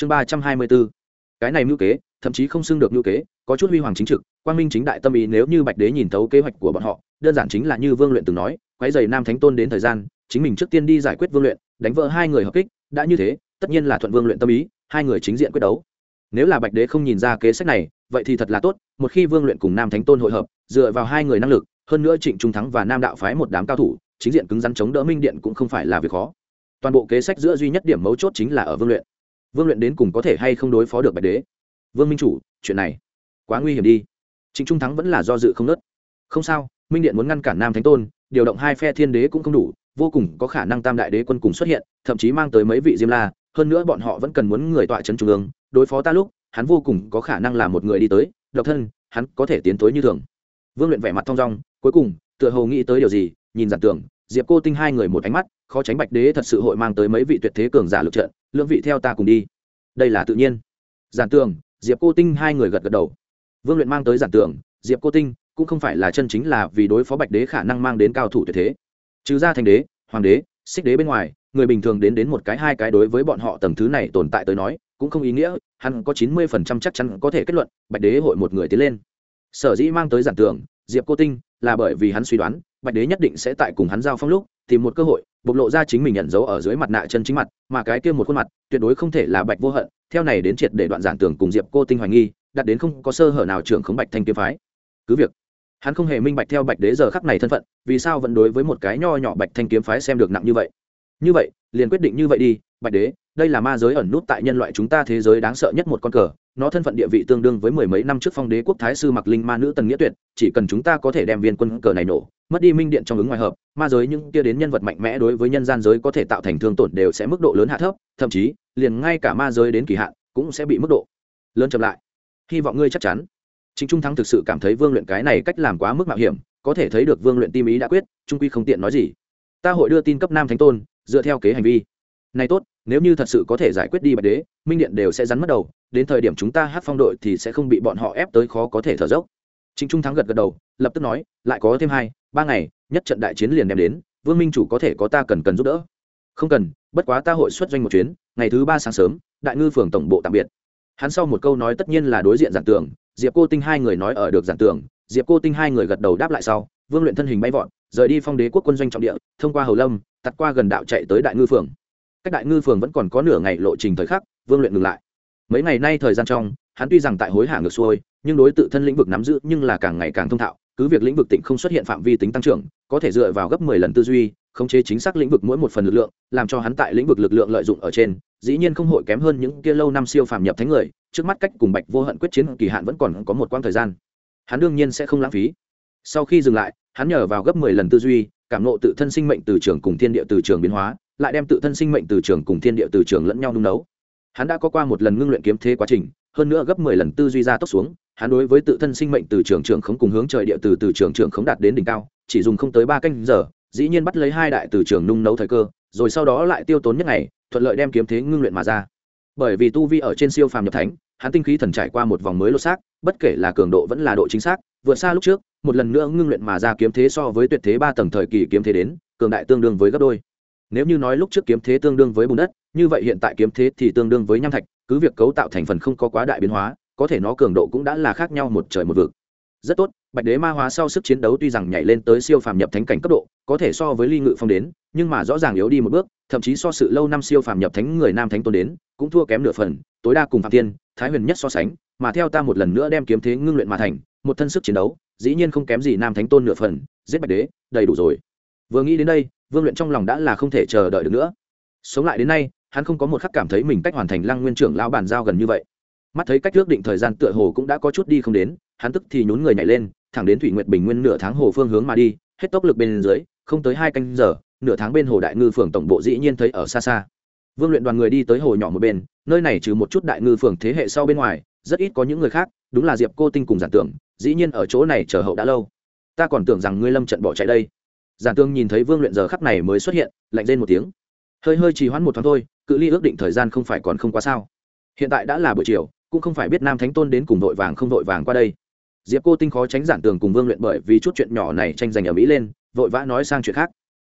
chương ba trăm hai mươi bốn. Cái này mưu kế, thậm chí không xưng được mưu kế, có chút huy hoàng chính trực, quang minh chính đại tâm ý nếu như bạch đế nhìn thấu kế hoạch của bọn họ, đơn giản chính là như vương luyện từng nói, quái dày nam thánh tôn đến thời gian, chính mình trước tiên đi giải quyết vương luyện, đánh vỡ hai người hợp kích, đã như thế, tất nhiên là thuận vương luyện tâm ý, hai người chính diện quyết đấu. Nếu là bạch đế không nhìn ra kế sách này, vậy thì thật là tốt, một khi vương luyện cùng nam thánh tôn hội hợp, dựa vào hai người năng lực, hơn nữa trịnh trung thắng và nam đạo phái một đám cao thủ, chính diện cứng rắn chống đỡ minh điện cũng không phải là việc khó. Toàn bộ kế sách giữa duy nhất điểm mấu chốt chính là ở vương luyện vương luyện đến cùng có thể hay không đối phó được bạch đế? Vương minh chủ, chuyện này quá nguy hiểm đi. Trịnh trung thắng vẫn là do dự không nớt. Không sao, minh điện muốn ngăn cản nam thánh tôn, điều động hai phe thiên đế cũng không đủ, vô cùng có khả năng tam đại đế quân cùng xuất hiện, thậm chí mang tới mấy vị diêm la, hơn nữa bọn họ vẫn cần muốn người tọa trấn trung ương, đối phó ta lúc, hắn vô cùng có khả năng là một người đi tới, độc thân, hắn có thể tiến tới như thường. Vương luyện vẻ mặt thong dong, cuối cùng, tựa hồ nghĩ tới điều gì, nhìn giản tưởng diệp cô tinh hai người một ánh mắt, khó tránh bạch đế thật sự hội mang tới mấy vị tuyệt thế cường giả lực trận lưỡng vị theo ta cùng đi. Đây là tự nhiên. Giản tường, diệp cô tinh hai người gật gật đầu. Vương luyện mang tới giản tường, diệp cô tinh cũng không phải là chân chính là vì đối phó bạch đế khả năng mang đến cao thủ tuyệt thế. Trừ ra thành đế, hoàng đế, xích đế bên ngoài, người bình thường đến đến một cái hai cái đối với bọn họ tầng thứ này tồn tại tới nói, cũng không ý nghĩa, hắn có chín mươi phần trăm chắc chắn có thể kết luận, bạch đế hội một người tiến lên. Sở dĩ mang tới giản tưởng diệp cô tinh là bởi vì hắn suy đoán, bạch đế nhất định sẽ tại cùng hắn giao phong lúc, tìm một cơ hội bộc lộ ra chính mình nhận dấu ở dưới mặt nạ chân chính mặt, mà cái kia một khuôn mặt, tuyệt đối không thể là bạch vô hận, theo này đến triệt để đoạn giản tưởng cùng diệp cô tinh hoài nghi, đặt đến không có sơ hở nào trưởng khống bạch thanh kiếm phái. Cứ việc, hắn không hề minh bạch theo bạch đế giờ khắc này thân phận, vì sao vẫn đối với một cái nho nhỏ bạch thanh kiếm phái xem được nặng như vậy. Như vậy, liền quyết định như vậy đi, bạch đế, đây là ma giới ẩn nút tại nhân loại chúng ta thế giới đáng sợ nhất một con cờ nó thân phận địa vị tương đương với mười mấy năm trước phong đế quốc thái sư mặc linh ma nữ tần nghĩa tuyệt, chỉ cần chúng ta có thể đem viên quân cờ này nổ, mất đi minh điện trong ứng ngoài hợp, ma giới những kia đến nhân vật mạnh mẽ đối với nhân gian giới có thể tạo thành thương tổn đều sẽ mức độ lớn hạ thấp, thậm chí, liền ngay cả ma giới đến kỳ hạn cũng sẽ bị mức độ lớn chậm lại. Hy vọng ngươi chắc chắn. Chính trung thắng thực sự cảm thấy vương luyện cái này cách làm quá mức mạo hiểm, có thể thấy được vương luyện tim ý đã quyết, trung quy không tiện nói gì. Ta hội đưa tin cấp nam thánh tôn, dựa theo kế hành vi. Này tốt, nếu như thật sự có thể giải quyết đi bạch đế, minh điện đều sẽ rắn mất đầu đến thời điểm chúng ta hát phong đội thì sẽ không bị bọn họ ép tới khó có thể thở dốc. Chính trung thắng gật gật đầu, lập tức nói, lại có thêm hai, ba ngày, nhất trận đại chiến liền đem đến, vương minh chủ có thể có ta cần cần giúp đỡ. Không cần, bất quá ta hội xuất doanh một chuyến, ngày thứ ba sáng sớm, đại ngư phường tổng bộ tạm biệt. Hắn sau một câu nói tất nhiên là đối diện giản tường, diệp cô tinh hai người nói ở được giản tường, diệp cô tinh hai người gật đầu đáp lại sau, vương luyện thân hình bay vọt, rời đi phong đế quốc quân doanh trọng địa, thông qua hầu lâm tắt qua gần đạo chạy tới đại ngư phường. Cách đại ngư phường vẫn còn có nửa ngày lộ trình thời khắc, vương luyện ngừng lại mấy ngày nay thời gian trong, hắn tuy rằng tại hối hả ngược xuôi, nhưng đối tự thân lĩnh vực nắm giữ nhưng là càng ngày càng thông thạo, cứ việc lĩnh vực tỉnh không xuất hiện phạm vi tính tăng trưởng, có thể dựa vào gấp mười lần tư duy, khống chế chính xác lĩnh vực mỗi một phần lực lượng, làm cho hắn tại lĩnh vực lực lượng lợi dụng ở trên, dĩ nhiên không hội kém hơn những kia lâu năm siêu phàm nhập thánh người, trước mắt cách cùng bạch vô hận quyết chiến kỳ hạn vẫn còn có một quãng thời gian. Hắn đương nhiên sẽ không lãng phí. Sau khi dừng lại, hắn nhờ vào gấp mười lần tư duy, cảm nộ tự thân sinh mệnh từ trường cùng thiên địa từ trường biến hóa, lại đem tự thân sinh mệnh từ trường cùng thiên địa từ trường lẫn nhau nung nấu hắn đã có qua một lần ngưng luyện kiếm thế quá trình, hơn nữa gấp mười lần tư duy ra tốc xuống, hắn đối với tự thân sinh mệnh từ trường trường không cùng hướng trời địa từ từ trường trường không đạt đến đỉnh cao, chỉ dùng không tới ba canh giờ, dĩ nhiên bắt lấy hai đại từ trường nung nấu thời cơ, rồi sau đó lại tiêu tốn nhất ngày, thuận lợi đem kiếm thế ngưng luyện mà ra. Bởi vì tu vi ở trên siêu phàm nhập thánh, hắn tinh khí thần trải qua một vòng mới lột xác, bất kể là cường độ vẫn là độ chính xác, vượt xa lúc trước, một lần nữa ngưng luyện mà ra kiếm thế so với tuyệt thế ba tầng thời kỳ kiếm thế đến, cường đại tương đương với gấp đôi nếu như nói lúc trước kiếm thế tương đương với bùn đất, như vậy hiện tại kiếm thế thì tương đương với nham thạch, cứ việc cấu tạo thành phần không có quá đại biến hóa, có thể nó cường độ cũng đã là khác nhau một trời một vực. Rất tốt, bạch đế ma hóa sau sức chiến đấu tuy rằng nhảy lên tới siêu phàm nhập thánh cảnh cấp độ, có thể so với ly ngự phong đến, nhưng mà rõ ràng yếu đi một bước, thậm chí so sự lâu năm siêu phàm nhập thánh người nam thánh tôn đến, cũng thua kém nửa phần, tối đa cùng phạm tiên, thái huyền nhất so sánh, mà theo ta một lần nữa đem kiếm thế ngưng luyện mà thành, một thân sức chiến đấu, dĩ nhiên không kém gì nam thánh tôn nửa phần, giết bạch đế, đầy đủ rồi. Vừa nghĩ đến đây vương luyện trong lòng đã là không thể chờ đợi được nữa. Sống lại đến nay, hắn không có một khắc cảm thấy mình cách hoàn thành lăng nguyên trưởng lao bàn giao gần như vậy. Mắt thấy cách ước định thời gian tựa hồ cũng đã có chút đi không đến, hắn tức thì nhún người nhảy lên, thẳng đến thủy nguyệt bình nguyên nửa tháng hồ phương hướng mà đi, hết tốc lực bên dưới, không tới hai canh giờ, nửa tháng bên hồ đại ngư phường tổng bộ dĩ nhiên thấy ở xa xa. Vương luyện đoàn người đi tới hồ nhỏ một bên, nơi này trừ một chút đại ngư phường thế hệ sau bên ngoài, rất ít có những người khác, đúng là diệp cô tinh cùng giản tưởng, dĩ nhiên ở chỗ này chờ hậu đã lâu. Ta còn tưởng rằng ngươi lâm trận bỏ chạy đây giản tương nhìn thấy vương luyện giờ khắp này mới xuất hiện lạnh lên một tiếng. Hơi hơi trì hoãn một thoáng thôi cự ly ước định thời gian không phải còn không quá sao. Hiện tại đã là buổi chiều cũng không phải biết nam thánh tôn đến cùng vội vàng không vội vàng qua đây. Diệp cô tinh khó tránh giản tường cùng vương luyện bởi vì chút chuyện nhỏ này tranh giành ở mỹ lên vội vã nói sang chuyện khác.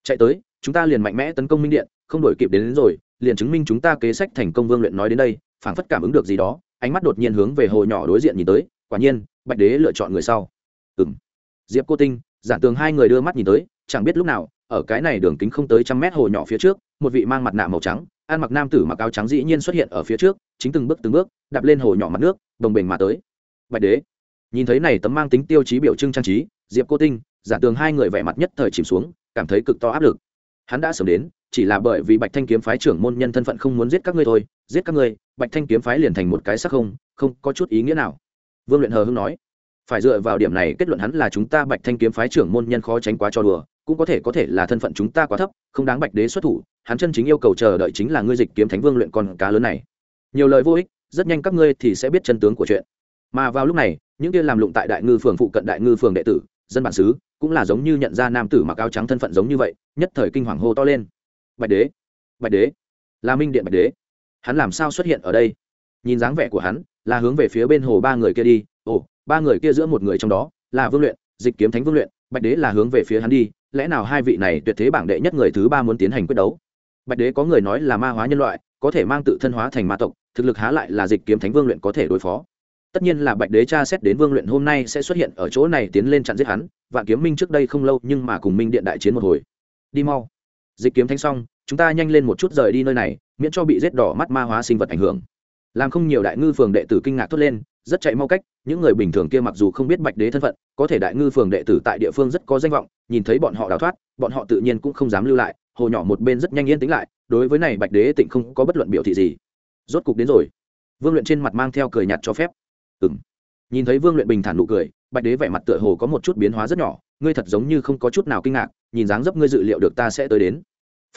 Chạy tới chúng ta liền mạnh mẽ tấn công minh điện không đổi kịp đến, đến rồi liền chứng minh chúng ta kế sách thành công. Vương luyện nói đến đây phảng phất cảm ứng được gì đó ánh mắt đột nhiên hướng về hồ nhỏ đối diện nhìn tới quả nhiên bạch đế lựa chọn người sau. Ừng diệp cô tinh giản tường hai người đưa mắt nhìn tới, chẳng biết lúc nào, ở cái này đường kính không tới trăm mét hồ nhỏ phía trước, một vị mang mặt nạ màu trắng, ăn mặc nam tử mặc áo trắng dĩ nhiên xuất hiện ở phía trước, chính từng bước từng bước, đạp lên hồ nhỏ mặt nước, đồng bình mà tới. Bạch đế, nhìn thấy này tấm mang tính tiêu chí biểu trưng trang trí, diệp cô tinh giả tường hai người vẻ mặt nhất thời chìm xuống, cảm thấy cực to áp lực. Hắn đã sớm đến, chỉ là bởi vì bạch thanh kiếm phái trưởng môn nhân thân phận không muốn giết các ngươi thôi, giết các ngươi, bạch thanh kiếm phái liền thành một cái sắc không không có chút ý nghĩa nào. Vương luyện hờ hưng nói phải dựa vào điểm này kết luận hắn là chúng ta bạch thanh kiếm phái trưởng môn nhân khó tránh quá cho đùa, cũng có thể có thể là thân phận chúng ta quá thấp, không đáng bạch đế xuất thủ, hắn chân chính yêu cầu chờ đợi chính là ngươi dịch kiếm thánh vương luyện con cá lớn này. Nhiều lời vô ích, rất nhanh các ngươi thì sẽ biết chân tướng của chuyện. Mà vào lúc này, những kia làm lụng tại đại ngư phường phụ cận đại ngư phường đệ tử, dân bản xứ, cũng là giống như nhận ra nam tử mặc áo trắng thân phận giống như vậy, nhất thời kinh hoàng hô to lên. Bạch đế bạch đế, là minh điện bạch đế. Hắn làm sao xuất hiện ở đây? Nhìn dáng vẻ của hắn, là hướng về phía bên hồ ba người kia đi ba người kia giữa một người trong đó là vương luyện dịch kiếm thánh vương luyện bạch đế là hướng về phía hắn đi lẽ nào hai vị này tuyệt thế bảng đệ nhất người thứ ba muốn tiến hành quyết đấu bạch đế có người nói là ma hóa nhân loại có thể mang tự thân hóa thành ma tộc thực lực há lại là dịch kiếm thánh vương luyện có thể đối phó tất nhiên là bạch đế cha xét đến vương luyện hôm nay sẽ xuất hiện ở chỗ này tiến lên chặn giết hắn vạn kiếm minh trước đây không lâu nhưng mà cùng minh điện đại chiến một hồi đi mau dịch kiếm thánh xong chúng ta nhanh lên một chút rời đi nơi này miễn cho bị giết đỏ mắt ma hóa sinh vật ảnh hưởng làm không nhiều đại ngư phường đệ tử kinh ngạc thốt lên, rất chạy mau cách, những người bình thường kia mặc dù không biết bạch đế thân phận, có thể đại ngư phường đệ tử tại địa phương rất có danh vọng, nhìn thấy bọn họ đào thoát, bọn họ tự nhiên cũng không dám lưu lại, hồ nhỏ một bên rất nhanh yên tĩnh lại, đối với này bạch đế tịnh không có bất luận biểu thị gì. Rốt cục đến rồi. Vương luyện trên mặt mang theo cười nhạt cho phép. Ừng nhìn thấy vương luyện bình thản nụ cười, bạch đế vẻ mặt tựa hồ có một chút biến hóa rất nhỏ, ngươi thật giống như không có chút nào kinh ngạc, nhìn dáng dấp ngươi dự liệu được ta sẽ tới đến.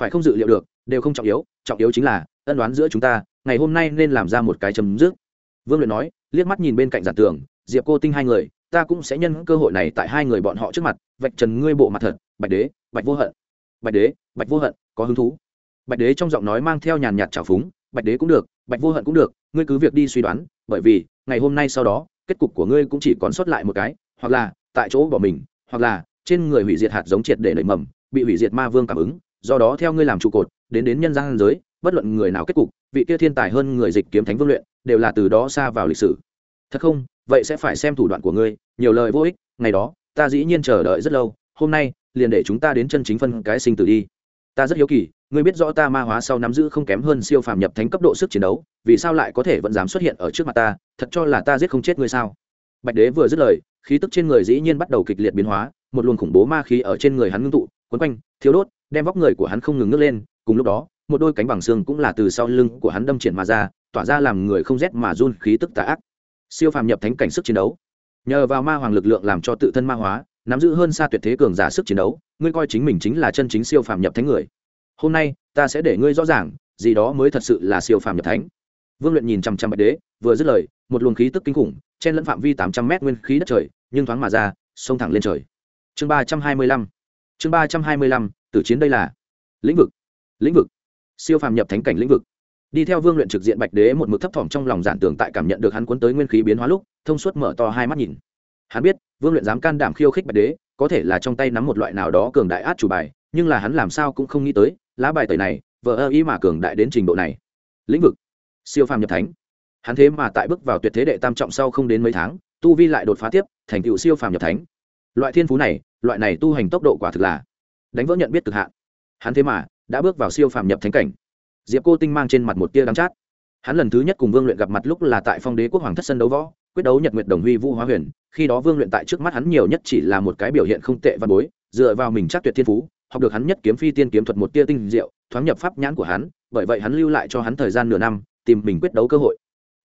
Phải không dự liệu được, đều không trọng yếu trọng yếu chính là ân đoán giữa chúng ta ngày hôm nay nên làm ra một cái chấm dứt. Vương luyện nói, liếc mắt nhìn bên cạnh giản tường, diệp cô tinh hai người, ta cũng sẽ nhân cơ hội này tại hai người bọn họ trước mặt, vạch trần ngươi bộ mặt thật, bạch đế, bạch vô hận. Bạch đế, bạch vô hận, có hứng thú. Bạch đế trong giọng nói mang theo nhàn nhạt trào phúng, bạch đế cũng được, bạch vô hận cũng được, ngươi cứ việc đi suy đoán, bởi vì, ngày hôm nay sau đó, kết cục của ngươi cũng chỉ còn sót lại một cái, hoặc là, tại chỗ bỏ mình, hoặc là, trên người hủy diệt hạt giống triệt để nảy mầm, bị hủy diệt ma vương cảm ứng, do đó theo ngươi làm trụ cột, đến đến nhân gian giới bất luận người nào kết cục, vị kia thiên tài hơn người dịch kiếm thánh vương luyện, đều là từ đó xa vào lịch sử. Thật không? Vậy sẽ phải xem thủ đoạn của ngươi, nhiều lời vô ích, ngày đó, ta dĩ nhiên chờ đợi rất lâu, hôm nay, liền để chúng ta đến chân chính phân cái sinh tử đi. Ta rất hiếu kỳ, ngươi biết rõ ta ma hóa sau nắm giữ không kém hơn siêu phàm nhập thánh cấp độ sức chiến đấu, vì sao lại có thể vẫn dám xuất hiện ở trước mặt ta, thật cho là ta giết không chết ngươi sao? Bạch đế vừa dứt lời, khí tức trên người dĩ nhiên bắt đầu kịch liệt biến hóa, một luồng khủng bố ma khí ở trên người hắn ngưng tụ quấn quanh thiếu đốt, đem vóc người của hắn không ngừng ngước lên, cùng lúc đó một đôi cánh bằng xương cũng là từ sau lưng của hắn đâm triển mà ra, tỏa ra làm người không rét mà run khí tức tà ác. Siêu phàm nhập thánh cảnh sức chiến đấu. Nhờ vào ma hoàng lực lượng làm cho tự thân ma hóa, nắm giữ hơn xa tuyệt thế cường giả sức chiến đấu, ngươi coi chính mình chính là chân chính siêu phàm nhập thánh người. Hôm nay, ta sẽ để ngươi rõ ràng, gì đó mới thật sự là siêu phàm nhập thánh. Vương luyện nhìn chăm chăm bạch đế, vừa dứt lời, một luồng khí tức kinh khủng, chen lẫn phạm vi tám trăm mét nguyên khí đất trời, nhưng thoáng mà ra, xông thẳng lên trời. Chương ba trăm hai mươi lăm. Chương ba trăm hai mươi lăm, tử chiến đây là lĩnh vực. Lĩnh vực siêu phàm nhập thánh cảnh lĩnh vực. Đi theo vương luyện trực diện bạch đế một mực thấp thỏm trong lòng giản tường tại cảm nhận được hắn cuốn tới nguyên khí biến hóa lúc, thông suốt mở to hai mắt nhìn. Hắn biết, vương luyện dám can đảm khiêu khích bạch đế, có thể là trong tay nắm một loại nào đó cường đại át chủ bài, nhưng là hắn làm sao cũng không nghĩ tới, lá bài tẩy này, vờ ơ ý mà cường đại đến trình độ này. Lĩnh vực. Siêu phàm nhập thánh. Hắn thế mà tại bước vào tuyệt thế đệ tam trọng sau không đến mấy tháng, tu vi lại đột phá tiếp, thành tựu siêu phàm nhập thánh. Loại thiên phú này, loại này tu hành tốc độ quả thực là đánh vỡ nhận biết cực hạn. Hắn thế mà đã bước vào siêu phàm nhập thánh cảnh. Diệp cô tinh mang trên mặt một tia đắng chát. Hắn lần thứ nhất cùng vương luyện gặp mặt lúc là tại phong đế quốc hoàng thất sân đấu võ, quyết đấu nhật nguyệt đồng huy vũ hóa huyền. Khi đó vương luyện tại trước mắt hắn nhiều nhất chỉ là một cái biểu hiện không tệ văn bối, dựa vào mình chắc tuyệt thiên phú, học được hắn nhất kiếm phi tiên kiếm thuật một tia tinh diệu, thoáng nhập pháp nhãn của hắn, bởi vậy hắn lưu lại cho hắn thời gian nửa năm, tìm mình quyết đấu cơ hội.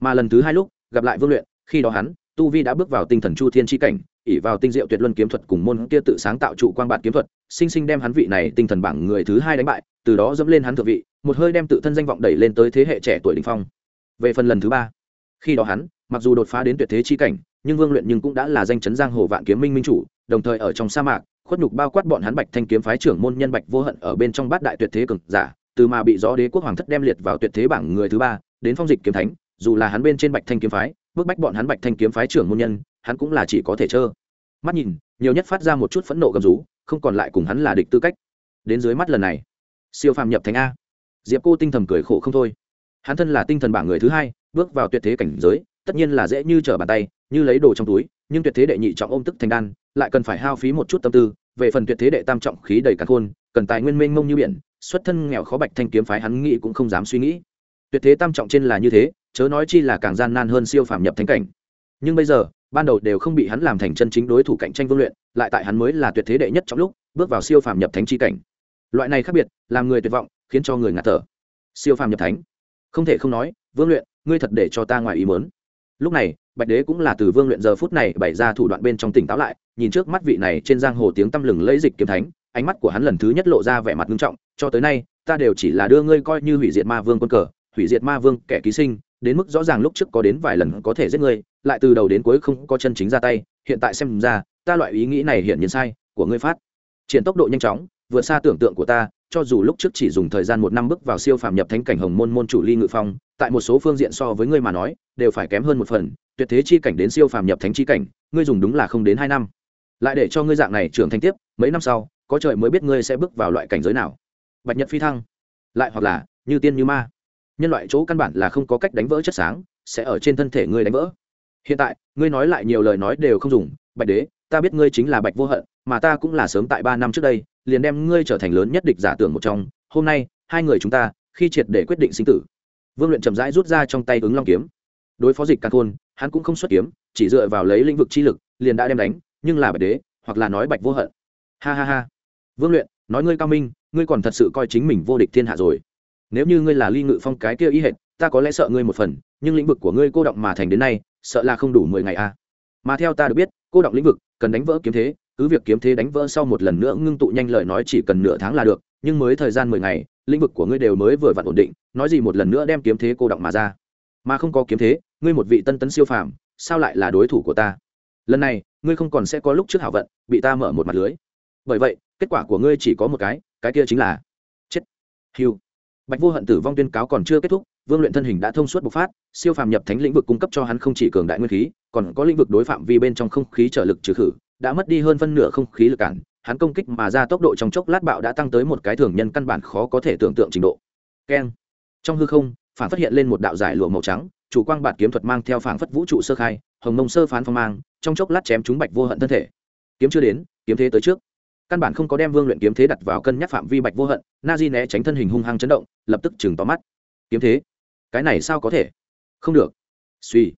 Mà lần thứ hai lúc, gặp lại vương luyện, khi đó hắn tu vi đã bước vào tinh thần chu thiên tri cảnh ỉ vào tinh diệu tuyệt luân kiếm thuật cùng môn kia tự sáng tạo trụ quang bản kiếm thuật, sinh sinh đem hắn vị này tinh thần bảng người thứ hai đánh bại, từ đó dẫm lên hắn thượng vị, một hơi đem tự thân danh vọng đẩy lên tới thế hệ trẻ tuổi đình phong. Về phần lần thứ ba, khi đó hắn, mặc dù đột phá đến tuyệt thế chi cảnh, nhưng vương luyện nhưng cũng đã là danh chấn giang hồ vạn kiếm minh minh chủ, đồng thời ở trong sa mạc, khuất nhục bao quát bọn hắn bạch thanh kiếm phái trưởng môn nhân bạch vô hận ở bên trong bát đại tuyệt thế cực giả, từ mà bị gió đế quốc hoàng thất đem liệt vào tuyệt thế bảng người thứ ba, đến phong dịch kiếm thánh, dù là hắn bên trên bạch thanh kiếm phái bước bách bọn hắn bạch thanh kiếm phái trưởng môn nhân, hắn cũng là chỉ có thể trơ. Mắt nhìn, nhiều nhất phát ra một chút phẫn nộ gầm rú, không còn lại cùng hắn là địch tư cách. Đến dưới mắt lần này, siêu phàm nhập thành a. Diệp cô tinh thần cười khổ không thôi. Hắn thân là tinh thần bảng người thứ hai, bước vào tuyệt thế cảnh giới, tất nhiên là dễ như trở bàn tay, như lấy đồ trong túi, nhưng tuyệt thế đệ nhị trọng ôm tức thành đan, lại cần phải hao phí một chút tâm tư, về phần tuyệt thế đệ tam trọng khí đầy cả khôn, cần tài nguyên mênh mông như biển, xuất thân nghèo khó bạch thanh kiếm phái hắn nghĩ cũng không dám suy nghĩ. Tuyệt thế tam trọng trên là như thế chớ nói chi là càng gian nan hơn siêu phàm nhập thánh cảnh. Nhưng bây giờ, ban đầu đều không bị hắn làm thành chân chính đối thủ cạnh tranh vương luyện, lại tại hắn mới là tuyệt thế đệ nhất trong lúc, bước vào siêu phàm nhập thánh chi cảnh. Loại này khác biệt, làm người tuyệt vọng, khiến cho người ngạt thở. Siêu phàm nhập thánh. Không thể không nói, vương luyện, ngươi thật để cho ta ngoài ý mớn lúc này, bạch đế cũng là từ vương luyện giờ phút này bày ra thủ đoạn bên trong tỉnh táo lại, nhìn trước mắt vị này trên giang hồ tiếng tăm lừng lấy dịch kiếm thánh, ánh mắt của hắn lần thứ nhất lộ ra vẻ mặt nghiêm trọng, cho tới nay, ta đều chỉ là đưa ngươi coi như hủy diệt ma vương quân cờ, hủy diệt ma vương kẻ ký sinh đến mức rõ ràng lúc trước có đến vài lần có thể giết ngươi, lại từ đầu đến cuối không có chân chính ra tay, hiện tại xem ra, ta loại ý nghĩ này hiện nhiên sai, của ngươi phát. Triển tốc độ nhanh chóng, vượt xa tưởng tượng của ta, cho dù lúc trước chỉ dùng thời gian một năm bước vào siêu phàm nhập thánh cảnh hồng môn môn chủ ly ngự phong, tại một số phương diện so với ngươi mà nói, đều phải kém hơn một phần, tuyệt thế chi cảnh đến siêu phàm nhập thánh chi cảnh, ngươi dùng đúng là không đến hai năm. Lại để cho ngươi dạng này trưởng thành tiếp, mấy năm sau, có trời mới biết ngươi sẽ bước vào loại cảnh giới nào. Bạch nhật phi thăng. Lại hoặc là, như tiên như ma nhân loại chỗ căn bản là không có cách đánh vỡ chất sáng, sẽ ở trên thân thể ngươi đánh vỡ. Hiện tại, ngươi nói lại nhiều lời nói đều không dùng, bạch đế, ta biết ngươi chính là bạch vô hận, mà ta cũng là sớm tại ba năm trước đây, liền đem ngươi trở thành lớn nhất địch giả tưởng một trong. Hôm nay, hai người chúng ta, khi triệt để quyết định sinh tử. Vương luyện chậm rãi rút ra trong tay ứng long kiếm. Đối phó dịch căn khôn, hắn cũng không xuất kiếm, chỉ dựa vào lấy lĩnh vực chi lực, liền đã đem đánh, nhưng là bạch đế, hoặc là nói bạch vô hận. Ha ha ha. Vương luyện, nói ngươi cao minh, ngươi còn thật sự coi chính mình vô địch thiên hạ rồi nếu như ngươi là ly ngự phong cái kia ý hệt, ta có lẽ sợ ngươi một phần, nhưng lĩnh vực của ngươi cô động mà thành đến nay, sợ là không đủ mười ngày a à. mà theo ta được biết, cô động lĩnh vực cần đánh vỡ kiếm thế, cứ việc kiếm thế đánh vỡ sau một lần nữa ngưng tụ nhanh lời nói chỉ cần nửa tháng là được, nhưng mới thời gian mười ngày, lĩnh vực của ngươi đều mới vừa vặn ổn định, nói gì một lần nữa đem kiếm thế cô động mà ra. Mà không có kiếm thế, ngươi một vị tân tấn siêu phàm, sao lại là đối thủ của ta? Lần này, ngươi không còn sẽ có lúc trước hảo vận, bị ta mở một mặt lưới. Bởi vậy, kết quả của ngươi chỉ có một cái cái kia chính là chết. Hiu bạch vô hận tử vong tuyên cáo còn chưa kết thúc, vương luyện thân hình đã thông suốt bộc phát, siêu phàm nhập thánh lĩnh vực cung cấp cho hắn không chỉ cường đại nguyên khí, còn có lĩnh vực đối phạm vi bên trong không khí trở lực trừ khử, đã mất đi hơn phân nửa không khí lực cản, hắn công kích mà ra tốc độ trong chốc lát bạo đã tăng tới một cái thường nhân căn bản khó có thể tưởng tượng trình độ. Keng. Trong hư không, phản phát hiện lên một đạo giải lụa màu trắng, chủ quang bản kiếm thuật mang theo phản phất vũ trụ sơ khai, hồng mông sơ phán phong mang, trong chốc lát chém trúng bạch vô hận thân thể. Kiếm chưa đến, kiếm thế tới trước căn bản không có đem vương luyện kiếm thế đặt vào cân nhắc phạm vi bạch vô hận, na di né tránh thân hình hung hăng chấn động, lập tức chừng tóm mắt. Kiếm thế? Cái này sao có thể? Không được. Suy.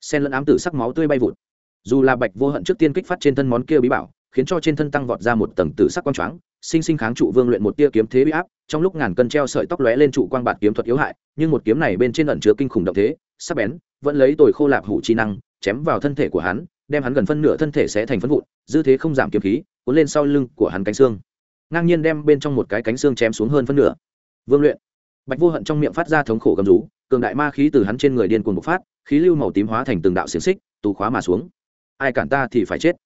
Sen lẫn ám tử sắc máu tươi bay vụt. Dù là bạch vô hận trước tiên kích phát trên thân món kia bí bảo, khiến cho trên thân tăng vọt ra một tầng tử sắc quang choáng, sinh sinh kháng trụ vương luyện một tia kiếm thế bị áp, trong lúc ngàn cân treo sợi tóc lóe lên trụ quang bạt kiếm thuật yếu hại, nhưng một kiếm này bên trên ẩn chứa kinh khủng động thế, sắc bén, vẫn lấy tồi khô lạp hủ chi năng, chém vào thân thể của hắn, đem hắn gần phân nửa thân thể sẽ thành phân vụn, dư thế không giảm kiếm khí cuốn lên sau lưng của hắn cánh xương. Ngang nhiên đem bên trong một cái cánh xương chém xuống hơn phân nửa. Vương luyện. Bạch vô hận trong miệng phát ra thống khổ gầm rú, cường đại ma khí từ hắn trên người điên cuồng bộc phát, khí lưu màu tím hóa thành từng đạo xiềng xích, tù khóa mà xuống. Ai cản ta thì phải chết.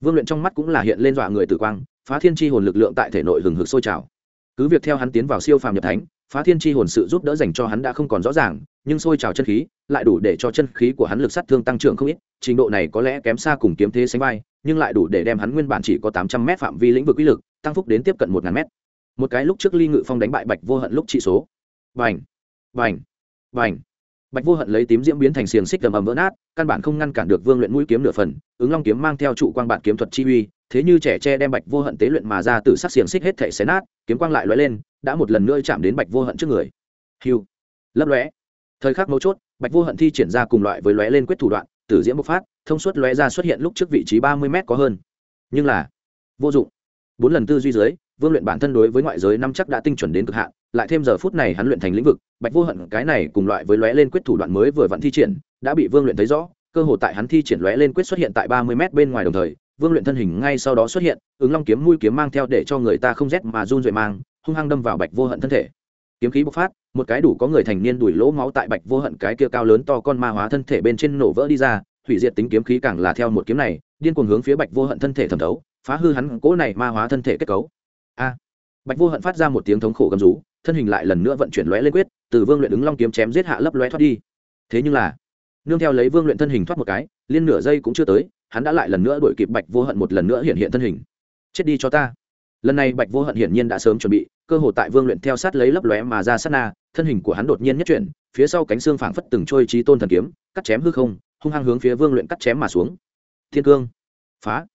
Vương luyện trong mắt cũng là hiện lên dọa người tử quang, phá thiên tri hồn lực lượng tại thể nội hừng hực sôi trào. Cứ việc theo hắn tiến vào siêu phàm nhập thánh, phá thiên tri hồn sự giúp đỡ dành cho hắn đã không còn rõ ràng, nhưng sôi trào chân khí lại đủ để cho chân khí của hắn lực sát thương tăng trưởng không ít, trình độ này có lẽ kém xa cùng kiếm thế sánh vai nhưng lại đủ để đem hắn nguyên bản chỉ có tám trăm m phạm vi lĩnh vực uy lực, tăng phúc đến tiếp cận một ngàn m một cái lúc trước ly ngự phong đánh bại bạch vô hận lúc trị số. Vành vành vành bạch vô hận lấy tím diễm biến thành xiềng xích tầm ầm vỡ nát, căn bản không ngăn cản được vương luyện mũi kiếm nửa phần, ứng long kiếm mang theo trụ quang bản kiếm thuật chi uy, thế như trẻ tre đem bạch vô hận tế luyện mà ra từ sắc xiềng xích hết thể xé nát, kiếm quang lại lóe lên, đã một lần nữa chạm đến bạch vô hận trước người. Hiu! Lấp lóe. Thời khắc mấu chốt, bạch vô hận thi triển ra cùng loại với lóe lên quyết thủ đoạn, tử diễm bộc phát thông suốt lóe ra xuất hiện lúc trước vị trí ba mươi m có hơn. Nhưng là, vô dụng. Bốn lần tư duy dưới, vương luyện bản thân đối với ngoại giới năm chắc đã tinh chuẩn đến cực hạn, lại thêm giờ phút này hắn luyện thành lĩnh vực, bạch vô hận cái này cùng loại với lóe lên quyết thủ đoạn mới vừa vặn thi triển, đã bị vương luyện thấy rõ, cơ hội tại hắn thi triển lóe lên quyết xuất hiện tại ba mươi m bên ngoài đồng thời, vương luyện thân hình ngay sau đó xuất hiện, ứng long kiếm mũi kiếm mang theo để cho người ta không rét mà run rẩy mang, hung hăng đâm vào bạch vô hận thân thể. Kiếm khí bộc phát, một cái đủ có người thành niên đuổi lỗ máu tại bạch vô hận cái kia cao lớn to con ma hóa thân thể bên trên nổ vỡ đi ra hủy diệt tính kiếm khí càng là theo một kiếm này, điên cuồng hướng phía bạch vô hận thân thể thẩm thấu, phá hư hắn cỗ này ma hóa thân thể kết cấu. A! Bạch vô hận phát ra một tiếng thống khổ gầm rú, thân hình lại lần nữa vận chuyển lóe lên quyết, từ vương luyện ứng long kiếm chém giết hạ lấp lóe thoát đi. Thế nhưng là, nương theo lấy vương luyện thân hình thoát một cái, liên nửa giây cũng chưa tới, hắn đã lại lần nữa đuổi kịp bạch vô hận một lần nữa hiện hiện thân hình. Chết đi cho ta. Lần này bạch vô hận hiển nhiên đã sớm chuẩn bị, cơ hội tại vương luyện theo sát lấy lấp lóe mà ra sát na, thân hình của hắn đột nhiên nhất chuyển, phía sau cánh xương phảng phất từng trôi trí tôn thần kiếm, cắt chém hư không hung hăng hướng phía vương luyện cắt chém mà xuống. Thiên cương. Phá.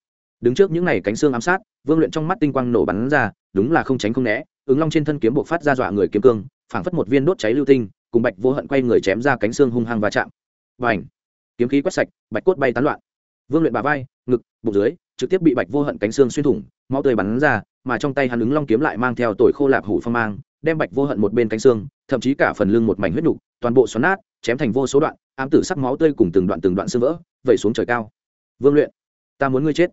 Đứng trước những n à y cánh xương ám sát, vương luyện trong mắt tinh quang nổ bắn ra, đúng là không tránh không né, ứng long trên thân kiếm buộc phát ra dọa người kiếm cương, phảng phất một viên đốt cháy lưu tinh, cùng bạch vô hận quay người chém ra cánh xương hung hăng va chạm. Và ảnh kiếm khí quét sạch, bạch cốt bay tán loạn. Vương luyện bà vai, ngực, bụng dưới, trực tiếp bị bạch vô hận cánh xương xuyên thủng, máu tươi bắn ra, mà trong tay hắn ứng long kiếm lại mang theo tội khô lạp hủ phong mang đem bạch vô hận một bên cánh xương, thậm chí cả phần lưng một mảnh huyết nhục toàn bộ xoắn nát, chém thành vô số đoạn, ám tử sắc máu tươi cùng từng đoạn từng đoạn xương vỡ, vẩy xuống trời cao. Vương luyện, ta muốn ngươi chết.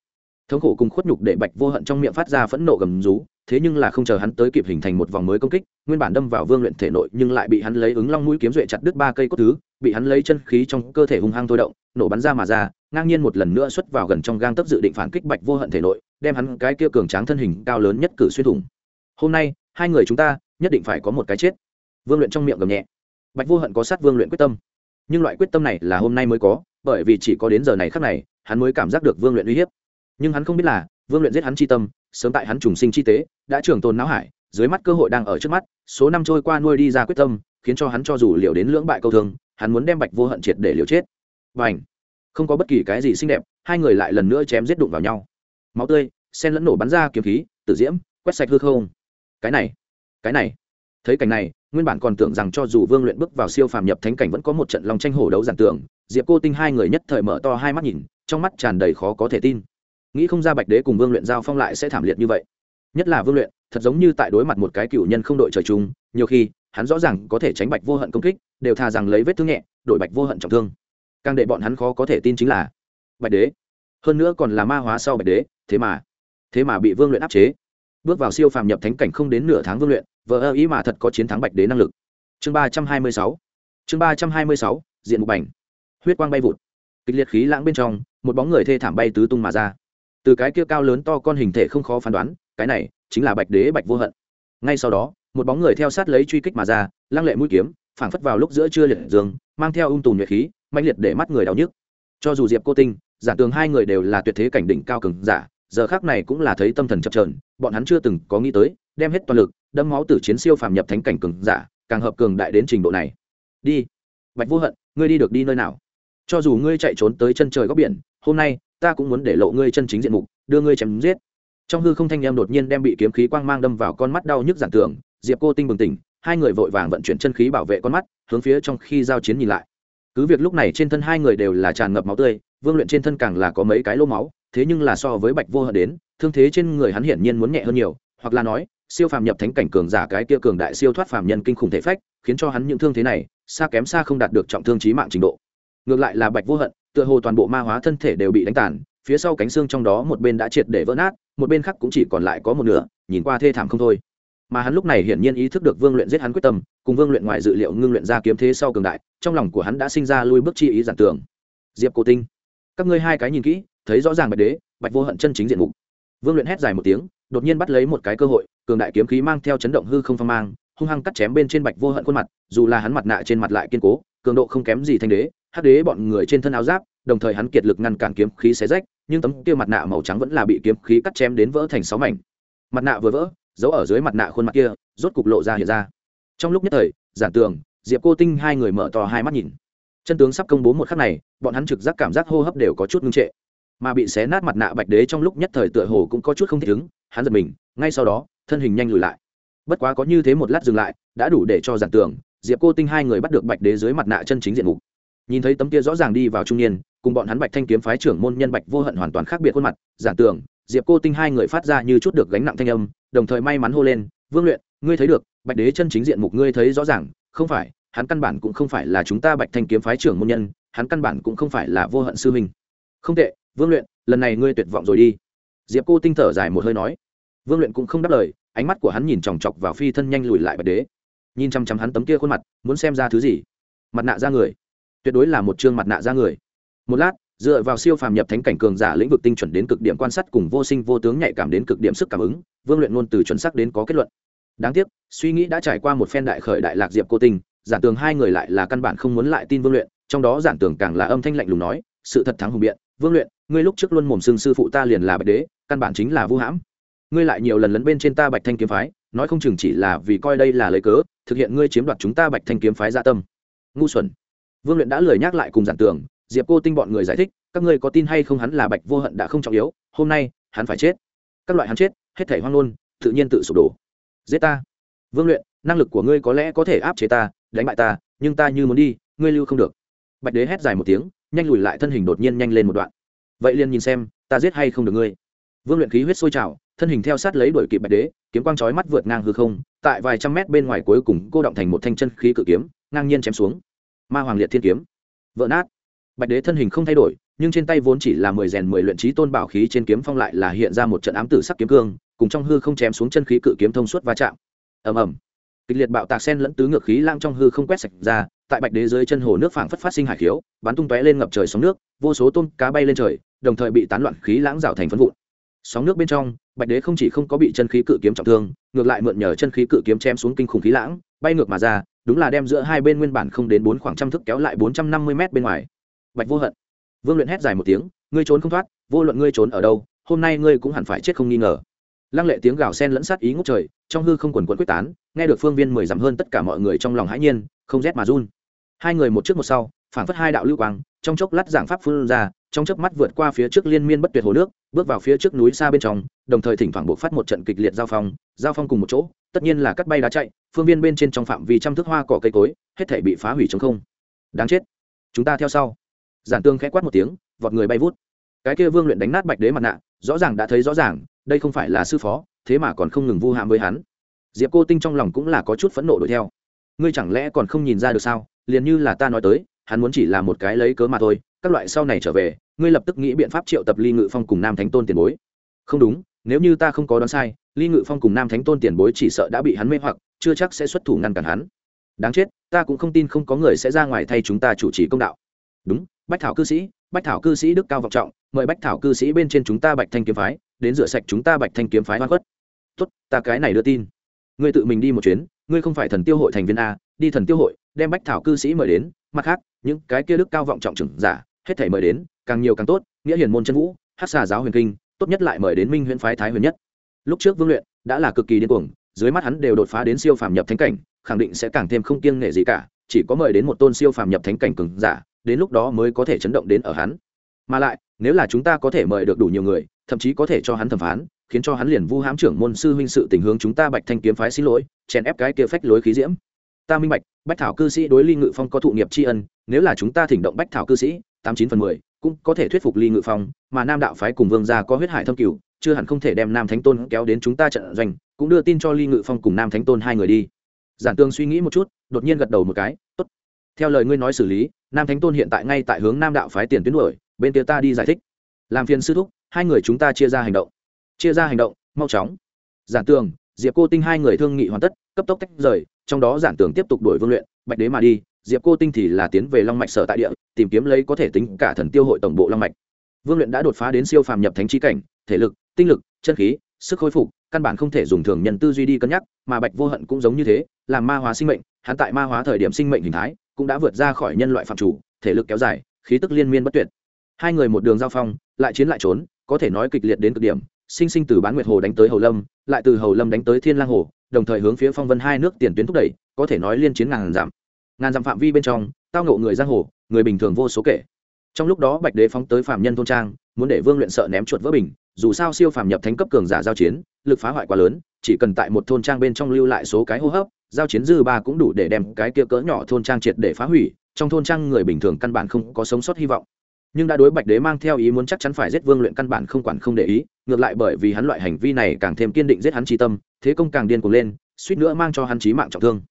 Thống khổ cùng khuất nhục để bạch vô hận trong miệng phát ra phẫn nộ gầm rú, thế nhưng là không chờ hắn tới kịp hình thành một vòng mới công kích, nguyên bản đâm vào vương luyện thể nội nhưng lại bị hắn lấy ứng long mũi kiếm duệ chặt đứt ba cây cốt thứ, bị hắn lấy chân khí trong cơ thể hung hăng thôi động, nổ bắn ra mà ra, ngang nhiên một lần nữa xuất vào gần trong gang tấp dự định phản kích bạch vô hận thể nội, đem hắn cái kia cường tráng thân hình cao lớn nhất cử xuyên thủng. Hôm nay, hai người chúng ta nhất định phải có một cái chết. Vương luyện trong miệng gầm nhẹ. Bạch vô hận có sát vương luyện quyết tâm. Nhưng loại quyết tâm này là hôm nay mới có, bởi vì chỉ có đến giờ này khắc này, hắn mới cảm giác được vương luyện uy hiếp. Nhưng hắn không biết là, vương luyện giết hắn chi tâm, sớm tại hắn trùng sinh chi tế, đã trường tồn não hải, dưới mắt cơ hội đang ở trước mắt, số năm trôi qua nuôi đi ra quyết tâm, khiến cho hắn cho dù liệu đến lưỡng bại câu thương, hắn muốn đem bạch vô hận triệt để liều chết. Và ảnh không có bất kỳ cái gì xinh đẹp, hai người lại lần nữa chém giết đụng vào nhau. Máu tươi, sen lẫn nổ bắn ra kiếm khí, tử diễm, quét sạch hư không. Cái này cái này. Thấy cảnh này, nguyên bản còn tưởng rằng cho dù vương luyện bước vào siêu phàm nhập thánh cảnh vẫn có một trận lòng tranh hổ đấu giản tưởng, diệp cô tinh hai người nhất thời mở to hai mắt nhìn, trong mắt tràn đầy khó có thể tin. Nghĩ không ra bạch đế cùng vương luyện giao phong lại sẽ thảm liệt như vậy. Nhất là vương luyện, thật giống như tại đối mặt một cái cựu nhân không đội trời chung, nhiều khi, hắn rõ ràng có thể tránh bạch vô hận công kích, đều thà rằng lấy vết thương nhẹ, đổi bạch vô hận trọng thương. Càng để bọn hắn khó có thể tin chính là bạch đế. Hơn nữa còn là ma hóa sau bạch đế, thế mà thế mà bị vương luyện áp chế bước vào siêu phàm nhập thánh cảnh không đến nửa tháng vương luyện vợ ơ ý mà thật có chiến thắng bạch đế năng lực. Chương ba trăm hai mươi sáu. Chương ba trăm hai mươi sáu, diện mục bành. Huyết quang bay vụt. Kịch liệt khí lãng bên trong, một bóng người thê thảm bay tứ tung mà ra. Từ cái kia cao lớn to con hình thể không khó phán đoán, cái này chính là bạch đế bạch vô hận. Ngay sau đó, một bóng người theo sát lấy truy kích mà ra, lăng lệ mũi kiếm, phảng phất vào lúc giữa trưa liệt dương, mang theo ung tùn nhuệ khí mạnh liệt để mắt người đau nhức. Cho dù diệp cô tinh, giả tường hai người đều là tuyệt thế cảnh đỉnh cao cường giả giờ khác này cũng là thấy tâm thần chập trờn bọn hắn chưa từng có nghĩ tới, đem hết toàn lực đâm máu tử chiến siêu phàm nhập thánh cảnh cường giả, càng hợp cường đại đến trình độ này. Đi, bạch vô hận, ngươi đi được đi nơi nào? Cho dù ngươi chạy trốn tới chân trời góc biển, hôm nay, ta cũng muốn để lộ ngươi chân chính diện mục, đưa ngươi chém giết. Trong hư không thanh em đột nhiên đem bị kiếm khí quang mang đâm vào con mắt đau nhức giản tưởng, diệp cô tinh bừng tỉnh, hai người vội vàng vận chuyển chân khí bảo vệ con mắt, hướng phía trong khi giao chiến nhìn lại. Cứ việc lúc này trên thân hai người đều là tràn ngập máu tươi vương luyện trên thân càng là có mấy cái lô máu, thế nhưng là so với bạch vô hận đến, thương thế trên người hắn hiển nhiên muốn nhẹ hơn nhiều, hoặc là nói, siêu phàm nhập thánh cảnh cường giả cái kia cường đại siêu thoát phàm nhân kinh khủng thể phách, khiến cho hắn những thương thế này, xa kém xa không đạt được trọng thương trí mạng trình độ. Ngược lại là bạch vô hận, tựa hồ toàn bộ ma hóa thân thể đều bị đánh tàn, phía sau cánh xương trong đó một bên đã triệt để vỡ nát, một bên khác cũng chỉ còn lại có một nửa, nhìn qua thê thảm không thôi. Mà hắn lúc này hiển nhiên ý thức được vương luyện giết hắn quyết tâm, cùng vương luyện ngoài dự liệu ngưng luyện ra kiếm thế sau cường đại, trong lòng của hắn đã sinh ra lui bước chi ý giản tưởng. Diệp cô tinh các ngươi hai cái nhìn kỹ, thấy rõ ràng bạch đế, bạch vô hận chân chính diện mục. Vương luyện hét dài một tiếng, đột nhiên bắt lấy một cái cơ hội, cường đại kiếm khí mang theo chấn động hư không phong mang, hung hăng cắt chém bên trên bạch vô hận khuôn mặt, dù là hắn mặt nạ trên mặt lại kiên cố, cường độ không kém gì thanh đế, hắc đế bọn người trên thân áo giáp, đồng thời hắn kiệt lực ngăn cản kiếm khí xé rách, nhưng tấm kia mặt nạ màu trắng vẫn là bị kiếm khí cắt chém đến vỡ thành sáu mảnh. Mặt nạ vừa vỡ giấu ở dưới mặt nạ khuôn mặt kia, rốt cục lộ ra hiện ra. Trong lúc nhất thời, giản tường, diệp cô tinh hai người mở to hai mắt nhìn chân tướng sắp công bố một khắc này, bọn hắn trực giác cảm giác hô hấp đều có chút ngưng trệ. Mà bị xé nát mặt nạ bạch đế trong lúc nhất thời tựa hồ cũng có chút không thích ứng, hắn giật mình, ngay sau đó, thân hình nhanh lùi lại. Bất quá có như thế một lát dừng lại, đã đủ để cho giản tường diệp cô tinh hai người bắt được bạch đế dưới mặt nạ chân chính diện mục. Nhìn thấy tấm kia rõ ràng đi vào trung niên, cùng bọn hắn bạch thanh kiếm phái trưởng môn nhân bạch vô hận hoàn toàn khác biệt khuôn mặt, giản tường diệp cô tinh hai người phát ra như chút được gánh nặng thanh âm, đồng thời may mắn hô lên, vương luyện, ngươi thấy được, bạch đế chân chính diện mục ngươi thấy rõ ràng, không phải hắn căn bản cũng không phải là chúng ta bạch thanh kiếm phái trưởng môn nhân, hắn căn bản cũng không phải là vô hận sư huynh. Không tệ, vương luyện, lần này ngươi tuyệt vọng rồi đi. Diệp cô tinh thở dài một hơi nói. Vương luyện cũng không đáp lời, ánh mắt của hắn nhìn chòng chọc vào phi thân nhanh lùi lại bạch đế. Nhìn chăm chăm hắn tấm kia khuôn mặt, muốn xem ra thứ gì? Mặt nạ ra người. Tuyệt đối là một chương mặt nạ ra người. Một lát, dựa vào siêu phàm nhập thánh cảnh cường giả lĩnh vực tinh chuẩn đến cực điểm quan sát cùng vô sinh vô tướng nhạy cảm đến cực điểm sức cảm ứng, vương luyện luôn từ chuẩn sắc đến có kết luận. Đáng tiếc, suy nghĩ đã trải qua một phen đại khởi đại lạc diệp cô tinh giản tường hai người lại là căn bản không muốn lại tin vương luyện, trong đó giản tường càng là âm thanh lạnh lùng nói, sự thật thắng hùng biện, vương luyện, ngươi lúc trước luôn mồm xưng sư phụ ta liền là bạch đế, căn bản chính là vũ hãm. Ngươi lại nhiều lần lấn bên trên ta bạch thanh kiếm phái, nói không chừng chỉ là vì coi đây là lấy cớ, thực hiện ngươi chiếm đoạt chúng ta bạch thanh kiếm phái gia dạ tâm. Ngu xuẩn. Vương luyện đã lười nhắc lại cùng giản tường, diệp cô tinh bọn người giải thích, các ngươi có tin hay không hắn là bạch vô hận đã không trọng yếu, hôm nay, hắn phải chết. Các loại hắn chết, hết thể hoang luôn tự nhiên tự sụp đổ. Giết ta. Vương luyện, năng lực của ngươi có lẽ có thể áp chế ta đánh bại ta, nhưng ta như muốn đi, ngươi lưu không được. Bạch đế hét dài một tiếng, nhanh lùi lại thân hình đột nhiên nhanh lên một đoạn. Vậy liền nhìn xem, ta giết hay không được ngươi. Vương luyện khí huyết sôi trào, thân hình theo sát lấy đuổi kịp bạch đế, kiếm quang chói mắt vượt ngang hư không, tại vài trăm mét bên ngoài cuối cùng cô động thành một thanh chân khí cự kiếm, ngang nhiên chém xuống. Ma hoàng liệt thiên kiếm. Vỡ nát. Bạch đế thân hình không thay đổi, nhưng trên tay vốn chỉ là mười rèn mười luyện trí tôn bảo khí trên kiếm phong lại là hiện ra một trận ám tử sắc kiếm cương, cùng trong hư không chém xuống chân khí cự kiếm thông suốt va chạm. Ầm ầm kịch liệt bạo tạc sen lẫn tứ ngược khí lang trong hư không quét sạch ra, tại bạch đế dưới chân hồ nước phảng phất phát sinh hải khiếu, bắn tung tóe lên ngập trời sóng nước, vô số tôm cá bay lên trời, đồng thời bị tán loạn khí lãng rào thành phân vụn. Sóng nước bên trong, bạch đế không chỉ không có bị chân khí cự kiếm trọng thương, ngược lại mượn nhờ chân khí cự kiếm chém xuống kinh khủng khí lãng, bay ngược mà ra, đúng là đem giữa hai bên nguyên bản không đến bốn khoảng trăm thức kéo lại bốn trăm năm mươi m bên ngoài. Bạch vô hận. Vương luyện hét dài một tiếng, ngươi trốn không thoát, vô luận ngươi trốn ở đâu, hôm nay ngươi cũng hẳn phải chết không nghi ngờ. Lăng lệ tiếng gào sen lẫn sát ý ngốc trời, trong hư không quần quần quyết tán nghe được phương viên mười dặm hơn tất cả mọi người trong lòng hãi nhiên, không rét mà run. Hai người một trước một sau phản phất hai đạo lưu quang, trong chốc lát giảng pháp phương ra, trong chớp mắt vượt qua phía trước liên miên bất tuyệt hồ nước, bước vào phía trước núi xa bên trong, đồng thời thỉnh thoảng buộc phát một trận kịch liệt giao phong giao phong cùng một chỗ, tất nhiên là cắt bay đá chạy, phương viên bên trên trong phạm vi trăm thước hoa cỏ cây cối, hết thể bị phá hủy chống không. Đáng chết. Chúng ta theo sau. Giản tương khẽ quát một tiếng, vọt người bay vút. Cái kia vương luyện đánh nát bạch đế mặt nạ, rõ ràng đã thấy rõ ràng, đây không phải là sư phó, thế mà còn không ngừng vu hãm với hắn diệp cô tinh trong lòng cũng là có chút phẫn nộ đuổi theo. Ngươi chẳng lẽ còn không nhìn ra được sao? Liền như là ta nói tới, hắn muốn chỉ là một cái lấy cớ mà thôi, các loại sau này trở về, ngươi lập tức nghĩ biện pháp triệu tập ly ngự phong cùng nam thánh tôn tiền bối. Không đúng, nếu như ta không có đoán sai, ly ngự phong cùng nam thánh tôn tiền bối chỉ sợ đã bị hắn mê hoặc, chưa chắc sẽ xuất thủ ngăn cản hắn. Đáng chết, ta cũng không tin không có người sẽ ra ngoài thay chúng ta chủ trì công đạo. Đúng, bách thảo cư sĩ, bách thảo cư sĩ đức cao vọng trọng, mời bách thảo cư sĩ bên trên chúng ta bạch thanh kiếm phái, đến rửa sạch chúng ta bạch thanh kiếm phái hoa khuất. Tốt, ta cái này đưa tin ngươi tự mình đi một chuyến, ngươi không phải thần tiêu hội thành viên a, đi thần tiêu hội, đem bách thảo cư sĩ mời đến. Mặt khác, những cái kia đức cao vọng trọng trưởng giả, hết thể mời đến, càng nhiều càng tốt. Nghĩa hiền môn chân vũ, hát xà giáo huyền kinh, tốt nhất lại mời đến minh huyện phái thái huyền nhất. Lúc trước vương luyện đã là cực kỳ điên cuồng, dưới mắt hắn đều đột phá đến siêu phàm nhập thánh cảnh, khẳng định sẽ càng thêm không kiêng nể gì cả, chỉ có mời đến một tôn siêu phàm nhập thánh cảnh cường giả, đến lúc đó mới có thể chấn động đến ở hắn. Mà lại, nếu là chúng ta có thể mời được đủ nhiều người, thậm chí có thể cho hắn thẩm phán khiến cho hắn liền vu hãm trưởng môn sư huynh sự tình hướng chúng ta bạch thanh kiếm phái xin lỗi, chèn ép cái kia phách lối khí diễm. Ta minh bạch, bách thảo cư sĩ đối ly ngự phong có thụ nghiệp tri ân, nếu là chúng ta thỉnh động bách thảo cư sĩ, tám chín phần mười cũng có thể thuyết phục ly ngự phong, mà nam đạo phái cùng vương gia có huyết hải thâm cửu, chưa hẳn không thể đem nam thánh tôn kéo đến chúng ta trận doanh, cũng đưa tin cho ly ngự phong cùng nam thánh tôn hai người đi. Giản tương suy nghĩ một chút, đột nhiên gật đầu một cái, tốt. Theo lời ngươi nói xử lý, nam thánh tôn hiện tại ngay tại hướng nam đạo phái tiền tuyến đuổi, bên kia ta đi giải thích. Làm phiền sư thúc, hai người chúng ta chia ra hành động chia ra hành động, mau chóng. Giản tường, diệp cô tinh hai người thương nghị hoàn tất, cấp tốc tách rời, trong đó giản tường tiếp tục đuổi vương luyện, bạch đế mà đi, diệp cô tinh thì là tiến về long mạch sở tại địa, tìm kiếm lấy có thể tính cả thần tiêu hội tổng bộ long mạch. Vương luyện đã đột phá đến siêu phàm nhập thánh trí cảnh, thể lực, tinh lực, chân khí, sức khôi phục, căn bản không thể dùng thường nhân tư duy đi cân nhắc, mà bạch vô hận cũng giống như thế, làm ma hóa sinh mệnh, hắn tại ma hóa thời điểm sinh mệnh hình thái cũng đã vượt ra khỏi nhân loại phạm chủ, thể lực kéo dài, khí tức liên miên bất tuyệt. Hai người một đường giao phong, lại chiến lại trốn, có thể nói kịch liệt đến cực điểm sinh sinh từ bán nguyệt hồ đánh tới hầu lâm, lại từ hầu lâm đánh tới thiên lang hồ, đồng thời hướng phía phong vân hai nước tiền tuyến thúc đẩy, có thể nói liên chiến ngàn giảm. Ngàn dặm phạm vi bên trong, tao ngộ người giang hồ, người bình thường vô số kể. Trong lúc đó bạch đế phóng tới phạm nhân thôn trang, muốn để vương luyện sợ ném chuột vỡ bình, dù sao siêu phàm nhập thánh cấp cường giả giao chiến, lực phá hoại quá lớn, chỉ cần tại một thôn trang bên trong lưu lại số cái hô hấp, giao chiến dư ba cũng đủ để đem cái kia cỡ nhỏ thôn trang triệt để phá hủy, trong thôn trang người bình thường căn bản không có sống sót hy vọng nhưng đã đối bạch đế mang theo ý muốn chắc chắn phải giết vương luyện căn bản không quản không để ý, ngược lại bởi vì hắn loại hành vi này càng thêm kiên định giết hắn trí tâm, thế công càng điên cuồng lên, suýt nữa mang cho hắn trí mạng trọng thương.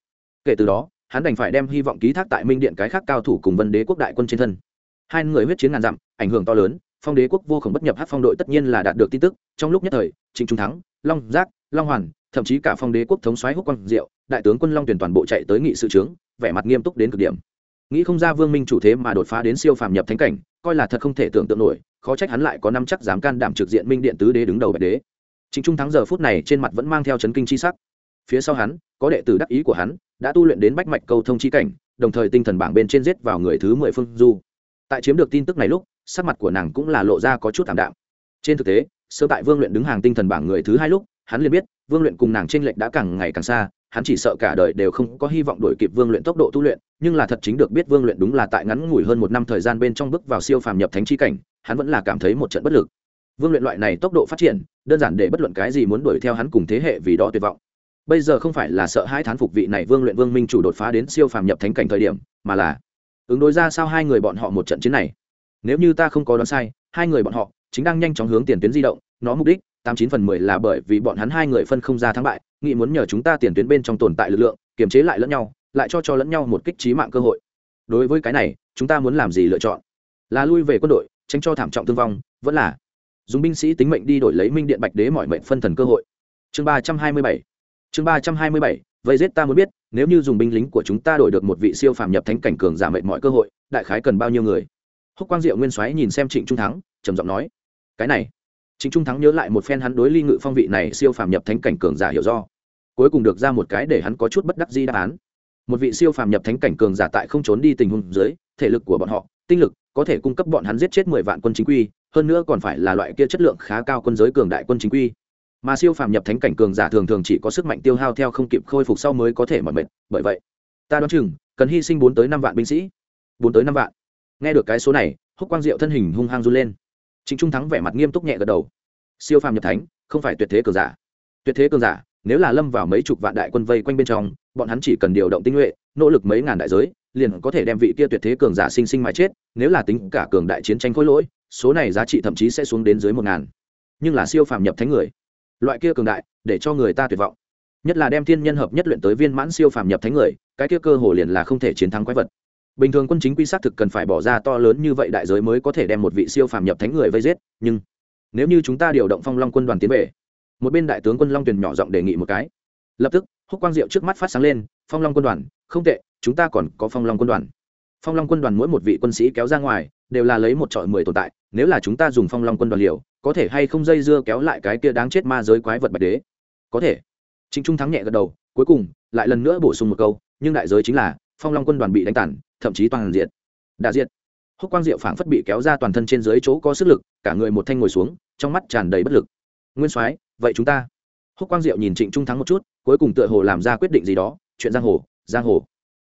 Kể từ đó, hắn đành phải đem hy vọng ký thác tại minh điện cái khác cao thủ cùng vân đế quốc đại quân trên thân. Hai người huyết chiến ngàn dặm, ảnh hưởng to lớn, phong đế quốc vô khổng bất nhập hát phong đội tất nhiên là đạt được tin tức, trong lúc nhất thời, trịnh trung thắng, long giác, long hoàn, thậm chí cả phong đế quốc thống soái húc quang diệu, đại tướng quân long tuyển toàn bộ chạy tới nghị sự trướng, vẻ mặt nghiêm túc đến cực điểm nghĩ không ra vương minh chủ thế mà đột phá đến siêu phàm nhập thánh cảnh, coi là thật không thể tưởng tượng nổi, khó trách hắn lại có năm chắc dám can đảm trực diện minh điện tứ đế đứng đầu bạch đế. Chính trung thắng giờ phút này trên mặt vẫn mang theo chấn kinh chi sắc. Phía sau hắn, có đệ tử đắc ý của hắn, đã tu luyện đến bách mạch câu thông chi cảnh, đồng thời tinh thần bảng bên trên giết vào người thứ mười phương du. Tại chiếm được tin tức này lúc, sắc mặt của nàng cũng là lộ ra có chút thảm đạm. Trên thực tế sơ tại vương luyện đứng hàng tinh thần bảng người thứ hai lúc, hắn liền biết, vương luyện cùng nàng t r ê n lệch đã càng ngày càng xa hắn chỉ sợ cả đời đều không có hy vọng đổi kịp vương luyện tốc độ tu luyện, nhưng là thật chính được biết vương luyện đúng là tại ngắn ngủi hơn một năm thời gian bên trong bước vào siêu phàm nhập thánh chi cảnh, hắn vẫn là cảm thấy một trận bất lực. Vương luyện loại này tốc độ phát triển, đơn giản để bất luận cái gì muốn đuổi theo hắn cùng thế hệ vì đó tuyệt vọng. Bây giờ không phải là sợ hai thán phục vị này vương luyện vương minh chủ đột phá đến siêu phàm nhập thánh cảnh thời điểm, mà là ứng đối ra sao hai người bọn họ một trận chiến này. Nếu như ta không có đoán sai, hai người bọn họ chính đang nhanh chóng hướng tiền tuyến di động, nó mục đích tám chín phần mười là bởi vì bọn hắn hai người phân không ra thắng bại nghĩ muốn nhờ chúng ta tiền tuyến bên trong tồn tại lực lượng, kiềm chế lại lẫn nhau, lại cho cho lẫn nhau một kích trí mạng cơ hội. Đối với cái này, chúng ta muốn làm gì lựa chọn? Là lui về quân đội, tránh cho thảm trọng thương vong, vẫn là dùng binh sĩ tính mệnh đi đổi lấy minh điện bạch đế mọi mệnh phân thần cơ hội. Chương ba trăm hai mươi bảy. Chương ba trăm hai mươi bảy vậy giết ta muốn biết, nếu như dùng binh lính của chúng ta đổi được một vị siêu phàm nhập thánh cảnh cường giả mệnh mọi cơ hội, đại khái cần bao nhiêu người? Húc quang diệu nguyên soái nhìn xem trịnh trung thắng, trầm giọng nói, cái này Chính trung thắng nhớ lại một phen hắn đối ly ngự phong vị này siêu phàm nhập thánh cảnh cường giả hiểu do. Cuối cùng được ra một cái để hắn có chút bất đắc di đáp án. Một vị siêu phàm nhập thánh cảnh cường giả tại không trốn đi tình huống dưới, thể lực của bọn họ, tinh lực, có thể cung cấp bọn hắn giết chết mười vạn quân chính quy, hơn nữa còn phải là loại kia chất lượng khá cao quân giới cường đại quân chính quy. Mà siêu phàm nhập thánh cảnh cường giả thường thường chỉ có sức mạnh tiêu hao theo không kịp khôi phục sau mới có thể mỏi mệt, bởi vậy, ta đoán chừng, cần hy sinh bốn tới năm vạn binh sĩ. Bốn tới năm vạn. Nghe được cái số này, húc quang diệu thân hình hung hăng run lên. Trịnh trung thắng vẻ mặt nghiêm túc nhẹ gật đầu. Siêu phàm nhập thánh, không phải tuyệt thế cường giả. Tuyệt thế cường giả, nếu là lâm vào mấy chục vạn đại quân vây quanh bên trong, bọn hắn chỉ cần điều động tinh nhuệ, nỗ lực mấy ngàn đại giới, liền có thể đem vị kia tuyệt thế cường giả sinh sinh mà chết, nếu là tính cả cường đại chiến tranh khối lỗi, số này giá trị thậm chí sẽ xuống đến dưới một ngàn. Nhưng là siêu phàm nhập thánh người, loại kia cường đại, để cho người ta tuyệt vọng. Nhất là đem thiên nhân hợp nhất luyện tới viên mãn siêu phàm nhập thánh người, cái kia cơ hồ liền là không thể chiến thắng quái vật bình thường quân chính quy xác thực cần phải bỏ ra to lớn như vậy đại giới mới có thể đem một vị siêu phàm nhập thánh người vây giết, nhưng nếu như chúng ta điều động phong long quân đoàn tiến về, một bên đại tướng quân long tuyền nhỏ giọng đề nghị một cái. Lập tức, húc quang diệu trước mắt phát sáng lên, phong long quân đoàn, không tệ, chúng ta còn có phong long quân đoàn. Phong long quân đoàn mỗi một vị quân sĩ kéo ra ngoài, đều là lấy một trọi mười tồn tại, nếu là chúng ta dùng phong long quân đoàn liều, có thể hay không dây dưa kéo lại cái kia đáng chết ma giới quái vật bạch đế? Có thể. Chính trung thắng nhẹ gật đầu, cuối cùng, lại lần nữa bổ sung một câu, nhưng đại giới chính là, phong long quân đoàn bị đánh tản thậm chí toàn diện. Đa diện húc quang diệu phảng phất bị kéo ra toàn thân trên dưới chỗ có sức lực, cả người một thanh ngồi xuống, trong mắt tràn đầy bất lực. Nguyên soái, vậy chúng ta? Húc quang diệu nhìn trịnh trung thắng một chút, cuối cùng tựa hồ làm ra quyết định gì đó, chuyện giang hồ giang hồ.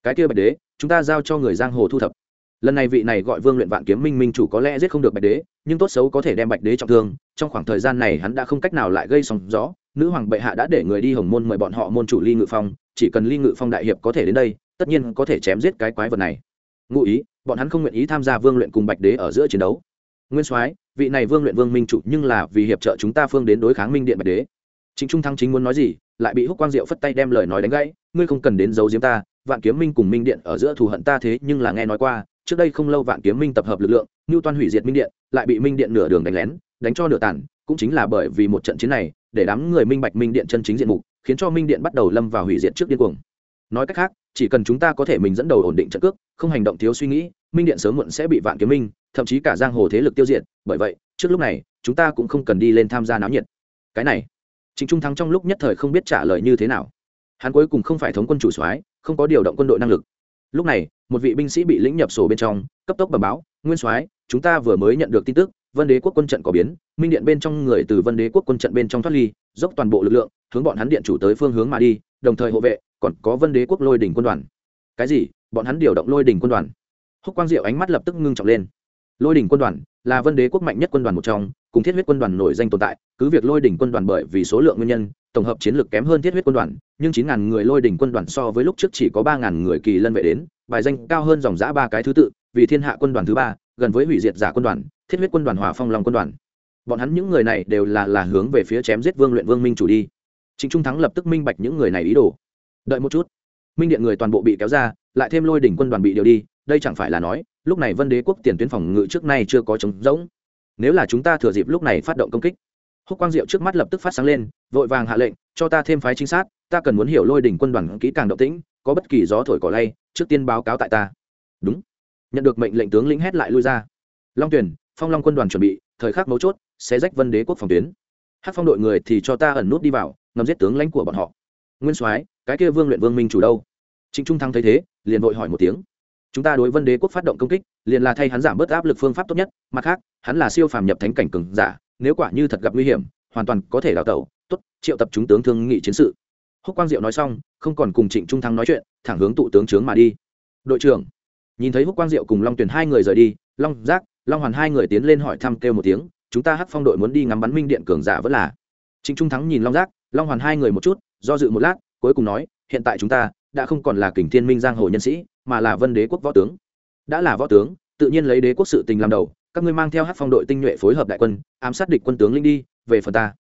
Cái kia bạch đế, chúng ta giao cho người giang hồ thu thập. Lần này vị này gọi vương luyện vạn kiếm minh minh chủ có lẽ giết không được bạch đế, nhưng tốt xấu có thể đem bạch đế trọng thương. Trong khoảng thời gian này hắn đã không cách nào lại gây sóng gió. Nữ hoàng bệ hạ đã để người đi hồng môn mời bọn họ môn chủ ly ngự phong, chỉ cần ly ngự phong đại hiệp có thể đến đây tất nhiên có thể chém giết cái quái vật này. Ngụ ý, bọn hắn không nguyện ý tham gia vương luyện cùng bạch đế ở giữa chiến đấu. Nguyên soái, vị này vương luyện vương minh chủ nhưng là vì hiệp trợ chúng ta phương đến đối kháng minh điện bạch đế. Chính trung thắng chính muốn nói gì, lại bị húc quang diệu phất tay đem lời nói đánh gãy, ngươi không cần đến giấu giếm ta, vạn kiếm minh cùng minh điện ở giữa thù hận ta thế nhưng là nghe nói qua, trước đây không lâu vạn kiếm minh tập hợp lực lượng ngưu toan hủy diệt minh điện, lại bị minh điện nửa đường đánh lén, đánh cho nửa tàn, cũng chính là bởi vì một trận chiến này, để đám người minh bạch minh điện chân chính diện mục, khiến cho minh điện bắt đầu lâm vào hủy diệt trước điên cuồng. Nói cách khác chỉ cần chúng ta có thể mình dẫn đầu ổn định trận cước, không hành động thiếu suy nghĩ, minh điện sớm muộn sẽ bị vạn kiếm minh, thậm chí cả giang hồ thế lực tiêu diệt. Bởi vậy, trước lúc này, chúng ta cũng không cần đi lên tham gia náo nhiệt. Cái này chính trung thắng trong lúc nhất thời không biết trả lời như thế nào. Hắn cuối cùng không phải thống quân chủ soái, không có điều động quân đội năng lực. Lúc này, một vị binh sĩ bị lĩnh nhập sổ bên trong, cấp tốc bẩm báo, nguyên soái, chúng ta vừa mới nhận được tin tức, vân đế quốc quân trận có biến. Minh điện bên trong người từ vân đế quốc quân trận bên trong thoát ly, dốc toàn bộ lực lượng, hướng bọn hắn điện chủ tới phương hướng mà đi, đồng thời hộ vệ còn có vân đế quốc lôi đỉnh quân đoàn. Cái gì? Bọn hắn điều động lôi đỉnh quân đoàn. Húc quang diệu ánh mắt lập tức ngưng trọng lên. Lôi đỉnh quân đoàn là vân đế quốc mạnh nhất quân đoàn một trong, cùng thiết huyết quân đoàn nổi danh tồn tại, cứ việc lôi đỉnh quân đoàn bởi vì số lượng nguyên nhân, tổng hợp chiến lược kém hơn thiết huyết quân đoàn, nhưng chín ngàn người lôi đỉnh quân đoàn so với lúc trước chỉ có ba ngàn người kỳ lân vệ đến, bài danh cao hơn dòng giã ba cái thứ tự, vì thiên hạ quân đoàn thứ ba, gần với hủy diệt giả quân đoàn, thiết huyết quân đoàn hòa phong long quân đoàn. Bọn hắn những người này đều là là hướng về phía chém giết vương luyện vương minh chủ đi. Chính trung thắng lập tức minh bạch những người này ý đồ đợi một chút. Minh điện người toàn bộ bị kéo ra, lại thêm lôi đỉnh quân đoàn bị điều đi, đây chẳng phải là nói, lúc này vân đế quốc tiền tuyến phòng ngự trước nay chưa có trống rỗng. Nếu là chúng ta thừa dịp lúc này phát động công kích, húc quang diệu trước mắt lập tức phát sáng lên, vội vàng hạ lệnh, cho ta thêm phái trinh sát, ta cần muốn hiểu lôi đỉnh quân đoàn kỹ càng động tĩnh, có bất kỳ gió thổi cỏ lay, trước tiên báo cáo tại ta. Đúng. Nhận được mệnh lệnh tướng lĩnh hét lại lui ra. Long tuyển phong long quân đoàn chuẩn bị, thời khắc mấu chốt, sẽ rách vân đế quốc phòng tuyến. Hát phong đội người thì cho ta ẩn nút đi vào, ngầm giết tướng lãnh của bọn họ. Nguyên soái cái kia vương luyện vương minh chủ đâu? Trịnh trung thắng thấy thế, liền vội hỏi một tiếng. Chúng ta đối vân đế quốc phát động công kích, liền là thay hắn giảm bớt áp lực phương pháp tốt nhất, mặt khác, hắn là siêu phàm nhập thánh cảnh cường giả, nếu quả như thật gặp nguy hiểm, hoàn toàn có thể đào tẩu. Tốt, triệu tập chúng tướng thương nghị chiến sự. Húc quang diệu nói xong, không còn cùng trịnh trung thắng nói chuyện, thẳng hướng tụ tướng trướng mà đi. Đội trưởng, nhìn thấy húc quang diệu cùng long tuyền hai người rời đi, long giác, long hoàn hai người tiến lên hỏi thăm kêu một tiếng, chúng ta hắc phong đội muốn đi ngắm bắn minh điện cường giả vẫn là? Trịnh trung thắng nhìn long giác, long hoàn hai người một chút, do dự một lát cuối cùng nói, hiện tại chúng ta đã không còn là kình thiên minh giang hồ nhân sĩ, mà là vân đế quốc võ tướng. Đã là võ tướng, tự nhiên lấy đế quốc sự tình làm đầu, các ngươi mang theo hát phong đội tinh nhuệ phối hợp đại quân, ám sát địch quân tướng linh đi, về phần ta.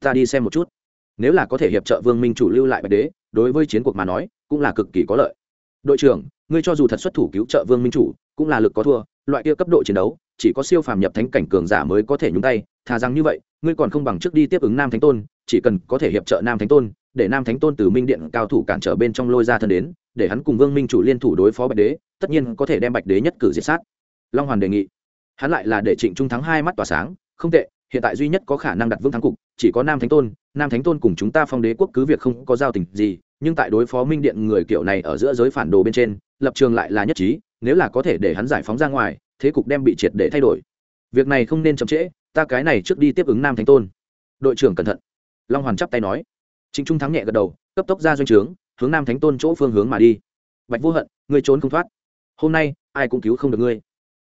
Ta đi xem một chút. Nếu là có thể hiệp trợ vương minh chủ lưu lại bạch đế, đối với chiến cuộc mà nói, cũng là cực kỳ có lợi. Đội trưởng, ngươi cho dù thật xuất thủ cứu trợ vương minh chủ, cũng là lực có thua, loại kia cấp độ chiến đấu, chỉ có siêu phàm nhập thánh cảnh cường giả mới có thể nhúng tay, thà rằng như vậy, ngươi còn không bằng trước đi tiếp ứng nam thánh tôn, chỉ cần có thể hiệp trợ nam thánh tôn để nam thánh tôn từ minh điện cao thủ cản trở bên trong lôi ra thân đến, để hắn cùng vương minh chủ liên thủ đối phó bạch đế, tất nhiên có thể đem bạch đế nhất cử diệt sát. Long hoàn đề nghị. Hắn lại là để trịnh trung thắng hai mắt tỏa sáng, không tệ, hiện tại duy nhất có khả năng đặt vương thắng cục, chỉ có nam thánh tôn, nam thánh tôn cùng chúng ta phong đế quốc cứ việc không có giao tình gì, nhưng tại đối phó minh điện người kiểu này ở giữa giới phản đồ bên trên, lập trường lại là nhất trí, nếu là có thể để hắn giải phóng ra ngoài, thế cục đem bị triệt để thay đổi. Việc này không nên chậm trễ, ta cái này trước đi tiếp ứng nam thánh tôn. Đội trưởng cẩn thận. Long hoàn chắp tay nói trịnh trung thắng nhẹ gật đầu, cấp tốc ra doanh trướng, hướng nam thánh tôn chỗ phương hướng mà đi. Bạch vô hận, ngươi trốn không thoát. Hôm nay, ai cũng cứu không được ngươi.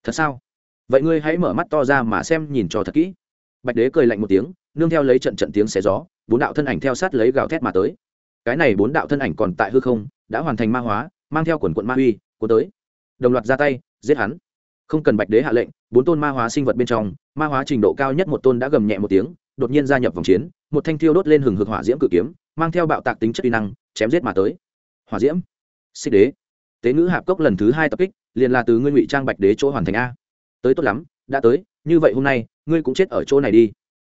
Thật sao? Vậy ngươi hãy mở mắt to ra mà xem nhìn cho thật kỹ. Bạch đế cười lạnh một tiếng, nương theo lấy trận trận tiếng xé gió, bốn đạo thân ảnh theo sát lấy gào thét mà tới. Cái này bốn đạo thân ảnh còn tại hư không, đã hoàn thành ma hóa, mang theo quần quần ma uy của tới. Đồng loạt ra tay, giết hắn. Không cần bạch đế hạ lệnh, bốn tôn ma hóa sinh vật bên trong, ma hóa trình độ cao nhất một tôn đã gầm nhẹ một tiếng đột nhiên gia nhập vòng chiến, một thanh thiêu đốt lên hừng hực hỏa diễm cự kiếm, mang theo bạo tạc tính chất uy năng, chém giết mà tới. Hỏa diễm. Xích đế. Tế ngữ hạp cốc lần thứ hai tập kích, liền là từ ngươi ngụy trang bạch đế chỗ hoàn thành a. Tới tốt lắm, đã tới, như vậy hôm nay, ngươi cũng chết ở chỗ này đi.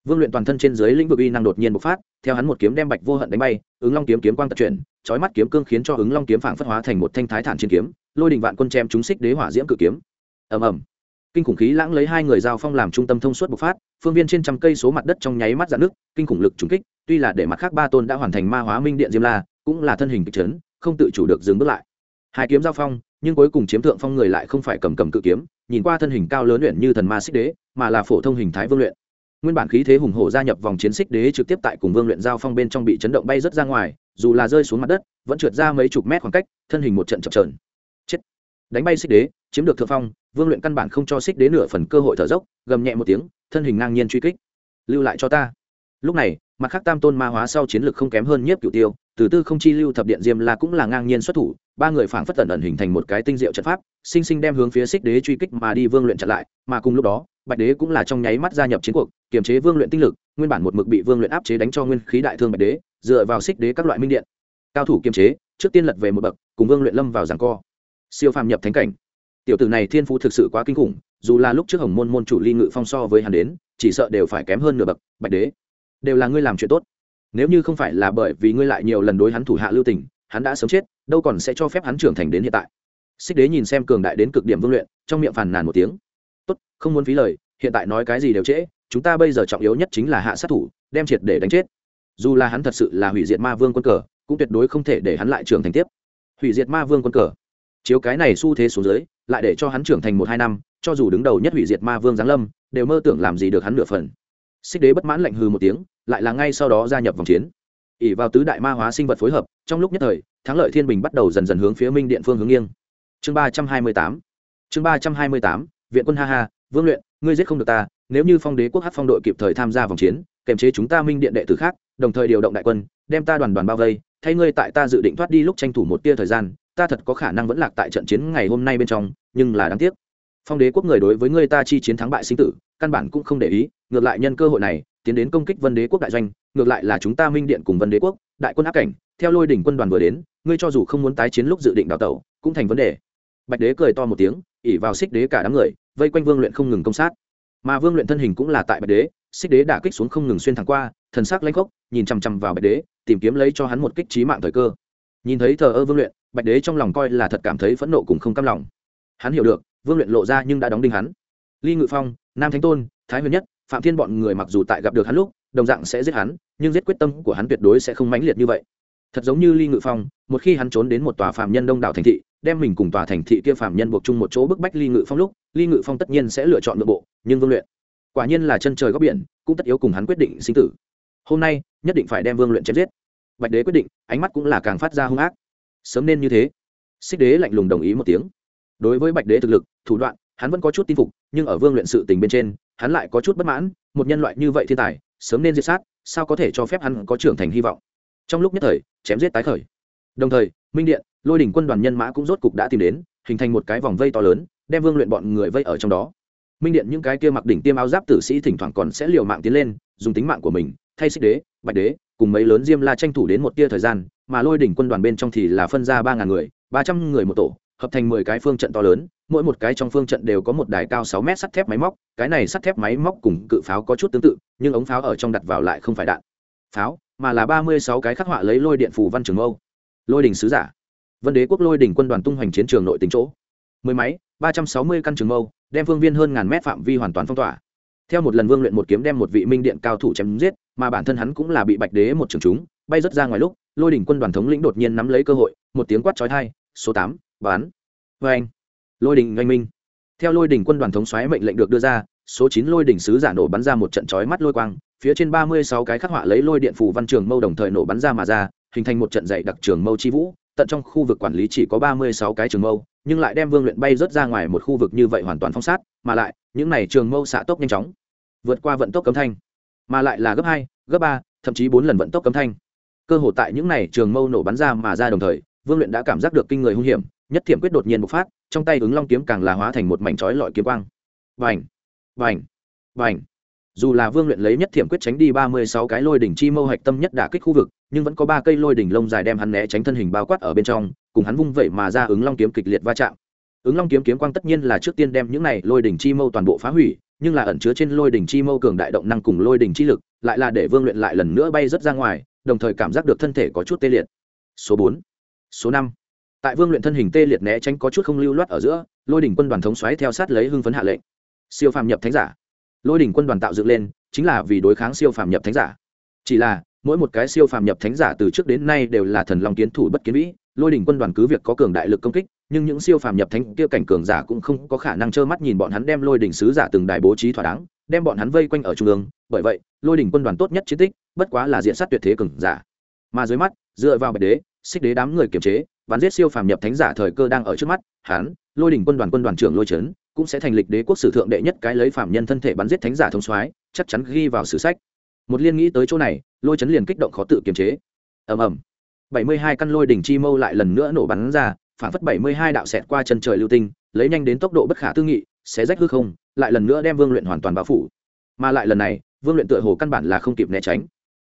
Vương luyện toàn thân trên dưới lĩnh vực uy năng đột nhiên bộc phát, theo hắn một kiếm đem bạch vô hận đánh bay, ứng long kiếm kiếm quang tật chuyển trói mắt kiếm cương khiến cho ứng long kiếm phảng phất hóa thành một thanh thái thản chiến kiếm, lôi đình vạn quân chém chúng xích đế hỏa diễm cự kiếm. Ầm ầm. Kinh khủng khí lãng lấy hai người giao phong làm trung tâm thông suốt bộc phát phương viên trên trăm cây số mặt đất trong nháy mắt dạn nước, kinh khủng lực trùng kích, tuy là để mặt khác ba tôn đã hoàn thành ma hóa minh điện diêm la, cũng là thân hình kịch trấn không tự chủ được dừng bước lại. Hai kiếm giao phong, nhưng cuối cùng chiếm thượng phong người lại không phải cầm cầm cự kiếm, nhìn qua thân hình cao lớn luyện như thần ma xích đế, mà là phổ thông hình thái vương luyện. Nguyên bản khí thế hùng hổ gia nhập vòng chiến xích đế trực tiếp tại cùng vương luyện giao phong bên trong bị chấn động bay rất ra ngoài, dù là rơi xuống mặt đất, vẫn trượt ra mấy chục mét khoảng cách, thân hình một trận chập trờn chết. Đánh bay xích đế, chiếm được thượng phong vương luyện căn bản không cho xích đế nửa phần cơ hội thở dốc, gầm nhẹ một tiếng, thân hình ngang nhiên truy kích. Lưu lại cho ta. Lúc này, mặt khác tam tôn ma hóa sau chiến lược không kém hơn nhiếp cửu tiêu, từ tư không chi lưu thập điện diêm la cũng là ngang nhiên xuất thủ, ba người phảng phất tần ẩn hình thành một cái tinh diệu trận pháp, sinh sinh đem hướng phía xích đế truy kích mà đi vương luyện chặn lại, mà cùng lúc đó, bạch đế cũng là trong nháy mắt gia nhập chiến cuộc, kiềm chế vương luyện tinh lực, nguyên bản một mực bị vương luyện áp chế đánh cho nguyên khí đại thương bạch đế, dựa vào xích đế các loại minh điện. Cao thủ kiềm chế, trước tiên lật về một bậc, cùng vương luyện lâm vào giảng co. Siêu phàm nhập thánh cảnh tiểu tử này thiên phú thực sự quá kinh khủng, dù là lúc trước hồng môn môn chủ ly ngự phong so với hắn đến, chỉ sợ đều phải kém hơn nửa bậc, bạch đế. Đều là ngươi làm chuyện tốt. Nếu như không phải là bởi vì ngươi lại nhiều lần đối hắn thủ hạ lưu tình, hắn đã sớm chết, đâu còn sẽ cho phép hắn trưởng thành đến hiện tại. Xích đế nhìn xem cường đại đến cực điểm vương luyện, trong miệng phàn nàn một tiếng. Tốt, không muốn phí lời, hiện tại nói cái gì đều trễ, chúng ta bây giờ trọng yếu nhất chính là hạ sát thủ, đem triệt để đánh chết. Dù là hắn thật sự là hủy diệt ma vương quân cờ, cũng tuyệt đối không thể để hắn lại trưởng thành tiếp. Hủy diệt ma vương quân cờ. Chiếu cái này xu thế xuống dưới lại để cho hắn trưởng thành một hai năm, cho dù đứng đầu nhất hủy diệt ma vương giáng lâm, đều mơ tưởng làm gì được hắn nửa phần. Xích đế bất mãn lạnh hư một tiếng, lại là ngay sau đó gia nhập vòng chiến. Ỉ vào tứ đại ma hóa sinh vật phối hợp, trong lúc nhất thời, thắng lợi thiên bình bắt đầu dần dần hướng phía minh điện phương hướng nghiêng. Chương ba trăm hai mươi tám. Chương ba trăm hai mươi tám, viện quân ha ha, vương luyện, ngươi giết không được ta, nếu như phong đế quốc hát phong đội kịp thời tham gia vòng chiến kèm chế chúng ta minh điện đệ tử khác, đồng thời điều động đại quân, đem ta đoàn đoàn bao vây, thay ngươi tại ta dự định thoát đi lúc tranh thủ một tia thời gian ta thật có khả năng vẫn lạc tại trận chiến ngày hôm nay bên trong, nhưng là đáng tiếc. Phong đế quốc người đối với ngươi ta chi chiến thắng bại sinh tử, căn bản cũng không để ý, ngược lại nhân cơ hội này, tiến đến công kích vân đế quốc đại doanh, ngược lại là chúng ta minh điện cùng vân đế quốc, đại quân áp cảnh, theo lôi đỉnh quân đoàn vừa đến, ngươi cho dù không muốn tái chiến lúc dự định đào tẩu, cũng thành vấn đề. Bạch đế cười to một tiếng ỉ vào xích đế cả đám người, vây quanh vương luyện không ngừng công sát. Mà vương luyện thân hình cũng là tại bạch đế, xích đế đả kích xuống không ngừng xuyên thẳng qua, thần sắc lanh khốc, nhìn chằm chằm vào bạch đế, tìm kiếm lấy cho hắn một kích trí mạng thời cơ nhìn thấy thờ ơ vương luyện, bạch đế trong lòng coi là thật cảm thấy phẫn nộ cùng không cam lòng. Hắn hiểu được, vương luyện lộ ra nhưng đã đóng đinh hắn. Ly ngự phong, nam thánh tôn, thái huyền nhất, phạm thiên bọn người mặc dù tại gặp được hắn lúc, đồng dạng sẽ giết hắn, nhưng giết quyết tâm của hắn tuyệt đối sẽ không mãnh liệt như vậy. Thật giống như ly ngự phong, một khi hắn trốn đến một tòa phạm nhân đông đảo thành thị, đem mình cùng tòa thành thị kia phạm nhân buộc chung một chỗ bức bách ly ngự phong lúc, ly ngự phong tất nhiên sẽ lựa chọn nội bộ, nhưng vương luyện, quả nhiên là chân trời góc biển, cũng tất yếu cùng hắn quyết định sinh tử. Hôm nay, nhất định phải đem vương luyện chém giết bạch đế quyết định, ánh mắt cũng là càng phát ra hung ác. Sớm nên như thế. Xích đế lạnh lùng đồng ý một tiếng. Đối với bạch đế thực lực, thủ đoạn, hắn vẫn có chút tin phục, nhưng ở vương luyện sự tình bên trên, hắn lại có chút bất mãn, một nhân loại như vậy thiên tài, sớm nên diệt sát, sao có thể cho phép hắn có trưởng thành hy vọng? Trong lúc nhất thời, chém giết tái khởi. Đồng thời, minh điện, lôi đỉnh quân đoàn nhân mã cũng rốt cục đã tìm đến, hình thành một cái vòng vây to lớn, đem vương luyện bọn người vây ở trong đó. Minh điện những cái kia mặc đỉnh tiêm áo giáp tử sĩ thỉnh thoảng còn sẽ liều mạng tiến lên, dùng tính mạng của mình, thay xích đế, bạch đế cùng mấy lớn diêm la tranh thủ đến một tia thời gian, mà lôi đỉnh quân đoàn bên trong thì là phân ra ba ngàn người, ba trăm người một tổ, hợp thành mười cái phương trận to lớn, mỗi một cái trong phương trận đều có một đài cao sáu mét sắt thép máy móc, cái này sắt thép máy móc cùng cự pháo có chút tương tự, nhưng ống pháo ở trong đặt vào lại không phải đạn pháo, mà là ba mươi sáu cái khắc họa lấy lôi điện phù văn trường âu lôi đình sứ giả. Vân đế quốc lôi đình quân đoàn tung hoành chiến trường nội tính chỗ. Mười máy, ba trăm sáu mươi căn trường mâu, đem phương viên hơn ngàn mét phạm vi hoàn toàn phong tỏa. Theo một lần vương luyện một kiếm đem một vị minh điện cao thủ chém giết mà bản thân hắn cũng là bị bạch đế một trường chúng, bay rớt ra ngoài lúc, lôi đỉnh quân đoàn thống lĩnh đột nhiên nắm lấy cơ hội, một tiếng quát trói thai số tám, bán. Vê anh, lôi đỉnh oanh minh. Theo lôi đỉnh quân đoàn thống xoáy mệnh lệnh được đưa ra, số chín lôi đỉnh sứ giả nổ bắn ra một trận chói mắt lôi quang, phía trên ba mươi sáu cái khắc họa lấy lôi điện phủ văn trường mâu đồng thời nổ bắn ra mà ra, hình thành một trận dạy đặc trường mâu chi vũ, tận trong khu vực quản lý chỉ có ba mươi sáu cái trường mâu, nhưng lại đem vương luyện bay rớt ra ngoài một khu vực như vậy hoàn toàn phong sát, mà lại, những này trường mâu xạ tốc nhanh chóng, vượt qua vận tốc cấm thanh mà lại là gấp hai, gấp ba, thậm chí bốn lần vận tốc cấm thanh. Cơ hội tại những này trường mâu nổ bắn ra mà ra đồng thời, vương luyện đã cảm giác được kinh người hung hiểm, nhất thiểm quyết đột nhiên bộc phát, trong tay ứng long kiếm càng là hóa thành một mảnh chói lọi kiếm quang. Vành vành vành dù là vương luyện lấy nhất thiểm quyết tránh đi ba mươi sáu cái lôi đỉnh chi mâu hạch tâm nhất đả kích khu vực, nhưng vẫn có ba cây lôi đỉnh lông dài đem hắn né tránh thân hình bao quát ở bên trong, cùng hắn vung vẩy mà ra ứng long kiếm kịch liệt va chạm. Ứng long kiếm kiếm quang tất nhiên là trước tiên đem những này lôi đỉnh chi mâu toàn bộ phá hủy nhưng là ẩn chứa trên lôi đỉnh chi mâu cường đại động năng cùng lôi đỉnh chi lực, lại là để vương luyện lại lần nữa bay rất ra ngoài, đồng thời cảm giác được thân thể có chút tê liệt. Số bốn, số năm. Tại vương luyện thân hình tê liệt né tránh có chút không lưu loát ở giữa, lôi đỉnh quân đoàn thống xoáy theo sát lấy hưng phấn hạ lệnh. Siêu phàm nhập thánh giả. Lôi đỉnh quân đoàn tạo dựng lên, chính là vì đối kháng siêu phàm nhập thánh giả. Chỉ là mỗi một cái siêu phàm nhập thánh giả từ trước đến nay đều là thần long kiến thủ bất kiến vĩ, lôi đỉnh quân đoàn cứ việc có cường đại lực công kích, nhưng những siêu phàm nhập thánh kia cảnh cường giả cũng không có khả năng trơ mắt nhìn bọn hắn đem lôi đỉnh sứ giả từng đài bố trí thỏa đáng, đem bọn hắn vây quanh ở trung ương. Bởi vậy, lôi đỉnh quân đoàn tốt nhất chiến tích, bất quá là diện sát tuyệt thế cường giả. Mà dưới mắt, dựa vào bạch đế, xích đế đám người kiềm chế bắn giết siêu phàm nhập thánh giả thời cơ đang ở trước mắt, hắn, lôi đỉnh quân đoàn quân đoàn trưởng lôi trấn cũng sẽ thành lịch đế quốc sử thượng đệ nhất cái lấy phàm nhân thân thể bắn giết thánh giả thông soái, chắc chắn ghi vào sử sách một liên nghĩ tới chỗ này, lôi chấn liền kích động khó tự kiềm chế. Ầm ầm. Bảy mươi hai căn lôi đỉnh chi mâu lại lần nữa nổ bắn ra, phản phất bảy mươi hai đạo xẹt qua chân trời lưu tinh, lấy nhanh đến tốc độ bất khả tư nghị sẽ rách hư không, lại lần nữa đem vương luyện hoàn toàn bao phủ. Mà lại lần này, vương luyện tựa hồ căn bản là không kịp né tránh.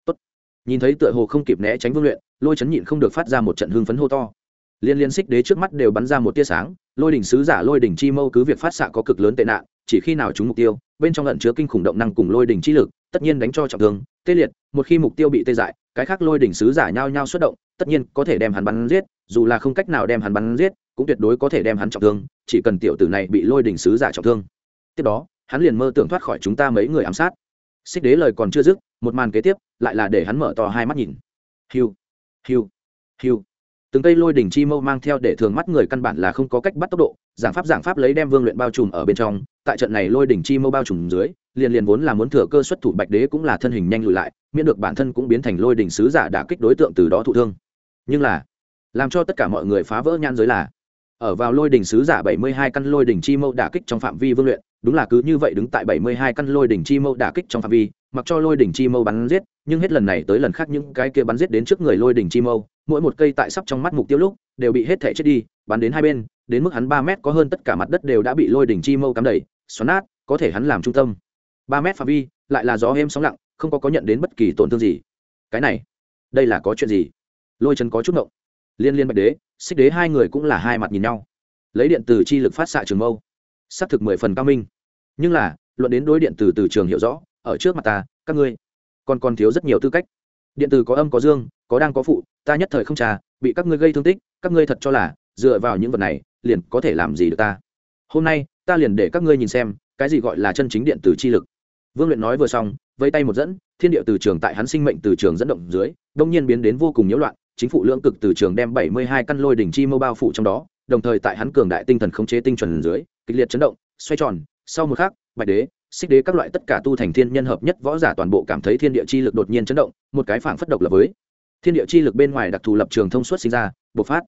Tốt. nhìn thấy tựa hồ không kịp né tránh vương luyện, lôi chấn nhịn không được phát ra một trận hưng phấn hô to liên liên xích đế trước mắt đều bắn ra một tia sáng, lôi đỉnh sứ giả lôi đỉnh chi mâu cứ việc phát xạ có cực lớn tệ nạn, chỉ khi nào trúng mục tiêu, bên trong lận chứa kinh khủng động năng cùng lôi đỉnh chi lực, tất nhiên đánh cho trọng thương, tê liệt, một khi mục tiêu bị tê dại, cái khác lôi đỉnh sứ giả nhao nhao xuất động, tất nhiên có thể đem hắn bắn giết, dù là không cách nào đem hắn bắn giết, cũng tuyệt đối có thể đem hắn trọng thương, chỉ cần tiểu tử này bị lôi đỉnh sứ giả trọng thương. Tiếp đó, hắn liền mơ tưởng thoát khỏi chúng ta mấy người ám sát. Xích đế lời còn chưa dứt, một màn kế tiếp, lại là để hắn mở to hai mắt nhìn. Hiu hiu hiu từng cây lôi đỉnh chi mâu mang theo để thường mắt người căn bản là không có cách bắt tốc độ, giảng pháp giảng pháp lấy đem vương luyện bao trùm ở bên trong, tại trận này lôi đỉnh chi mâu bao trùm dưới, liền liền vốn là muốn thừa cơ xuất thủ bạch đế cũng là thân hình nhanh lùi lại, miễn được bản thân cũng biến thành lôi đỉnh sứ giả đã kích đối tượng từ đó thụ thương. Nhưng là, làm cho tất cả mọi người phá vỡ nhan giới là, ở vào lôi đỉnh sứ giả bảy mươi hai căn lôi đỉnh chi mâu đả kích trong phạm vi vương luyện đúng là cứ như vậy đứng tại bảy mươi hai căn lôi đỉnh chi mâu đả kích trong phạm vi, mặc cho lôi đỉnh chi mâu bắn giết, nhưng hết lần này tới lần khác những cái kia bắn giết đến trước người lôi đỉnh chi mâu, mỗi một cây tại sắp trong mắt mục tiêu lúc, đều bị hết thể chết đi, bắn đến hai bên, đến mức hắn ba mét có hơn tất cả mặt đất đều đã bị lôi đỉnh chi mâu cắm đầy, xoắn nát, có thể hắn làm trung tâm. ba mét phạm vi, lại là gió êm sóng lặng, không có có nhận đến bất kỳ tổn thương gì. Cái này, đây là có chuyện gì? Lôi chân có chút ngộng. Liên liên bạch đế, xích đế hai người cũng là hai mặt nhìn nhau. Lấy điện từ chi lực phát xạ trường mâu. Sát thực mười phần cao minh nhưng là, luận đến đối điện từ từ trường hiểu rõ, ở trước mặt ta, các ngươi, còn còn thiếu rất nhiều tư cách. Điện từ có âm, có dương, có đang, có phụ, ta nhất thời không trà, bị các ngươi gây thương tích, các ngươi thật cho là, dựa vào những vật này, liền có thể làm gì được ta. Hôm nay, ta liền để các ngươi nhìn xem, cái gì gọi là chân chính điện từ chi lực. Vương luyện nói vừa xong vây tay một dẫn, thiên địa từ trường tại hắn sinh mệnh từ trường dẫn động dưới, đông nhiên biến đến vô cùng nhiễu loạn, chính phủ lưỡng cực từ trường đem bảy mươi hai căn lôi đỉnh chi mâu bao phủ trong đó, đồng thời tại hắn cường đại tinh thần khống chế tinh chuẩn dưới, kịch liệt chấn động, xoay tròn sau một khắc, bạch đế, xích đế các loại tất cả tu thành thiên nhân hợp nhất võ giả toàn bộ cảm thấy thiên địa chi lực đột nhiên chấn động, một cái phảng phất độc lập với. Thiên địa chi lực bên ngoài đặc thù lập trường thông suốt sinh ra, bộc phát.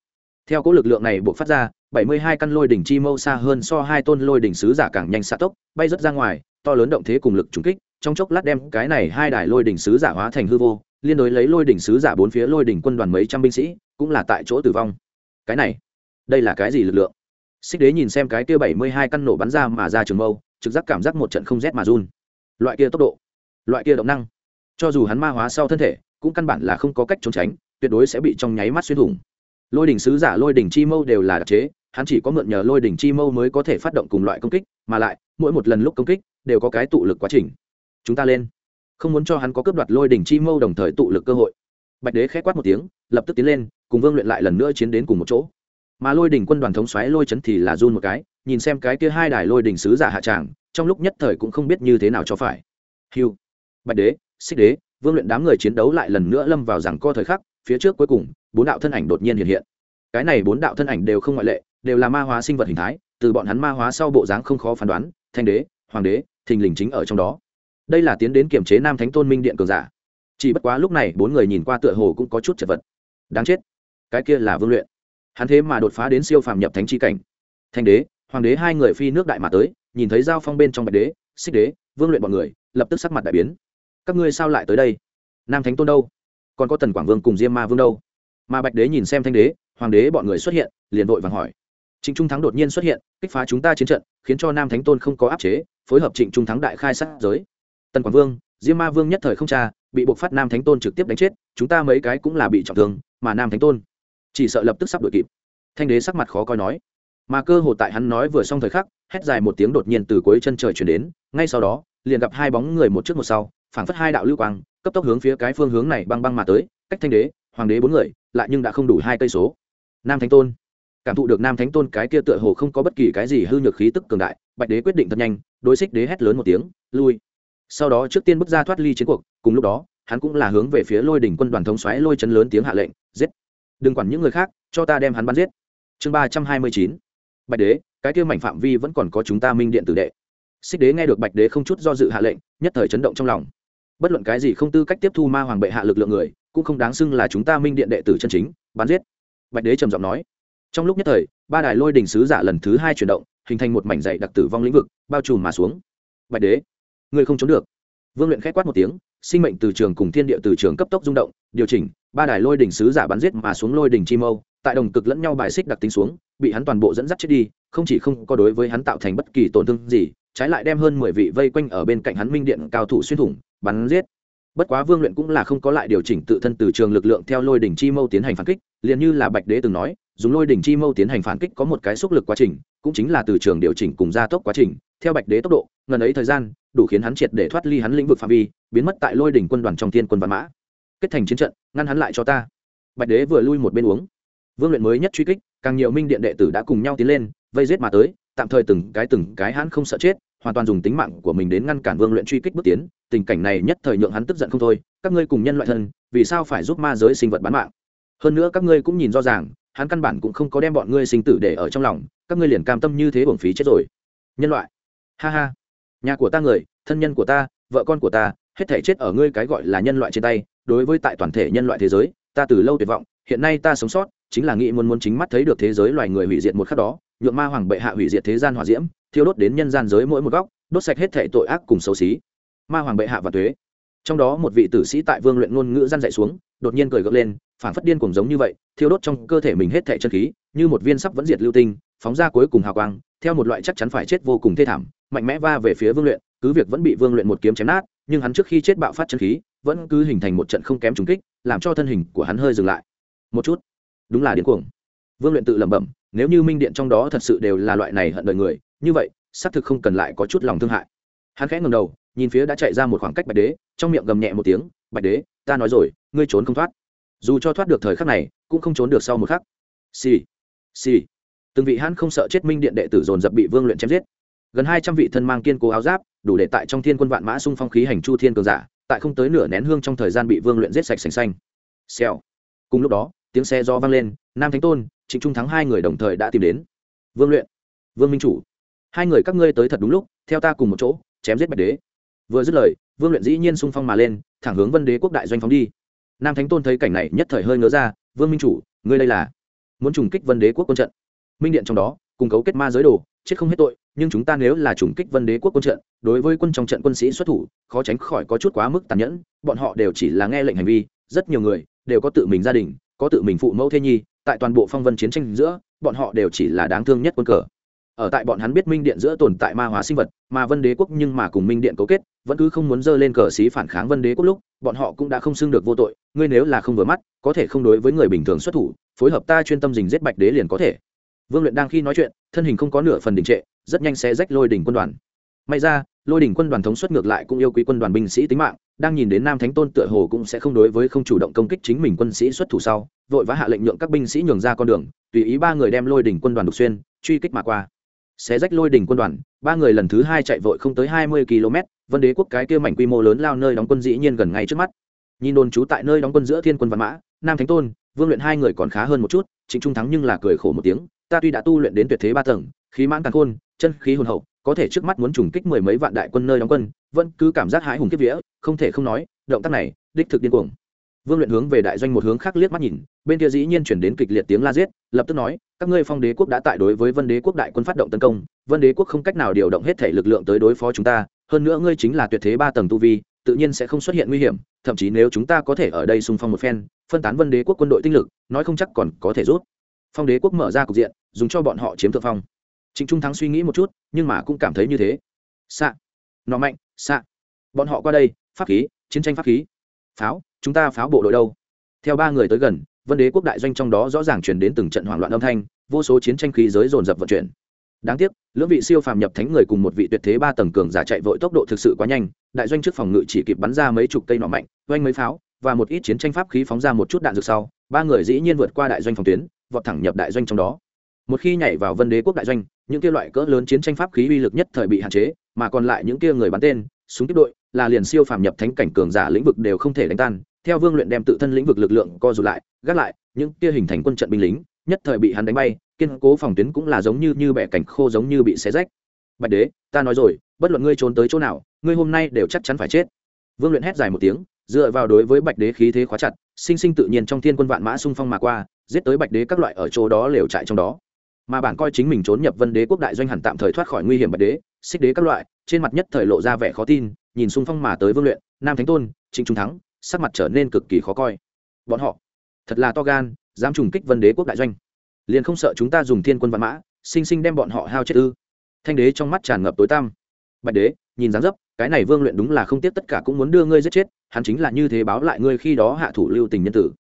Theo cỗ lực lượng này bộc phát ra, bảy mươi hai căn lôi đỉnh chi mâu xa hơn so hai tôn lôi đỉnh sứ giả càng nhanh xạ tốc, bay rất ra ngoài, to lớn động thế cùng lực trúng kích, trong chốc lát đem cái này hai đài lôi đỉnh sứ giả hóa thành hư vô, liên đối lấy lôi đỉnh sứ giả bốn phía lôi đỉnh quân đoàn mấy trăm binh sĩ, cũng là tại chỗ tử vong. Cái này, đây là cái gì lực lượng? Xích đế nhìn xem cái kia bảy mươi hai căn nổ bắn ra mà ra trường mâu, trực giác cảm giác một trận không rét mà run. Loại kia tốc độ, loại kia động năng, cho dù hắn ma hóa sau thân thể, cũng căn bản là không có cách trốn tránh, tuyệt đối sẽ bị trong nháy mắt xuyên thủng. Lôi đỉnh sứ giả, lôi đỉnh chi mâu đều là đặc chế, hắn chỉ có mượn nhờ lôi đỉnh chi mâu mới có thể phát động cùng loại công kích, mà lại, mỗi một lần lúc công kích, đều có cái tụ lực quá trình. Chúng ta lên. Không muốn cho hắn có cướp đoạt lôi đỉnh chi mâu đồng thời tụ lực cơ hội. Bạch đế khẽ quát một tiếng, lập tức tiến lên, cùng vương luyện lại lần nữa chiến đến cùng một chỗ mà lôi đỉnh quân đoàn thống xoáy lôi chấn thì là run một cái, nhìn xem cái kia hai đài lôi đỉnh sứ giả hạ tràng, trong lúc nhất thời cũng không biết như thế nào cho phải. Hiu bạch đế, xích đế, vương luyện đám người chiến đấu lại lần nữa lâm vào rằng co thời khắc, phía trước cuối cùng, bốn đạo thân ảnh đột nhiên hiện hiện. Cái này bốn đạo thân ảnh đều không ngoại lệ, đều là ma hóa sinh vật hình thái, từ bọn hắn ma hóa sau bộ dáng không khó phán đoán, thanh đế, hoàng đế, thình lình chính ở trong đó. Đây là tiến đến kiểm chế nam thánh tôn minh điện cường giả. Chỉ bất quá lúc này bốn người nhìn qua tựa hồ cũng có chút chật vật. Đáng chết. Cái kia là vương luyện hắn thế mà đột phá đến siêu phàm nhập thánh chi cảnh. Thanh đế, hoàng đế hai người phi nước đại mà tới, nhìn thấy giao phong bên trong bạch đế, xích đế, vương luyện bọn người, lập tức sắc mặt đại biến. Các ngươi sao lại tới đây? Nam thánh tôn đâu? Còn có tần quảng vương cùng diêm ma vương đâu? Mà bạch đế nhìn xem thanh đế, hoàng đế bọn người xuất hiện, liền vội vàng hỏi. Trịnh trung thắng đột nhiên xuất hiện, kích phá chúng ta chiến trận, khiến cho nam thánh tôn không có áp chế, phối hợp trịnh trung thắng đại khai sát giới. Tần quảng vương, diêm ma vương nhất thời không cha bị buộc phát nam thánh tôn trực tiếp đánh chết, chúng ta mấy cái cũng là bị trọng thương, mà nam thánh tôn chỉ sợ lập tức sắp đuổi kịp. Thanh đế sắc mặt khó coi nói. Mà cơ hồ tại hắn nói vừa xong thời khắc, hét dài một tiếng đột nhiên từ cuối chân trời chuyển đến, ngay sau đó, liền gặp hai bóng người một trước một sau, phảng phất hai đạo lưu quang, cấp tốc hướng phía cái phương hướng này băng băng mà tới, cách thanh đế, hoàng đế bốn người, lại nhưng đã không đủ hai cây số. Nam thánh tôn. Cảm thụ được nam thánh tôn cái kia tựa hồ không có bất kỳ cái gì hư nhược khí tức cường đại, bạch đế quyết định thật nhanh, đối xích đế hét lớn một tiếng, lui. Sau đó trước tiên bước ra thoát ly chiến cuộc, cùng lúc đó, hắn cũng là hướng về phía lôi đỉnh quân đoàn thống xoáy lôi chấn lớn tiếng hạ lệnh, giết đừng quản những người khác, cho ta đem hắn bắn giết. Chương ba trăm hai mươi chín. Bạch đế, cái kia mảnh phạm vi vẫn còn có chúng ta minh điện tử đệ. Xích đế nghe được bạch đế không chút do dự hạ lệnh, nhất thời chấn động trong lòng. Bất luận cái gì không tư cách tiếp thu ma hoàng bệ hạ lực lượng người, cũng không đáng xưng là chúng ta minh điện đệ tử chân chính, bắn giết. Bạch đế trầm giọng nói. Trong lúc nhất thời, ba đài lôi đình sứ giả lần thứ hai chuyển động, hình thành một mảnh dạy đặc tử vong lĩnh vực, bao trùm mà xuống. Bạch đế người không trốn được vương luyện k h á quát một tiếng, sinh mệnh từ trường cùng thiên địa từ trường cấp tốc rung động, điều chỉnh, ba đài lôi đỉnh sứ giả bắn giết mà xuống lôi đỉnh chi mâu, tại đồng cực lẫn nhau bài xích đặc tính xuống, bị hắn toàn bộ dẫn dắt chết đi, không chỉ không có đối với hắn tạo thành bất kỳ tổn thương gì, trái lại đem hơn mười vị vây quanh ở bên cạnh hắn minh điện cao thủ xuyên thủng, bắn giết. Bất quá vương luyện cũng là không có lại điều chỉnh tự thân từ trường lực lượng theo lôi đỉnh chi mâu tiến hành phản kích, liền như là bạch đế từng nói, dùng lôi đỉnh chi mâu tiến hành phản kích có một cái xúc lực quá trình, cũng chính là từ trường điều chỉnh cùng gia tốc quá trình theo bạch đế tốc độ, ngần ấy thời gian, đủ khiến hắn triệt để thoát ly hắn lĩnh vực phạm vi, biến mất tại lôi đỉnh quân đoàn trong thiên quân văn mã. Kết thành chiến trận, ngăn hắn lại cho ta. Bạch đế vừa lui một bên uống. Vương luyện mới nhất truy kích, càng nhiều minh điện đệ tử đã cùng nhau tiến lên, vây giết mà tới, tạm thời từng cái từng cái hắn không sợ chết, hoàn toàn dùng tính mạng của mình đến ngăn cản vương luyện truy kích bước tiến. Tình cảnh này nhất thời nhượng hắn tức giận không thôi, các ngươi cùng nhân loại thân, vì sao phải giúp ma giới sinh vật bán mạng? Hơn nữa các ngươi cũng nhìn rõ ràng, hắn căn bản cũng không có đem bọn ngươi sinh tử để ở trong lòng, các ngươi liền cam tâm như thế uổng phí chết rồi. Nhân loại ha ha. Nhà của ta người, thân nhân của ta, vợ con của ta, hết thể chết ở ngươi cái gọi là nhân loại trên tay. Đối với tại toàn thể nhân loại thế giới, ta từ lâu tuyệt vọng, hiện nay ta sống sót, chính là nghĩ muốn muốn chính mắt thấy được thế giới loài người hủy diệt một khắc đó. Nhượng ma hoàng bệ hạ hủy diệt thế gian hỏa diễm, thiêu đốt đến nhân gian giới mỗi một góc, đốt sạch hết thể tội ác cùng xấu xí. Ma hoàng bệ hạ và thuế trong đó một vị tử sĩ tại vương luyện ngôn ngữ răn dậy xuống, đột nhiên cười gật lên phản phất điên cùng giống như vậy, thiêu đốt trong cơ thể mình hết thể chân khí, như một viên sắp vẫn diệt lưu tinh, phóng ra cuối cùng hào quang theo một loại chắc chắn phải chết vô cùng thê thảm, mạnh mẽ va về phía vương luyện, cứ việc vẫn bị vương luyện một kiếm chém nát, nhưng hắn trước khi chết bạo phát chân khí, vẫn cứ hình thành một trận không kém trùng kích, làm cho thân hình của hắn hơi dừng lại. Một chút. Đúng là điên cuồng. Vương luyện tự lẩm bẩm, nếu như minh điện trong đó thật sự đều là loại này hận đời người, như vậy, xác thực không cần lại có chút lòng thương hại. Hắn khẽ ngầm đầu, nhìn phía đã chạy ra một khoảng cách bạch đế, trong miệng gầm nhẹ một tiếng, bạch đế, ta nói rồi, ngươi trốn không thoát. Dù cho thoát được thời khắc này, cũng không trốn được sau một khắc. Xì、sì. xì、sì từng vị hắn không sợ chết minh điện đệ tử dồn dập bị vương luyện chém giết. Gần hai trăm vị thân mang kiên cố áo giáp, đủ để tại trong thiên quân vạn mã xung phong khí hành chu thiên cường giả, tại không tới nửa nén hương trong thời gian bị vương luyện giết sạch sành xanh. Xèo. Cùng lúc đó, tiếng xe do vang lên, nam thánh tôn, trịnh trung thắng hai người đồng thời đã tìm đến. Vương luyện. Vương minh chủ. Hai người các ngươi tới thật đúng lúc, theo ta cùng một chỗ, chém giết bạch đế. Vừa dứt lời, vương luyện dĩ nhiên xung phong mà lên, thẳng hướng vân đế quốc đại doanh phóng đi. Nam thánh tôn thấy cảnh này nhất thời hơi ngớ ra, vương minh chủ, ngươi đây là muốn trùng kích vân đế quốc quân trận? Minh điện trong đó, cùng cấu kết ma giới đồ, chết không hết tội, nhưng chúng ta nếu là trùng kích vân đế quốc quân trận, đối với quân trong trận quân sĩ xuất thủ, khó tránh khỏi có chút quá mức tàn nhẫn, bọn họ đều chỉ là nghe lệnh hành vi, rất nhiều người đều có tự mình gia đình, có tự mình phụ mẫu thế nhi, tại toàn bộ phong vân chiến tranh giữa, bọn họ đều chỉ là đáng thương nhất quân cờ. Ở tại bọn hắn biết minh điện giữa tồn tại ma hóa sinh vật, mà vân đế quốc nhưng mà cùng minh điện cấu kết, vẫn cứ không muốn dơ lên cờ xí phản kháng vân đế quốc lúc, bọn họ cũng đã không xưng được vô tội, ngươi nếu là không vừa mắt, có thể không đối với người bình thường xuất thủ, phối hợp ta chuyên tâm dình giết bạch đế liền có thể vương luyện đang khi nói chuyện, thân hình không có nửa phần đình trệ, rất nhanh sẽ rách lôi đỉnh quân đoàn. May ra, lôi đỉnh quân đoàn thống suất ngược lại cũng yêu quý quân đoàn binh sĩ tính mạng, đang nhìn đến nam thánh tôn tựa hồ cũng sẽ không đối với không chủ động công kích chính mình quân sĩ xuất thủ sau, vội vã hạ lệnh nhượng các binh sĩ nhường ra con đường, tùy ý ba người đem lôi đỉnh quân đoàn đục xuyên, truy kích mà qua. Xé rách lôi đỉnh quân đoàn, ba người lần thứ hai chạy vội không tới hai mươi km vân đế quốc cái kia mảnh quy mô lớn lao nơi đóng quân dĩ nhiên gần ngay trước mắt. Nhìn đồn trú tại nơi đóng quân giữa thiên quân văn mã, nam thánh tôn, vương luyện hai người còn khá hơn một chút, trịnh trung thắng nhưng là cười khổ một tiếng ta tuy đã tu luyện đến tuyệt thế ba tầng, khí mãn càng khôn, chân khí hồn hậu, có thể trước mắt muốn trùng kích mười mấy vạn đại quân nơi đóng quân, vẫn cứ cảm giác hãi hùng kiếp vía, không thể không nói, động tác này, đích thực điên cuồng. Vương luyện hướng về đại doanh một hướng khác liếc mắt nhìn, bên kia dĩ nhiên chuyển đến kịch liệt tiếng la giết, lập tức nói, các ngươi phong đế quốc đã tại đối với vân đế quốc đại quân phát động tấn công, vân đế quốc không cách nào điều động hết thể lực lượng tới đối phó chúng ta, hơn nữa ngươi chính là tuyệt thế ba tầng tu vi, tự nhiên sẽ không xuất hiện nguy hiểm, thậm chí nếu chúng ta có thể ở đây xung phong một phen, phân tán vân đế quốc quân đội tinh lực, nói không chắc còn có thể rút phong đế quốc mở ra cục diện, dùng cho bọn họ chiếm thượng phong. Trịnh trung thắng suy nghĩ một chút, nhưng mà cũng cảm thấy như thế. Xạ. Nọ mạnh, xạ. Bọn họ qua đây, pháp khí, chiến tranh pháp khí. Pháo, chúng ta pháo bộ đội đâu? Theo ba người tới gần, vân đế quốc đại doanh trong đó rõ ràng chuyển đến từng trận hoảng loạn âm thanh, vô số chiến tranh khí giới dồn dập vận chuyển. Đáng tiếc, lưỡng vị siêu phàm nhập thánh người cùng một vị tuyệt thế ba tầng cường giả chạy vội tốc độ thực sự quá nhanh, đại doanh trước phòng ngự chỉ kịp bắn ra mấy chục cây nọ mạnh, oanh mấy pháo, và một ít chiến tranh pháp khí phóng ra một chút đạn dược sau, ba người dĩ nhiên vượt qua đại doanh phòng tuyến vọt thẳng nhập đại doanh trong đó. Một khi nhảy vào vân đế quốc đại doanh, những kia loại cỡ lớn chiến tranh pháp khí uy lực nhất thời bị hạn chế, mà còn lại những kia người bắn tên, súng tiếp đội, là liền siêu phàm nhập thánh cảnh cường giả lĩnh vực đều không thể đánh tan. Theo vương luyện đem tự thân lĩnh vực lực lượng co rụt lại, gác lại, những kia hình thành quân trận binh lính, nhất thời bị hắn đánh bay, kiên cố phòng tuyến cũng là giống như như bẻ cảnh khô giống như bị xé rách. Bạch đế, ta nói rồi, bất luận ngươi trốn tới chỗ nào, ngươi hôm nay đều chắc chắn phải chết. Vương luyện hét dài một tiếng, dựa vào đối với bạch đế khí thế khóa chặt, sinh sinh tự nhiên trong thiên quân vạn mã xung phong mà qua giết tới bạch đế các loại ở chỗ đó lều trại trong đó. Mà bản coi chính mình trốn nhập vân đế quốc đại doanh hẳn tạm thời thoát khỏi nguy hiểm bạch đế, xích đế các loại, trên mặt nhất thời lộ ra vẻ khó tin, nhìn xung phong mà tới vương luyện, nam thánh tôn, trịnh trung thắng, sắc mặt trở nên cực kỳ khó coi. Bọn họ, thật là to gan, dám trùng kích vân đế quốc đại doanh. Liền không sợ chúng ta dùng thiên quân văn mã, sinh sinh đem bọn họ hao chết ư? Thanh đế trong mắt tràn ngập tối tăm. Bạch đế, nhìn dáng dấp, cái này vương luyện đúng là không tiếc tất cả cũng muốn đưa ngươi giết chết, hắn chính là như thế báo lại ngươi khi đó hạ thủ lưu tình nhân tử.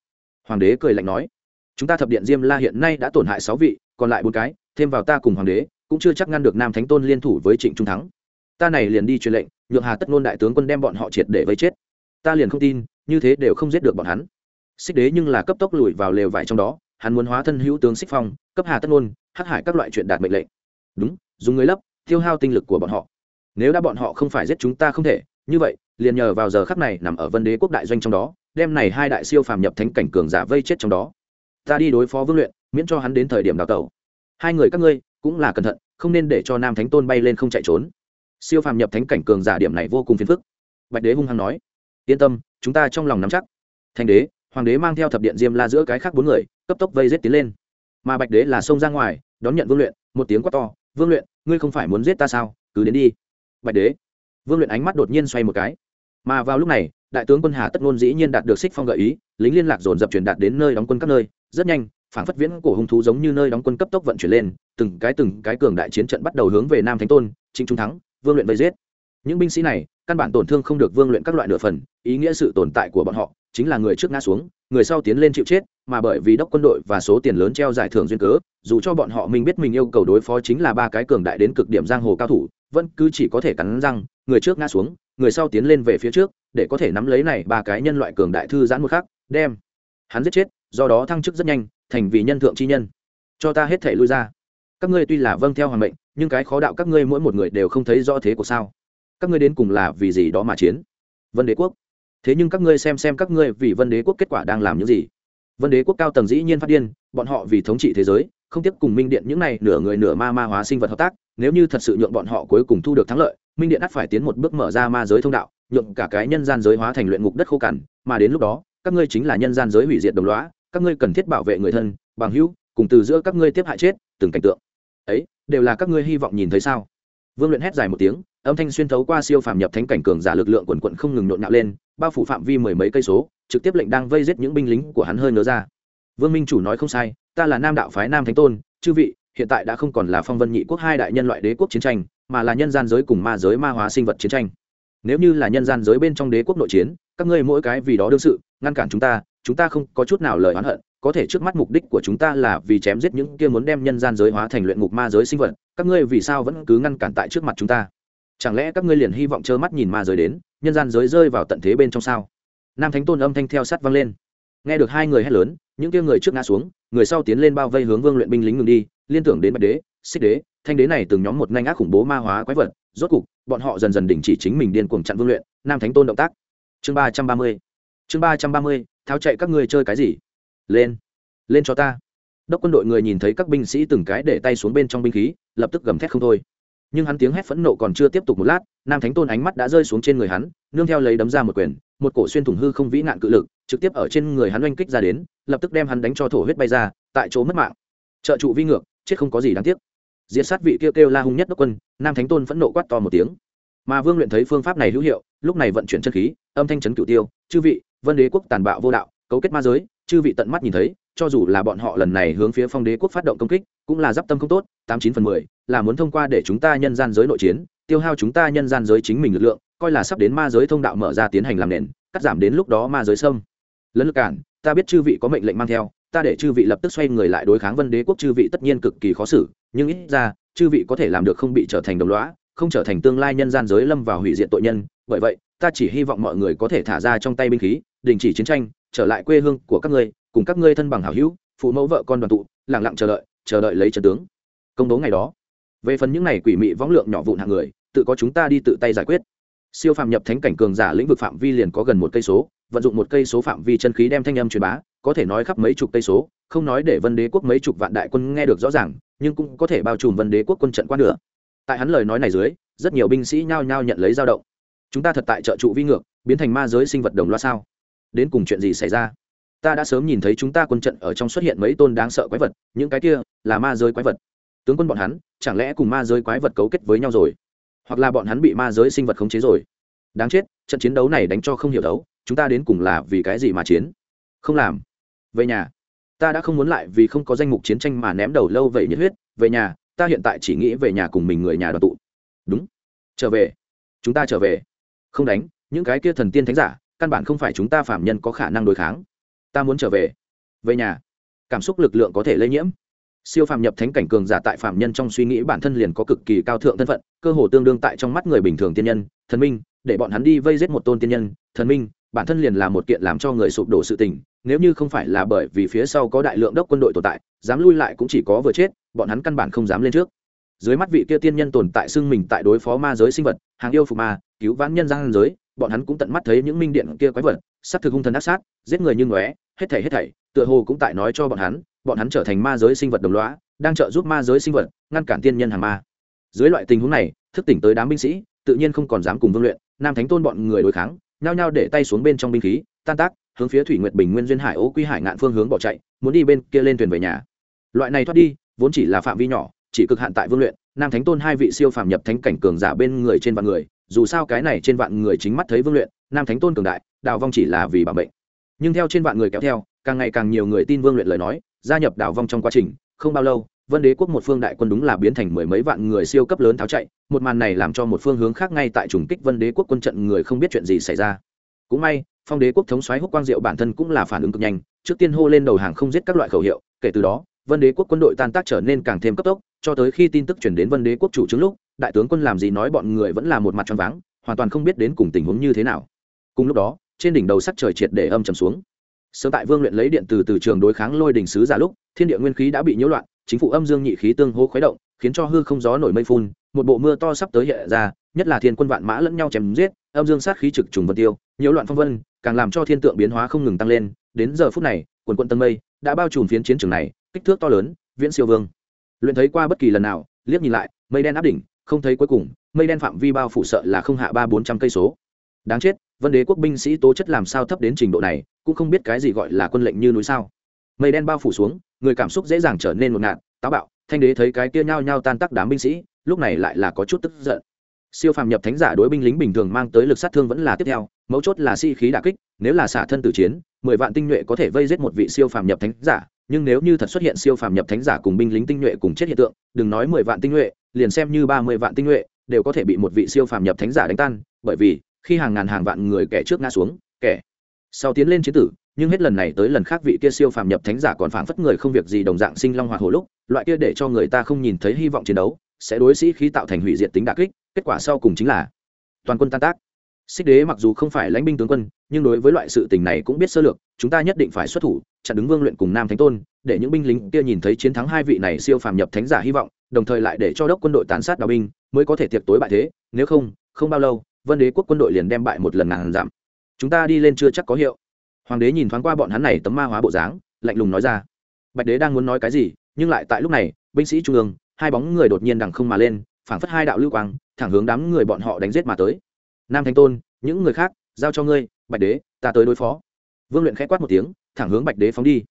Hoàng đế cười lạnh nói chúng ta thập điện diêm la hiện nay đã tổn hại sáu vị còn lại bốn cái thêm vào ta cùng hoàng đế cũng chưa chắc ngăn được nam thánh tôn liên thủ với trịnh trung thắng. Ta này liền đi truyền lệnh nhượng hà tất nôn đại tướng quân đem bọn họ triệt để vây chết. Ta liền không tin như thế đều không giết được bọn hắn. Xích đế nhưng là cấp tốc lùi vào lều vải trong đó hắn muốn hóa thân hữu tướng xích phong cấp hà tất nôn, hắc hải các loại chuyện đạt mệnh lệnh. Đúng dùng người lấp tiêu hao tinh lực của bọn họ. Nếu đã bọn họ không phải giết chúng ta không thể như vậy liền nhờ vào giờ khắc này nằm ở vân đế quốc đại doanh trong đó đem này hai đại siêu phàm nhập thánh cảnh cường giả vây chết trong đó ta đi đối phó vương luyện, miễn cho hắn đến thời điểm đào tẩu. Hai người các ngươi cũng là cẩn thận, không nên để cho nam thánh tôn bay lên không chạy trốn. Siêu phàm nhập thánh cảnh cường giả điểm này vô cùng phiền phức. Bạch đế hung hăng nói, yên tâm, chúng ta trong lòng nắm chắc. Thanh đế, hoàng đế mang theo thập điện diêm la giữa cái khác bốn người, cấp tốc vây giết tiến lên. Mà bạch đế là xông ra ngoài, đón nhận vương luyện, một tiếng quát to, vương luyện, ngươi không phải muốn giết ta sao? Cứ đến đi. Bạch đế, vương luyện ánh mắt đột nhiên xoay một cái. Mà vào lúc này đại tướng quân hà tất ngôn dĩ nhiên đạt được xích phong gợi ý, lính liên lạc dồn dập truyền đạt đến nơi đóng quân các nơi. Rất nhanh phản phất viễn cổ hung thú giống như nơi đóng quân cấp tốc vận chuyển lên, từng cái từng cái cường đại chiến trận bắt đầu hướng về nam thánh tôn, trịnh trung thắng, vương luyện vây giết. Những binh sĩ này, căn bản tổn thương không được vương luyện các loại nửa phần, ý nghĩa sự tồn tại của bọn họ chính là người trước ngã xuống, người sau tiến lên chịu chết, mà bởi vì đốc quân đội và số tiền lớn treo giải thưởng duyên cớ, dù cho bọn họ mình biết mình yêu cầu đối phó chính là ba cái cường đại đến cực điểm giang hồ cao thủ, vẫn cứ chỉ có thể cắn răng, người trước ngã xuống, người sau tiến lên về phía trước để có thể nắm lấy này ba cái nhân loại cường đại thư giãn một khắc, đem hắn giết chết, do đó thăng chức rất nhanh, thành vì nhân thượng chi nhân. Cho ta hết thể lui ra. Các ngươi tuy là vâng theo hoàng mệnh, nhưng cái khó đạo các ngươi mỗi một người đều không thấy rõ thế của sao? Các ngươi đến cùng là vì gì đó mà chiến? Vân đế quốc. Thế nhưng các ngươi xem xem các ngươi vì vân đế quốc kết quả đang làm những gì. Vân đế quốc cao tầng dĩ nhiên phát điên, bọn họ vì thống trị thế giới, không tiếp cùng minh điện những này nửa người nửa ma ma hóa sinh vật hợp tác, nếu như thật sự nhượng bọn họ cuối cùng thu được thắng lợi, minh điện ắt phải tiến một bước mở ra ma giới thông đạo nhượng cả cái nhân gian giới hóa thành luyện ngục đất khô cằn, mà đến lúc đó, các ngươi chính là nhân gian giới hủy diệt đồng loá các ngươi cần thiết bảo vệ người thân, bằng hữu, cùng từ giữa các ngươi tiếp hại chết, từng cảnh tượng. Ấy, đều là các ngươi hy vọng nhìn thấy sao? Vương luyện hét dài một tiếng, âm thanh xuyên thấu qua siêu phàm nhập thánh cảnh cường giả lực lượng quần quận không ngừng nhộn nhạo lên, bao phủ phạm vi mười mấy cây số, trực tiếp lệnh đang vây giết những binh lính của hắn hơi nớ ra. Vương minh chủ nói không sai, ta là nam đạo phái nam thánh tôn, chư vị, hiện tại đã không còn là phong vân nhị quốc hai đại nhân loại đế quốc chiến tranh, mà là nhân gian giới cùng ma giới ma hóa sinh vật chiến tranh nếu như là nhân gian giới bên trong đế quốc nội chiến, các ngươi mỗi cái vì đó đương sự, ngăn cản chúng ta chúng ta không có chút nào lời oán hận, có thể trước mắt mục đích của chúng ta là vì chém giết những kia muốn đem nhân gian giới hóa thành luyện ngục ma giới sinh vật, các ngươi vì sao vẫn cứ ngăn cản tại trước mặt chúng ta? Chẳng lẽ các ngươi liền hy vọng trơ mắt nhìn ma giới đến, nhân gian giới rơi vào tận thế bên trong sao? Nam thánh tôn âm thanh theo sát vang lên. Nghe được hai người hét lớn, những kia người trước ngã xuống, người sau tiến lên bao vây hướng vương luyện binh lính ngừng đi, liên tưởng đến bạch đế, xích đế, thanh đế này từng nhóm một nhanh ác khủng bố ma hóa quái vật rốt cục, bọn họ dần dần đình chỉ chính mình điên cuồng chặn vương luyện, nam thánh tôn động tác. Chương ba trăm ba mươi. Chương ba trăm ba mươi, tháo chạy các ngươi chơi cái gì? Lên. Lên cho ta. Đốc quân đội người nhìn thấy các binh sĩ từng cái để tay xuống bên trong binh khí, lập tức gầm thét không thôi. Nhưng hắn tiếng hét phẫn nộ còn chưa tiếp tục một lát, nam thánh tôn ánh mắt đã rơi xuống trên người hắn, nương theo lấy đấm ra một quyền, một cổ xuyên thủng hư không vĩ nạn cự lực, trực tiếp ở trên người hắn oanh kích ra đến, lập tức đem hắn đánh cho thổ huyết bay ra, tại chỗ mất mạng. Trợ trụ vi ngược, chết không có gì đáng tiếc. Diệt sát vị kêu kêu la hung nhất đốc quân nam thánh tôn phẫn nộ quát to một tiếng. Mà vương luyện thấy phương pháp này hữu hiệu, lúc này vận chuyển chân khí, âm thanh chấn cửu tiêu, chư vị, vân đế quốc tàn bạo vô đạo, cấu kết ma giới, chư vị tận mắt nhìn thấy, cho dù là bọn họ lần này hướng phía phong đế quốc phát động công kích, cũng là d tâm không tốt, tám chín phần mười, là muốn thông qua để chúng ta nhân gian giới nội chiến, tiêu hao chúng ta nhân gian giới chính mình lực lượng, coi là sắp đến ma giới thông đạo mở ra tiến hành làm nền, cắt giảm đến lúc đó ma giới sâm lẫn lực cản, ta biết chư vị có mệnh lệnh mang theo, ta để chư vị lập tức xoay người lại đối kháng vân đế quốc, chư vị tất nhiên cực kỳ khó xử nhưng ít ra, chư vị có thể làm được không bị trở thành đồng lõa, không trở thành tương lai nhân gian giới lâm vào hủy diệt tội nhân. Bởi vậy, ta chỉ hy vọng mọi người có thể thả ra trong tay binh khí, đình chỉ chiến tranh, trở lại quê hương của các ngươi, cùng các ngươi thân bằng hảo hữu, phụ mẫu vợ con đoàn tụ lẳng lặng chờ đợi chờ đợi lấy trận tướng. Công tố ngày đó. Về phần những này quỷ mị võng lượng nhỏ vụn hạng người, tự có chúng ta đi tự tay giải quyết. Siêu phàm nhập thánh cảnh cường giả lĩnh vực phạm vi liền có gần một cây số vận dụng một cây số phạm vi chân khí đem thanh âm truyền bá, có thể nói khắp mấy chục cây số, không nói để vân đế quốc mấy chục vạn đại quân nghe được rõ ràng, nhưng cũng có thể bao trùm vân đế quốc quân trận qua nữa tại hắn lời nói này dưới, rất nhiều binh sĩ nhao nhao nhận lấy dao động. Chúng ta thật tại trợ trụ vi ngược, biến thành ma giới sinh vật đồng loa sao? Đến cùng chuyện gì xảy ra? Ta đã sớm nhìn thấy chúng ta quân trận ở trong xuất hiện mấy tôn đáng sợ quái vật, những cái kia là ma giới quái vật. Tướng quân bọn hắn, chẳng lẽ cùng ma giới quái vật cấu kết với nhau rồi? Hoặc là bọn hắn bị ma giới sinh vật khống chế rồi? Đáng chết, trận chiến đấu này đánh cho không hiểu đấu chúng ta đến cùng là vì cái gì mà chiến? Không làm. Về nhà. Ta đã không muốn lại vì không có danh mục chiến tranh mà ném đầu lâu vậy nhiệt huyết. Về nhà, ta hiện tại chỉ nghĩ về nhà cùng mình người nhà đoàn tụ. Đúng. Trở về. Chúng ta trở về. Không đánh. Những cái kia thần tiên thánh giả, căn bản không phải chúng ta phạm nhân có khả năng đối kháng. Ta muốn trở về. Về nhà. Cảm xúc lực lượng có thể lây nhiễm. Siêu phàm nhập thánh cảnh cường giả tại phạm nhân trong suy nghĩ bản thân liền có cực kỳ cao thượng thân phận, cơ hồ tương đương tại trong mắt người bình thường tiên nhân, thần minh, để bọn hắn đi vây giết một tôn tiên nhân, thần minh bản thân liền là một kiện làm cho người sụp đổ sự tình, nếu như không phải là bởi vì phía sau có đại lượng đốc quân đội tồn tại, dám lui lại cũng chỉ có vừa chết, bọn hắn căn bản không dám lên trước. Dưới mắt vị kia tiên nhân tồn tại xưng mình tại đối phó ma giới sinh vật, hàng yêu phục ma, cứu vãn nhân gian giới, bọn hắn cũng tận mắt thấy những minh điện kia quái vật, sát thực hung thần ác sát, giết người như ngóe, hết thảy hết thảy, tựa hồ cũng tại nói cho bọn hắn bọn hắn trở thành ma giới sinh vật đồng lõa, đang trợ giúp ma giới sinh vật ngăn cản tiên nhân hàng ma. Dưới loại tình huống này, thức tỉnh tới đám binh sĩ, tự nhiên không còn dám cùng vương luyện, nam thánh tôn bọn người đối kháng nhao nhao để tay xuống bên trong binh khí, tan tác, hướng phía thủy nguyệt bình nguyên duyên hải ố quy hải ngạn phương hướng bỏ chạy, muốn đi bên kia lên thuyền về nhà. Loại này thoát đi, vốn chỉ là phạm vi nhỏ, chỉ cực hạn tại vương luyện, nam thánh tôn hai vị siêu phàm nhập thánh cảnh cường giả bên người trên vạn người, dù sao cái này trên vạn người chính mắt thấy vương luyện, nam thánh tôn cường đại, đào vong chỉ là vì bảo mệnh. Nhưng theo trên vạn người kéo theo, càng ngày càng nhiều người tin vương luyện lời nói, gia nhập đào vong trong quá trình, không bao lâu vân đế quốc một phương đại quân đúng là biến thành mười mấy vạn người siêu cấp lớn tháo chạy một màn này làm cho một phương hướng khác ngay tại trùng kích vân đế quốc quân trận người không biết chuyện gì xảy ra. Cũng may phong đế quốc thống xoáy húc quang diệu bản thân cũng là phản ứng cực nhanh trước tiên hô lên đầu hàng không giết các loại khẩu hiệu kể từ đó vân đế quốc quân đội tan tác trở nên càng thêm cấp tốc cho tới khi tin tức chuyển đến vân đế quốc chủ chứng lúc đại tướng quân làm gì nói bọn người vẫn là một mặt tròn vắng, hoàn toàn không biết đến cùng tình huống như thế nào. Cùng lúc đó trên đỉnh đầu sắc trời triệt để âm trầm xuống. Sớm tại vương luyện lấy điện từ từ trường đối kháng lôi đình sứ giả lúc thiên địa nguyên khí đã bị nhiễu loạn chính phủ âm dương nhị khí tương hô khuấy động, khiến cho hư không gió nổi mây phun, một bộ mưa to sắp tới hiện ra, nhất là thiên quân vạn mã lẫn nhau chém giết, âm dương sát khí trực trùng vân tiêu, nhiễu loạn phong vân, càng làm cho thiên tượng biến hóa không ngừng tăng lên. Đến giờ phút này, quần quận tân mây đã bao trùm phiến chiến trường này, kích thước to lớn, viễn siêu vương. Luyện thấy qua bất kỳ lần nào, liếc nhìn lại, mây đen áp đỉnh, không thấy cuối cùng, mây đen phạm vi bao phủ sợ là không hạ ba bốn trăm cây số. Đáng chết, vân đế quốc binh sĩ tố chất làm sao thấp đến trình độ này, cũng không biết cái gì gọi là quân lệnh như núi sao mây đen bao phủ xuống, người cảm xúc dễ dàng trở nên ngột ngạt, táo bạo, thanh đế thấy cái kia nhao nhao tan tác đám binh sĩ, lúc này lại là có chút tức giận. Siêu phàm nhập thánh giả đối binh lính bình thường mang tới lực sát thương vẫn là tiếp theo, mấu chốt là si khí đà kích, nếu là xả thân tử chiến, mười vạn tinh nhuệ có thể vây giết một vị siêu phàm nhập thánh giả, nhưng nếu như thật xuất hiện siêu phàm nhập thánh giả cùng binh lính tinh nhuệ cùng chết hiện tượng, đừng nói mười vạn tinh nhuệ, liền xem như ba mươi vạn tinh nhuệ, đều có thể bị một vị siêu phàm nhập thánh giả đánh tan, bởi vì khi hàng ngàn hàng vạn người kẻ trước ngã xuống, kẻ sau tiến lên chiến tử, nhưng hết lần này tới lần khác vị kia siêu phàm nhập thánh giả còn phảng phất người không việc gì đồng dạng sinh long hoạt hồ lúc, loại kia để cho người ta không nhìn thấy hy vọng chiến đấu, sẽ đối sĩ khí tạo thành hủy diệt tính đà kích, kết quả sau cùng chính là toàn quân tan tác. Xích đế mặc dù không phải lãnh binh tướng quân, nhưng đối với loại sự tình này cũng biết sơ lược, chúng ta nhất định phải xuất thủ, chặn đứng vương luyện cùng nam thánh tôn, để những binh lính kia nhìn thấy chiến thắng hai vị này siêu phàm nhập thánh giả hy vọng, đồng thời lại để cho đốc quân đội tàn sát đào binh, mới có thể tiệc tối bại thế, nếu không không bao lâu, vân đế quốc quân đội liền đem bại một lần ngàn giảm chúng ta đi lên chưa chắc có hiệu. Hoàng đế nhìn thoáng qua bọn hắn này tấm ma hóa bộ dáng, lạnh lùng nói ra. Bạch đế đang muốn nói cái gì, nhưng lại tại lúc này, binh sĩ trung ương, hai bóng người đột nhiên đằng không mà lên, phảng phất hai đạo lưu quang, thẳng hướng đám người bọn họ đánh giết mà tới. Nam thanh tôn, những người khác, giao cho ngươi, bạch đế, ta tới đối phó. Vương luyện khẽ quát một tiếng, thẳng hướng bạch đế phóng đi.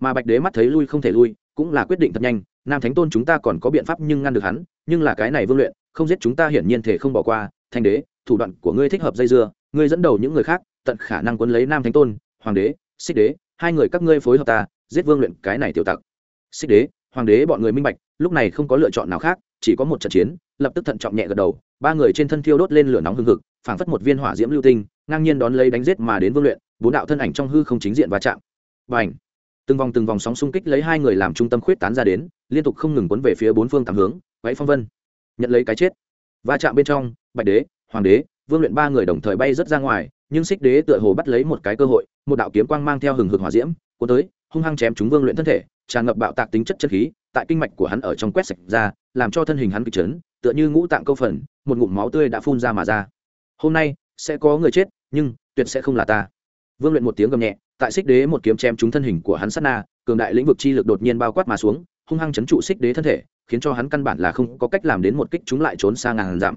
Mà bạch đế mắt thấy lui không thể lui, cũng là quyết định thật nhanh. Nam thánh tôn chúng ta còn có biện pháp nhưng ngăn được hắn, nhưng là cái này vương luyện, không giết chúng ta hiển nhiên thể không bỏ qua. Thanh đế, thủ đoạn của ngươi thích hợp dây dưa, ngươi dẫn đầu những người khác tận khả năng quấn lấy nam thánh tôn, hoàng đế, xích đế, hai người các ngươi phối hợp ta, giết vương luyện cái này tiểu tặc. Xích đế, hoàng đế bọn người minh bạch, lúc này không có lựa chọn nào khác, chỉ có một trận chiến, lập tức thận trọng nhẹ gật đầu, ba người trên thân thiêu đốt lên lửa nóng hừng hực, phảng phất một viên hỏa diễm lưu tinh, ngang nhiên đón lấy đánh giết mà đến vương luyện, bốn đạo thân ảnh trong hư không chính diện va chạm. Và ảnh từng vòng từng vòng sóng xung kích lấy hai người làm trung tâm khuyết tán ra đến, liên tục không ngừng quấn về phía bốn phương tám hướng váy phong vân. Nhận lấy cái chết. Va chạm bên trong, bạch đế, hoàng đế, vương luyện ba người đồng thời bay rớt ra ngoài nhưng xích đế tựa hồ bắt lấy một cái cơ hội một đạo kiếm quang mang theo hừng hực hỏa diễm cuốn tới hung hăng chém chúng vương luyện thân thể tràn ngập bạo tạc tính chất chất khí tại kinh mạch của hắn ở trong quét sạch ra làm cho thân hình hắn kịch trấn, tựa như ngũ tạng câu phần một ngụm máu tươi đã phun ra mà ra. Hôm nay sẽ có người chết nhưng tuyệt sẽ không là ta. Vương luyện một tiếng gầm nhẹ tại xích đế một kiếm chém trúng thân hình của hắn sát na cường đại lĩnh vực chi lực đột nhiên bao quát mà xuống hung hăng chấn trụ xích đế thân thể khiến cho hắn căn bản là không có cách làm đến một kích chúng lại trốn xa ngàn dặm.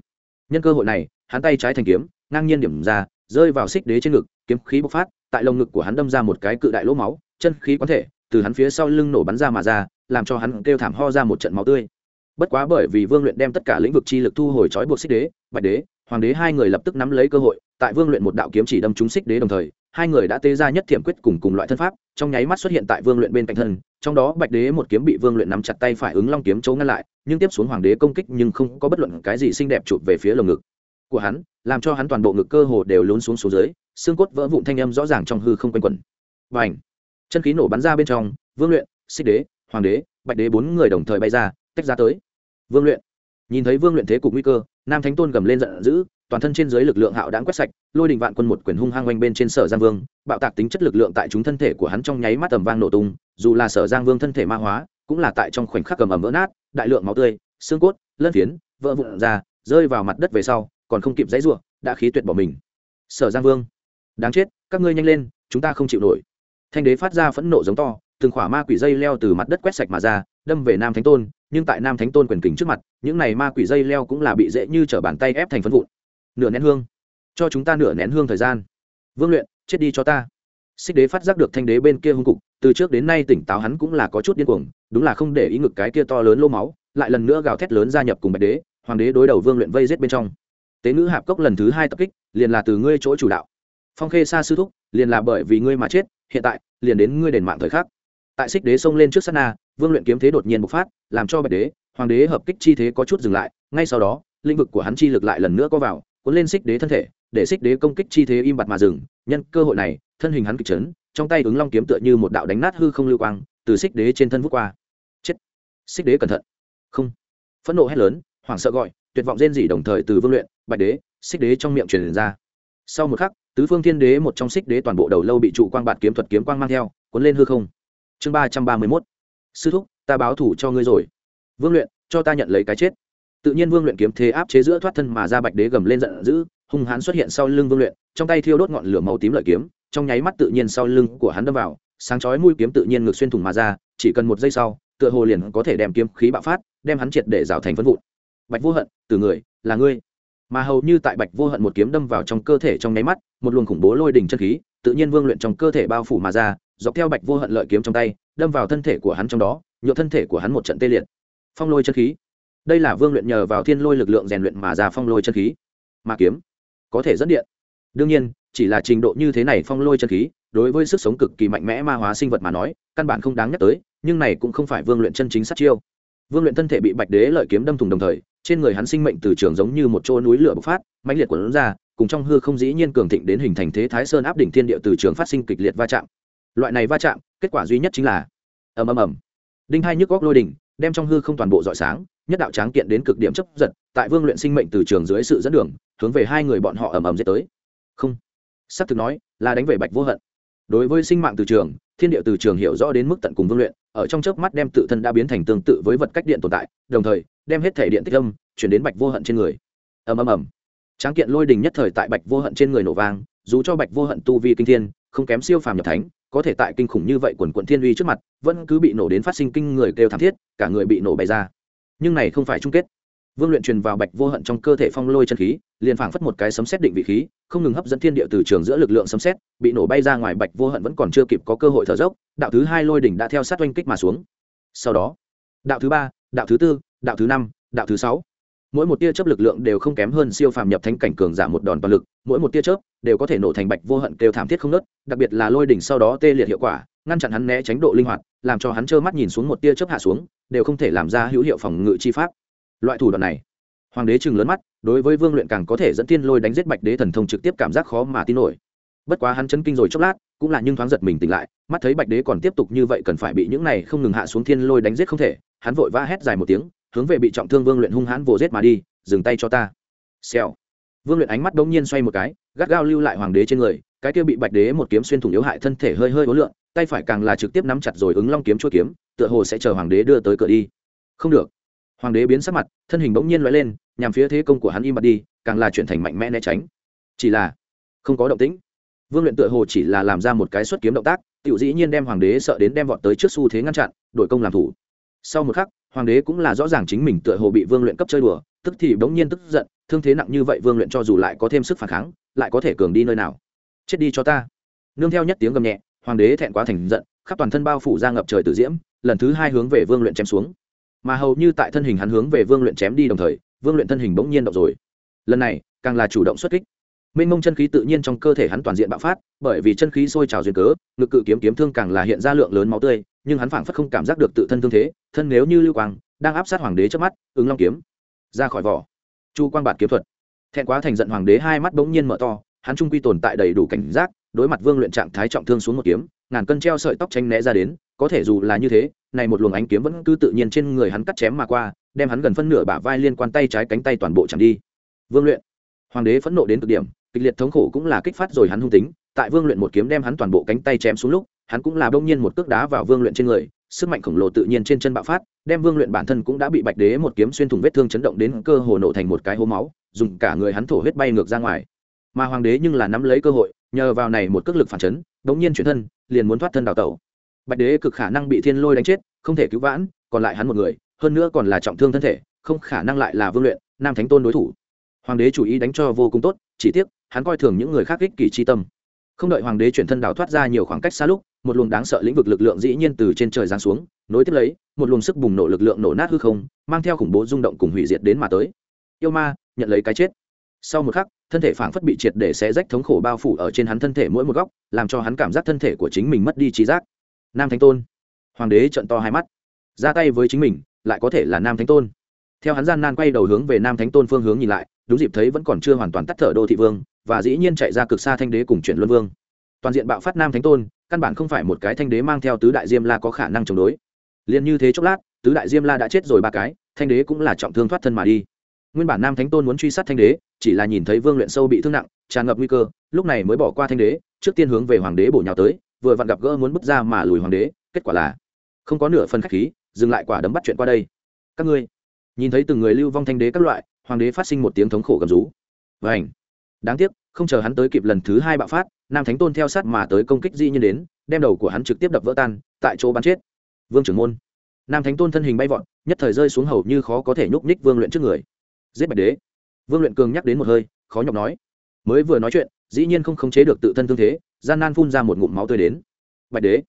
Nhân cơ hội này hắn tay trái thành kiếm ngang nhiên điểm ra rơi vào xích đế trên ngực, kiếm khí bộc phát, tại lồng ngực của hắn đâm ra một cái cự đại lỗ máu, chân khí quán thể, từ hắn phía sau lưng nổ bắn ra mà ra, làm cho hắn kêu thảm ho ra một trận máu tươi. Bất quá bởi vì vương luyện đem tất cả lĩnh vực chi lực thu hồi trói buộc xích đế, bạch đế, hoàng đế hai người lập tức nắm lấy cơ hội, tại vương luyện một đạo kiếm chỉ đâm trúng xích đế đồng thời, hai người đã tê ra nhất thiểm quyết cùng cùng loại thân pháp, trong nháy mắt xuất hiện tại vương luyện bên cạnh thân, trong đó bạch đế một kiếm bị vương luyện nắm chặt tay phải ứng long kiếm chỗ ngăn lại, nhưng tiếp xuống hoàng đế công kích nhưng không có bất luận cái gì xinh đẹp chụp về phía lồng ngực của hắn, làm cho hắn toàn bộ ngực cơ hồ đều lún xuống xuống dưới, xương cốt vỡ vụn thanh âm rõ ràng trong hư không quanh quẩn. Và ảnh chân khí nổ bắn ra bên trong, vương luyện, xích đế, hoàng đế, bạch đế bốn người đồng thời bay ra, tách ra tới. Vương luyện! Nhìn thấy vương luyện thế cục nguy cơ, nam thánh tôn gầm lên giận dữ, toàn thân trên dưới lực lượng hạo đáng quét sạch, lôi đình vạn quân một quyền hung hăng oanh bên trên sở giang vương, bạo tạc tính chất lực lượng tại chúng thân thể của hắn trong nháy mắt tầm vang nổ tung, dù là sở giang vương thân thể ma hóa, cũng là tại trong khoảnh khắc cầm ẩm vỡ nát, đại lượng máu tươi, xương cốt, lân phiến, vỡ vụn ra, rơi vào mặt đất về sau còn không kịp dãy ruộng đã khí tuyệt bỏ mình. Sở giang vương, đáng chết, các ngươi nhanh lên, chúng ta không chịu nổi. Thanh đế phát ra phẫn nộ giống to, từng khỏa ma quỷ dây leo từ mặt đất quét sạch mà ra, đâm về nam thánh tôn, nhưng tại nam thánh tôn quyền kính trước mặt, những này ma quỷ dây leo cũng là bị dễ như t bàn tay ép thành phân vụn. Nửa nén hương. Cho chúng ta nửa nén hương thời gian. Vương luyện, chết đi cho ta. Xích đế phát giác được thanh đế bên kia hung cục, từ trước đến nay tỉnh táo hắn cũng là có chút điên cuồng, đúng là không để ý ngực cái kia to lớn lô máu, lại lần nữa gào thét lớn gia nhập cùng bạch đế, hoàng đế đối đầu vương luyện vây giết bên trong tế nữ hạp cốc lần thứ hai tập kích liền là từ ngươi chỗ chủ đạo. Phong khê xa sư thúc liền là bởi vì ngươi mà chết hiện tại liền đến ngươi đền mạng thời khắc. Tại xích đế xông lên trước sát na vương luyện kiếm thế đột nhiên bộc phát làm cho bạch đế hoàng đế hợp kích chi thế có chút dừng lại ngay sau đó lĩnh vực của hắn chi lực lại lần nữa có vào cuốn lên xích đế thân thể để xích đế công kích chi thế im bặt mà dừng. Nhân cơ hội này thân hình hắn kịch trấn, trong tay ứng long kiếm tựa như một đạo đánh nát hư không lưu quang từ xích đế trên thân vút qua. Chết! Xích đế cẩn thận. Không. Phẫn nộ hét lớn hoảng sợ gọi tuyệt vọng rên rỉ đồng thời từ vương luyện bạch đế, xích đế trong miệng truyền ra. Sau một khắc, tứ phương thiên đế một trong xích đế toàn bộ đầu lâu bị trụ quang bạt kiếm thuật kiếm quang mang theo, cuốn lên hư không. Chương ba trăm ba mươi mốt. Sư thúc, ta báo thủ cho ngươi rồi. Vương luyện, cho ta nhận lấy cái chết. Tự nhiên vương luyện kiếm thế áp chế giữa thoát thân mà ra bạch đế gầm lên giận dữ, hung hãn xuất hiện sau lưng vương luyện, trong tay thiêu đốt ngọn lửa màu tím lợi kiếm, trong nháy mắt tự nhiên sau lưng của hắn đâm vào, sáng chói mũi kiếm tự nhiên ngược xuyên thủng mà ra, chỉ cần một giây sau, tựa hồ liền có thể đem kiếm khí bạo phát, đem hắn triệt để rào thành phân vụn. Bạch vô hận, từ người, là ngươi mà hầu như tại bạch vô hận một kiếm đâm vào trong cơ thể trong nháy mắt, một luồng khủng bố lôi đỉnh chân khí, tự nhiên vương luyện trong cơ thể bao phủ mà ra, dọc theo bạch vô hận lợi kiếm trong tay, đâm vào thân thể của hắn trong đó nhựa thân thể của hắn một trận tê liệt. Phong lôi chân khí. Đây là vương luyện nhờ vào thiên lôi lực lượng rèn luyện mà ra phong lôi chân khí. Mà kiếm. Có thể dẫn điện. Đương nhiên, chỉ là trình độ như thế này phong lôi chân khí, đối với sức sống cực kỳ mạnh mẽ ma hóa sinh vật mà nói, căn bản không đáng nhắc tới, nhưng này cũng không phải vương luyện chân chính sát chiêu. Vương luyện thân thể bị bạch đế lợi kiếm đâm thùng đồng thời trên người hắn sinh mệnh từ trường giống như một chỗ núi lửa bộc phát, mãnh liệt của nó ra, cùng trong hư không dĩ nhiên cường thịnh đến hình thành thế thái sơn áp đỉnh thiên địa từ trường phát sinh kịch liệt va chạm. Loại này va chạm, kết quả duy nhất chính là, ầm ầm ầm, đinh hai nhức góc lôi đỉnh, đem trong hư không toàn bộ dọi sáng, nhất đạo tráng kiện đến cực điểm chấp giật, tại vương luyện sinh mệnh từ trường dưới sự dẫn đường, hướng về hai người bọn họ ầm ầm dễ tới. Không. Sắp thực nói, là đánh về bạch vô hận. Đối với sinh mạng từ trường, thiên địa từ trường hiểu rõ đến mức tận cùng vương luyện, ở trong chớp mắt đem tự thân đã biến thành tương tự với vật cách điện tồn tại, đồng thời đem hết thể điện tích âm, chuyển đến bạch vô hận trên người. Ầm ầm ầm. Tráng kiện lôi đình nhất thời tại bạch vô hận trên người nổ vang, dù cho bạch vô hận tu vi kinh thiên, không kém siêu phàm nhập thánh, có thể tại kinh khủng như vậy quần quận thiên uy trước mặt, vẫn cứ bị nổ đến phát sinh kinh người kêu thảm thiết, cả người bị nổ bay ra. Nhưng này không phải chung kết. Vương luyện truyền vào bạch vô hận trong cơ thể phong lôi chân khí, liền phảng phất một cái sấm xét định vị khí, không ngừng hấp dẫn thiên địa từ trường giữa lực lượng sấm xét bị nổ bay ra ngoài bạch vô hận vẫn còn chưa kịp có cơ hội thở dốc, đạo thứ hai lôi đỉnh đã theo sát oanh kích mà xuống. Sau đó, đạo thứ ba, đạo thứ tư đạo thứ năm, đạo thứ sáu. Mỗi một tia chớp lực lượng đều không kém hơn siêu phàm nhập thánh cảnh cường giả một đòn toàn lực. Mỗi một tia chớp đều có thể nổ thành bạch vô hận kêu thảm thiết không nớt đặc biệt là lôi đỉnh sau đó tê liệt hiệu quả, ngăn chặn hắn né tránh độ linh hoạt, làm cho hắn trơ mắt nhìn xuống một tia chớp hạ xuống, đều không thể làm ra hữu hiệu phòng ngự chi pháp. Loại thủ đoạn này, hoàng đế chừng lớn mắt, đối với vương luyện càng có thể dẫn tiên lôi đánh giết bạch đế thần thông trực tiếp cảm giác khó mà tin nổi. Bất quá hắn chấn kinh rồi chốc lát, cũng là nhưng thoáng giật mình tỉnh lại, mắt thấy bạch đế còn tiếp tục như vậy cần phải bị những này không ngừng hạ xuống thiên lôi đánh giết không thể, hắn vội vã hét dài một tiếng hướng về bị trọng thương vương luyện hung hãn vồ giết mà đi, dừng tay cho ta. Xèo. Vương luyện ánh mắt đống nhiên xoay một cái, gắt gao lưu lại hoàng đế trên người, cái kia bị bạch đế một kiếm xuyên thủng yếu hại thân thể hơi hơi ối lượng tay phải càng là trực tiếp nắm chặt rồi ứng long kiếm chua kiếm, tựa hồ sẽ chờ hoàng đế đưa tới cửa đi. Không được. Hoàng đế biến sắc mặt, thân hình bỗng nhiên loại lên, nhằm phía thế công của hắn im bặt đi, càng là chuyển thành mạnh mẽ né tránh. Chỉ là, không có động tĩnh. Vương luyện tựa hồ chỉ là làm ra một cái xuất kiếm động tác, tiểu dĩ nhiên đem hoàng đế sợ đến đem vọt tới trước xu thế ngăn chặn, đổi công làm thủ. Sau một khắc hoàng đế cũng là rõ ràng chính mình tựa hồ bị vương luyện cấp chơi đùa, tức thì bỗng nhiên tức giận, thương thế nặng như vậy vương luyện cho dù lại có thêm sức phản kháng, lại có thể cường đi nơi nào? Chết đi cho ta. Nương theo nhất tiếng gầm nhẹ, hoàng đế thẹn quá thành giận, khắp toàn thân bao phủ ra ngập trời tử diễm, lần thứ hai hướng về vương luyện chém xuống. Mà hầu như tại thân hình hắn hướng về vương luyện chém đi đồng thời, vương luyện thân hình bỗng nhiên động rồi. Lần này, càng là chủ động xuất kích. Minh mông chân khí tự nhiên trong cơ thể hắn toàn diện bạo phát, bởi vì chân khí sôi trào duyên cớ, ngực cự kiếm kiếm thương càng là hiện ra lượng lớn máu tươi nhưng hắn phảng phất không cảm giác được tự thân thương thế, thân nếu như lưu quang, đang áp sát hoàng đế trước mắt, ứng long kiếm, ra khỏi vỏ. Chu quang bạt kiếm thuật. Thẹn quá thành giận hoàng đế hai mắt bỗng nhiên mở to, hắn trung quy tồn tại đầy đủ cảnh giác, đối mặt vương luyện trạng thái trọng thương xuống một kiếm, ngàn cân treo sợi tóc tranh né ra đến, có thể dù là như thế, này một luồng ánh kiếm vẫn cứ tự nhiên trên người hắn cắt chém mà qua, đem hắn gần phân nửa bả vai liên quan tay trái cánh tay toàn bộ chẳng đi. Vương luyện. Hoàng đế phẫn nộ đến cực điểm kịch liệt thống khổ cũng là kích phát rồi hắn hung tính, tại vương luyện một kiếm đem hắn toàn bộ cánh tay chém xuống lúc, hắn cũng là bỗng nhiên một cước đá vào vương luyện trên người, sức mạnh khổng lồ tự nhiên trên chân bạo phát, đem vương luyện bản thân cũng đã bị bạch đế một kiếm xuyên thủng vết thương chấn động đến cơ hồ nổ thành một cái hố máu, dùng cả người hắn thổ huyết bay ngược ra ngoài. Mà hoàng đế nhưng là nắm lấy cơ hội, nhờ vào này một cước lực phản chấn đống nhiên chuyển thân, liền muốn thoát thân đào tẩu. Bạch đế cực khả năng bị thiên lôi đánh chết, không thể cứu vãn, còn lại hắn một người, hơn nữa còn là trọng thương thân thể, không khả năng lại là vương luyện, nam thánh tôn đối thủ. Hoàng đế chủ ý đánh cho vô cùng tốt, chỉ tiếc hắn coi thường những người khác ích kỷ chi tâm. Không đợi hoàng đế chuyển thân đào thoát ra nhiều khoảng cách xa lúc, một luồng đáng sợ lĩnh vực lực lượng dĩ nhiên từ trên trời giáng xuống, nối tiếp lấy, một luồng sức bùng nổ lực lượng nổ nát hư không, mang theo khủng bố rung động cùng hủy diệt đến mà tới. Yêu ma, nhận lấy cái chết. Sau một khắc, thân thể phảng phất bị triệt để xé rách thống khổ bao phủ ở trên hắn thân thể mỗi một góc, làm cho hắn cảm giác thân thể của chính mình mất đi trí giác. Nam thánh tôn. Hoàng đế trận to hai mắt. Ra tay với chính mình, lại có thể là nam thánh tôn. Theo hắn gian nan quay đầu hướng về nam thánh tôn phương hướng nhìn lại, đúng dịp thấy vẫn còn chưa hoàn toàn tắt thở đô thị vương và dĩ nhiên chạy ra cực xa thanh đế cùng chuyển luân vương. Toàn diện bạo phát nam thánh tôn, căn bản không phải một cái thanh đế mang theo tứ đại diêm la có khả năng chống đối. Liền như thế chốc lát, tứ đại diêm la đã chết rồi ba cái, thanh đế cũng là trọng thương thoát thân mà đi. Nguyên bản nam thánh tôn muốn truy sát thanh đế, chỉ là nhìn thấy vương luyện sâu bị thương nặng, tràn ngập nguy cơ, lúc này mới bỏ qua thanh đế, trước tiên hướng về hoàng đế bổ nhào tới, vừa vặn gặp gỡ muốn bước ra mà lùi hoàng đế, kết quả là không có nửa phần khách khí, dừng lại quả đấm bắt chuyện qua đây. Các ngươi nhìn thấy từng người lưu vong thanh đế các loại, hoàng đế phát sinh một tiếng thống khổ gầm rú. Vảnh đáng tiếc, không chờ hắn tới kịp lần thứ hai bạo phát, nam thánh tôn theo sát mà tới công kích di nhiên đến, đem đầu của hắn trực tiếp đập vỡ tan, tại chỗ bắn chết. Vương trưởng môn. Nam thánh tôn thân hình bay vọt, nhất thời rơi xuống hầu như khó có thể nhúc nhích vương luyện trước người. Giết bạch đế. Vương luyện cường nhắc đến một hơi, khó nhọc nói. Mới vừa nói chuyện, dĩ nhiên không khống chế được tự thân thương thế, gian nan phun ra một ngụm máu tươi đến. Bạch đế.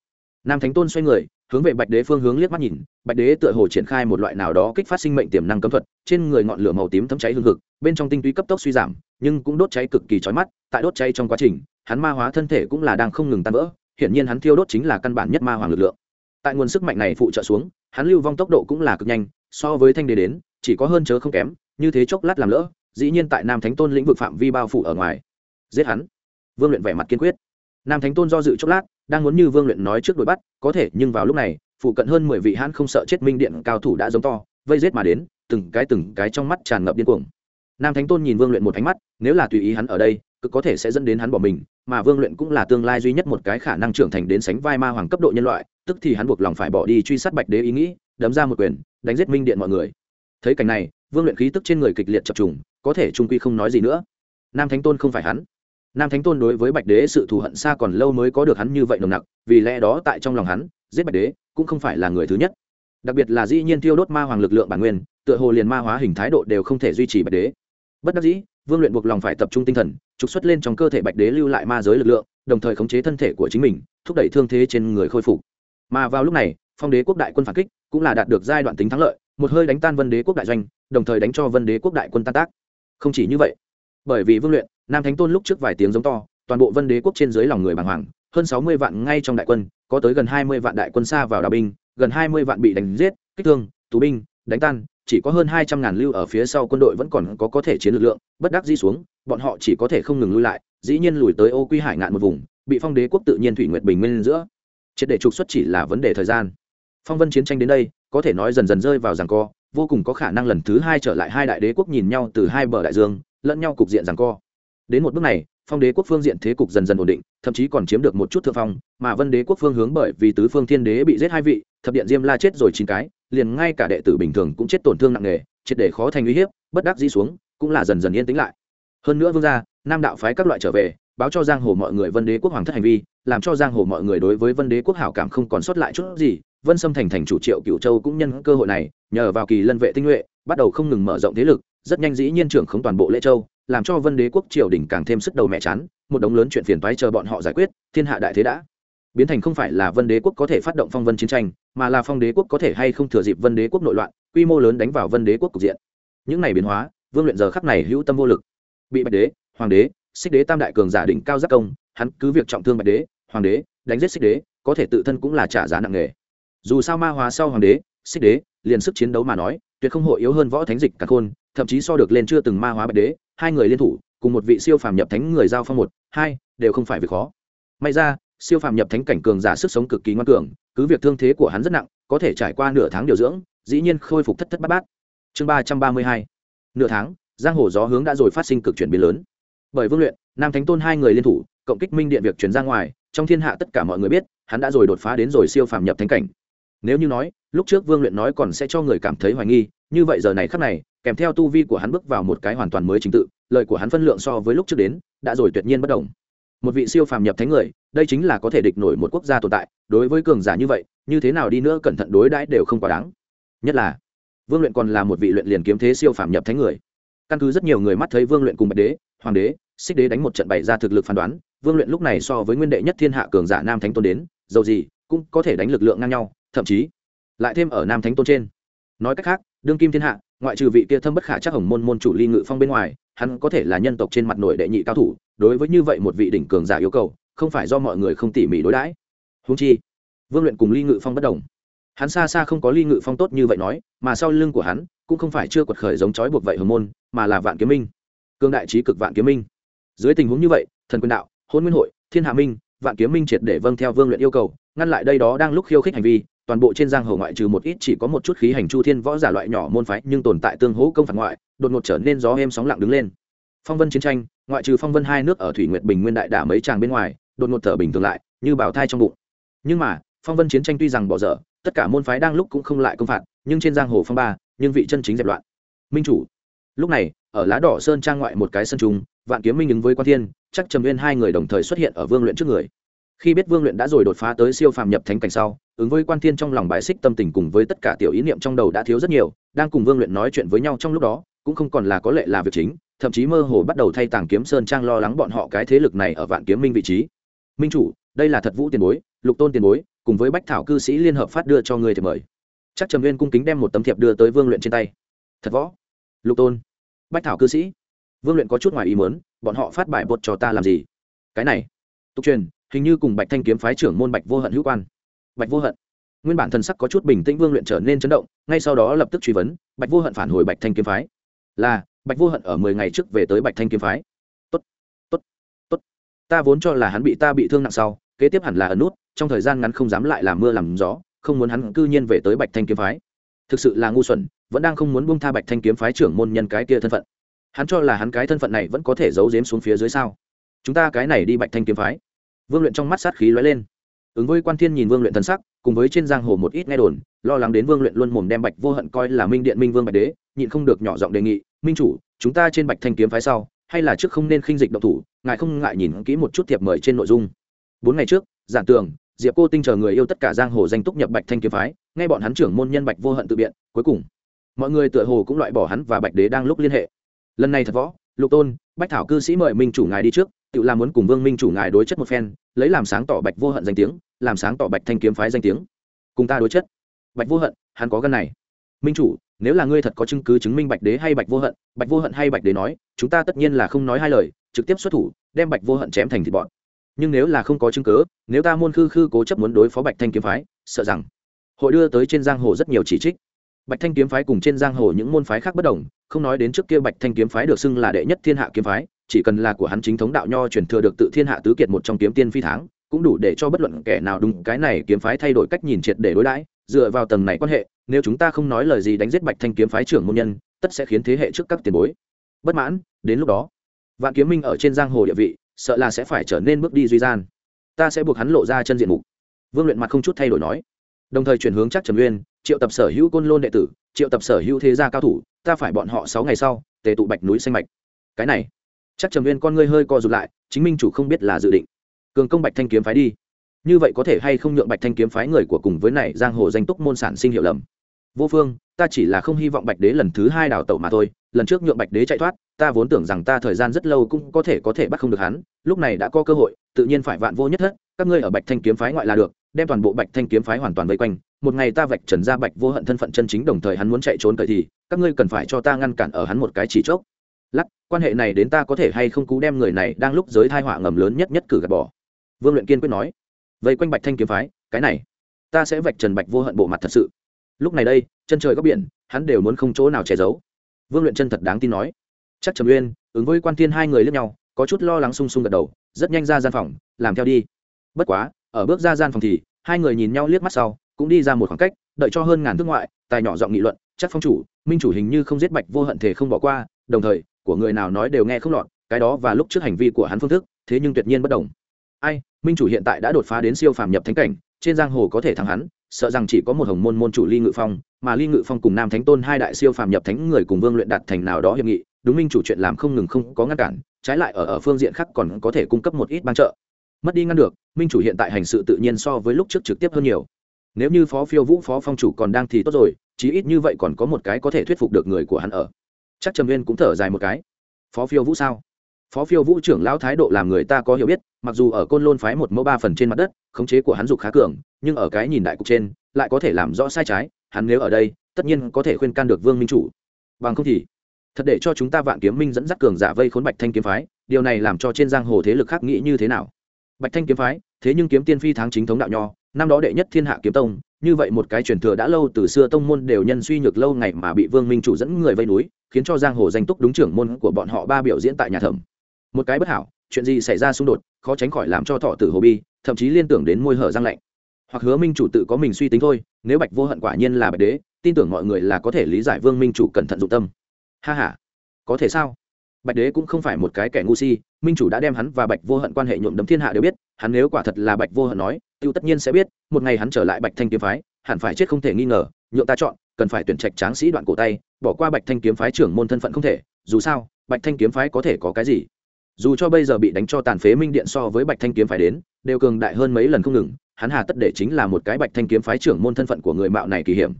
Nam thánh tôn xoay người hướng về bạch đế phương hướng liếc mắt nhìn, bạch đế tựa hồ triển khai một loại nào đó kích phát sinh mệnh tiềm năng cấm thuật, trên người ngọn lửa màu tím thấm cháy hương thực bên trong tinh túy cấp tốc suy giảm, nhưng cũng đốt cháy cực kỳ chói mắt, tại đốt cháy trong quá trình, hắn ma hóa thân thể cũng là đang không ngừng tan vỡ, hiển nhiên hắn thiêu đốt chính là căn bản nhất ma hoàng lực lượng. Tại nguồn sức mạnh này phụ trợ xuống, hắn lưu vong tốc độ cũng là cực nhanh, so với thanh đế đến, chỉ có hơn chớ không kém, như thế chốc lát làm lỡ, dĩ nhiên tại nam thánh tôn lĩnh vực phạm vi bao phủ ở ngoài. Giết hắn. Vương luyện vẻ mặt kiên quyết. Nam thánh tôn do dự chốc lát đang muốn như vương luyện nói trước đuổi bắt, có thể, nhưng vào lúc này, phụ cận hơn mười vị hãn không sợ chết minh điện cao thủ đã giống to, vây giết mà đến, từng cái từng cái trong mắt tràn ngập điên cuồng. Nam thánh tôn nhìn vương luyện một ánh mắt, nếu là tùy ý hắn ở đây, cực có thể sẽ dẫn đến hắn bỏ mình, mà vương luyện cũng là tương lai duy nhất một cái khả năng trưởng thành đến sánh vai ma hoàng cấp độ nhân loại, tức thì hắn buộc lòng phải bỏ đi truy sát bạch đế ý nghĩ, đấm ra một quyền, đánh giết minh điện mọi người. Thấy cảnh này, vương luyện khí tức trên người kịch liệt chập trùng, có thể trung quy không nói gì nữa. Nam thánh tôn không phải hắn nam thánh tôn đối với bạch đế sự thù hận xa còn lâu mới có được hắn như vậy nồng nặc, vì lẽ đó tại trong lòng hắn, giết bạch đế cũng không phải là người thứ nhất. Đặc biệt là dĩ nhiên thiêu đốt ma hoàng lực lượng bản nguyên, tựa hồ liền ma hóa hình thái độ đều không thể duy trì bạch đế. Bất đắc dĩ, vương luyện buộc lòng phải tập trung tinh thần, trục xuất lên trong cơ thể bạch đế lưu lại ma giới lực lượng, đồng thời khống chế thân thể của chính mình, thúc đẩy thương thế trên người khôi phục. Mà vào lúc này, phong đế quốc đại quân phản kích cũng là đạt được giai đoạn tính thắng lợi, một hơi đánh tan vân đế quốc đại doanh, đồng thời đánh cho vân đế quốc đại quân tan tác. Không chỉ như vậy bởi vì vương luyện, nam thánh tôn lúc trước vài tiếng giống to, toàn bộ vân đế quốc trên dưới lòng người bàng hoàng, hơn sáu mươi vạn ngay trong đại quân, có tới gần hai mươi vạn đại quân xa vào đào binh, gần hai mươi vạn bị đánh giết, kích thương, tù binh, đánh tan, chỉ có hơn hai trăm ngàn lưu ở phía sau quân đội vẫn còn có có thể chiến lực lượng, bất đắc di xuống, bọn họ chỉ có thể không ngừng lui lại, dĩ nhiên lùi tới ô quy hải ngạn một vùng, bị phong đế quốc tự nhiên thủy nguyệt bình nguyên giữa. Triệt để trục xuất chỉ là vấn đề thời gian. Phong vân chiến tranh đến đây, có thể nói dần dần rơi vào giằng co, vô cùng có khả năng lần thứ hai trở lại hai đại đế quốc nhìn nhau từ hai bờ đại dương lẫn nhau cục diện rằng co. Đến một bước này, phong đế quốc phương diện thế cục dần dần ổn định, thậm chí còn chiếm được một chút thượng phong, mà vân đế quốc phương hướng bởi vì tứ phương thiên đế bị giết hai vị, thập điện diêm la chết rồi chín cái, liền ngay cả đệ tử bình thường cũng chết tổn thương nặng nề, triệt để khó thành uy hiếp, bất đắc dĩ xuống, cũng là dần dần yên tĩnh lại. Hơn nữa vương gia, nam đạo phái các loại trở về, báo cho giang hồ mọi người vân đế quốc hoàng thất hành vi, làm cho giang hồ mọi người đối với vân đế quốc hảo cảm không còn sót lại chút gì, vân sâm thành thành chủ triệu cựu châu cũng nhân cơ hội này, nhờ vào kỳ lân vệ tinh nhuệ, bắt đầu không ngừng mở rộng thế lực rất nhanh dĩ nhiên trưởng không toàn bộ lễ châu, làm cho vân đế quốc triều đình càng thêm sức đầu mẹ chán, một đống lớn chuyện phiền toái chờ bọn họ giải quyết, thiên hạ đại thế đã biến thành không phải là vân đế quốc có thể phát động phong vân chiến tranh, mà là phong đế quốc có thể hay không thừa dịp vân đế quốc nội loạn, quy mô lớn đánh vào vân đế quốc cục diện. Những này biến hóa, vương luyện giờ khắc này hữu tâm vô lực. Bị bạch đế, hoàng đế, xích đế tam đại cường giả đỉnh cao giác công, hắn cứ việc trọng thương bạch đế, hoàng đế, đánh giết xích đế, có thể tự thân cũng là trả giá nặng nề. Dù sao ma hóa sau hoàng đế, xích đế, liền sức chiến đấu mà nói, tuyệt không hội yếu hơn võ thánh dịch cả khôn thậm chí so được lên chưa từng ma hóa bạch đế, hai người liên thủ, cùng một vị siêu phàm nhập thánh người giao phong một, hai, đều không phải việc khó. May ra, siêu phàm nhập thánh cảnh cường giả sức sống cực kỳ ngoan cường, cứ việc thương thế của hắn rất nặng, có thể trải qua nửa tháng điều dưỡng, dĩ nhiên khôi phục thất thất bát bát. Chương ba trăm ba mươi hai, nửa tháng, giang hồ gió hướng đã rồi phát sinh cực chuyển biến lớn. Bởi vương luyện, nam thánh tôn hai người liên thủ, cộng kích minh điện việc chuyển ra ngoài, trong thiên hạ tất cả mọi người biết, hắn đã rồi đột phá đến rồi siêu phàm nhập thánh cảnh. Nếu như nói, lúc trước vương luyện nói còn sẽ cho người cảm thấy hoài nghi, như vậy giờ này khắc này kèm theo tu vi của hắn bước vào một cái hoàn toàn mới trình tự, lời của hắn phân lượng so với lúc trước đến, đã rồi tuyệt nhiên bất đồng. Một vị siêu phàm nhập thánh người, đây chính là có thể địch nổi một quốc gia tồn tại, đối với cường giả như vậy, như thế nào đi nữa cẩn thận đối đãi đều không quá đáng. Nhất là, vương luyện còn là một vị luyện liền kiếm thế siêu phàm nhập thánh người. Căn cứ rất nhiều người mắt thấy vương luyện cùng bạch đế, hoàng đế, xích đế đánh một trận bày ra thực lực phán đoán, vương luyện lúc này so với nguyên đệ nhất thiên hạ cường giả nam thánh tôn đến, dầu gì, cũng có thể đánh lực lượng ngang nhau, thậm chí lại thêm ở nam thánh tôn trên. Nói cách khác, đương kim thiên hạ ngoại trừ vị kia thâm bất khả chắc hồng môn môn chủ ly ngự phong bên ngoài, hắn có thể là nhân tộc trên mặt nội đệ nhị cao thủ, đối với như vậy một vị đỉnh cường giả yêu cầu, không phải do mọi người không tỉ mỉ đối đãi. Húng chi, vương luyện cùng ly ngự phong bất đồng. Hắn xa xa không có ly ngự phong tốt như vậy nói, mà sau lưng của hắn cũng không phải chưa quật khởi giống trói buộc vậy hồng môn, mà là vạn kiếm minh. Cương đại trí cực vạn kiếm minh. Dưới tình huống như vậy, thần quyền đạo, hôn nguyên hội, thiên hạ minh, vạn kiếm minh triệt để vâng theo vương luyện yêu cầu, ngăn lại đây đó đang lúc khiêu khích hành vi toàn bộ trên giang hồ ngoại trừ một ít chỉ có một chút khí hành chu thiên võ giả loại nhỏ môn phái nhưng tồn tại tương hỗ công phạt ngoại, đột ngột trở nên gió êm sóng lặng đứng lên. Phong vân chiến tranh, ngoại trừ phong vân hai nước ở thủy nguyệt bình nguyên đại đả mấy tràng bên ngoài, đột ngột thở bình thường lại, như bảo thai trong bụng. Nhưng mà, phong vân chiến tranh tuy rằng bỏ dở, tất cả môn phái đang lúc cũng không lại công phạt, nhưng trên giang hồ phong ba, nhưng vị chân chính dẹp loạn. Minh chủ, lúc này, ở lá đỏ sơn trang ngoại một cái sân trung vạn kiếm minh ứng với quan thiên, chắc trầm viên hai người đồng thời xuất hiện ở vương luyện trước người khi biết vương luyện đã rồi đột phá tới siêu phàm nhập thánh cảnh sau, ứng với quan thiên trong lòng bài xích tâm tình cùng với tất cả tiểu ý niệm trong đầu đã thiếu rất nhiều, đang cùng vương luyện nói chuyện với nhau trong lúc đó, cũng không còn là có lệ là việc chính, thậm chí mơ hồ bắt đầu thay tàng kiếm sơn trang lo lắng bọn họ cái thế lực này ở vạn kiếm minh vị trí. Minh chủ, đây là thật vũ tiền bối, lục tôn tiền bối, cùng với bách thảo cư sĩ liên hợp phát đưa cho người thì mời. Chắc trầm viên cung kính đem một tấm thiệp đưa tới vương luyện trên tay. Thật võ. Lục tôn. Bách thảo cư sĩ. Vương luyện có chút ngoài ý mớn bọn họ phát bài bột cho ta làm gì? Cái này. Tục truyền hình như cùng bạch thanh kiếm phái trưởng môn bạch vô hận hữu quan. Bạch vô hận. Nguyên bản thần sắc có chút bình tĩnh vương luyện trở nên chấn động, ngay sau đó lập tức truy vấn, bạch vô hận phản hồi bạch thanh kiếm phái? Là, bạch vô hận ở mười ngày trước về tới bạch thanh kiếm phái. Tốt tốt tốt. Ta vốn cho là hắn bị ta bị thương nặng sau, kế tiếp hẳn là ẩn nút, trong thời gian ngắn không dám lại làm mưa làm gió, không muốn hắn cư nhiên về tới bạch thanh kiếm phái. Thực sự là ngu xuẩn, vẫn đang không muốn buông tha bạch thanh kiếm phái trưởng môn nhân cái kia thân phận. Hắn cho là hắn cái thân phận này vẫn có thể giấu giếm xuống phía dưới sao? Chúng ta cái này đi bạch thanh kiếm phái vương luyện trong mắt sát khí lóe lên. Ứng với quan thiên nhìn vương luyện thần sắc, cùng với trên giang hồ một ít nghe đồn, lo lắng đến vương luyện luôn mồm đem bạch vô hận coi là minh điện minh vương bạch đế, nhịn không được nhỏ giọng đề nghị, minh chủ, chúng ta trên bạch thanh kiếm phái sau, hay là trước không nên khinh dịch độc thủ, ngài không ngại nhìn kỹ một chút thiệp mời trên nội dung. Bốn ngày trước, giản tường, diệp cô tinh chờ người yêu tất cả giang hồ danh túc nhập bạch thanh kiếm phái, nghe bọn hắn trưởng môn nhân bạch vô hận tự biện, cuối cùng, mọi người tựa hồ cũng loại bỏ hắn và bạch đế đang lúc liên hệ. Lần này thật võ, lục tôn, bách thảo cư sĩ mời minh chủ ngài đi trước tự làm muốn cùng vương minh chủ ngài đối chất một phen, lấy làm sáng tỏ bạch vô hận danh tiếng, làm sáng tỏ bạch thanh kiếm phái danh tiếng. Cùng ta đối chất. Bạch vô hận, hắn có gân này. Minh chủ, nếu là ngươi thật có chứng cứ chứng minh bạch đế hay bạch vô hận, bạch vô hận hay bạch đế nói, chúng ta tất nhiên là không nói hai lời, trực tiếp xuất thủ, đem bạch vô hận chém thành thịt bọn nhưng nếu là không có chứng cứ, nếu ta môn khư khư cố chấp muốn đối phó bạch thanh kiếm phái, sợ rằng hội đưa tới trên giang hồ rất nhiều chỉ trích. Bạch thanh kiếm phái cùng trên giang hồ những môn phái khác bất đồng, không nói đến trước kia bạch thanh kiếm phái được xưng là đệ nhất thiên hạ kiếm phái chỉ cần là của hắn chính thống đạo nho truyền thừa được tự thiên hạ tứ kiệt một trong kiếm tiên phi tháng, cũng đủ để cho bất luận kẻ nào đúng cái này kiếm phái thay đổi cách nhìn triệt để đối đãi, dựa vào tầng này quan hệ, nếu chúng ta không nói lời gì đánh giết bạch thanh kiếm phái trưởng môn nhân, tất sẽ khiến thế hệ trước các tiền bối bất mãn, đến lúc đó, vạn kiếm minh ở trên giang hồ địa vị, sợ là sẽ phải trở nên bước đi duy gian. Ta sẽ buộc hắn lộ ra chân diện mục. Vương luyện mặt không chút thay đổi nói. Đồng thời chuyển hướng chắc trần uyên, triệu tập sở hữu côn lôn đệ tử, triệu tập sở hữu thế gia cao thủ, ta phải bọn họ sáu ngày sau, tề tụ bạch núi xanh mạch. Cái này chắc trầm viên con ngươi hơi co rụt lại, chính minh chủ không biết là dự định. Cường công bạch thanh kiếm phái đi. Như vậy có thể hay không nhượng bạch thanh kiếm phái người của cùng với này giang hồ danh túc môn sản sinh hiệu lầm? Vô phương, ta chỉ là không hy vọng bạch đế lần thứ hai đào tẩu mà thôi, lần trước nhượng bạch đế chạy thoát, ta vốn tưởng rằng ta thời gian rất lâu cũng có thể có thể bắt không được hắn, lúc này đã có cơ hội, tự nhiên phải vạn vô nhất thất, các ngươi ở bạch thanh kiếm phái ngoại là được, đem toàn bộ bạch thanh kiếm phái hoàn toàn vây quanh, một ngày ta vạch trần ra bạch vô hận thân phận chân chính đồng thời hắn muốn chạy trốn thời thì, các ngươi cần phải cho ta ngăn cản ở hắn một cái chỉ chốc lắc, quan hệ này đến ta có thể hay không cú đem người này đang lúc giới thai họa ngầm lớn nhất nhất cử gạt bỏ. Vương luyện kiên quyết nói, vây quanh bạch thanh kiếm phái, cái này, ta sẽ vạch trần bạch vô hận bộ mặt thật sự. Lúc này đây, chân trời góc biển, hắn đều muốn không chỗ nào che giấu. Vương luyện chân thật đáng tin nói, chắc trầm uyên, ứng với quan thiên hai người lướt nhau, có chút lo lắng sung sung gật đầu, rất nhanh ra gian phòng, làm theo đi. Bất quá, ở bước ra gian phòng thì, hai người nhìn nhau liếc mắt sau, cũng đi ra một khoảng cách, đợi cho hơn ngàn thước ngoại, tài nhỏ giọng nghị luận, chắc phong chủ, minh chủ hình như không giết bạch vô hận thể không bỏ qua, đồng thời của người nào nói đều nghe không lọt, cái đó và lúc trước hành vi của hắn phương thức, thế nhưng tuyệt nhiên bất đồng. Ai, minh chủ hiện tại đã đột phá đến siêu phàm nhập thánh cảnh, trên giang hồ có thể thắng hắn, sợ rằng chỉ có một hồng môn môn chủ ly ngự phong, mà ly ngự phong cùng nam thánh tôn hai đại siêu phàm nhập thánh người cùng vương luyện đạt thành nào đó hiệp nghị, đúng minh chủ chuyện làm không ngừng không có ngăn cản, trái lại ở ở phương diện khác còn có thể cung cấp một ít ban trợ. Mất đi ngăn được, minh chủ hiện tại hành sự tự nhiên so với lúc trước trực tiếp hơn nhiều. Nếu như phó phiêu vũ, phó phong chủ còn đang thì tốt rồi, chí ít như vậy còn có một cái có thể thuyết phục được người của hắn ở chắc trầm Nguyên cũng thở dài một cái. Phó phiêu vũ sao? Phó phiêu vũ trưởng lão thái độ làm người ta có hiểu biết, mặc dù ở côn lôn phái một mẫu ba phần trên mặt đất, khống chế của hắn dục khá cường, nhưng ở cái nhìn đại cục trên, lại có thể làm rõ sai trái, hắn nếu ở đây, tất nhiên có thể khuyên can được vương minh chủ. Bằng không thì, thật để cho chúng ta vạn kiếm minh dẫn dắt cường giả vây khốn bạch thanh kiếm phái, điều này làm cho trên giang hồ thế lực khác nghĩ như thế nào? Bạch thanh kiếm phái, thế nhưng kiếm tiên phi thắng chính thống đạo nho, năm đó đệ nhất thiên hạ kiếm tông như vậy một cái truyền thừa đã lâu từ xưa tông môn đều nhân suy nhược lâu ngày mà bị vương minh chủ dẫn người vây núi, khiến cho giang hồ danh túc đúng trưởng môn của bọn họ ba biểu diễn tại nhà thẩm. Một cái bất hảo, chuyện gì xảy ra xung đột, khó tránh khỏi làm cho thọ tử hồ bi, thậm chí liên tưởng đến môi hở răng lạnh. Hoặc hứa minh chủ tự có mình suy tính thôi, nếu bạch vô hận quả nhiên là bạch đế, tin tưởng mọi người là có thể lý giải vương minh chủ cẩn thận dụng tâm. Ha h a có thể sao? Bạch đế cũng không phải một cái kẻ ngu si, minh chủ đã đem hắn và bạch vô hận quan hệ nhuộm đấm thiên hạ đều biết, hắn nếu quả thật là bạch vô hận nói, tiêu tất nhiên sẽ biết, một ngày hắn trở lại bạch thanh kiếm phái, hẳn phải chết không thể nghi ngờ, nhượng ta chọn, cần phải tuyển trạch tráng sĩ đoạn cổ tay, bỏ qua bạch thanh kiếm phái trưởng môn thân phận không thể, dù sao, bạch thanh kiếm phái có thể có cái gì? Dù cho bây giờ bị đánh cho tàn phế minh điện so với bạch thanh kiếm phái đến, đều cường đại hơn mấy lần không ngừng, hắn hà tất để chính là một cái bạch thanh kiếm phái trưởng môn thân phận của người mạo này kỳ hiểm.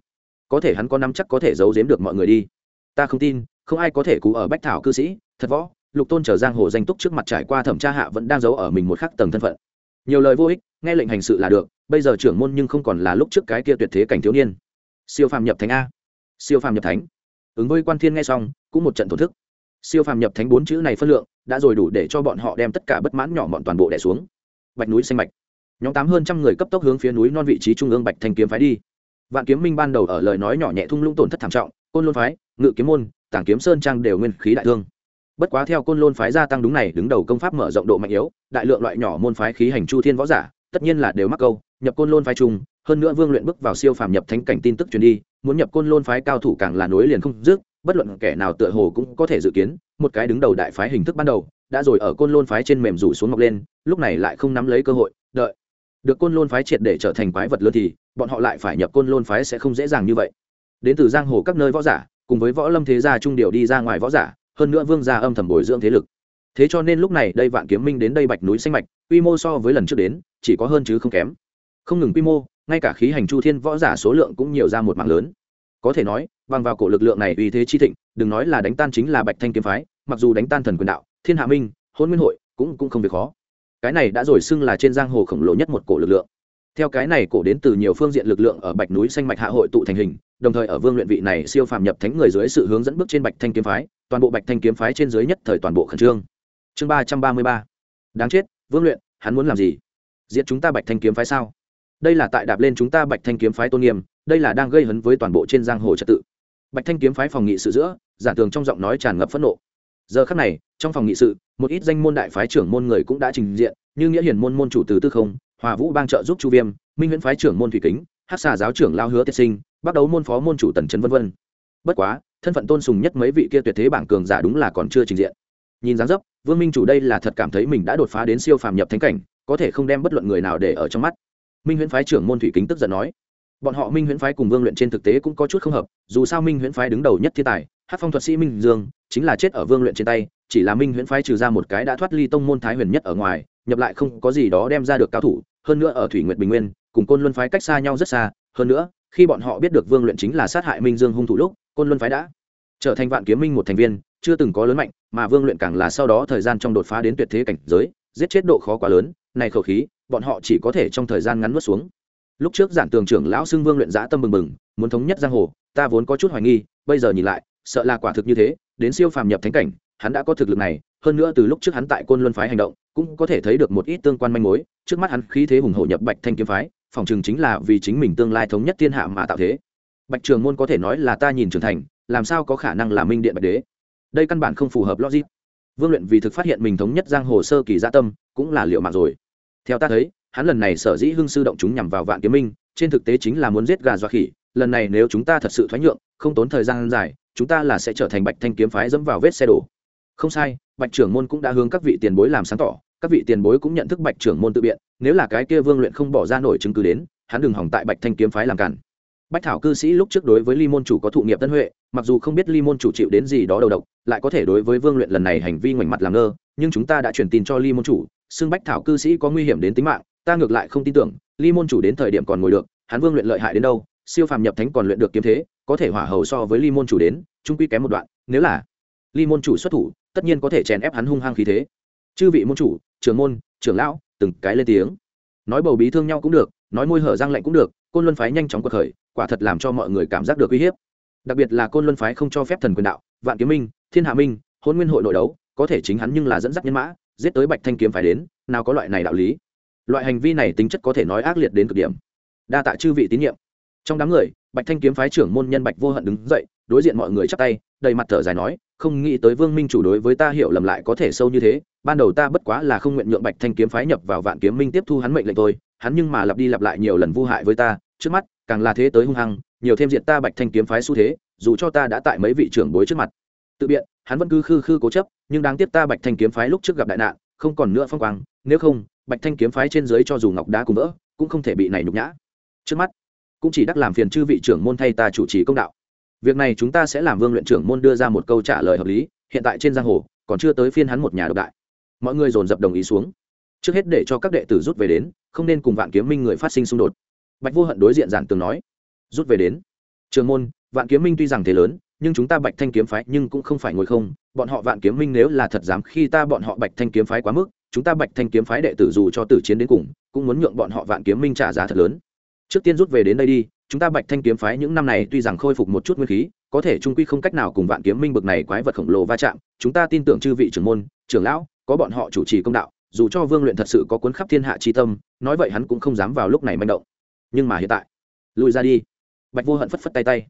Có thể hắn có nắm chắc có thể giấu giếm được mọi người đi. Ta không tin, không ai có thể cú ở bách thảo cư sĩ thật võ, lục tôn trở giang hồ danh túc trước mặt trải qua thẩm tra hạ vẫn đang giấu ở mình một khắc tầng thân phận. Nhiều lời vô ích, nghe lệnh hành sự là được, bây giờ trưởng môn nhưng không còn là lúc trước cái kia tuyệt thế cảnh thiếu niên. Siêu phàm nhập thánh a. Siêu phàm nhập thánh. Ứng với quan thiên nghe xong, cũng một trận thổ thức. Siêu phàm nhập thánh bốn chữ này phân lượng, đã rồi đủ để cho bọn họ đem tất cả bất mãn nhỏ bọn toàn bộ đẻ xuống. Bạch núi xanh mạch. Nhóm tám hơn trăm người cấp tốc hướng phía núi non vị trí trung ương bạch thanh kiếm phái đi. Vạn kiếm minh ban đầu ở lời nói nhỏ nhẹ thung lũng tổn thất thảm trọng, côn lôn phái, ngự kiếm môn, tảng kiếm sơn trang đều nguyên khí đại thương bất quá theo côn lôn phái gia tăng đúng này, đứng đầu công pháp mở rộng độ mạnh yếu, đại lượng loại nhỏ môn phái khí hành chu thiên võ giả, tất nhiên là đều mắc câu, nhập côn lôn phái chung, hơn nữa vương luyện bước vào siêu phàm nhập thánh cảnh tin tức truyền đi, muốn nhập côn lôn phái cao thủ càng là nối liền không dứt, bất luận kẻ nào tựa hồ cũng có thể dự kiến, một cái đứng đầu đại phái hình thức ban đầu, đã rồi ở côn lôn phái trên mềm rủ xuống mọc lên, lúc này lại không nắm lấy cơ hội, đợi. Được côn lôn phái triệt để trở thành quái vật lớn thì, bọn họ lại phải nhập côn lôn phái sẽ không dễ dàng như vậy. Đến từ giang hồ các nơi võ giả, cùng với võ lâm thế gia trung điều đi ra ngoài võ giả hơn nữa vương gia âm thầm bồi dưỡng thế lực. Thế cho nên lúc này đây vạn kiếm minh đến đây bạch núi xanh mạch, quy mô so với lần trước đến, chỉ có hơn chứ không kém. Không ngừng quy mô, ngay cả khí hành chu thiên võ giả số lượng cũng nhiều ra một mạng lớn. Có thể nói, bằng vào cổ lực lượng này uy thế chi thịnh, đừng nói là đánh tan chính là bạch thanh kiếm phái, mặc dù đánh tan thần quyền đạo, thiên hạ minh hôn nguyên hội cũng cũng không việc khó. Cái này đã rồi xưng là trên giang hồ khổng lồ nhất một cổ lực lượng theo cái này cổ đến từ nhiều phương diện lực lượng ở bạch núi xanh mạch hạ hội tụ thành hình, đồng thời ở vương luyện vị này siêu phàm nhập thánh người dưới sự hướng dẫn bước trên bạch thanh kiếm phái, toàn bộ bạch thanh kiếm phái trên dưới nhất thời toàn bộ khẩn trương. Chương ba trăm ba mươi ba. Đáng chết, vương luyện, hắn muốn làm gì? Diệt chúng ta bạch thanh kiếm phái sao? Đây là tại đạp lên chúng ta bạch thanh kiếm phái tôn nghiêm, đây là đang gây hấn với toàn bộ trên giang hồ trật tự. Bạch thanh kiếm phái phòng nghị sự giữa, giả tường trong giọng nói tràn ngập phẫn nộ. Giờ khắc này, trong phòng nghị sự, một ít danh môn đại phái trưởng môn người cũng đã trình diện, như nghĩa hiển môn môn chủ từ tư không hòa vũ bang trợ giúp chu viêm, minh huyễn phái trưởng môn thủy kính hát xà giáo trưởng lao hứa tiết sinh bắt đầu môn phó môn chủ tần trấn vân vân. Bất quá, thân phận tôn sùng nhất mấy vị kia tuyệt thế bảng cường giả đúng là còn chưa trình diện. Nhìn dáng dấp, vương minh chủ đây là thật cảm thấy mình đã đột phá đến siêu phàm nhập thánh cảnh, có thể không đem bất luận người nào để ở trong mắt. Minh huyễn phái trưởng môn thủy kính tức giận nói. Bọn họ minh huyễn phái cùng vương luyện trên thực tế cũng có chút không hợp, dù sao minh huyễn phái đứng đầu nhất thiên tài hát phong thuật sĩ minh dương, chính là chết ở vương luyện trên tay, chỉ là minh huyễn phái trừ ra một cái đã thoát ly tông môn thái huyền nhất ở ngoài nhập lại không có gì đó đem ra được cao thủ, hơn nữa ở thủy nguyệt bình nguyên, cùng côn luân phái cách xa nhau rất xa, hơn nữa, khi bọn họ biết được vương luyện chính là sát hại minh dương hung thủ lúc, côn luân phái đã trở thành vạn kiếm minh một thành viên, chưa từng có lớn mạnh, mà vương luyện càng là sau đó thời gian trong đột phá đến tuyệt thế cảnh giới, giết chết độ khó quá lớn, này khẩu khí, bọn họ chỉ có thể trong thời gian ngắn nuốt xuống. Lúc trước giản tường trưởng lão xưng vương luyện giã tâm bừng bừng, muốn thống nhất giang hồ, ta vốn có chút hoài nghi, bây giờ nhìn lại, sợ là quả thực như thế, đến siêu phàm nhập thánh cảnh, hắn đã có thực lực này hơn nữa từ lúc trước hắn tại côn luân phái hành động, cũng có thể thấy được một ít tương quan manh mối. Trước mắt hắn khí thế hùng hậu nhập bạch thanh kiếm phái, phòng trường chính là vì chính mình tương lai thống nhất thiên hạ mà tạo thế. Bạch trường môn có thể nói là ta nhìn trưởng thành, làm sao có khả năng là minh điện bạch đế? Đây căn bản không phù hợp logic. Vương luyện vì thực phát hiện mình thống nhất giang hồ sơ kỳ gia tâm, cũng là liệu mạng rồi. Theo ta thấy, hắn lần này sở dĩ hưng sư động chúng nhằm vào vạn kiếm minh, trên thực tế chính là muốn giết gà dọa khỉ. Lần này nếu chúng ta thật sự thoái nhượng, không tốn thời gian dài, chúng ta là sẽ trở thành bạch thanh kiếm phái dẫm vào vết xe đổ. Không sai bạch trưởng môn cũng đã hướng các vị tiền bối làm sáng tỏ, các vị tiền bối cũng nhận thức bạch trưởng môn tự biện, nếu là cái kia vương luyện không bỏ ra nổi chứng cứ đến, hắn đừng hỏng tại bạch thanh kiếm phái làm cản. Bách thảo cư sĩ lúc trước đối với ly môn chủ có thụ nghiệp tân huệ, mặc dù không biết ly môn chủ chịu đến gì đó đầu độc, lại có thể đối với vương luyện lần này hành vi ngoảnh mặt làm ngơ, nhưng chúng ta đã truyền tin cho ly môn chủ, xưng bách thảo cư sĩ có nguy hiểm đến tính mạng, ta ngược lại không tin tưởng, ly môn chủ đến thời điểm còn ngồi được, hắn vương luyện lợi hại đến đâu, siêu phàm nhập thánh còn luyện được kiếm thế, có thể hỏa hầu so với ly môn chủ đến, trung quy kém một đoạn, nếu là ly môn chủ xuất thủ, tất nhiên có thể chèn ép hắn hung hăng khí thế. Chư vị môn chủ, trưởng môn, trưởng lão, từng cái lên tiếng. Nói bầu bí thương nhau cũng được, nói môi hở răng lạnh cũng được, côn luân phái nhanh chóng cuộc khởi, quả thật làm cho mọi người cảm giác được uy hiếp. Đặc biệt là côn luân phái không cho phép thần quyền đạo, vạn kiếm minh, thiên hạ minh, hôn nguyên hội nội đấu, có thể chính hắn nhưng là dẫn dắt nhân mã, giết tới bạch thanh kiếm phải đến, nào có loại này đạo lý. Loại hành vi này tính chất có thể nói ác liệt đến cực điểm. Đa tạ chư vị tín nhiệm. Trong đám người, bạch thanh kiếm phái trưởng môn nhân bạch vô hận đứng dậy, đối diện mọi người chắp tay, đầy mặt thở dài nói không nghĩ tới vương minh chủ đối với ta hiểu lầm lại có thể sâu như thế, ban đầu ta bất quá là không nguyện nhượng bạch thanh kiếm phái nhập vào vạn kiếm minh tiếp thu hắn mệnh lệnh tôi hắn nhưng mà lặp đi lặp lại nhiều lần vô hại với ta, trước mắt, càng là thế tới hung hăng, nhiều thêm diện ta bạch thanh kiếm phái xu thế, dù cho ta đã tại mấy vị trưởng bối trước mặt. Tự biện, hắn vẫn cứ khư khư cố chấp, nhưng đáng tiếc ta bạch thanh kiếm phái lúc trước gặp đại nạn, không còn nữa phong quang, nếu không, bạch thanh kiếm phái trên dưới cho dù ngọc đá cùng vỡ, cũng không thể bị này nhục nhã. Trước mắt, cũng chỉ đắc làm phiền chư vị trưởng môn thay ta chủ trì công đạo việc này chúng ta sẽ làm vương luyện trưởng môn đưa ra một câu trả lời hợp lý, hiện tại trên giang hồ, còn chưa tới phiên hắn một nhà độc đại. Mọi người dồn dập đồng ý xuống. Trước hết để cho các đệ tử rút về đến, không nên cùng vạn kiếm minh người phát sinh xung đột. Bạch vô hận đối diện giản tường nói, rút về đến. Trường môn, vạn kiếm minh tuy rằng thế lớn, nhưng chúng ta bạch thanh kiếm phái nhưng cũng không phải ngồi không. Bọn họ vạn kiếm minh nếu là thật dám khi ta bọn họ bạch thanh kiếm phái quá mức, chúng ta bạch thanh kiếm phái đệ tử dù cho tử chiến đến cùng, cũng muốn nhượng bọn họ vạn kiếm minh trả giá thật lớn trước tiên rút về đến đây đi, chúng ta bạch thanh kiếm phái những năm này tuy rằng khôi phục một chút nguyên khí, có thể trung quy không cách nào cùng vạn kiếm minh bực này quái vật khổng lồ va chạm, chúng ta tin tưởng chư vị trưởng môn, trưởng lão, có bọn họ chủ trì công đạo, dù cho vương luyện thật sự có cuốn khắp thiên hạ chi tâm, nói vậy hắn cũng không dám vào lúc này manh động. Nhưng mà hiện tại, lùi ra đi. Bạch vô hận phất phất tay tay.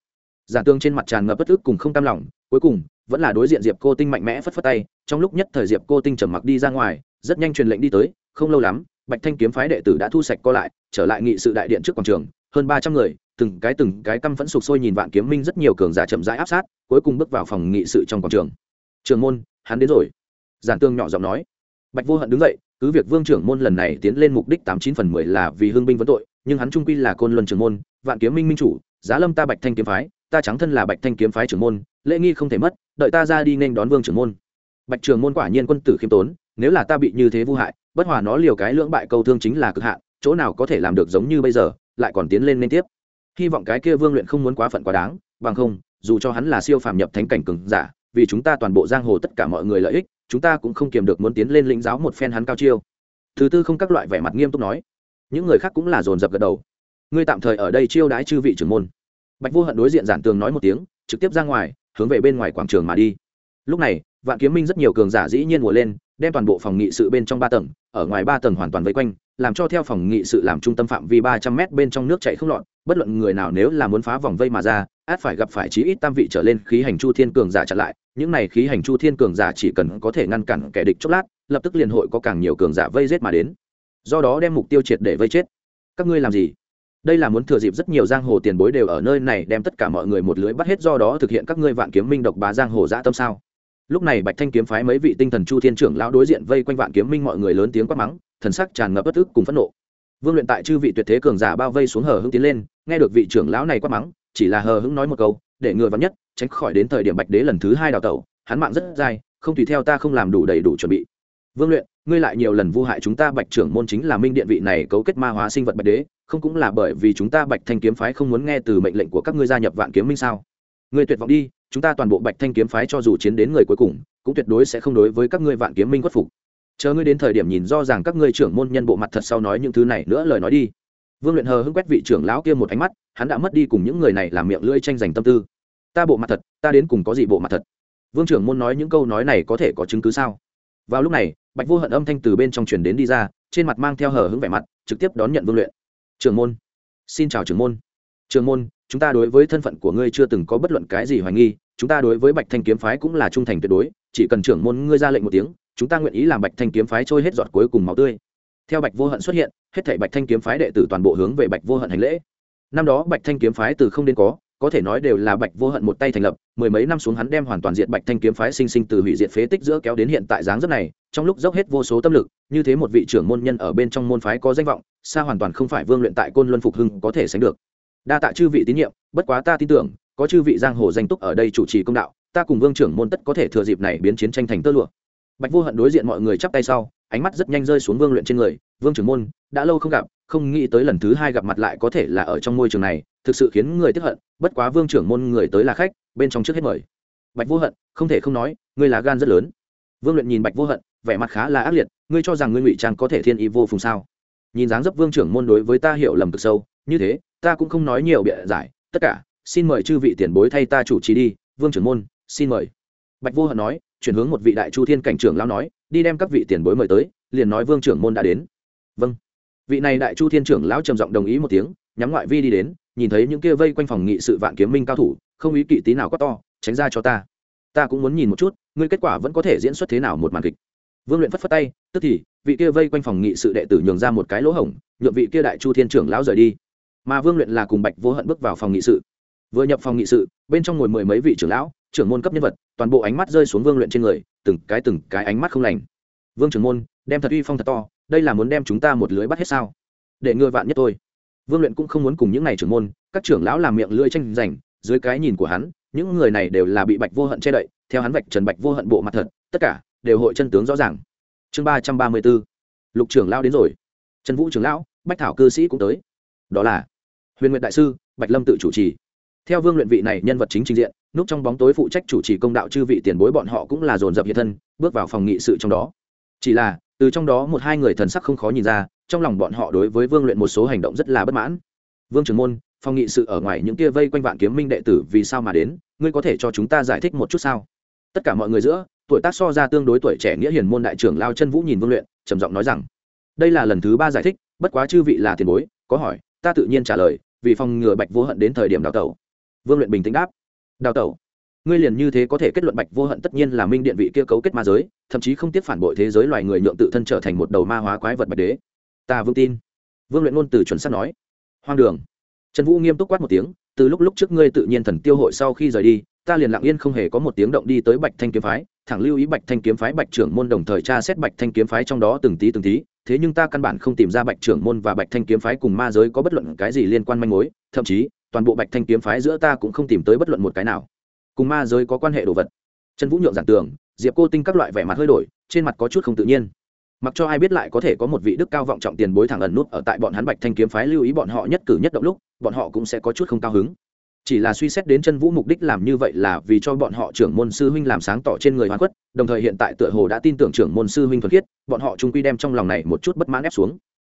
Giả tương trên mặt tràn ngập bất ức cùng không tam lòng, cuối cùng, vẫn là đối diện diệp cô tinh mạnh mẽ phất phất tay, trong lúc nhất thời diệp cô tinh trầm mặc đi ra ngoài, rất nhanh truyền lệnh đi tới, không lâu lắm bạch thanh kiếm phái đệ tử đã thu sạch co lại, trở lại nghị sự đại điện trước quảng trường, hơn ba trăm người, từng cái từng cái căm phẫn sụp sôi nhìn vạn kiếm minh rất nhiều cường giả chậm rãi áp sát, cuối cùng bước vào phòng nghị sự trong quảng trường. Trường môn, hắn đến rồi. Giản tương nhỏ giọng nói. Bạch vô hận đứng dậy, cứ việc vương trưởng môn lần này tiến lên mục đích tám chín phần mười là vì hương binh vấn tội, nhưng hắn trung quy là côn luân trưởng môn, vạn kiếm minh minh chủ, giá lâm ta bạch thanh kiếm phái, ta trắng thân là bạch thanh kiếm phái trưởng môn, lễ nghi không thể mất, đợi ta ra đi nên đón vương trưởng môn. Bạch trưởng môn quả nhiên quân tử khiêm tốn, nếu là ta bị như thế vu hại bất hòa nó liều cái lưỡng bại câu thương chính là cực hạn, chỗ nào có thể làm được giống như bây giờ, lại còn tiến lên liên tiếp. Hy vọng cái kia vương luyện không muốn quá phận quá đáng, bằng không, dù cho hắn là siêu phàm nhập thánh cảnh cường giả, vì chúng ta toàn bộ giang hồ tất cả mọi người lợi ích, chúng ta cũng không kiềm được muốn tiến lên lĩnh giáo một phen hắn cao chiêu. Thứ tư không các loại vẻ mặt nghiêm túc nói. Những người khác cũng là dồn dập gật đầu. Ngươi tạm thời ở đây chiêu đái chư vị trưởng môn. Bạch vô hận đối diện giản tường nói một tiếng, trực tiếp ra ngoài, hướng về bên ngoài quảng trường mà đi. Lúc này, vạn kiếm minh rất nhiều cường giả dĩ nhiên mùa lên đem toàn bộ phòng nghị sự bên trong ba tầng, ở ngoài ba tầng hoàn toàn vây quanh, làm cho theo phòng nghị sự làm trung tâm phạm vi ba trăm mét bên trong nước chảy không lọt, bất luận người nào nếu là muốn phá vòng vây mà ra, át phải gặp phải chí ít tam vị trở lên khí hành chu thiên cường giả chặn lại, những này khí hành chu thiên cường giả chỉ cần có thể ngăn cản kẻ địch chốc lát, lập tức liền hội có càng nhiều cường giả vây giết mà đến. Do đó đem mục tiêu triệt để vây chết. Các ngươi làm gì? Đây là muốn thừa dịp rất nhiều giang hồ tiền bối đều ở nơi này đem tất cả mọi người một lưới bắt hết, do đó thực hiện các ngươi vạn kiếm minh độc bá giang hồ dã tâm sao? Lúc này bạch thanh kiếm phái mấy vị tinh thần chu thiên trưởng lão đối diện vây quanh vạn kiếm minh mọi người lớn tiếng quát mắng, thần sắc tràn ngập bất ức cùng phẫn nộ. Vương luyện tại chư vị tuyệt thế cường giả bao vây xuống hờ hững tiến lên, nghe được vị trưởng lão này quát mắng, chỉ là hờ hững nói một câu, để ngừa vắn nhất, tránh khỏi đến thời điểm bạch đế lần thứ hai đào tẩu, hắn mạng rất dài không tùy theo ta không làm đủ đầy đủ chuẩn bị. Vương luyện, ngươi lại nhiều lần vu hại chúng ta bạch trưởng môn chính là minh điện vị này cấu kết ma hóa sinh vật bạch đế, không cũng là bởi vì chúng ta bạch thanh kiếm phái không muốn nghe từ mệnh lệnh của các ngươi gia nhập vạn kiếm minh sao? Ngươi tuyệt vọng đi chúng ta toàn bộ bạch thanh kiếm phái cho dù chiến đến người cuối cùng, cũng tuyệt đối sẽ không đối với các ngươi vạn kiếm minh khuất phục. Chờ ngươi đến thời điểm nhìn do rằng các ngươi trưởng môn nhân bộ mặt thật sau nói những thứ này nữa lời nói đi. Vương luyện hờ hưng quét vị trưởng lão kia một ánh mắt, hắn đã mất đi cùng những người này làm miệng lưỡi tranh giành tâm tư. Ta bộ mặt thật, ta đến cùng có gì bộ mặt thật? Vương trưởng môn nói những câu nói này có thể có chứng cứ sao? Vào lúc này, bạch vô hận âm thanh từ bên trong truyền đến đi ra, trên mặt mang theo hờ hững vẻ mặt, trực tiếp đón nhận vương luyện. Trưởng môn, xin chào trưởng môn. Trưởng môn chúng ta đối với thân phận của ngươi chưa từng có bất luận cái gì hoài nghi, chúng ta đối với bạch thanh kiếm phái cũng là trung thành tuyệt đối, chỉ cần trưởng môn ngươi ra lệnh một tiếng, chúng ta nguyện ý làm bạch thanh kiếm phái trôi hết giọt cuối cùng máu tươi. Theo bạch vô hận xuất hiện, hết thảy bạch thanh kiếm phái đệ tử toàn bộ hướng về bạch vô hận hành lễ. Năm đó bạch thanh kiếm phái từ không đến có có thể nói đều là bạch vô hận một tay thành lập, mười mấy năm xuống hắn đem hoàn toàn diệt bạch thanh kiếm phái sinh sinh từ hủy diệt phế tích giữa kéo đến hiện tại dáng rất này, trong lúc dốc hết vô số tâm lực, như thế một vị trưởng môn nhân ở bên trong môn phái có danh vọng, xa hoàn toàn không phải vương luyện tại côn luân phục hưng có thể sánh được đa tạ chư vị tín nhiệm, bất quá ta tin tưởng, có chư vị giang hồ danh túc ở đây chủ trì công đạo, ta cùng vương trưởng môn tất có thể thừa dịp này biến chiến tranh thành tơ lụa. Bạch vô hận đối diện mọi người chắp tay sau, ánh mắt rất nhanh rơi xuống vương luyện trên người, vương trưởng môn, đã lâu không gặp, không nghĩ tới lần thứ hai gặp mặt lại có thể là ở trong môi trường này, thực sự khiến người tức hận, bất quá vương trưởng môn người tới là khách, bên trong trước hết mời. Bạch vô hận, không thể không nói, ngươi là gan rất lớn. Vương luyện nhìn bạch vô hận, vẻ mặt khá là ác liệt, ngươi cho rằng ngươi ngụy trang có thể thiên y vô phùng sao? Nhìn dáng dấp vương trưởng môn đối với ta hiểu lầm cực sâu, như thế ta cũng không nói nhiều bịa giải, tất cả, xin mời chư vị tiền bối thay ta chủ trì đi, vương trưởng môn, xin mời. Bạch vô hận nói, chuyển hướng một vị đại chu thiên cảnh trưởng lao nói, đi đem các vị tiền bối mời tới, liền nói vương trưởng môn đã đến. Vâng. Vị này đại chu thiên trưởng lão trầm giọng đồng ý một tiếng, nhắm ngoại vi đi đến, nhìn thấy những kia vây quanh phòng nghị sự vạn kiếm minh cao thủ, không ý kỵ tí nào quá to, tránh ra cho ta. Ta cũng muốn nhìn một chút, ngươi kết quả vẫn có thể diễn xuất thế nào một màn kịch. Vương luyện phất phất tay, tức thì, vị kia vây quanh phòng nghị sự đệ tử nhường ra một cái lỗ hổng, nhượng vị kia đại chu thiên trưởng lão rời đi mà vương luyện là cùng bạch vô hận bước vào phòng nghị sự. Vừa nhập phòng nghị sự, bên trong ngồi mười mấy vị trưởng lão, trưởng môn cấp nhân vật, toàn bộ ánh mắt rơi xuống vương luyện trên người, từng cái từng cái ánh mắt không lành. Vương trưởng môn, đem thật uy phong thật to, đây là muốn đem chúng ta một lưới bắt hết sao? Để ngừa vạn nhất thôi. vương luyện cũng không muốn cùng những n à y trưởng môn, các trưởng lão làm miệng lưỡi tranh giành, dưới cái nhìn của hắn, những người này đều là bị bạch vô hận che đậy, theo hắn vạch trần bạch vô hận bộ mặt thật, tất cả đều hội chân tướng rõ ràng. Chương ba trăm ba mươi b ố lục trưởng lão đến rồi. Trần vũ trưởng lão, bách thảo cư sĩ cũng tới. Đó là huyền nguyện đại sư, bạch lâm tự chủ trì. Theo vương luyện vị này nhân vật chính trình diện, núp trong bóng tối phụ trách chủ trì công đạo chư vị tiền bối bọn họ cũng là dồn dập hiện thân, bước vào phòng nghị sự trong đó. Chỉ là, từ trong đó một hai người thần sắc không khó nhìn ra, trong lòng bọn họ đối với vương luyện một số hành động rất là bất mãn. Vương trưởng môn, phòng nghị sự ở ngoài những kia vây quanh vạn kiếm minh đệ tử vì sao mà đến, ngươi có thể cho chúng ta giải thích một chút sao? Tất cả mọi người giữa, tuổi tác so ra tương đối tuổi trẻ nghĩa hiền môn đại trưởng lao chân vũ nhìn vương luyện, trầm giọng nói rằng, đây là lần thứ ba giải thích, bất quá chư vị là tiền bối, có hỏi, ta tự nhiên trả lời vì phòng ngừa bạch vô hận đến thời điểm đào tẩu. Vương luyện bình tĩnh đáp, đào tẩu? Ngươi liền như thế có thể kết luận bạch vô hận tất nhiên là minh điện vị kia cấu kết ma giới, thậm chí không tiếp phản bội thế giới loài người nhượng tự thân trở thành một đầu ma hóa quái vật bạch đế. Ta vương tin. Vương luyện ngôn từ chuẩn sắp nói, hoang đường. Trần vũ nghiêm túc quát một tiếng, từ lúc lúc trước ngươi tự nhiên thần tiêu hội sau khi rời đi, ta liền lặng yên không hề có một tiếng động đi tới bạch thanh kiếm phái, thẳng lưu ý bạch thanh kiếm phái bạch trưởng môn đồng thời tra xét bạch thanh kiếm phái trong đó từng tí từng tí thế nhưng ta căn bản không tìm ra bạch trưởng môn và bạch thanh kiếm phái cùng ma giới có bất luận cái gì liên quan manh mối, thậm chí, toàn bộ bạch thanh kiếm phái giữa ta cũng không tìm tới bất luận một cái nào. Cùng ma giới có quan hệ đồ vật. Trần vũ nhượng giản tường, diệp cô tinh các loại vẻ mặt hơi đổi, trên mặt có chút không tự nhiên. Mặc cho ai biết lại có thể có một vị đức cao vọng trọng tiền bối thẳng ẩn nút ở tại bọn hắn bạch thanh kiếm phái lưu ý bọn họ nhất cử nhất động lúc, bọn họ cũng sẽ có chút không cao hứng chỉ là suy xét đến chân vũ mục đích làm như vậy là vì cho bọn họ trưởng môn sư huynh làm sáng tỏ trên người hoàn quất đồng thời hiện tại tựa hồ đã tin tưởng trưởng môn sư huynh thuần khiết, bọn họ trung quy đem trong lòng này một chút bất mãn ép xuống.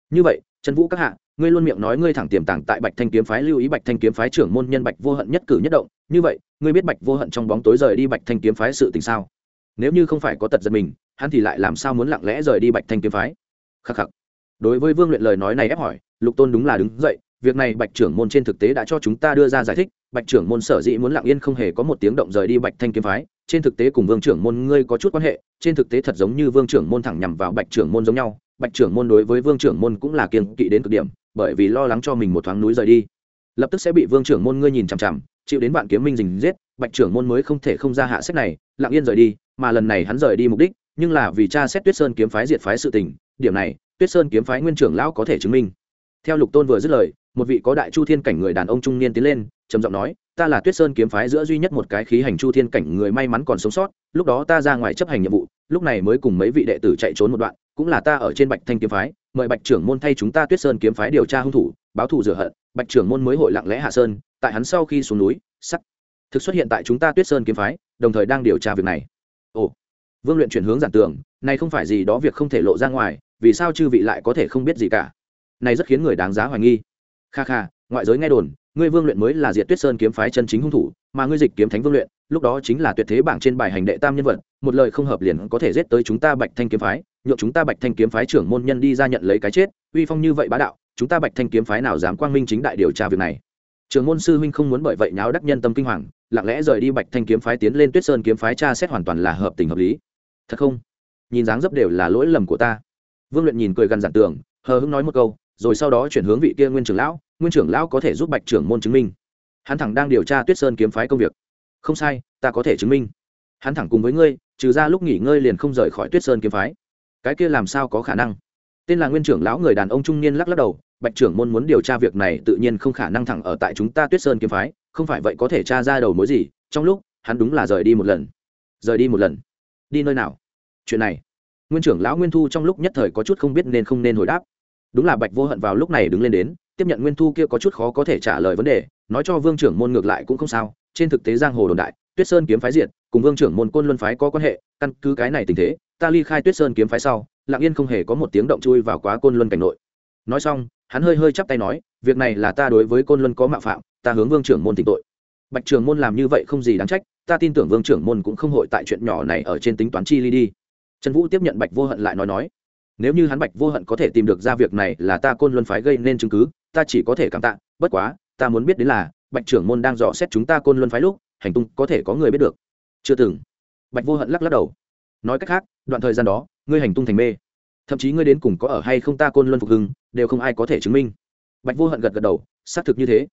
Như vậy, chân vũ các hạ, ngươi luôn miệng nói ngươi thẳng tiềm tàng tại bạch thanh kiếm phái, lưu ý bạch thanh kiếm phái trưởng môn nhân bạch vô hận nhất cử nhất động. Như vậy, ngươi biết bạch vô hận trong bóng tối rời đi bạch thanh kiếm phái sự tình sao? Nếu như không phải có tật giật mình, hắn thì lại làm sao muốn lặng lẽ rời đi bạch thanh kiếm phái? Khắc khắc. Đối với vương luyện lời nói này ép hỏi, lục tôn đúng là đứng dậy việc này bạch trưởng môn trên thực tế đã cho chúng ta đưa ra giải thích, bạch trưởng môn sở dĩ muốn lặng yên không hề có một tiếng động rời đi bạch thanh kiếm phái, trên thực tế cùng vương trưởng môn ngươi có chút quan hệ, trên thực tế thật giống như vương trưởng môn thẳng nhằm vào bạch trưởng môn giống nhau, bạch trưởng môn đối với vương trưởng môn cũng là kiên kỵ đến cực điểm, bởi vì lo lắng cho mình một thoáng núi rời đi. Lập tức sẽ bị vương trưởng môn ngươi nhìn chằm chằm, chịu đến bạn kiếm minh dình giết, bạch trưởng môn mới không thể không ra hạ sách này, lặng yên rời đi, mà lần này hắn rời đi mục đích, nhưng là vì cha xét tuyết sơn kiếm phái diệt phái sự tình, điểm này, tuyết sơn kiếm phái nguyên trưởng lão có thể chứng minh. Theo lục tôn vừa dứt lời một vị có đại chu thiên cảnh người đàn ông trung niên tiến lên trầm giọng nói ta là tuyết sơn kiếm phái giữa duy nhất một cái khí hành chu thiên cảnh người may mắn còn sống sót lúc đó ta ra ngoài chấp hành nhiệm vụ lúc này mới cùng mấy vị đệ tử chạy trốn một đoạn cũng là ta ở trên bạch thanh kiếm phái mời bạch trưởng môn thay chúng ta tuyết sơn kiếm phái điều tra hung thủ báo thù rửa hận. Bạch trưởng môn mới hội lặng lẽ hạ sơn tại hắn sau khi xuống núi sắc thực xuất hiện tại chúng ta tuyết sơn kiếm phái đồng thời đang điều tra việc này. Ồ vương luyện chuyển hướng giản tưởng, này không phải gì đó việc không thể lộ ra ngoài vì sao chư vị lại có thể không biết gì cả? Này rất khiến người đáng giá hoài nghi kha kha ngoại giới nghe đồn ngươi vương luyện mới là diệt tuyết sơn kiếm phái chân chính hung thủ mà ngươi dịch kiếm thánh vương luyện lúc đó chính là tuyệt thế bảng trên bài hành đệ tam nhân vật một lời không hợp liền có thể giết tới chúng ta bạch thanh kiếm phái nhộn chúng ta bạch thanh kiếm phái trưởng môn nhân đi ra nhận lấy cái chết uy phong như vậy bá đạo chúng ta bạch thanh kiếm phái nào dám quang minh chính đại điều tra việc này? Trưởng môn sư huynh không muốn bởi vậy nháo đắc nhân tâm kinh hoàng lặng lẽ rời đi bạch thanh kiếm phái tiến lên tuyết sơn kiếm phái tra xét hoàn toàn là hợp tình hợp lý. Thật không? Nhìn dáng dấp đều là lỗi lầm của ta. Vương luyện nhìn cười gần giản tưởng, hờ hững nói một câu rồi sau đó chuyển hướng vị kia nguyên trưởng lão, nguyên trưởng lão có thể giúp bạch trưởng môn chứng minh. Hắn thẳng đang điều tra tuyết sơn kiếm phái công việc. Không sai, ta có thể chứng minh. Hắn thẳng cùng với ngươi, trừ ra lúc nghỉ ngơi liền không rời khỏi tuyết sơn kiếm phái. Cái kia làm sao có khả năng? Tên là nguyên trưởng lão người đàn ông trung niên lắc lắc đầu, bạch trưởng môn muốn điều tra việc này tự nhiên không khả năng thẳng ở tại chúng ta tuyết sơn kiếm phái, không phải vậy có thể tra ra đầu mối gì, trong lúc, hắn đúng là rời đi một lần. Rời đi một lần. Đi nơi nào? Chuyện này. Nguyên trưởng lão nguyên thu trong lúc nhất thời có chút không biết nên không nên hồi đáp đúng là bạch vô hận vào lúc này đứng lên đến, tiếp nhận nguyên thu kia có chút khó có thể trả lời vấn đề, nói cho vương trưởng môn ngược lại cũng không sao, trên thực tế giang hồ đồn đại, tuyết sơn kiếm phái diệt, cùng vương trưởng môn côn luân phái có quan hệ, căn cứ cái này tình thế, ta ly khai tuyết sơn kiếm phái sau, lặng yên không hề có một tiếng động chui vào quá côn luân cảnh nội. Nói xong, hắn hơi hơi chắp tay nói, việc này là ta đối với côn luân có mạo phạm, ta hướng vương trưởng môn tịnh tội. Bạch trưởng môn làm như vậy không gì đáng trách, ta tin tưởng vương trưởng môn cũng không hội tại chuyện nhỏ này ở trên tính toán chi ly đi. Trần vũ tiếp nhận bạch vô hận lại nói nói nếu như hắn bạch vô hận có thể tìm được ra việc này là ta côn luân phái gây nên chứng cứ, ta chỉ có thể cảm tạ, bất quá, ta muốn biết đến là, bạch trưởng môn đang dò xét chúng ta côn luân phái lúc, hành tung có thể có người biết được. Chưa từng. Bạch vô hận lắc lắc đầu. Nói cách khác, đoạn thời gian đó, ngươi hành tung thành mê. Thậm chí ngươi đến cùng có ở hay không ta côn luân phục hưng, đều không ai có thể chứng minh. Bạch vô hận gật gật đầu, xác thực như thế.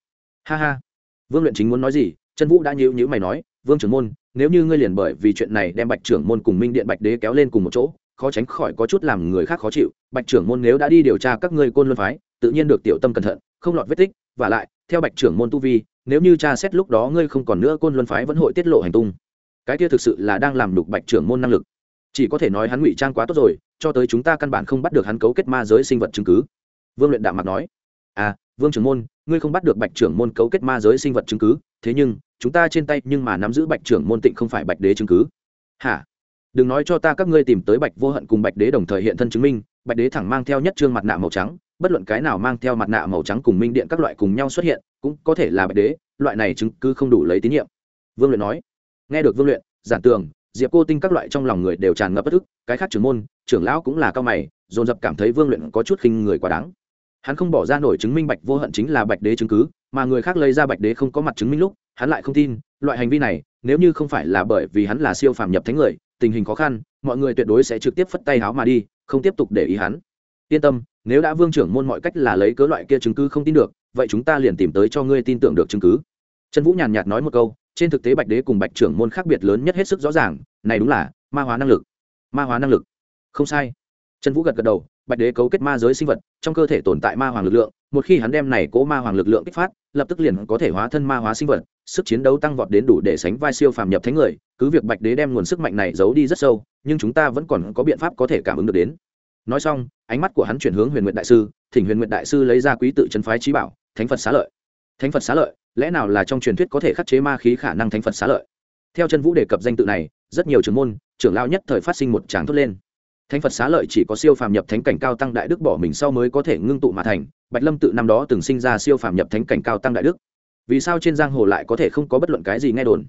Ha ha. Vương luyện chính muốn nói gì, trần vũ đã nhíu nhíu mày nói, vương trưởng môn, nếu như ngươi liền bởi vì chuyện này đem bạch trưởng môn cùng minh điện bạch đế kéo lên cùng một chỗ khó tránh khỏi có chút làm người khác khó chịu, bạch trưởng môn nếu đã đi điều tra các ngươi côn luân phái, tự nhiên được tiểu tâm cẩn thận, không lọt vết tích, và lại, theo bạch trưởng môn tu vi, nếu như tra xét lúc đó ngươi không còn nữa côn luân phái vẫn hội tiết lộ hành tung. Cái kia thực sự là đang làm đục bạch trưởng môn năng lực. Chỉ có thể nói hắn ngụy trang quá tốt rồi, cho tới chúng ta căn bản không bắt được hắn cấu kết ma giới sinh vật chứng cứ. Vương luyện đạm mặt nói. À vương trưởng môn, ngươi không bắt được bạch trưởng môn cấu kết ma giới sinh vật chứng cứ, thế nhưng, chúng ta trên tay nhưng mà nắm giữ bạch trưởng môn tịnh không phải bạch đế chứng cứ. Hả? Đừng nói cho ta các ngươi tìm tới bạch vô hận cùng bạch đế đồng thời hiện thân chứng minh, bạch đế thẳng mang theo nhất trương mặt nạ màu trắng, bất luận cái nào mang theo mặt nạ màu trắng cùng minh điện các loại cùng nhau xuất hiện, cũng có thể là bạch đế, loại này chứng cứ không đủ lấy tín nhiệm. Vương luyện nói. Nghe được vương luyện, giản tường, diệp cô tinh các loại trong lòng người đều tràn ngập bất ức, cái khác trưởng môn, trưởng lão cũng là cao mày, dồn dập cảm thấy vương luyện có chút khinh người quá đáng. Hắn không bỏ ra nổi chứng minh bạch vô hận chính là bạch đế chứng cứ, mà người khác lấy ra bạch đế không có mặt chứng minh lúc, hắn lại không tin, loại hành vi này, nếu như không phải là bởi vì hắn là siêu phàm nhập thánh người tình hình khó khăn, mọi người tuyệt đối sẽ trực tiếp phất tay háo mà đi, không tiếp tục để ý hắn. Yên tâm, nếu đã vương trưởng môn mọi cách là lấy cớ loại kia chứng cứ không tin được, vậy chúng ta liền tìm tới cho ngươi tin tưởng được chứng cứ. Trần vũ nhàn nhạt nói một câu, trên thực tế bạch đế cùng bạch trưởng môn khác biệt lớn nhất hết sức rõ ràng, này đúng là ma hóa năng lực. Ma hóa năng lực. Không sai. Trần vũ gật gật đầu, bạch đế cấu kết ma giới sinh vật, trong cơ thể tồn tại ma hoàng lực lượng, một khi hắn đem này cố ma hoàng lực lượng kích phát lập tức liền có thể hóa thân ma hóa sinh vật, sức chiến đấu tăng vọt đến đủ để sánh vai siêu phàm nhập thánh người, cứ việc bạch đế đem nguồn sức mạnh này giấu đi rất sâu, nhưng chúng ta vẫn còn có biện pháp có thể cảm ứng được đến. Nói xong, ánh mắt của hắn chuyển hướng huyền nguyện đại sư, thỉnh huyền nguyện đại sư lấy ra quý tự chân phái trí bảo, thánh phật xá lợi. Thánh phật xá lợi, lẽ nào là trong truyền thuyết có thể khắc chế ma khí khả năng thánh phật xá lợi? Theo chân vũ đề cập danh tự này, rất nhiều trưởng môn, trưởng lao nhất thời phát sinh một tràng thốt lên thánh phật xá lợi chỉ có siêu phàm nhập thánh cảnh cao tăng đại đức bỏ mình sau mới có thể ngưng tụ mà thành. Bạch lâm tự năm đó từng sinh ra siêu phàm nhập thánh cảnh cao tăng đại đức. Vì sao trên giang hồ lại có thể không có bất luận cái gì nghe đồn?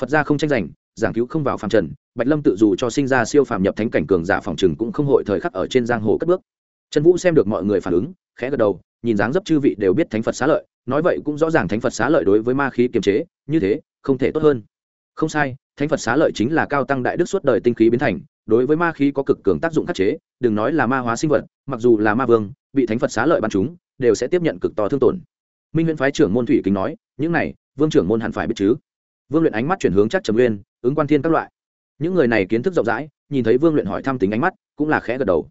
Phật gia không tranh giành, giảng cứu không vào phàm trần. Bạch lâm tự dù cho sinh ra siêu phàm nhập thánh cảnh cường giả phòng trừng cũng không hội thời khắc ở trên giang hồ cất bước. Trần vũ xem được mọi người phản ứng, khẽ gật đầu, nhìn dáng dấp chư vị đều biết thánh phật xá lợi, nói vậy cũng rõ ràng thánh phật xá lợi đối với ma khí kiềm chế, như thế, không thể tốt hơn. Không sai, thánh phật xá lợi chính là cao tăng đại đức suốt đời tinh khí biến thành đối với ma khí có cực cường tác dụng khắc chế, đừng nói là ma hóa sinh vật, mặc dù là ma vương, bị thánh phật xá lợi bắn chúng, đều sẽ tiếp nhận cực to thương tổn. Minh huyện phái trưởng môn thủy kính nói, những này, vương trưởng môn hẳn phải biết chứ? Vương luyện ánh mắt chuyển hướng chắc trầm nguyên ứng quan thiên các loại. Những người này kiến thức rộng rãi, nhìn thấy vương luyện hỏi thăm tính ánh mắt, cũng là khẽ gật đầu.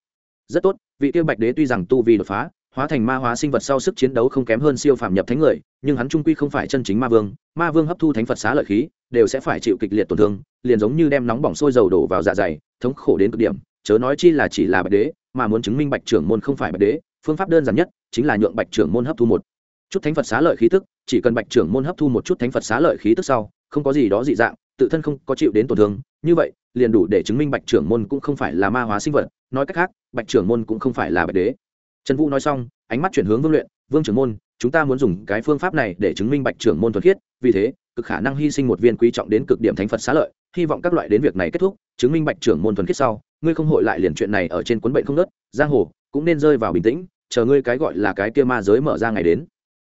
Rất tốt, vị tiêu bạch đế tuy rằng tu vi đột phá hóa thành ma hóa sinh vật sau sức chiến đấu không kém hơn siêu phàm nhập thánh người, nhưng hắn trung quy không phải chân chính ma vương ma vương hấp thu thánh phật xá lợi khí, đều sẽ phải chịu kịch liệt tổn thương, liền giống như đem nóng bỏng sôi dầu đổ vào dạ dày, thống khổ đến cực điểm, chớ nói chi là chỉ là bạch đế, mà muốn chứng minh bạch trưởng môn không phải bạch đế, phương pháp đơn giản nhất chính là nhượng bạch trưởng môn hấp thu một chút thánh phật xá lợi khí tức, chỉ cần bạch trưởng môn hấp thu một chút thánh phật xá lợi khí tức sau, không có gì đó dị dạng, tự thân không có chịu đến tổn thương, như vậy, liền đủ để chứng minh bạch trưởng môn cũng không phải là ma hóa sinh vật, nói cách khác, bạch trưởng môn cũng không phải là bạch đế trần vũ nói xong, ánh mắt chuyển hướng vương luyện, vương trưởng môn, chúng ta muốn dùng cái phương pháp này để chứng minh bạch trưởng môn thuật khiết, vì thế, cực khả năng hy sinh một viên quý trọng đến cực điểm thánh phật xá lợi, hy vọng các loại đến việc này kết thúc, chứng minh bạch trưởng môn thuần khiết sau, ngươi không hội lại liền chuyện này ở trên cuốn bệnh không nớt, giang hồ cũng nên rơi vào bình tĩnh, chờ ngươi cái gọi là cái kia ma giới mở ra ngày đến.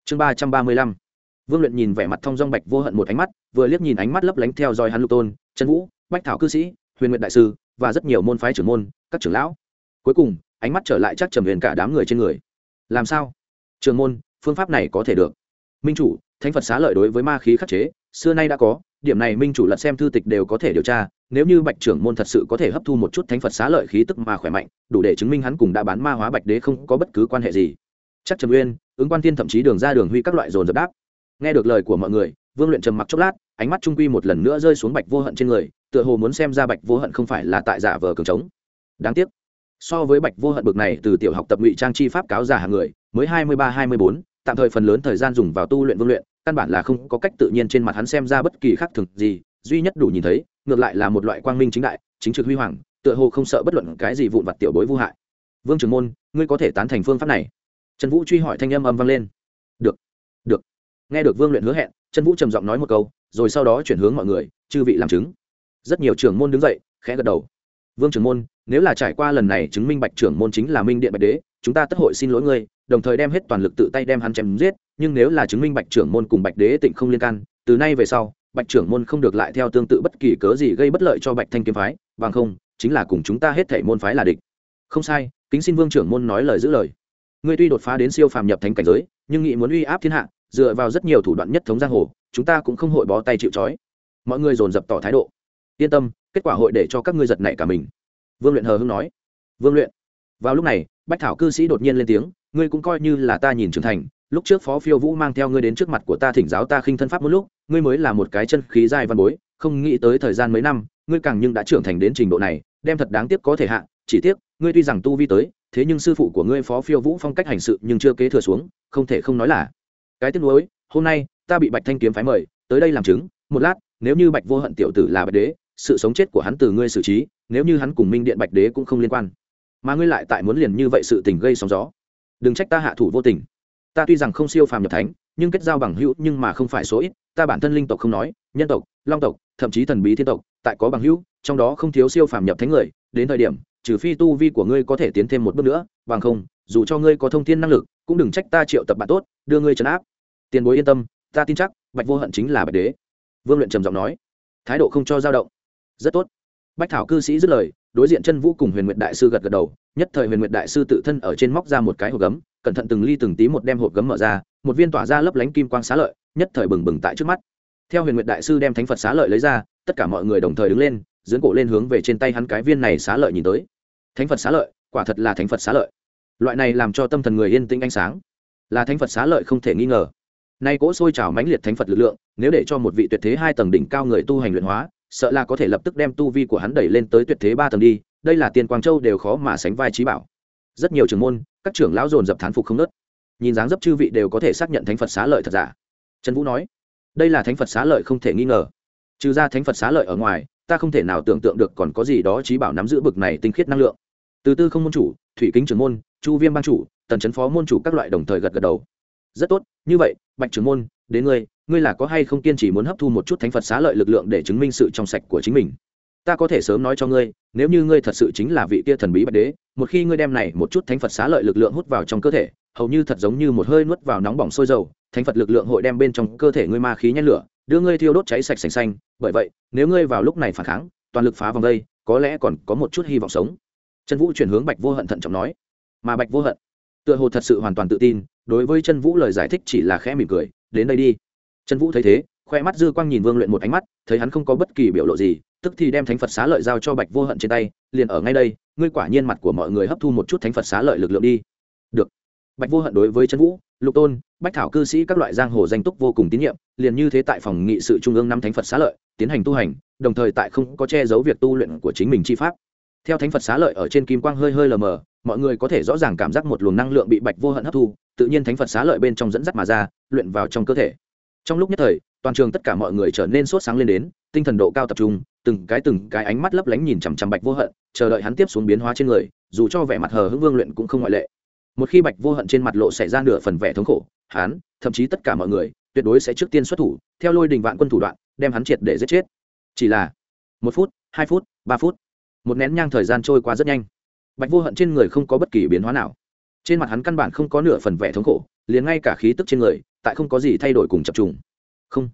Chương ba trăm ba mươi lăm. Vương luyện nhìn vẻ mặt thong dong bạch vô hận một ánh mắt, vừa liếc nhìn ánh mắt lấp lánh theo dõi hắn lục tôn, trần vũ, bách thảo cư sĩ, huyền nguyện đại sư, và rất nhiều môn phái trưởng môn, các trưởng lão. Cuối cùng ánh mắt trở lại chắc trầm huyền cả đám người trên người. Làm sao? Trường môn, phương pháp này có thể được. Minh chủ, thánh phật xá lợi đối với ma khí khắc chế, xưa nay đã có, điểm này minh chủ lật xem thư tịch đều có thể điều tra, nếu như bạch trưởng môn thật sự có thể hấp thu một chút thánh phật xá lợi khí tức mà khỏe mạnh, đủ để chứng minh hắn cùng đã bán ma hóa bạch đế không có bất cứ quan hệ gì. Chắc trầm uyên ứng quan tiên thậm chí đường ra đường huy các loại dồn dập đáp. Nghe được lời của mọi người, vương luyện trầm mặc chốc lát, ánh mắt trung quy một lần nữa rơi xuống bạch vô hận trên người, tựa hồ muốn xem ra bạch vô hận không phải là tại giả vờ cường trống. Đáng tiếc so với bạch vô hận bực này từ tiểu học tập ngụy trang chi pháp cáo giả hàng người, mới hai mươi ba, hai mươi bốn, tạm thời phần lớn thời gian dùng vào tu luyện vương luyện, căn bản là không có cách tự nhiên trên mặt hắn xem ra bất kỳ khác thường gì, duy nhất đủ nhìn thấy, ngược lại là một loại quang minh chính đại, chính trực huy hoàng, tựa hồ không sợ bất luận cái gì vụn vặt tiểu bối vô hại. Vương trưởng môn, ngươi có thể tán thành phương pháp này. Trần vũ truy hỏi thanh âm âm vang lên. Được được. Nghe được vương luyện hứa hẹn, trần vũ trầm giọng nói một câu, rồi sau đó chuyển hướng mọi người, chư vị làm chứng. Rất nhiều trưởng môn đứng dậy, khẽ gật đầu. Vương trưởng môn nếu là trải qua lần này chứng minh bạch trưởng môn chính là minh điện bạch đế, chúng ta tất hội xin lỗi ngươi, đồng thời đem hết toàn lực tự tay đem hắn chém giết, nhưng nếu là chứng minh bạch trưởng môn cùng bạch đế tịnh không liên can, từ nay về sau, bạch trưởng môn không được lại theo tương tự bất kỳ cớ gì gây bất lợi cho bạch thanh kiếm phái, bằng không, chính là cùng chúng ta hết thể môn phái là địch. Không sai, kính xin vương trưởng môn nói lời giữ lời. Ngươi tuy đột phá đến siêu phàm nhập thánh cảnh giới, nhưng nghị muốn uy áp thiên hạ, dựa vào rất nhiều thủ đoạn nhất thống giang hồ, chúng ta cũng không hội bó tay chịu trói. Mọi người dồn dập tỏ thái độ. Yên tâm, kết quả hội để cho các ngươi giật nảy cả mình vương luyện hờ hưng nói. Vương luyện, vào lúc này, bách thảo cư sĩ đột nhiên lên tiếng, ngươi cũng coi như là ta nhìn trưởng thành, lúc trước phó phiêu vũ mang theo ngươi đến trước mặt của ta thỉnh giáo ta khinh thân pháp một lúc, ngươi mới là một cái chân khí dài văn bối, không nghĩ tới thời gian mấy năm, ngươi càng nhưng đã trưởng thành đến trình độ này, đem thật đáng tiếc có thể hạ, chỉ tiếc, ngươi tuy rằng tu vi tới, thế nhưng sư phụ của ngươi phó phiêu vũ phong cách hành sự nhưng chưa kế thừa xuống, không thể không nói là. Cái tiếc nuối, hôm nay, ta bị bạch thanh kiếm phái mời, tới đây làm chứng, một lát, nếu như bạch vô hận tiểu tử là bạch đế, sự sống chết của hắn từ ngươi xử trí nếu như hắn cùng minh điện bạch đế cũng không liên quan. Mà ngươi lại tại muốn liền như vậy sự tình gây sóng gió. Đừng trách ta hạ thủ vô tình. Ta tuy rằng không siêu phàm nhập thánh, nhưng kết giao bằng hữu nhưng mà không phải số ít. Ta bản thân linh tộc không nói, nhân tộc, long tộc, thậm chí thần bí thiên tộc, tại có bằng hữu, trong đó không thiếu siêu phàm nhập thánh người. Đến thời điểm, trừ phi tu vi của ngươi có thể tiến thêm một bước nữa, bằng không, dù cho ngươi có thông tin năng lực, cũng đừng trách ta triệu tập bạn tốt, đưa ngươi trấn áp. Tiền bối yên tâm, ta tin chắc, bạch vô hận chính là bạch đế. Vương luyện trầm giọng nói. Thái độ không cho dao động. Rất tốt bách thảo cư sĩ dứt lời, đối diện chân vũ cùng huyền nguyệt đại sư gật gật đầu, nhất thời huyền nguyệt đại sư tự thân ở trên móc ra một cái hộp gấm, cẩn thận từng ly từng tí một đem hộp gấm mở ra, một viên tỏa ra lấp lánh kim quang xá lợi, nhất thời bừng bừng tại trước mắt. Theo huyền nguyệt đại sư đem thánh phật xá lợi lấy ra, tất cả mọi người đồng thời đứng lên dưỡng cổ lên hướng về trên tay hắn cái viên này xá lợi nhìn tới. Thánh phật xá lợi, quả thật là thánh phật xá lợi. Loại này làm cho tâm thần người yên tĩnh ánh sáng, là thánh phật xá lợi không thể nghi ngờ. Nay cỗ sôi trào mãnh liệt thánh phật lực lượng, nếu để cho một vị tuyệt thế hai tầng đỉnh cao người tu hành luyện hóa sợ là có thể lập tức đem tu vi của hắn đẩy lên tới tuyệt thế ba tầng đi, đây là tiền quang châu đều khó mà sánh vai trí bảo. Rất nhiều trưởng môn, các trưởng lão dồn dập thán phục không nớt. Nhìn dáng dấp chư vị đều có thể xác nhận thánh phật xá lợi thật giả. Trần vũ nói, đây là thánh phật xá lợi không thể nghi ngờ. Trừ ra thánh phật xá lợi ở ngoài, ta không thể nào tưởng tượng được còn có gì đó trí bảo nắm giữ bực này tinh khiết năng lượng. Từ tư không môn chủ, thủy kính trưởng môn, chu viêm ban chủ, tần trấn phó môn chủ các loại đồng thời gật gật đầu. Rất tốt, như vậy, bạch trưởng môn, đến ngươi ngươi là có hay không kiên trì muốn hấp thu một chút thánh phật xá lợi lực lượng để chứng minh sự trong sạch của chính mình? Ta có thể sớm nói cho ngươi, nếu như ngươi thật sự chính là vị kia thần bí bạch đế, một khi ngươi đem này một chút thánh phật xá lợi lực lượng hút vào trong cơ thể, hầu như thật giống như một hơi nuốt vào nóng bỏng sôi dầu, thánh phật lực lượng hội đem bên trong cơ thể ngươi ma khí nhét lửa, đưa ngươi thiêu đốt cháy sạch sành xanh. Bởi vậy, nếu ngươi vào lúc này phản kháng, toàn lực phá vòng đây, có lẽ còn có một chút hy vọng sống. Trần vũ chuyển hướng bạch vô hận thận trọng nói. Mà bạch vô hận, tựa hồ thật sự hoàn toàn tự tin, đối với chân vũ lời giải thích chỉ là khẽ mỉm cười, đến đây đi trần vũ thấy thế, khoe mắt dư quang nhìn vương luyện một ánh mắt, thấy hắn không có bất kỳ biểu lộ gì, tức thì đem thánh phật xá lợi giao cho bạch vô hận trên tay, liền ở ngay đây, ngươi quả nhiên mặt của mọi người hấp thu một chút thánh phật xá lợi lực lượng đi. Được. Bạch vô hận đối với trần vũ, lục tôn, bách thảo cư sĩ các loại giang hồ danh túc vô cùng tín nhiệm, liền như thế tại phòng nghị sự trung ương năm thánh phật xá lợi, tiến hành tu hành, đồng thời tại không có che giấu việc tu luyện của chính mình chi pháp. Theo thánh phật xá lợi ở trên kim quang hơi hơi lờ mờ, mọi người có thể rõ ràng cảm giác một luồng năng lượng bị bạch vô hận hấp thu, tự nhiên thánh phật xá lợi bên trong dẫn dắt mà ra, luyện vào trong cơ thể trong lúc nhất thời, toàn trường tất cả mọi người trở nên sốt sáng lên đến, tinh thần độ cao tập trung, từng cái từng cái ánh mắt lấp lánh nhìn chằm chằm bạch vô hận, chờ đợi hắn tiếp xuống biến hóa trên người, dù cho vẻ mặt hờ hững vương luyện cũng không ngoại lệ. Một khi bạch vô hận trên mặt lộ xảy ra nửa phần vẻ thống khổ, hắn, thậm chí tất cả mọi người, tuyệt đối sẽ trước tiên xuất thủ, theo lôi đình vạn quân thủ đoạn, đem hắn triệt để giết chết. Chỉ là, một phút, hai phút, ba phút, một nén nhang thời gian trôi qua rất nhanh. Bạch vô hận trên người không có bất kỳ biến hóa nào. Trên mặt hắn căn bản không có nửa phần vẻ thống khổ, liền ngay cả khí tức trên người tại không có gì thay đổi cùng chập trùng. Không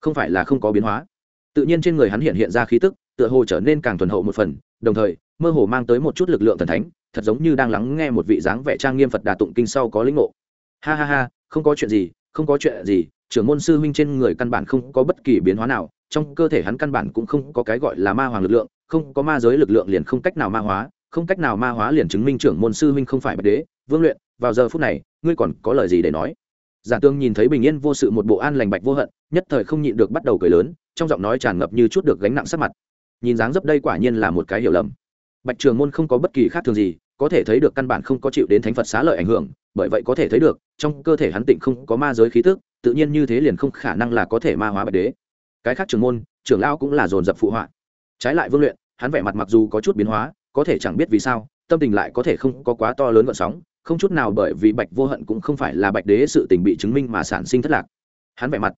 không phải là không có biến hóa. Tự nhiên trên người hắn hiện hiện ra khí tức, tựa hồ trở nên càng thuần hậu một phần, đồng thời, mơ hồ mang tới một chút lực lượng thần thánh, thật giống như đang lắng nghe một vị dáng vẻ trang nghiêm phật đà tụng kinh sau có lĩnh ngộ. Ha ha ha, không có chuyện gì, không có chuyện gì, trưởng môn sư huynh trên người căn bản không có bất kỳ biến hóa nào, trong cơ thể hắn căn bản cũng không có cái gọi là ma hoàng lực lượng, không có ma giới lực lượng liền không cách nào ma hóa, không cách nào ma hóa liền chứng minh trưởng môn sư huynh không phải bạch đế. Vương luyện, vào giờ phút này, ngươi còn có lời gì để nói? Giả tương nhìn thấy bình yên vô sự một bộ an lành bạch vô hận, nhất thời không nhịn được bắt đầu cười lớn, trong giọng nói tràn ngập như chút được gánh nặng sắc mặt. Nhìn dáng dấp đây quả nhiên là một cái hiểu lầm. Bạch trường môn không có bất kỳ khác thường gì, có thể thấy được căn bản không có chịu đến thánh phật xá lợi ảnh hưởng, bởi vậy có thể thấy được, trong cơ thể hắn tịnh không có ma giới khí tức, tự nhiên như thế liền không khả năng là có thể ma hóa bạch đế. Cái khác trường môn, trưởng lão cũng là dồn dập phụ họa. Trái lại vương luyện, hắn vẻ mặt mặc dù có chút biến hóa, có thể chẳng biết vì sao, tâm tình lại có thể không có quá to lớn gợn sóng không chút nào bởi vì bạch vô hận cũng không phải là bạch đế sự tình bị chứng minh mà sản sinh thất lạc. Hắn vẻ mặt,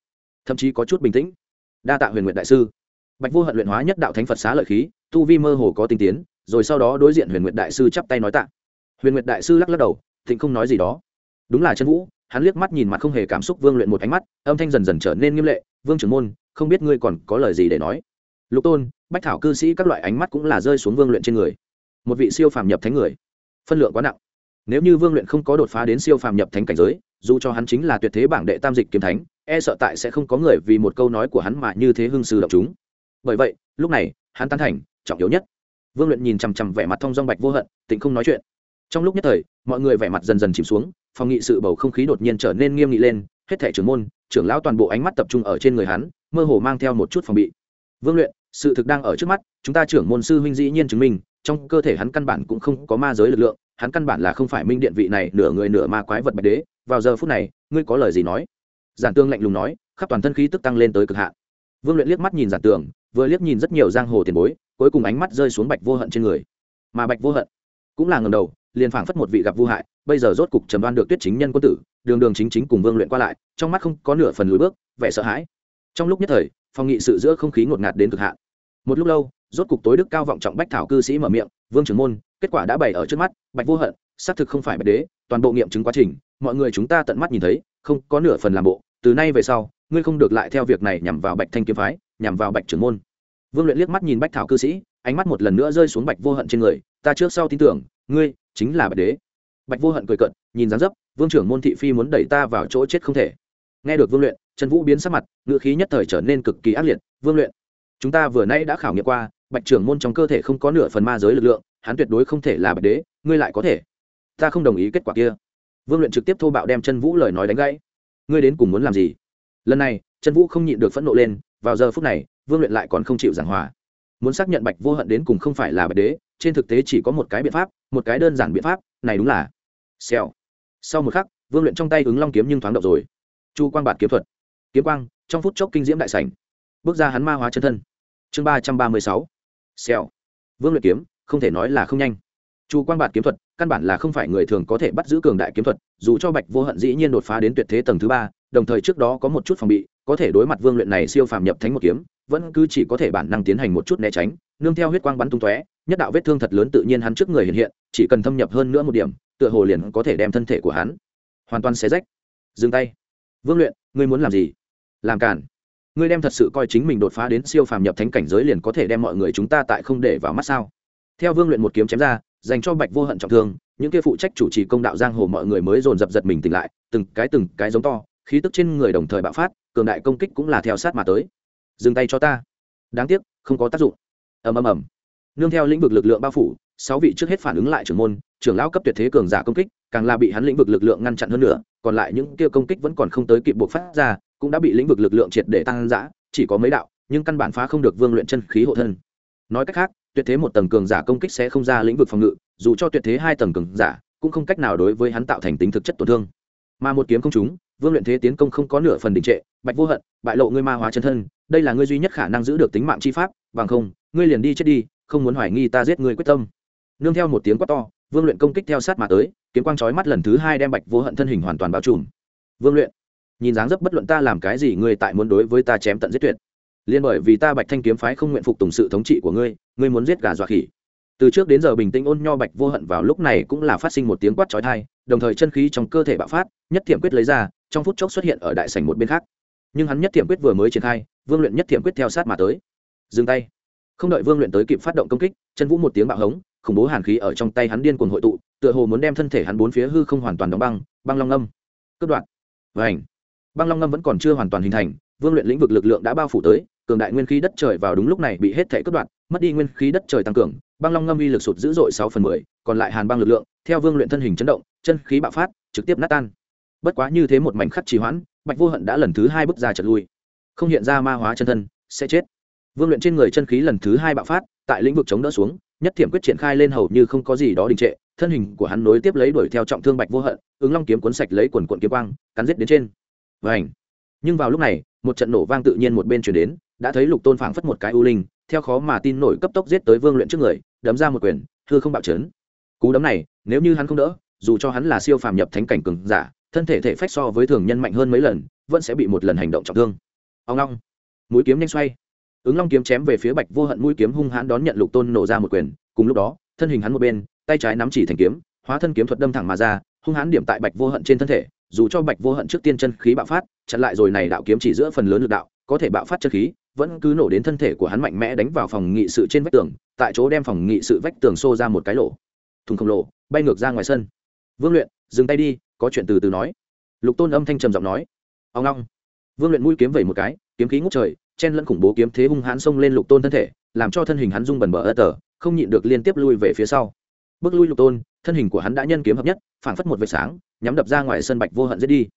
thậm chí có chút bình tĩnh. Đa tạ huyền nguyện đại sư. Bạch vô hận luyện hóa nhất đạo thánh phật xá lợi khí, tu vi mơ hồ có tinh tiến, rồi sau đó đối diện huyền nguyện đại sư chắp tay nói tạ. Huyền nguyện đại sư lắc lắc đầu, thịnh không nói gì đó. Đúng là chân vũ, hắn liếc mắt nhìn mặt không hề cảm xúc vương luyện một ánh mắt, âm thanh dần dần trở nên nghiêm lệ, vương trưởng môn, không biết ngươi còn có lời gì để nói? Lục tôn, bách thảo cư sĩ các loại ánh mắt cũng là rơi xuống vương luyện trên người. Một vị siêu phàm nhập thánh người, phân lượng quá nặng nếu như vương luyện không có đột phá đến siêu phàm nhập thánh cảnh giới, dù cho hắn chính là tuyệt thế bảng đệ tam dịch kiếm thánh e sợ tại sẽ không có người vì một câu nói của hắn mà như thế hưng sư động chúng. Bởi vậy, lúc này, hắn tán thành, trọng yếu nhất. Vương luyện nhìn chằm chằm vẻ mặt thông dong bạch vô hận, tịnh không nói chuyện. Trong lúc nhất thời, mọi người vẻ mặt dần dần chìm xuống, phòng nghị sự bầu không khí đột nhiên trở nên nghiêm nghị lên, hết thẻ trưởng môn, trưởng lão toàn bộ ánh mắt tập trung ở trên người hắn, mơ hồ mang theo một chút phòng bị. Vương luyện, sự thực đang ở trước mắt, chúng ta trưởng môn sư huynh dĩ nhiên chứng minh, trong cơ thể hắn căn bản cũng không có ma giới lực lượng hắn căn bản là không phải minh điện vị này nửa người nửa ma quái vật bạch đế, vào giờ phút này, ngươi có lời gì nói? Giản tương lạnh lùng nói, khắp toàn thân khí tức tăng lên tới cực hạn. Vương luyện liếc mắt nhìn giản tường vừa liếc nhìn rất nhiều giang hồ tiền bối, cuối cùng ánh mắt rơi xuống bạch vô hận trên người. Mà bạch vô hận cũng là ngầm đầu, liền phảng phất một vị gặp vô hại, bây giờ rốt cục trầm đoan được tuyết chính nhân quân tử, đường đường chính chính cùng vương luyện qua lại, trong mắt không có nửa phần lùi bước, vẻ sợ hãi. Trong lúc nhất thời, phòng nghị sự giữa không khí ngột ngạt đến cực hạn. Một lúc lâu rốt cục tối đức cao vọng trọng bách thảo cư sĩ mở miệng, vương trưởng môn, kết quả đã bày ở trước mắt, bạch vô hận, xác thực không phải bạch đế, toàn bộ nghiệm chứng quá trình, mọi người chúng ta tận mắt nhìn thấy, không có nửa phần làm bộ, từ nay về sau, ngươi không được lại theo việc này nhằm vào bạch thanh kiếm phái, nhằm vào bạch trưởng môn. Vương luyện liếc mắt nhìn bách thảo cư sĩ, ánh mắt một lần nữa rơi xuống bạch vô hận trên người, ta trước sau tin tưởng, ngươi chính là bạch đế. Bạch vô hận cười cận nhìn dán dấp, vương trưởng môn thị phi muốn đẩy ta vào chỗ chết không thể. Nghe được vương luyện, trần vũ biến sắc mặt, ngựa khí nhất thời trở nên cực kỳ ác liệt, vương luyện, chúng ta vừa nay đã khảo nghiệm qua bạch trưởng môn trong cơ thể không có nửa phần ma giới lực lượng, hắn tuyệt đối không thể là bạch đế, ngươi lại có thể. Ta không đồng ý kết quả kia. Vương luyện trực tiếp thô bạo đem chân vũ lời nói đánh gãy. Ngươi đến cùng muốn làm gì? Lần này, chân vũ không nhịn được phẫn nộ lên, vào giờ phút này, vương luyện lại còn không chịu giảng hòa. Muốn xác nhận bạch vô hận đến cùng không phải là bạch đế, trên thực tế chỉ có một cái biện pháp, một cái đơn giản biện pháp, này đúng là xèo. Sau một khắc, vương luyện trong tay ứng long kiếm nhưng thoáng động rồi. Chu quang bạt kiếm thuật. Kiếm quang, trong phút chốc kinh diễm đại sảnh. Bước ra hắn ma hóa chân thân. Chương ba trăm ba mươi sáu xèo. Vương luyện kiếm, không thể nói là không nhanh. Chu quang bạt kiếm thuật, căn bản là không phải người thường có thể bắt giữ cường đại kiếm thuật, dù cho bạch vô hận dĩ nhiên đột phá đến tuyệt thế tầng thứ ba, đồng thời trước đó có một chút phòng bị, có thể đối mặt vương luyện này siêu phàm nhập thánh một kiếm, vẫn cứ chỉ có thể bản năng tiến hành một chút né tránh, nương theo huyết quang bắn tung tóe, nhất đạo vết thương thật lớn tự nhiên hắn trước người hiện hiện, chỉ cần thâm nhập hơn nữa một điểm, tựa hồ liền có thể đem thân thể của hắn hoàn toàn xé rách. Dừng tay. Vương luyện, ngươi muốn làm gì? Làm cản ngươi đem thật sự coi chính mình đột phá đến siêu phàm nhập thánh cảnh giới liền có thể đem mọi người chúng ta tại không để vào mắt sao? Theo vương luyện một kiếm chém ra, dành cho bạch vô hận trọng thương, những kia phụ trách chủ trì công đạo giang hồ mọi người mới dồn dập giật mình tỉnh lại, từng cái từng cái giống to, khí tức trên người đồng thời bạo phát, cường đại công kích cũng là theo sát mà tới. Dừng tay cho ta. Đáng tiếc, không có tác dụng. Ầm ầm ầm. Nương theo lĩnh vực lực lượng bao phủ, sáu vị trước hết phản ứng lại trưởng môn, trưởng lão cấp tuyệt thế cường giả công kích, càng là bị hắn lĩnh vực lực lượng ngăn chặn hơn nữa, còn lại những kia công kích vẫn còn không tới kịp buộc phát ra cũng đã bị lĩnh vực lực lượng triệt để tăng giã chỉ có mấy đạo, nhưng căn bản phá không được vương luyện chân khí hộ thân. Nói cách khác, tuyệt thế một tầng cường giả công kích sẽ không ra lĩnh vực phòng ngự, dù cho tuyệt thế hai tầng cường giả, cũng không cách nào đối với hắn tạo thành tính thực chất tổn thương. Mà một kiếm không trúng, vương luyện thế tiến công không có nửa phần đình trệ, bạch vô hận, bại lộ ngươi ma hóa chân thân, đây là ngươi duy nhất khả năng giữ được tính mạng chi pháp, bằng không, ngươi liền đi chết đi, không muốn hoài nghi ta giết ngươi quyết tâm. Nương theo một tiếng quát to, vương luyện công kích theo sát mà tới, kiếm quang chói mắt lần thứ hai đem bạch vô hận thân hình hoàn toàn bao trùm. Vương luyện nhìn dáng dấp bất luận ta làm cái gì, ngươi tại muốn đối với ta chém tận giết tuyệt. Liên bởi vì ta bạch thanh kiếm phái không nguyện phục tùng sự thống trị của ngươi ngươi muốn giết gà dọa khỉ. Từ trước đến giờ bình tĩnh ôn nho bạch vô hận vào lúc này cũng là phát sinh một tiếng quát chói tai, đồng thời chân khí trong cơ thể bạo phát, nhất thiểm quyết lấy ra, trong phút chốc xuất hiện ở đại sảnh một bên khác. Nhưng hắn nhất thiểm quyết vừa mới triển khai, vương luyện nhất thiểm quyết theo sát mà tới. Dừng tay. Không đợi vương luyện tới kịp phát động công kích, chân vũ một tiếng bạo hống, khủng bố hàn khí ở trong tay hắn điên cuồng hội tụ, tựa hồ muốn đem thân thể hắn bốn phía hư không hoàn toàn đóng băng băng long âm. Cướp đoạn vảnh băng long ngâm vẫn còn chưa hoàn toàn hình thành, vương luyện lĩnh vực lực lượng đã bao phủ tới, cường đại nguyên khí đất trời vào đúng lúc này bị hết thể cất đoạn mất đi nguyên khí đất trời tăng cường, băng long ngâm uy lực sụt dữ dội sáu phần mười, còn lại hàn băng lực lượng, theo vương luyện thân hình chấn động, chân khí bạo phát, trực tiếp nát tan. Bất quá như thế một mảnh khắc trì hoãn, bạch vô hận đã lần thứ hai bước ra trật lui. Không hiện ra ma hóa chân thân, sẽ chết. Vương luyện trên người chân khí lần thứ hai bạo phát, tại lĩnh vực chống đỡ xuống, nhất thiểm quyết triển khai lên hầu như không có gì đó đình trệ, thân hình của hắn nối tiếp lấy đuổi theo trọng thương bạch vô hận, ứng long kiếm cuốn sạch lấy quần quận kiếm quang, cắn giết đến trên vảnh nhưng vào lúc này, một trận nổ vang tự nhiên một bên chuyển đến, đã thấy lục tôn phảng phất một cái u linh, theo khó mà tin nổi cấp tốc giết tới vương luyện trước người, đấm ra một quyền thưa không bạo trấn cú đấm này, nếu như hắn không đỡ, dù cho hắn là siêu phàm nhập thánh cảnh cường giả, thân thể thể phách so với thường nhân mạnh hơn mấy lần, vẫn sẽ bị một lần hành động trọng thương. Ông long. Mũi kiếm nhanh xoay. Ứng long kiếm chém về phía bạch vô hận, mũi kiếm hung hãn đón nhận lục tôn nổ ra một quyền, cùng lúc đó, thân hình hắn một bên, tay trái nắm chỉ thành kiếm, hóa thân kiếm thuật đâm thẳng mà ra, hung hãn điểm tại bạch vô hận trên thân thể dù cho bạch vô hận trước tiên chân khí bạo phát, chặn lại rồi này đạo kiếm chỉ giữa phần lớn lực đạo, có thể bạo phát chân khí, vẫn cứ nổ đến thân thể của hắn mạnh mẽ đánh vào phòng nghị sự trên vách tường, tại chỗ đem phòng nghị sự vách tường xô ra một cái lỗ. Thùng khổng lồ, bay ngược ra ngoài sân. Vương luyện, dừng tay đi, có chuyện từ từ nói. Lục tôn âm thanh trầm giọng nói. Ông long. Vương luyện mũi kiếm vẩy một cái, kiếm khí ngút trời, chen lẫn khủng bố kiếm thế hung hãn xông lên lục tôn thân thể, làm cho thân hình hắn rung bần bờ ớt tờ, không nhịn được liên tiếp lui về phía sau. Bước lui lục tôn thân hình của hắn đã nhân kiếm hợp nhất phản phất một vệt sáng, nhắm đập ra ngoài sân bạch vô hận giết đi.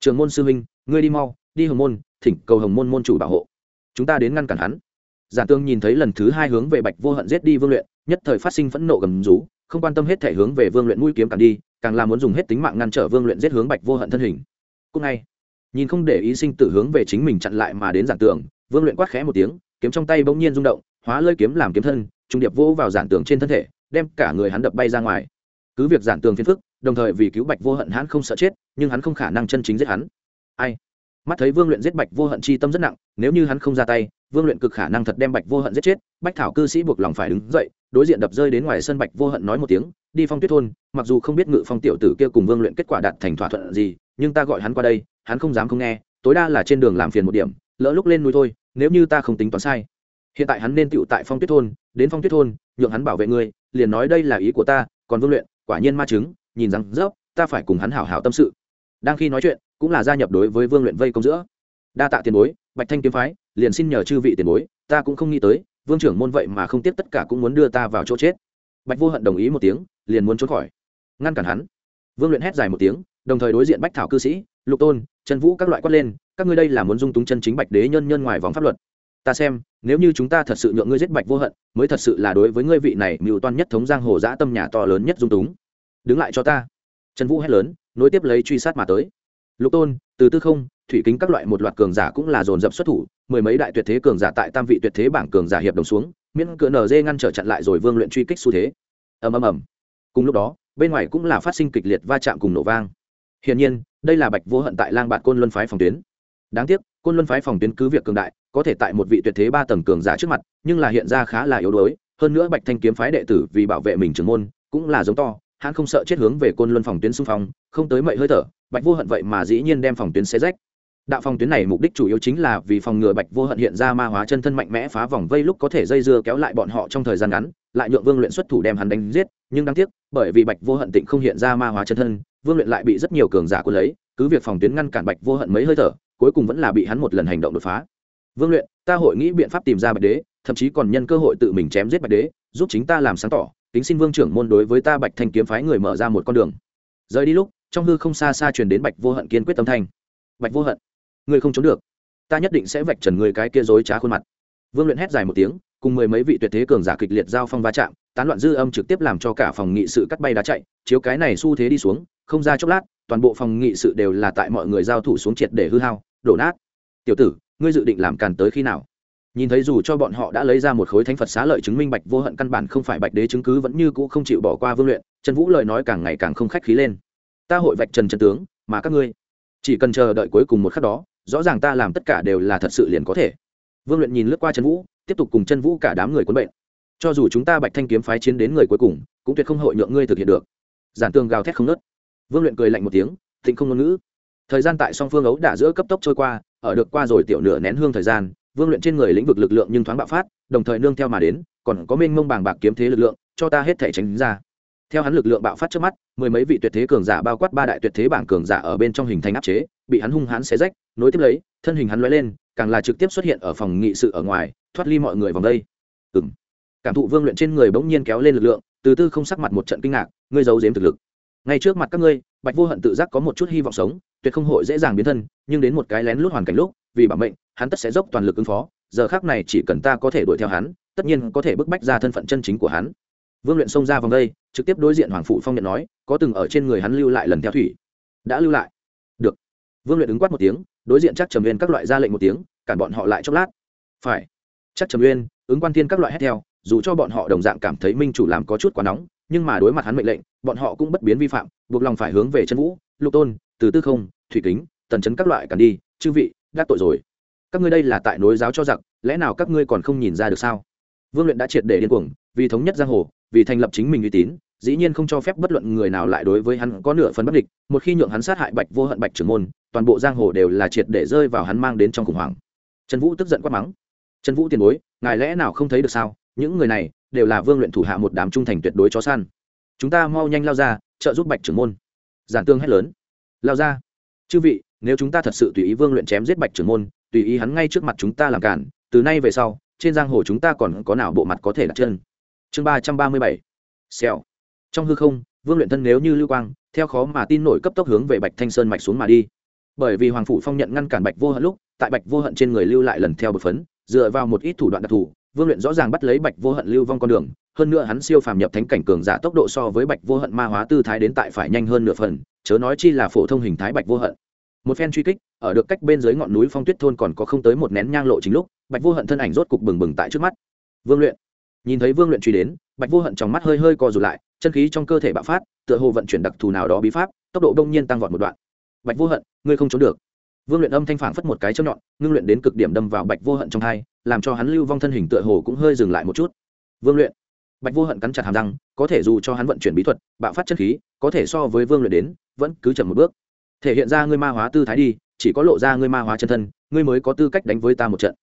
Trường môn sư huynh, ngươi đi mau, đi hồng môn, thỉnh cầu hồng môn môn chủ bảo hộ. Chúng ta đến ngăn cản hắn. Giả tương nhìn thấy lần thứ hai hướng về bạch vô hận giết đi vương luyện, nhất thời phát sinh phẫn nộ gầm rú, không quan tâm hết thể hướng về vương luyện mũi kiếm cản đi, càng là muốn dùng hết tính mạng ngăn trở vương luyện giết hướng bạch vô hận thân hình. Cúc ngay, nhìn không để ý sinh tử hướng về chính mình chặn lại mà đến giản tường, vương luyện quát khẽ một tiếng, kiếm trong tay bỗng nhiên rung động, hóa lơi kiếm làm kiếm thân, trung điệp vỗ vào giản tường trên thân thể, đem cả người hắn đập bay ra ngoài cứ việc giản tường phiền phức, đồng thời vì cứu bạch vô hận hắn không sợ chết, nhưng hắn không khả năng chân chính giết hắn. Ai? Mắt thấy vương luyện giết bạch vô hận chi tâm rất nặng, nếu như hắn không ra tay, vương luyện cực khả năng thật đem bạch vô hận giết chết, bách thảo cư sĩ buộc lòng phải đứng dậy, đối diện đập rơi đến ngoài sân bạch vô hận nói một tiếng, đi phong tuyết thôn, mặc dù không biết ngự phong tiểu tử kia cùng vương luyện kết quả đạt thành thỏa thuận gì, nhưng ta gọi hắn qua đây, hắn không dám không nghe, tối đa là trên đường làm phiền một điểm, lỡ lúc lên núi thôi, nếu như ta không tính toán sai. Hiện tại hắn nên tựu tại phong tuyết thôn, đến phong tuyết thôn, nhượng hắn bảo vệ ngươi, liền nói đây là ý của ta, còn vương luyện quả nhiên ma chứng, nhìn rằng, dốc, ta phải cùng hắn hảo hảo tâm sự. Đang khi nói chuyện, cũng là gia nhập đối với vương luyện vây công giữa. Đa tạ tiền bối, bạch thanh kiếm phái, liền xin nhờ chư vị tiền bối, ta cũng không nghĩ tới, vương trưởng môn vậy mà không tiếc tất cả cũng muốn đưa ta vào chỗ chết. Bạch vô hận đồng ý một tiếng, liền muốn trốn khỏi. Ngăn cản hắn. Vương luyện hét dài một tiếng, đồng thời đối diện bách thảo cư sĩ, lục tôn chân vũ các loại quát lên, các ngươi đây là muốn dung túng chân chính bạch đế nhân nhân ngoài vòng pháp luật ta xem, nếu như chúng ta thật sự nhượng ngươi giết bạch vô hận, mới thật sự là đối với ngươi vị này mưu toan nhất thống giang hồ dã tâm nhà to lớn nhất dung túng. Đứng lại cho ta. Trần vũ hét lớn, nối tiếp lấy truy sát mà tới. Lục tôn, từ tư không, thủy kính các loại một loạt cường giả cũng là dồn dập xuất thủ, mười mấy đại tuyệt thế cường giả tại tam vị tuyệt thế bảng cường giả hiệp đồng xuống, miễn cửa dê ngăn trở chặn lại rồi vương luyện truy kích xu thế. Ầm ầm ầm. Cùng lúc đó, bên ngoài cũng là phát sinh kịch liệt va chạm cùng nổ vang. Hiển nhiên, đây là bạch vô hận tại lang bạt côn luân phái phòng tuyến. Đáng tiếc côn luân phái phòng tuyến cứ việc cường đại, có thể tại một vị tuyệt thế ba tầng cường giả trước mặt, nhưng là hiện ra khá là yếu đuối. Hơn nữa bạch thanh kiếm phái đệ tử vì bảo vệ mình trưởng môn, cũng là giống to, hắn không sợ chết hướng về côn luân phòng tuyến xung phong, không tới mậy hơi thở, bạch vô hận vậy mà dĩ nhiên đem phòng tuyến xé rách. Đạo phòng tuyến này mục đích chủ yếu chính là vì phòng ngừa bạch vô hận hiện ra ma hóa chân thân mạnh mẽ phá vòng vây lúc có thể dây dưa kéo lại bọn họ trong thời gian ngắn, lại nhượng vương luyện xuất thủ đem hắn đánh giết. Nhưng đáng tiếc, bởi vì bạch vô hận tịnh không hiện ra ma hóa chân thân, vương luyện lại bị rất nhiều cường giả quân lấy, cứ việc phòng tuyến ngăn cản bạch vô hận mấy hơi thở cuối cùng vẫn là bị hắn một lần hành động đột phá. Vương luyện, ta hội nghĩ biện pháp tìm ra bạch đế, thậm chí còn nhân cơ hội tự mình chém giết bạch đế, giúp chính ta làm sáng tỏ Tính xin vương trưởng môn đối với ta bạch thanh kiếm phái người mở ra một con đường. Rời đi lúc, trong hư không xa xa truyền đến bạch vô hận kiên quyết tâm thanh. Bạch vô hận ngươi không trốn được. Ta nhất định sẽ vạch trần người cái kia dối trá khuôn mặt. Vương luyện hét dài một tiếng, cùng mười mấy vị tuyệt thế cường giả kịch liệt giao phong va chạm, tán loạn dư âm trực tiếp làm cho cả phòng nghị sự cắt bay đá chạy, chiếu cái này xu thế đi xuống, không ra chốc lát, toàn bộ phòng nghị sự đều là tại mọi người giao thủ xuống triệt để hư hao đổ nát. Tiểu tử, ngươi dự định làm càn tới khi nào? Nhìn thấy dù cho bọn họ đã lấy ra một khối thánh phật xá lợi chứng minh bạch vô hận căn bản không phải bạch đế chứng cứ vẫn như cũ không chịu bỏ qua vương luyện, trần vũ lời nói càng ngày càng không khách khí lên. Ta hội vạch trần chân tướng, mà các ngươi chỉ cần chờ đợi cuối cùng một khắc đó, rõ ràng ta làm tất cả đều là thật sự liền có thể. Vương luyện nhìn lướt qua trần vũ, tiếp tục cùng chân vũ cả đám người quân bệnh. Cho dù chúng ta bạch thanh kiếm phái chiến đến người cuối cùng, cũng tuyệt không hội nhượng ngươi thực hiện được. Giản tường gào thét không nớt vương luyện cười lạnh một tiếng, thịnh không ngôn ngữ thời gian tại song phương ấu đả giữa cấp tốc trôi qua, ở được qua rồi tiểu nửa nén hương thời gian, vương luyện trên người lĩnh vực lực lượng nhưng thoáng bạo phát, đồng thời nương theo mà đến, còn có mênh mông bàng bạc kiếm thế lực lượng, cho ta hết thể tránh ra. Theo hắn lực lượng bạo phát trước mắt, mười mấy vị tuyệt thế cường giả bao quát ba đại tuyệt thế bảng cường giả ở bên trong hình thành áp chế, bị hắn hung hãn xé rách, nối tiếp lấy, thân hình hắn lóe lên, càng là trực tiếp xuất hiện ở phòng nghị sự ở ngoài, thoát ly mọi người vòng đây. Ừng cảm thụ vương luyện trên người bỗng nhiên kéo lên lực lượng, từ tư không sắc mặt một trận kinh ngạc, ngươi giấu giếm thực lực. Ngay trước mặt các ngươi, bạch vô hận tự giác có một chút hy vọng sống tuyệt không hội dễ dàng biến thân, nhưng đến một cái lén lút hoàn cảnh lúc, vì bản mệnh, hắn tất sẽ dốc toàn lực ứng phó, giờ khác này chỉ cần ta có thể đuổi theo hắn, tất nhiên có thể bức bách ra thân phận chân chính của hắn. Vương luyện xông ra vòng đây, trực tiếp đối diện hoàng phụ phong nhận nói, có từng ở trên người hắn lưu lại lần theo thủy. Đã lưu lại. Được. Vương luyện ứng quát một tiếng, đối diện chắc trầm uyên các loại ra lệnh một tiếng, cản bọn họ lại chốc lát. Phải. Chắc trầm uyên, ứng quan thiên các loại hét theo, dù cho bọn họ đồng dạng cảm thấy minh chủ làm có chút quá nóng, nhưng mà đối mặt hắn mệnh lệnh, bọn họ cũng bất biến vi phạm, buộc lòng phải hướng về chân vũ, lục tôn, từ tư không thủy kính, tần chấn các loại cản đi, chư vị gác tội rồi. Các ngươi đây là tại nối giáo cho giặc, lẽ nào các ngươi còn không nhìn ra được sao? Vương luyện đã triệt để điên cuồng, vì thống nhất giang hồ, vì thành lập chính mình uy tín, dĩ nhiên không cho phép bất luận người nào lại đối với hắn có nửa phần bất địch, một khi nhượng hắn sát hại bạch vô hận bạch trưởng môn, toàn bộ giang hồ đều là triệt để rơi vào hắn mang đến trong khủng hoảng. Trần vũ tức giận quát mắng, trần vũ tiền bối, ngài lẽ nào không thấy được sao? Những người này đều là vương luyện thủ hạ một đám trung thành tuyệt đối chó săn. Chúng ta mau nhanh lao ra, trợ giúp bạch trưởng môn. Giản tương hét lớn, lao ra chư vị, nếu chúng ta thật sự tùy ý vương luyện chém giết bạch trưởng môn, tùy ý hắn ngay trước mặt chúng ta làm cản, từ nay về sau, trên giang hồ chúng ta còn có nào bộ mặt có thể đặt chân? Chương ba trăm ba mươi bảy. Xèo. Trong hư không, vương luyện thân nếu như lưu quang, theo khó mà tin nổi cấp tốc hướng về bạch thanh sơn mạch xuống mà đi. Bởi vì hoàng phủ phong nhận ngăn cản bạch vô hận lúc, tại bạch vô hận trên người lưu lại lần theo bột phấn, dựa vào một ít thủ đoạn đặc thù, vương luyện rõ ràng bắt lấy bạch vô hận lưu vong con đường, hơn nữa hắn siêu phàm nhập thánh cảnh cường giả tốc độ so với bạch vô hận ma hóa tư thái đến tại phải nhanh hơn nửa phần chớ nói chi là phổ thông hình thái bạch vô hận. Một phen truy kích, ở được cách bên dưới ngọn núi phong tuyết thôn còn có không tới một nén nhang lộ chính lúc, bạch vô hận thân ảnh rốt cục bừng bừng tại trước mắt. Vương luyện. Nhìn thấy vương luyện truy đến, bạch vô hận trong mắt hơi hơi co rụt lại, chân khí trong cơ thể bạo phát, tựa hồ vận chuyển đặc thù nào đó bí pháp, tốc độ đông nhiên tăng vọt một đoạn. Bạch vô hận, ngươi không trốn được. Vương luyện âm thanh phản phất một cái châm nhọn, ngưng luyện đến cực điểm đâm vào bạch vô hận trong hai, làm cho hắn lưu vong thân hình tựa hồ cũng hơi dừng lại một chút. Vương luyện. Bạch vô hận cắn chặt hàm răng, có thể dù cho hắn vận chuyển bí thuật, bạo phát chân khí, có thể so với vương luyện đến vẫn cứ chậm một bước. Thể hiện ra ngươi ma hóa tư thái đi, chỉ có lộ ra ngươi ma hóa chân thân, ngươi mới có tư cách đánh với ta một trận.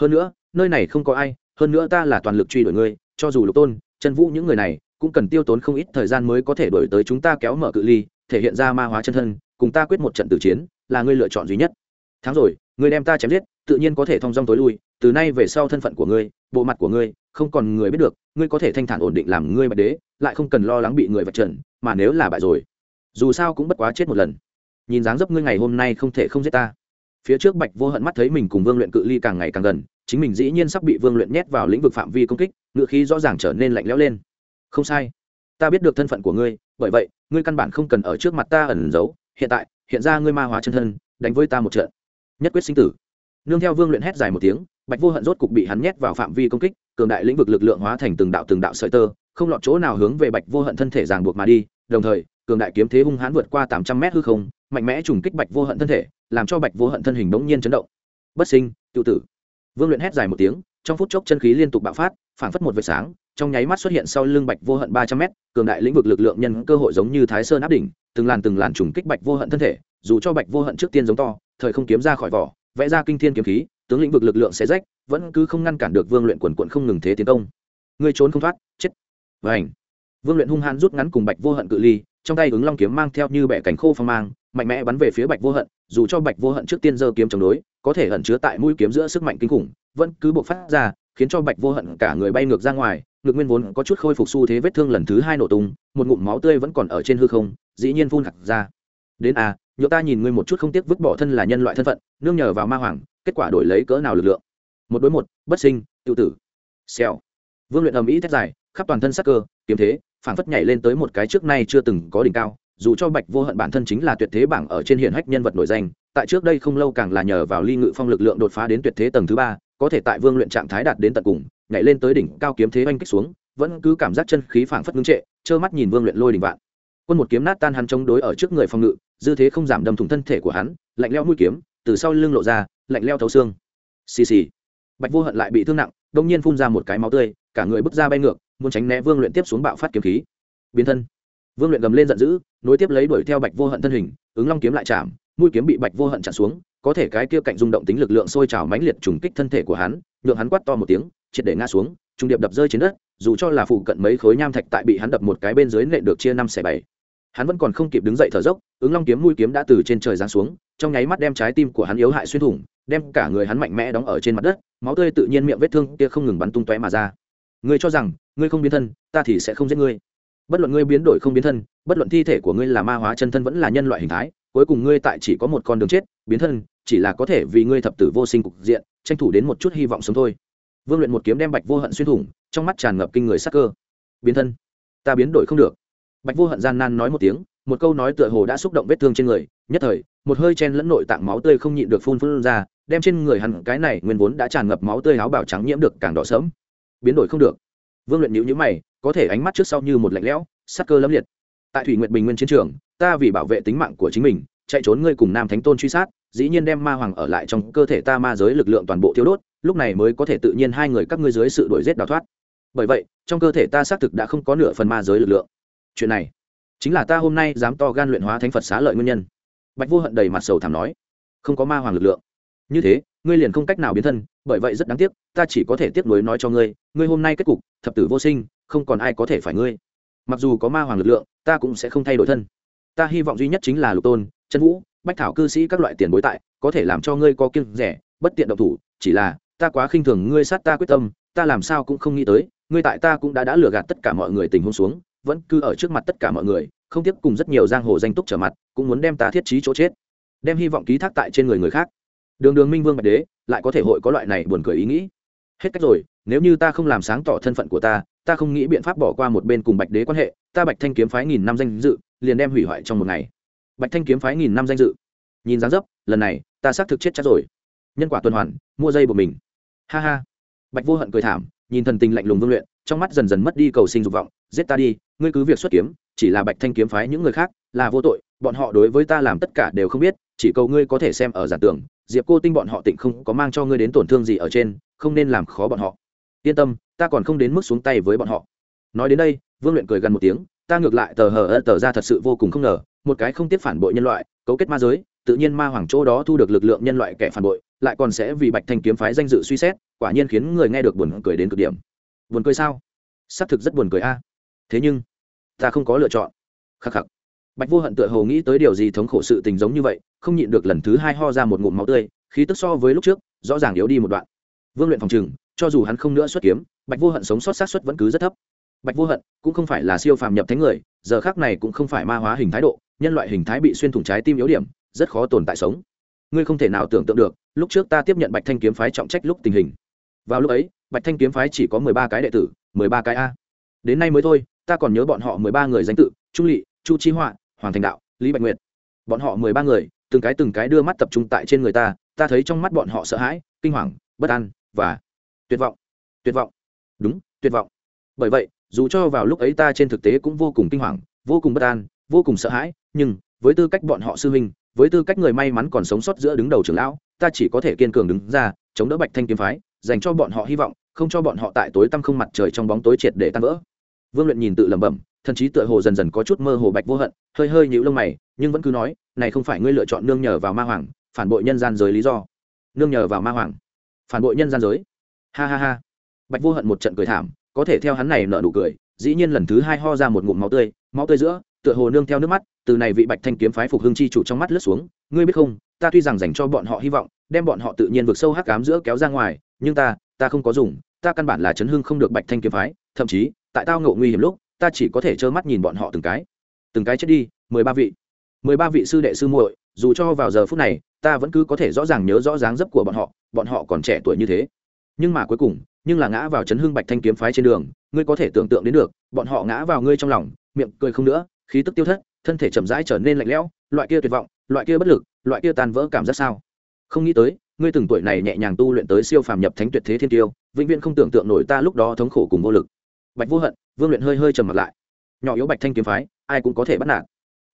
Hơn nữa, nơi này không có ai, hơn nữa ta là toàn lực truy đuổi ngươi, cho dù lục tôn, chân vũ những người này, cũng cần tiêu tốn không ít thời gian mới có thể đổi tới chúng ta kéo mở cự ly, thể hiện ra ma hóa chân thân, cùng ta quyết một trận tử chiến, là ngươi lựa chọn duy nhất. Tháng rồi, ngươi đem ta chém giết, tự nhiên có thể thông dong tối lui, từ nay về sau thân phận của ngươi, bộ mặt của ngươi, không còn người biết được, ngươi có thể thanh thản ổn định làm ngươi bạch đế, lại không cần lo lắng bị người vạch trần, mà nếu là bại rồi dù sao cũng bất quá chết một lần. Nhìn dáng dấp ngươi ngày hôm nay không thể không giết ta. Phía trước bạch vô hận mắt thấy mình cùng vương luyện cự ly càng ngày càng gần, chính mình dĩ nhiên sắp bị vương luyện nhét vào lĩnh vực phạm vi công kích, ngựa khí rõ ràng trở nên lạnh lẽo lên. Không sai. Ta biết được thân phận của ngươi, bởi vậy, ngươi căn bản không cần ở trước mặt ta ẩn giấu. Hiện tại, hiện ra ngươi ma hóa chân thân, đánh với ta một trận. Nhất quyết sinh tử. Nương theo vương luyện hét dài một tiếng, bạch vô hận rốt cục bị hắn nhét vào phạm vi công kích, cường đại lĩnh vực lực lượng hóa thành từng đạo từng đạo sợi tơ, không lọt chỗ nào hướng về bạch vô hận thân thể ràng buộc mà đi, đồng thời cường đại kiếm thế hung hãn vượt qua tám trăm mét hư không, mạnh mẽ trùng kích bạch vô hận thân thể, làm cho bạch vô hận thân hình bỗng nhiên chấn động. Bất sinh tự tử. Vương luyện hét dài một tiếng, trong phút chốc chân khí liên tục bạo phát phảng phất một vệt sáng, trong nháy mắt xuất hiện sau lưng bạch vô hận ba trăm mét, cường đại lĩnh vực lực lượng nhân cơ hội giống như thái sơn áp đỉnh, từng làn từng làn trùng kích bạch vô hận thân thể, dù cho bạch vô hận trước tiên giống to, thời không kiếm ra khỏi vỏ, vẽ ra kinh thiên kiếm khí, tướng lĩnh vực lực lượng sẽ rách, vẫn cứ không ngăn cản được vương luyện quần quận không ngừng thế tiến công. Ngươi trốn không thoát, chết. Vảnh vương luyện hung hãn rút ngắn cùng bạch vô hận cự ly trong tay ứng long kiếm mang theo như bẻ cánh khô phong mang mạnh mẽ bắn về phía bạch vô hận dù cho bạch vô hận trước tiên giơ kiếm chống đối có thể ẩn chứa tại mũi kiếm giữa sức mạnh kinh khủng vẫn cứ buộc phát ra khiến cho bạch vô hận cả người bay ngược ra ngoài ngược nguyên vốn có chút khôi phục xu thế vết thương lần thứ hai nổ tung một ngụm máu tươi vẫn còn ở trên hư không dĩ nhiên phun khặt ra. Đến a à, nhựa ta nhìn ngươi một chút không tiếc vứt bỏ thân là nhân loại thân phận nương nhờ vào ma hoàng kết quả đổi lấy cỡ nào lực lượng? Một đối một bất sinh tự tử. Xèo. Vương luyện ầm ĩ thét dài khắp toàn thân sắc cơ, kiếm thế, phảng phất nhảy lên tới một cái trước nay chưa từng có đỉnh cao, dù cho bạch vô hận bản thân chính là tuyệt thế bảng ở trên hiển hách nhân vật nổi danh, tại trước đây không lâu càng là nhờ vào ly ngự phong lực lượng đột phá đến tuyệt thế tầng thứ ba, có thể tại vương luyện trạng thái đạt đến tận cùng, nhảy lên tới đỉnh cao kiếm thế oanh kích xuống, vẫn cứ cảm giác chân khí phảng phất ngưng trệ, trơ mắt nhìn vương luyện lôi đỉnh vạn. Quân một kiếm nát tan hắn chống đối ở trước người phòng ngự, dư thế không giảm đâm thủng thân thể của hắn, lạnh leo mũi kiếm, từ sau lưng lộ ra, lạnh leo thấu xương. Xì xì. Bạch vô hận lại bị thương nặng, đông nhiên phun ra một cái máu tươi, cả người bước ra bay ngược muốn tránh né vương luyện tiếp xuống bạo phát kiếm khí. Biến thân. Vương luyện gầm lên giận dữ, nối tiếp lấy đuổi theo bạch vô hận thân hình, ứng long kiếm lại chạm, mũi kiếm bị bạch vô hận chặn xuống, có thể cái kia cạnh rung động tính lực lượng sôi trào mãnh liệt trùng kích thân thể của hắn, nhượng hắn quát to một tiếng, triệt để ngã xuống, trung điệp đập rơi trên đất, dù cho là phụ cận mấy khối nham thạch tại bị hắn đập một cái bên dưới nện được chia năm xẻ bảy. Hắn vẫn còn không kịp đứng dậy thở dốc, ứng long kiếm mũi kiếm đã từ trên trời giáng xuống, trong nháy mắt đem trái tim của hắn yếu hại xuyên thủng, đem cả người hắn mạnh mẽ đóng ở trên mặt đất, máu tươi tự nhiên miệng vết thương kia không ngừng bắn tung tóe mà ra ngươi cho rằng, ngươi không biến thân, ta thì sẽ không giết ngươi. Bất luận ngươi biến đổi không biến thân, bất luận thi thể của ngươi là ma hóa chân thân vẫn là nhân loại hình thái, cuối cùng ngươi tại chỉ có một con đường chết, biến thân, chỉ là có thể vì ngươi thập tử vô sinh cục diện, tranh thủ đến một chút hy vọng sống thôi. Vương luyện một kiếm đem bạch vô hận xuyên thủng, trong mắt tràn ngập kinh người sắc cơ. Biến thân. Ta biến đổi không được. Bạch vô hận gian nan nói một tiếng, một câu nói tựa hồ đã xúc động vết thương trên người, nhất thời, một hơi chen lẫn nội tạng máu tươi không nhịn được phun phun ra, đem trên người hắn, cái này nguyên vốn đã tràn ngập máu tươi áo bào trắng nhiễm được càng đỏ sớm biến đổi không được. Vương luyện nhữ nhữ mày, có thể ánh mắt trước sau như một lạnh lẽo, sắc cơ lâm liệt. Tại thủy nguyệt bình nguyên chiến trường, ta vì bảo vệ tính mạng của chính mình, chạy trốn ngươi cùng nam thánh tôn truy sát, dĩ nhiên đem ma hoàng ở lại trong cơ thể ta ma giới lực lượng toàn bộ thiếu đốt, lúc này mới có thể tự nhiên hai người các ngươi dưới sự đuổi giết đào thoát. Bởi vậy, trong cơ thể ta xác thực đã không có nửa phần ma giới lực lượng. Chuyện này, chính là ta hôm nay dám to gan luyện hóa thánh phật xá lợi nguyên nhân. Bạch vô hận đầy mặt sầu thảm nói, không có ma hoàng lực lượng. Như thế ngươi liền không cách nào biến thân, bởi vậy rất đáng tiếc, ta chỉ có thể tiếc nuối nói cho ngươi ngươi hôm nay kết cục, thập tử vô sinh, không còn ai có thể phải ngươi. Mặc dù có ma hoàng lực lượng, ta cũng sẽ không thay đổi thân. Ta hy vọng duy nhất chính là lục tôn, chân vũ, bách thảo cư sĩ các loại tiền bối tại, có thể làm cho ngươi có kiên rẻ, bất tiện động thủ, chỉ là, ta quá khinh thường ngươi sát ta quyết tâm, ta làm sao cũng không nghĩ tới, ngươi tại ta cũng đã đã lừa gạt tất cả mọi người tình huống xuống, vẫn cứ ở trước mặt tất cả mọi người, không tiếp cùng rất nhiều giang hồ danh túc trở mặt, cũng muốn đem ta thiết trí chỗ chết, đem hy vọng ký thác tại trên người người khác đường đường minh vương bạch đế, lại có thể hội có loại này buồn cười ý nghĩ. Hết cách rồi, nếu như ta không làm sáng tỏ thân phận của ta ta không nghĩ biện pháp bỏ qua một bên cùng bạch đế quan hệ, ta bạch thanh kiếm phái nghìn năm danh dự, liền đem hủy hoại trong một ngày. Bạch thanh kiếm phái nghìn năm danh dự. Nhìn dáng dấp, lần này, ta xác thực chết chắc rồi. Nhân quả tuần hoàn, mua dây của mình. Ha ha. Bạch vô hận cười thảm, nhìn thần tình lạnh lùng vương luyện, trong mắt dần dần mất đi cầu sinh dục vọng, giết ta đi, ngươi cứ việc xuất kiếm, chỉ là bạch thanh kiếm phái những người khác là vô tội, bọn họ đối với ta làm tất cả đều không biết, chỉ cầu ngươi có thể xem ở giản tưởng diệp cô tinh bọn họ tịnh không có mang cho ngươi đến tổn thương gì ở trên, không nên làm khó bọn họ. Yên tâm, ta còn không đến mức xuống tay với bọn họ. Nói đến đây, vương luyện cười gần một tiếng, ta ngược lại tờ hờ ơ tờ ra thật sự vô cùng không ngờ, một cái không tiếp phản bội nhân loại, cấu kết ma giới, tự nhiên ma hoàng chỗ đó thu được lực lượng nhân loại kẻ phản bội, lại còn sẽ vì bạch thanh kiếm phái danh dự suy xét, quả nhiên khiến người nghe được buồn cười đến cực điểm. Buồn cười sao? Xác thực rất buồn cười a. Thế nhưng, ta không có lựa chọn. Khắc khắc bạch vô hận tựa hồ nghĩ tới điều gì thống khổ sự tình giống như vậy, không nhịn được lần thứ hai ho ra một ngụm máu tươi, khí tức so với lúc trước, rõ ràng yếu đi một đoạn. Vương luyện phòng trừng, cho dù hắn không nữa xuất kiếm, bạch vô hận sống sót sát xuất vẫn cứ rất thấp. Bạch vô hận cũng không phải là siêu phàm nhập thánh người, giờ khác này cũng không phải ma hóa hình thái độ, nhân loại hình thái bị xuyên thủng trái tim yếu điểm, rất khó tồn tại sống. Ngươi không thể nào tưởng tượng được, lúc trước ta tiếp nhận bạch thanh kiếm phái trọng trách lúc tình hình. Vào lúc ấy, bạch thanh kiếm phái chỉ có mười ba cái đệ tử, mười ba cái a. Đến nay mới thôi, ta còn nhớ bọn họ mười ba người danh tự, trung lị, chu chi họa hoàng thành đạo, lý bạch nguyệt. Bọn họ mười ba người, từng cái từng cái đưa mắt tập trung tại trên người ta ta thấy trong mắt bọn họ sợ hãi, kinh hoàng, bất an và tuyệt vọng. Tuyệt vọng. Đúng, tuyệt vọng. Bởi vậy, dù cho vào lúc ấy ta trên thực tế cũng vô cùng kinh hoàng, vô cùng bất an, vô cùng sợ hãi, nhưng với tư cách bọn họ sư huynh, với tư cách người may mắn còn sống sót giữa đứng đầu trưởng lão, ta chỉ có thể kiên cường đứng ra, chống đỡ bạch thanh kiếm phái, dành cho bọn họ hy vọng, không cho bọn họ tại tối tăm không mặt trời trong bóng tối triệt để tan vỡ. Vương luyện nhìn tự lẩm bẩm thần chí tựa hồ dần dần có chút mơ hồ bạch vô hận, hơi hơi nhíu lông mày, nhưng vẫn cứ nói, này không phải ngươi lựa chọn nương nhờ vào ma hoàng, phản bội nhân gian giới lý do. Nương nhờ vào ma hoàng, phản bội nhân gian giới? Ha ha ha. Bạch vô hận một trận cười thảm, có thể theo hắn này nợ nụ cười, dĩ nhiên lần thứ hai ho ra một ngụm máu tươi máu tươi giữa, tựa hồ nương theo nước mắt, từ này vị bạch thanh kiếm phái phục hưng chi chủ trong mắt lướt xuống, ngươi biết không, ta tuy rằng dành cho bọn họ hy vọng, đem bọn họ tự nhiên vượt sâu hắc cám giữa kéo ra ngoài, nhưng ta ta không có dùng, ta căn bản là chấn hưng không được bạch thanh kiếm phái, thậm chí, tại tao ngộ nguy hiểm lúc ta chỉ có thể trơ mắt nhìn bọn họ từng cái. Từng cái chết đi, mười ba vị. Mười ba vị sư đệ sư muội, dù cho vào giờ phút này, ta vẫn cứ có thể rõ ràng nhớ rõ dáng dấp của bọn họ bọn họ còn trẻ tuổi như thế. Nhưng mà cuối cùng, nhưng là ngã vào chấn hưng bạch thanh kiếm phái trên đường, ngươi có thể tưởng tượng đến được, bọn họ ngã vào ngươi trong lòng, miệng cười không nữa, khí tức tiêu thất, thân thể chậm rãi trở nên lạnh lẽo, loại kia tuyệt vọng, loại kia bất lực, loại kia tan vỡ cảm giác sao? Không nghĩ tới, ngươi từng tuổi này nhẹ nhàng tu luyện tới siêu phàm nhập thánh tuyệt thế thiên tiêu, vĩnh viễn không tưởng tượng nổi ta lúc đó thống khổ cùng vô lực. Bạch vô hận vương luyện hơi hơi trầm mặt lại. Nhỏ yếu bạch thanh kiếm phái, ai cũng có thể bắt nạt.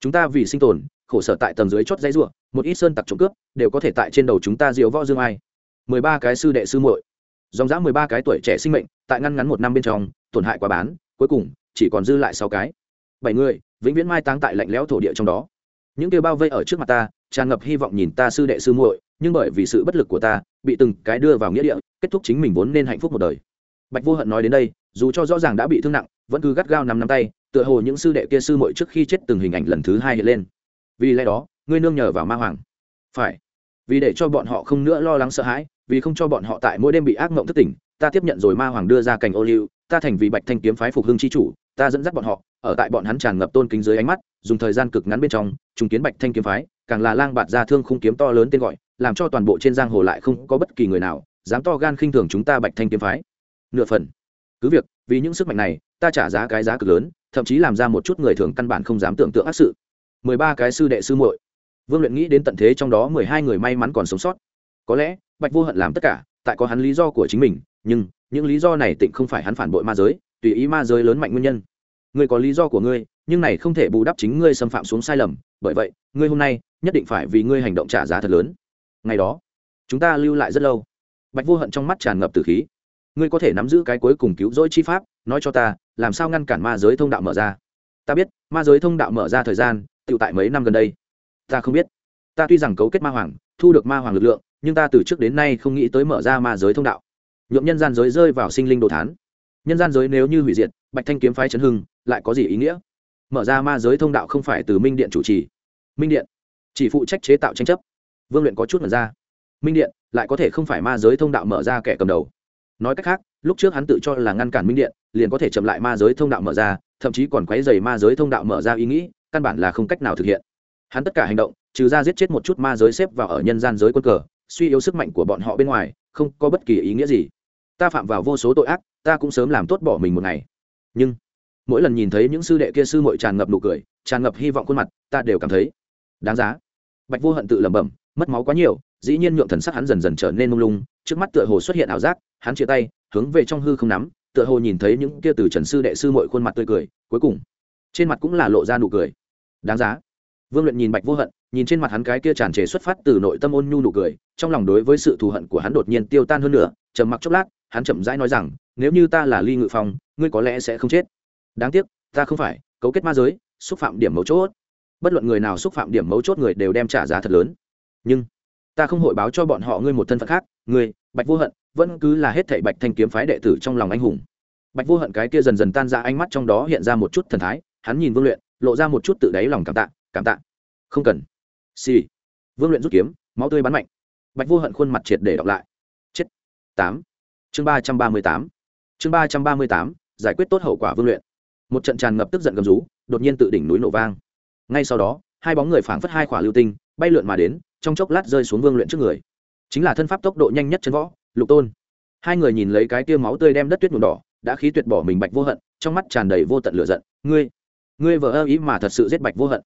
Chúng ta vì sinh tồn, khổ sở tại tầng dưới chót dãy ruộng một ít sơn tặc trộm cướp, đều có thể tại trên đầu chúng ta diệu võ dương ai. Mười ba cái sư đệ sư muội. Dòng dã mười ba cái tuổi trẻ sinh mệnh, tại ngăn ngắn một năm bên trong, tổn hại quá bán, cuối cùng, chỉ còn dư lại sáu cái. Bảy người, vĩnh viễn mai táng tại lạnh lẽo thổ địa trong đó. Những kêu bao vây ở trước mặt ta, tràn ngập hy vọng nhìn ta sư đệ sư muội, nhưng bởi vì sự bất lực của ta, bị từng cái đưa vào nghĩa địa, kết thúc chính mình vốn nên hạnh phúc một đời. Bạch vô hận nói đến đây, dù cho rõ ràng đã bị thương nặng vẫn cứ gắt gao nằm nắm tay, tựa hồ những sư đệ kia sư muội trước khi chết từng hình ảnh lần thứ hai hiện lên. Vì lẽ đó, ngươi nương nhờ vào ma hoàng. Phải. Vì để cho bọn họ không nữa lo lắng sợ hãi, vì không cho bọn họ tại mỗi đêm bị ác mộng thất tỉnh, ta tiếp nhận rồi ma hoàng đưa ra cành ô liu, ta thành vì bạch thanh kiếm phái phục hưng chi chủ, ta dẫn dắt bọn họ, ở tại bọn hắn tràn ngập tôn kính dưới ánh mắt, dùng thời gian cực ngắn bên trong chúng kiến bạch thanh kiếm phái, càng là lang bạt ra thương khung kiếm to lớn tên gọi, làm cho toàn bộ trên giang hồ lại không có bất kỳ người nào dám to gan khinh thường chúng ta bạch thanh kiếm phái. Nửa phần. Cứ việc vì những sức mạnh này, ta trả giá cái giá cực lớn, thậm chí làm ra một chút người thường căn bản không dám tưởng tượng ác sự. Mười ba cái sư đệ sư muội. Vương luyện nghĩ đến tận thế trong đó mười hai người may mắn còn sống sót. Có lẽ, bạch vô hận làm tất cả, tại có hắn lý do của chính mình, nhưng những lý do này tịnh không phải hắn phản bội ma giới, tùy ý ma giới lớn mạnh nguyên nhân. Ngươi có lý do của ngươi, nhưng này không thể bù đắp chính ngươi xâm phạm xuống sai lầm, bởi vậy, ngươi hôm nay nhất định phải vì ngươi hành động trả giá thật lớn. Ngày đó, chúng ta lưu lại rất lâu. Bạch vô hận trong mắt tràn ngập từ khí ngươi có thể nắm giữ cái cuối cùng cứu rỗi chi pháp, nói cho ta, làm sao ngăn cản ma giới thông đạo mở ra? Ta biết, ma giới thông đạo mở ra thời gian tự tại mấy năm gần đây. Ta không biết. Ta tuy rằng cấu kết ma hoàng, thu được ma hoàng lực lượng, nhưng ta từ trước đến nay không nghĩ tới mở ra ma giới thông đạo. Nhuộm nhân gian giới rơi vào sinh linh đồ thán. Nhân gian giới nếu như hủy diệt, bạch thanh kiếm phái chấn hưng, lại có gì ý nghĩa? Mở ra ma giới thông đạo không phải từ minh điện chủ trì. Minh điện, chỉ phụ trách chế tạo tranh chấp. Vương luyện có chút mở ra. Minh điện, lại có thể không phải ma giới thông đạo mở ra kẻ cầm đầu nói cách khác, lúc trước hắn tự cho là ngăn cản minh điện, liền có thể chậm lại ma giới thông đạo mở ra, thậm chí còn quấy dày ma giới thông đạo mở ra ý nghĩ, căn bản là không cách nào thực hiện. Hắn tất cả hành động, trừ ra giết chết một chút ma giới xếp vào ở nhân gian giới quân cờ, suy yếu sức mạnh của bọn họ bên ngoài, không có bất kỳ ý nghĩa gì. Ta phạm vào vô số tội ác, ta cũng sớm làm tốt bỏ mình một ngày. Nhưng, mỗi lần nhìn thấy những sư đệ kia sư mội tràn ngập nụ cười, tràn ngập hy vọng khuôn mặt, ta đều cảm thấy đáng giá. Bạch vô hận tự lẩm bẩm, mất máu quá nhiều, dĩ nhiên nhượng thần sắc hắn dần dần trở nên mông lung trước mắt tựa hồ xuất hiện ảo giác, hắn chia tay, hướng về trong hư không nắm, tựa hồ nhìn thấy những kia từ trần sư đệ sư mọi khuôn mặt tươi cười, cuối cùng, trên mặt cũng là lộ ra nụ cười. Đáng giá. Vương luyện nhìn bạch vô hận, nhìn trên mặt hắn cái kia tràn trề xuất phát từ nội tâm ôn nhu nụ cười, trong lòng đối với sự thù hận của hắn đột nhiên tiêu tan hơn nữa, trầm mặc chốc lát, hắn chậm rãi nói rằng, nếu như ta là ly ngự phong, ngươi có lẽ sẽ không chết. Đáng tiếc, ta không phải, cấu kết ma giới, xúc phạm điểm mấu chốt. Bất luận người nào xúc phạm điểm mấu chốt người đều đem trả giá thật lớn. Nhưng, ta không hội báo cho bọn họ ngươi một thân phận khác người, bạch vô hận vẫn cứ là hết thảy bạch thanh kiếm phái đệ tử trong lòng anh hùng. Bạch vô hận cái kia dần dần tan ra ánh mắt trong đó hiện ra một chút thần thái hắn nhìn vương luyện lộ ra một chút tự đáy lòng cảm tạ cảm tạ. Không cần. Xì、sì. vương luyện rút kiếm máu tươi bắn mạnh. Bạch vô hận khuôn mặt triệt để đọc lại. Chết. Tám. Chương ba trăm ba mươi tám. Chương ba trăm ba mươi tám giải quyết tốt hậu quả vương luyện. Một trận tràn ngập tức giận gầm rú đột nhiên tự đỉnh núi nổ vang. Ngay sau đó hai bóng người phảng phất hai khỏa lưu tinh bay lượn mà đến trong chốc lát rơi xuống vương luyện trước người chính là thân pháp tốc độ nhanh nhất chân võ, lục tôn. Hai người nhìn lấy cái tia máu tươi đem đất tuyết nhuộm đỏ, đã khí tuyệt bỏ mình bạch vô hận, trong mắt tràn đầy vô tận lửa giận. Ngươi ngươi vợ ơ ý mà thật sự giết bạch vô hận.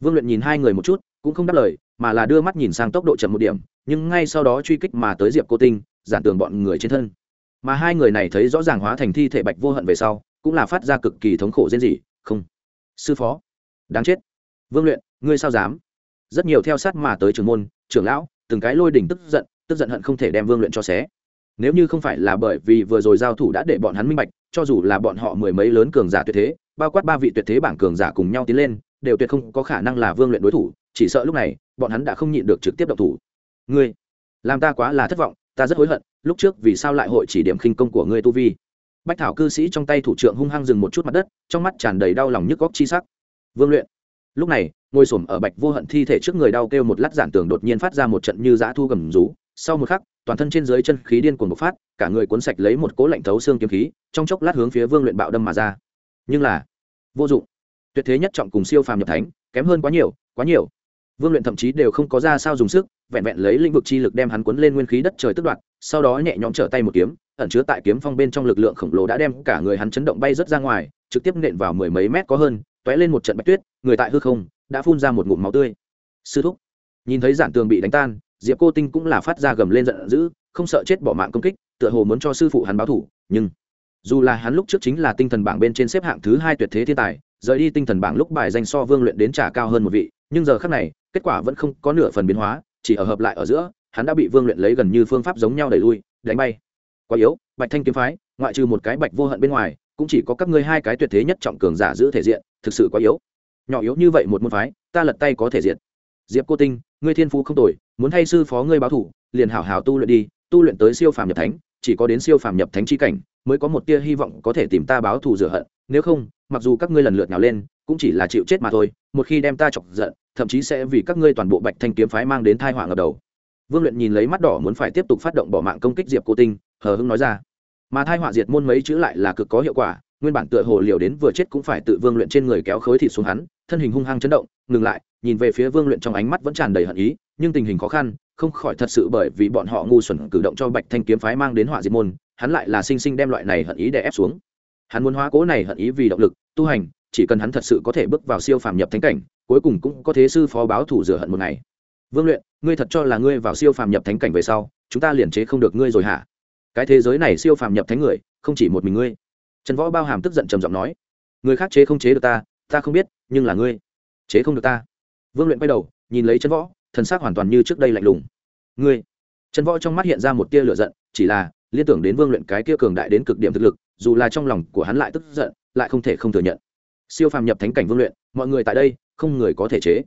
Vương luyện nhìn hai người một chút, cũng không đáp lời, mà là đưa mắt nhìn sang tốc độ chậm một điểm, nhưng ngay sau đó truy kích mà tới diệp cô tinh, giản tường bọn người trên thân. Mà hai người này thấy rõ ràng hóa thành thi thể bạch vô hận về sau, cũng là phát ra cực kỳ thống khổ rên gì không, sư phó, đáng chết. Vương luyện, ngươi sao dám? Rất nhiều theo sát mà tới trường môn, trưởng lão từng cái lôi đỉnh tức giận tức giận hận không thể đem vương luyện cho xé. Nếu như không phải là bởi vì vừa rồi giao thủ đã để bọn hắn minh bạch, cho dù là bọn họ mười mấy lớn cường giả tuyệt thế, bao quát ba vị tuyệt thế bảng cường giả cùng nhau tiến lên, đều tuyệt không có khả năng là vương luyện đối thủ, chỉ sợ lúc này, bọn hắn đã không nhịn được trực tiếp động thủ. Ngươi, làm ta quá là thất vọng, ta rất hối hận, lúc trước vì sao lại hội chỉ điểm khinh công của ngươi tu vi? Bách thảo cư sĩ trong tay thủ trưởng hung hăng dừng một chút mặt đất, trong mắt tràn đầy đau lòng nhức góc chi sắc. Vương luyện lúc này, ngồi s ở bạch vô hận thi thể trước người đau kêu một lát giản tường đột nhiên phát ra một trận như dã thu gầm rú. Sau một khắc, toàn thân trên dưới chân khí điên cuồng bộc phát, cả người cuốn sạch lấy một cố lạnh thấu xương kiếm khí, trong chốc lát hướng phía vương luyện bạo đâm mà ra. Nhưng là, vô dụng. Tuyệt thế nhất trọng cùng siêu phàm nhập thánh, kém hơn quá nhiều quá nhiều. Vương luyện thậm chí đều không có ra sao dùng sức, vẹn vẹn lấy lĩnh vực chi lực đem hắn cuốn lên nguyên khí đất trời tức đoạt, sau đó nhẹ nhõm trở tay một kiếm, ẩn chứa tại kiếm phong bên trong lực lượng khổng lồ đã đem cả người hắn chấn động bay rớt ra ngoài, trực tiếp nện vào mười mấy mét có hơn tóe lên một trận bạch tuyết, người tại hư không, đã phun ra một ngụm máu tươi. Sư thúc, nhìn thấy giản tường bị đánh tan, diệp cô tinh cũng là phát ra gầm lên giận dữ, không sợ chết bỏ mạng công kích, tựa hồ muốn cho sư phụ hắn báo thủ, nhưng dù là hắn lúc trước chính là tinh thần bảng bên trên xếp hạng thứ hai tuyệt thế thiên tài, rời đi tinh thần bảng lúc bài danh so vương luyện đến trả cao hơn một vị, nhưng giờ khác này, kết quả vẫn không có nửa phần biến hóa, chỉ ở hợp lại ở giữa, hắn đã bị vương luyện lấy gần như phương pháp giống nhau đẩy lui, đánh bay. Quá yếu, bạch thanh kiếm phái, ngoại trừ một cái bạch vô hận bên ngoài cũng chỉ có các ngươi hai cái tuyệt thế nhất trọng cường giả giữ thể diện, thực sự quá yếu. Nhỏ yếu như vậy một môn phái, ta lật tay có thể diện diệp cô tinh, ngươi thiên phú không tồi, muốn thay sư phó ngươi báo thủ, liền hảo hảo tu luyện đi, tu luyện tới siêu phàm nhập thánh, chỉ có đến siêu phàm nhập thánh chi cảnh, mới có một tia hy vọng có thể tìm ta báo thù rửa hận, nếu không, mặc dù các ngươi lần lượt nào lên, cũng chỉ là chịu chết mà thôi, một khi đem ta chọc giận, thậm chí sẽ vì các ngươi toàn bộ bạch thanh kiếm phái mang đến thai họa ngập đầu. Vương luyện nhìn lấy mắt đỏ muốn phải tiếp tục phát động bỏ mạng công kích diệp cô tinh, hờ hưng nói ra mà thai họa diệt môn mấy chữ lại là cực có hiệu quả, nguyên bản tựa hồ liều đến vừa chết cũng phải tự vương luyện trên người kéo khối thịt xuống hắn, thân hình hung hăng chấn động, ngừng lại, nhìn về phía vương luyện trong ánh mắt vẫn tràn đầy hận ý, nhưng tình hình khó khăn, không khỏi thật sự bởi vì bọn họ ngu xuẩn cử động cho bạch thanh kiếm phái mang đến họa diệt môn, hắn lại là sinh sinh đem loại này hận ý để ép xuống. Hắn muốn hóa cố này hận ý vì động lực, tu hành, chỉ cần hắn thật sự có thể bước vào siêu phàm nhập thánh cảnh, cuối cùng cũng có thế sư phó báo thủ rửa hận một ngày. Vương luyện, ngươi thật cho là ngươi vào siêu phàm nhập thánh cảnh về sau, chúng ta liền chế không được ngươi rồi hả? Cái thế giới này siêu phàm nhập thánh người, không chỉ một mình ngươi. Trần võ bao hàm tức giận trầm giọng nói, người khác chế không chế được ta ta không biết, nhưng là ngươi chế không được ta. Vương luyện quay đầu, nhìn lấy trần võ, thần xác hoàn toàn như trước đây lạnh lùng. Ngươi. Trần võ trong mắt hiện ra một tia lửa giận, chỉ là, liên tưởng đến vương luyện cái kia cường đại đến cực điểm thực lực, dù là trong lòng của hắn lại tức giận, lại không thể không thừa nhận. Siêu phàm nhập thánh cảnh vương luyện, mọi người tại đây, không người có thể chế.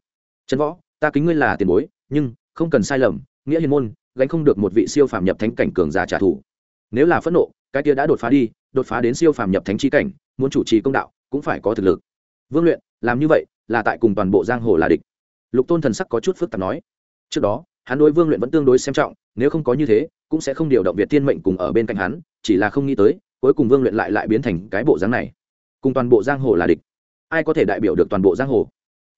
Trần võ, ta kính ngươi là tiền bối, nhưng không cần sai lầm, nghĩa hiền môn, gánh không được một vị siêu phàm nhập thánh cảnh cường giả trả thù nếu là phẫn nộ, cái kia đã đột phá đi, đột phá đến siêu phàm nhập thánh chi cảnh, muốn chủ trì công đạo, cũng phải có thực lực. Vương luyện, làm như vậy là tại cùng toàn bộ giang hồ là địch. Lục tôn thần sắc có chút phức tạp nói. Trước đó, hắn đối vương luyện vẫn tương đối xem trọng, nếu không có như thế, cũng sẽ không điều động việt thiên mệnh cùng ở bên cạnh hắn, chỉ là không nghĩ tới, cuối cùng vương luyện lại lại biến thành cái bộ dáng này. Cùng toàn bộ giang hồ là địch. Ai có thể đại biểu được toàn bộ giang hồ?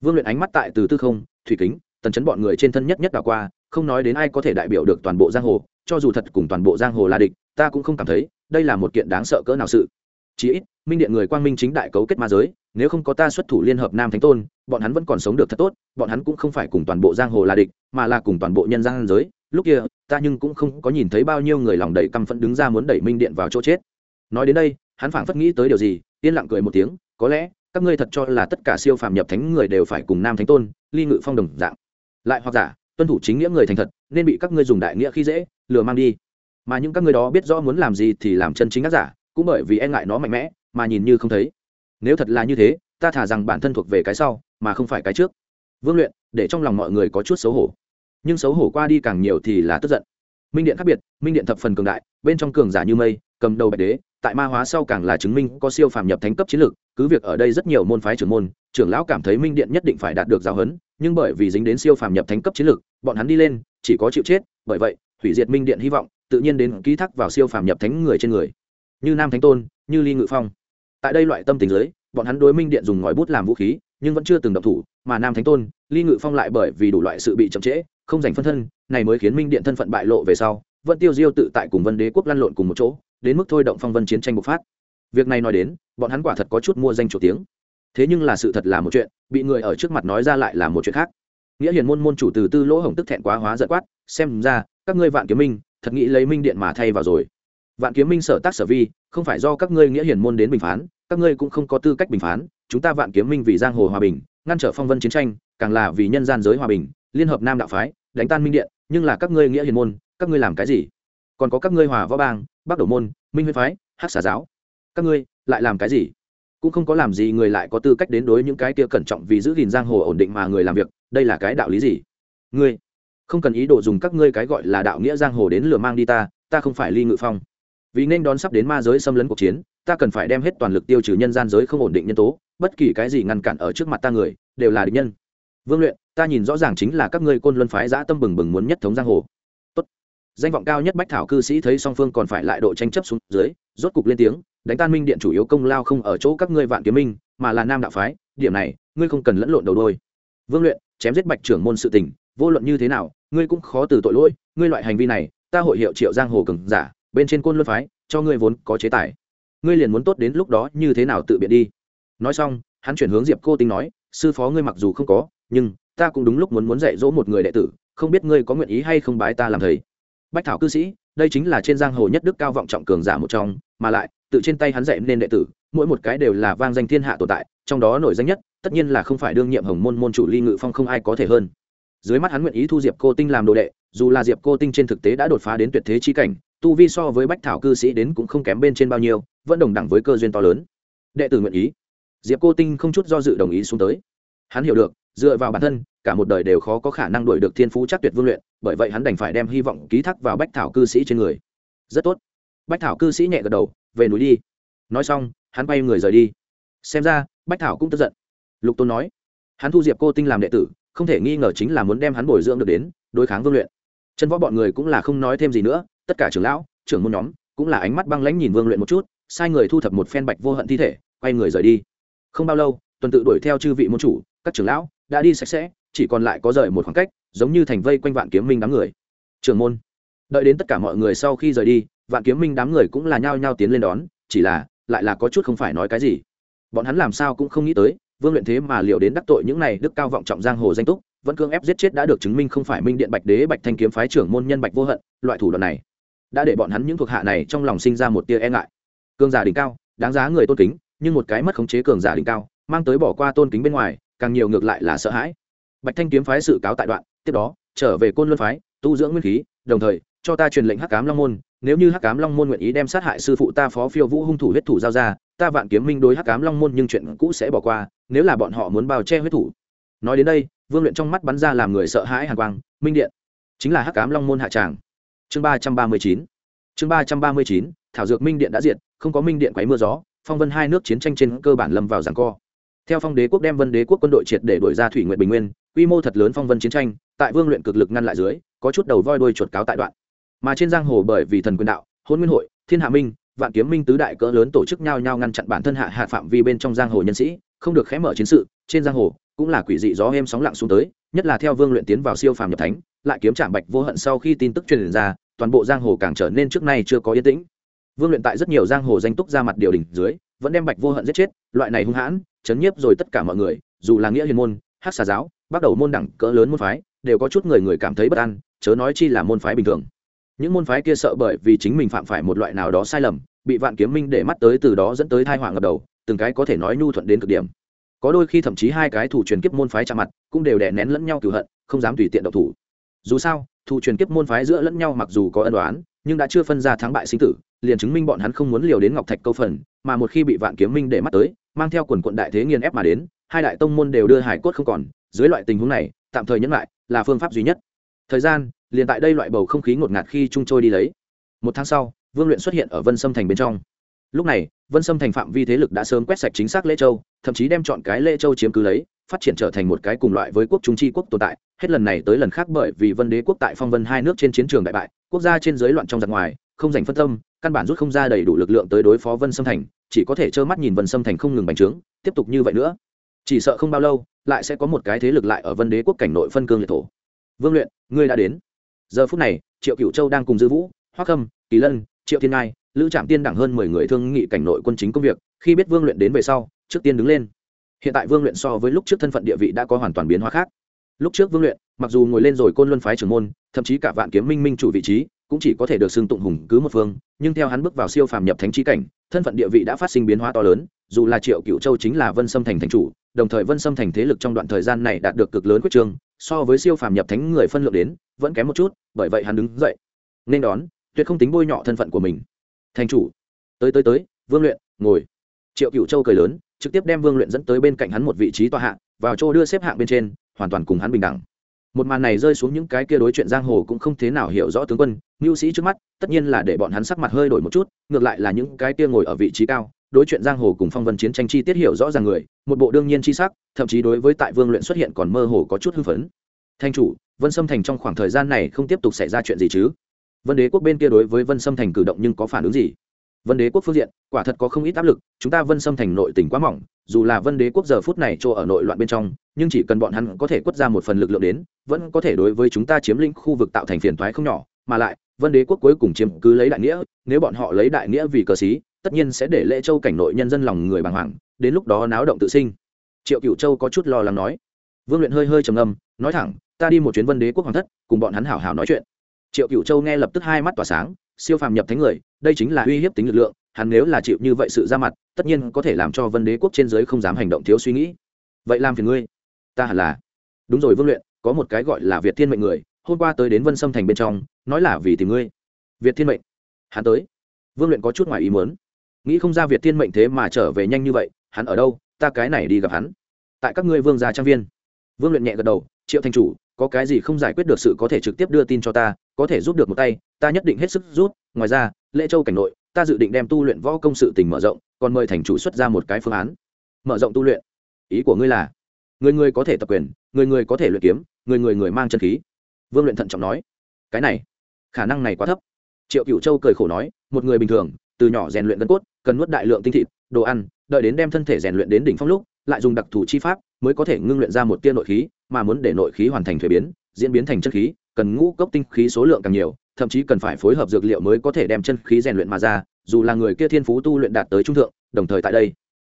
Vương luyện ánh mắt tại từ tư không, thủy kính, tần chấn bọn người trên thân nhất nhất đảo qua, không nói đến ai có thể đại biểu được toàn bộ giang hồ cho dù thật cùng toàn bộ giang hồ là địch, ta cũng không cảm thấy đây là một kiện đáng sợ cỡ nào sự. Chí ít, minh điện người quang minh chính đại cấu kết ma giới, nếu không có ta xuất thủ liên hợp nam thánh tôn, bọn hắn vẫn còn sống được thật tốt, bọn hắn cũng không phải cùng toàn bộ giang hồ là địch, mà là cùng toàn bộ nhân gian giới. Lúc kia, ta nhưng cũng không có nhìn thấy bao nhiêu người lòng đầy căm phẫn đứng ra muốn đẩy minh điện vào chỗ chết. Nói đến đây, hắn phảng phất nghĩ tới điều gì, yên lặng cười một tiếng, có lẽ, các ngươi thật cho là tất cả siêu phàm nhập thánh người đều phải cùng nam thánh tôn, ly ngự phong đồng dạng. Lại hoặc giả, tuân thủ chính nghĩa người thành thật nên bị các ngươi dùng đại nghĩa khi dễ, lừa mang đi. Mà những các ngươi đó biết rõ muốn làm gì thì làm chân chính ác giả, cũng bởi vì e ngại nó mạnh mẽ, mà nhìn như không thấy. Nếu thật là như thế, ta thả rằng bản thân thuộc về cái sau, mà không phải cái trước. Vương luyện, để trong lòng mọi người có chút xấu hổ. Nhưng xấu hổ qua đi càng nhiều thì là tức giận. Minh điện khác biệt, minh điện thập phần cường đại, bên trong cường giả như mây, cầm đầu bạch đế, tại ma hóa sau càng là chứng minh có siêu phàm nhập thánh cấp chiến lược, cứ việc ở đây rất nhiều môn phái trưởng môn, trưởng lão cảm thấy minh điện nhất định phải đạt được giáo huấn, nhưng bởi vì dính đến siêu phàm nhập thánh cấp chiến lược, bọn hắn đi lên chỉ có chịu chết, bởi vậy, hủy diệt minh điện hy vọng, tự nhiên đến ký thác vào siêu phàm nhập thánh người trên người. Như nam thánh tôn, như ly ngự phong. Tại đây loại tâm tình giới bọn hắn đối minh điện dùng ngòi bút làm vũ khí, nhưng vẫn chưa từng động thủ, mà nam thánh tôn, ly ngự phong lại bởi vì đủ loại sự bị chậm trễ, không giành phân thân, này mới khiến minh điện thân phận bại lộ về sau, vẫn tiêu diêu tự tại cùng vân đế quốc lăn lộn cùng một chỗ, đến mức thôi động phong vân chiến tranh bộc phát. Việc này nói đến, bọn hắn quả thật có chút mua danh chủ tiếng. Thế nhưng là sự thật là một chuyện, bị người ở trước mặt nói ra lại là một chuyện khác nghĩa hiền môn môn chủ từ tư lỗ hồng tức thẹn quá hóa giận quát, xem ra, các ngươi vạn kiếm minh, thật nghĩ lấy minh điện mà thay vào rồi. Vạn kiếm minh sở tác sở vi, không phải do các ngươi nghĩa hiền môn đến bình phán, các ngươi cũng không có tư cách bình phán, chúng ta vạn kiếm minh vì giang hồ hòa bình, ngăn trở phong vân chiến tranh, càng là vì nhân gian giới hòa bình, liên hợp nam đạo phái, đánh tan minh điện, nhưng là các ngươi nghĩa hiền môn, các ngươi làm cái gì? Còn có các ngươi hòa võ bang, bắc đổ môn, minh huyết phái hát xà giáo, các ngươi lại làm cái gì? Cũng không có làm gì người lại có tư cách đến đối những cái kia cẩn trọng vì giữ gìn giang hồ ổn định mà người làm việc, đây là cái đạo lý gì? Ngươi, không cần ý đồ dùng các ngươi cái gọi là đạo nghĩa giang hồ đến lừa mang đi ta ta không phải ly ngự phong. Vì nên đón sắp đến ma giới xâm lấn cuộc chiến, ta cần phải đem hết toàn lực tiêu trừ nhân gian giới không ổn định nhân tố, bất kỳ cái gì ngăn cản ở trước mặt ta người, đều là địch nhân. Vương luyện, ta nhìn rõ ràng chính là các ngươi côn luân phái giã tâm bừng bừng muốn nhất thống giang hồ. Tốt. danh vọng cao nhất bách thảo cư sĩ thấy song phương còn phải lại độ tranh chấp xuống dưới, rốt cục lên tiếng đánh tan minh điện chủ yếu công lao không ở chỗ các ngươi vạn kiếm minh, mà là nam đạo phái, điểm này, ngươi không cần lẫn lộn đầu đôi. Vương luyện, chém giết bạch trưởng môn sự tình, vô luận như thế nào, ngươi cũng khó từ tội lỗi, ngươi loại hành vi này, ta hội hiệu triệu giang hồ cường giả, bên trên côn luân phái, cho ngươi vốn có chế tài. Ngươi liền muốn tốt đến lúc đó như thế nào tự biện đi. Nói xong, hắn chuyển hướng diệp cô tinh nói, sư phó ngươi mặc dù không có, nhưng, ta cũng đúng lúc muốn muốn dạy dỗ một người đệ tử, không biết ngươi có nguyện ý hay không bái ta làm thầy. Bách thảo cư sĩ, đây chính là trên giang hồ nhất đức cao vọng trọng cường giả một trong, mà lại tự trên tay hắn dạy nên đệ tử, mỗi một cái đều là vang danh thiên hạ tồn tại, trong đó nổi danh nhất, tất nhiên là không phải đương nhiệm hồng môn môn chủ ly ngự phong không ai có thể hơn. Dưới mắt hắn nguyện ý thu diệp cô tinh làm đồ đệ, dù là diệp cô tinh trên thực tế đã đột phá đến tuyệt thế chi cảnh, tu vi so với bách thảo cư sĩ đến cũng không kém bên trên bao nhiêu, vẫn đồng đẳng với cơ duyên to lớn. Đệ tử nguyện ý. Diệp cô tinh không chút do dự đồng ý xuống tới. Hắn hiểu được, dựa vào bản thân, cả một đời đều khó có khả năng đuổi được thiên phú chắc tuyệt vương luyện, bởi vậy hắn đành phải đem hy vọng ký thác vào bách thảo cư sĩ trên người. Rất tốt. Bách thảo cư sĩ nhẹ gật đầu về núi đi. Nói xong, hắn bay người rời đi. Xem ra, bách thảo cũng tức giận. Lục tôn nói, hắn thu diệp cô tinh làm đệ tử, không thể nghi ngờ chính là muốn đem hắn bồi dưỡng được đến, đối kháng vương luyện. Chân võ bọn người cũng là không nói thêm gì nữa, tất cả trưởng lão, trưởng môn nhóm cũng là ánh mắt băng lãnh nhìn vương luyện một chút, sai người thu thập một phen bạch vô hận thi thể, quay người rời đi. Không bao lâu, tuần tự đuổi theo chư vị môn chủ, các trưởng lão đã đi sạch sẽ, chỉ còn lại có rời một khoảng cách, giống như thành vây quanh vạn kiếm minh đám người. Trưởng môn, đợi đến tất cả mọi người sau khi rời đi vạn kiếm minh đám người cũng là nhao nhao tiến lên đón, chỉ là, lại là có chút không phải nói cái gì. Bọn hắn làm sao cũng không nghĩ tới, vương luyện thế mà liệu đến đắc tội những này đức cao vọng trọng giang hồ danh túc, vẫn cương ép giết chết đã được chứng minh không phải minh điện bạch đế, bạch thanh kiếm phái trưởng môn nhân bạch vô hận, loại thủ đoạn này. Đã để bọn hắn những thuộc hạ này trong lòng sinh ra một tia e ngại. Cường giả đỉnh cao, đáng giá người tôn kính, nhưng một cái mất khống chế cường giả đỉnh cao, mang tới bỏ qua tôn kính bên ngoài, càng nhiều ngược lại là sợ hãi. Bạch thanh kiếm phái sự cáo tại đoạn, tiếp đó, trở về côn luân phái, tu dưỡng nguyên khí, đồng thời cho ta truyền lệnh hắc cám long môn, nếu như hắc cám long môn nguyện ý đem sát hại sư phụ ta phó phiêu vũ hung thủ huyết thủ giao ra, ta vạn kiếm minh đối hắc cám long môn nhưng chuyện cũ sẽ bỏ qua, nếu là bọn họ muốn bao che huyết thủ. Nói đến đây, vương luyện trong mắt bắn ra làm người sợ hãi hàn quang, minh điện, chính là hắc cám long môn hạ tràng. Chương ba trăm ba mươi chín. Chương ba trăm ba mươi chín, thảo dược minh điện đã diệt, không có minh điện quấy mưa gió, phong vân hai nước chiến tranh trên cơ bản lâm vào giảng co. Theo phong đế quốc đem vân đế quốc quân đội triệt để đổi ra thủy nguyện bình nguyên, quy mô thật lớn phong vân chiến tranh, tại vương luyện cực lực ngăn lại dưới, có chút đầu voi đuôi chuột cáo tại đoạn mà trên giang hồ bởi vì thần quyền đạo, hôn nguyên hội, thiên hạ minh, vạn kiếm minh tứ đại cỡ lớn tổ chức nhau nhau ngăn chặn bản thân hạ hạ phạm vi bên trong giang hồ nhân sĩ, không được khé mở chiến sự, trên giang hồ cũng là quỷ dị gió êm sóng lặng xuống tới, nhất là theo vương luyện tiến vào siêu phàm nhập thánh, lại kiếm trạm bạch vô hận sau khi tin tức truyền ra, toàn bộ giang hồ càng trở nên trước nay chưa có yên tĩnh. Vương luyện tại rất nhiều giang hồ danh túc ra mặt điều đỉnh dưới, vẫn đem bạch vô hận giết chết, loại này hung hãn, chấn nhiếp rồi tất cả mọi người, dù là nghĩa hiền môn hát xà giáo bắt đầu môn đẳng cỡ lớn môn phái, đều có chút người người cảm thấy bất an, chớ nói chi là môn phái bình thường những môn phái kia sợ bởi vì chính mình phạm phải một loại nào đó sai lầm, bị vạn kiếm minh để mắt tới từ đó dẫn tới thai họa ngập đầu, từng cái có thể nói nhu thuận đến cực điểm. Có đôi khi thậm chí hai cái thủ truyền kiếp môn phái chạm mặt, cũng đều đè nén lẫn nhau cửu hận, không dám tùy tiện độc thủ. Dù sao, thủ truyền kiếp môn phái giữa lẫn nhau mặc dù có ân đoán nhưng đã chưa phân ra thắng bại sinh tử, liền chứng minh bọn hắn không muốn liều đến ngọc thạch câu phần, mà một khi bị vạn kiếm minh để mắt tới, mang theo quần quận đại thế nghiền ép mà đến, hai đại tông môn đều đưa hải cốt không còn. Dưới loại tình huống này, tạm thời nhẫn lại là phương pháp duy nhất. Thời gian liền tại đây loại bầu không khí ngột ngạt khi trung trôi đi lấy. Một tháng sau, vương luyện xuất hiện ở vân sâm thành bên trong. Lúc này, vân sâm thành phạm vi thế lực đã sớm quét sạch chính xác lễ châu, thậm chí đem chọn cái lễ châu chiếm cứ lấy, phát triển trở thành một cái cùng loại với quốc trung tri quốc tồn tại. Hết lần này tới lần khác bởi vì vân đế quốc tại phong vân hai nước trên chiến trường đại bại, quốc gia trên giới loạn trong giặc ngoài, không dành phân tâm, căn bản rút không ra đầy đủ lực lượng tới đối phó vân sâm thành, chỉ có thể trơ mắt nhìn vân sâm thành không ngừng bành trướng, tiếp tục như vậy nữa. Chỉ sợ không bao lâu, lại sẽ có một cái thế lực lại ở vân đế quốc cảnh nội phân cương liệt thổ. Vương luyện, ngươi đã đến giờ phút này, triệu cựu châu đang cùng dư vũ hoác khâm kỳ lân, triệu thiên ngai, lữ trạm tiên đẳng hơn mười người thương nghị cảnh nội quân chính công việc, khi biết vương luyện đến về sau, trước tiên đứng lên. Hiện tại vương luyện so với lúc trước thân phận địa vị đã có hoàn toàn biến hóa khác. Lúc trước vương luyện, mặc dù ngồi lên rồi côn luân phái trưởng môn, thậm chí cả vạn kiếm minh minh chủ vị trí, cũng chỉ có thể được xưng tụng hùng cứ một phương, nhưng theo hắn bước vào siêu phàm nhập thánh trí cảnh, thân phận địa vị đã phát sinh biến hóa to lớn, dù là triệu cựu châu chính là vân sâm thành thành chủ, đồng thời vân sâm thành thế lực trong đoạn thời gian này đạt được cực lớn quyết trương so với siêu phàm nhập thánh người phân lượng đến, vẫn kém một chút, bởi vậy hắn đứng dậy. Nên đón, tuyệt không tính bôi nhọ thân phận của mình. Thành chủ. Tới tới tới, vương luyện, ngồi. Triệu cựu châu cười lớn, trực tiếp đem vương luyện dẫn tới bên cạnh hắn một vị trí tòa hạng vào chỗ đưa xếp hạng bên trên, hoàn toàn cùng hắn bình đẳng. Một màn này rơi xuống những cái kia đối chuyện giang hồ cũng không thế nào hiểu rõ tướng quân mưu sĩ trước mắt, tất nhiên là để bọn hắn sắc mặt hơi đổi một chút, ngược lại là những cái kia ngồi ở vị trí cao đối chuyện giang hồ cùng phong vân chiến tranh chi tiết hiểu rõ ràng người, một bộ đương nhiên chi sắc, thậm chí đối với tại vương luyện xuất hiện còn mơ hồ có chút hưng phấn. Thanh chủ, vân sâm thành trong khoảng thời gian này không tiếp tục xảy ra chuyện gì chứ? Vân đế quốc bên kia đối với vân sâm thành cử động nhưng có phản ứng gì? Vân đế quốc phương diện, quả thật có không ít áp lực, chúng ta vân sâm thành nội tỉnh quá mỏng, dù là vân đế quốc giờ phút này chỗ ở nội loạn bên trong, nhưng chỉ cần bọn hắn có thể quất ra một phần lực lượng đến, vẫn có thể đối với chúng ta chiếm lĩnh khu vực tạo thành phiền toái không nhỏ, mà lại, vân đế quốc cuối cùng chiếm cứ lấy đại nghĩa, nếu bọn họ lấy đại nghĩa vì cờ xí tất nhiên sẽ để lễ châu cảnh nội nhân dân lòng người bàng hoàng, đến lúc đó náo động tự sinh. Triệu cựu châu có chút lo lắng nói. Vương luyện hơi hơi trầm ngâm, nói thẳng, ta đi một chuyến vân đế quốc hoàng thất, cùng bọn hắn hảo hảo nói chuyện. Triệu cựu châu nghe lập tức hai mắt tỏa sáng, siêu phàm nhập thánh người, đây chính là uy hiếp tính lực lượng, hắn nếu là chịu như vậy sự ra mặt, tất nhiên có thể làm cho vân đế quốc trên giới không dám hành động thiếu suy nghĩ. Vậy làm phiền ngươi. Ta hẳn là. Đúng rồi vương luyện, có một cái gọi là việt thiên mệnh người, hôm qua tới đến vân sâm thành bên trong, nói là vì tìm ngươi. Việt thiên mệnh? Hắn tới. Vương luyện có chút ngoài ý muốn nghĩ không ra việt thiên mệnh thế mà trở về nhanh như vậy, hắn ở đâu, ta cái này đi gặp hắn. Tại các ngươi vương gia trang viên. Vương luyện nhẹ gật đầu, triệu thành chủ, có cái gì không giải quyết được sự có thể trực tiếp đưa tin cho ta, có thể giúp được một tay, ta nhất định hết sức rút. Ngoài ra, lễ châu cảnh nội, ta dự định đem tu luyện võ công sự tình mở rộng, còn mời thành chủ xuất ra một cái phương án. Mở rộng tu luyện? Ý của ngươi là, người người có thể tập quyền, người người có thể luyện kiếm, người người người mang chân khí. Vương luyện thận trọng nói. Cái này, khả năng này quá thấp. Triệu cựu châu cười khổ nói, một người bình thường, từ nhỏ rèn luyện gân cốt cần nuốt đại lượng tinh thịt, đồ ăn, đợi đến đem thân thể rèn luyện đến đỉnh phong lúc, lại dùng đặc thù chi pháp mới có thể ngưng luyện ra một tia nội khí, mà muốn để nội khí hoàn thành thuế biến, diễn biến thành chân khí, cần ngũ cốc tinh khí số lượng càng nhiều, thậm chí cần phải phối hợp dược liệu mới có thể đem chân khí rèn luyện mà ra, dù là người kia thiên phú tu luyện đạt tới trung thượng, đồng thời tại đây,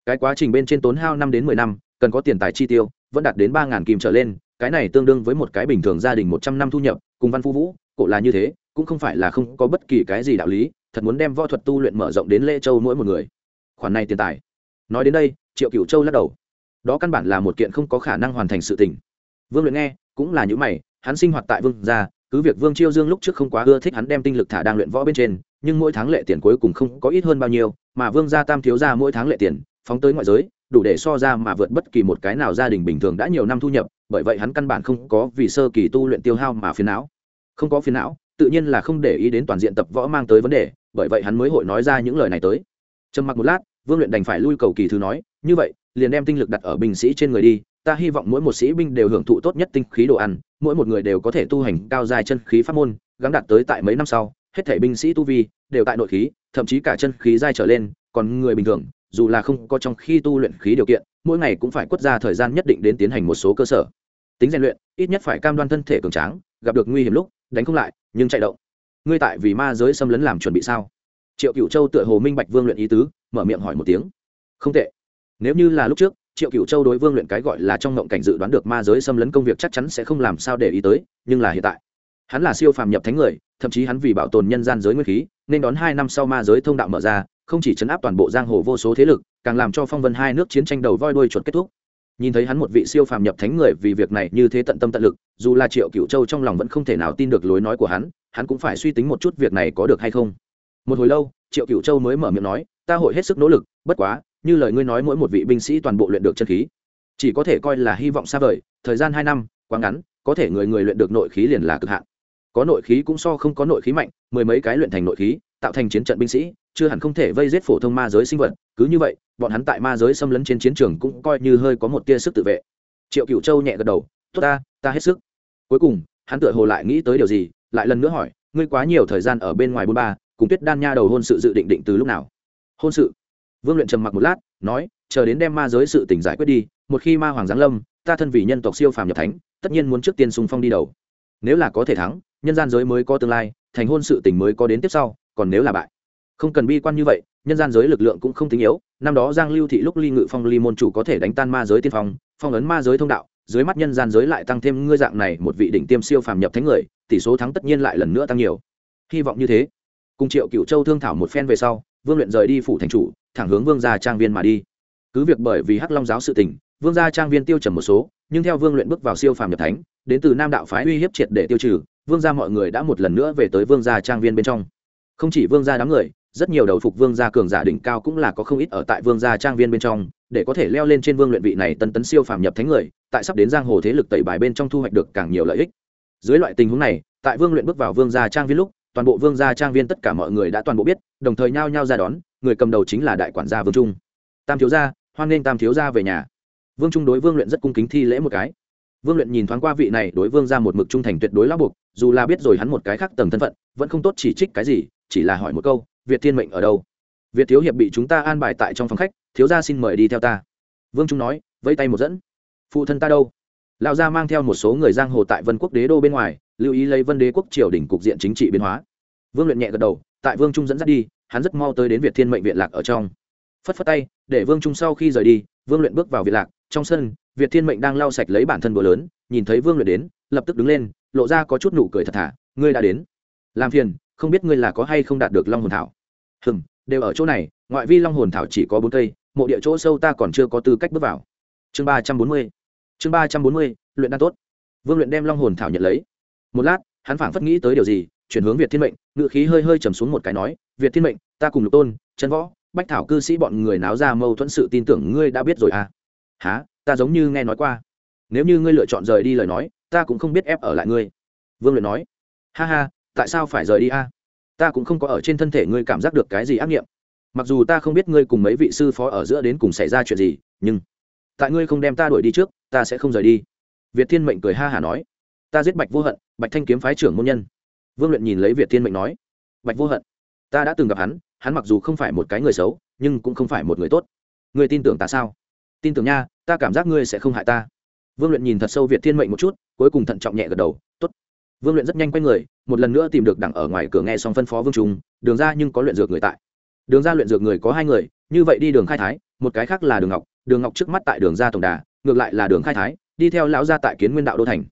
cái quá trình bên trên tốn hao năm đến mười năm, cần có tiền tài chi tiêu, vẫn đạt đến ba ngàn kim trở lên, cái này tương đương với một cái bình thường gia đình một trăm năm thu nhập, cùng văn phu vũ, cổ là như thế, cũng không phải là không có bất kỳ cái gì đạo lý thật muốn đem võ thuật tu luyện mở rộng đến lễ châu mỗi một người. Khoản này tiền tài. Nói đến đây, triệu cựu châu lắc đầu. Đó căn bản là một kiện không có khả năng hoàn thành sự tình. Vương luyện nghe, cũng là những mày, hắn sinh hoạt tại vương gia, cứ việc vương chiêu dương lúc trước không quá ưa thích hắn đem tinh lực thả đang luyện võ bên trên, nhưng mỗi tháng lệ tiền cuối cùng không có ít hơn bao nhiêu, mà vương gia tam thiếu ra mỗi tháng lệ tiền, phóng tới ngoại giới, đủ để so ra mà vượt bất kỳ một cái nào gia đình bình thường đã nhiều năm thu nhập, bởi vậy hắn căn bản không có vì sơ kỳ tu luyện tiêu hao mà phiền não. Không có phiền não, tự nhiên là không để ý đến toàn diện tập võ mang tới vấn đề bởi vậy hắn mới hội nói ra những lời này tới. Trầm mặc một lát, vương luyện đành phải lui cầu kỳ thứ nói, như vậy, liền đem tinh lực đặt ở binh sĩ trên người đi, ta hy vọng mỗi một sĩ binh đều hưởng thụ tốt nhất tinh khí đồ ăn, mỗi một người đều có thể tu hành cao dài chân khí pháp môn gắn đạt tới tại mấy năm sau, hết thể binh sĩ tu vi đều tại nội khí, thậm chí cả chân khí dai trở lên, còn người bình thường, dù là không có trong khi tu luyện khí điều kiện, mỗi ngày cũng phải quất ra thời gian nhất định đến tiến hành một số cơ sở. Tính rèn luyện, ít nhất phải cam đoan thân thể cường tráng, gặp được nguy hiểm lúc, đánh không lại, nhưng chạy động ngươi tại vì ma giới xâm lấn làm chuẩn bị sao? Triệu cựu châu tựa hồ minh bạch vương luyện ý tứ, mở miệng hỏi một tiếng. Không tệ. Nếu như là lúc trước, triệu cựu châu đối vương luyện cái gọi là trong ngộng cảnh dự đoán được ma giới xâm lấn công việc chắc chắn sẽ không làm sao để ý tới, nhưng là hiện tại, hắn là siêu phàm nhập thánh người, thậm chí hắn vì bảo tồn nhân gian giới nguyên khí, nên đón hai năm sau ma giới thông đạo mở ra, không chỉ chấn áp toàn bộ giang hồ vô số thế lực, càng làm cho phong vân hai nước chiến tranh đầu voi đuôi chuột kết thúc nhìn thấy hắn một vị siêu phàm nhập thánh người vì việc này như thế tận tâm tận lực, dù là triệu cựu châu trong lòng vẫn không thể nào tin được lối nói của hắn hắn cũng phải suy tính một chút việc này có được hay không. Một hồi lâu, triệu cựu châu mới mở miệng nói, ta hội hết sức nỗ lực, bất quá, như lời ngươi nói mỗi một vị binh sĩ toàn bộ luyện được chân khí. Chỉ có thể coi là hy vọng xa vời, thời gian hai năm, quá ngắn, có thể người người luyện được nội khí liền là cực hạn. Có nội khí cũng so không có nội khí mạnh, mười mấy cái luyện thành nội khí, tạo thành chiến trận binh sĩ chưa hẳn không thể vây giết phổ thông ma giới sinh vật, cứ như vậy, bọn hắn tại ma giới xâm lấn trên chiến trường cũng coi như hơi có một tia sức tự vệ. Triệu cựu châu nhẹ gật đầu, tốt ta ta hết sức. Cuối cùng, hắn tựa hồ lại nghĩ tới điều gì, lại lần nữa hỏi, ngươi quá nhiều thời gian ở bên ngoài bôn ba, cùng tuyết đan nha đầu hôn sự dự định định từ lúc nào? Hôn sự? Vương luyện trầm mặc một lát, nói, chờ đến đem ma giới sự tỉnh giải quyết đi, một khi ma hoàng giáng lâm, ta thân vì nhân tộc siêu phàm nhập thánh, tất nhiên muốn trước tiên sung phong đi đầu. Nếu là có thể thắng, nhân gian giới mới có tương lai, thành hôn sự tình mới có đến tiếp sau, còn nếu là bại không cần bi quan như vậy, nhân gian giới lực lượng cũng không tính yếu. Năm đó giang lưu thị lúc ly ngự phong ly môn chủ có thể đánh tan ma giới tiên phong phong ấn ma giới thông đạo, dưới mắt nhân gian giới lại tăng thêm ngươi dạng này một vị đỉnh tiêm siêu phàm nhập thánh người, tỷ số thắng tất nhiên lại lần nữa tăng nhiều. Hy vọng như thế. Cùng triệu cựu châu thương thảo một phen về sau, vương luyện rời đi phủ thành chủ, thẳng hướng vương gia trang viên mà đi. Cứ việc bởi vì hắc long giáo sự tình, vương gia trang viên tiêu trầm một số, nhưng theo vương luyện bước vào siêu phàm nhập thánh, đến từ nam đạo phái uy hiếp triệt để tiêu trừ, vương gia mọi người đã một lần nữa về tới vương gia trang viên bên trong. Không chỉ vương gia đám người rất nhiều đầu phục vương gia cường giả đỉnh cao cũng là có không ít ở tại vương gia trang viên bên trong, để có thể leo lên trên vương luyện vị này tân tấn siêu phàm nhập thánh người, tại sắp đến giang hồ thế lực tẩy bài bên trong thu hoạch được càng nhiều lợi ích. Dưới loại tình huống này, tại vương luyện bước vào vương gia trang viên lúc, toàn bộ vương gia trang viên tất cả mọi người đã toàn bộ biết, đồng thời nhao nhao ra đón, người cầm đầu chính là đại quản gia vương trung. Tam thiếu gia, hoan nghênh tam thiếu gia về nhà. Vương trung đối vương luyện rất cung kính thi lễ một cái. Vương luyện nhìn thoáng qua vị này đối vương ra một mực trung thành tuyệt đối lao buộc, dù là biết rồi hắn một cái khác tầng thân phận, vẫn không tốt chỉ trích cái gì, chỉ là hỏi một câu việt thiên mệnh ở đâu? Việt thiếu hiệp bị chúng ta an bài tại trong phòng khách, thiếu gia xin mời đi theo ta. Vương trung nói, vẫy tay một dẫn. Phụ thân ta đâu? Lão gia mang theo một số người giang hồ tại vân quốc đế đô bên ngoài, lưu ý lấy vân đế quốc triều đỉnh cục diện chính trị biến hóa. Vương luyện nhẹ gật đầu, tại vương trung dẫn dắt đi, hắn rất mau tới đến việt thiên mệnh viện lạc ở trong. Phất phất tay, để vương trung sau khi rời đi, vương luyện bước vào viện lạc. Trong sân, việt thiên mệnh đang lau sạch lấy bản thân bữa lớn, nhìn thấy vương luyện đến, lập tức đứng lên, lộ ra có chút nụ cười thật thà. Ngươi đã đến. Làm phiền, không biết ngươi là có hay không đạt được long hồn thảo? Hừm, đều ở chỗ này, ngoại vi long hồn thảo chỉ có bốn cây, mộ địa chỗ sâu ta còn chưa có tư cách bước vào. Chương ba trăm bốn mươi, chương ba trăm bốn mươi, luyện đan tốt. Vương luyện đem long hồn thảo nhận lấy. Một lát, hắn phảng phất nghĩ tới điều gì, chuyển hướng việt thiên mệnh ngự khí hơi hơi trầm xuống một cái nói, việt thiên mệnh, ta cùng lục tôn chân võ, bách thảo cư sĩ bọn người náo ra mâu thuẫn sự tin tưởng ngươi đã biết rồi à? Há ta giống như nghe nói qua. Nếu như ngươi lựa chọn rời đi lời nói, ta cũng không biết ép ở lại ngươi. Vương luyện nói. Ha ha, tại sao phải rời đi a? Ta cũng không có ở trên thân thể ngươi cảm giác được cái gì ác nghiệm. Mặc dù ta không biết ngươi cùng mấy vị sư phó ở giữa đến cùng xảy ra chuyện gì, nhưng tại ngươi không đem ta đuổi đi trước, ta sẽ không rời đi. Việt thiên mệnh cười ha hả nói. Ta giết bạch vô hận, bạch thanh kiếm phái trưởng môn nhân. Vương luyện nhìn lấy việt thiên mệnh nói. Bạch vô hận, ta đã từng gặp hắn hắn mặc dù không phải một cái người xấu, nhưng cũng không phải một người tốt. Ngươi tin tưởng ta sao? Tin tưởng nha, ta cảm giác ngươi sẽ không hại ta. Vương luyện nhìn thật sâu việt thiên mệnh một chút, cuối cùng thận trọng nhẹ gật đầu vương luyện rất nhanh quay người, một lần nữa tìm được đặng ở ngoài cửa nghe xong phân phó vương trung, đường ra nhưng có luyện dược người tại. Đường ra luyện dược người có hai người, như vậy đi đường khai thái, một cái khác là đường ngọc đường ngọc trước mắt tại đường ra tổng đà, ngược lại là đường khai thái, đi theo lão gia tại kiến nguyên đạo đô thành.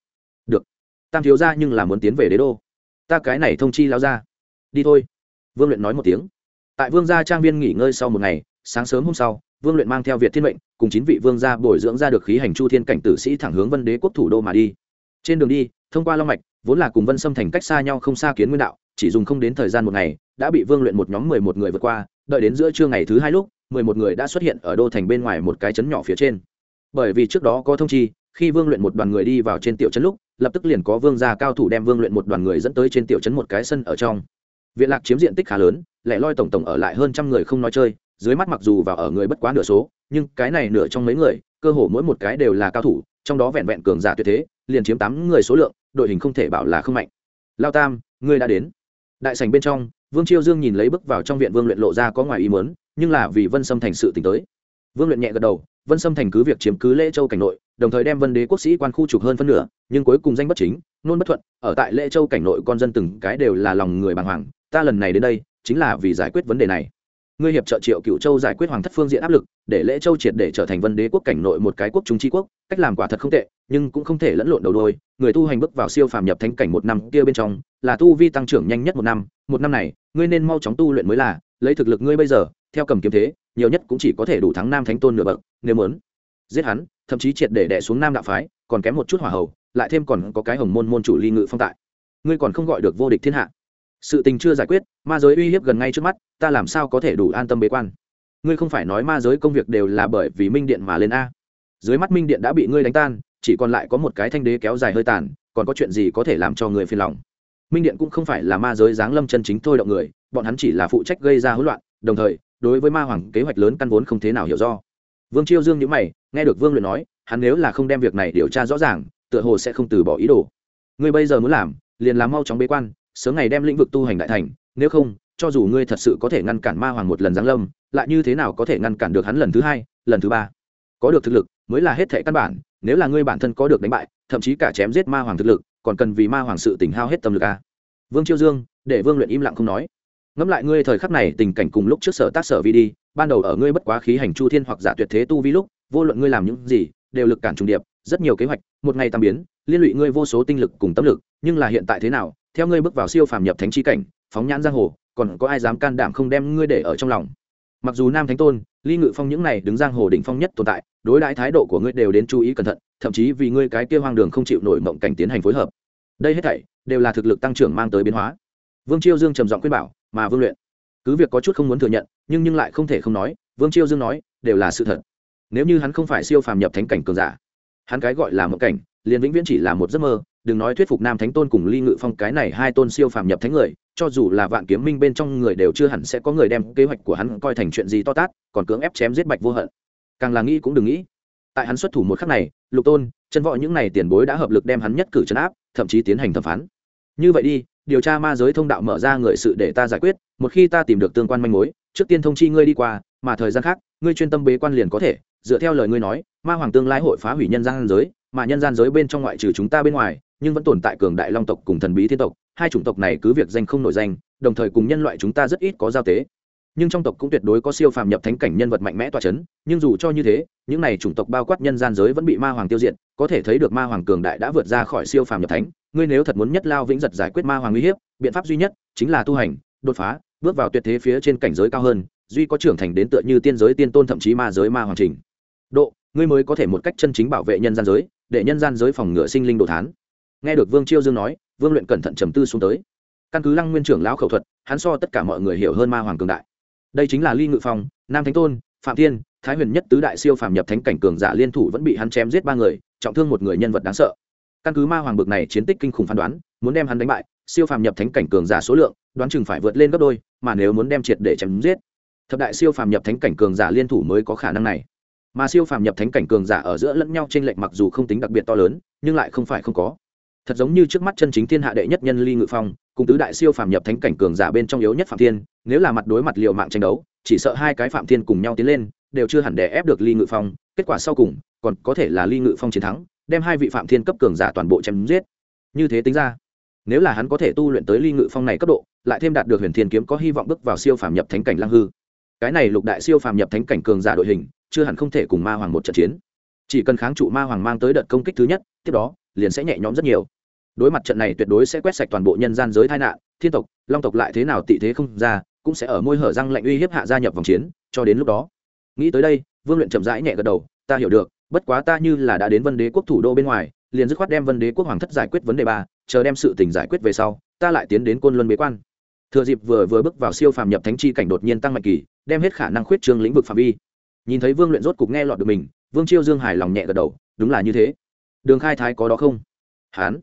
Được. Tam thiếu ra nhưng là muốn tiến về đế đô. Ta cái này thông chi lão gia. Đi thôi. Vương luyện nói một tiếng. Tại vương gia trang viên nghỉ ngơi sau một ngày, sáng sớm hôm sau, vương luyện mang theo việt thiên mệnh, cùng chín vị vương gia bồi dưỡng ra được khí hành chu thiên cảnh tử sĩ thẳng hướng vân đế quốc thủ đô mà đi. Trên đường đi, thông qua long mạch vốn là cùng vân xâm thành cách xa nhau không xa kiến nguyên đạo, chỉ dùng không đến thời gian một ngày, đã bị vương luyện một nhóm mười một người vượt qua, đợi đến giữa trưa ngày thứ hai lúc, mười một người đã xuất hiện ở đô thành bên ngoài một cái trấn nhỏ phía trên. Bởi vì trước đó có thông chi, khi vương luyện một đoàn người đi vào trên tiểu trấn lúc, lập tức liền có vương gia cao thủ đem vương luyện một đoàn người dẫn tới trên tiểu trấn một cái sân ở trong. Viện lạc chiếm diện tích khá lớn, lẻ loi tổng tổng ở lại hơn trăm người không nói chơi, dưới mắt mặc dù vào ở người bất quá nửa số, nhưng cái này nửa trong mấy người, cơ hồ mỗi một cái đều là cao thủ, trong đó vẹn vẹn cường giả tuyệt thế liền chiếm tám người số lượng, đội hình không thể bảo là không mạnh. Lao tam, ngươi đã đến. Đại sảnh bên trong, vương chiêu dương nhìn lấy bước vào trong viện vương luyện lộ ra có ngoài ý muốn, nhưng là vì vân sâm thành sự t tới. Vương luyện nhẹ gật đầu, vân sâm thành cứ việc chiếm cứ lễ châu cảnh nội, đồng thời đem vân đế quốc sĩ quan khu trục hơn phân nửa, nhưng cuối cùng danh bất chính, nôn bất thuận, ở tại lễ châu cảnh nội con dân từng cái đều là lòng người bàng hoàng, ta lần này đến đây, chính là vì giải quyết vấn đề này ngươi hiệp trợ triệu cựu châu giải quyết hoàng thất phương diện áp lực, để lễ châu triệt để trở thành vân đế quốc cảnh nội một cái quốc trung tri quốc, cách làm quả thật không tệ, nhưng cũng không thể lẫn lộn đầu đôi. Người tu hành bước vào siêu phàm nhập thánh cảnh một năm kia bên trong, là tu vi tăng trưởng nhanh nhất một năm. Một năm này, ngươi nên mau chóng tu luyện mới là, lấy thực lực ngươi bây giờ, theo cầm kiếm thế, nhiều nhất cũng chỉ có thể đủ thắng nam thánh tôn nửa bậc, nếu muốn giết hắn, thậm chí triệt để đẻ xuống nam đạo phái, còn kém một chút hỏa hầu, lại thêm còn có cái hồng môn môn chủ ly ngự phong tại. Ngươi còn không gọi được vô địch thiên hạ sự tình chưa giải quyết, ma giới uy hiếp gần ngay trước mắt, ta làm sao có thể đủ an tâm bế quan? Ngươi không phải nói ma giới công việc đều là bởi vì minh điện mà lên a. Dưới mắt minh điện đã bị ngươi đánh tan, chỉ còn lại có một cái thanh đế kéo dài hơi tàn, còn có chuyện gì có thể làm cho người phiền lòng? Minh điện cũng không phải là ma giới giáng lâm chân chính thôi động người, bọn hắn chỉ là phụ trách gây ra hỗn loạn, đồng thời, đối với ma hoàng kế hoạch lớn căn vốn không thế nào hiểu do. Vương chiêu dương nhữ mày, nghe được vương luyện nói, hắn nếu là không đem việc này điều tra rõ ràng, tựa hồ sẽ không từ bỏ ý đồ. Ngươi bây giờ muốn làm, liền làm mau chóng bế quan sớm ngày đem lĩnh vực tu hành đại thành, nếu không, cho dù ngươi thật sự có thể ngăn cản ma hoàng một lần giáng lâm, lại như thế nào có thể ngăn cản được hắn lần thứ hai, lần thứ ba có được thực lực, mới là hết thể căn bản, nếu là ngươi bản thân có được đánh bại, thậm chí cả chém giết ma hoàng thực lực, còn cần vì ma hoàng sự tỉnh hao hết tâm lực à. vương chiêu dương, để vương luyện im lặng không nói ngẫm lại ngươi thời khắc này tình cảnh cùng lúc trước sở tác sở vi đi, ban đầu ở ngươi bất quá khí hành chu thiên hoặc giả tuyệt thế tu vi lúc, vô luận ngươi làm những gì, đều lực cản trùng điệp, rất nhiều kế hoạch, một ngày tam biến, liên lụy ngươi vô số tinh lực cùng tâm lực, nhưng là hiện tại thế nào theo ngươi bước vào siêu phàm nhập thánh chi cảnh, phóng nhãn giang hồ, còn có ai dám can đảm không đem ngươi để ở trong lòng? Mặc dù nam thánh tôn, ly ngự phong những này đứng giang hồ đỉnh phong nhất tồn tại, đối đãi thái độ của ngươi đều đến chú ý cẩn thận, thậm chí vì ngươi cái kia hoang đường không chịu nổi mộng cảnh tiến hành phối hợp. Đây hết thảy đều là thực lực tăng trưởng mang tới biến hóa. Vương chiêu dương trầm giọng khuyên bảo, mà vương luyện, cứ việc có chút không muốn thừa nhận, nhưng nhưng lại không thể không nói, vương chiêu dương nói, đều là sự thật. Nếu như hắn không phải siêu phàm nhập thánh cảnh cường giả, hắn cái gọi là mộng cảnh, liền vĩnh viễn chỉ là một giấc mơ đừng nói thuyết phục nam thánh tôn cùng ly ngự phong, cái này hai tôn siêu phàm nhập thánh người, cho dù là vạn kiếm minh bên trong người đều chưa hẳn sẽ có người đem kế hoạch của hắn coi thành chuyện gì to tát, còn cưỡng ép chém giết bạch vô hận. Càng là nghĩ cũng đừng nghĩ. Tại hắn xuất thủ một khắc này, lục tôn, chân võ những này tiền bối đã hợp lực đem hắn nhất cử chấn áp, thậm chí tiến hành thẩm phán. Như vậy đi, điều tra ma giới thông đạo mở ra người sự để ta giải quyết, một khi ta tìm được tương quan manh mối, trước tiên thông chi ngươi đi qua, mà thời gian khác, ngươi chuyên tâm bế quan liền có thể. Dựa theo lời ngươi nói, ma hoàng tương lai hội phá hủy nhân gian giới, mà nhân gian giới bên trong ngoại trừ chúng ta bên ngoài nhưng vẫn tồn tại cường đại long tộc cùng thần bí thiên tộc, hai chủng tộc này cứ việc danh không nổi danh, đồng thời cùng nhân loại chúng ta rất ít có giao tế. Nhưng trong tộc cũng tuyệt đối có siêu phàm nhập thánh cảnh nhân vật mạnh mẽ tỏa chấn, nhưng dù cho như thế, những này chủng tộc bao quát nhân gian giới vẫn bị ma hoàng tiêu diệt, có thể thấy được ma hoàng cường đại đã vượt ra khỏi siêu phàm nhập thánh. Ngươi nếu thật muốn nhất lao vĩnh giật giải quyết ma hoàng uy hiếp, biện pháp duy nhất chính là tu hành, đột phá, bước vào tuyệt thế phía trên cảnh giới cao hơn, duy có trưởng thành đến tựa như tiên giới tiên tôn thậm chí ma giới ma hoàng trình. Độ, ngươi mới có thể một cách chân chính bảo vệ nhân gian giới, để nhân gian giới phòng ngựa sinh linh đồ thán nghe được vương chiêu dương nói, vương luyện cẩn thận trầm tư xuống tới. Căn cứ lăng nguyên trưởng lão khẩu thuật, hắn so tất cả mọi người hiểu hơn ma hoàng cường đại. Đây chính là ly ngự phong, nam thánh tôn, phạm thiên, thái huyền nhất tứ đại siêu phàm nhập thánh cảnh cường giả liên thủ vẫn bị hắn chém giết ba người, trọng thương một người nhân vật đáng sợ. Căn cứ ma hoàng bực này chiến tích kinh khủng phán đoán, muốn đem hắn đánh bại, siêu phàm nhập thánh cảnh cường giả số lượng, đoán chừng phải vượt lên gấp đôi, mà nếu muốn đem triệt để chém giết, thập đại siêu phàm nhập thánh cảnh cường giả liên thủ mới có khả năng này. Mà siêu phàm nhập thánh cảnh cường giả ở giữa lẫn nhau trên lệnh mặc dù không tính đặc biệt to lớn, nhưng lại không phải không có thật giống như trước mắt chân chính thiên hạ đệ nhất nhân ly ngự phong, cùng tứ đại siêu phàm nhập thánh cảnh cường giả bên trong yếu nhất phạm thiên, nếu là mặt đối mặt liều mạng tranh đấu, chỉ sợ hai cái phạm thiên cùng nhau tiến lên, đều chưa hẳn để ép được ly ngự phong, kết quả sau cùng, còn có thể là ly ngự phong chiến thắng, đem hai vị phạm thiên cấp cường giả toàn bộ chém giết. Như thế tính ra, nếu là hắn có thể tu luyện tới ly ngự phong này cấp độ, lại thêm đạt được huyền thiên kiếm có hy vọng bước vào siêu phàm nhập thánh cảnh lang hư. Cái này lục đại siêu phàm nhập thánh cảnh cường giả đội hình, chưa hẳn không thể cùng ma hoàng một trận chiến. Chỉ cần kháng trụ ma hoàng mang tới đợt công kích thứ nhất, tiếp đó, liền sẽ nhẹ nhõm rất nhiều đối mặt trận này tuyệt đối sẽ quét sạch toàn bộ nhân gian giới tai nạn, thiên tộc, long tộc lại thế nào tị thế không ra, cũng sẽ ở môi hở răng lạnh uy hiếp hạ gia nhập vòng chiến, cho đến lúc đó. Nghĩ tới đây, vương luyện chậm rãi nhẹ gật đầu, ta hiểu được, bất quá ta như là đã đến vân đế quốc thủ đô bên ngoài, liền dứt khoát đem vân đế quốc hoàng thất giải quyết vấn đề ba, chờ đem sự tình giải quyết về sau, ta lại tiến đến côn luân bế quan. Thừa dịp vừa vừa bước vào siêu phàm nhập thánh chi cảnh đột nhiên tăng mạnh kỳ, đem hết khả năng khuyết trương lĩnh vực phạm vi. Nhìn thấy vương luyện rốt cục nghe lọt được mình, vương chiêu dương hài lòng nhẹ gật đầu, đúng là như thế. Đường khai thái có đó không? Hán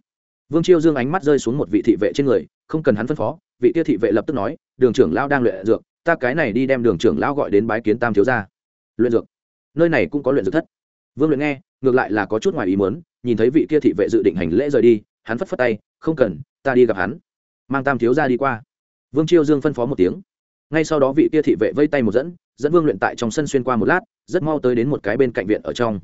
vương chiêu dương ánh mắt rơi xuống một vị thị vệ trên người, không cần hắn phân phó, vị kia thị vệ lập tức nói, đường trưởng lao đang luyện dược, ta cái này đi đem đường trưởng lao gọi đến bái kiến tam thiếu gia. Luyện dược? Nơi này cũng có luyện dược thất. Vương luyện nghe, ngược lại là có chút ngoài ý muốn, nhìn thấy vị kia thị vệ dự định hành lễ rời đi, hắn phất phất tay, không cần, ta đi gặp hắn, mang tam thiếu gia đi qua. Vương chiêu dương phân phó một tiếng. Ngay sau đó vị kia thị vệ vây tay một dẫn dẫn vương luyện tại trong sân xuyên qua một lát, rất mau tới đến một cái bên cạnh viện ở trong.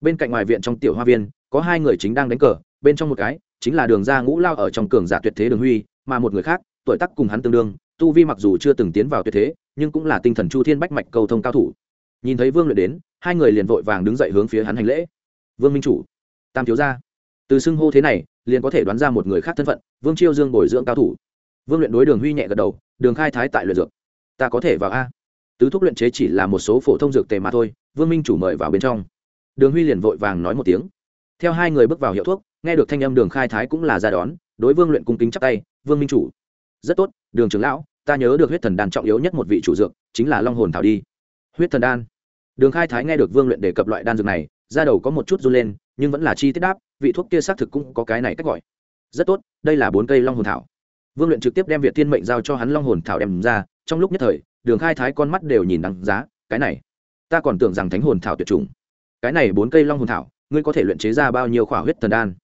Bên cạnh ngoài viện trong tiểu hoa viên, có hai người chính đang đánh cờ, bên trong một cái chính là đường ra ngũ lao ở trong cường giả tuyệt thế đường huy, mà một người khác, tuổi tác cùng hắn tương đương, tu vi mặc dù chưa từng tiến vào tuyệt thế, nhưng cũng là tinh thần chu thiên bách mạch cầu thông cao thủ. Nhìn thấy vương luyện đến, hai người liền vội vàng đứng dậy hướng phía hắn hành lễ. Vương minh chủ, tam thiếu gia. Từ xưng hô thế này, liền có thể đoán ra một người khác thân phận, vương chiêu dương bồi dưỡng cao thủ. Vương luyện đối đường huy nhẹ gật đầu, đường khai thái tại luyện dược, ta có thể vào a. Tứ thúc luyện chế chỉ là một số phổ thông dược tề mà thôi, vương minh chủ mời vào bên trong. Đường huy liền vội vàng nói một tiếng. Theo hai người bước vào hiệu thuốc nghe được thanh âm đường khai thái cũng là ra đón, đối vương luyện cung kính chắp tay, vương minh chủ. Rất tốt, đường trưởng lão, ta nhớ được huyết thần đan trọng yếu nhất một vị chủ dược, chính là long hồn thảo đi. Huyết thần đan? Đường khai thái nghe được vương luyện đề cập loại đan dược này ra đầu có một chút run lên, nhưng vẫn là chi tiết đáp, vị thuốc kia xác thực cũng có cái này cách gọi. Rất tốt, đây là bốn cây long hồn thảo. Vương luyện trực tiếp đem việt thiên mệnh giao cho hắn long hồn thảo đem ra, trong lúc nhất thời, đường khai thái con mắt đều nhìn đằng giá, cái này, ta còn tưởng rằng thánh hồn thảo tuyệt chủng. Cái này bốn cây long hồn thảo, ngươi có thể luyện chế ra bao nhiêu khỏa huyết thần đan?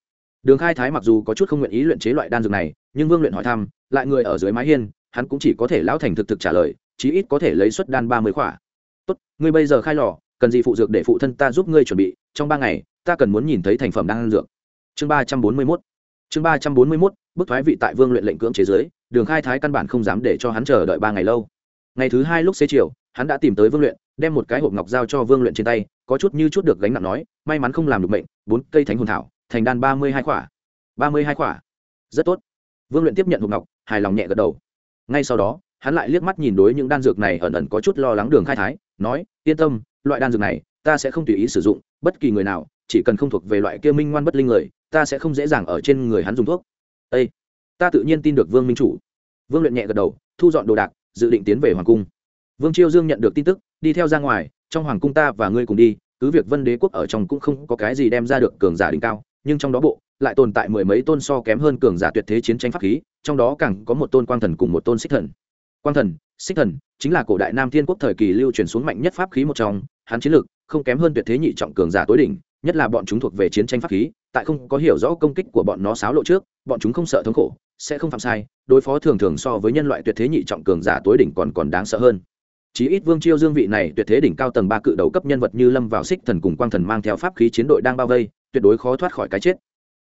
Đường khai thái mặc dù có chút không nguyện ý luyện chế loại đan dược này, nhưng vương luyện hỏi thăm, lại người ở dưới mái hiên, hắn cũng chỉ có thể lão thành thực thực trả lời, chí ít có thể lấy suất đan ba mươi khỏa. Tốt, ngươi bây giờ khai lò, cần gì phụ dược để phụ thân ta giúp ngươi chuẩn bị, trong ba ngày, ta cần muốn nhìn thấy thành phẩm đan dược. Chương ba trăm bốn mươi mốt. Chương ba trăm bốn mươi mốt, bức thoái vị tại vương luyện lệnh cưỡng chế giới đường khai thái căn bản không dám để cho hắn chờ đợi ba ngày lâu. Ngày thứ hai lúc xế chiều, hắn đã tìm tới vương luyện, đem một cái hộp ngọc giao cho vương luyện trên tay, có chút như chút được gánh nặng nói, may mắn không làm được mệnh, bốn cây thánh hồn thảo thành đan ba mươi hai khỏa. Ba mươi hai khỏa. Rất tốt. Vương luyện tiếp nhận hộp ngọc, hài lòng nhẹ gật đầu. Ngay sau đó, hắn lại liếc mắt nhìn đối những đan dược này ẩn ẩn có chút lo lắng đường khai thái, nói, yên tâm, loại đan dược này, ta sẽ không tùy ý sử dụng, bất kỳ người nào, chỉ cần không thuộc về loại kia minh ngoan bất linh người, ta sẽ không dễ dàng ở trên người hắn dùng thuốc. Â ta tự nhiên tin được vương minh chủ. Vương luyện nhẹ gật đầu, thu dọn đồ đạc, dự định tiến về hoàng cung. Vương chiêu dương nhận được tin tức, đi theo ra ngoài, trong hoàng cung ta và ngươi cùng đi, cứ việc vân đế quốc ở trong cũng không có cái gì đem ra được cường giả đỉnh cao nhưng trong đó bộ lại tồn tại mười mấy tôn so kém hơn cường giả tuyệt thế chiến tranh pháp khí, trong đó càng có một tôn quang thần cùng một tôn xích thần. Quang thần, xích thần chính là cổ đại nam thiên quốc thời kỳ lưu truyền xuống mạnh nhất pháp khí một trong, hắn chiến lược không kém hơn tuyệt thế nhị trọng cường giả tối đỉnh, nhất là bọn chúng thuộc về chiến tranh pháp khí, tại không có hiểu rõ công kích của bọn nó xáo lộ trước, bọn chúng không sợ thống khổ, sẽ không phạm sai, đối phó thường thường so với nhân loại tuyệt thế nhị trọng cường giả tối đỉnh còn còn đáng sợ hơn. Chí ít vương chiêu dương vị này tuyệt thế đỉnh cao tầng ba cự đầu cấp nhân vật như lâm vào xích thần cùng quang thần mang theo pháp khí chiến đội đang bao vây tuyệt đối khó thoát khỏi cái chết.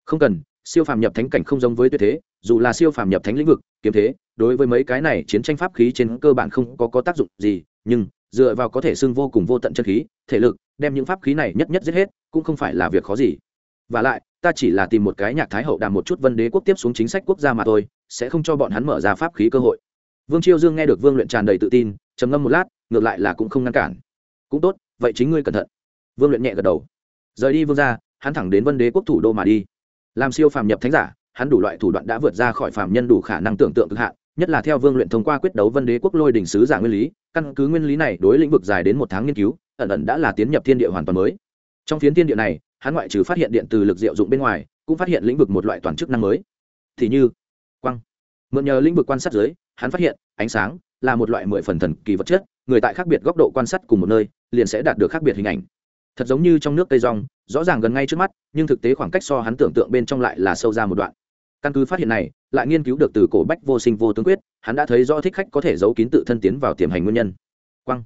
Không cần siêu phàm nhập thánh cảnh không giống với tuyệt thế dù là siêu phàm nhập thánh lĩnh vực kiếm thế đối với mấy cái này chiến tranh pháp khí trên cơ bản không có, có tác dụng gì nhưng dựa vào có thể xưng vô cùng vô tận chân khí thể lực đem những pháp khí này nhất nhất giết hết cũng không phải là việc khó gì. Và lại ta chỉ là tìm một cái nhạc thái hậu đàm một chút vân đế quốc tiếp xuống chính sách quốc gia mà thôi sẽ không cho bọn hắn mở ra pháp khí cơ hội. Vương chiêu dương nghe được vương luyện tràn đầy tự tin trầm ngâm một lát ngược lại là cũng không ngăn cản. Cũng tốt vậy chính ngươi cẩn thận. Vương luyện nhẹ gật đầu. Rời đi vương ra hắn thẳng đến vân đế quốc thủ đô mà đi. Làm siêu phàm nhập thánh giả, hắn đủ loại thủ đoạn đã vượt ra khỏi phàm nhân đủ khả năng tưởng tượng cực hạn, nhất là theo vương luyện thông qua quyết đấu vân đế quốc lôi đỉnh sứ giả nguyên lý, căn cứ nguyên lý này đối lĩnh vực dài đến một tháng nghiên cứu, ẩn ẩn đã là tiến nhập thiên địa hoàn toàn mới. Trong phiến thiên địa này, hắn ngoại trừ phát hiện điện từ lực diệu dụng bên ngoài, cũng phát hiện lĩnh vực một loại toàn chức năng mới. Thì như, quang. Mượn nhờ lĩnh vực quan sát dưới, hắn phát hiện, ánh sáng là một loại mười phần thần kỳ vật chất, người tại khác biệt góc độ quan sát cùng một nơi, liền sẽ đạt được khác biệt hình ảnh. Thật giống như trong nước cây rong rõ ràng gần ngay trước mắt, nhưng thực tế khoảng cách so hắn tưởng tượng bên trong lại là sâu ra một đoạn. Căn cứ phát hiện này, lại nghiên cứu được từ cổ bách vô sinh vô tướng quyết, hắn đã thấy rõ thích khách có thể giấu kín tự thân tiến vào tiềm hành nguyên nhân. Quang.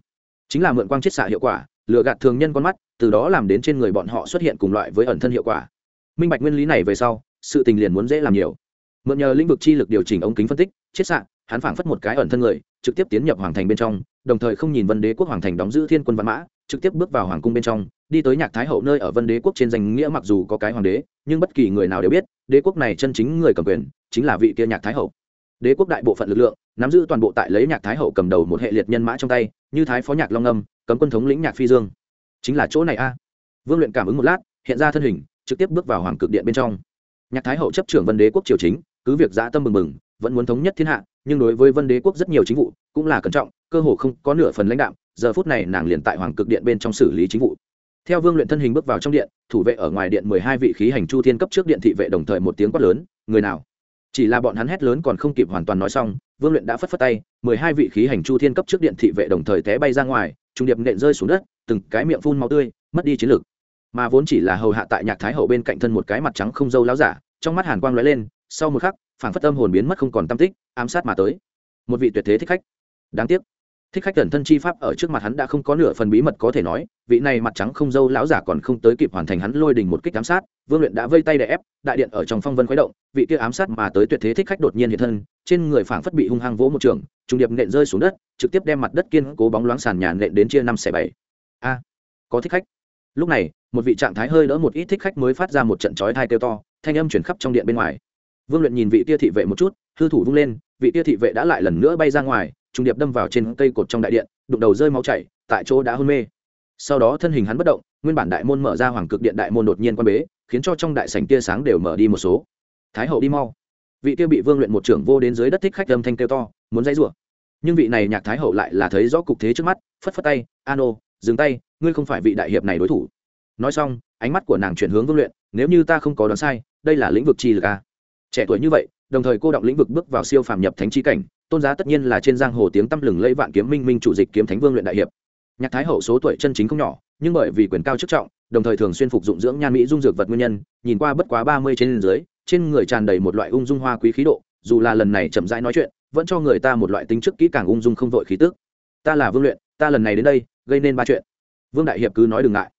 Chính là mượn quang chiết xạ hiệu quả lựa gạt thường nhân con mắt, từ đó làm đến trên người bọn họ xuất hiện cùng loại với ẩn thân hiệu quả. Minh bạch nguyên lý này về sau, sự tình liền muốn dễ làm nhiều. Mượn nhờ lĩnh vực chi lực điều chỉnh ống kính phân tích chiết xạ, hắn phảng phất một cái ẩn thân người, trực tiếp tiến nhập hoàng thành bên trong, đồng thời không nhìn vân đế quốc hoàng thành đóng giữ thiên quân văn mã, trực tiếp bước vào hoàng cung bên trong đi tới nhạc thái hậu nơi ở vân đế quốc trên danh nghĩa mặc dù có cái hoàng đế, nhưng bất kỳ người nào đều biết, đế quốc này chân chính người cầm quyền, chính là vị kia nhạc thái hậu. Đế quốc đại bộ phận lực lượng, nắm giữ toàn bộ tại lấy nhạc thái hậu cầm đầu một hệ liệt nhân mã trong tay, như thái phó nhạc long âm, cấm quân thống lĩnh nhạc phi dương. Chính là chỗ này a. Vương luyện cảm ứng một lát, hiện ra thân hình, trực tiếp bước vào hoàng cực điện bên trong. Nhạc thái hậu chấp trưởng vân đế quốc triều chính, cứ việc dã tâm mừng mừng vẫn muốn thống nhất thiên hạ, nhưng đối với vân đế quốc rất nhiều chính vụ, cũng là cẩn trọng, cơ hồ không có nửa phần lãnh đạo giờ phút này nàng liền tại hoàng cực điện bên trong xử lý chính vụ theo vương luyện thân hình bước vào trong điện thủ vệ ở ngoài điện mười hai vị khí hành chu thiên cấp trước điện thị vệ đồng thời một tiếng quát lớn người nào? Chỉ là bọn hắn hét lớn còn không kịp hoàn toàn nói xong vương luyện đã phất phất tay mười hai vị khí hành chu thiên cấp trước điện thị vệ đồng thời té bay ra ngoài trung điệp nện rơi xuống đất từng cái miệng phun máu tươi mất đi chiến lực, mà vốn chỉ là hầu hạ tại nhạc thái hậu bên cạnh thân một cái mặt trắng không dâu láo giả trong mắt hàn quang lóe lên sau một khắc phản phất âm hồn biến mất không còn tâm tích ám sát mà tới. Một vị tuyệt thế thích khách. Đáng tiếc thích khách cẩn thân chi pháp ở trước mặt hắn đã không có nửa phần bí mật có thể nói, vị này mặt trắng không dâu lão giả còn không tới kịp hoàn thành hắn lôi đình một kích ám sát, vương luyện đã vây tay để ép, đại điện ở trong phong vân khuấy động, vị kia ám sát mà tới tuyệt thế thích khách đột nhiên hiện thân, trên người phảng phất bị hung hăng vỗ một trường, trùng điệp nện rơi xuống đất, trực tiếp đem mặt đất kiên cố bóng loáng sàn nhà nện đến chia năm xẻ bảy. A, có thích khách. Lúc này, một vị trạng thái hơi đỡ một ít thích khách mới phát ra một trận chói thai kêu to, thanh âm chuyển khắp trong điện bên ngoài. Vương luyện nhìn vị kia thị vệ một chút, hư thủ vung lên, vị kia thị vệ đã lại lần nữa bay ra ngoài trùng điệp đâm vào trên cây cột trong đại điện, đụng đầu rơi máu chảy, tại chỗ đã hôn mê. Sau đó thân hình hắn bất động, nguyên bản đại môn mở ra hoàng cực điện đại môn đột nhiên quan bế, khiến cho trong đại sảnh tia sáng đều mở đi một số. Thái hậu đi mau. Vị kia bị vương luyện một trưởng vô đến dưới đất thích khách âm thanh kêu to, muốn dãy rủa. Nhưng vị này nhạc thái hậu lại là thấy rõ cục thế trước mắt, phất phất tay an ô dừng tay, ngươi không phải vị đại hiệp này đối thủ. Nói xong, ánh mắt của nàng chuyển hướng vương luyện, nếu như ta không có đoán sai, đây là lĩnh vực chi lực a trẻ tuổi như vậy, đồng thời cô động lĩnh vực bước vào siêu phàm nhập thánh chi cảnh tôn giá tất nhiên là trên giang hồ tiếng tăm lừng lẫy vạn kiếm minh minh chủ dịch kiếm thánh vương luyện đại hiệp. Nhạc thái hậu số tuổi chân chính không nhỏ, nhưng bởi vì quyền cao chức trọng, đồng thời thường xuyên phục dụng dưỡng nhan mỹ dung dược vật nguyên nhân, nhìn qua bất quá ba mươi trên dưới, trên người tràn đầy một loại ung dung hoa quý khí độ, dù là lần này chậm rãi nói chuyện, vẫn cho người ta một loại tính chức kỹ càng ung dung không vội khí tức. Ta là vương luyện, ta lần này đến đây, gây nên ba chuyện. Vương đại hiệp cứ nói đừng ngại.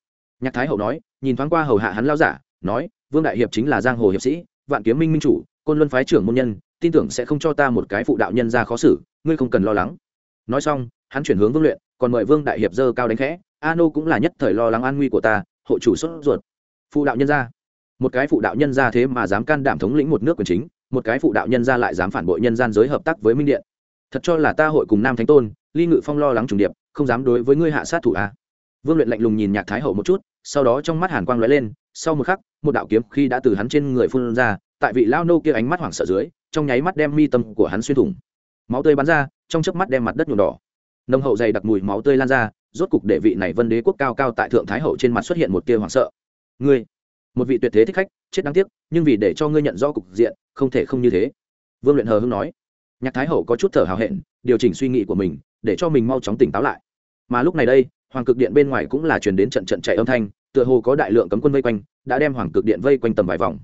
Nhạc thái hậu nói, nhìn thoáng qua hầu hạ hắn lao giả, nói, vương đại hiệp chính là giang hồ hiệp sĩ, vạn kiếm minh minh chủ, côn luân phái trưởng môn nhân tin tưởng sẽ không cho ta một cái phụ đạo nhân ra khó xử, ngươi không cần lo lắng. Nói xong, hắn chuyển hướng vương luyện, còn mời vương đại hiệp dơ cao đánh khẽ a nô cũng là nhất thời lo lắng an nguy của ta, hộ chủ sốt ruột. Phụ đạo nhân ra. Một cái phụ đạo nhân ra thế mà dám can đảm thống lĩnh một nước quyền chính, một cái phụ đạo nhân ra lại dám phản bội nhân gian giới hợp tác với minh điện. Thật cho là ta hội cùng nam thánh tôn, ly ngự phong lo lắng trùng điệp, không dám đối với ngươi hạ sát thủ a vương luyện lạnh lùng nhìn nhạc thái hậu một chút, sau đó trong mắt hàn quang lóe lên, sau một khắc, một đạo kiếm khi đã từ hắn trên người phun ra tại vị lao nô kia ánh mắt hoảng sợ dưới, trong nháy mắt đem mi tâm của hắn xuyên thủng. Máu tươi bắn ra, trong chớp mắt đem mặt đất nhuộm đỏ. Nông hậu dày đặc mùi máu tươi lan ra, rốt cục để vị này vân đế quốc cao cao tại thượng thái hậu trên mặt xuất hiện một tia hoảng sợ. Ngươi, một vị tuyệt thế thích khách, chết đáng tiếc, nhưng vì để cho ngươi nhận rõ cục diện, không thể không như thế. Vương luyện hờ hưng nói. Nhạc thái hậu có chút thở hào hẹn, điều chỉnh suy nghĩ của mình, để cho mình mau chóng tỉnh táo lại. Mà lúc này đây, hoàng cực điện bên ngoài cũng là truyền đến trận trận chạy âm thanh, tựa hồ có đại lượng cấm quân vây quanh, đã đem hoàng cực điện vây quanh tầm vài vòng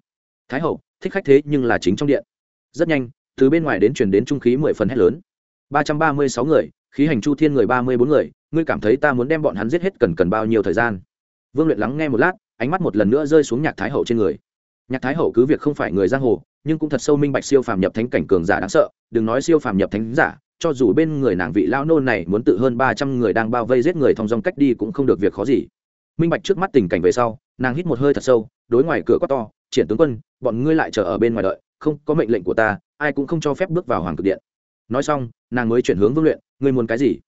thái hậu, thích khách thế nhưng là chính trong điện. Rất nhanh, từ bên ngoài đến truyền đến trung khí mười phần hết lớn. Ba trăm ba mươi sáu người, khí hành chu thiên người ba mươi bốn người, ngươi cảm thấy ta muốn đem bọn hắn giết hết cần cần bao nhiêu thời gian? Vương luyện lắng nghe một lát, ánh mắt một lần nữa rơi xuống nhạc thái hậu trên người. Nhạc thái hậu cứ việc không phải người giang hồ, nhưng cũng thật sâu minh bạch siêu phàm nhập thánh cảnh cường giả đáng sợ, đừng nói siêu phàm nhập thánh giả, cho dù bên người nàng vị lão nôn này muốn tự hơn ba trăm người đang bao vây giết người thong dong cách đi cũng không được việc khó gì. Minh bạch trước mắt tình cảnh về sau, nàng hít một hơi thật sâu, đối ngoài cửa quát to triển tướng quân, bọn ngươi lại chờ ở bên ngoài đợi, không, có mệnh lệnh của ta, ai cũng không cho phép bước vào hoàng cực điện. Nói xong, nàng mới chuyển hướng vương luyện, ngươi muốn cái gì?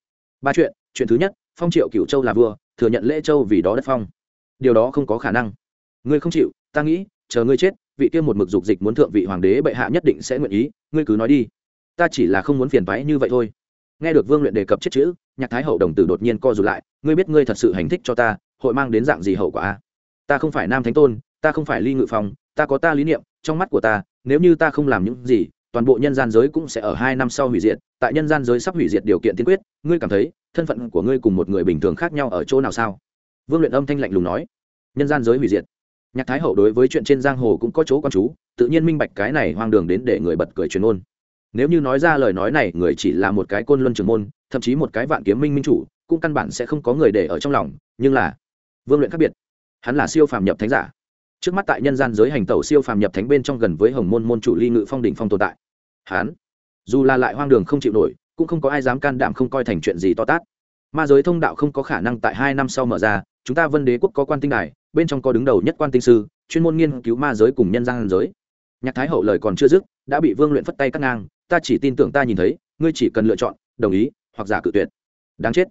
Ba chuyện chuyện thứ nhất, phong triệu cựu châu là vua, thừa nhận lễ châu vì đó đất phong. Điều đó không có khả năng. Ngươi không chịu, ta nghĩ, chờ ngươi chết, vị kia một mực dục dịch muốn thượng vị hoàng đế bệ hạ nhất định sẽ nguyện ý, ngươi cứ nói đi. Ta chỉ là không muốn phiền toái như vậy thôi. Nghe được vương luyện đề cập chết chữ, nhạc thái hậu đồng tử đột nhiên co rụt lại, ngươi biết ngươi thật sự hành thích cho ta, hội mang đến dạng gì hậu quả? Ta không phải nam thánh tôn ta không phải ly ngự phòng ta có ta lý niệm, trong mắt của ta, nếu như ta không làm những gì, toàn bộ nhân gian giới cũng sẽ ở hai năm sau hủy diệt, tại nhân gian giới sắp hủy diệt điều kiện tiên quyết, ngươi cảm thấy, thân phận của ngươi cùng một người bình thường khác nhau ở chỗ nào sao? Vương luyện âm thanh lạnh lùng nói. Nhân gian giới hủy diệt. Nhạc thái hậu đối với chuyện trên giang hồ cũng có chỗ con chú, tự nhiên minh bạch cái này hoang đường đến để người bật cười truyền ôn nếu như nói ra lời nói này, người chỉ là một cái côn luân trường môn, thậm chí một cái vạn kiếm minh minh chủ, cũng căn bản sẽ không có người để ở trong lòng, nhưng là, vương luyện khác biệt. Hắn là siêu phàm nhập thánh giả trước mắt tại nhân gian giới hành tẩu siêu phàm nhập thánh bên trong gần với hồng môn môn chủ ly ngự phong đỉnh phong tồn tại. Hắn dù là lại hoang đường không chịu nổi, cũng không có ai dám can đảm không coi thành chuyện gì to tát. Ma giới thông đạo không có khả năng tại hai năm sau mở ra, chúng ta vân đế quốc có quan tinh đài, bên trong có đứng đầu nhất quan tinh sư, chuyên môn nghiên cứu ma giới cùng nhân gian giới. Nhạc thái hậu lời còn chưa dứt, đã bị vương luyện phất tay cắt ngang, ta chỉ tin tưởng ta nhìn thấy, ngươi chỉ cần lựa chọn, đồng ý, hoặc giả cự tuyệt. Đáng chết.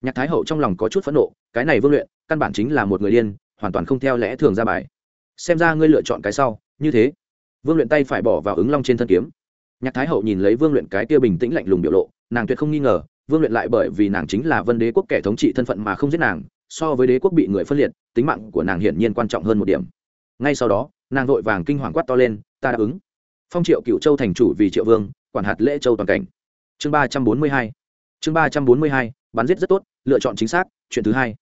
Nhạc thái hậu trong lòng có chút phẫn nộ, cái này vương luyện, căn bản chính là một người điên, hoàn toàn không theo lẽ thường ra bài xem ra ngươi lựa chọn cái sau, như thế. Vương luyện tay phải bỏ vào ứng long trên thân kiếm. Nhạc thái hậu nhìn lấy vương luyện cái kia bình tĩnh lạnh lùng biểu lộ, nàng tuyệt không nghi ngờ, vương luyện lại bởi vì nàng chính là vân đế quốc kẻ thống trị thân phận mà không giết nàng, so với đế quốc bị người phân liệt, tính mạng của nàng hiển nhiên quan trọng hơn một điểm. Ngay sau đó, nàng vội vàng kinh hoàng quát to lên, ta đáp ứng. Phong triệu cựu châu thành chủ vì triệu vương, quản hạt lễ châu toàn cảnh. Chương ba trăm bốn mươi hai. Chương ba trăm bốn mươi hai, bắn giết rất tốt, lựa chọn chính xác, chuyện thứ hai.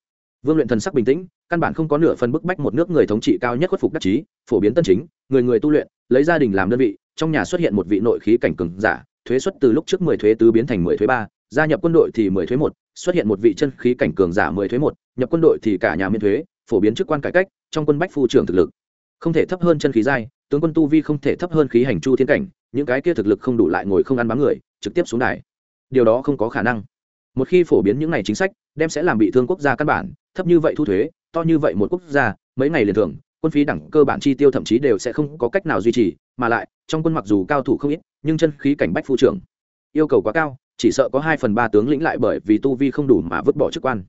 Vương luyện thần sắc bình tĩnh căn bản không có nửa phần bức bách một nước người thống trị cao nhất khuất phục đắc chí, phổ biến tân chính, người người tu luyện, lấy gia đình làm đơn vị, trong nhà xuất hiện một vị nội khí cảnh cường giả, thuế xuất từ lúc trước mười thuế tứ biến thành mười thuế ba, gia nhập quân đội thì mười thuế một, xuất hiện một vị chân khí cảnh cường giả mười thuế một, nhập quân đội thì cả nhà miễn thuế, phổ biến chức quan cải cách, trong quân bách phu trưởng thực lực. Không thể thấp hơn chân khí giai, tướng quân tu vi không thể thấp hơn khí hành chu thiên cảnh, những cái kia thực lực không đủ lại ngồi không ăn bám người, trực tiếp xuống đài. Điều đó không có khả năng. Một khi phổ biến những này chính sách, đem sẽ làm bị thương quốc gia căn bản, thấp như vậy thu thuế to như vậy một quốc gia, mấy ngày liền thường quân phí đẳng cơ bản chi tiêu thậm chí đều sẽ không có cách nào duy trì, mà lại, trong quân mặc dù cao thủ không ít, nhưng chân khí cảnh bách phu trưởng yêu cầu quá cao, chỉ sợ có hai phần ba tướng lĩnh lại bởi vì tu vi không đủ mà vứt bỏ chức quan.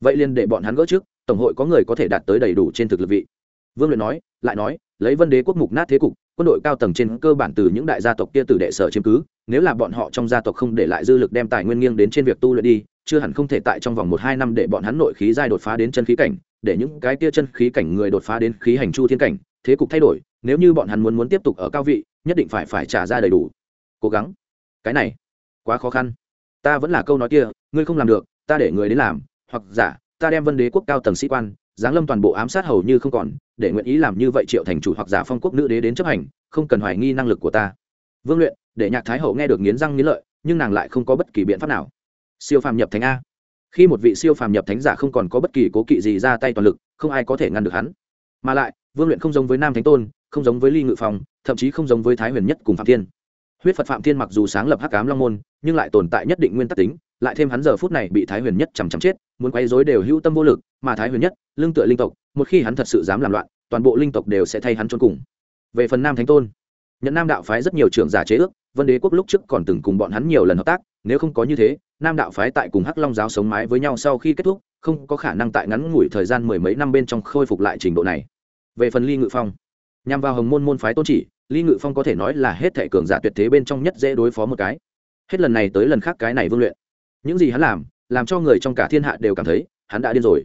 Vậy liền để bọn hắn gỡ trước, tổng hội có người có thể đạt tới đầy đủ trên thực lực vị. Vương luyện nói, lại nói, lấy vân đế quốc mục nát thế cục, quân đội cao tầng trên cơ bản từ những đại gia tộc kia từ đệ sở chiếm cứ, nếu là bọn họ trong gia tộc không để lại dư lực đem tài nguyên nghiêng đến trên việc tu luyện đi, chưa hẳn không thể tại trong vòng một hai năm để bọn hắn nội khí giai đột phá đến chân khí cảnh để những cái kia chân khí cảnh người đột phá đến khí hành chu thiên cảnh, thế cục thay đổi, nếu như bọn hắn muốn muốn tiếp tục ở cao vị, nhất định phải phải trả ra đầy đủ. Cố gắng. Cái này, quá khó khăn. Ta vẫn là câu nói kia, ngươi không làm được, ta để người đến làm, hoặc giả, ta đem vân đế quốc cao tầng sĩ quan, giáng lâm toàn bộ ám sát hầu như không còn, để nguyện ý làm như vậy triệu thành chủ hoặc giả phong quốc nữ đế đến chấp hành, không cần hoài nghi năng lực của ta. Vương luyện, để nhạc thái hậu nghe được nghiến răng nghiến lợi, nhưng nàng lại không có bất kỳ biện pháp nào. Siêu phàm nhập thánh a khi một vị siêu phàm nhập thánh giả không còn có bất kỳ cố kỵ gì ra tay toàn lực, không ai có thể ngăn được hắn. Mà lại, vương luyện không giống với nam thánh tôn, không giống với ly ngự phòng thậm chí không giống với thái huyền nhất cùng phạm thiên. Huyết phật phạm thiên mặc dù sáng lập hắc cám long môn, nhưng lại tồn tại nhất định nguyên tắc tính, lại thêm hắn giờ phút này bị thái huyền nhất chằm chằm chết, muốn quay dối đều hữu tâm vô lực, mà thái huyền nhất, lương tựa linh tộc, một khi hắn thật sự dám làm loạn, toàn bộ linh tộc đều sẽ thay hắn trốn cùng. Về phần nam thánh tôn nhận nam đạo phái rất nhiều trưởng giả chế ước vân đế quốc lúc trước còn từng cùng bọn hắn nhiều lần hợp tác, nếu không có như thế, nam đạo phái tại cùng hắc long giáo sống mái với nhau sau khi kết thúc, không có khả năng tại ngắn ngủi thời gian mười mấy năm bên trong khôi phục lại trình độ này. Về phần ly ngự phong, nhằm vào hồng môn môn phái tôn chỉ, ly ngự phong có thể nói là hết thể cường giả tuyệt thế bên trong nhất dễ đối phó một cái. Hết lần này tới lần khác cái này vương luyện. Những gì hắn làm làm cho người trong cả thiên hạ đều cảm thấy, hắn đã điên rồi.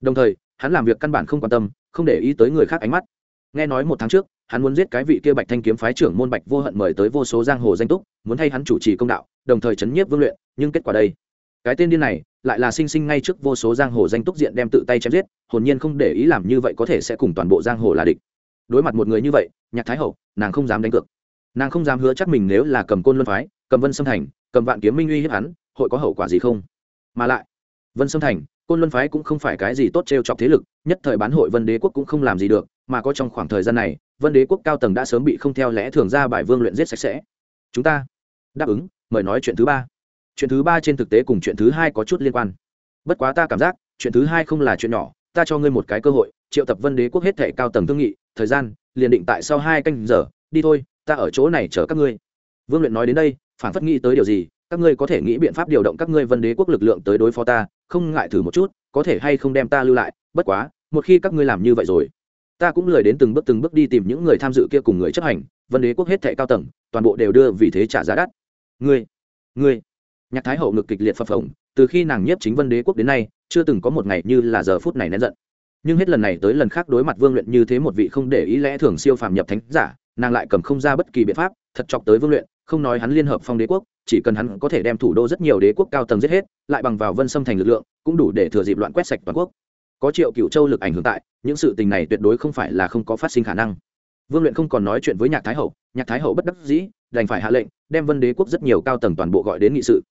Đồng thời, hắn làm việc căn bản không quan tâm, không để ý tới người khác ánh mắt. Nghe nói một tháng trước hắn muốn giết cái vị kia bạch thanh kiếm phái trưởng môn bạch vô hận mời tới vô số giang hồ danh túc, muốn thay hắn chủ trì công đạo, đồng thời chấn nhiếp vương luyện, nhưng kết quả đây? Cái tên điên này lại là sinh sinh ngay trước vô số giang hồ danh túc diện đem tự tay chém giết, hồn nhiên không để ý làm như vậy có thể sẽ cùng toàn bộ giang hồ là địch. Đối mặt một người như vậy, nhạc thái hậu, nàng không dám đánh cược. Nàng không dám hứa chắc mình nếu là cầm côn luân phái, cầm vân sâm thành, cầm vạn kiếm minh uy hiếp hắn, hội có hậu quả gì không? Mà lại, vân sâm thành, côn luân phái cũng không phải cái gì tốt t r e o chọc thế lực, nhất thời bán hội vân đế quốc cũng không làm gì được, mà có trong khoảng thời gian này vân đế quốc cao tầng đã sớm bị không theo lẽ thường ra bài vương luyện giết sạch sẽ. Chúng ta đáp ứng, mời nói chuyện thứ ba. Chuyện thứ ba trên thực tế cùng chuyện thứ hai có chút liên quan. Bất quá ta cảm giác, chuyện thứ hai không là chuyện nhỏ, ta cho ngươi một cái cơ hội, triệu tập vân đế quốc hết thể cao tầng thương nghị, thời gian, liền định tại sau hai canh giờ, đi thôi, ta ở chỗ này chờ các ngươi. Vương luyện nói đến đây, phản phất nghĩ tới điều gì, các ngươi có thể nghĩ biện pháp điều động các ngươi vân đế quốc lực lượng tới đối phó ta, không ngại thử một chút, có thể hay không đem ta lưu lại, bất quá, một khi các ngươi làm như vậy rồi ta cũng lười đến từng bước từng bước đi tìm những người tham dự kia cùng người chấp hành, vân đế quốc hết thệ cao tầng, toàn bộ đều đưa vì thế trả giá đắt. Ngươi ngươi. Nhạc thái hậu ngực kịch liệt phập phồng, từ khi nàng nhiếp chính vân đế quốc đến nay, chưa từng có một ngày như là giờ phút này nén giận. Nhưng hết lần này tới lần khác đối mặt vương luyện như thế một vị không để ý lẽ thường siêu phàm nhập thánh giả, nàng lại cầm không ra bất kỳ biện pháp, thật chọc tới vương luyện, không nói hắn liên hợp phong đế quốc, chỉ cần hắn có thể đem thủ đô rất nhiều đế quốc cao tầng giết hết, lại bằng vào vân xâm thành lực lượng, cũng đủ để thừa dịp loạn quét sạch toàn quốc có triệu cựu châu lực ảnh hưởng tại, những sự tình này tuyệt đối không phải là không có phát sinh khả năng. Vương luyện không còn nói chuyện với nhạc thái hậu, nhạc thái hậu bất đắc dĩ, đành phải hạ lệnh, đem vân đế quốc rất nhiều cao tầng toàn bộ gọi đến nghị sự.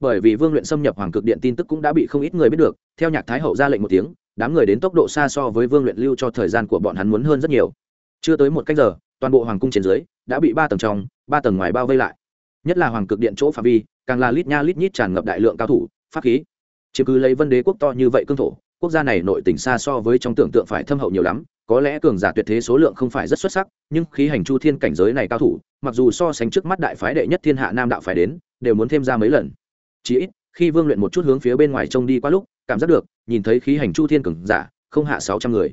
Bởi vì vương luyện xâm nhập hoàng cực điện tin tức cũng đã bị không ít người biết được, theo nhạc thái hậu ra lệnh một tiếng, đám người đến tốc độ xa so với vương luyện lưu cho thời gian của bọn hắn muốn hơn rất nhiều. Chưa tới một cách giờ, toàn bộ hoàng cung trên dưới đã bị ba tầng trong, ba tầng ngoài bao vây lại. Nhất là hoàng cực điện chỗ phạm vi, càng là lít nha lít nhít tràn ngập đại lượng cao thủ, pháp khí. Chứ cứ lấy vân đế quốc to như vậy cương thổ quốc gia này nội tỉnh xa so với trong tưởng tượng phải thâm hậu nhiều lắm, có lẽ cường giả tuyệt thế số lượng không phải rất xuất sắc, nhưng khí hành chu thiên cảnh giới này cao thủ, mặc dù so sánh trước mắt đại phái đệ nhất thiên hạ nam đạo phải đến, đều muốn thêm ra mấy lần. Chỉ ít, khi vương luyện một chút hướng phía bên ngoài trông đi qua lúc, cảm giác được, nhìn thấy khí hành chu thiên cường giả, không hạ sáu trăm người.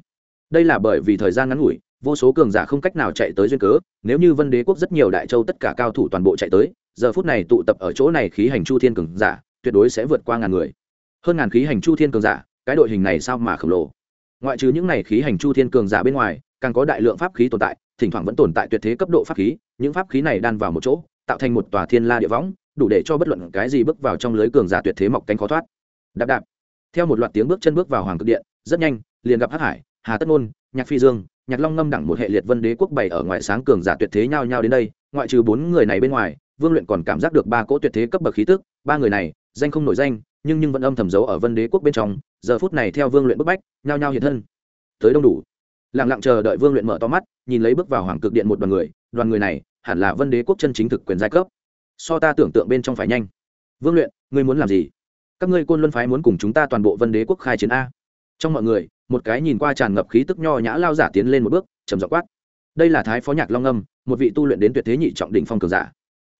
Đây là bởi vì thời gian ngắn ngủi, vô số cường giả không cách nào chạy tới duyên cớ, nếu như vân đế quốc rất nhiều đại châu tất cả cao thủ toàn bộ chạy tới, giờ phút này tụ tập ở chỗ này khí hành chu thiên cường giả, tuyệt đối sẽ vượt qua ngàn người. Hơn ngàn khí hành chu thiên cường giả cái đội hình này sao mà khổng lồ? Ngoại trừ những này khí hành chu thiên cường giả bên ngoài, càng có đại lượng pháp khí tồn tại, thỉnh thoảng vẫn tồn tại tuyệt thế cấp độ pháp khí, những pháp khí này đan vào một chỗ, tạo thành một tòa thiên la địa võng, đủ để cho bất luận cái gì bước vào trong lưới cường giả tuyệt thế mọc cánh khó thoát. Đạp đạp. Theo một loạt tiếng bước chân bước vào hoàng cực điện, rất nhanh, liền gặp hắc hải, hà tất ngôn nhạc phi dương, nhạc long ngâm đẳng một hệ liệt vân đế quốc bày ở ngoài sáng cường giả tuyệt thế nhau nhau đến đây, ngoại trừ bốn người này bên ngoài, vương luyện còn cảm giác được ba cỗ tuyệt thế cấp bậc khí tức, ba người này, danh không nổi danh, nhưng nhưng vẫn âm thầm giấu ở vân đế quốc bên trong giờ phút này theo vương luyện bức bách, nhao nhao hiện thân. Tới đông đủ. Lặng lặng chờ đợi vương luyện mở to mắt, nhìn lấy bước vào hoàng cực điện một đoàn người đoàn người này hẳn là vân đế quốc chân chính thực quyền giai cấp. So ta tưởng tượng bên trong phải nhanh. Vương luyện, ngươi muốn làm gì? Các ngươi côn luân phái muốn cùng chúng ta toàn bộ vân đế quốc khai chiến a. Trong mọi người, một cái nhìn qua tràn ngập khí tức nho nhã lao giả tiến lên một bước, trầm dọ quát. Đây là thái phó nhạc long âm, một vị tu luyện đến tuyệt thế nhị trọng đỉnh phong cường giả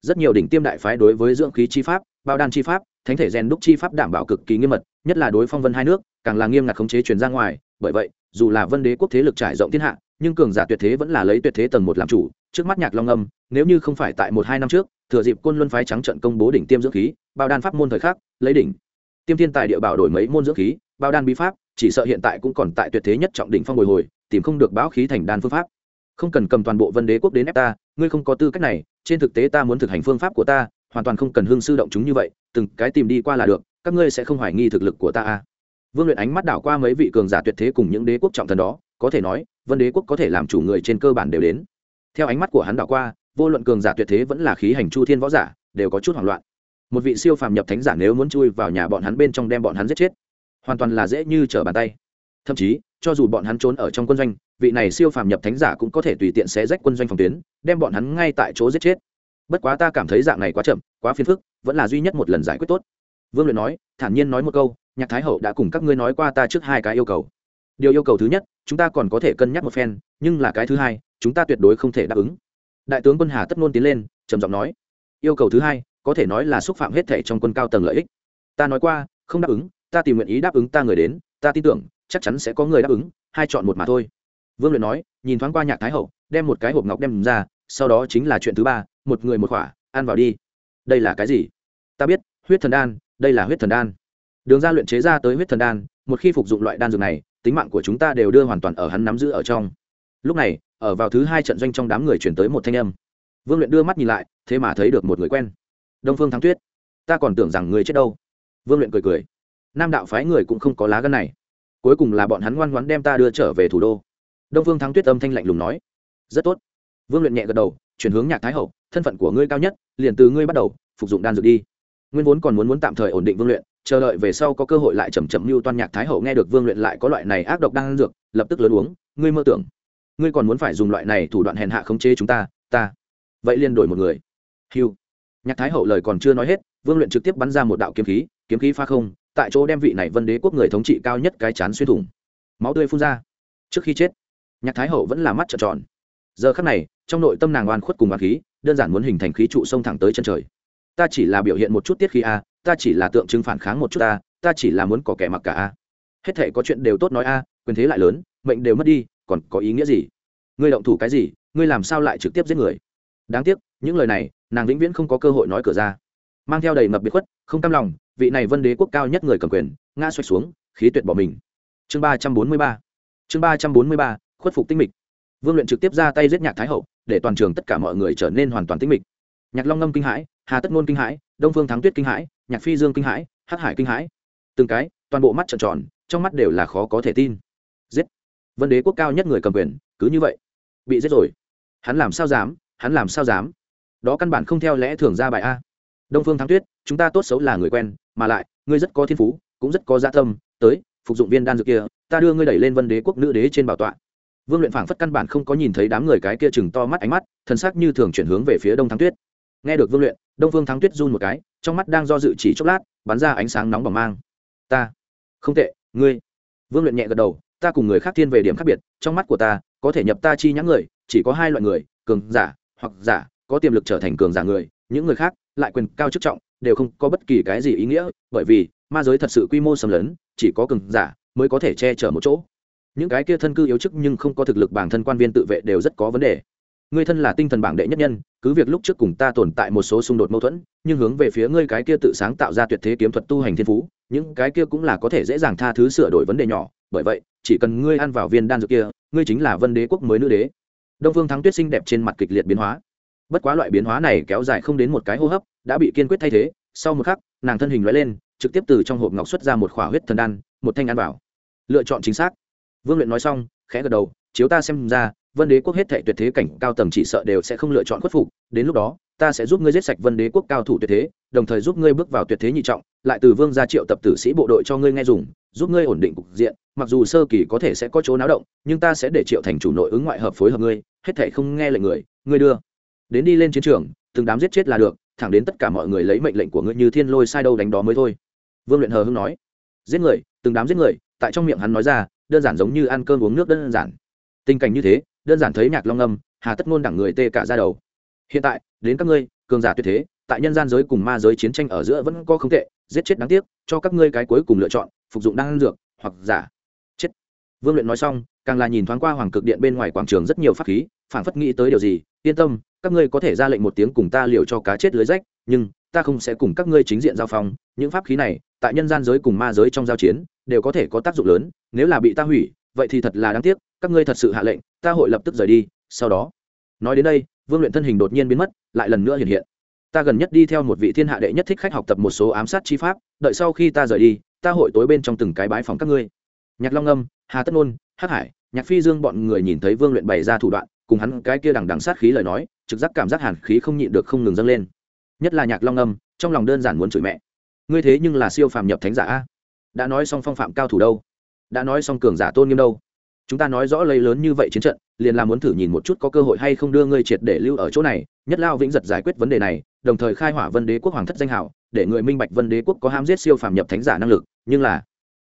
rất nhiều đỉnh tiêm đại phái đối với dưỡng khí chi pháp, bao đan chi pháp, thánh thể rèn đúc chi pháp đảm bảo cực kỳ nghiêm mật, nhất là đối phong vân hai nước, càng là nghiêm ngặt khống chế truyền ra ngoài. Bởi vậy, dù là vân đế quốc thế lực trải rộng thiên hạ, nhưng cường giả tuyệt thế vẫn là lấy tuyệt thế tầng một làm chủ. Trước mắt nhạc long âm, nếu như không phải tại một hai năm trước, thừa dịp quân luân phái trắng trận công bố đỉnh tiêm dưỡng khí, bao đan pháp môn thời khắc, lấy đỉnh. Tiêm thiên tài địa bảo đổi mấy môn dưỡng khí, bao đan bí pháp, chỉ sợ hiện tại cũng còn tại tuyệt thế nhất trọng đỉnh phong bồi hồi, tìm không được báo khí thành đan phương pháp. Không cần cầm toàn bộ vân đế quốc đến ép ta, ngươi không có tư cách này trên thực tế ta muốn thực hành phương pháp của ta, hoàn toàn không cần hương sư động chúng như vậy, từng cái tìm đi qua là được, các ngươi sẽ không hoài nghi thực lực của ta a. Vương luyện ánh mắt đảo qua mấy vị cường giả tuyệt thế cùng những đế quốc trọng thần đó, có thể nói, vân đế quốc có thể làm chủ người trên cơ bản đều đến. Theo ánh mắt của hắn đảo qua, vô luận cường giả tuyệt thế vẫn là khí hành chu thiên võ giả, đều có chút hoảng loạn. Một vị siêu phàm nhập thánh giả nếu muốn chui vào nhà bọn hắn bên trong đem bọn hắn giết chết, hoàn toàn là dễ như trở bàn tay. Thậm chí cho dù bọn hắn trốn ở trong quân doanh, vị này siêu phàm nhập thánh giả cũng có thể tùy tiện xé rách quân doanh phòng tuyến, đem bọn hắn ngay tại chỗ giết chết. Bất quá ta cảm thấy dạng này quá chậm, quá phiền phức, vẫn là duy nhất một lần giải quyết tốt. Vương luyện nói, thản nhiên nói một câu, nhạc thái hậu đã cùng các ngươi nói qua ta trước hai cái yêu cầu. Điều yêu cầu thứ nhất, chúng ta còn có thể cân nhắc một phen, nhưng là cái thứ hai, chúng ta tuyệt đối không thể đáp ứng. Đại tướng quân hà tất nôn tiến lên, trầm giọng nói, yêu cầu thứ hai, có thể nói là xúc phạm hết thể trong quân cao tầng lợi ích. Ta nói qua, không đáp ứng, ta tìm nguyện ý đáp ứng ta người đến, ta tin tưởng chắc chắn sẽ có người đáp ứng, hai chọn một mà thôi. Vương luyện nói, nhìn thoáng qua nhạc thái hậu, đem một cái hộp ngọc đem ra, sau đó chính là chuyện thứ ba, một người một khỏa, ăn vào đi. Đây là cái gì? Ta biết, huyết thần đan, đây là huyết thần đan. Đường ra luyện chế ra tới huyết thần đan, một khi phục dụng loại đan dược này, tính mạng của chúng ta đều đưa hoàn toàn ở hắn nắm giữ ở trong. Lúc này, ở vào thứ hai trận doanh trong đám người chuyển tới một thanh âm. Vương luyện đưa mắt nhìn lại, thế mà thấy được một người quen. Đông phương thắng tuyết, ta còn tưởng rằng người chết đâu. Vương luyện cười cười. Nam đạo phái người cũng không có lá gân này cuối cùng là bọn hắn ngoan ngoãn đem ta đưa trở về thủ đô. Đông Vương thắng tuyết âm thanh lạnh lùng nói, rất tốt. Vương luyện nhẹ gật đầu, chuyển hướng nhạc thái hậu, thân phận của ngươi cao nhất, liền từ ngươi bắt đầu, phục dụng đan dược đi. Nguyên vốn còn muốn muốn tạm thời ổn định vương luyện, chờ đợi về sau có cơ hội lại chầm chậm mưu toan nhạc thái hậu nghe được vương luyện lại có loại này ác độc đan dược, lập tức lớn uống, ngươi mơ tưởng, ngươi còn muốn phải dùng loại này thủ đoạn hèn hạ khống chế chúng ta ta. Vậy liền đổi một người. Hiu nhạc thái hậu lời còn chưa nói hết, vương luyện trực tiếp bắn ra một đạo kiếm khí kiếm khí pha không tại chỗ đem vị này vân đế quốc người thống trị cao nhất cái chán xuyên thủng. Máu tươi phun ra. Trước khi chết, nhạc thái hậu vẫn là mắt trợn tròn. Giờ khắc này, trong nội tâm nàng oan khuất cùng oan khí, đơn giản muốn hình thành khí trụ sông thẳng tới chân trời. Ta chỉ là biểu hiện một chút tiết khí a, ta chỉ là tượng trưng phản kháng một chút a, ta chỉ là muốn có kẻ mặc cả a. Hết thể có chuyện đều tốt nói a, quyền thế lại lớn, mệnh đều mất đi, còn có ý nghĩa gì? Ngươi động thủ cái gì? Ngươi làm sao lại trực tiếp giết người? Đáng tiếc, những lời này, nàng vĩnh viễn không có cơ hội nói cửa ra. Mang theo đầy ngập biệt khuất, không cam lòng vị này vân đế quốc cao nhất người cầm quyền, ngã xoay xuống, khí tuyệt bỏ mình. Chương ba trăm bốn mươi ba. Chương ba trăm bốn mươi ba, khuất phục tinh mịch. Vương luyện trực tiếp ra tay giết nhạc thái hậu, để toàn trường tất cả mọi người trở nên hoàn toàn tinh mịch. Nhạc long ngâm kinh hãi, hà tất ngôn kinh hãi, đông phương thắng tuyết kinh hãi, nhạc phi dương kinh hãi, hắc hải kinh hãi. Từng cái, toàn bộ mắt trợn tròn, trong mắt đều là khó có thể tin. Giết! Vân đế quốc cao nhất người cầm quyền, cứ như vậy. Bị giết rồi. Hắn làm sao dám? Hắn làm sao dám? Đó căn bản không theo lẽ thường ra bài a. Đông phương thắng tuyết, chúng ta tốt xấu là người quen mà lại, ngươi rất có thiên phú, cũng rất có gia dạ tâm, tới, phục dụng viên đan dược kia, ta đưa ngươi đẩy lên vân đế quốc nữ đế trên bảo tọa. Vương luyện phảng phất căn bản không có nhìn thấy đám người cái kia chừng to mắt ánh mắt thân xác như thường chuyển hướng về phía đông thắng tuyết. Nghe được vương luyện, đông phương thắng tuyết run một cái, trong mắt đang do dự chỉ chốc lát, bắn ra ánh sáng nóng bỏng mang. Ta, không tệ, ngươi. Vương luyện nhẹ gật đầu, ta cùng người khác thiên về điểm khác biệt, trong mắt của ta, có thể nhập ta chi nhãn người, chỉ có hai loại người, cường giả hoặc giả, có tiềm lực trở thành cường giả người, những người khác, lại quyền cao chức trọng đều không có bất kỳ cái gì ý nghĩa, bởi vì ma giới thật sự quy mô xâm lấn, chỉ có cường giả mới có thể che chở một chỗ. Những cái kia thân cư yếu chức nhưng không có thực lực bản thân quan viên tự vệ đều rất có vấn đề. Ngươi thân là tinh thần bảng đệ nhất nhân, cứ việc lúc trước cùng ta tồn tại một số xung đột mâu thuẫn, nhưng hướng về phía ngươi cái kia tự sáng tạo ra tuyệt thế kiếm thuật tu hành thiên phú, những cái kia cũng là có thể dễ dàng tha thứ sửa đổi vấn đề nhỏ. Bởi vậy, chỉ cần ngươi ăn vào viên đan dược kia, ngươi chính là vân đế quốc mới nữ đế. Đông phương thắng tuyết xinh đẹp trên mặt kịch liệt biến hóa bất quá loại biến hóa này kéo dài không đến một cái hô hấp, đã bị kiên quyết thay thế. Sau một khắc, nàng thân hình loại lên, trực tiếp từ trong hộp ngọc xuất ra một khỏa huyết thần đan, một thanh ăn bảo lựa chọn chính xác. Vương luyện nói xong, khẽ gật đầu, chiếu ta xem ra, vân đế quốc hết thệ tuyệt thế cảnh cao tầng chỉ sợ đều sẽ không lựa chọn khuất phục. Đến lúc đó, ta sẽ giúp ngươi giết sạch vân đế quốc cao thủ tuyệt thế, đồng thời giúp ngươi bước vào tuyệt thế nhị trọng, lại từ vương gia triệu tập tử sĩ bộ đội cho ngươi nghe dùng, giúp ngươi ổn định cục diện. Mặc dù sơ kỳ có thể sẽ có chỗ náo động, nhưng ta sẽ để triệu thành chủ nội ứng ngoại hợp phối hợp ngươi, hết thể không nghe lệnh người, ngươi đưa đến đi lên chiến trường, từng đám giết chết là được, thẳng đến tất cả mọi người lấy mệnh lệnh của ngươi như thiên lôi sai đâu đánh đó mới thôi. Vương luyện hờ hưng nói. Giết người, từng đám giết người, tại trong miệng hắn nói ra, đơn giản giống như ăn cơm uống nước đơn giản. Tình cảnh như thế, đơn giản thấy nhạc long âm, hà tất ngôn đẳng người tê cả ra đầu. Hiện tại, đến các ngươi, cường giả tuyệt thế, tại nhân gian giới cùng ma giới chiến tranh ở giữa vẫn có không tệ, giết chết đáng tiếc, cho các ngươi cái cuối cùng lựa chọn, phục dụng đan dược, hoặc giả. Chết. Vương luyện nói xong, càng là nhìn thoáng qua hoàng cực điện bên ngoài quảng trường rất nhiều pháp khí, phảng phất nghĩ tới điều gì yên tâm, các ngươi có thể ra lệnh một tiếng cùng ta liều cho cá chết lưới rách, nhưng ta không sẽ cùng các ngươi chính diện giao phong, những pháp khí này, tại nhân gian giới cùng ma giới trong giao chiến, đều có thể có tác dụng lớn, nếu là bị ta hủy, vậy thì thật là đáng tiếc, các ngươi thật sự hạ lệnh, ta hội lập tức rời đi, sau đó. Nói đến đây, vương luyện thân hình đột nhiên biến mất, lại lần nữa hiện hiện. Ta gần nhất đi theo một vị thiên hạ đệ nhất thích khách học tập một số ám sát chi pháp, đợi sau khi ta rời đi, ta hội tối bên trong từng cái bái phòng các ngươi. Nhạc long âm, hà tất nôn, hắc hải, nhạc phi dương bọn người nhìn thấy vương luyện bày ra thủ đoạn cùng hắn cái kia đằng đằng sát khí lời nói, trực giác cảm giác hàn khí không nhịn được không ngừng dâng lên. Nhất là nhạc long âm, trong lòng đơn giản muốn chửi mẹ. Ngươi thế nhưng là siêu phàm nhập thánh giả a. Đã nói xong phong phạm cao thủ đâu? Đã nói xong cường giả tôn nghiêm đâu? Chúng ta nói rõ lấy lớn như vậy chiến trận, liền là muốn thử nhìn một chút có cơ hội hay không đưa ngươi triệt để lưu ở chỗ này. Nhất lao vĩnh giật giải quyết vấn đề này, đồng thời khai hỏa vân đế quốc hoàng thất danh hảo để người minh bạch vân đế quốc có ham giết siêu phàm nhập thánh giả năng lực. Nhưng là,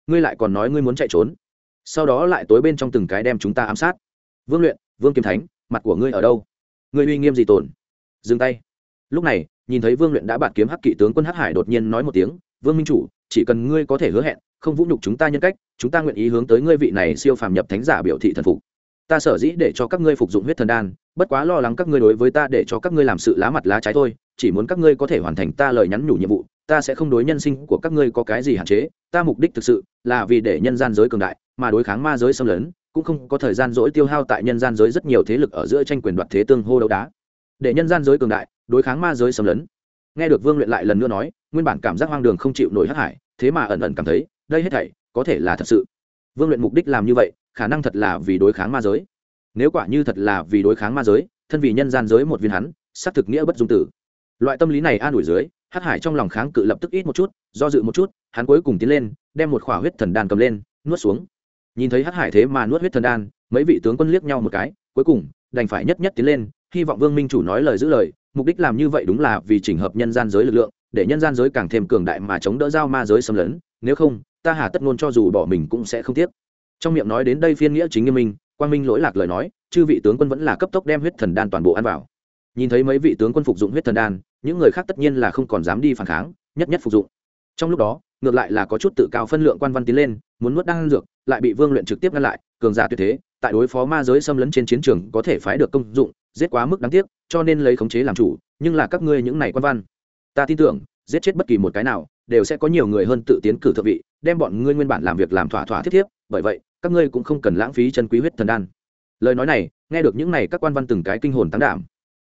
ngươi lại còn nói ngươi muốn chạy trốn. Sau đó lại tối bên trong từng cái đem chúng ta ám sát vương luyện, vương kiếm thánh, mặt của ngươi ở đâu? Ngươi uy nghiêm gì tồn? dừng tay. Lúc này, nhìn thấy vương luyện đã bạn kiếm hắc kỵ tướng quân hắc hải đột nhiên nói một tiếng, vương minh chủ, chỉ cần ngươi có thể hứa hẹn, không vũ nhục chúng ta nhân cách, chúng ta nguyện ý hướng tới ngươi vị này siêu phàm nhập thánh giả biểu thị thần phục. Ta sở dĩ để cho các ngươi phục dụng huyết thần đan, bất quá lo lắng các ngươi đối với ta để cho các ngươi làm sự lá mặt lá trái thôi, chỉ muốn các ngươi có thể hoàn thành ta lời nhắn nhủ nhiệm vụ, ta sẽ không đối nhân sinh của các ngươi có cái gì hạn chế, ta mục đích thực sự là vì để nhân gian giới cường đại, mà đối kháng ma giới xâm lấn cũng không có thời gian dỗi tiêu hao tại nhân gian giới rất nhiều thế lực ở giữa tranh quyền đoạt thế tương hô đấu đá. Để nhân gian giới cường đại, đối kháng ma giới xâm lấn. Nghe được vương luyện lại lần nữa nói, nguyên bản cảm giác hoang đường không chịu nổi hắc hải, thế mà ẩn ẩn cảm thấy, đây hết thảy, có thể là thật sự. Vương luyện mục đích làm như vậy, khả năng thật là vì đối kháng ma giới. Nếu quả như thật là vì đối kháng ma giới, thân vì nhân gian giới một viên hắn, xác thực nghĩa bất dung tử. Loại tâm lý này an ủi dưới, hắc hải trong lòng kháng cự lập tức ít một chút, do dự một chút, hắn cuối cùng tiến lên, đem một khỏa huyết thần đan cầm lên, nuốt xuống nhìn thấy hắc hải thế mà nuốt huyết thần đan, mấy vị tướng quân liếc nhau một cái, cuối cùng, đành phải nhất nhất tiến lên, hy vọng vương minh chủ nói lời giữ lời, mục đích làm như vậy đúng là vì chỉnh hợp nhân gian giới lực lượng, để nhân gian giới càng thêm cường đại mà chống đỡ giao ma giới xâm lấn, nếu không, ta hà tất ngôn cho dù bỏ mình cũng sẽ không tiếc. Trong miệng nói đến đây phiên nghĩa chính nghiêm minh, quang minh lỗi lạc lời nói, chư vị tướng quân vẫn là cấp tốc đem huyết thần đan toàn bộ ăn vào. Nhìn thấy mấy vị tướng quân phục dụng huyết thần đan, những người khác tất nhiên là không còn dám đi phản kháng, nhất nhất phục dụng. Trong lúc đó, ngược lại là có chút tự cao phân lượng quan văn tiến lên muốn nuốt đan dược, lại bị vương luyện trực tiếp ngăn lại, cường giả tuyệt thế, tại đối phó ma giới xâm lấn trên chiến trường có thể phái được công dụng, giết quá mức đáng tiếc, cho nên lấy khống chế làm chủ, nhưng là các ngươi những này quan văn, ta tin tưởng, giết chết bất kỳ một cái nào, đều sẽ có nhiều người hơn tự tiến cử thượng vị, đem bọn ngươi nguyên bản làm việc làm thỏa thỏa thiết thiếp, bởi vậy, các ngươi cũng không cần lãng phí chân quý huyết thần đan. Lời nói này, nghe được những này các quan văn từng cái kinh hồn tăng đảm.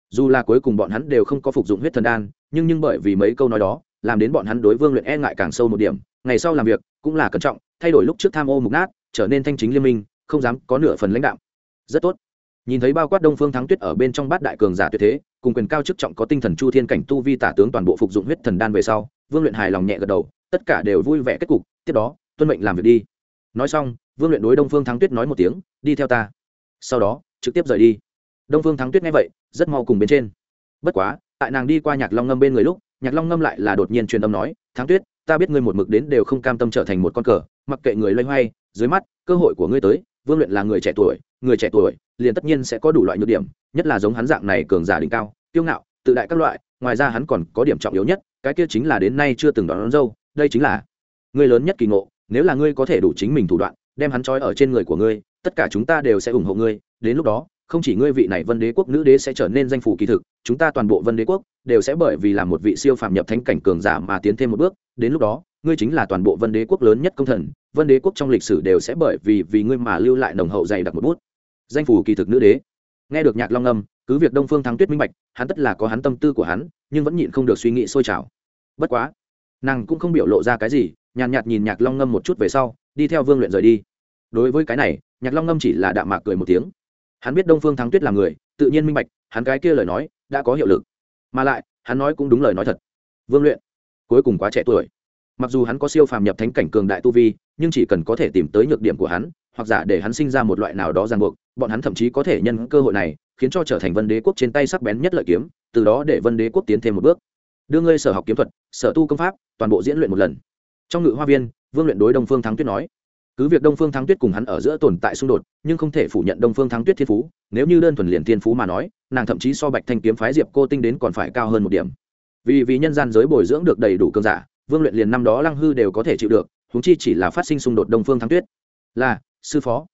Dù là cuối cùng bọn hắn đều không có phục dụng huyết thần đan, nhưng nhưng bởi vì mấy câu nói đó, làm đến bọn hắn đối vương luyện e ngại càng sâu một điểm, ngày sau làm việc, cũng là cẩn trọng thay đổi lúc trước tham ô mục nát, trở nên thanh chính liên minh, không dám có nửa phần lãnh đạo. Rất tốt. Nhìn thấy bao quát đông phương thắng tuyết ở bên trong bát đại cường giả tuyệt thế, cùng quyền cao chức trọng có tinh thần chu thiên cảnh tu vi tả tướng toàn bộ phục dụng huyết thần đan về sau, vương luyện hài lòng nhẹ gật đầu, tất cả đều vui vẻ kết cục, tiếp đó, tuân mệnh làm việc đi. Nói xong, vương luyện đối đông phương thắng tuyết nói một tiếng, đi theo ta. Sau đó, trực tiếp rời đi. Đông phương thắng tuyết nghe vậy, rất mau cùng bên trên. Bất quá, tại nàng đi qua nhạc long ngâm bên người lúc, nhạc long ngâm lại là đột nhiên truyền âm nói, thắng tuyết, ta biết ngươi một mực đến đều không cam tâm trở thành một con cờ mặc kệ người loay hoay dưới mắt cơ hội của ngươi tới vương luyện là người trẻ tuổi người trẻ tuổi liền tất nhiên sẽ có đủ loại nhược điểm nhất là giống hắn dạng này cường giả đỉnh cao kiêu ngạo tự đại các loại ngoài ra hắn còn có điểm trọng yếu nhất cái kia chính là đến nay chưa từng đón, đón dâu đây chính là người lớn nhất kỳ ngộ nếu là ngươi có thể đủ chính mình thủ đoạn đem hắn trói ở trên người của ngươi tất cả chúng ta đều sẽ ủng hộ ngươi đến lúc đó không chỉ ngươi vị này vân đế quốc nữ đế sẽ trở nên danh phủ kỳ thực chúng ta toàn bộ vân đế quốc đều sẽ bởi vì là một vị siêu phạm nhập thánh cảnh cường giả mà tiến thêm một bước đến lúc đó ngươi chính là toàn bộ vân đế quốc lớn nhất công thần, vân đế quốc trong lịch sử đều sẽ bởi vì vì ngươi mà lưu lại nồng hậu dày đặc một bút. Danh phủ kỳ thực nữ đế. Nghe được nhạc long âm, cứ việc đông phương thắng tuyết minh bạch, hắn tất là có hắn tâm tư của hắn, nhưng vẫn nhịn không được suy nghĩ sôi trào. Bất quá, nàng cũng không biểu lộ ra cái gì, nhàn nhạt nhìn nhạc long ngâm một chút về sau, đi theo vương luyện rời đi. Đối với cái này, nhạc long ngâm chỉ là đạm mạc cười một tiếng. Hắn biết đông phương thắng tuyết là người, tự nhiên minh bạch, hắn cái kia lời nói, đã có hiệu lực. Mà lại, hắn nói cũng đúng lời nói thật. Vương luyện, cuối cùng quá trẻ tuổi mặc dù hắn có siêu phàm nhập thánh cảnh cường đại tu vi, nhưng chỉ cần có thể tìm tới nhược điểm của hắn, hoặc giả để hắn sinh ra một loại nào đó ràng buộc, bọn hắn thậm chí có thể nhân cơ hội này, khiến cho trở thành vân đế quốc trên tay sắc bén nhất lợi kiếm, từ đó để vân đế quốc tiến thêm một bước. Đưa ngươi sở học kiếm thuật, sở tu công pháp, toàn bộ diễn luyện một lần. Trong ngự hoa viên, vương luyện đối đông phương thắng tuyết nói, cứ việc đông phương thắng tuyết cùng hắn ở giữa tồn tại xung đột, nhưng không thể phủ nhận đông phương thắng tuyết thiên phú, nếu như đơn thuần liền thiên phú mà nói, nàng thậm chí so bạch thanh kiếm phái diệp cô tinh đến còn phải cao hơn một điểm. Vì vì nhân gian giới bồi dưỡng được đầy đủ cơn giả vương luyện liền năm đó lăng hư đều có thể chịu được húng chi chỉ là phát sinh xung đột đông phương thắng tuyết. Là, sư phó.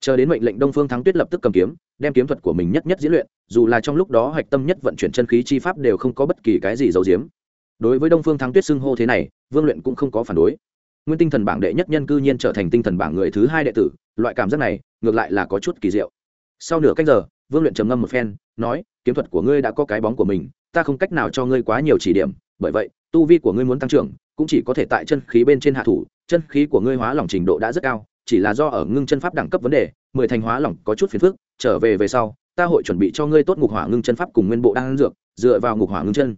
Chờ đến mệnh lệnh đông phương thắng tuyết lập tức cầm kiếm, đem kiếm thuật của mình nhất nhất diễn luyện, dù là trong lúc đó hạch tâm nhất vận chuyển chân khí chi pháp đều không có bất kỳ cái gì giấu giếm. Đối với đông phương thắng tuyết xưng hô thế này, vương luyện cũng không có phản đối. Nguyên tinh thần bảng đệ nhất nhân cư nhiên trở thành tinh thần bảng người thứ hai đệ tử, loại cảm giác này, ngược lại là có chút kỳ diệu. Sau nửa cách giờ, vương luyện trầm ngâm một phen, nói, kiếm thuật của ngươi đã có cái bóng của mình, ta không cách nào cho ngươi quá nhiều chỉ điểm, bởi vậy tu vi của ngươi muốn tăng trưởng, cũng chỉ có thể tại chân khí bên trên hạ thủ, chân khí của ngươi hóa lỏng trình độ đã rất cao, chỉ là do ở ngưng chân pháp đẳng cấp vấn đề, mười thành hóa lỏng có chút phiền phức, trở về về sau, ta hội chuẩn bị cho ngươi tốt ngục hỏa ngưng chân pháp cùng nguyên bộ đang dược, dựa vào ngục hỏa ngưng chân.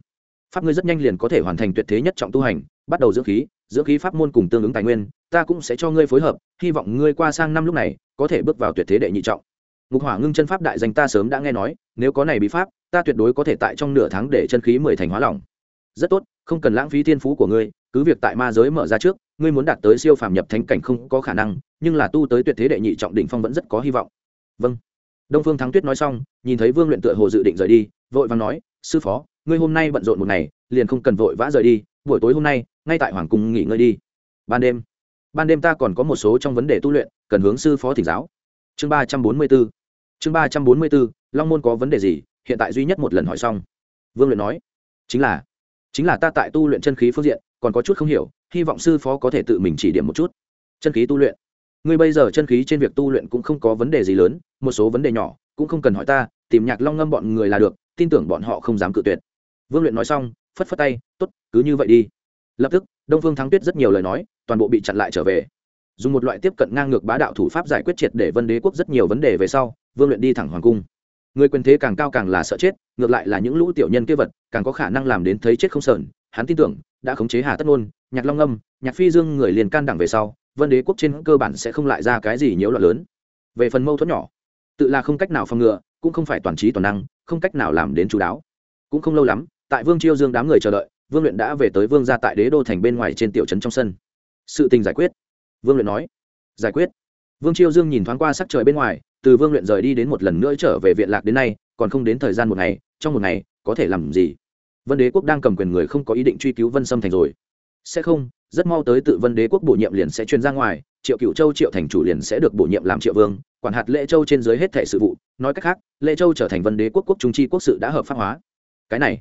Pháp ngươi rất nhanh liền có thể hoàn thành tuyệt thế nhất trọng tu hành, bắt đầu dưỡng khí dưỡng khí pháp môn cùng tương ứng tài nguyên, ta cũng sẽ cho ngươi phối hợp, hy vọng ngươi qua sang năm lúc này, có thể bước vào tuyệt thế đệ nhị trọng. Ngục hỏa ngưng chân pháp đại danh ta sớm đã nghe nói, nếu có này bí pháp, ta tuyệt đối có thể tại trong nửa tháng để chân khí mười thành hóa lỏng. Rất tốt không cần lãng phí thiên phú của ngươi, cứ việc tại ma giới mở ra trước, ngươi muốn đạt tới siêu phàm nhập thánh cảnh không có khả năng, nhưng là tu tới tuyệt thế đệ nhị trọng đỉnh phong vẫn rất có hy vọng. Vâng. Đông phương thắng tuyết nói xong, nhìn thấy vương luyện tựa hồ dự định rời đi, vội vàng nói, sư phó, ngươi hôm nay bận rộn một ngày, liền không cần vội vã rời đi, buổi tối hôm nay, ngay tại hoàng cung nghỉ ngơi đi. Ban đêm ban đêm ta còn có một số trong vấn đề tu luyện, cần hướng sư phó thỉnh giáo. Chương ba trăm bốn mươi b ố chương ba trăm bốn mươi b ố long môn có vấn đề gì? Hiện tại duy nhất một lần hỏi xong. Vương luyện nói, chính là chính là ta tại tu luyện chân khí phương diện, còn có chút không hiểu, hy vọng sư phó có thể tự mình chỉ điểm một chút. Chân khí tu luyện. Ngươi bây giờ chân khí trên việc tu luyện cũng không có vấn đề gì lớn, một số vấn đề nhỏ, cũng không cần hỏi ta, tìm nhạc long ngâm bọn người là được, tin tưởng bọn họ không dám cự tuyệt. Vương luyện nói xong, phất phất tay t ố t cứ như vậy đi. Lập tức, đông phương thắng tuyết rất nhiều lời nói, toàn bộ bị chặn lại trở về. Dùng một loại tiếp cận ngang ngược bá đạo thủ pháp giải quyết triệt để vân đế quốc rất nhiều vấn đề về sau, vương luyện đi thẳng hoàng cung người quyền thế càng cao càng là sợ chết, ngược lại là những lũ tiểu nhân kế vật, càng có khả năng làm đến thấy chết không sờn. Hắn tin tưởng, đã khống chế hà tất ngôn nhạc long âm, nhạc phi dương người liền can đẳng về sau, vân đế quốc trên cơ bản sẽ không lại ra cái gì nhiễu loạn lớn. Về phần mâu thuẫn nhỏ, tự là không cách nào phòng ngừa, cũng không phải toàn trí toàn năng, không cách nào làm đến chú đáo. Cũng không lâu lắm, tại vương chiêu dương đám người chờ đợi, vương luyện đã về tới vương gia tại đế đô thành bên ngoài trên tiểu trấn trong sân. Sự tình giải quyết. Vương luyện nói. Giải quyết. Vương chiêu dương nhìn thoáng qua sắc trời bên ngoài từ vương luyện rời đi đến một lần nữa trở về viện lạc đến nay, còn không đến thời gian một ngày, trong một ngày, có thể làm gì? Vân đế quốc đang cầm quyền người không có ý định truy cứu vân sâm thành rồi. Sẽ không, rất mau tới tự vân đế quốc bổ nhiệm liền sẽ truyền ra ngoài, triệu cựu châu, triệu thành chủ liền sẽ được bổ nhiệm làm triệu vương, quản hạt lễ châu trên dưới hết thể sự vụ, nói cách khác, lễ châu trở thành vân đế quốc quốc trung chi quốc sự đã hợp pháp hóa. Cái này,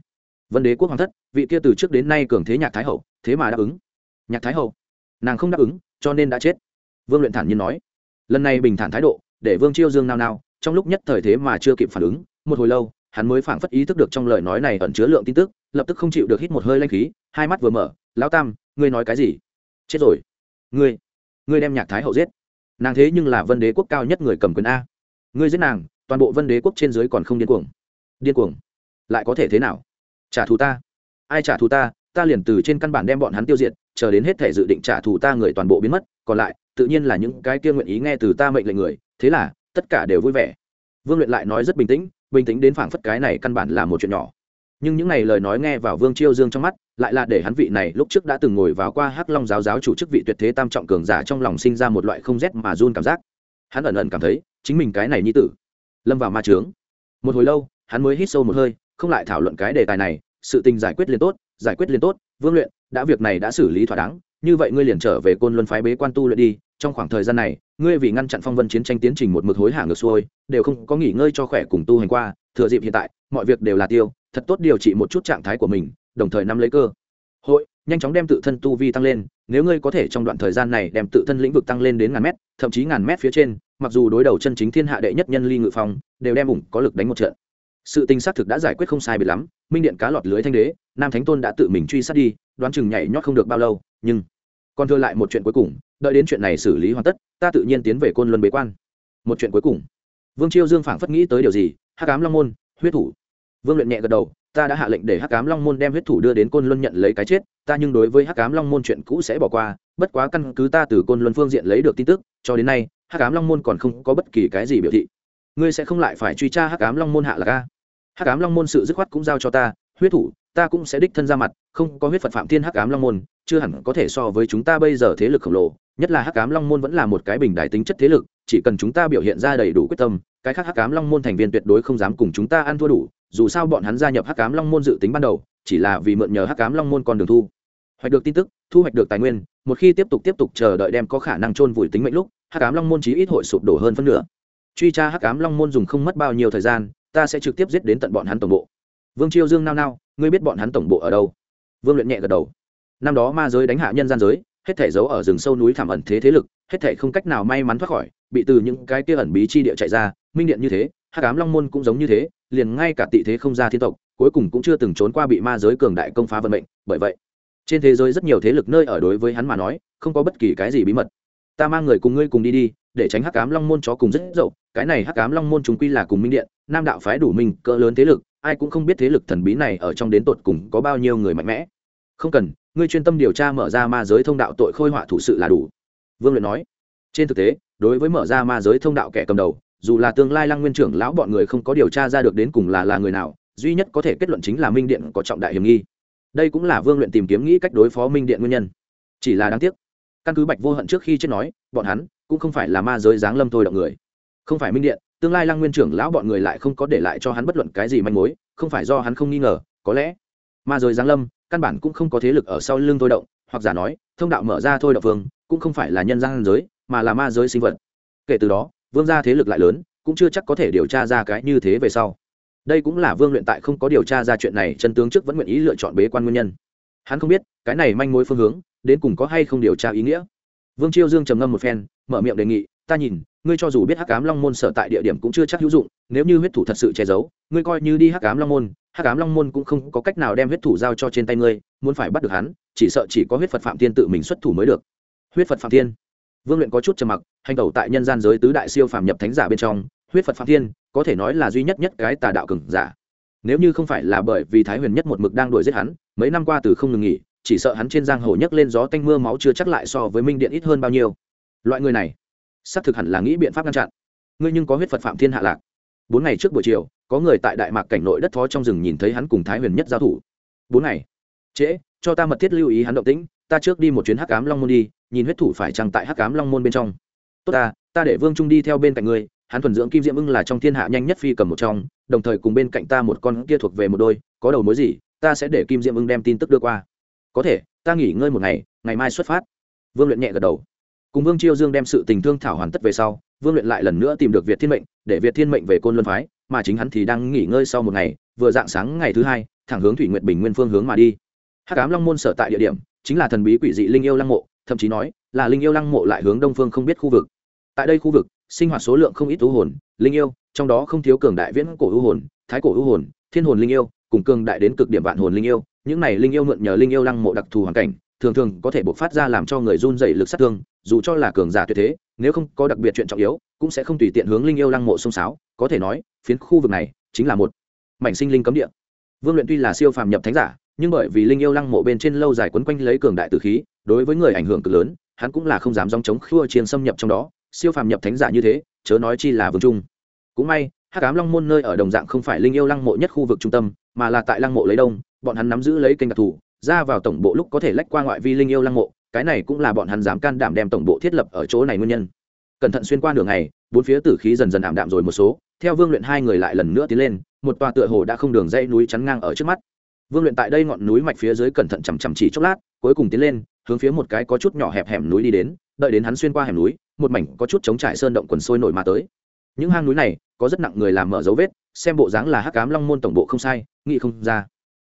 vân đế quốc hoàng thất, vị kia từ trước đến nay cường thế nhạc thái hậu, thế mà đáp ứng. Nhạc thái hậu, nàng không đáp ứng, cho nên đã chết. Vương luyện thản nhiên nói. Lần này bình thản thái độ để vương chiêu dương nao nao, trong lúc nhất thời thế mà chưa kịp phản ứng, một hồi lâu, hắn mới phảng phất ý thức được trong lời nói này ẩn chứa lượng tin tức, lập tức không chịu được hít một hơi lanh khí, hai mắt vừa mở, lão tam, ngươi nói cái gì? Chết rồi. Ngươi ngươi đem nhạc thái hậu giết. Nàng thế nhưng là vân đế quốc cao nhất người cầm quyền a. Ngươi giết nàng, toàn bộ vân đế quốc trên dưới còn không điên cuồng. Điên cuồng? Lại có thể thế nào? Trả thù ta. Ai trả thù ta? Ta liền từ trên căn bản đem bọn hắn tiêu diệt, chờ đến hết thể dự định trả thù ta người toàn bộ biến mất, còn lại, tự nhiên là những cái kia nguyện ý nghe từ ta mệnh lệnh người thế là, tất cả đều vui vẻ. Vương luyện lại nói rất bình tĩnh bình tĩnh đến phảng phất cái này căn bản là một chuyện nhỏ. Nhưng những này lời nói nghe vào vương chiêu dương trong mắt, lại là để hắn vị này lúc trước đã từng ngồi vào qua hắc long giáo giáo chủ chức vị tuyệt thế tam trọng cường giả trong lòng sinh ra một loại không rét mà run cảm giác. Hắn ẩn ẩn cảm thấy, chính mình cái này như tử, lâm vào ma trướng một hồi lâu, hắn mới hít sâu một hơi, không lại thảo luận cái đề tài này, sự tình giải quyết liền tốt, giải quyết liền tốt, vương luyện, đã việc này đã xử lý thỏa đáng, như vậy ngươi liền trở về côn luân phái bế quan tu luyện đi, trong khoảng thời gian này ngươi vì ngăn chặn phong vân chiến tranh tiến trình một mực hối hả ngược xuôi, đều không có nghỉ ngơi cho khỏe cùng tu hành qua, thừa dịp hiện tại, mọi việc đều là tiêu, thật tốt điều trị một chút trạng thái của mình, đồng thời nắm lấy cơ hội, nhanh chóng đem tự thân tu vi tăng lên, nếu ngươi có thể trong đoạn thời gian này đem tự thân lĩnh vực tăng lên đến ngàn mét, thậm chí ngàn mét phía trên, mặc dù đối đầu chân chính thiên hạ đệ nhất nhân ly ngự phong, đều đem ủng có lực đánh một trận. Sự tình xác thực đã giải quyết không sai bị lắm, minh điện cá lọt lưới thanh đế, nam thánh tôn đã tự mình truy sát đi, đoán chừng nhảy nhót không được bao lâu, nhưng còn thừa lại một chuyện cuối cùng, đợi đến chuyện này xử lý hoàn tất, ta tự nhiên tiến về côn luân bế quan. Một chuyện cuối cùng. Vương chiêu dương phảng phất nghĩ tới điều gì, hắc cám long môn, huyết thủ. Vương luyện nhẹ gật đầu, ta đã hạ lệnh để hắc cám long môn đem huyết thủ đưa đến côn luân nhận lấy cái chết, ta nhưng đối với hắc cám long môn chuyện cũ sẽ bỏ qua, bất quá căn cứ ta từ côn luân phương diện lấy được tin tức, cho đến nay, hắc cám long môn còn không có bất kỳ cái gì biểu thị. Ngươi sẽ không lại phải truy tra hắc cám long môn hạ là ca hắc cám long môn sự dứt khoát cũng giao cho ta huyết thủ, ta cũng sẽ đích thân ra mặt, không có huyết phật phạm thiên hắc ám long môn, chưa hẳn có thể so với chúng ta bây giờ thế lực khổng lồ, nhất là hắc ám long môn vẫn là một cái bình đại tính chất thế lực, chỉ cần chúng ta biểu hiện ra đầy đủ quyết tâm, cái khác hắc ám long môn thành viên tuyệt đối không dám cùng chúng ta ăn thua đủ, dù sao bọn hắn gia nhập hắc ám long môn dự tính ban đầu, chỉ là vì mượn nhờ hắc ám long môn con đường thu. Hoạch được tin tức, thu hoạch được tài nguyên, một khi tiếp tục tiếp tục chờ đợi đem có khả năng chôn vùi tính mệnh lúc, hắc ám long môn chí ít hội sụp đổ hơn phân nửa. Truy tra hắc ám long môn dùng không mất bao nhiêu thời gian, ta sẽ trực tiếp giết đến tận bọn hắn tổng bộ vương chiêu dương nao nao, ngươi biết bọn hắn tổng bộ ở đâu? Vương luyện nhẹ gật đầu. Năm đó ma giới đánh hạ nhân gian giới, hết thể giấu ở rừng sâu núi thảm ẩn thế thế lực, hết thể không cách nào may mắn thoát khỏi, bị từ những cái kia ẩn bí chi địa chạy ra, minh điện như thế, hắc ám long môn cũng giống như thế, liền ngay cả tị thế không ra thiên tộc, cuối cùng cũng chưa từng trốn qua bị ma giới cường đại công phá vận mệnh, bởi vậy, trên thế giới rất nhiều thế lực nơi ở đối với hắn mà nói, không có bất kỳ cái gì bí mật. Ta mang người cùng ngươi cùng đi đi, để tránh hắc ám long môn chó cùng rất dậu, cái này hắc ám long môn chúng quy là cùng minh điện nam đạo phái đủ mình, cỡ lớn thế lực, ai cũng không biết thế lực thần bí này ở trong đến tột cùng có bao nhiêu người mạnh mẽ. Không cần, ngươi chuyên tâm điều tra mở ra ma giới thông đạo tội khôi họa thủ sự là đủ. Vương luyện nói. Trên thực tế, đối với mở ra ma giới thông đạo kẻ cầm đầu, dù là tương lai lăng nguyên trưởng lão bọn người không có điều tra ra được đến cùng là là người nào, duy nhất có thể kết luận chính là minh điện có trọng đại hiểm nghi. Đây cũng là vương luyện tìm kiếm nghĩ cách đối phó minh điện nguyên nhân. Chỉ là đáng tiếc, căn cứ bạch vô hận trước khi chết nói, bọn hắn cũng không phải là ma giới giáng lâm thôi động người. Không phải minh điện tương lai lăng nguyên trưởng lão bọn người lại không có để lại cho hắn bất luận cái gì manh mối, không phải do hắn không nghi ngờ, có lẽ ma giới giáng lâm, căn bản cũng không có thế lực ở sau lưng thôi động, hoặc giả nói, thông đạo mở ra thôi động vương, cũng không phải là nhân gian giới, mà là ma giới sinh vật. Kể từ đó, vương gia thế lực lại lớn, cũng chưa chắc có thể điều tra ra cái như thế về sau. Đây cũng là vương luyện tại không có điều tra ra chuyện này, chân tướng trước vẫn nguyện ý lựa chọn bế quan nguyên nhân. Hắn không biết, cái này manh mối phương hướng, đến cùng có hay không điều tra ý nghĩa. Vương chiêu dương trầm ngâm một phen, mở miệng đề nghị ta nhìn ngươi cho dù biết hắc ám long môn sở tại địa điểm cũng chưa chắc hữu dụng nếu như huyết thủ thật sự che giấu ngươi coi như đi hắc ám long môn hắc ám long môn cũng không có cách nào đem huyết thủ giao cho trên tay ngươi muốn phải bắt được hắn chỉ sợ chỉ có huyết phật phạm tiên tự mình xuất thủ mới được. Huyết phật phạm tiên, vương luyện có chút trầm mặc hành tẩu tại nhân gian giới tứ đại siêu phàm nhập thánh giả bên trong huyết phật phạm tiên, có thể nói là duy nhất nhất cái tà đạo cừng giả. Nếu như không phải là bởi vì thái huyền nhất một mực đang đuổi giết hắn mấy năm qua từ không ngừng nghỉ chỉ sợ hắn trên giang hồ nhấc lên gió tanh mưa máu chưa chắc lại so với minh điện ít hơn bao nhiêu. Loại người này xác thực hẳn là nghĩ biện pháp ngăn chặn. Ngươi nhưng có huyết phật phạm thiên hạ lạc. Bốn ngày trước buổi chiều, có người tại đại mạc cảnh nội đất phó trong rừng nhìn thấy hắn cùng thái huyền nhất giao thủ. Bốn ngày. Trễ, cho ta mật thiết lưu ý hắn động tĩnh, ta trước đi một chuyến hắc Cám long môn đi, nhìn huyết thủ phải chăng tại hắc Cám long môn bên trong. Tốt ta ta để vương trung đi theo bên cạnh ngươi, hắn thuần dưỡng kim diễm ưng là trong thiên hạ nhanh nhất phi cầm một trong, đồng thời cùng bên cạnh ta một con kia thuộc về một đôi, có đầu mối gì, ta sẽ để kim diễm ưng đem tin tức đưa qua. Có thể, ta nghỉ ngơi một ngày ngày mai xuất phát. Vương luyện nhẹ gật đầu cùng vương chiêu dương đem sự tình thương thảo hoàn tất về sau, vương luyện lại lần nữa tìm được việt thiên mệnh, để việt thiên mệnh về côn luân phái, mà chính hắn thì đang nghỉ ngơi sau một ngày, vừa dạng sáng ngày thứ hai, thẳng hướng thủy nguyện bình nguyên phương hướng mà đi. Hát cám long môn sở tại địa điểm, chính là thần bí quỷ dị linh yêu lăng mộ, thậm chí nói là linh yêu lăng mộ lại hướng đông phương không biết khu vực. Tại đây khu vực, sinh hoạt số lượng không ít ưu hồn, linh yêu, trong đó không thiếu cường đại viễn cổ ưu hồn, thái cổ ưu hồn, thiên hồn linh yêu, cùng cường đại đến cực điểm vạn hồn linh yêu. Những này linh yêu mượn nhờ linh yêu lăng mộ đặc thù hoàn cảnh, thường thường có thể bộc phát ra làm cho người run dày lực sát thương dù cho là cường giả tuyệt thế, nếu không có đặc biệt chuyện trọng yếu, cũng sẽ không tùy tiện hướng linh yêu lăng mộ sông sáo có thể nói, phiến khu vực này chính là một mảnh sinh linh cấm địa. Vương luyện tuy là siêu phàm nhập thánh giả, nhưng bởi vì linh yêu lăng mộ bên trên lâu dài quấn quanh lấy cường đại tử khí, đối với người ảnh hưởng cực lớn, hắn cũng là không dám dòng chống khua chiến xâm nhập trong đó. Siêu phàm nhập thánh giả như thế, chớ nói chi là vương trung. Cũng may, hắc ám long môn nơi ở đồng dạng không phải linh yêu lăng mộ nhất khu vực trung tâm, mà là tại lăng mộ lấy đông, bọn hắn nắm giữ lấy kênh đặc thù, ra vào tổng bộ lúc có thể lách qua ngoại vi linh yêu lăng mộ cái này cũng là bọn hắn dám can đảm đem tổng bộ thiết lập ở chỗ này nguyên nhân. Cẩn thận xuyên qua đường này, bốn phía tử khí dần dần ảm đạm rồi một số. Theo vương luyện hai người lại lần nữa tiến lên, một tòa tựa hồ đã không đường dây núi chắn ngang ở trước mắt. Vương luyện tại đây ngọn núi mạch phía dưới cẩn thận chằm chằm chỉ chốc lát, cuối cùng tiến lên, hướng phía một cái có chút nhỏ hẹp hẻm núi đi đến, đợi đến hắn xuyên qua hẻm núi, một mảnh có chút chống trải sơn động quần sôi nổi mà tới. Những hang núi này, có rất nặng người làm mở dấu vết, xem bộ dáng là hắc cám long môn tổng bộ không sai, nghĩ không ra.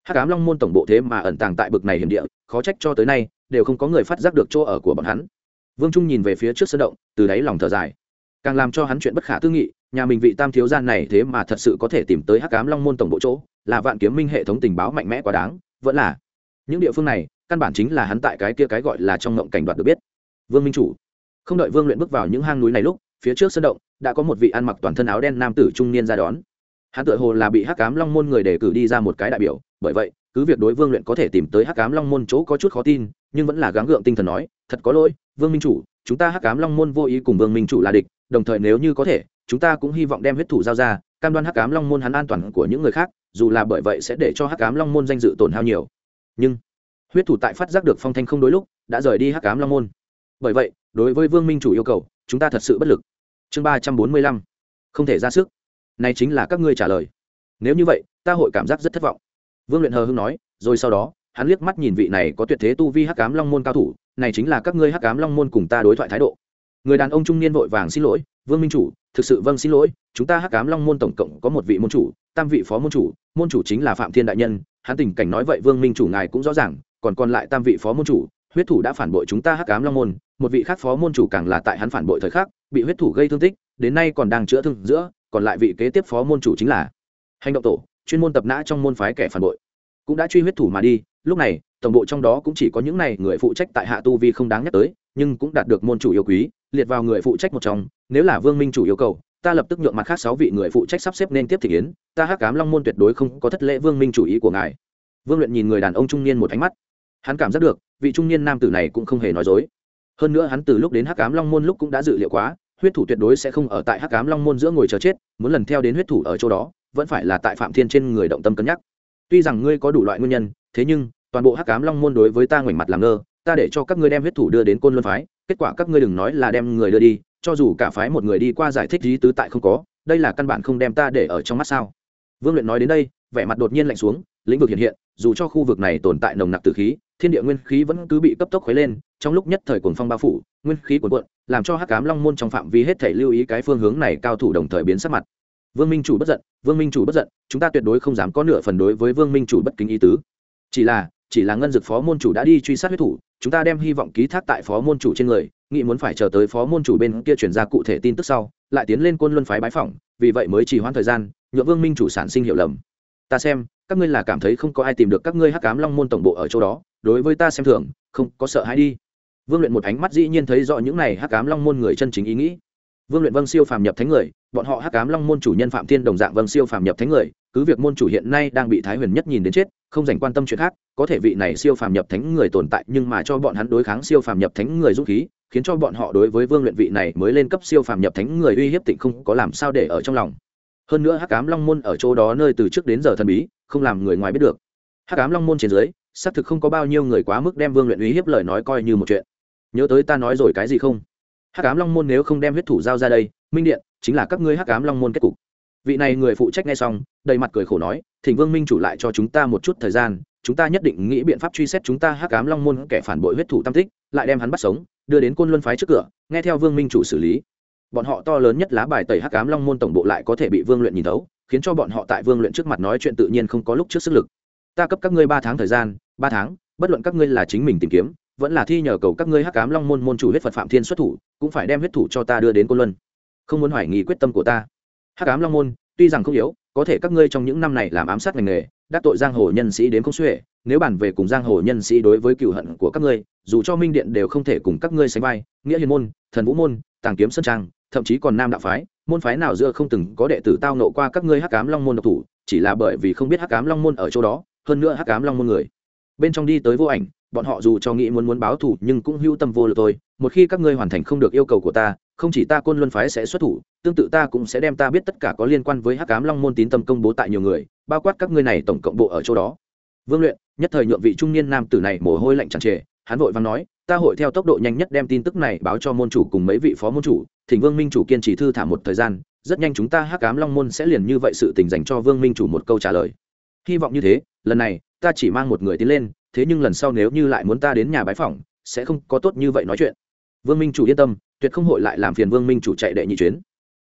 Hắc cám long môn tổng bộ thế mà ẩn tàng tại bực này hiểm địa, khó trách cho tới nay đều không có người phát giác được chỗ ở của bọn hắn. Vương trung nhìn về phía trước sân động, từ đáy lòng thở dài. Càng làm cho hắn chuyện bất khả tư nghị, nhà mình vị tam thiếu gian này thế mà thật sự có thể tìm tới hắc cám long môn tổng bộ chỗ, là vạn kiếm minh hệ thống tình báo mạnh mẽ quá đáng, vẫn là những địa phương này, căn bản chính là hắn tại cái kia cái gọi là trong ngộng cảnh đoạt được biết. Vương minh chủ, không đợi vương luyện bước vào những hang núi này lúc, phía trước sân động đã có một vị ăn mặc toàn thân áo đen nam tử trung niên ra đón. Hắn tự hồ là bị hắc cám long môn người đề cử đi ra một cái đại biểu, bởi vậy, cứ việc đối vương luyện có thể tìm tới hắc cám long môn chỗ có chút khó tin nhưng vẫn là gắng gượng tinh thần nói, thật có lỗi, vương minh chủ, chúng ta hắc cám long môn vô ý cùng vương minh chủ là địch, đồng thời nếu như có thể, chúng ta cũng hy vọng đem huyết thủ giao ra, cam đoan hắc cám long môn hắn an toàn của những người khác, dù là bởi vậy sẽ để cho hắc cám long môn danh dự tổn hao nhiều. Nhưng, huyết thủ tại phát giác được phong thanh không đối lúc, đã rời đi hắc cám long môn. Bởi vậy, đối với vương minh chủ yêu cầu, chúng ta thật sự bất lực. Chương ba trăm bốn mươi lăm, không thể ra sức. Này chính là các ngươi trả lời. Nếu như vậy, ta hội cảm giác rất thất vọng. Vương luyện hờ hưng nói, rồi sau đó hắn liếc mắt nhìn vị này có tuyệt thế tu vi hắc cám long môn cao thủ, này chính là các ngươi hắc cám long môn cùng ta đối thoại thái độ. Người đàn ông trung niên vội vàng xin lỗi, vương minh chủ, thực sự vâng xin lỗi, chúng ta hắc cám long môn tổng cộng có một vị môn chủ, tam vị phó môn chủ môn chủ chính là phạm thiên đại nhân, hắn tình cảnh nói vậy vương minh chủ ngài cũng rõ ràng, còn còn lại tam vị phó môn chủ, huyết thủ đã phản bội chúng ta hắc cám long môn, một vị khác phó môn chủ càng là tại hắn phản bội thời khắc, bị huyết thủ gây thương tích, đến nay còn đang chữa thương giữa, còn lại vị kế tiếp phó môn chủ chính là hành động tổ, chuyên môn tập nã trong môn phái kẻ phản bội. Cũng đã truy huyết thủ mà đi lúc này, tổng bộ trong đó cũng chỉ có những này người phụ trách tại hạ tu vi không đáng nhắc tới, nhưng cũng đạt được môn chủ yêu quý, liệt vào người phụ trách một trong, nếu là vương minh chủ yêu cầu, ta lập tức nhượng mặt khác sáu vị người phụ trách sắp xếp nên tiếp thị yến, ta hắc cám long môn tuyệt đối không có thất lễ vương minh chủ ý của ngài. Vương luyện nhìn người đàn ông trung niên một ánh mắt. Hắn cảm giác được, vị trung niên nam tử này cũng không hề nói dối. Hơn nữa hắn từ lúc đến hắc cám long môn lúc cũng đã dự liệu quá, huyết thủ tuyệt đối sẽ không ở tại hắc cám long môn giữa ngồi chờ chết, muốn lần theo đến huyết thủ ở chỗ đó, vẫn phải là tại phạm thiên trên người động tâm cân nhắc. Tuy rằng ngươi có đủ loại nguyên nhân, thế nhưng toàn bộ hắc cám long môn đối với ta ngoảnh mặt làm ngơ, ta để cho các ngươi đem huyết thủ đưa đến côn luân phái, kết quả các ngươi đừng nói là đem người đưa đi, cho dù cả phái một người đi qua giải thích lý tứ tại không có, đây là căn bản không đem ta để ở trong mắt sao? Vương luyện nói đến đây, vẻ mặt đột nhiên lạnh xuống, lĩnh vực hiện hiện, dù cho khu vực này tồn tại nồng nặc từ khí, thiên địa nguyên khí vẫn cứ bị cấp tốc khuấy lên, trong lúc nhất thời cuồng phong bao phủ, nguyên khí cuồn cuộn, làm cho hắc cám long môn trong phạm vi hết thể lưu ý cái phương hướng này cao thủ đồng thời biến sắc mặt. Vương minh chủ bất giận, vương minh chủ bất giận, chúng ta tuyệt đối không dám có nửa phần đối với vương minh chủ bất kính ý tứ. Chỉ là chỉ là ngân dực phó môn chủ đã đi truy sát huyết thủ, chúng ta đem hy vọng ký thác tại phó môn chủ trên người, nghĩ muốn phải chờ tới phó môn chủ bên kia chuyển ra cụ thể tin tức sau, lại tiến lên quân luân phái bái phỏng, vì vậy mới chỉ hoãn thời gian nhựa vương minh chủ sản sinh hiểu lầm. Ta xem, các ngươi là cảm thấy không có ai tìm được các ngươi hắc cám long môn tổng bộ ở chỗ đó, đối với ta xem thường, không có sợ hãi đi. Vương luyện một ánh mắt dĩ nhiên thấy rõ những này hắc cám long môn người chân chính ý nghĩ. Vương luyện vâng siêu phàm nhập thánh người, bọn họ hắc cám long môn chủ nhân phạm thiên đồng dạng vâng siêu phàm nhập thánh người cứ việc môn chủ hiện nay đang bị thái huyền nhất nhìn đến chết, không dành quan tâm chuyện khác, có thể vị này siêu phàm nhập thánh người tồn tại, nhưng mà cho bọn hắn đối kháng siêu phàm nhập thánh người dũng khí, khiến cho bọn họ đối với vương luyện vị này mới lên cấp siêu phàm nhập thánh người uy hiếp tịnh không có làm sao để ở trong lòng. Hơn nữa hắc cám long môn ở chỗ đó nơi từ trước đến giờ thần bí, không làm người ngoài biết được. Hắc cám long môn trên dưới, xác thực không có bao nhiêu người quá mức đem vương luyện uy hiếp lời nói coi như một chuyện. Nhớ tới ta nói rồi cái gì không? Hắc ám long môn nếu không đem huyết thủ giao ra đây, minh điện, chính là các ngươi hắc ám long môn kết cục vị này người phụ trách nghe xong, đầy mặt cười khổ nói, thỉnh vương minh chủ lại cho chúng ta một chút thời gian, chúng ta nhất định nghĩ biện pháp truy xét chúng ta hắc ám long môn kẻ phản bội huyết thủ tam tích, lại đem hắn bắt sống, đưa đến côn luân phái trước cửa, nghe theo vương minh chủ xử lý. Bọn họ to lớn nhất lá bài tẩy hắc ám long môn tổng bộ lại có thể bị vương luyện nhìn thấu, khiến cho bọn họ tại vương luyện trước mặt nói chuyện tự nhiên không có lúc trước sức lực. Ta cấp các ngươi ba tháng thời gian, ba tháng, bất luận các ngươi là chính mình tìm kiếm, vẫn là thi nhờ cầu các ngươi hắc ám long môn môn chủ huyết phật phạm thiên xuất thủ, cũng phải đem huyết thủ cho ta đưa đến côn luân. Không muốn hoài nghi quyết tâm của ta hắc ám long môn, tuy rằng không yếu, có thể các ngươi trong những năm này làm ám sát ngành nghề, đắc tội giang hồ nhân sĩ đến không xuể, nếu bàn về cùng giang hồ nhân sĩ đối với cựu hận của các ngươi, dù cho minh điện đều không thể cùng các ngươi sánh vai, nghĩa hiền môn, thần vũ môn, tàng kiếm sơn trang, thậm chí còn nam đạo phái, môn phái nào giữa không từng có đệ tử tao nộ qua các ngươi hắc ám long môn độc thủ, chỉ là bởi vì không biết hắc ám long môn ở chỗ đó, hơn nữa hắc ám long môn người. Bên trong đi tới vô ảnh, bọn họ dù cho nghĩ muốn muốn báo thù nhưng cũng hữu tâm vô lực thôi, một khi các ngươi hoàn thành không được yêu cầu của ta không chỉ ta côn luân phái sẽ xuất thủ, tương tự ta cũng sẽ đem ta biết tất cả có liên quan với hắc cám long môn tín tâm công bố tại nhiều người, bao quát các ngươi này tổng cộng bộ ở chỗ đó. Vương luyện, nhất thời nhượng vị trung niên nam tử này mồ hôi lạnh chẳng trề, hắn vội vàng nói, ta hội theo tốc độ nhanh nhất đem tin tức này báo cho môn chủ cùng mấy vị phó môn chủ, thỉnh vương minh chủ kiên trì thư thả một thời gian, rất nhanh chúng ta hắc cám long môn sẽ liền như vậy sự tình dành cho vương minh chủ một câu trả lời. Hy vọng như thế, lần này, ta chỉ mang một người tiến lên, thế nhưng lần sau nếu như lại muốn ta đến nhà bái phỏng, sẽ không có tốt như vậy nói chuyện. Vương minh chủ yên tâm tuyệt không hội lại làm phiền vương minh chủ chạy đệ nhị chuyến.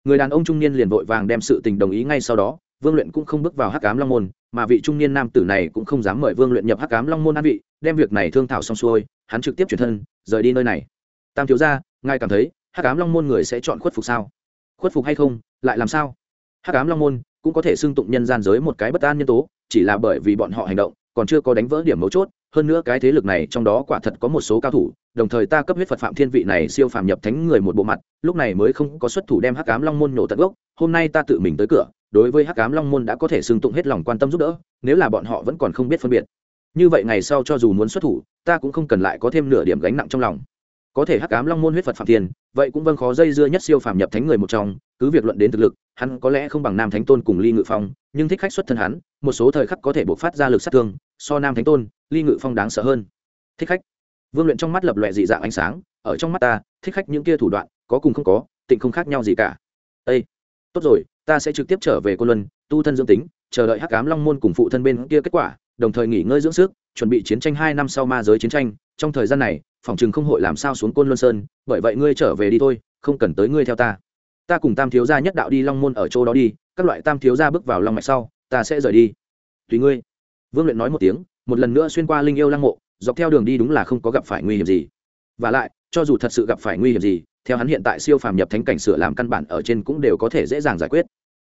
Người đàn ông trung niên liền vội vàng đem sự tình đồng ý ngay sau đó, vương luyện cũng không bước vào hắc cám long môn, mà vị trung niên nam tử này cũng không dám mời vương luyện nhập hắc cám long môn an vị, đem việc này thương thảo xong xuôi, hắn trực tiếp chuyển thân, rời đi nơi này. Tam thiếu ra ngài cảm thấy hắc cám long môn người sẽ chọn khuất phục sao? Khuất phục hay không, lại làm sao? Hắc cám long môn cũng có thể xưng tụng nhân gian giới một cái bất an nhân tố, chỉ là bởi vì bọn họ hành động còn chưa có đánh vỡ điểm mấu chốt, hơn nữa cái thế lực này trong đó quả thật có một số cao thủ, đồng thời ta cấp huyết phật phạm thiên vị này siêu phàm nhập thánh người một bộ mặt, lúc này mới không có xuất thủ đem hắc cám long môn nổ tận gốc, hôm nay ta tự mình tới cửa, đối với hắc cám long môn đã có thể xưng tụng hết lòng quan tâm giúp đỡ, nếu là bọn họ vẫn còn không biết phân biệt. Như vậy ngày sau cho dù muốn xuất thủ, ta cũng không cần lại có thêm nửa điểm gánh nặng trong lòng. Có thể hắc ám long môn huyết phật phạm thiên, vậy cũng vâng khó dây dưa nhất siêu phàm nhập thánh người một trong, cứ việc luận đến thực lực, hắn có lẽ không bằng nam thánh tôn cùng ly ngự phong, nhưng thích khách xuất thân hắn một số thời khắc có thể bộc phát ra lực sát thương, so nam thánh tôn, ly ngự phong đáng sợ hơn. Thích khách. Vương luyện trong mắt lập lòe dị dạng ánh sáng, ở trong mắt ta, thích khách những kia thủ đoạn, có cùng không có, tịnh không khác nhau gì cả. Ây tốt rồi, ta sẽ trực tiếp trở về cô luân, tu thân dưỡng tính, chờ đợi hắc ám long môn cùng phụ thân bên kia kết quả, đồng thời nghỉ ngơi dưỡng sức, chuẩn bị chiến tranh hai năm sau ma giới chiến tranh. Trong thời gian này, phòng chừng không hội làm sao xuống côn luân sơn, bởi vậy ngươi trở về đi thôi, không cần tới ngươi theo ta. Ta cùng tam thiếu gia nhất đạo đi long môn ở chỗ đó đi, các loại tam thiếu gia bước vào long mạch sau ta sẽ rời đi. Tùy ngươi. Vương luyện nói một tiếng, một lần nữa xuyên qua linh yêu lăng mộ, dọc theo đường đi đúng là không có gặp phải nguy hiểm gì. Và lại, cho dù thật sự gặp phải nguy hiểm gì, theo hắn hiện tại siêu phàm nhập thánh cảnh sửa làm căn bản ở trên cũng đều có thể dễ dàng giải quyết.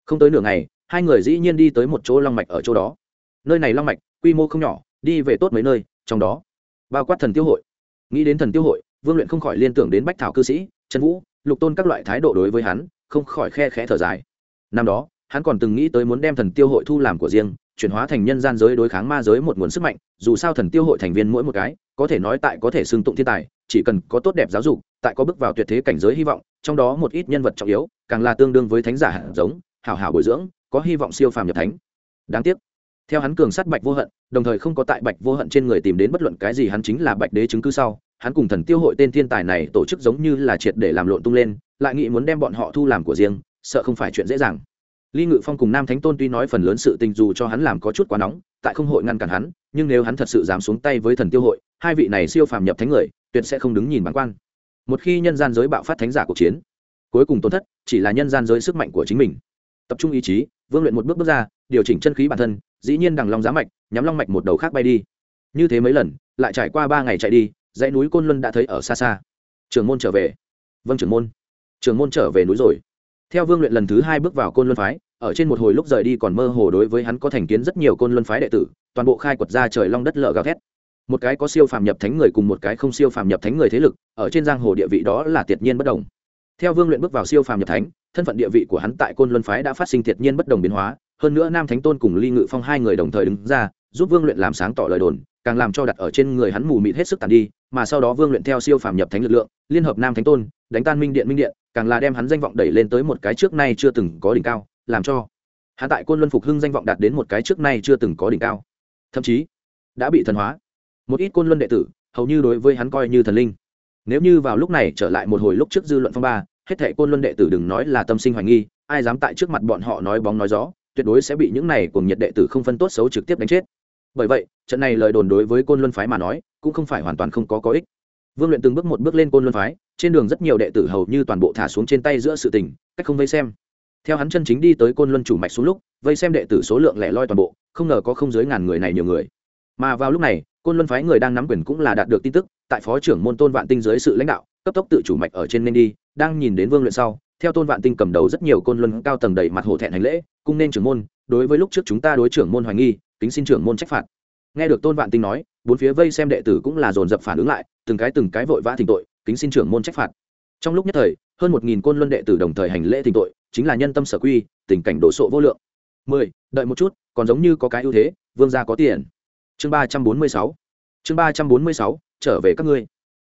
Không tới nửa ngày, hai người dĩ nhiên đi tới một chỗ long mạch ở chỗ đó. Nơi này long mạch, quy mô không nhỏ, đi về tốt mấy nơi, trong đó, bao quát thần tiêu hội. Nghĩ đến thần tiêu hội, vương luyện không khỏi liên tưởng đến bách thảo cư sĩ, trần vũ, lục tôn các loại thái độ đối với hắn, không khỏi khe khẽ thở dài. Năm đó hắn còn từng nghĩ tới muốn đem thần tiêu hội thu làm của riêng, chuyển hóa thành nhân gian giới đối kháng ma giới một nguồn sức mạnh, dù sao thần tiêu hội thành viên mỗi một cái, có thể nói tại có thể xưng tụng thiên tài, chỉ cần có tốt đẹp giáo dục, tại có bước vào tuyệt thế cảnh giới hy vọng, trong đó một ít nhân vật trọng yếu, càng là tương đương với thánh giả hạt giống, hảo hảo bồi dưỡng, có hy vọng siêu phàm nhập thánh. Đáng tiếc, theo hắn cường sát bạch vô hận, đồng thời không có tại bạch vô hận trên người tìm đến bất luận cái gì, hắn chính là bạch đế chứng cứ sau, hắn cùng thần tiêu hội tên thiên tài này tổ chức giống như là triệt để làm lộn tung lên, lại nghĩ muốn đem bọn họ thu làm của riêng, sợ không phải chuyện dễ dàng ly ngự phong cùng nam thánh tôn tuy nói phần lớn sự tình dù cho hắn làm có chút quá nóng, tại không hội ngăn cản hắn, nhưng nếu hắn thật sự dám xuống tay với thần tiêu hội, hai vị này siêu phàm nhập thánh người, tuyệt sẽ không đứng nhìn bản quan. Một khi nhân gian giới bạo phát thánh giả cuộc chiến, cuối cùng tổn thất chỉ là nhân gian giới sức mạnh của chính mình. Tập trung ý chí, vương luyện một bước bước ra, điều chỉnh chân khí bản thân, dĩ nhiên đằng long giá mạch, nhắm long mạch một đầu khác bay đi. Như thế mấy lần, lại trải qua ba ngày chạy đi, dãy núi côn luân đã thấy ở xa xa. Trường môn trở về. Vâng trưởng môn. Trường môn trở về núi rồi theo vương luyện lần thứ hai bước vào côn luân phái, ở trên một hồi lúc rời đi còn mơ hồ đối với hắn có thành kiến rất nhiều côn luân phái đệ tử, toàn bộ khai quật ra trời long đất lợ gào thét. Một cái có siêu phàm nhập thánh người cùng một cái không siêu phàm nhập thánh người thế lực, ở trên giang hồ địa vị đó là tuyệt nhiên bất đồng. Theo vương luyện bước vào siêu phàm nhập thánh, thân phận địa vị của hắn tại côn luân phái đã phát sinh tuyệt nhiên bất đồng biến hóa, hơn nữa nam thánh tôn cùng ly ngự phong hai người đồng thời đứng ra, giúp vương luyện làm sáng tỏ lời đồn, càng làm cho đặt ở trên người hắn mù mịt hết sức tàn đi, mà sau đó vương luyện theo siêu phàm nhập thánh lực lượng, liên hợp nam thánh tôn, đánh tan minh điện minh điện càng là đem hắn danh vọng đẩy lên tới một cái trước nay chưa từng có đỉnh cao, làm cho hắn tại côn luân phục hưng danh vọng đạt đến một cái trước nay chưa từng có đỉnh cao. Thậm chí, đã bị thần hóa. Một ít côn luân đệ tử, hầu như đối với hắn coi như thần linh. Nếu như vào lúc này trở lại một hồi lúc trước dư luận phong ba, hết thệ côn luân đệ tử đừng nói là tâm sinh hoài nghi, ai dám tại trước mặt bọn họ nói bóng nói gió, tuyệt đối sẽ bị những này cùng nhiệt đệ tử không phân tốt xấu trực tiếp đánh chết. Bởi vậy, trận này lời đồn đối với côn luân phái mà nói, cũng không phải hoàn toàn không có có ích. Vương luyện từng bước một bước lên côn luân phái trên đường rất nhiều đệ tử hầu như toàn bộ thả xuống trên tay giữa sự tình, cách không vây xem. Theo hắn chân chính đi tới côn luân chủ mạch xuống lúc, vây xem đệ tử số lượng lẻ loi toàn bộ, không ngờ có không dưới ngàn người này nhiều người. Mà vào lúc này, côn luân phái người đang nắm quyền cũng là đạt được tin tức, tại phó trưởng môn tôn vạn tinh dưới sự lãnh đạo, cấp tốc tự chủ mạch ở trên nên đi, đang nhìn đến vương luyện sau, theo tôn vạn tinh cầm đầu rất nhiều côn luân cao tầng đầy mặt hổ thẹn hành lễ, cung nên trưởng môn, đối với lúc trước chúng ta đối trưởng môn hoài nghi tính xin trưởng môn trách phạt. Nghe được tôn vạn tinh nói, bốn phía vây xem đệ tử cũng là dồn dập phản ứng lại, từng cái từng cái vội vã thỉnh tội kính xin trưởng môn trách phạt. Trong lúc nhất thời, hơn một nghìn côn luân đệ tử đồng thời hành lễ thỉnh tội, chính là nhân tâm sở quy, tình cảnh đổ sộ vô lượng. Mười, đợi một chút, còn giống như có cái ưu thế, vương gia có tiền. Chương ba trăm bốn mươi sáu. Chương ba trăm bốn mươi sáu, trở về các ngươi.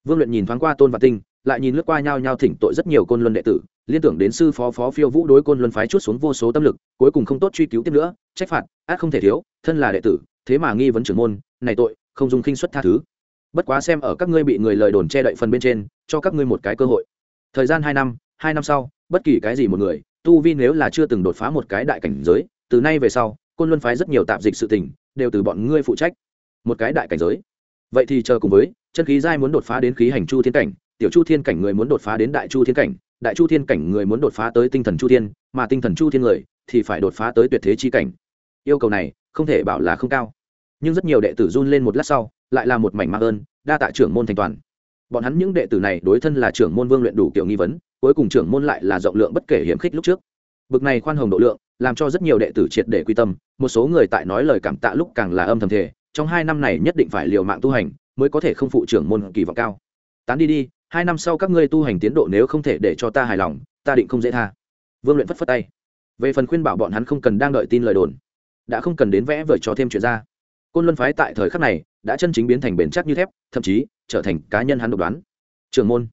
Vương luyện nhìn thoáng qua tôn và tinh, lại nhìn lướt qua nhau nhau thỉnh tội rất nhiều côn luân đệ tử, liên tưởng đến sư phó phó phiêu vũ đối côn luân phái chút xuống vô số tâm lực, cuối cùng không tốt truy cứu tiếp nữa, trách phạt át không thể thiếu, thân là đệ tử, thế mà nghi vấn trưởng môn, này tội, không dùng khinh xuất tha thứ bất quá xem ở các ngươi bị người lời đồn che đậy phần bên trên, cho các ngươi một cái cơ hội. Thời gian hai năm hai năm sau, bất kỳ cái gì một người, tu vi nếu là chưa từng đột phá một cái đại cảnh giới, từ nay về sau, côn luân phái rất nhiều tạp dịch sự tình, đều từ bọn ngươi phụ trách. Một cái đại cảnh giới. Vậy thì chờ cùng với, chân khí giai muốn đột phá đến khí hành chu thiên cảnh, tiểu chu thiên cảnh người muốn đột phá đến đại chu thiên cảnh, đại chu thiên cảnh người muốn đột phá tới tinh thần chu thiên, mà tinh thần chu thiên người thì phải đột phá tới tuyệt thế chi cảnh. Yêu cầu này không thể bảo là không cao. Nhưng rất nhiều đệ tử run lên một lát sau lại là một mảnh mạng ơn, đa tạ trưởng môn thành toàn. Bọn hắn những đệ tử này đối thân là trưởng môn vương luyện đủ kiểu nghi vấn, cuối cùng trưởng môn lại là rộng lượng bất kể hiểm khích lúc trước. Bực này khoan hồng độ lượng, làm cho rất nhiều đệ tử triệt để quy tâm, một số người tại nói lời cảm tạ lúc càng là âm thầm thể trong hai năm này nhất định phải liều mạng tu hành, mới có thể không phụ trưởng môn kỳ vọng cao. Tán đi đi, hai năm sau các ngươi tu hành tiến độ nếu không thể để cho ta hài lòng, ta định không dễ tha. Vương luyện phất phất tay. Về phần khuyên bảo bọn hắn không cần đang đợi tin lời đồn, đã không cần đến vẽ vời cho thêm chuyện ra côn luân phái tại thời khắc này đã chân chính biến thành bền chắc như thép, thậm chí trở thành cá nhân hắn độc đoán. Trường môn.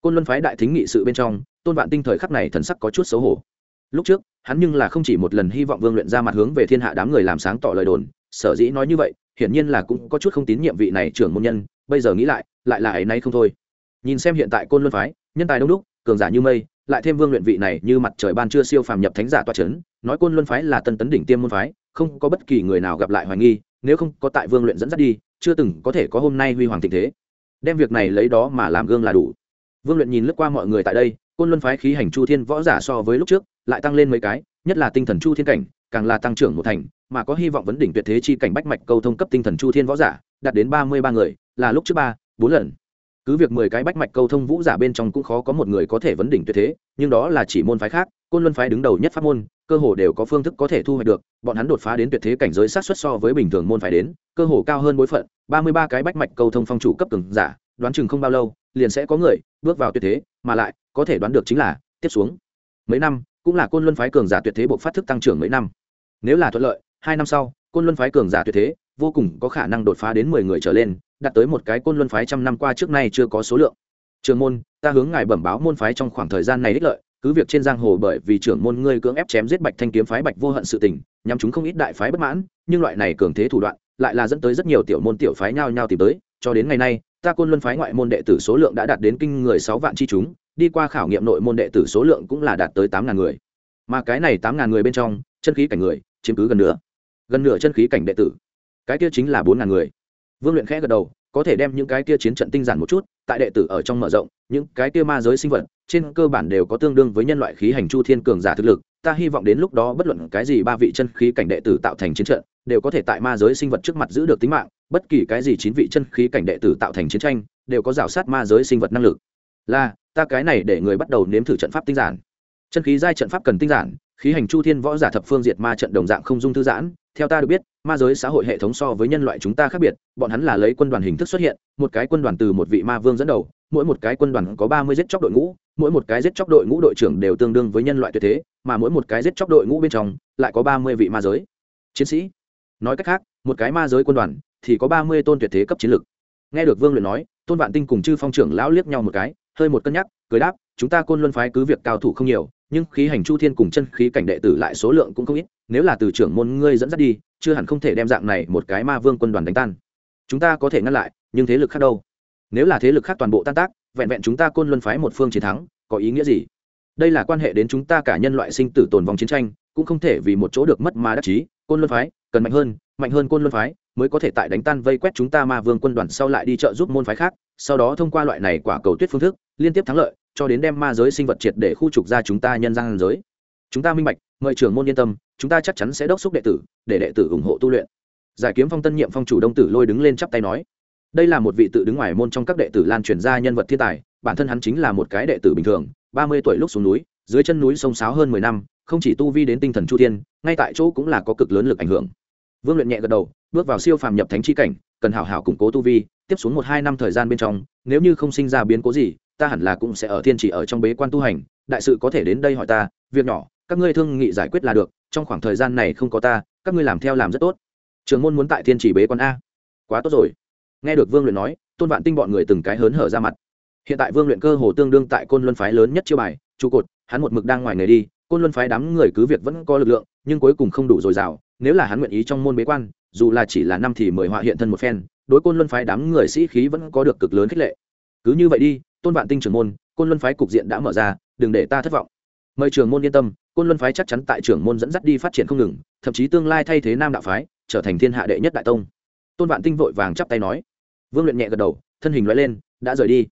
Côn luân phái đại thính nghị sự bên trong, tôn vạn tinh thời khắc này thần sắc có chút xấu hổ. Lúc trước, hắn nhưng là không chỉ một lần hy vọng vương luyện ra mặt hướng về thiên hạ đám người làm sáng tỏ lời đồn, sở dĩ nói như vậy, hiển nhiên là cũng có chút không tín nhiệm vị này trưởng môn nhân, bây giờ nghĩ lại lại là ấy nay không thôi. Nhìn xem hiện tại côn luân phái, nhân tài đông đúc, cường giả như mây, lại thêm vương luyện vị này như mặt trời ban chưa siêu phàm nhập thánh giả toa c h ấ n nói côn luân phái là tân tấn đỉnh tiêm môn phái, không có bất kỳ người nào gặp lại hoài nghi nếu không có tại vương luyện dẫn dắt đi, chưa từng có thể có hôm nay huy hoàng tình thế. Đem việc này lấy đó mà làm gương là đủ. Vương luyện nhìn lướt qua mọi người tại đây, côn luân phái khí hành chu thiên võ giả so với lúc trước, lại tăng lên mấy cái, nhất là tinh thần chu thiên cảnh, càng là tăng trưởng một thành, mà có hy vọng vấn đỉnh tuyệt thế chi cảnh bách mạch câu thông cấp tinh thần chu thiên võ giả, đạt đến ba mươi ba người, là lúc trước ba, bốn lần. Cứ việc mười cái bách mạch câu thông vũ giả bên trong cũng khó có một người có thể vấn đỉnh tuyệt thế, nhưng đó là chỉ môn phái khác, côn luân phái đứng đầu nhất pháp môn cơ hồ đều có phương thức có thể thu hoạch được, bọn hắn đột phá đến tuyệt thế cảnh giới sát xuất so với bình thường môn phái đến, cơ hồ cao hơn bối phận, ba mươi ba cái bách mạch cầu thông phong chủ cấp cường giả, đoán chừng không bao lâu, liền sẽ có người bước vào tuyệt thế, mà lại, có thể đoán được chính là tiếp xuống. Mấy năm, cũng là côn luân phái cường giả tuyệt thế bộ phát thức tăng trưởng mấy năm. Nếu là thuận lợi, hai năm sau, côn luân phái cường giả tuyệt thế, vô cùng có khả năng đột phá đến mười người trở lên, đạt tới một cái côn luân phái trăm năm qua trước nay chưa có số lượng. Trường môn, ta hướng ngài bẩm báo môn phái trong khoảng thời gian này ích lợi cứ việc trên giang hồ bởi vì trưởng môn ngươi cưỡng ép chém giết bạch thanh kiếm phái bạch vô hận sự tình nhằm chúng không ít đại phái bất mãn, nhưng loại này cường thế thủ đoạn lại là dẫn tới rất nhiều tiểu môn tiểu phái nhao nhao tìm tới. Cho đến ngày nay, ta côn luân phái ngoại môn đệ tử số lượng đã đạt đến kinh người sáu vạn chi chúng, đi qua khảo nghiệm nội môn đệ tử số lượng cũng là đạt tới tám ngàn người. Mà cái này tám ngàn người bên trong, chân khí cảnh người chiếm cứ gần nửa gần nửa chân khí cảnh đệ tử. Cái kia chính là bốn ngàn người. Vương luyện khẽ gật đầu, có thể đem những cái kia chiến trận tinh giản một chút, tại đệ tử ở trong mở rộng, những cái kia ma giới sinh vật trên cơ bản đều có tương đương với nhân loại khí hành chu thiên cường giả thực lực, ta hy vọng đến lúc đó bất luận cái gì ba vị chân khí cảnh đệ tử tạo thành chiến trận, đều có thể tại ma giới sinh vật trước mặt giữ được tính mạng, bất kỳ cái gì chín vị chân khí cảnh đệ tử tạo thành chiến tranh, đều có rào sát ma giới sinh vật năng lực. Là, ta cái này để người bắt đầu nếm thử trận pháp tinh giản. Chân khí giai trận pháp cần tinh giản, khí hành chu thiên võ giả thập phương diệt ma trận đồng dạng không dung thư giãn, theo ta được biết, ma giới xã hội hệ thống so với nhân loại chúng ta khác biệt, bọn hắn là lấy quân đoàn hình thức xuất hiện, một cái quân đoàn từ một vị ma vương dẫn đầu, mỗi một cái quân đoàn có ba mươi giết chóc đội ngũ mỗi một cái giết chóc đội ngũ đội trưởng đều tương đương với nhân loại tuyệt thế, mà mỗi một cái giết chóc đội ngũ bên trong lại có ba mươi vị ma giới. Chiến sĩ, nói cách khác, một cái ma giới quân đoàn thì có ba mươi tôn tuyệt thế cấp chiến lược. nghe được vương luyện nói, tôn vạn tinh cùng chư phong trưởng lão liếc nhau một cái, hơi một cân nhắc, cười đáp, chúng ta côn luân phái cứ việc cao thủ không nhiều, nhưng khí hành chu thiên cùng chân khí cảnh đệ tử lại số lượng cũng không ít, nếu là từ trưởng môn ngươi dẫn dắt đi, chưa hẳn không thể đem dạng này một cái ma vương quân đoàn đánh tan. Chúng ta có thể ngăn lại, nhưng thế lực khác đâu? Nếu là thế lực khác toàn bộ tan tác vẹn vẹn chúng ta côn luân phái một phương chiến thắng, có ý nghĩa gì? Đây là quan hệ đến chúng ta cả nhân loại sinh tử tồn vong chiến tranh, cũng không thể vì một chỗ được mất mà đắc chí. Côn luân phái, cần mạnh hơn mạnh hơn côn luân phái mới có thể tại đánh tan vây quét chúng ta ma vương quân đoàn sau lại đi trợ giúp môn phái khác, sau đó thông qua loại này quả cầu tuyết phương thức, liên tiếp thắng lợi, cho đến đem ma giới sinh vật triệt để khu trục ra chúng ta nhân gian giới. Chúng ta minh bạch, mời trưởng môn yên tâm, chúng ta chắc chắn sẽ đốc xúc đệ tử, để đệ tử ủng hộ tu luyện. Giải kiếm phong tân nhiệm phong chủ đông tử lôi đứng lên chắp tay nói đây là một vị tự đứng ngoài môn trong các đệ tử lan truyền ra nhân vật thiên tài, bản thân hắn chính là một cái đệ tử bình thường, ba mươi tuổi lúc xuống núi, dưới chân núi sông sáo hơn mười năm, không chỉ tu vi đến tinh thần chu thiên, ngay tại chỗ cũng là có cực lớn lực ảnh hưởng. Vương luyện nhẹ gật đầu, bước vào siêu phàm nhập thánh chi cảnh, cần hảo hảo củng cố tu vi, tiếp xuống một hai năm thời gian bên trong, nếu như không sinh ra biến cố gì, ta hẳn là cũng sẽ ở thiên chỉ ở trong bế quan tu hành, đại sự có thể đến đây hỏi ta, việc nhỏ, các ngươi thương nghị giải quyết là được, trong khoảng thời gian này không có ta, các ngươi làm theo làm rất tốt. Trường môn muốn tại thiên chỉ bế quan a. Quá tốt rồi nghe được vương luyện nói, tôn vạn tinh bọn người từng cái hớn hở ra mặt. Hiện tại vương luyện cơ hồ tương đương tại côn luân phái lớn nhất chiêu bài, trụ cột, hắn một mực đang ngoài nghề đi, côn luân phái đám người cứ việc vẫn có lực lượng, nhưng cuối cùng không đủ dồi dào, nếu là hắn nguyện ý trong môn bế quan, dù là chỉ là năm thì mời họa hiện thân một phen, đối côn luân phái đám người sĩ khí vẫn có được cực lớn khích lệ. Cứ như vậy đi, tôn vạn tinh trưởng môn, côn luân phái cục diện đã mở ra, đừng để ta thất vọng. Mời trưởng môn yên tâm, côn luân phái chắc chắn tại trưởng môn dẫn dắt đi phát triển không ngừng, thậm chí tương lai thay thế nam đạo phái, trở thành thiên hạ đệ nhất đại tông. Tôn vạn tinh vội vàng chắp tay nói vương luyện nhẹ gật đầu, thân hình loại lên, đã rời đi.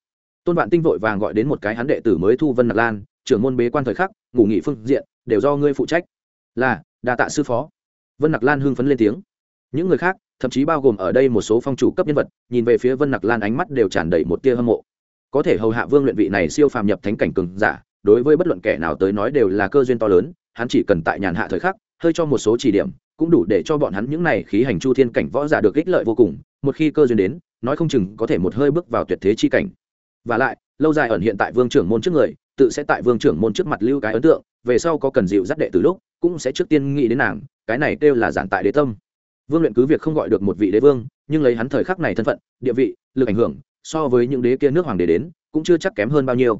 Tôn vạn tinh vội vàng gọi đến một cái hắn đệ tử mới thu vân nặc lan, trưởng môn bế quan thời khắc, ngủ nghị phương diện, đều do ngươi phụ trách. Là đà tạ sư phó. Vân nặc lan hưng phấn lên tiếng. Những người khác, thậm chí bao gồm ở đây một số phong chủ cấp nhân vật, nhìn về phía vân nặc lan ánh mắt đều tràn đầy một tia hâm mộ. Có thể hầu hạ vương luyện vị này siêu phàm nhập thánh cảnh cường giả, đối với bất luận kẻ nào tới nói đều là cơ duyên to lớn, hắn chỉ cần tại nhàn hạ thời khắc, hơi cho một số chỉ điểm cũng đủ để cho bọn hắn những này khí hành chu thiên cảnh võ giả được ích lợi vô cùng, một khi cơ duyên đến, nói không chừng có thể một hơi bước vào tuyệt thế chi cảnh. Và lại, lâu dài ẩn hiện tại vương trưởng môn trước người, tự sẽ tại vương trưởng môn trước mặt lưu cái ấn tượng, về sau có cần dịu dắt đệ từ lúc, cũng sẽ trước tiên nghĩ đến nàng, cái này kêu là giản tại đế tâm. Vương luyện cứ việc không gọi được một vị đế vương, nhưng lấy hắn thời khắc này thân phận, địa vị, lực ảnh hưởng, so với những đế kia nước hoàng đế đến, cũng chưa chắc kém hơn bao nhiêu.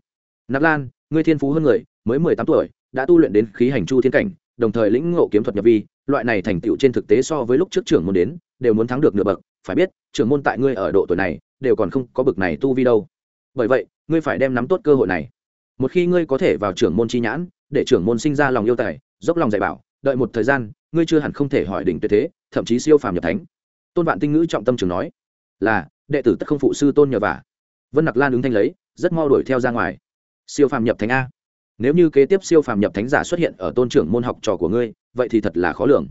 Nạp lan, ngươi thiên phú hơn người, mới mười tám tuổi, đã tu luyện đến khí hành chu thiên cảnh đồng thời lĩnh ngộ kiếm thuật nhập vi, loại này thành tựu trên thực tế so với lúc trước trưởng môn đến, đều muốn thắng được nửa bậc. Phải biết, trưởng môn tại ngươi ở độ tuổi này, đều còn không có bậc này tu vi đâu. Bởi vậy, ngươi phải đem nắm tốt cơ hội này. Một khi ngươi có thể vào trưởng môn chi nhãn, để trưởng môn sinh ra lòng yêu tài, dốc lòng dạy bảo, đợi một thời gian, ngươi chưa hẳn không thể hỏi đỉnh tuyệt thế, thậm chí siêu phàm nhập thánh. Tôn vạn tinh ngữ trọng tâm trường nói, là, đệ tử tất không phụ sư tôn nhờ vả. Vân nặc lan ứng thanh lấy, rất mau đuổi theo ra ngoài. Siêu phàm nhập thánh a nếu như kế tiếp siêu phàm nhập thánh giả xuất hiện ở tôn trưởng môn học trò của ngươi, vậy thì thật là khó lường.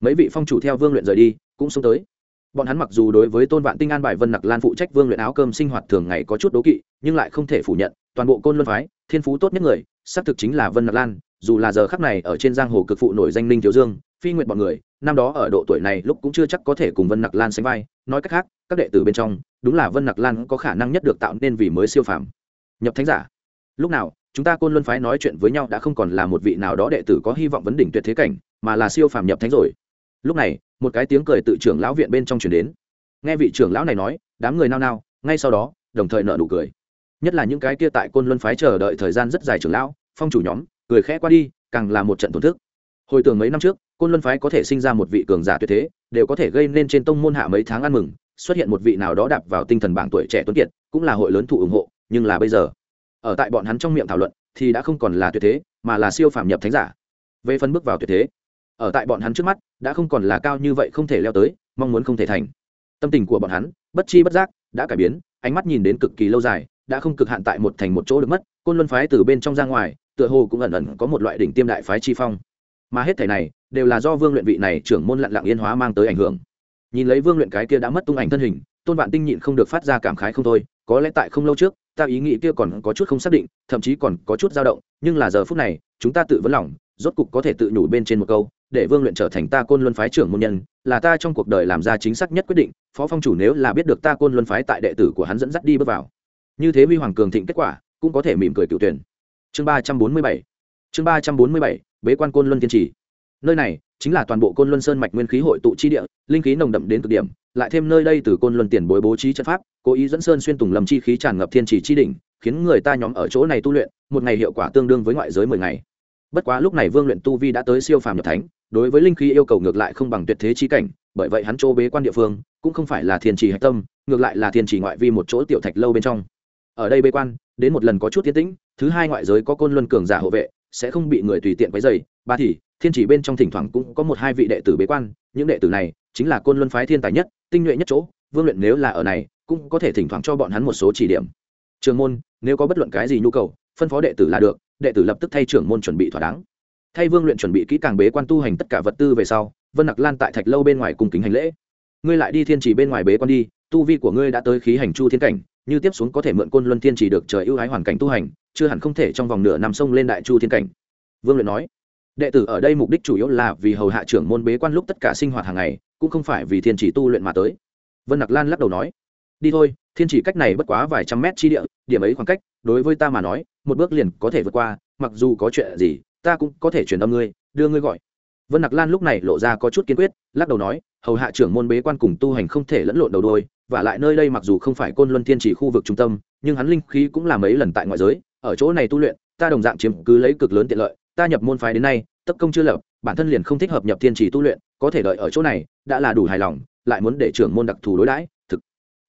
Mấy vị phong chủ theo vương luyện rời đi, cũng xuống tới. Bọn hắn mặc dù đối với tôn vạn tinh an bài vân nặc lan phụ trách vương luyện áo cơm sinh hoạt thường ngày có chút đố kỵ, nhưng lại không thể phủ nhận, toàn bộ côn luân phái, thiên phú tốt nhất người, xác thực chính là vân nặc lan, dù là giờ khắc này ở trên giang hồ cực phụ nổi danh ninh thiếu dương, phi nguyện bọn người, năm đó ở độ tuổi này lúc cũng chưa chắc có thể cùng vân nặc lan sánh vai. Nói cách khác, các đệ tử bên trong, đúng là vân nặc lan có khả năng nhất được tạo nên vì mới siêu phàm. Nhập thánh giả. Lúc nào chúng ta côn luân phái nói chuyện với nhau đã không còn là một vị nào đó đệ tử có hy vọng vấn đỉnh tuyệt thế cảnh, mà là siêu phàm nhập thánh rồi. Lúc này, một cái tiếng cười tự trưởng lão viện bên trong chuyển đến. Nghe vị trưởng lão này nói, đám người nao nao, ngay sau đó, đồng thời nợ nụ cười. Nhất là những cái kia tại côn luân phái chờ đợi thời gian rất dài trưởng lão, phong chủ nhóm, cười khẽ qua đi, càng là một trận tổn thức. Hồi tưởng mấy năm trước, côn luân phái có thể sinh ra một vị cường giả tuyệt thế, đều có thể gây nên trên tông môn hạ mấy tháng ăn mừng, xuất hiện một vị nào đó đạp vào tinh thần bảng tuổi trẻ tuấn kiệt, cũng là hội lớn thụ ủng hộ, nhưng là bây giờ ở tại bọn hắn trong miệng thảo luận, thì đã không còn là tuyệt thế, mà là siêu phạm nhập thánh giả. Về phân bước vào tuyệt thế, ở tại bọn hắn trước mắt, đã không còn là cao như vậy không thể leo tới, mong muốn không thể thành. Tâm tình của bọn hắn, bất chi bất giác, đã cải biến, ánh mắt nhìn đến cực kỳ lâu dài, đã không cực hạn tại một thành một chỗ được mất, côn luân phái từ bên trong ra ngoài, tựa hồ cũng ẩn ẩn có một loại đỉnh tiêm đại phái chi phong. Mà hết thể này, đều là do vương luyện vị này trưởng môn lặn lặng yên hóa mang tới ảnh hưởng. Nhìn lấy vương luyện cái kia đã mất tung ảnh thân hình, tôn vạn tinh nhịn không được phát ra cảm khái không thôi, có lẽ tại không lâu trước ta ý nghĩ kia còn có chút không xác định, thậm chí còn có chút dao động, nhưng là giờ phút này, chúng ta tự vấn lòng, rốt cục có thể tự nhủ bên trên một câu, để vương luyện trở thành ta côn luân phái trưởng môn nhân, là ta trong cuộc đời làm ra chính xác nhất quyết định, phó phong chủ nếu là biết được ta côn luân phái tại đệ tử của hắn dẫn dắt đi bước vào. Như thế huy hoàng cường thịnh kết quả, cũng có thể mỉm cười cựu tuyển. Chương ba trăm bốn mươi bảy, chương ba trăm bốn mươi bảy, bế quan côn luân tiên trì nơi này chính là toàn bộ côn luân sơn mạch nguyên khí hội tụ chi địa, linh khí nồng đậm đến cực điểm, lại thêm nơi đây từ côn luân tiền bối bố trí trận pháp, cố ý dẫn sơn xuyên tùng lầm chi khí tràn ngập thiên trì chi đỉnh, khiến người ta nhóm ở chỗ này tu luyện, một ngày hiệu quả tương đương với ngoại giới mười ngày. Bất quá lúc này vương luyện tu vi đã tới siêu phàm nhập thánh, đối với linh khí yêu cầu ngược lại không bằng tuyệt thế chi cảnh, bởi vậy hắn chỗ bế quan địa phương cũng không phải là thiên trì hạch tâm, ngược lại là thiên trì ngoại vi một chỗ tiểu thạch lâu bên trong. Ở đây bế quan, đến một lần có chút thiên tĩnh, thứ hai ngoại giới có côn luân cường giả hộ vệ sẽ không bị người tùy tiện quấy dày ba thì, thiên chỉ bên trong thỉnh thoảng cũng có một hai vị đệ tử bế quan, những đệ tử này chính là côn luân phái thiên tài nhất, tinh nhuệ nhất chỗ, vương luyện nếu là ở này, cũng có thể thỉnh thoảng cho bọn hắn một số chỉ điểm. Trường môn, nếu có bất luận cái gì nhu cầu, phân phó đệ tử là được, đệ tử lập tức thay trưởng môn chuẩn bị thỏa đáng. Thay vương luyện chuẩn bị kỹ càng bế quan tu hành tất cả vật tư về sau, vân nặc lan tại thạch lâu bên ngoài cùng kính hành lễ. Ngươi lại đi thiên trì bên ngoài bế quan đi, tu vi của ngươi đã tới khí hành chu thiên cảnh như tiếp xuống có thể mượn côn luân thiên trì được trời ưu ái hoàn cảnh tu hành, chưa hẳn không thể trong vòng nửa năm sông lên đại chu thiên cảnh. Vương luyện nói. Đệ tử ở đây mục đích chủ yếu là vì hầu hạ trưởng môn bế quan lúc tất cả sinh hoạt hàng ngày, cũng không phải vì thiên chỉ tu luyện mà tới. Vân nặc lan lắc đầu nói. Đi thôi, thiên chỉ cách này bất quá vài trăm mét chi địa, điểm ấy khoảng cách, đối với ta mà nói, một bước liền có thể vượt qua, mặc dù có chuyện gì, ta cũng có thể truyền âm ngươi, đưa ngươi gọi vân nặc lan lúc này lộ ra có chút kiên quyết, lắc đầu nói, hầu hạ trưởng môn bế quan cùng tu hành không thể lẫn lộn đầu đôi, và lại nơi đây mặc dù không phải côn luân thiên chỉ khu vực trung tâm, nhưng hắn linh khí cũng là mấy lần tại ngoại giới, ở chỗ này tu luyện, ta đồng dạng chiếm cứ lấy cực lớn tiện lợi, ta nhập môn phái đến nay, tất công chưa lập, bản thân liền không thích hợp nhập thiên chỉ tu luyện, có thể đợi ở chỗ này, đã là đủ hài lòng, lại muốn để trưởng môn đặc thù đối đãi, thực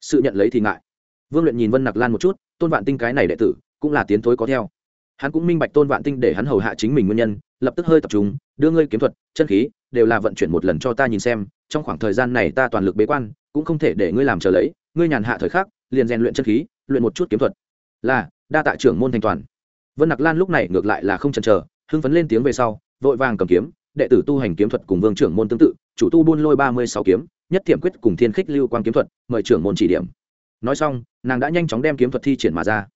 sự nhận lấy thì ngại. Vương luyện nhìn vân nặc lan một chút, tôn vạn tinh cái này đệ tử, cũng là tiến thối có theo. Hắn cũng minh bạch tôn vạn tinh để hắn hầu hạ chính mình nguyên nhân lập tức hơi tập trung, đưa ngươi kiếm thuật, chân khí, đều là vận chuyển một lần cho ta nhìn xem, trong khoảng thời gian này ta toàn lực bế quan, cũng không thể để ngươi làm trở lấy, ngươi nhàn hạ thời khắc, liền rèn luyện chân khí, luyện một chút kiếm thuật. Là, đa tạ trưởng môn thành toàn. Vân nặc lan lúc này ngược lại là không chần chờ, hưng phấn lên tiếng về sau, vội vàng cầm kiếm, đệ tử tu hành kiếm thuật cùng vương trưởng môn tương tự, chủ tu buôn lôi ba mươi sáu kiếm, nhất thiểm quyết cùng thiên khích lưu quan kiếm thuật, mời trưởng môn chỉ điểm. Nói xong, nàng đã nhanh chóng đem kiếm thuật thi triển mà ra.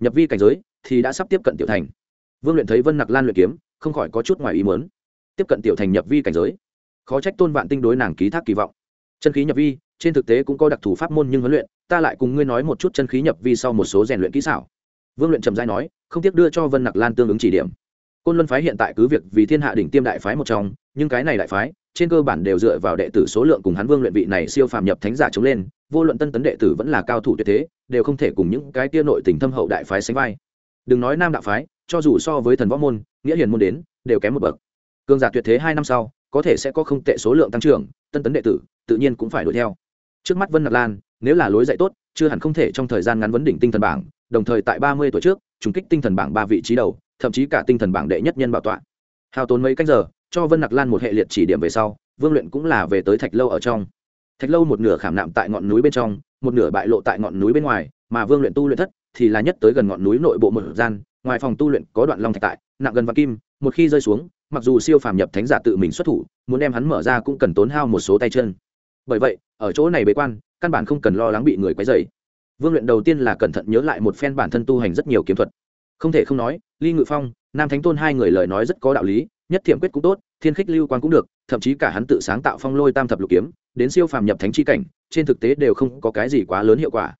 Nhập vi cảnh giới thì đã sắp tiếp cận tiểu thành. Vương luyện thấy vân nặc lan luyện kiếm không khỏi có chút ngoài ý muốn. Tiếp cận tiểu thành nhập vi cảnh giới. Khó trách tôn vạn tinh đối nàng ký thác kỳ vọng. Chân khí nhập vi, trên thực tế cũng có đặc thù pháp môn nhưng huấn luyện, ta lại cùng ngươi nói một chút chân khí nhập vi sau một số rèn luyện kỹ xảo. Vương luyện trầm giai nói, không tiếc đưa cho vân nặc lan tương ứng chỉ điểm. Côn luân phái hiện tại cứ việc vì thiên hạ đỉnh tiêm đại phái một trong, nhưng cái này đại phái, trên cơ bản đều dựa vào đệ tử số lượng cùng hắn vương luyện vị này siêu phàm nhập thánh giả chống lên, vô luận tân tấn đệ tử vẫn là cao thủ tuyệt thế, đều không thể cùng những cái tia nội tình thâm hậu đại phái sánh vai. Đừng nói nam đạo phái cho dù so với thần võ môn, nghĩa hiền môn đến, đều kém một bậc. Cường giả tuyệt thế hai năm sau, có thể sẽ có không tệ số lượng tăng trưởng, tân tấn đệ tử, tự nhiên cũng phải đuổi theo. Trước mắt vân nặc lan, nếu là lối dạy tốt, chưa hẳn không thể trong thời gian ngắn vấn đỉnh tinh thần bảng, đồng thời tại ba mươi tuổi trước, trùng kích tinh thần bảng ba vị trí đầu, thậm chí cả tinh thần bảng đệ nhất nhân bảo tọa. Hao tốn mấy cách giờ, cho vân nặc lan một hệ liệt chỉ điểm về sau, vương luyện cũng là về tới thạch lâu ở trong. Thạch lâu một nửa khảm nạm tại ngọn núi bên trong, một nửa bại lộ tại ngọn núi bên ngoài, mà vương luyện tu luyện thất thì là nhất tới gần ngọn núi nội bộ một gian ngoài phòng tu luyện có đoạn long thạch tại, nặng gần và kim, một khi rơi xuống, mặc dù siêu phàm nhập thánh giả tự mình xuất thủ, muốn đem hắn mở ra cũng cần tốn hao một số tay chân. Bởi vậy, ở chỗ này bế quan, căn bản không cần lo lắng bị người quấy dày vương luyện đầu tiên là cẩn thận nhớ lại một phen bản thân tu hành rất nhiều kiếm thuật. Không thể không nói, ly ngự phong, nam thánh tôn hai người lời nói rất có đạo lý, nhất thiểm quyết cũng tốt, thiên khích lưu quan cũng được, thậm chí cả hắn tự sáng tạo phong lôi tam thập lục kiếm, đến siêu phàm nhập thánh chi cảnh, trên thực tế đều không có cái gì quá lớn hiệu quả.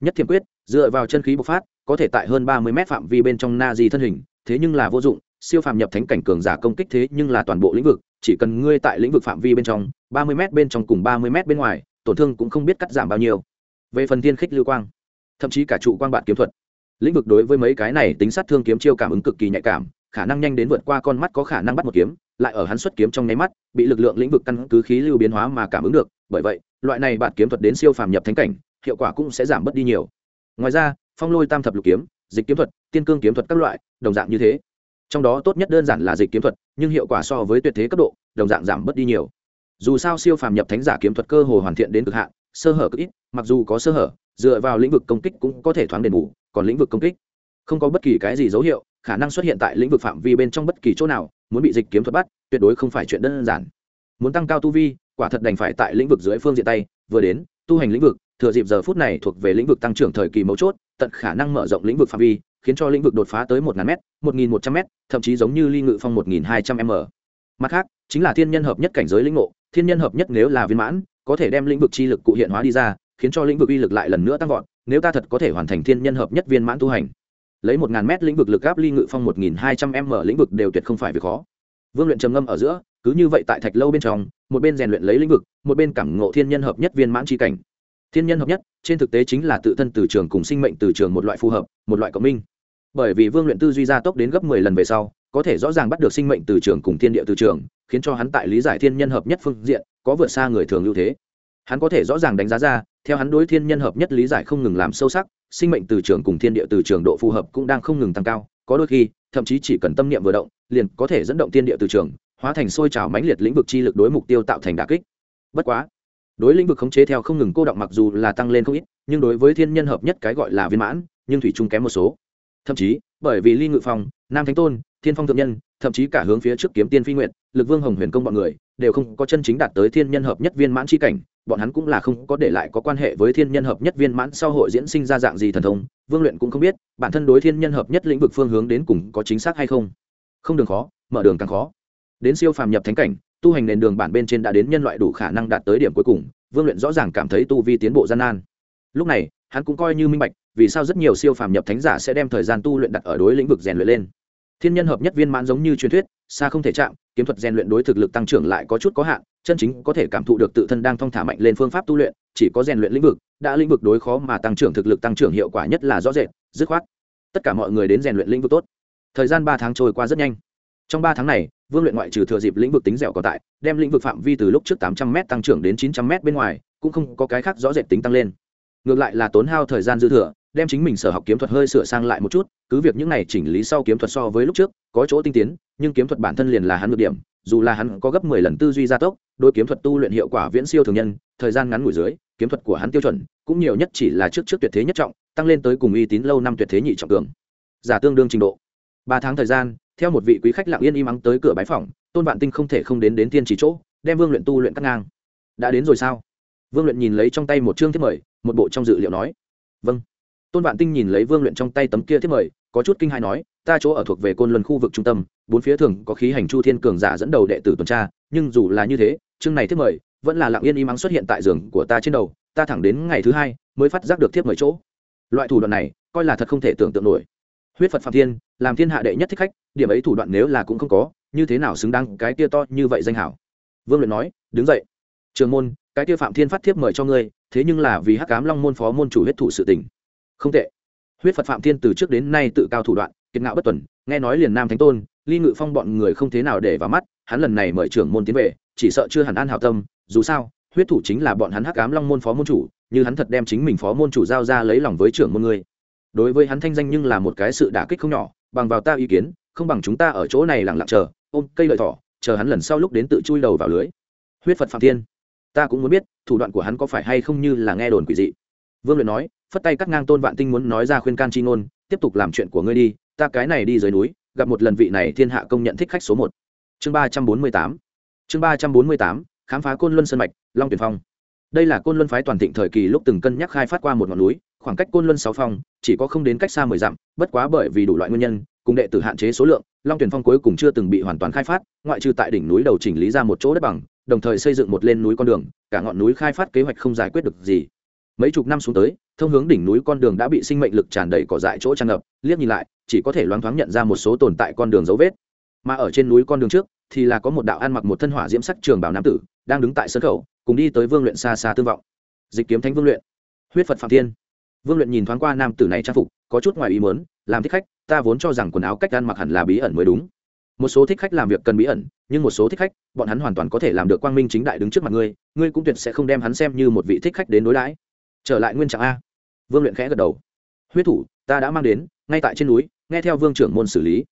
Nhất thiểm quyết, dựa vào chân khí bộc phát có thể tại hơn ba mươi mét phạm vi bên trong na di thân hình, thế nhưng là vô dụng, siêu phàm nhập thánh cảnh cường giả công kích thế nhưng là toàn bộ lĩnh vực, chỉ cần ngươi tại lĩnh vực phạm vi bên trong, ba mươi m bên trong cùng ba mươi m bên ngoài, tổn thương cũng không biết cắt giảm bao nhiêu. Về phần tiên khích lưu quang, thậm chí cả trụ quang bạn kiếm thuật, lĩnh vực đối với mấy cái này tính sát thương kiếm chiêu cảm ứng cực kỳ nhạy cảm, khả năng nhanh đến vượt qua con mắt có khả năng bắt một kiếm, lại ở hắn xuất kiếm trong nháy mắt, bị lực lượng lĩnh vực căn cứ khí lưu biến hóa mà cảm ứng được, bởi vậy, loại này bạn kiếm thuật đến siêu phàm nhập thánh cảnh, hiệu quả cũng sẽ giảm bớt đi nhiều. Ngoài ra phong lôi tam thập lục kiếm, dịch kiếm thuật, tiên cương kiếm thuật các loại, đồng dạng như thế. Trong đó tốt nhất đơn giản là dịch kiếm thuật, nhưng hiệu quả so với tuyệt thế cấp độ, đồng dạng giảm bớt đi nhiều. Dù sao siêu phàm nhập thánh giả kiếm thuật cơ hồ hoàn thiện đến cực hạn, sơ hở cực ít, mặc dù có sơ hở, dựa vào lĩnh vực công kích cũng có thể thoáng đền bù, còn lĩnh vực công kích, không có bất kỳ cái gì dấu hiệu, khả năng xuất hiện tại lĩnh vực phạm vi bên trong bất kỳ chỗ nào, muốn bị dịch kiếm thuật bắt, tuyệt đối không phải chuyện đơn giản. Muốn tăng cao tu vi, quả thật đành phải tại lĩnh vực dưới phương diện tay, vừa đến, tu hành lĩnh vực thừa dịp giờ phút này thuộc về lĩnh vực tăng trưởng thời kỳ mấu chốt, tận khả năng mở rộng lĩnh vực phạm vi, khiến cho lĩnh vực đột phá tới một ngàn m một nghìn một trăm m thậm chí giống như ly ngự phong một nghìn hai trăm m. Mặt khác, chính là thiên nhân hợp nhất cảnh giới lĩnh ngộ, thiên nhân hợp nhất nếu là viên mãn, có thể đem lĩnh vực chi lực cụ hiện hóa đi ra, khiến cho lĩnh vực uy lực lại lần nữa tăng vọt, nếu ta thật có thể hoàn thành thiên nhân hợp nhất viên mãn tu hành. Lấy một ngàn mét lĩnh vực lực áp ly ngự phong một nghìn hai trăm m lĩnh vực đều tuyệt không phải việc khó. Vương luyện trầm ngâm ở giữa, cứ như vậy tại thạch lâu bên trong, một bên rèn luyện lấy lĩnh vực, một bên cảm ngộ thiên nhân hợp nhất viên mãn chi cảnh thiên nhân hợp nhất, trên thực tế chính là tự thân từ trường cùng sinh mệnh từ trường một loại phù hợp, một loại cộng minh. Bởi vì vương luyện tư duy gia tốc đến gấp mười lần về sau, có thể rõ ràng bắt được sinh mệnh từ trường cùng thiên địa từ trường, khiến cho hắn tại lý giải thiên nhân hợp nhất phương diện, có vượt xa người thường ưu thế. Hắn có thể rõ ràng đánh giá ra, theo hắn đối thiên nhân hợp nhất lý giải không ngừng làm sâu sắc, sinh mệnh từ trường cùng thiên địa từ trường độ phù hợp cũng đang không ngừng tăng cao, có đôi khi, thậm chí chỉ cần tâm niệm vừa động, liền có thể dẫn động thiên địa từ trường, hóa thành sôi trào mãnh liệt lĩnh vực chi lực đối mục tiêu tạo thành đà kích. Bất quá đối lĩnh vực khống chế theo không ngừng cô động mặc dù là tăng lên không ít, nhưng đối với thiên nhân hợp nhất cái gọi là viên mãn, nhưng thủy chung kém một số. Thậm chí, bởi vì ly ngự phong, nam thánh tôn, thiên phong thượng nhân, thậm chí cả hướng phía trước kiếm tiên phi nguyện lực vương hồng huyền công bọn người, đều không có chân chính đạt tới thiên nhân hợp nhất viên mãn c h i cảnh, bọn hắn cũng là không có để lại có quan hệ với thiên nhân hợp nhất viên mãn sau hội diễn sinh ra dạng gì thần thông, vương luyện cũng không biết, bản thân đối thiên nhân hợp nhất lĩnh vực phương hướng đến cùng có chính xác hay không. Không đường khó, mở đường càng khó. Đến siêu phàm nhập thánh cảnh tu hành nền đường bản bên trên đã đến nhân loại đủ khả năng đạt tới điểm cuối cùng, vương luyện rõ ràng cảm thấy tu vi tiến bộ gian nan. Lúc này, hắn cũng coi như minh bạch, vì sao rất nhiều siêu phàm nhập thánh giả sẽ đem thời gian tu luyện đặt ở đối lĩnh vực rèn luyện lên. Thiên nhân hợp nhất viên mãn giống như truyền thuyết, xa không thể chạm, kiếm thuật rèn luyện đối thực lực tăng trưởng lại có chút có hạn, chân chính có thể cảm thụ được tự thân đang thong thả mạnh lên phương pháp tu luyện, chỉ có rèn luyện lĩnh vực, đã lĩnh vực đối khó mà tăng trưởng thực lực tăng trưởng hiệu quả nhất là rõ rệt, dứt khoát. Tất cả mọi người đến rèn luyện lĩnh vực tốt. Thời gian ba tháng trôi qua rất nhanh. Trong ba tháng này vương luyện ngoại trừ thừa dịp lĩnh vực tính dẻo còn tại, đem lĩnh vực phạm vi từ lúc trước tám trăm m tăng trưởng đến chín trăm m bên ngoài, cũng không có cái khác rõ rệt tính tăng lên. Ngược lại là tốn hao thời gian dư thừa, đem chính mình sở học kiếm thuật hơi sửa sang lại một chút, cứ việc những này chỉnh lý sau kiếm thuật so với lúc trước, có chỗ tinh tiến, nhưng kiếm thuật bản thân liền là hắn ngược điểm, dù là hắn có gấp mười lần tư duy gia tốc đôi kiếm thuật tu luyện hiệu quả viễn siêu thường nhân, thời gian ngắn ngủi dưới, kiếm thuật của hắn tiêu chuẩn cũng nhiều nhất chỉ là trước trước tuyệt thế nhất trọng, tăng lên tới cùng uy tín lâu năm tuyệt thế nhị trọng cường. Giả tương đương trình độ. Ba tháng thời gian theo một vị quý khách lặng yên im ắng tới cửa bái phòng tôn vạn tinh không thể không đến đến tiên chỉ chỗ, đem vương luyện tu luyện cắt ngang. Đã đến rồi sao? Vương luyện nhìn lấy trong tay một chương thiết mời, một bộ trong dự liệu nói. Vâng. Tôn vạn tinh nhìn lấy vương luyện trong tay tấm kia thiết mời, có chút kinh hai nói, ta chỗ ở thuộc về côn luân khu vực trung tâm, bốn phía thường có khí hành chu thiên cường giả dẫn đầu đệ tử tuần tra, nhưng dù là như thế, chương này thiết mời vẫn là lặng yên im ắng xuất hiện tại giường của ta trên đầu, ta thẳng đến ngày thứ hai mới phát giác được thiếp mời chỗ. Loại thủ đoạn này coi là thật không thể tưởng tượng nổi huyết phật phạm thiên, làm thiên hạ đệ nhất thích khách, điểm ấy thủ đoạn nếu là cũng không có, như thế nào xứng đáng cái tia to như vậy danh hảo? Vương luyện nói, đứng dậy. Trường môn, cái tia phạm thiên phát thiếp mời cho ngươi, thế nhưng là vì hắc cám long môn phó môn chủ huyết thủ sự tình. Không tệ. Huyết phật phạm thiên từ trước đến nay tự cao thủ đoạn, kiệt ngạo bất tuần, nghe nói liền nam thánh tôn, ly ngự phong bọn người không thế nào để vào mắt, hắn lần này mời trưởng môn tiến về, chỉ sợ chưa hẳn an hảo tâm, dù sao, huyết thủ chính là bọn hắn hắc ám long môn phó môn chủ, như hắn thật đem chính mình phó môn chủ giao ra lấy lòng với trưởng môn người đối với hắn thanh danh nhưng là một cái sự đả kích không nhỏ, bằng vào ta ý kiến, không bằng chúng ta ở chỗ này lặng lặng chờ, ôm cây lợi thỏ, chờ hắn lần sau lúc đến tự chui đầu vào lưới. Huyết phật phạm thiên, ta cũng muốn biết, thủ đoạn của hắn có phải hay không như là nghe đồn quỷ dị. Vương luyện nói, phất tay cắt ngang tôn vạn tinh muốn nói ra khuyên can chi ngôn, tiếp tục làm chuyện của ngươi đi, ta cái này đi dưới núi, gặp một lần vị này thiên hạ công nhận thích khách số một. Chương ba trăm bốn mươi tám, chương ba trăm bốn mươi tám, khám phá côn luân sơn mạch, long tuyển phong. Đây là côn luân phái toàn thịnh thời kỳ lúc từng cân nhắc khai phát qua một ngọn núi khoảng cách côn luân sáu phong, chỉ có không đến cách xa mười dặm, bất quá bởi vì đủ loại nguyên nhân, cùng đệ tử hạn chế số lượng, long tuyển phong cuối cùng chưa từng bị hoàn toàn khai phát, ngoại trừ tại đỉnh núi đầu chỉnh lý ra một chỗ đất bằng, đồng thời xây dựng một lên núi con đường, cả ngọn núi khai phát kế hoạch không giải quyết được gì. Mấy chục năm xuống tới, thông hướng đỉnh núi con đường đã bị sinh mệnh lực tràn đầy cỏ dại chỗ tràn ngập, liếc nhìn lại, chỉ có thể loáng thoáng nhận ra một số tồn tại con đường dấu vết. Mà ở trên núi con đường trước, thì là có một đạo ăn mặc một thân hỏa diễm sắc trường bảo nam tử, đang đứng tại sân khẩu cùng đi tới vương luyện xa xa tương vọng. Dịch kiếm thánh vương luyện. Huyết phật phạm thiên vương luyện nhìn thoáng qua nam tử này trang phục, có chút ngoài ý mớn làm thích khách, ta vốn cho rằng quần áo cách ăn mặc hẳn là bí ẩn mới đúng. Một số thích khách làm việc cần bí ẩn, nhưng một số thích khách, bọn hắn hoàn toàn có thể làm được quang minh chính đại đứng trước mặt ngươi ngươi cũng tuyệt sẽ không đem hắn xem như một vị thích khách đến đối đãi. Trở lại nguyên trạng a. Vương luyện khẽ gật đầu. Huyết thủ, ta đã mang đến, ngay tại trên núi, nghe theo vương trưởng môn xử lý.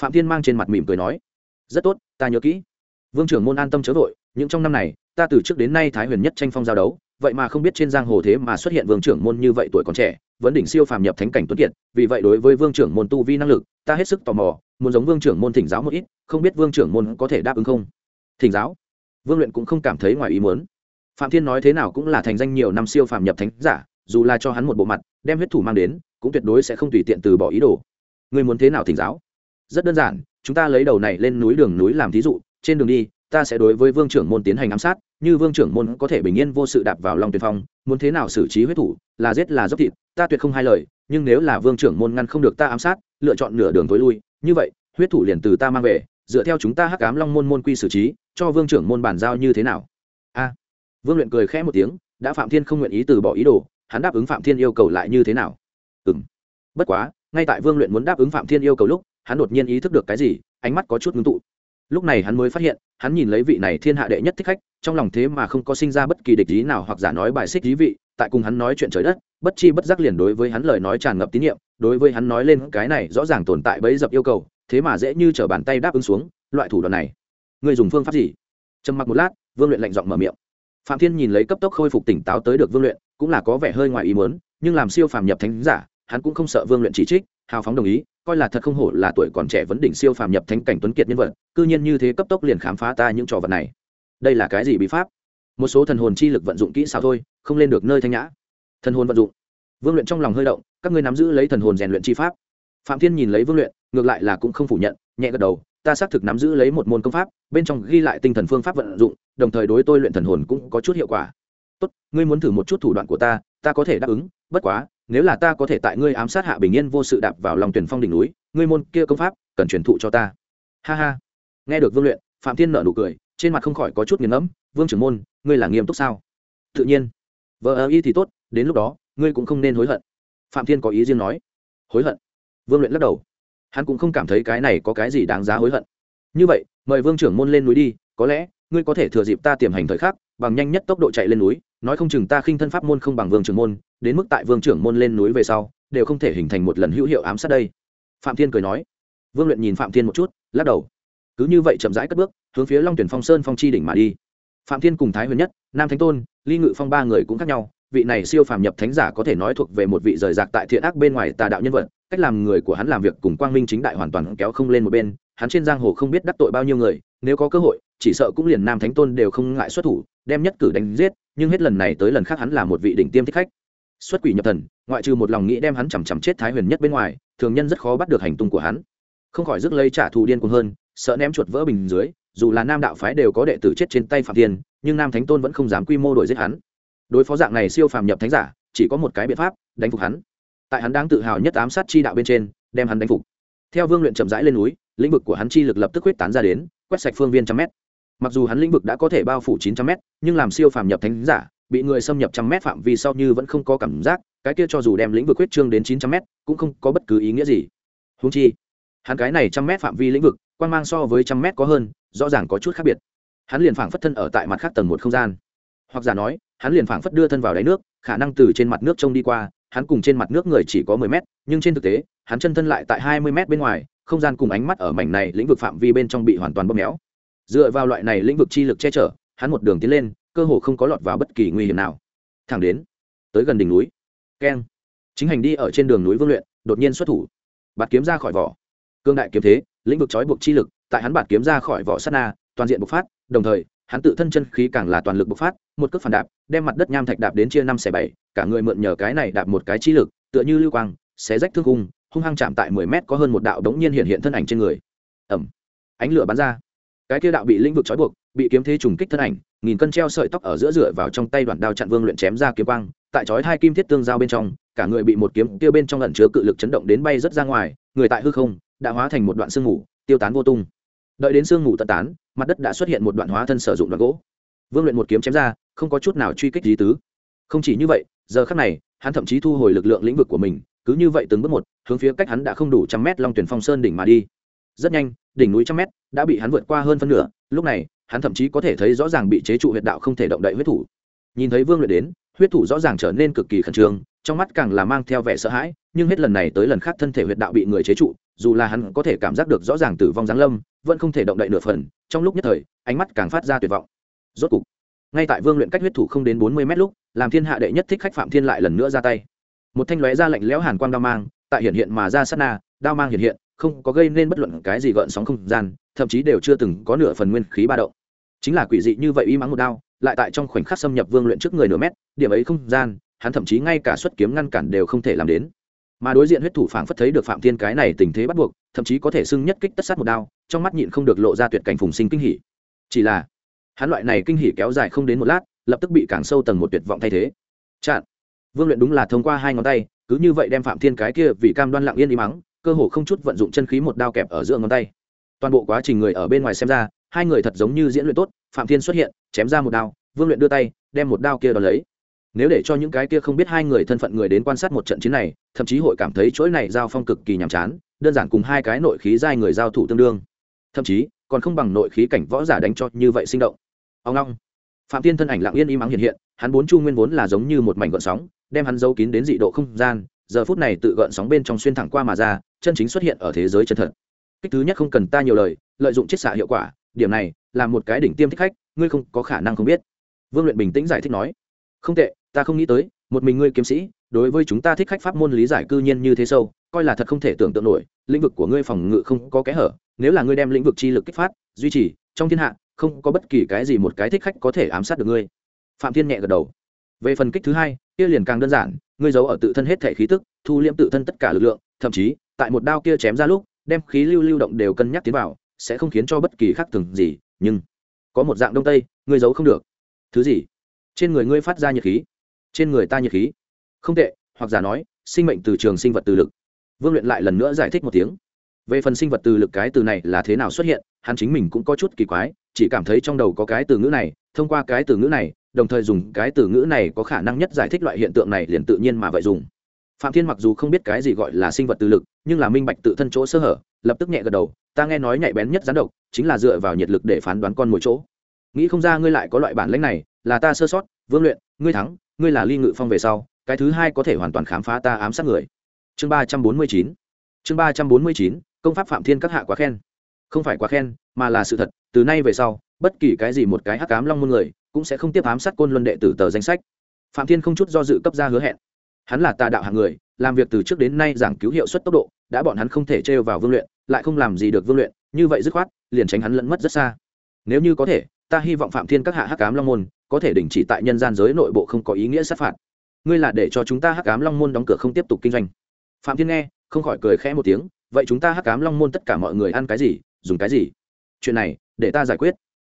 Phạm thiên mang trên mặt mỉm cười nói. Rất tốt, ta nhớ kỹ. Vương trưởng môn an tâm chớ vội, những trong năm này, ta từ trước đến nay thái huyền nhất tranh phong giao đấu vậy mà không biết trên giang hồ thế mà xuất hiện vương trưởng môn như vậy tuổi còn trẻ, vẫn đỉnh siêu phàm nhập thánh cảnh tuấn kiệt, vì vậy đối với vương trưởng môn tu vi năng lực, ta hết sức tò mò, muốn giống vương trưởng môn thỉnh giáo một ít, không biết vương trưởng môn có thể đáp ứng không? Thỉnh giáo? Vương luyện cũng không cảm thấy ngoài ý muốn. Phạm thiên nói thế nào cũng là thành danh nhiều năm siêu phàm nhập thánh giả, dù là cho hắn một bộ mặt, đem huyết thủ mang đến, cũng tuyệt đối sẽ không tùy tiện từ bỏ ý đồ. Ngươi muốn thế nào thỉnh giáo? Rất đơn giản, chúng ta lấy đầu này lên núi đường núi làm thí dụ, trên đường đi ta sẽ đối với vương trưởng môn tiến hành ám sát, như vương trưởng môn có thể bình yên vô sự đạp vào lòng tuyệt phong, muốn thế nào xử trí huyết thủ, là giết là dốc thịt, ta tuyệt không hai lời, nhưng nếu là vương trưởng môn ngăn không được ta ám sát, lựa chọn nửa đường tối lui, như vậy, huyết thủ liền từ ta mang về, dựa theo chúng ta hắc ám long môn môn quy xử trí, cho vương trưởng môn bàn giao như thế nào? A. Vương luyện cười khẽ một tiếng, đã phạm thiên không nguyện ý từ bỏ ý đồ, hắn đáp ứng phạm thiên yêu cầu lại như thế nào? Ừ m bất quá, ngay tại vương luyện muốn đáp ứng phạm thiên yêu cầu lúc, hắn đột nhiên ý thức được cái gì, ánh mắt có chút ngưng tụ. Lúc này hắn mới phát hiện hắn nhìn lấy vị này thiên hạ đệ nhất thích khách, trong lòng thế mà không có sinh ra bất kỳ địch ý nào hoặc giả nói bài xích ý vị, tại cùng hắn nói chuyện trời đất, bất chi bất giác liền đối với hắn lời nói tràn ngập tín nhiệm, đối với hắn nói lên cái này rõ ràng tồn tại bấy dập yêu cầu, thế mà dễ như t r ở bàn tay đáp ứng xuống, loại thủ đoạn này. Người dùng phương pháp gì? Trầm mặc một lát, vương luyện lạnh giọng mở miệng. Phạm thiên nhìn lấy cấp tốc khôi phục tỉnh táo tới được vương luyện, cũng là có vẻ hơi ngoài ý muốn, nhưng làm siêu phàm nhập thánh giả, hắn cũng không sợ vương luyện chỉ trích hào phóng đồng ý, coi là thật không hổ là tuổi còn trẻ vấn đỉnh siêu phàm nhập thánh cảnh tuấn kiệt nhân vật, cư nhiên như thế cấp tốc liền khám phá ta những trò vật này. Đây là cái gì bí pháp? Một số thần hồn chi lực vận dụng kỹ xảo thôi, không lên được nơi thanh nhã. Thần hồn vận dụng. Vương luyện trong lòng hơi động, các ngươi nắm giữ lấy thần hồn rèn luyện chi pháp. Phạm thiên nhìn lấy vương luyện, ngược lại là cũng không phủ nhận, nhẹ gật đầu, ta xác thực nắm giữ lấy một môn công pháp, bên trong ghi lại tinh thần phương pháp vận dụng, đồng thời đối tôi luyện thần hồn cũng có chút hiệu quả. Tốt, ngươi muốn thử một chút thủ đoạn của ta ta có thể đáp ứng, bất quá nếu là ta có thể tại ngươi ám sát hạ bình yên vô sự đạp vào lòng tuyển phong đỉnh núi, ngươi môn kia công pháp, cần truyền thụ cho ta. Ha ha. Nghe được vương luyện, phạm thiên nở nụ cười, trên mặt không khỏi có chút nghiền ngẫm, vương trưởng môn, ngươi là nghiêm túc sao? Tự nhiên. Vợ ơ y thì tốt, đến lúc đó, ngươi cũng không nên hối hận. Phạm thiên có ý riêng nói. Hối hận? Vương luyện lắc đầu. Hắn cũng không cảm thấy cái này có cái gì đáng giá hối hận. Như vậy, mời vương trưởng môn lên núi đi, có lẽ ngươi có thể thừa dịp ta tiềm hành thời khắc, bằng nhanh nhất tốc độ chạy lên núi nói không chừng ta khinh thân pháp môn không bằng vương trưởng môn, đến mức tại vương trưởng môn lên núi về sau, đều không thể hình thành một lần hữu hiệu ám sát đây. Phạm thiên cười nói. Vương luyện nhìn phạm thiên một chút, lắc đầu. Cứ như vậy chậm rãi cất bước, hướng phía long tuyển phong sơn phong chi đỉnh mà đi. Phạm thiên cùng thái huyền nhất, nam thánh tôn, ly ngự phong ba người cũng khác nhau, vị này siêu phàm nhập thánh giả có thể nói thuộc về một vị rời rạc tại thiện ác bên ngoài tà đạo nhân vật, cách làm người của hắn làm việc cùng quang minh chính đại hoàn toàn kéo không lên một bên, hắn trên giang hồ không biết đắc tội bao nhiêu người, nếu có cơ hội, chỉ sợ cũng liền nam thánh tôn đều không ngại xuất thủ đem nhất cử đánh giết, nhưng hết lần này tới lần khác hắn là một vị đỉnh tiêm thích khách. Xuất quỷ nhập thần, ngoại trừ một lòng nghĩ đem hắn chằm chằm chết thái huyền nhất bên ngoài, thường nhân rất khó bắt được hành tung của hắn. Không khỏi rước lấy trả thù điên cuồng hơn, sợ ném chuột vỡ bình dưới, dù là nam đạo phái đều có đệ tử chết trên tay phạm thiên nhưng nam thánh tôn vẫn không dám quy mô đổi giết hắn. Đối phó dạng này siêu phàm nhập thánh giả, chỉ có một cái biện pháp, đánh phục hắn. Tại hắn đang tự hào nhất ám sát chi đạo bên trên, đem hắn đánh phục. Theo vương luyện chậm rãi lên núi, lĩnh vực của hắn chi lực lập tức huyết tán ra đến, quét sạch phương viên trăm mét mặc dù hắn lĩnh vực đã có thể bao phủ chín trăm mét, nhưng làm siêu phàm nhập thánh giả, bị người xâm nhập trăm mét phạm vi sau như vẫn không có cảm giác, cái kia cho dù đem lĩnh vực huyết trương đến chín trăm mét, cũng không có bất cứ ý nghĩa gì. Húng chi, hắn cái này trăm mét phạm vi lĩnh vực, quan mang so với trăm mét có hơn, rõ ràng có chút khác biệt. Hắn liền phảng phất thân ở tại mặt khác tầng một không gian. Hoặc giả nói, hắn liền phảng phất đưa thân vào đáy nước, khả năng từ trên mặt nước trông đi qua, hắn cùng trên mặt nước người chỉ có mười mét, nhưng trên thực tế, hắn chân thân lại tại hai mươi mét bên ngoài, không gian cùng ánh mắt ở mảnh này lĩnh vực phạm vi bên trong bị hoàn toàn bóp méo dựa vào loại này lĩnh vực chi lực che chở, hắn một đường tiến lên, cơ hồ không có lọt vào bất kỳ nguy hiểm nào. Thẳng đến, tới gần đỉnh núi. Keng. Chính hành đi ở trên đường núi vương luyện, đột nhiên xuất thủ. Bạt kiếm ra khỏi vỏ. Cương đại kiếm thế, lĩnh vực trói buộc chi lực, tại hắn bạt kiếm ra khỏi vỏ sát na, toàn diện bộc phát, đồng thời, hắn tự thân chân khí càng là toàn lực bộc phát, một cước phản đạp, đem mặt đất nham thạch đạp đến chia năm xẻ bảy, cả người mượn nhờ cái này đạp một cái chi lực, tựa như lưu quang, xé rách thương cung hung hăng chạm tại mười mét có hơn một đạo đống nhiên hiện hiện thân ảnh trên người. Ẩm ánh lửa bắn ra cái kia đạo bị lĩnh vực trói buộc bị kiếm thế trùng kích thân ảnh nghìn cân treo sợi tóc ở giữa rửa vào trong tay đoạn đao chặn vương luyện chém ra kiếm quang tại chói hai kim thiết tương giao bên trong cả người bị một kiếm tiêu bên trong lẩn chứa cự lực chấn động đến bay rất ra ngoài người tại hư không đã hóa thành một đoạn sương ngủ, tiêu tán vô tung. Đợi đến sương ngủ tận tán mặt đất đã xuất hiện một đoạn hóa thân sử dụng đoạn gỗ. Vương luyện một kiếm chém ra không có chút nào truy kích lý tứ. Không chỉ như vậy giờ khắc này hắn thậm chí thu hồi lực lượng lĩnh vực của mình cứ như vậy từng bước một hướng phía cách hắn đã không đủ trăm mét long tuyển phong sơn đỉnh mà đi rất nhanh, đỉnh núi trăm mét đã bị hắn vượt qua hơn phân nửa, lúc này, hắn thậm chí có thể thấy rõ ràng bị chế trụ huyệt đạo không thể động đậy huyết thủ. Nhìn thấy vương luyện đến, huyết thủ rõ ràng trở nên cực kỳ khẩn trương, trong mắt càng là mang theo vẻ sợ hãi, nhưng hết lần này tới lần khác thân thể huyệt đạo bị người chế trụ, dù là hắn có thể cảm giác được rõ ràng tử vong giáng lâm, vẫn không thể động đậy nửa phần, trong lúc nhất thời, ánh mắt càng phát ra tuyệt vọng. Rốt cục, ngay tại vương luyện cách huyết thủ không đến bốn mươi mét lúc, làm thiên hạ đệ nhất thích khách phạm thiên lại lần nữa ra tay. Một thanh lóe ra lạnh lẽo hàn quang đao mang, tại hiện hiện mà ra sát na, đao mang hiện hiện không có gây nên bất luận cái gì gợn sóng không gian, thậm chí đều chưa từng có nửa phần nguyên khí ba động. Chính là quỷ dị như vậy y mắng một đao, lại tại trong khoảnh khắc xâm nhập vương luyện trước người nửa mét, điểm ấy không gian, hắn thậm chí ngay cả xuất kiếm ngăn cản đều không thể làm đến. Mà đối diện huyết thủ phảng phất thấy được phạm thiên cái này tình thế bắt buộc, thậm chí có thể xưng nhất kích tất sát một đao, trong mắt nhịn không được lộ ra tuyệt cảnh phùng sinh kinh hỉ. Chỉ là, hắn loại này kinh hỉ kéo dài không đến một lát, lập tức bị càng sâu tầng một tuyệt vọng thay thế. Chặn vương luyện đúng là thông qua hai ngón tay, cứ như vậy đem phạm thiên cái kia vì cam đoan lặng yên đi mắng cơ hồ không chút vận dụng chân khí một đao kẹp ở giữa ngón tay. Toàn bộ quá trình người ở bên ngoài xem ra, hai người thật giống như diễn luyện tốt, phạm thiên xuất hiện, chém ra một đao, vương luyện đưa tay, đem một đao kia đ ó lấy. Nếu để cho những cái kia không biết hai người thân phận người đến quan sát một trận chiến này, thậm chí hội cảm thấy chỗ này giao phong cực kỳ nhàm chán, đơn giản cùng hai cái nội khí giai người giao thủ tương đương. Thậm chí, còn không bằng nội khí cảnh võ giả đánh cho như vậy sinh động. Ông long. Phạm thiên thân ảnh lặng yên im ắng hiện hiện, hắn bốn chu nguyên vốn là giống như một mảnh gợn sóng, đem hắn giấu kín đến dị độ không gian giờ phút này tự gợn sóng bên trong xuyên thẳng qua mà ra, chân chính xuất hiện ở thế giới chân thật. Cách thứ nhất không cần ta nhiều lời, lợi dụng chiết xạ hiệu quả, điểm này là một cái đỉnh tiêm thích khách, ngươi không có khả năng không biết. Vương luyện bình tĩnh giải thích nói, không tệ, ta không nghĩ tới, một mình ngươi kiếm sĩ, đối với chúng ta thích khách pháp môn lý giải cư nhiên như thế sâu, coi là thật không thể tưởng tượng nổi, lĩnh vực của ngươi phòng ngự không có kẽ hở, nếu là ngươi đem lĩnh vực chi lực kích phát, duy trì, trong thiên hạ, không có bất kỳ cái gì một cái thích khách có thể ám sát được ngươi. Phạm thiên nhẹ gật đầu. Về phần kích thứ hai, kia liền càng đơn giản ngươi giấu ở tự thân hết thể khí tức, thu liễm tự thân tất cả lực lượng, thậm chí, tại một đao kia chém ra lúc, đem khí lưu lưu động đều cân nhắc tiến vào, sẽ không khiến cho bất kỳ khác thường gì, nhưng, có một dạng đông tây, ngươi giấu không được. Thứ gì? Trên người ngươi phát ra nhiệt khí. Trên người ta nhiệt khí. Không tệ, hoặc giả nói, sinh mệnh từ trường sinh vật từ lực. Vương luyện lại lần nữa giải thích một tiếng. Về phần sinh vật từ lực cái từ này là thế nào xuất hiện, hắn chính mình cũng có chút kỳ quái, chỉ cảm thấy trong đầu có cái từ ngữ này, thông qua cái từ ngữ này đồng thời dùng cái từ ngữ này có khả năng nhất giải thích loại hiện tượng này liền tự nhiên mà vậy dùng. Phạm thiên mặc dù không biết cái gì gọi là sinh vật từ lực, nhưng là minh bạch tự thân chỗ sơ hở, lập tức nhẹ gật đầu, ta nghe nói nhạy bén nhất gián độc chính là dựa vào nhiệt lực để phán đoán con mồi chỗ. Nghĩ không ra ngươi lại có loại bản lĩnh này, là ta sơ sót, vương luyện, ngươi thắng, ngươi là ly ngự phong về sau, cái thứ hai có thể hoàn toàn khám phá ta ám sát người. Chương ba trăm bốn mươi chín. Chương ba trăm bốn mươi chín, công pháp phạm thiên các hạ quá khen. Không phải quá khen, mà là sự thật, từ nay về sau, bất kỳ cái gì một cái hắc ám long môn người cũng sẽ không tiếp ám sát côn luân đệ tử tờ danh sách. Phạm thiên không chút do dự cấp ra hứa hẹn. Hắn là tà đạo hạng người, làm việc từ trước đến nay giảng cứu hiệu suất tốc độ, đã bọn hắn không thể trêu vào vương luyện, lại không làm gì được vương luyện, như vậy dứt khoát, liền tránh hắn lẫn mất rất xa. Nếu như có thể, ta hy vọng phạm thiên các hạ hắc ám long môn, có thể đình chỉ tại nhân gian giới nội bộ không có ý nghĩa sát phạt. Ngươi là để cho chúng ta hắc ám long môn đóng cửa không tiếp tục kinh doanh. Phạm thiên nghe, không khỏi cười khẽ một tiếng, vậy chúng ta hắc ám long môn tất cả mọi người ăn cái gì, dùng cái gì? Chuyện này, để ta giải quyết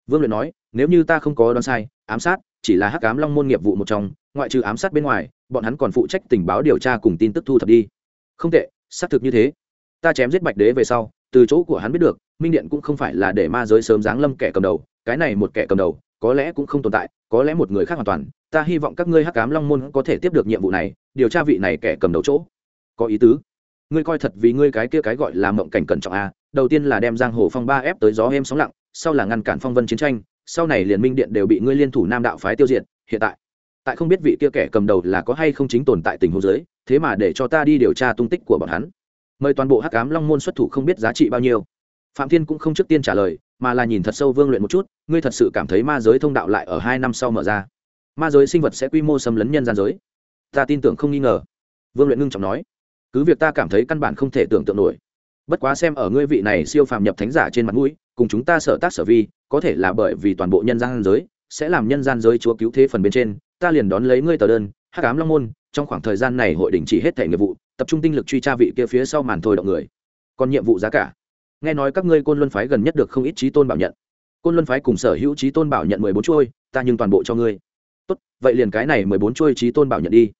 vương luyện nói, nếu như ta không có đoán sai, ám sát chỉ là hắc ám long môn nghiệp vụ một trong, ngoại trừ ám sát bên ngoài, bọn hắn còn phụ trách tình báo điều tra cùng tin tức thu thập đi. Không tệ, xác thực như thế. Ta chém giết bạch đế về sau, từ chỗ của hắn biết được, minh điện cũng không phải là để ma giới sớm giáng lâm kẻ cầm đầu, cái này một kẻ cầm đầu, có lẽ cũng không tồn tại, có lẽ một người khác hoàn toàn. Ta hy vọng các ngươi hắc cám long môn có thể tiếp được nhiệm vụ này, điều tra vị này kẻ cầm đầu chỗ. Có ý tứ. Ngươi coi thật vì ngươi cái kia cái gọi là mộng cảnh cẩn trọng a đầu tiên là đem giang hồ phong ba ép tới gió êm sóng lặng sau là ngăn cản phong vân chiến tranh, sau này liền minh điện đều bị ngươi liên thủ nam đạo phái tiêu diệt, hiện tại. Tại không biết vị kia kẻ cầm đầu là có hay không chính tồn tại tình huống giới thế mà để cho ta đi điều tra tung tích của bọn hắn. Mời toàn bộ hắc ám long môn xuất thủ không biết giá trị bao nhiêu. Phạm thiên cũng không trước tiên trả lời, mà là nhìn thật sâu vương luyện một chút, ngươi thật sự cảm thấy ma giới thông đạo lại ở hai năm sau mở ra. Ma giới sinh vật sẽ quy mô xâm lấn nhân gian giới. Ta tin tưởng không nghi ngờ. Vương luyện ngưng trọng nói. Cứ việc ta cảm thấy căn bản không thể tưởng tượng nổi bất quá xem ở ngươi vị này siêu phàm nhập thánh giả trên mặt mũi, cùng chúng ta sở tác sở vi, có thể là bởi vì toàn bộ nhân gian giới, sẽ làm nhân gian giới chúa cứu thế phần bên trên, ta liền đón lấy ngươi tờ đơn, hắc ám long môn, trong khoảng thời gian này hội đình chỉ hết thẻ nghiệp vụ, tập trung tinh lực truy tra vị kia phía sau màn thôi động người. Còn nhiệm vụ giá cả. Nghe nói các ngươi côn luân phái gần nhất được không ít trí tôn bảo nhận. Côn luân phái cùng sở hữu trí tôn bảo nhận mười bốn chuôi, ta nhưng toàn bộ cho ngươi. Tốt, vậy liền cái này mười bốn chuôi trí tôn bảo nhận đi.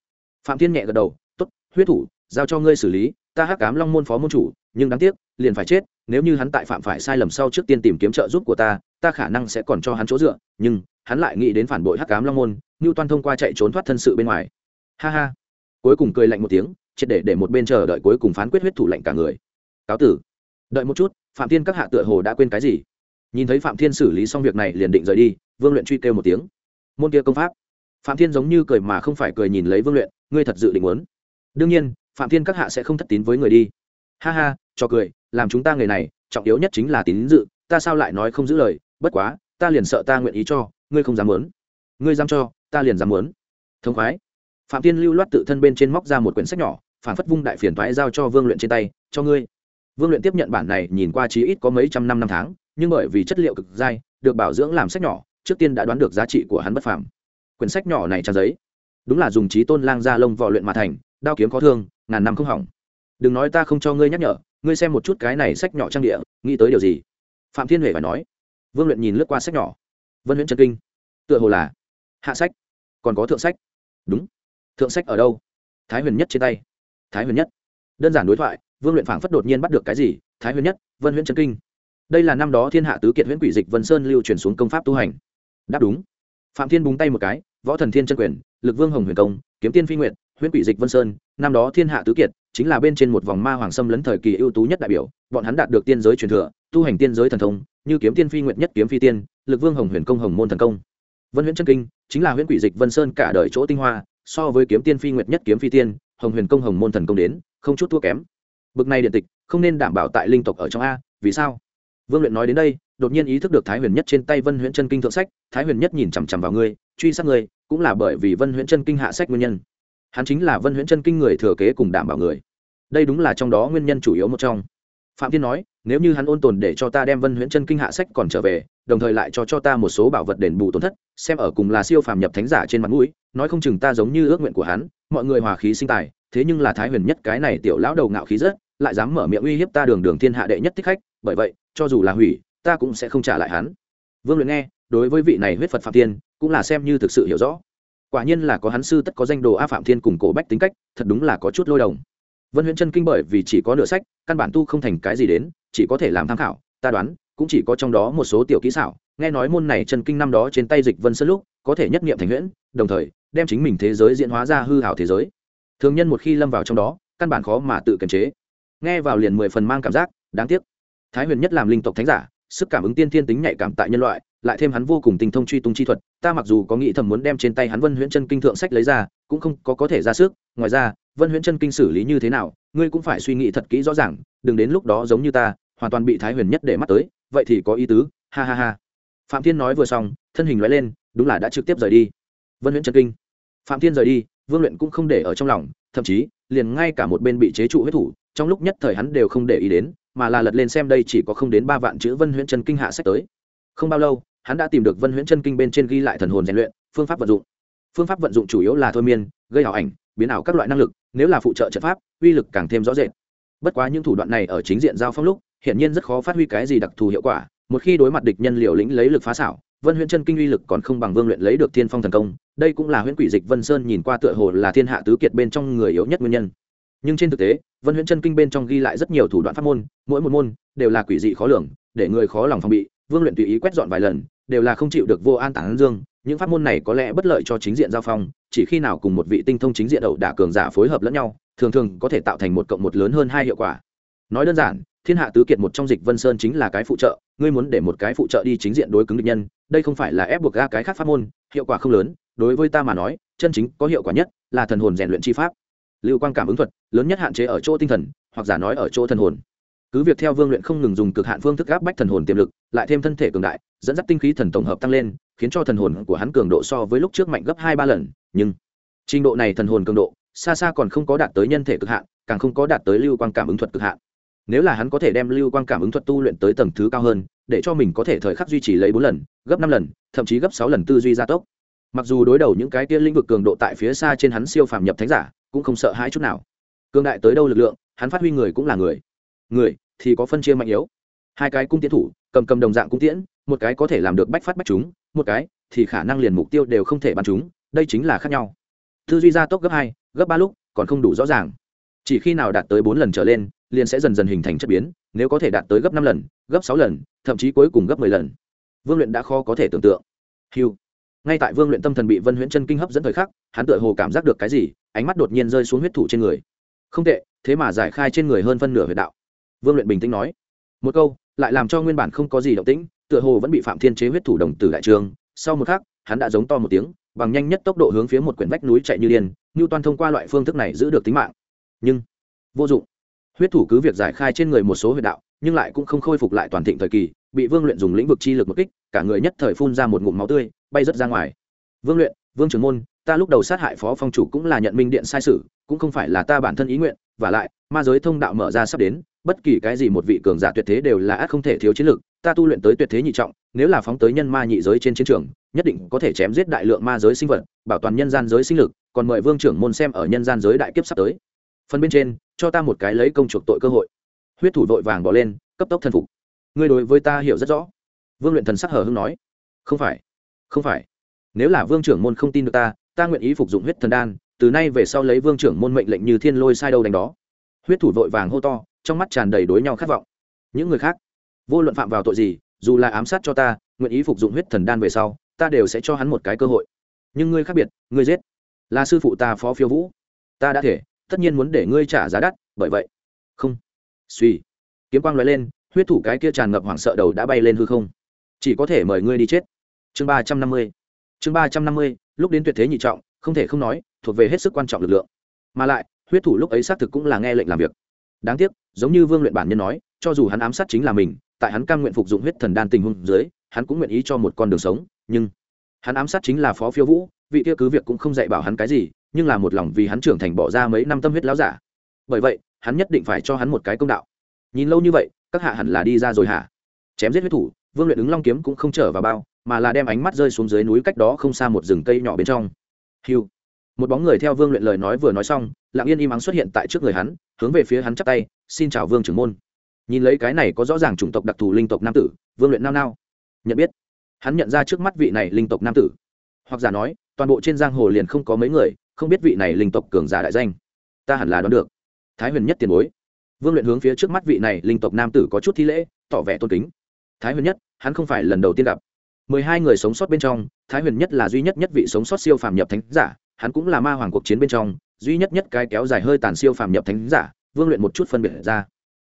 Phạm thiên nhẹ gật đầu, tốt, huyết thủ, giao cho ngươi xử lý, ta hắc cám long môn phó môn chủ nhưng đáng tiếc, liền phải chết, nếu như hắn tại phạm phải sai lầm sau trước tiên tìm kiếm trợ giúp của ta ta khả năng sẽ còn cho hắn chỗ dựa, nhưng hắn lại nghĩ đến phản bội hắc cám long môn như toan thông qua chạy trốn thoát thân sự bên ngoài. Ha ha. Cuối cùng cười lạnh một tiếng, triệt để để một bên chờ đợi cuối cùng phán quyết huyết thủ lạnh cả người. Cáo tử. Đợi một chút, phạm thiên các hạ tựa hồ đã quên cái gì? Nhìn thấy phạm thiên xử lý xong việc này liền định rời đi, vương luyện truy kêu một tiếng. Môn kia công pháp. Phạm thiên giống như cười mà không phải cười nhìn lấy vương luyện, ngươi thật dự định muốn. Đương nhiên, phạm thiên các hạ sẽ không thất tín với người đi. Ha ha cho cười, làm chúng ta người này, trọng yếu nhất chính là tín dự, ta sao lại nói không giữ lời, bất quá, ta liền sợ ta nguyện ý cho, ngươi không dám muốn. Ngươi dám cho, ta liền dám muốn. Thông khoái. Phạm thiên lưu loát tự thân bên trên móc ra một quyển sách nhỏ, phản phất vung đại phiền thoái giao cho vương luyện trên tay, cho ngươi. Vương luyện tiếp nhận bản này, nhìn qua chí ít có mấy trăm năm năm tháng, nhưng bởi vì chất liệu cực dai, được bảo dưỡng làm sách nhỏ, trước tiên đã đoán được giá trị của hắn bất phàm. Quyển sách nhỏ này trang giấy, đúng là dùng trí tôn lang gia lông vò luyện mà thành, đao kiếm có thương, ngàn năm không hỏng. Đừng nói ta không cho ngươi nhắc nhở ngươi xem một chút cái này sách nhỏ trang địa, nghĩ tới điều gì? Phạm thiên huệ phải nói. Vương luyện nhìn lướt qua sách nhỏ. Vân huyễn trần kinh. Tựa hồ là hạ sách, còn có thượng sách. Đúng. Thượng sách ở đâu? Thái huyền nhất trên tay. Thái huyền nhất. Đơn giản đối thoại, vương luyện phảng phất đột nhiên bắt được cái gì? Thái huyền nhất, vân huyễn trần kinh. Đây là năm đó thiên hạ tứ kiệt huyễn quỷ dịch vân sơn lưu truyền xuống công pháp tu hành. Đáp đúng. Phạm thiên búng tay một cái, võ thần thiên chân quyền, lực vương hồng huyền công, kiếm tiên phi nguyện huyễn quỷ dịch vân sơn, năm đó thiên hạ tứ kiệt, chính là bên trên một vòng ma hoàng sâm lấn thời kỳ ưu tú nhất đại biểu, bọn hắn đạt được tiên giới truyền thừa, tu hành tiên giới thần thông, như kiếm tiên phi nguyện nhất kiếm phi tiên, lực vương hồng huyền công hồng môn thần công. Vân huyễn chân kinh, chính là huyễn quỷ dịch vân sơn cả đời chỗ tinh hoa, so với kiếm tiên phi nguyện nhất kiếm phi tiên, hồng huyền công hồng môn thần công đến, không chút thua kém. Bực này điện tịch, không nên đảm bảo tại linh tộc ở trong a, vì sao? Vương luyện nói đến đây, đột nhiên ý thức được thái huyền nhất trên tay vân huyễn chân kinh thượng sách, thái huyền nhất nhìn chằm chằm vào ngươi, truy sát ngươi, cũng là bởi vì vân huyễn chân kinh hạ sách nguyên nhân hắn chính là vân huyễn chân kinh người thừa kế cùng đảm bảo người. Đây đúng là trong đó nguyên nhân chủ yếu một trong. Phạm thiên nói, nếu như hắn ôn tồn để cho ta đem vân huyễn chân kinh hạ sách còn trở về, đồng thời lại cho cho ta một số bảo vật đền bù tổn thất, xem ở cùng là siêu phàm nhập thánh giả trên mặt mũi, nói không chừng ta giống như ước nguyện của hắn, mọi người hòa khí sinh tài, thế nhưng là thái huyền nhất cái này tiểu lão đầu ngạo khí rất, lại dám mở miệng uy hiếp ta đường đường thiên hạ đệ nhất thích khách, bởi vậy, cho dù là hủy, ta cũng sẽ không trả lại hắn. Vương luyện nghe, đối với vị này huyết phật phạm thiên, cũng là xem như thực sự hiểu rõ quả nhiên là có hắn sư tất có danh đồ a phạm thiên cùng cổ bách tính cách, thật đúng là có chút lôi đồng vân huyễn chân kinh bởi vì chỉ có nửa sách, căn bản tu không thành cái gì đến, chỉ có thể làm tham khảo, ta đoán, cũng chỉ có trong đó một số tiểu kỹ xảo. Nghe nói môn này chân kinh năm đó trên tay dịch vân sơn lúc, có thể nhất nghiệm thành huyễn, đồng thời, đem chính mình thế giới diễn hóa ra hư hảo thế giới. Thường nhân một khi lâm vào trong đó, căn bản khó mà tự kiềm chế. Nghe vào liền mười phần mang cảm giác, đáng tiếc. Thái huyền nhất làm linh tộc thánh giả sức cảm ứng tiên thiên tính nhạy cảm tại nhân loại, lại thêm hắn vô cùng tinh thông truy tung chi thuật, ta mặc dù có nghĩ thầm muốn đem trên tay hắn vân huyễn chân kinh thượng sách lấy ra, cũng không có có thể ra sức, ngoài ra, vân huyễn chân kinh xử lý như thế nào, ngươi cũng phải suy nghĩ thật kỹ rõ ràng, đừng đến lúc đó giống như ta, hoàn toàn bị thái huyền nhất để mắt tới, vậy thì có ý tứ, ha ha ha. Phạm thiên nói vừa xong, thân hình loại lên, đúng là đã trực tiếp rời đi. Vân huyễn chân kinh. Phạm thiên rời đi, vương luyện cũng không để ở trong lòng, thậm chí, liền ngay cả một bên bị chế trụ huyết thủ, trong lúc nhất thời hắn đều không để ý đến mà là lật lên xem đây chỉ có không đến ba vạn chữ vân huyễn chân kinh hạ sách tới. Không bao lâu, hắn đã tìm được vân huyễn chân kinh bên trên ghi lại thần hồn rèn luyện, phương pháp vận dụng. Phương pháp vận dụng chủ yếu là thôi miên, gây ảo ảnh, biến ảo các loại năng lực, nếu là phụ trợ trận pháp, uy lực càng thêm rõ rệt. Bất quá những thủ đoạn này ở chính diện giao phong lúc hiện nhiên rất khó phát huy cái gì đặc thù hiệu quả, một khi đối mặt địch nhân liều lĩnh lấy lực phá xảo, vân huyễn chân kinh uy lực còn không bằng vương luyện lấy được thiên phong thần công, đây cũng là huyễn quỷ dịch vân sơn nhìn qua tựa hồ là thiên hạ tứ kiệt bên trong người yếu nhất nguyên nhân nhưng trên thực tế, vân huyễn chân kinh bên trong ghi lại rất nhiều thủ đoạn pháp môn, mỗi một môn đều là quỷ dị khó lường, để người khó lòng phòng bị, vương luyện tùy ý quét dọn vài lần, đều là không chịu được vô an tản dương. Những pháp môn này có lẽ bất lợi cho chính diện giao phong, chỉ khi nào cùng một vị tinh thông chính diện đầu đả cường giả phối hợp lẫn nhau, thường thường có thể tạo thành một cộng một lớn hơn hai hiệu quả. Nói đơn giản, thiên hạ tứ kiệt một trong dịch vân sơn chính là cái phụ trợ, ngươi muốn để một cái phụ trợ đi chính diện đối cứng địch nhân, đây không phải là ép buộc ra cái khác pháp môn, hiệu quả không lớn, đối với ta mà nói, chân chính có hiệu quả nhất là thần hồn rèn luyện chi pháp lưu Quang cảm ứng thuật, lớn nhất hạn chế ở chỗ tinh thần, hoặc giả nói ở chỗ thần hồn. Cứ việc theo vương luyện không ngừng dùng cực hạn phương thức áp bách thần hồn tiềm lực, lại thêm thân thể cường đại, dẫn dắt tinh khí thần tổng hợp tăng lên, khiến cho thần hồn của hắn cường độ so với lúc trước mạnh gấp hai ba lần, nhưng trình độ này thần hồn cường độ, xa xa còn không có đạt tới nhân thể cực hạn, càng không có đạt tới lưu Quang cảm ứng thuật cực hạn. Nếu là hắn có thể đem lưu Quang cảm ứng thuật tu luyện tới tầng thứ cao hơn, để cho mình có thể thời khắc duy trì lấy bốn lần, gấp năm lần, thậm chí gấp sáu lần tư duy gia tốc. Mặc dù đối đầu những cái kia lĩnh vực cường độ tại phía xa trên hắn siêu phàm nhập thánh giả cũng không sợ hãi chút nào. Cương đại tới đâu lực lượng, hắn phát huy người cũng là người. Người thì có phân chia mạnh yếu. Hai cái cung tiến thủ, cầm cầm đồng dạng cung tiễn, một cái có thể làm được bách phát bách chúng, một cái thì khả năng liền mục tiêu đều không thể bắn chúng, đây chính là khác nhau. Tư duy gia tốc gấp hai, gấp ba lúc còn không đủ rõ ràng. Chỉ khi nào đạt tới bốn lần trở lên, liền sẽ dần dần hình thành chất biến, nếu có thể đạt tới gấp năm lần, gấp sáu lần, thậm chí cuối cùng gấp mười lần. Vương luyện đã khó có thể tưởng tượng. Hiu ngay tại vương luyện tâm thần bị vân huyễn chân kinh hấp dẫn thời khắc, hắn tựa hồ cảm giác được cái gì, ánh mắt đột nhiên rơi xuống huyết thủ trên người. Không tệ, thế mà giải khai trên người hơn phân nửa huyệt đạo. Vương luyện bình tĩnh nói. Một câu, lại làm cho nguyên bản không có gì động tĩnh, tựa hồ vẫn bị phạm thiên chế huyết thủ đồng tử đại trường. Sau một khắc, hắn đã giống to một tiếng, bằng nhanh nhất tốc độ hướng phía một quyển vách núi chạy như điên như toàn thông qua loại phương thức này giữ được tính mạng. Nhưng, vô dụng. Huyết thủ cứ việc giải khai trên người một số huyệt đạo, nhưng lại cũng không khôi phục lại toàn thịnh thời kỳ, bị vương luyện dùng lĩnh vực chi lực một kích, cả người nhất thời phun ra một ngụm máu tươi bay rớt ra ngoài. Vương luyện, vương trưởng môn, ta lúc đầu sát hại phó phong chủ cũng là nhận minh điện sai sự, cũng không phải là ta bản thân ý nguyện, và lại, ma giới thông đạo mở ra sắp đến, bất kỳ cái gì một vị cường giả tuyệt thế đều là ác không thể thiếu chiến lược, ta tu luyện tới tuyệt thế nhị trọng, nếu là phóng tới nhân ma nhị giới trên chiến trường, nhất định có thể chém giết đại lượng ma giới sinh vật, bảo toàn nhân gian giới sinh lực, còn mời vương trưởng môn xem ở nhân gian giới đại kiếp sắp tới. Phần bên trên, cho ta một cái lấy công chuộc tội cơ hội. Huyết thủ vội vàng bỏ lên, cấp tốc thần phục. Ngươi đối với ta hiểu rất rõ. Vương luyện thần sắc hờ hưng nói. Không phải không phải. Nếu là vương trưởng môn không tin được ta ta nguyện ý phục dụng huyết thần đan, từ nay về sau lấy vương trưởng môn mệnh lệnh như thiên lôi sai đâu đánh đó. Huyết thủ vội vàng hô to, trong mắt tràn đầy đối nhau khát vọng. Những người khác, vô luận phạm vào tội gì, dù là ám sát cho ta, nguyện ý phục dụng huyết thần đan về sau, ta đều sẽ cho hắn một cái cơ hội. Nhưng ngươi khác biệt, ngươi giết. Là sư phụ ta phó phiêu vũ. Ta đã thể, tất nhiên muốn để ngươi trả giá đắt, bởi vậy. Không. Suy. Kiếm quang nói lên, huyết thủ cái kia tràn ngập hoảng sợ đầu đã bay lên hư không. Chỉ có thể mời ngươi đi chết chương ba trăm năm mươi. Chương ba trăm năm mươi, lúc đến tuyệt thế nhị trọng, không thể không nói, thuộc về hết sức quan trọng lực lượng. Mà lại, huyết thủ lúc ấy xác thực cũng là nghe lệnh làm việc. Đáng tiếc, giống như vương luyện bản nhân nói, cho dù hắn ám sát chính là mình, tại hắn cam nguyện phục dụng huyết thần đan tình huống dưới, hắn cũng nguyện ý cho một con đường sống, nhưng hắn ám sát chính là phó phiêu vũ, vị kia cứ việc cũng không dạy bảo hắn cái gì, nhưng là một lòng vì hắn trưởng thành bỏ ra mấy năm tâm huyết láo giả. Bởi vậy, hắn nhất định phải cho hắn một cái công đạo. Nhìn lâu như vậy, các hạ hẳn là đi ra rồi hả? Chém giết huyết thủ, vương luyện ứng long kiếm cũng không trở vào bao mà là đem ánh mắt rơi xuống dưới núi cách đó không xa một rừng cây nhỏ bên trong. Hiu. Một bóng người theo vương luyện lời nói vừa nói xong, lặng yên im ắng xuất hiện tại trước người hắn, hướng về phía hắn chắp tay, xin chào vương trưởng môn. Nhìn lấy cái này có rõ ràng chủng tộc đặc thù linh tộc nam tử, vương luyện nao nao. Nhận biết. Hắn nhận ra trước mắt vị này linh tộc nam tử. Hoặc giả nói, toàn bộ trên giang hồ liền không có mấy người, không biết vị này linh tộc cường giả đại danh. Ta hẳn là đoán được. Thái huyền nhất tiền bối. Vương luyện hướng phía trước mắt vị này linh tộc nam tử có chút thi lễ, tỏ vẻ tôn kính. Thái huyền nhất, hắn không phải lần đầu tiên gặp mười hai người sống sót bên trong, thái huyền nhất là duy nhất nhất vị sống sót siêu phàm nhập thánh giả, hắn cũng là ma hoàng cuộc chiến bên trong, duy nhất nhất cái kéo dài hơi tàn siêu phàm nhập thánh giả, vương luyện một chút phân biệt ra.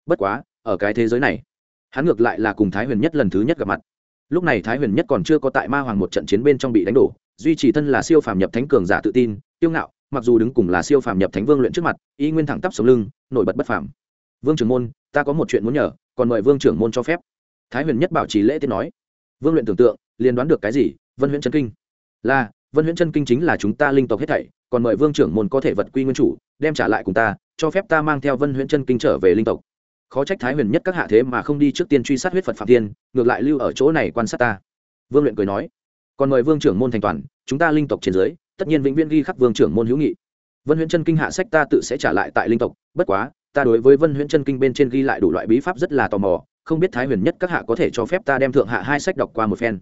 Bất quá, ở cái thế giới này, hắn ngược lại là cùng thái huyền nhất lần thứ nhất gặp mặt. Lúc này thái huyền nhất còn chưa có tại ma hoàng một trận chiến bên trong bị đánh đổ, duy trì thân là siêu phàm nhập thánh cường giả tự tin tiêu ngạo, mặc dù đứng cùng là siêu phàm nhập thánh vương luyện trước mặt, y nguyên thẳng tắp sống lưng, nổi bật bất phàm. Vương trưởng môn, ta có một chuyện muốn nhờ, còn mời vương trưởng môn cho phép. Thái huyền nhất bảo trì lễ tiết nói. Vương luyện tưởng tượng liền đoán được cái gì, vân huyễn chân kinh. Là, vân huyễn chân kinh chính là chúng ta linh tộc hết thảy, còn mời vương trưởng môn có thể vật quy nguyên chủ, đem trả lại cùng ta, cho phép ta mang theo vân huyễn chân kinh trở về linh tộc. Khó trách thái huyền nhất các hạ thế mà không đi trước tiên truy sát huyết phật phạm thiên, ngược lại lưu ở chỗ này quan sát ta. Vương luyện cười nói, còn mời vương trưởng môn thành toàn, chúng ta linh tộc trên dưới, tất nhiên vĩnh viễn ghi khắc vương trưởng môn hữu nghị. Vân huyễn chân kinh hạ sách ta tự sẽ trả lại tại linh tộc, bất quá, ta đối với vân huyễn chân kinh bên trên ghi lại đủ loại bí pháp rất là tò mò, không biết thái huyền nhất các hạ có thể cho phép ta đem thượng hạ hai sách đọc qua một phen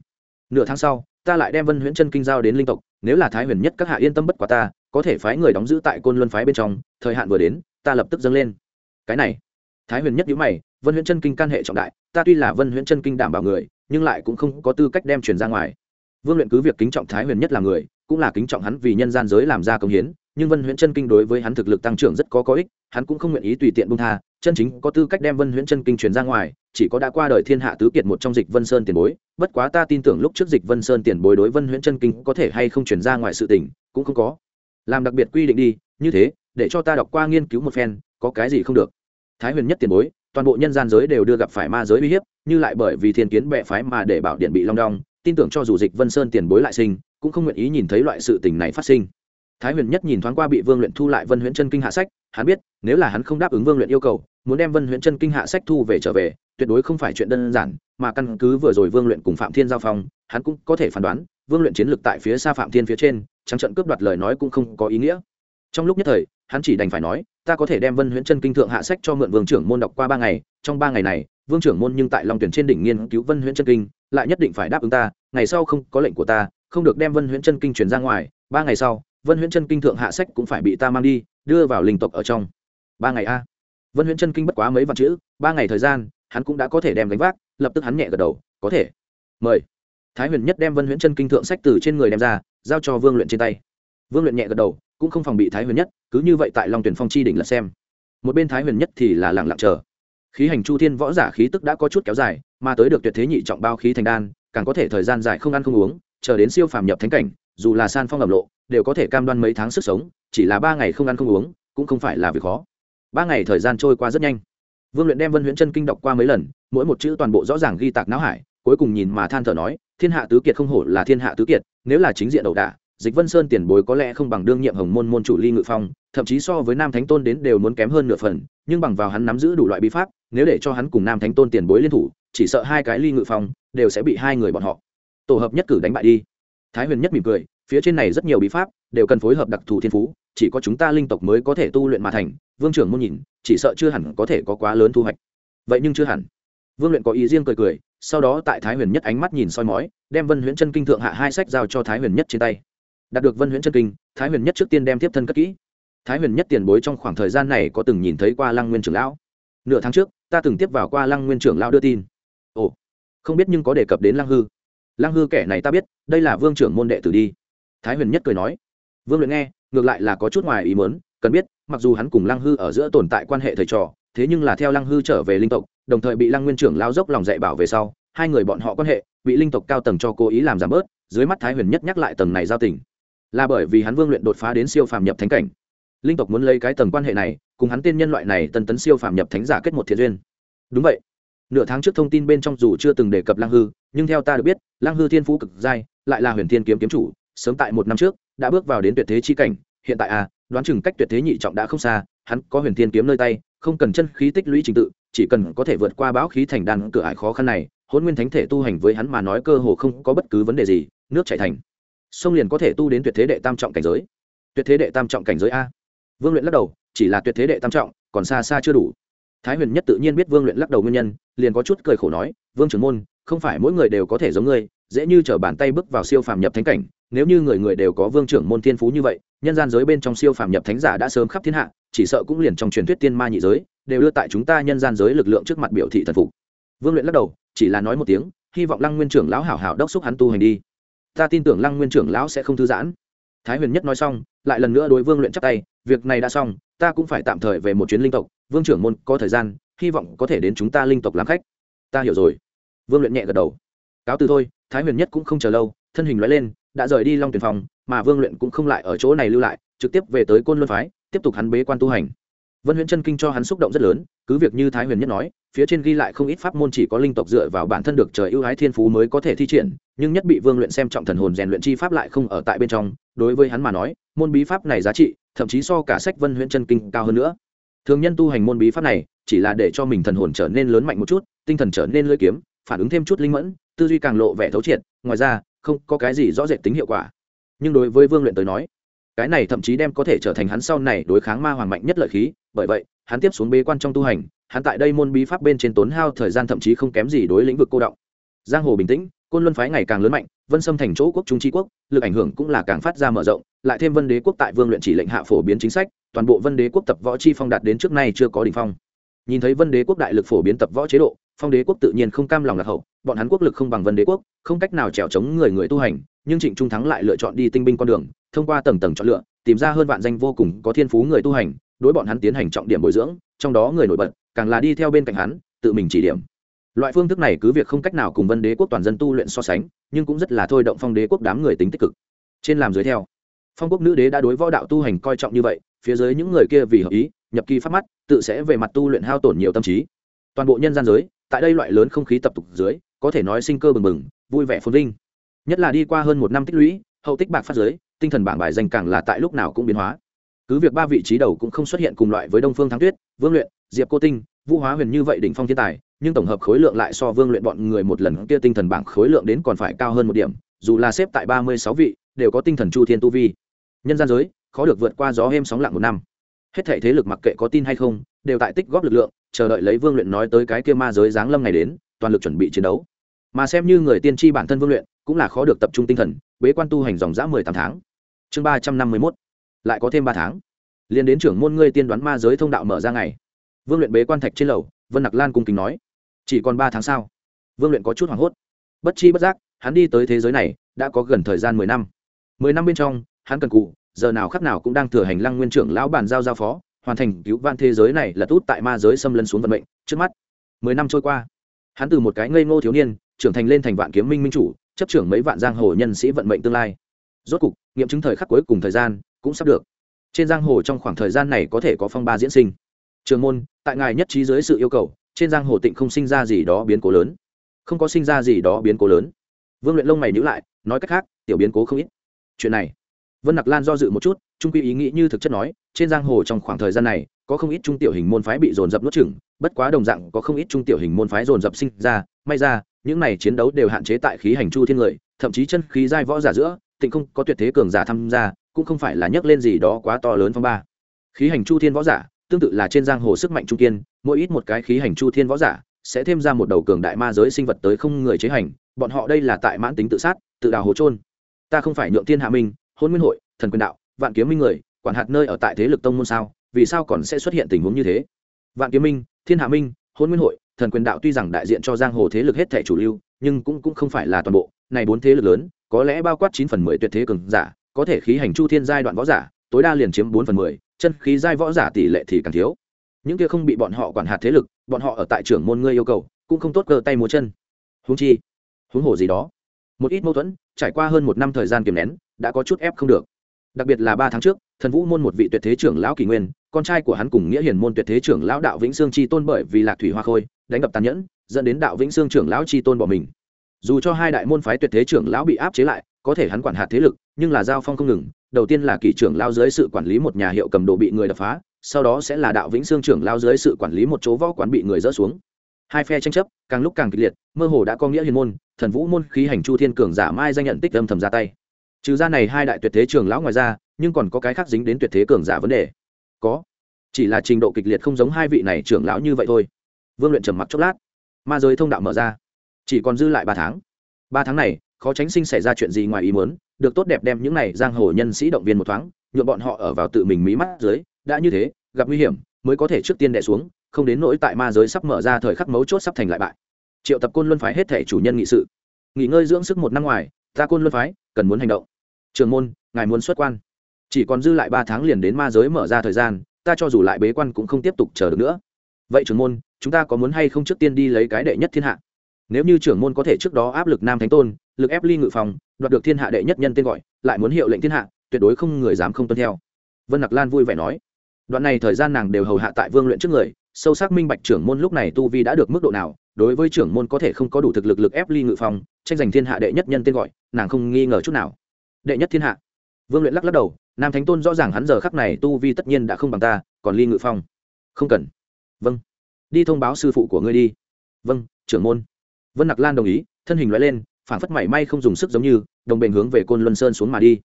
nửa tháng sau, ta lại đem vân huyễn chân kinh giao đến linh tộc, nếu là thái huyền nhất các hạ yên tâm bất quá ta, có thể phái người đóng giữ tại côn luân phái bên trong, thời hạn vừa đến, ta lập tức dâng lên. Cái này, thái huyền nhất nhữ mày, vân huyễn chân kinh can hệ trọng đại, ta tuy là vân huyễn chân kinh đảm bảo người, nhưng lại cũng không có tư cách đem truyền ra ngoài. Vương luyện cứ việc kính trọng thái huyền nhất là người, cũng là kính trọng hắn vì nhân gian giới làm ra công hiến, nhưng vân huyễn chân kinh đối với hắn thực lực tăng trưởng rất có có ích, hắn cũng không nguyện ý tùy tiện bung tha chân chính có tư cách đem vân huyễn chân kinh truyền ra ngoài, chỉ có đã qua đời thiên hạ tứ kiệt một trong dịch vân sơn tiền bối, bất quá ta tin tưởng lúc trước dịch vân sơn tiền bối đối vân huyễn chân kinh có thể hay không truyền ra ngoài sự tình, cũng không có. Làm đặc biệt quy định đi, như thế, để cho ta đọc qua nghiên cứu một phen, có cái gì không được. Thái huyền nhất tiền bối, toàn bộ nhân gian giới đều đưa gặp phải ma giới uy hiếp, như lại bởi vì thiên kiến bệ phái mà để bảo điện bị long đong, tin tưởng cho dù dịch vân sơn tiền bối lại sinh, cũng không nguyện ý nhìn thấy loại sự tình này phát sinh thái huyền nhất nhìn thoáng qua bị vương luyện thu lại vân huyễn chân kinh hạ sách, hắn biết, nếu là hắn không đáp ứng vương luyện yêu cầu, muốn đem vân huyễn chân kinh hạ sách thu về trở về, tuyệt đối không phải chuyện đơn giản, mà căn cứ vừa rồi vương luyện cùng phạm thiên giao phong, hắn cũng có thể phán đoán, vương luyện chiến lược tại phía xa phạm thiên phía trên, trắng trận cướp đoạt lời nói cũng không có ý nghĩa. Trong lúc nhất thời, hắn chỉ đành phải nói, ta có thể đem vân huyễn chân kinh thượng hạ sách cho mượn vương trưởng môn đọc qua ba ngày, trong ba ngày này, vương trưởng môn nhưng tại lòng tuyển trên đỉnh nghiên cứu vân huyễn chân kinh, lại nhất định phải đáp ứng ta, ngày sau không có lệnh của ta, không được đem vân huyễn chân kinh truyền ra ngoài, ba ngày sau vân huyễn chân kinh thượng hạ sách cũng phải bị ta mang đi, đưa vào linh tộc ở trong. Ba ngày a. Vân huyễn chân kinh bất quá mấy vạn chữ, ba ngày thời gian, hắn cũng đã có thể đem gánh vác, lập tức hắn nhẹ gật đầu, có thể. Mời. Thái huyền nhất đem vân huyễn chân kinh thượng sách từ trên người đem ra, giao cho vương luyện trên tay. Vương luyện nhẹ gật đầu, cũng không phòng bị thái huyền nhất, cứ như vậy tại long tuyển phong chi đỉnh là xem. Một bên thái huyền nhất thì là lặng lặng chờ. Khí hành chu thiên võ giả khí tức đã có chút kéo dài, mà tới được tuyệt thế nhị trọng bao khí thành đan, càng có thể thời gian dài không ăn không uống, chờ đến siêu phàm nhập thánh cảnh dù là san phong ẩm lộ, đều có thể cam đoan mấy tháng sức sống, chỉ là ba ngày không ăn không uống, cũng không phải là việc khó. Ba ngày thời gian trôi qua rất nhanh. Vương luyện đem vân huyễn chân kinh đọc qua mấy lần, mỗi một chữ toàn bộ rõ ràng ghi tạc não hải, cuối cùng nhìn mà than thở nói, thiên hạ tứ kiệt không hổ là thiên hạ tứ kiệt, nếu là chính diện đầu đả, dịch vân sơn tiền bối có lẽ không bằng đương nhiệm hồng môn môn chủ ly ngự phong, thậm chí so với nam thánh tôn đến đều muốn kém hơn nửa phần, nhưng bằng vào hắn nắm giữ đủ loại bí pháp, nếu để cho hắn cùng nam thánh tôn tiền bối liên thủ, chỉ sợ hai cái ly ngự phong đều sẽ bị hai người bọn họ tổ hợp nhất cử đánh bại đi. Thái huyền nhất mỉm cười phía trên này rất nhiều bí pháp đều cần phối hợp đặc thù thiên phú, chỉ có chúng ta linh tộc mới có thể tu luyện mà thành, vương trưởng muốn nhìn, chỉ sợ chưa hẳn có thể có quá lớn thu hoạch. Vậy nhưng chưa hẳn. Vương luyện có ý riêng cười cười, sau đó tại thái huyền nhất ánh mắt nhìn soi mói, đem vân huyễn chân kinh thượng hạ hai sách giao cho thái huyền nhất trên tay. Đạt được vân huyễn chân kinh, thái huyền nhất trước tiên đem tiếp thân cất kỹ. Thái huyền nhất tiền bối trong khoảng thời gian này có từng nhìn thấy qua lăng nguyên trưởng lão. Nửa tháng trước, ta từng tiếp vào qua lăng nguyên trưởng lão đưa tin. Ồ, không biết nhưng có đề cập đến lăng hư. Lăng hư kẻ này ta biết, đây là vương trưởng môn đệ tử đi thái huyền nhất cười nói, vương luyện nghe, ngược lại là có chút ngoài ý mớn cần biết, mặc dù hắn cùng lăng hư ở giữa tồn tại quan hệ thầy trò, thế nhưng là theo lăng hư trở về linh tộc, đồng thời bị lăng nguyên trưởng lao dốc lòng dạy bảo về sau, hai người bọn họ quan hệ, bị linh tộc cao tầng cho cố ý làm giảm bớt, dưới mắt thái huyền nhất nhắc lại tầng này giao tình. Là bởi vì hắn vương luyện đột phá đến siêu phàm nhập thánh cảnh. Linh tộc muốn lấy cái tầng quan hệ này, cùng hắn tên nhân loại này tân tấn siêu phàm nhập thánh giả kết một thiện duyên. Đúng vậy. Nửa tháng trước thông tin bên trong dù chưa từng đề cập lăng hư, nhưng theo ta được biết, lăng hư thiên phú cực giai, lại là huyền thiên kiếm kiếm chủ sớm tại một năm trước, đã bước vào đến tuyệt thế chi cảnh, hiện tại à đoán chừng cách tuyệt thế nhị trọng đã không xa, hắn có huyền thiên kiếm nơi tay, không cần chân khí tích lũy trình tự, chỉ cần có thể vượt qua bão khí thành đan cửa ải khó khăn này hôn nguyên thánh thể tu hành với hắn mà nói cơ hồ không có bất cứ vấn đề gì, nước chảy thành. Sông liền có thể tu đến tuyệt thế đệ tam trọng cảnh giới. Tuyệt thế đệ tam trọng cảnh giới a. Vương luyện lắc đầu, chỉ là tuyệt thế đệ tam trọng, còn xa xa chưa đủ. Thái huyền nhất tự nhiên biết vương luyện lắc đầu nguyên nhân, liền có chút cười khổ nói, vương trưởng môn, không phải mỗi người đều có thể giống ngươi, dễ như t bàn tay bước vào siêu phàm nhập thánh cảnh nếu như người người đều có vương trưởng môn thiên phú như vậy, nhân gian giới bên trong siêu phàm nhập thánh giả đã sớm khắp thiên hạ, chỉ sợ cũng liền trong truyền thuyết tiên ma nhị giới, đều đưa tại chúng ta nhân gian giới lực lượng trước mặt biểu thị thần phục. Vương luyện lắc đầu, chỉ là nói một tiếng, hy vọng lăng nguyên trưởng lão hảo hảo đốc xúc hắn tu hành đi. Ta tin tưởng lăng nguyên trưởng lão sẽ không thư giãn. Thái huyền nhất nói xong, lại lần nữa đối vương luyện chắc tay, việc này đã xong, ta cũng phải tạm thời về một chuyến linh tộc. Vương trưởng môn, có thời gian, hy vọng có thể đến chúng ta linh tộc làm khách. Ta hiểu rồi. Vương luyện nhẹ gật đầu. Cáo từ thôi, thái huyền nhất cũng không chờ lâu, thân hình loại lên đã rời đi long tuyển phòng mà vương luyện cũng không lại ở chỗ này lưu lại, trực tiếp về tới côn luân phái, tiếp tục hắn bế quan tu hành. Vân huyễn chân kinh cho hắn xúc động rất lớn, cứ việc như thái huyền nhất nói, phía trên ghi lại không ít pháp môn chỉ có linh tộc dựa vào bản thân được trời ưu ái thiên phú mới có thể thi triển, nhưng nhất bị vương luyện xem trọng thần hồn rèn luyện chi pháp lại không ở tại bên trong, đối với hắn mà nói, môn bí pháp này giá trị, thậm chí so cả sách vân huyễn chân kinh cao hơn nữa. Thường nhân tu hành môn bí pháp này, chỉ là để cho mình thần hồn trở nên lớn mạnh một chút, tinh thần trở nên lưỡi kiếm, phản ứng thêm chút linh mẫn, tư duy càng lộ vẻ thấu triệt, ngoài ra không có cái gì rõ rệt tính hiệu quả. Nhưng đối với vương luyện tới nói, cái này thậm chí đem có thể trở thành hắn sau này đối kháng ma hoàng mạnh nhất lợi khí, bởi vậy, hắn tiếp xuống bế quan trong tu hành, hắn tại đây môn bí pháp bên trên tốn hao thời gian thậm chí không kém gì đối lĩnh vực cô động. Giang hồ bình tĩnh, côn luân phái ngày càng lớn mạnh, vân xâm thành chỗ quốc trung tri quốc, lực ảnh hưởng cũng là càng phát ra mở rộng, lại thêm vân đế quốc tại vương luyện chỉ lệnh hạ phổ biến chính sách, toàn bộ vân đế quốc tập võ chi phong đạt đến trước nay chưa có đỉnh phong. Nhìn thấy vân đế quốc đại lực phổ biến tập võ chế độ phong đế quốc tự nhiên không cam lòng lạc hậu, bọn hắn quốc lực không bằng vân đế quốc, không cách nào trèo chống người người tu hành, nhưng trịnh trung thắng lại lựa chọn đi tinh binh con đường, thông qua tầng tầng chọn lựa, tìm ra hơn vạn danh vô cùng có thiên phú người tu hành, đối bọn hắn tiến hành trọng điểm bồi dưỡng, trong đó người nổi bật, càng là đi theo bên cạnh hắn, tự mình chỉ điểm. Loại phương thức này cứ việc không cách nào cùng vân đế quốc toàn dân tu luyện so sánh, nhưng cũng rất là thôi động phong đế quốc đám người tính tích cực. Trên làm dưới theo, phong quốc nữ đế đã đối võ đạo tu hành coi trọng như vậy, phía dưới những người kia vì hợp ý, nhập kỳ phát mắt, tự sẽ về mặt tu luyện hao tổn nhiều tâm trí. Toàn bộ nhân gian giới tại đây loại lớn không khí tập tục dưới, có thể nói sinh cơ bừng bừng, vui vẻ phồn vinh. Nhất là đi qua hơn một năm tích lũy, hậu tích bạc phát giới tinh thần bảng bài danh càng là tại lúc nào cũng biến hóa. Cứ việc ba vị trí đầu cũng không xuất hiện cùng loại với đông phương thắng tuyết, vương luyện, diệp cô tinh, vũ hóa huyền như vậy đỉnh phong thiên tài, nhưng tổng hợp khối lượng lại so vương luyện bọn người một lần kia tinh thần bảng khối lượng đến còn phải cao hơn một điểm, dù là xếp tại ba mươi sáu vị, đều có tinh thần chu thiên tu vi. Nhân gian giới, khó được vượt qua gió êm sóng lặng một năm. Hết thể thế lực mặc kệ có tin hay không, đều tại tích góp lực lượng chờ đợi lấy vương luyện nói tới cái kia ma giới giáng lâm ngày đến, toàn lực chuẩn bị chiến đấu. Mà xem như người tiên tri bản thân vương luyện, cũng là khó được tập trung tinh thần, bế quan tu hành dòng dã mười tám tháng. Chương ba trăm năm mươi mốt. Lại có thêm ba tháng. Liền đến trưởng môn ngươi tiên đoán ma giới thông đạo mở ra ngày. Vương luyện bế quan thạch trên lầu, vân nặc lan cung kính nói, chỉ còn ba tháng sau vương luyện có chút hoảng hốt. Bất chi bất giác, hắn đi tới thế giới này, đã có gần thời gian mười năm. Mười năm bên trong, hắn cần cụ, giờ nào khắc nào cũng đang thừa hành lăng nguyên trưởng lão bàn giao giao phó hoàn thành cứu vãn thế giới này là tốt tại ma giới xâm lấn xuống vận mệnh, trước mắt. Mười năm trôi qua, hắn từ một cái ngây ngô thiếu niên, trưởng thành lên thành vạn kiếm minh minh chủ, chấp trưởng mấy vạn giang hồ nhân sĩ vận mệnh tương lai. Rốt cục, nghiệm chứng thời khắc cuối cùng thời gian cũng sắp được. Trên giang hồ trong khoảng thời gian này có thể có phong ba diễn sinh. Trường môn, tại ngài nhất trí dưới sự yêu cầu, trên giang hồ tịnh không sinh ra gì đó biến cố lớn. Không có sinh ra gì đó biến cố lớn. Vương luyện lông mày nhữ lại, nói cách khác, tiểu biến cố không ít. Chuyện này vân nặc lan do dự một chút, trung quy ý nghĩ như thực chất nói, trên giang hồ trong khoảng thời gian này, có không ít trung tiểu hình môn phái bị dồn dập nuốt chửng, bất quá đồng dạng có không ít trung tiểu hình môn phái dồn dập sinh ra, may ra, những này chiến đấu đều hạn chế tại khí hành chu thiên người, thậm chí chân khí giai võ giả giữa, tịnh không có tuyệt thế cường giả tham gia, cũng không phải là nhắc lên gì đó quá to lớn phong ba. Khí hành chu thiên võ giả, tương tự là trên giang hồ sức mạnh trung kiên, mỗi ít một cái khí hành chu thiên võ giả, sẽ thêm ra một đầu cường đại ma giới sinh vật tới không người chế hành, bọn họ đây là tại mãn tính tự sát, tự đào hố trôn ta không phải nhượng thiên hạ minh hôn nguyên hội, thần quyền đạo, vạn kiếm minh người, quản hạt nơi ở tại thế lực tông môn sao, vì sao còn sẽ xuất hiện tình huống như thế? Vạn kiếm minh, thiên hạ minh, hôn nguyên hội, thần quyền đạo tuy rằng đại diện cho giang hồ thế lực hết thẻ chủ lưu, nhưng cũng cũng không phải là toàn bộ. Này bốn thế lực lớn, có lẽ bao quát chín phần mười tuyệt thế cường giả, có thể khí hành chu thiên giai đoạn võ giả, tối đa liền chiếm bốn phần mười, chân khí giai võ giả tỷ lệ thì càng thiếu. Những kia không bị bọn họ quản hạt thế lực, bọn họ ở tại trưởng môn ngươi yêu cầu, cũng không tốt cơ tay múa chân. Huống chi, huống hồ gì đó. Một ít mâu thuẫn, trải qua hơn một năm thời gian kiềm nén đã có chút ép không được. Đặc biệt là ba tháng trước, thần vũ môn một vị tuyệt thế trưởng lão kỷ nguyên, con trai của hắn cùng nghĩa hiền môn tuyệt thế trưởng lão đạo vĩnh sương chi tôn bởi vì lạc thủy hoa khôi, đánh đập tàn nhẫn, dẫn đến đạo vĩnh sương trưởng lão chi tôn bỏ mình. Dù cho hai đại môn phái tuyệt thế trưởng lão bị áp chế lại, có thể hắn quản hạt thế lực, nhưng là giao phong không ngừng, đầu tiên là kỷ trưởng lao dưới sự quản lý một nhà hiệu cầm đồ bị người đập phá, sau đó sẽ là đạo vĩnh sương trưởng lao dưới sự quản lý một chỗ võ quán bị người dỡ xuống. Hai phe tranh chấp, càng lúc càng kịch liệt, mơ hồ đã có nghĩa hiền môn, thần vũ môn khí hành chu thiên cường giả mai danh nhận tích âm thầm ra tay trừ ra này hai đại tuyệt thế trường lão ngoài ra, nhưng còn có cái khác dính đến tuyệt thế cường giả vấn đề. Có. Chỉ là trình độ kịch liệt không giống hai vị này trưởng lão như vậy thôi. Vương luyện trầm mặc chốc lát. Ma giới thông đạo mở ra. Chỉ còn dư lại ba tháng. Ba tháng này, khó tránh sinh xảy ra chuyện gì ngoài ý muốn, được tốt đẹp đem những này giang hồ nhân sĩ động viên một thoáng nhuộm bọn họ ở vào tự mình mí mắt dưới, đã như thế, gặp nguy hiểm, mới có thể trước tiên đẻ xuống, không đến nỗi tại ma giới sắp mở ra thời khắc mấu chốt sắp thành lại bại. Triệu tập côn luân phái hết thể chủ nhân nghị sự. Nghỉ ngơi dưỡng sức một năm ngoài, ta côn luân phái cần muốn hành động trường môn, ngài muốn xuất quan. Chỉ còn dư lại ba tháng liền đến ma giới mở ra thời gian, ta cho dù lại bế quan cũng không tiếp tục chờ được nữa. Vậy trưởng môn, chúng ta có muốn hay không trước tiên đi lấy cái đệ nhất thiên hạ? Nếu như trưởng môn có thể trước đó áp lực nam thánh tôn, lực ép ly ngự phòng, đoạt được thiên hạ đệ nhất nhân tên gọi, lại muốn hiệu lệnh thiên hạ, tuyệt đối không người dám không tuân theo. Vân nặc lan vui vẻ nói. Đoạn này thời gian nàng đều hầu hạ tại vương luyện trước người, sâu sắc minh bạch trưởng môn lúc này tu vi đã được mức độ nào, đối với trưởng môn có thể không có đủ thực lực lực ép ly ngự phòng, tranh giành thiên hạ đệ nhất nhân tên gọi, nàng không nghi ngờ chút nào đệ nhất thiên hạ. Vương luyện lắc lắc đầu, nam thánh tôn rõ ràng hắn giờ khắc này tu vi tất nhiên đã không bằng ta, còn ly ngự phong. Không cần. Vâng. Đi thông báo sư phụ của ngươi đi. Vâng trưởng môn. Vân nặc lan đồng ý, thân hình loại lên phản phất mảy may không dùng sức giống như, đồng bền hướng về côn luân sơn xuống mà đi.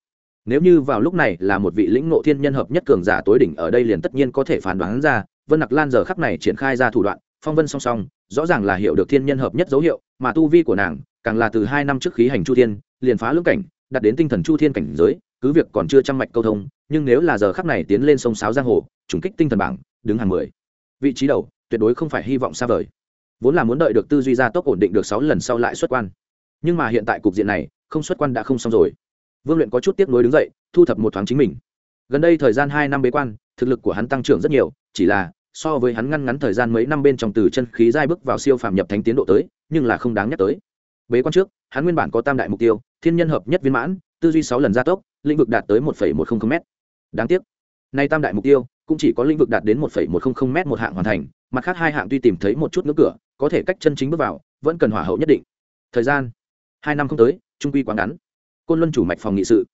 Nếu như vào lúc này là một vị lĩnh nộ thiên nhân hợp nhất cường giả tối đỉnh ở đây liền tất nhiên có thể phán đoán ra, vân nặc lan giờ khắc này triển khai ra thủ đoạn, phong vân song song, rõ ràng là hiểu được thiên nhân hợp nhất dấu hiệu, mà tu vi của nàng càng là từ hai năm trước khí hành chu thiên, liền phá lưỡng cảnh đặt đến tinh thần chu thiên cảnh giới, cứ việc còn chưa chăm mạch câu thông, nhưng nếu là giờ khắc này tiến lên sông sáo giang hồ, trùng kích tinh thần bảng, đứng hàng mười. Vị trí đầu, tuyệt đối không phải hy vọng xa vời. Vốn là muốn đợi được tư duy gia tốc ổn định được sáu lần sau lại xuất quan. Nhưng mà hiện tại cục diện này, không xuất quan đã không xong rồi. Vương luyện có chút tiếp nối đứng dậy, thu thập một thoáng chính mình. Gần đây thời gian hai năm bế quan, thực lực của hắn tăng trưởng rất nhiều, chỉ là so với hắn ngăn ngắn thời gian mấy năm bên trong từ chân khí giai bước vào siêu phàm nhập thánh tiến độ tới, nhưng là không đáng nhắc tới. Bế quan trước, hắn nguyên bản có tam đại mục tiêu thiên nhân hợp nhất viên mãn, tư duy sáu lần gia tốc, lĩnh vực đạt tới một một trăm linh m đáng tiếc, nay tam đại mục tiêu cũng chỉ có lĩnh vực đạt đến một một trăm linh m một hạng hoàn thành, mặt khác hai hạng tuy tìm thấy một chút ngưỡng cửa, có thể cách chân chính bước vào, vẫn cần hỏa hậu nhất định. Thời gian, hai năm không tới, trung quy quá ngắn. Côn luân chủ mạch phòng nghị sự.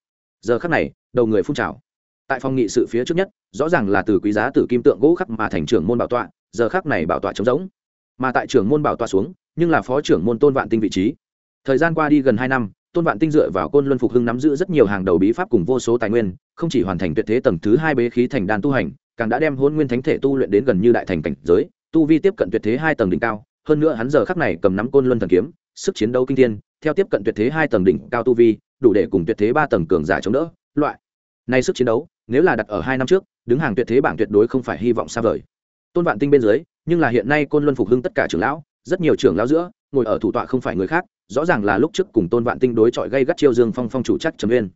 Giờ khắc này, đầu người phun trào. Tại phòng nghị sự phía trước nhất, rõ ràng là từ quý giá từ kim tượng gỗ khắc mà thành trưởng môn bảo tọa, giờ khắc này bảo tọa trống rỗng. Mà tại trưởng môn bảo tọa xuống, nhưng là phó trưởng môn tôn vạn tinh vị trí. Thời gian qua đi gần hai năm tôn vạn tinh dựa vào côn luân phục hưng nắm giữ rất nhiều hàng đầu bí pháp cùng vô số tài nguyên, không chỉ hoàn thành tuyệt thế tầng thứ hai bế khí thành đàn tu hành, càng đã đem hôn nguyên thánh thể tu luyện đến gần như đại thành cảnh giới, tu vi tiếp cận tuyệt thế hai tầng đỉnh cao. Hơn nữa hắn giờ khắc này cầm nắm côn luân thần kiếm, sức chiến đấu kinh thiên, theo tiếp cận tuyệt thế hai tầng đỉnh cao tu vi, đủ để cùng tuyệt thế ba tầng cường giả chống đỡ. Loại này sức chiến đấu, nếu là đặt ở hai năm trước, đứng hàng tuyệt thế bảng tuyệt đối không phải hy vọng xa vời. Tôn vạn tinh bên dưới, nhưng là hiện nay côn luân phục hưng tất cả trưởng lão, rất nhiều trưởng lão giữa ngồi ở thủ tọa không phải người khác, rõ ràng là lúc trước cùng tôn vạn tinh đối chọi gây gắt chiêu dương phong phong chủ chắc trầm uyên.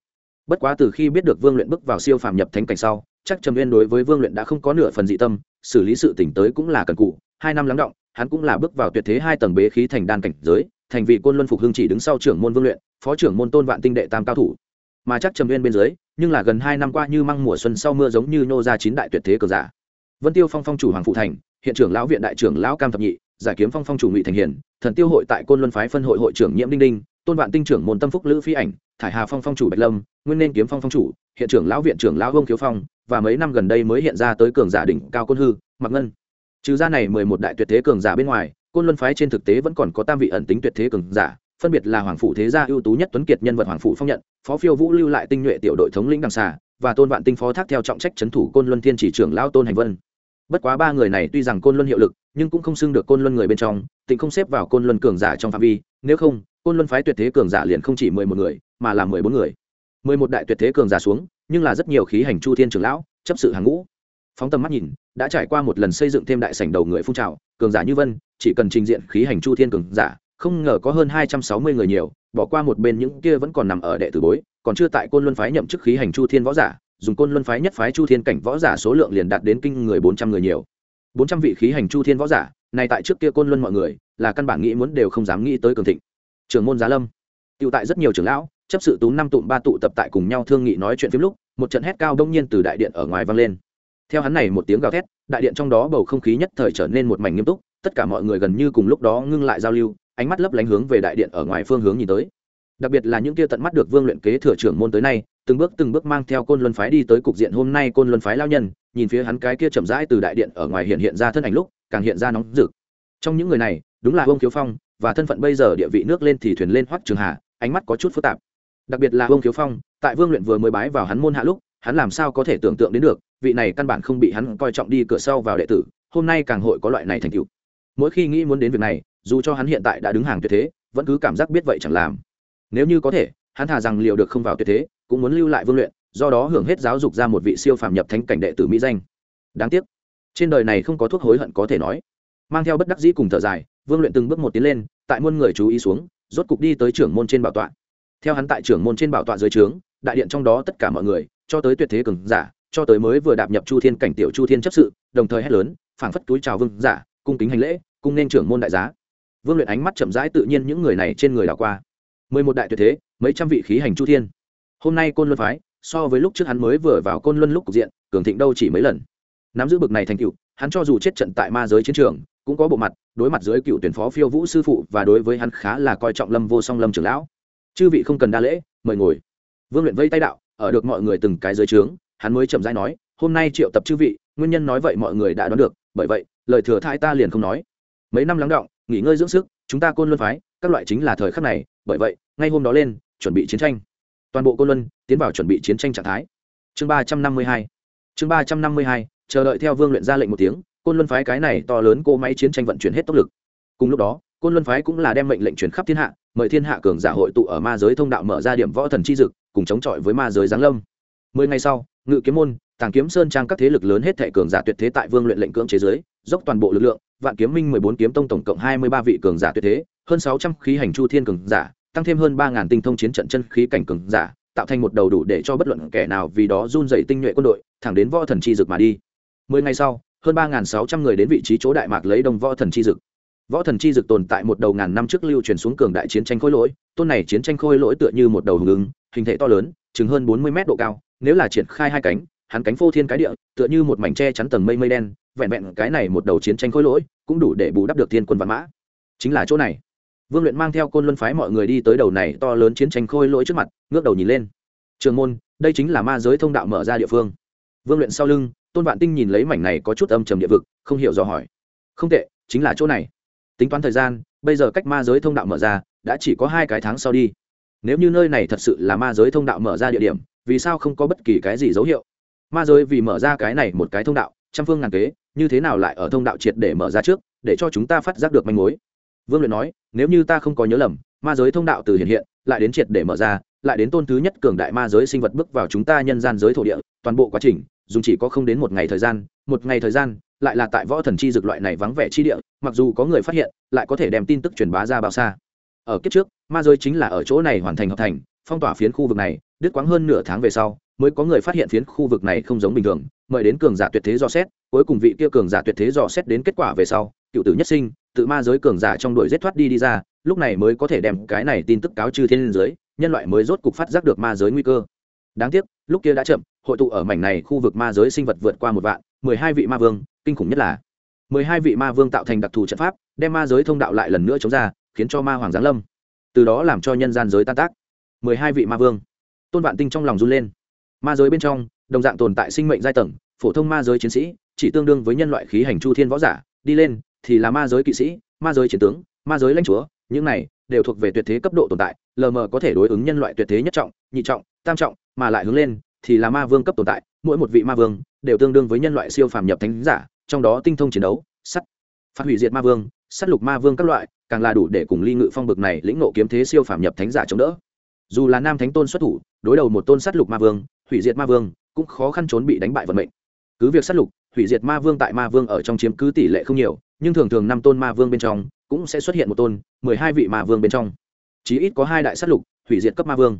Bất quá từ khi biết được vương luyện bước vào siêu phàm nhập thánh cảnh sau, chắc trầm uyên đối với vương luyện đã không có nửa phần dị tâm, xử lý sự tỉnh tới cũng là cần cụ hai năm lắng động, hắn cũng là bước vào tuyệt thế hai tầng bế khí thành đan cảnh giới, thành vị côn luân phục hưng chỉ đứng sau trưởng môn vương luyện, phó trưởng môn tôn vạn tinh đệ tam cao thủ. Mà chắc trầm uyên bên dưới, nhưng là gần hai năm qua như măng mùa xuân sau mưa giống như nô ra chín đại tuyệt thế cờ giả. Vân tiêu phong phong chủ hoàng phụ thành, hiện trưởng lão viện đại trưởng lão cam thập nhị giải kiếm phong phong chủ ngụy thành hiển, thần tiêu hội tại côn luân phái phân hội hội trưởng nhiễm đinh đinh, tôn vạn tinh trưởng môn tâm phúc lữ phi ảnh, thải hà phong phong chủ bạch lâm, nguyên nên kiếm phong phong chủ, hiện trưởng lão viện trưởng lão hông khiếu phong, và mấy năm gần đây mới hiện ra tới cường giả đỉnh cao côn hư mặc ngân. Trừ ra này mười một đại tuyệt thế cường giả bên ngoài, côn luân phái trên thực tế vẫn còn có tam vị ẩn tính tuyệt thế cường giả, phân biệt là hoàng phủ thế gia ưu tú nhất tuấn kiệt nhân vật hoàng phủ phong nhận, phó phiêu vũ lưu lại tinh nhuệ tiểu đội thống lĩnh đằng xà và tôn vạn tinh phó thác theo trọng trách trấn thủ côn luân thiên chỉ trưởng lão tôn hành vân bất quá ba người này tuy rằng côn luân hiệu lực, nhưng cũng không xưng được côn luân người bên trong, tịnh không xếp vào côn luân cường giả trong phạm vi, nếu không, côn luân phái tuyệt thế cường giả liền không chỉ mười một người, mà là mười bốn người. Mười một đại tuyệt thế cường giả xuống, nhưng là rất nhiều khí hành chu thiên trưởng lão, chấp sự hàng ngũ. Phóng tầm mắt nhìn, đã trải qua một lần xây dựng thêm đại sảnh đầu người phun trào, cường giả như vân, chỉ cần trình diện khí hành chu thiên cường giả, không ngờ có hơn hai trăm sáu mươi người nhiều, bỏ qua một bên những kia vẫn còn nằm ở đệ tử bối, còn chưa tại côn luân phái nhậm chức khí hành chu thiên võ giả dùng côn luân phái nhất phái chu thiên cảnh võ giả số lượng liền đạt đến kinh người bốn trăm người nhiều. bốn trăm vị khí hành chu thiên võ giả, này tại trước kia côn luân mọi người, là căn bản nghĩ muốn đều không dám nghĩ tới cường thịnh. Trưởng môn giá lâm. Tựu tại rất nhiều trưởng lão, chấp sự tú năm tụm ba tụ tập tại cùng nhau thương nghị nói chuyện phim lúc, một trận hét cao đông nhiên từ đại điện ở ngoài vang lên. Theo hắn này một tiếng gào thét, đại điện trong đó bầu không khí nhất thời trở nên một mảnh nghiêm túc, tất cả mọi người gần như cùng lúc đó ngưng lại giao lưu, ánh mắt lấp lánh hướng về đại điện ở ngoài phương hướng nhìn tới đặc biệt là những kia tận mắt được vương luyện kế thừa trưởng môn tới nay, từng bước từng bước mang theo côn luân phái đi tới cục diện hôm nay côn luân phái lao nhân, nhìn phía hắn cái kia chậm rãi từ đại điện ở ngoài hiện hiện ra thân ảnh lúc, càng hiện ra nóng rực. Trong những người này, đúng là ông khiếu phong, và thân phận bây giờ địa vị nước lên thì thuyền lên hoắc trường hà ánh mắt có chút phức tạp. Đặc biệt là ông khiếu phong, tại vương luyện vừa mới bái vào hắn môn hạ lúc, hắn làm sao có thể tưởng tượng đến được, vị này căn bản không bị hắn coi trọng đi cửa sau vào đệ tử, hôm nay càng hội có loại này thành tựu. Mỗi khi nghĩ muốn đến việc này, dù cho hắn hiện tại đã đứng hàng tuyệt thế, vẫn cứ cảm giác biết vậy chẳng làm nếu như có thể, hắn thà rằng liệu được không vào tuyệt thế, cũng muốn lưu lại vương luyện, do đó hưởng hết giáo dục ra một vị siêu phàm nhập thánh cảnh đệ tử mỹ danh. Đáng tiếc, trên đời này không có thuốc hối hận có thể nói. Mang theo bất đắc dĩ cùng thở dài, vương luyện từng bước một tiến lên, tại muôn người chú ý xuống, rốt cục đi tới trưởng môn trên bảo tọa. Theo hắn tại trưởng môn trên bảo tọa dưới trướng, đại điện trong đó tất cả mọi người, cho tới tuyệt thế cường giả, cho tới mới vừa đạp nhập chu thiên cảnh tiểu chu thiên chấp sự, đồng thời hét lớn, phảng phất túi chào vương giả, cung kính hành lễ, cung nên trưởng môn đại giá. Vương luyện ánh mắt chậm rãi tự nhiên những người này trên người đảo qua mười một đại tuyệt thế, mấy trăm vị khí hành chu thiên. Hôm nay côn luân phái, so với lúc trước hắn mới vừa vào côn luân lúc cục diện, cường thịnh đâu chỉ mấy lần. Nắm giữ bực này thành cựu hắn cho dù chết trận tại ma giới chiến trường, cũng có bộ mặt, đối mặt dưới cựu tuyển phó phiêu vũ sư phụ và đối với hắn khá là coi trọng lâm vô song lâm trưởng lão. Chư vị không cần đa lễ, mời ngồi. Vương luyện vây tay đạo, ở được mọi người từng cái dưới trướng, hắn mới chậm rãi nói, hôm nay triệu tập chư vị, nguyên nhân nói vậy mọi người đã đoán được, bởi vậy, lời thừa thai ta liền không nói. Mấy năm lắng động, nghỉ ngơi dưỡng sức, chúng ta côn luân phái các loại chính là thời khắc này, bởi vậy, ngay hôm đó lên, chuẩn bị chiến tranh. Toàn bộ côn luân tiến vào chuẩn bị chiến tranh trạng thái. Chương ba trăm năm mươi hai. Chương ba trăm năm mươi hai, chờ đợi theo vương luyện ra lệnh một tiếng, côn luân phái cái này to lớn cô máy chiến tranh vận chuyển hết tốc lực. Cùng lúc đó, côn luân phái cũng là đem mệnh lệnh chuyển khắp thiên hạ, mời thiên hạ cường giả hội tụ ở ma giới thông đạo mở ra điểm võ thần chi dực, cùng chống chọi với ma giới giáng lâm. Mười ngày sau, ngự kiếm môn, tàng kiếm sơn trang các thế lực lớn hết thệ cường giả tuyệt thế tại vương luyện lệnh cưỡng chế giới dốc toàn bộ lực lượng vạn kiếm minh mười bốn kiếm tông tổng cộng hai mươi ba vị cường giả tuyệt thế, hơn sáu trăm khí hành chu thiên cường giả, tăng thêm hơn ba ngàn tinh thông chiến trận chân khí cảnh cường giả, tạo thành một đầu đủ để cho bất luận kẻ nào vì đó run dày tinh nhuệ quân đội, thẳng đến võ thần chi dực mà đi. Mười ngày sau, hơn ba sáu trăm người đến vị trí chỗ đại mạc lấy đồng võ thần chi dực. Võ thần chi dực tồn tại một đầu ngàn năm trước lưu truyền xuống cường đại chiến tranh khôi lỗi, tôn này chiến tranh khôi lỗi tựa như một đầu hùng ứng, hình thể to lớn, chừng hơn bốn mươi mét độ cao, nếu là triển khai hai cánh hắn cánh phô thiên cái địa, tựa như một mảnh tre chắn tầng mây mây đen, vẹn vẹn cái này một đầu chiến tranh khôi lỗi, cũng đủ để bù đắp được thiên quân văn mã. Chính là chỗ này. Vương luyện mang theo côn luân phái mọi người đi tới đầu này to lớn chiến tranh khôi lỗi trước mặt, ngước đầu nhìn lên. Trường môn, đây chính là ma giới thông đạo mở ra địa phương. Vương luyện sau lưng, tôn vạn tinh nhìn lấy mảnh này có chút âm trầm địa vực, không hiểu do hỏi. Không tệ, chính là chỗ này. Tính toán thời gian, bây giờ cách ma giới thông đạo mở ra, đã chỉ có hai cái tháng sau đi. Nếu như nơi này thật sự là ma giới thông đạo mở ra địa điểm, vì sao không có bất kỳ cái gì dấu hiệu? Ma giới vì mở ra cái này một cái thông đạo, trăm phương ngàn kế, như thế nào lại ở thông đạo triệt để mở ra trước, để cho chúng ta phát giác được manh mối? Vương luyện nói, nếu như ta không có nhớ lầm, ma giới thông đạo từ hiện hiện, lại đến triệt để mở ra, lại đến tôn thứ nhất cường đại ma giới sinh vật bước vào chúng ta nhân gian giới thổ địa, toàn bộ quá trình dùng chỉ có không đến một ngày thời gian, một ngày thời gian, lại là tại võ thần chi dược loại này vắng vẻ chi địa, mặc dù có người phát hiện, lại có thể đem tin tức truyền bá ra bao xa. Ở kiếp trước, ma giới chính là ở chỗ này hoàn thành hợp thành, phong tỏa phiến khu vực này, đứt quãng hơn nửa tháng về sau mới có người phát hiện phiến khu vực này không giống bình thường, mời đến cường giả tuyệt thế dò xét, cuối cùng vị kia cường giả tuyệt thế dò xét đến kết quả về sau, cựu tử nhất sinh, tự ma giới cường giả trong đội giết thoát đi đi ra, lúc này mới có thể đem cái này tin tức cáo trừ thiên giới, nhân loại mới rốt cục phát giác được ma giới nguy cơ. Đáng tiếc, lúc kia đã chậm, hội tụ ở mảnh này khu vực ma giới sinh vật vượt qua một vạn, mười hai vị ma vương, kinh khủng nhất là mười hai vị ma vương tạo thành đặc thù trận pháp, đem ma giới thông đạo lại lần nữa chống ra, khiến cho ma hoàng giáng lâm. Từ đó làm cho nhân gian giới tan tác. mười hai vị ma vương. Tôn vạn tinh trong lòng run lên ma giới bên trong, đồng dạng tồn tại sinh mệnh giai tầng, phổ thông ma giới chiến sĩ, chỉ tương đương với nhân loại khí hành chu thiên võ giả, đi lên, thì là ma giới kỵ sĩ, ma giới chiến tướng, ma giới lãnh chúa, những này đều thuộc về tuyệt thế cấp độ tồn tại, lờ mờ có thể đối ứng nhân loại tuyệt thế nhất trọng, nhị trọng, tam trọng, mà lại hướng lên, thì là ma vương cấp tồn tại, mỗi một vị ma vương đều tương đương với nhân loại siêu phàm nhập thánh giả, trong đó tinh thông chiến đấu, sắt phát hủy diệt ma vương, sắt lục ma vương các loại, càng là đủ để cùng ly ngự phong bực này lĩnh nộ kiếm thế siêu phàm nhập thánh giả chống đỡ. Dù là nam thánh tôn xuất thủ, đối đầu một tôn sắt lục ma vương hủy diệt ma vương, cũng khó khăn trốn bị đánh bại vận mệnh. Cứ việc sát lục, hủy diệt ma vương tại ma vương ở trong chiếm cứ tỷ lệ không nhiều, nhưng thường thường năm tôn ma vương bên trong cũng sẽ xuất hiện một tôn, mười hai vị ma vương bên trong. Chí ít có hai đại sát lục, hủy diệt cấp ma vương.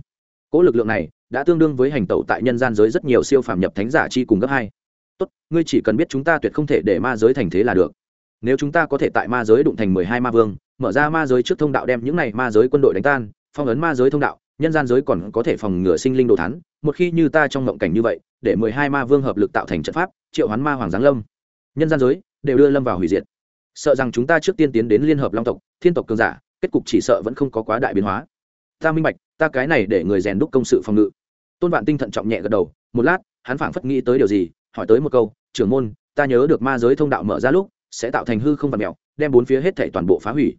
Cỗ lực lượng này đã tương đương với hành tẩu tại nhân gian giới rất nhiều siêu phàm nhập thánh giả chi cùng gấp hai. Tốt, ngươi chỉ cần biết chúng ta tuyệt không thể để ma giới thành thế là được. Nếu chúng ta có thể tại ma giới đụng thành mười hai ma vương, mở ra ma giới trước thông đạo đem những này ma giới quân đội đánh tan, phong ấn ma giới thông đạo nhân gian giới còn có thể phòng ngừa sinh linh đồ thán. một khi như ta trong ngộng cảnh như vậy, để mười hai ma vương hợp lực tạo thành trận pháp, triệu hoán ma hoàng giáng lâm. Nhân gian giới đều đưa lâm vào hủy diệt. Sợ rằng chúng ta trước tiên tiến đến liên hợp long tộc, thiên tộc cường giả, kết cục chỉ sợ vẫn không có quá đại biến hóa. Ta minh bạch, ta cái này để người rèn đúc công sự phòng ngự. Tôn vạn tinh thận trọng nhẹ gật đầu, một lát, hắn phảng phất nghĩ tới điều gì, hỏi tới một câu, trưởng môn, ta nhớ được ma giới thông đạo mở ra lúc, sẽ tạo thành hư không và mèo, đem bốn phía hết thể toàn bộ phá hủy.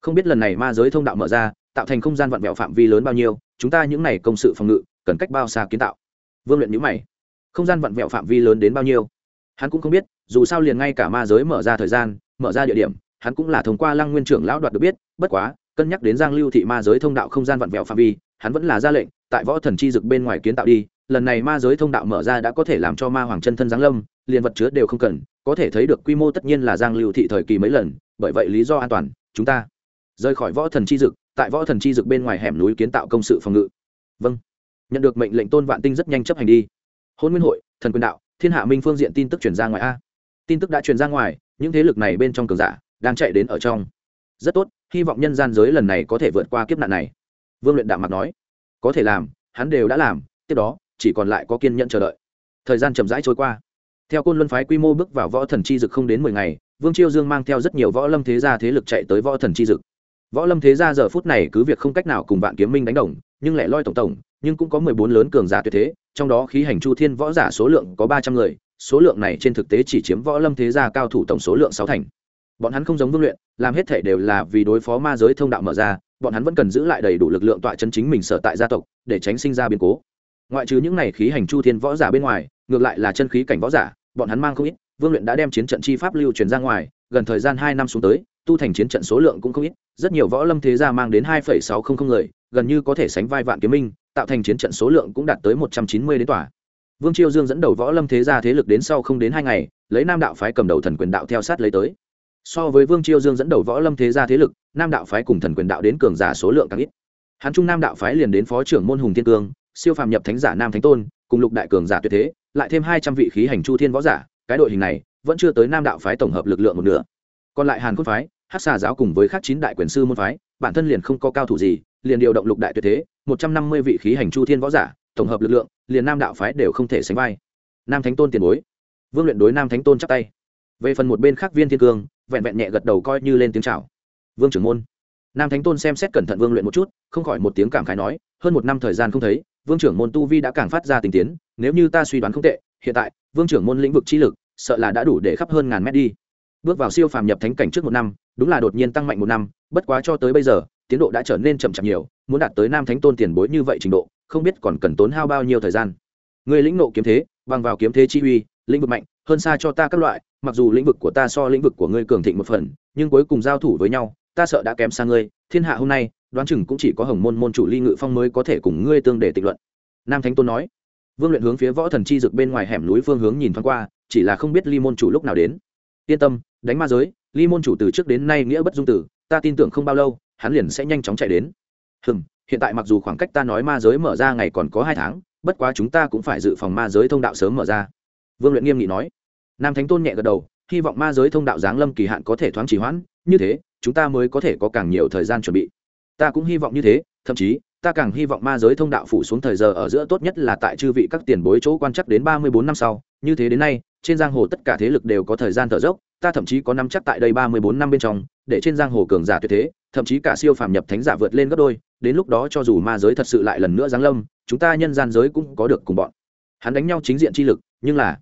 Không biết lần này ma giới thông đạo mở ra tạo thành không gian vạn vẹo phạm vi lớn bao nhiêu, chúng ta những này công sự phòng ngự, cần cách bao xa kiến tạo. Vương luyện nhữ mày. Không gian vặn vẹo phạm vi lớn đến bao nhiêu? Hắn cũng không biết, dù sao liền ngay cả ma giới mở ra thời gian, mở ra địa điểm, hắn cũng là thông qua lăng nguyên trưởng lão đoạt được biết, bất quá, cân nhắc đến giang lưu thị ma giới thông đạo không gian vặn vẹo phạm vi, hắn vẫn là ra lệnh, tại võ thần chi dực bên ngoài kiến tạo đi, lần này ma giới thông đạo mở ra đã có thể làm cho ma hoàng chân thân giáng lâm, liền vật chứa đều không cần, có thể thấy được quy mô tất nhiên là giang lưu thị thời kỳ mấy lần, bởi vậy lý do an toàn, chúng ta rời khỏi võ thần chi dực tại võ thần chi dực bên ngoài hẻm núi kiến tạo công sự phòng ngự. Vâng. Nhận được mệnh lệnh tôn vạn tinh rất nhanh chấp hành đi. Hôn nguyên hội, thần quyền đạo, thiên hạ minh phương diện tin tức truyền ra ngoài a. Tin tức đã truyền ra ngoài, những thế lực này bên trong cường giả đang chạy đến ở trong. Rất tốt, hy vọng nhân gian giới lần này có thể vượt qua kiếp nạn này. Vương luyện đạo mặt nói. Có thể làm, hắn đều đã làm, tiếp đó, chỉ còn lại có kiên nhẫn chờ đợi. Thời gian chậm rãi trôi qua. Theo côn luân phái quy mô bước vào võ thần chi dực không đến mười ngày, vương chiêu dương mang theo rất nhiều võ lâm thế gia thế lực chạy tới võ thần chi dực võ lâm thế gia giờ phút này cứ việc không cách nào cùng vạn kiếm minh đánh đồng, nhưng lại loi tổng tổng, nhưng cũng có mười bốn lớn cường giả tuyệt thế, trong đó khí hành chu thiên võ giả số lượng có ba trăm người, số lượng này trên thực tế chỉ chiếm võ lâm thế gia cao thủ tổng số lượng sáu thành. Bọn hắn không giống vương luyện, làm hết thể đều là vì đối phó ma giới thông đạo mở ra, bọn hắn vẫn cần giữ lại đầy đủ lực lượng tọa chân chính mình sở tại gia tộc, để tránh sinh ra biến cố. Ngoại trừ những này khí hành chu thiên võ giả bên ngoài, ngược lại là chân khí cảnh võ giả, bọn hắn mang không ít, vương luyện đã đem chiến trận chi pháp lưu truyền ra ngoài, gần thời gian hai năm xuống tới tu thành chiến trận số lượng cũng không ít, rất nhiều võ lâm thế gia mang đến hai sáu trăm linh người, gần như có thể sánh vai vạn kiếm minh, tạo thành chiến trận số lượng cũng đạt tới một trăm chín mươi đến tòa. Vương chiêu dương dẫn đầu võ lâm thế gia thế lực đến sau không đến hai ngày, lấy nam đạo phái cầm đầu thần quyền đạo theo sát lấy tới. So với vương chiêu dương dẫn đầu võ lâm thế gia thế lực, nam đạo phái cùng thần quyền đạo đến cường giả số lượng càng ít. Hắn trung nam đạo phái liền đến phó trưởng môn hùng thiên cương, siêu phàm nhập thánh giả nam thánh tôn, cùng lục đại cường giả tuyệt thế, lại thêm hai trăm vị khí hành chu thiên võ giả, cái đội hình này vẫn chưa tới nam đạo phái tổng hợp lực lượng một nửa còn lại hàn cốt phái hát xà giáo cùng với các chín đại quyền sư môn phái, bản thân liền không có cao thủ gì, liền điều động lục đại tuyệt thế, một trăm năm mươi vị khí hành chu thiên võ giả, tổng hợp lực lượng, liền nam đạo phái đều không thể sánh vai. Nam thánh tôn tiền bối. Vương luyện đối nam thánh tôn chắp tay. Về phần một bên khác viên thiên cương, vẹn vẹn nhẹ gật đầu coi như lên tiếng chào. Vương trưởng môn. Nam thánh tôn xem xét cẩn thận vương luyện một chút, không khỏi một tiếng cảm khái nói, hơn một năm thời gian không thấy, vương trưởng môn tu vi đã càng phát ra tình tiến, nếu như ta suy đoán không tệ, hiện tại, vương trưởng môn lĩnh vực trí lực, sợ là đã đủ để khắp hơn ngàn mét đi bước vào siêu phàm nhập thánh cảnh trước một năm, đúng là đột nhiên tăng mạnh một năm, bất quá cho tới bây giờ, tiến độ đã trở nên chậm chạp nhiều, muốn đạt tới nam thánh tôn tiền bối như vậy trình độ, không biết còn cần tốn hao bao nhiêu thời gian. Người lĩnh nộ kiếm thế, bằng vào kiếm thế chi uy, lĩnh vực mạnh, hơn xa cho ta các loại, mặc dù lĩnh vực của ta so lĩnh vực của ngươi cường thịnh một phần, nhưng cuối cùng giao thủ với nhau, ta sợ đã kém xa ngươi, thiên hạ hôm nay, đoán chừng cũng chỉ có hồng môn môn chủ ly ngự phong mới có thể cùng ngươi tương để tịch luận. Nam thánh tôn nói. Vương luyện hướng phía võ thần chi dực bên ngoài hẻm núi phương hướng nhìn thoáng qua, chỉ là không biết ly môn chủ lúc nào đến. Yên tâm đánh ma giới, ly môn chủ từ trước đến nay nghĩa bất dung tử, ta tin tưởng không bao lâu, hắn liền sẽ nhanh chóng chạy đến. Hừm, hiện tại mặc dù khoảng cách ta nói ma giới mở ra ngày còn có hai tháng, bất quá chúng ta cũng phải dự phòng ma giới thông đạo sớm mở ra. Vương luyện nghiêm nghị nói. Nam thánh tôn nhẹ gật đầu, hy vọng ma giới thông đạo giáng lâm kỳ hạn có thể thoáng trì hoãn, như thế, chúng ta mới có thể có càng nhiều thời gian chuẩn bị. Ta cũng hy vọng như thế, thậm chí, ta càng hy vọng ma giới thông đạo phủ xuống thời giờ ở giữa tốt nhất là tại chư vị các tiền bối chỗ quan chắc đến ba mươi bốn năm sau, như thế đến nay, trên giang hồ tất cả thế lực đều có thời gian thở dốc ta thậm chí có năm chắc tại đây ba mươi bốn năm bên trong, để trên giang hồ cường giả tuyệt thế, thậm chí cả siêu phàm nhập thánh giả vượt lên gấp đôi, đến lúc đó cho dù ma giới thật sự lại lần nữa giáng lâm, chúng ta nhân gian giới cũng có được cùng bọn. Hắn đánh nhau chính diện chi lực, nhưng là,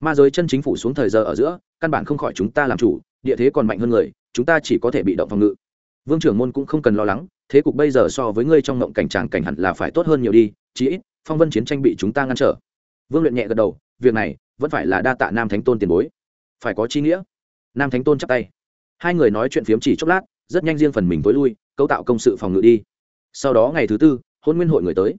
ma giới chân chính phủ xuống thời giờ ở giữa, căn bản không khỏi chúng ta làm chủ, địa thế còn mạnh hơn người, chúng ta chỉ có thể bị động phòng ngự. Vương trưởng môn cũng không cần lo lắng, thế cục bây giờ so với ngươi trong ngộng cảnh tràng cảnh hẳn là phải tốt hơn nhiều đi, chí ít, phong vân chiến tranh bị chúng ta ngăn trở. Vương luyện nhẹ gật đầu, việc này, vẫn phải là đa tạ nam thánh tôn tiền bối. Phải có chi nghĩa nam thánh tôn chắp tay. Hai người nói chuyện phiếm chỉ chốc lát, rất nhanh riêng phần mình tối lui, cấu tạo công sự phòng ngự đi. Sau đó ngày thứ tư, hôn nguyên hội người tới.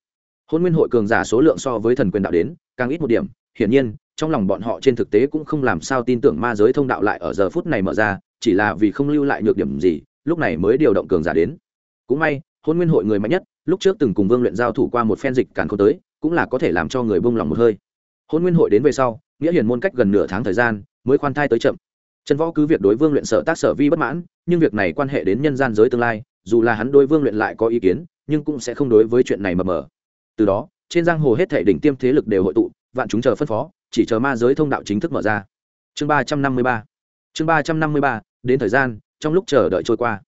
Hôn nguyên hội cường giả số lượng so với thần quyền đạo đến, càng ít một điểm. Hiển nhiên, trong lòng bọn họ trên thực tế cũng không làm sao tin tưởng ma giới thông đạo lại ở giờ phút này mở ra, chỉ là vì không lưu lại nhược điểm gì, lúc này mới điều động cường giả đến. Cũng may, hôn nguyên hội người mạnh nhất, lúc trước từng cùng vương luyện giao thủ qua một phen dịch càng không tới, cũng là có thể làm cho người bông lòng một hơi. Hôn nguyên hội đến về sau, nghĩa hiền môn cách gần nửa tháng thời gian, mới khoan thai tới chậm trần võ cứ việc đối vương luyện sở tác sở vi bất mãn, nhưng việc này quan hệ đến nhân gian giới tương lai, dù là hắn đối vương luyện lại có ý kiến, nhưng cũng sẽ không đối với chuyện này mờ mờ. Từ đó, trên giang hồ hết thể đỉnh tiêm thế lực đều hội tụ, vạn chúng chờ phân phó, chỉ chờ ma giới thông đạo chính thức mở ra. Chương ba trăm năm mươi ba. Chương ba trăm năm mươi ba, đến thời gian, trong lúc chờ đợi trôi qua.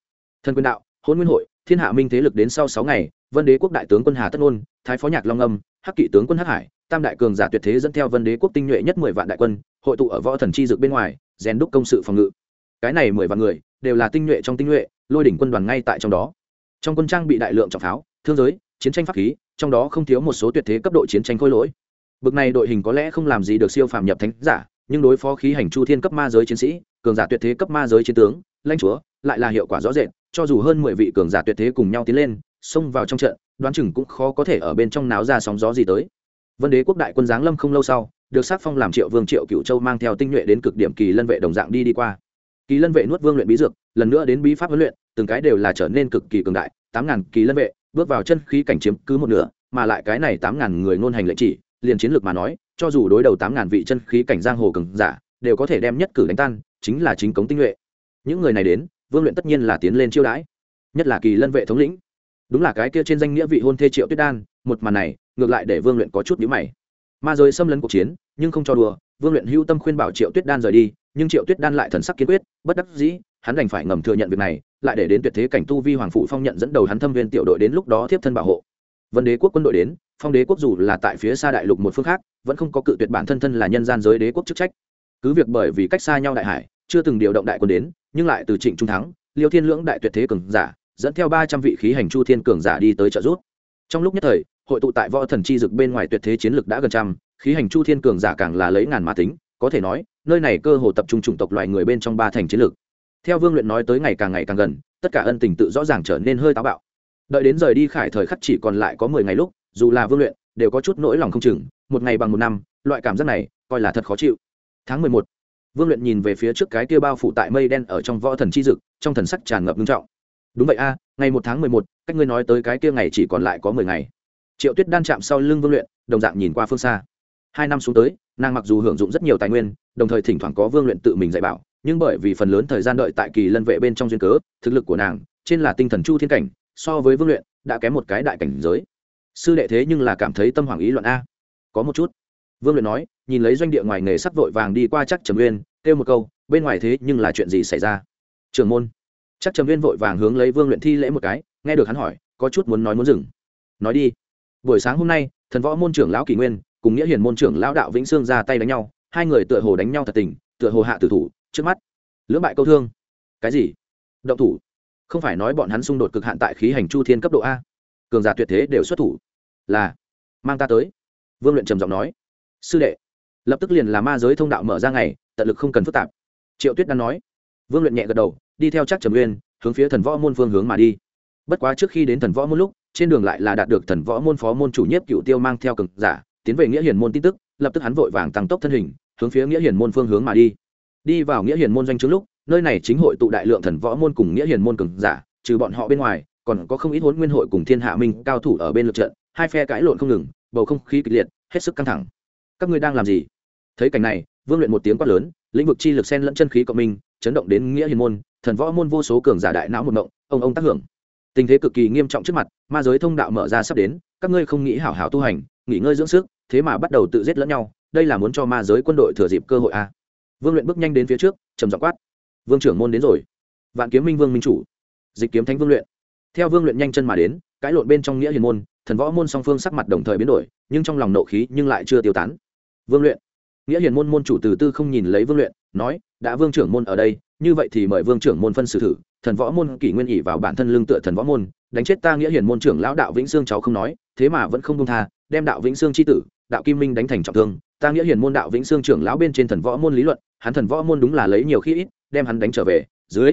Thân quyền đạo hôn nguyên hội, thiên hạ minh thế lực đến sau sáu ngày, vân đế quốc đại tướng quân hà tất ôn thái phó nhạc long âm, hắc kỵ tướng quân hắc hải, tam đại cường giả tuyệt thế dẫn theo vân đế quốc tinh nhuệ nhất mười vạn đại quân, hội tụ ở võ thần chi dược bên ngoài rèn đúc công sự phòng ngự. Cái này mười vạn người đều là tinh nhuệ trong tinh nhuệ, lôi đỉnh quân đoàn ngay tại trong đó. Trong quân trang bị đại lượng trọng pháo, thương giới, chiến tranh pháp khí, trong đó không thiếu một số tuyệt thế cấp độ chiến tranh khôi lỗi. Bực này đội hình có lẽ không làm gì được siêu phàm nhập thánh giả, nhưng đối phó khí hành chu thiên cấp ma giới chiến sĩ, cường giả tuyệt thế cấp ma giới chiến tướng, lãnh chúa, lại là hiệu quả rõ rệt, cho dù hơn mười vị cường giả tuyệt thế cùng nhau tiến lên, xông vào trong trận, đoán chừng cũng khó có thể ở bên trong náo ra sóng gió gì tới. Vân đế quốc đại quân giáng lâm không lâu sau được sắc phong làm triệu vương triệu cựu châu mang theo tinh nhuệ đến cực điểm kỳ lân vệ đồng dạng đi đi qua. Kỳ lân vệ nuốt vương luyện bí dược, lần nữa đến bí pháp huấn luyện, từng cái đều là trở nên cực kỳ cường đại, tám ngàn kỳ lân vệ, bước vào chân khí cảnh chiếm cứ một nửa, mà lại cái này tám ngàn người ngôn hành lệnh chỉ, liền chiến lược mà nói, cho dù đối đầu tám ngàn vị chân khí cảnh giang hồ cường giả, đều có thể đem nhất cử đánh tan, chính là chính cống tinh nhuệ. Những người này đến, vương luyện tất nhiên là tiến lên chiêu đãi. Nhất là kỳ lân vệ thống lĩnh. Đúng là cái kia trên danh nghĩa vị hôn thê triệu tuyết đan, một màn này, ngược lại để vương luyện có chút nhữ mày ma giới xâm lấn cuộc chiến, nhưng không cho đùa, vương luyện hữu tâm khuyên bảo triệu tuyết đan rời đi, nhưng triệu tuyết đan lại thần sắc kiên quyết, bất đắc dĩ, hắn đành phải ngầm thừa nhận việc này, lại để đến tuyệt thế cảnh tu vi hoàng phụ phong nhận dẫn đầu hắn thâm viên tiểu đội đến lúc đó tiếp thân bảo hộ. Vấn đế quốc quân đội đến, phong đế quốc dù là tại phía xa đại lục một phương khác, vẫn không có cự tuyệt bản thân thân là nhân gian giới đế quốc chức trách. Cứ việc bởi vì cách xa nhau đại hải, chưa từng điều động đại quân đến, nhưng lại từ trịnh trung thắng, liêu thiên lưỡng đại tuyệt thế cường giả, dẫn theo ba trăm vị khí hành chu thiên cường giả đi tới trợ giúp. Trong lúc nhất thời hội tụ tại võ thần chi dực bên ngoài tuyệt thế chiến lực đã gần trăm, khí hành chu thiên cường giả càng là lấy ngàn mà tính, có thể nói, nơi này cơ hồ tập trung chủng tộc loài người bên trong ba thành chiến lược. Theo vương luyện nói tới ngày càng ngày càng gần, tất cả ân tình tự rõ ràng trở nên hơi táo bạo. Đợi đến rời đi khải thời khắc chỉ còn lại có mười ngày lúc, dù là vương luyện, đều có chút nỗi lòng không chừng, một ngày bằng một năm, loại cảm giác này, coi là thật khó chịu. Tháng mười một, vương luyện nhìn về phía trước cái kia bao phủ tại mây đen ở trong võ thần chi dực, trong thần sắc tràn ngập nghiêm trọng. Đúng vậy a, ngày một tháng mười một, cách ngươi nói tới cái kia ngày chỉ còn lại có mười ngày triệu tuyết đan chạm sau lưng vương luyện, đồng dạng nhìn qua phương xa. Hai năm xuống tới, nàng mặc dù hưởng dụng rất nhiều tài nguyên, đồng thời thỉnh thoảng có vương luyện tự mình dạy bảo, nhưng bởi vì phần lớn thời gian đợi tại kỳ lân vệ bên trong duyên cớ, thực lực của nàng, trên là tinh thần chu thiên cảnh, so với vương luyện, đã kém một cái đại cảnh giới. Sư đệ thế nhưng là cảm thấy tâm hoàng ý luận a. Có một chút. Vương luyện nói, nhìn lấy doanh địa ngoài nghề sắt vội vàng đi qua chắc trầm uyên kêu một câu, bên ngoài thế nhưng là chuyện gì xảy ra? Trường môn. Chắc trầm uyên vội vàng hướng lấy vương luyện thi lễ một cái, nghe được hắn hỏi, có chút muốn nói muốn dừng. Nói đi buổi sáng hôm nay, thần võ môn trưởng lão kỷ nguyên cùng nghĩa hiền môn trưởng lão đạo vĩnh sương ra tay đánh nhau, hai người tựa hồ đánh nhau thật tình, tựa hồ hạ tử thủ, trước mắt. Lưỡng bại câu thương. Cái gì? Động thủ. Không phải nói bọn hắn xung đột cực hạn tại khí hành chu thiên cấp độ a. Cường giả tuyệt thế đều xuất thủ. Là, mang ta tới. Vương luyện trầm giọng nói. Sư đệ. Lập tức liền là ma giới thông đạo mở ra ngày, tận lực không cần phức tạp. Triệu tuyết đang nói. Vương luyện nhẹ gật đầu, đi theo chắc trầm uyên, hướng phía thần võ môn phương hướng mà đi. Bất quá trước khi đến thần võ môn lúc trên đường lại là đạt được thần võ môn phó môn chủ nhiếp cựu tiêu mang theo cực giả, tiến về nghĩa hiền môn tin tức, lập tức hắn vội vàng tăng tốc thân hình, hướng phía nghĩa hiền môn phương hướng mà đi. Đi vào nghĩa hiền môn doanh trước lúc, nơi này chính hội tụ đại lượng thần võ môn cùng nghĩa hiền môn cường giả, trừ bọn họ bên ngoài, còn có không ít huấn nguyên hội cùng thiên hạ minh cao thủ ở bên lượt trận, hai phe cãi lộn không ngừng, bầu không khí kịch liệt, hết sức căng thẳng. Các ngươi đang làm gì? Thấy cảnh này, vương luyện một tiếng quát lớn, lĩnh vực chi lực sen lẫn chân khí cộng minh, chấn động đến nghĩa hiền môn, thần võ môn vô số cường giả đại não một động, ông ông tác hưởng tình thế cực kỳ nghiêm trọng trước mặt, ma giới thông đạo mở ra sắp đến, các ngươi không nghĩ hảo hảo tu hành, nghỉ ngơi dưỡng sức, thế mà bắt đầu tự giết lẫn nhau, đây là muốn cho ma giới quân đội thừa dịp cơ hội à. vương luyện bước nhanh đến phía trước, trầm giọng quát. Vương trưởng môn đến rồi. Vạn kiếm minh vương minh chủ. Dịch kiếm thánh vương luyện. Theo vương luyện nhanh chân mà đến, cãi lộn bên trong nghĩa hiền môn, thần võ môn song phương sắc mặt đồng thời biến đổi, nhưng trong lòng nộ khí nhưng lại chưa tiêu tán. Vương luyện. Nghĩa hiền môn môn chủ từ tư không nhìn lấy vương luyện, nói, đã vương trưởng môn ở đây như vậy thì mời vương trưởng môn phân xử thử, thần võ môn kỷ nguyên ỉ vào bản thân lương tựa thần võ môn, đánh chết ta nghĩa hiền môn trưởng lão đạo vĩnh sương cháu không nói, thế mà vẫn không công tha, đem đạo vĩnh sương c tử, đạo kim minh đánh thành trọng thương. Ta nghĩa hiền môn đạo vĩnh sương trưởng lão bên trên thần võ môn lý luận, hắn thần võ môn đúng là lấy nhiều khi ít, đem hắn đánh trở về. Dưới,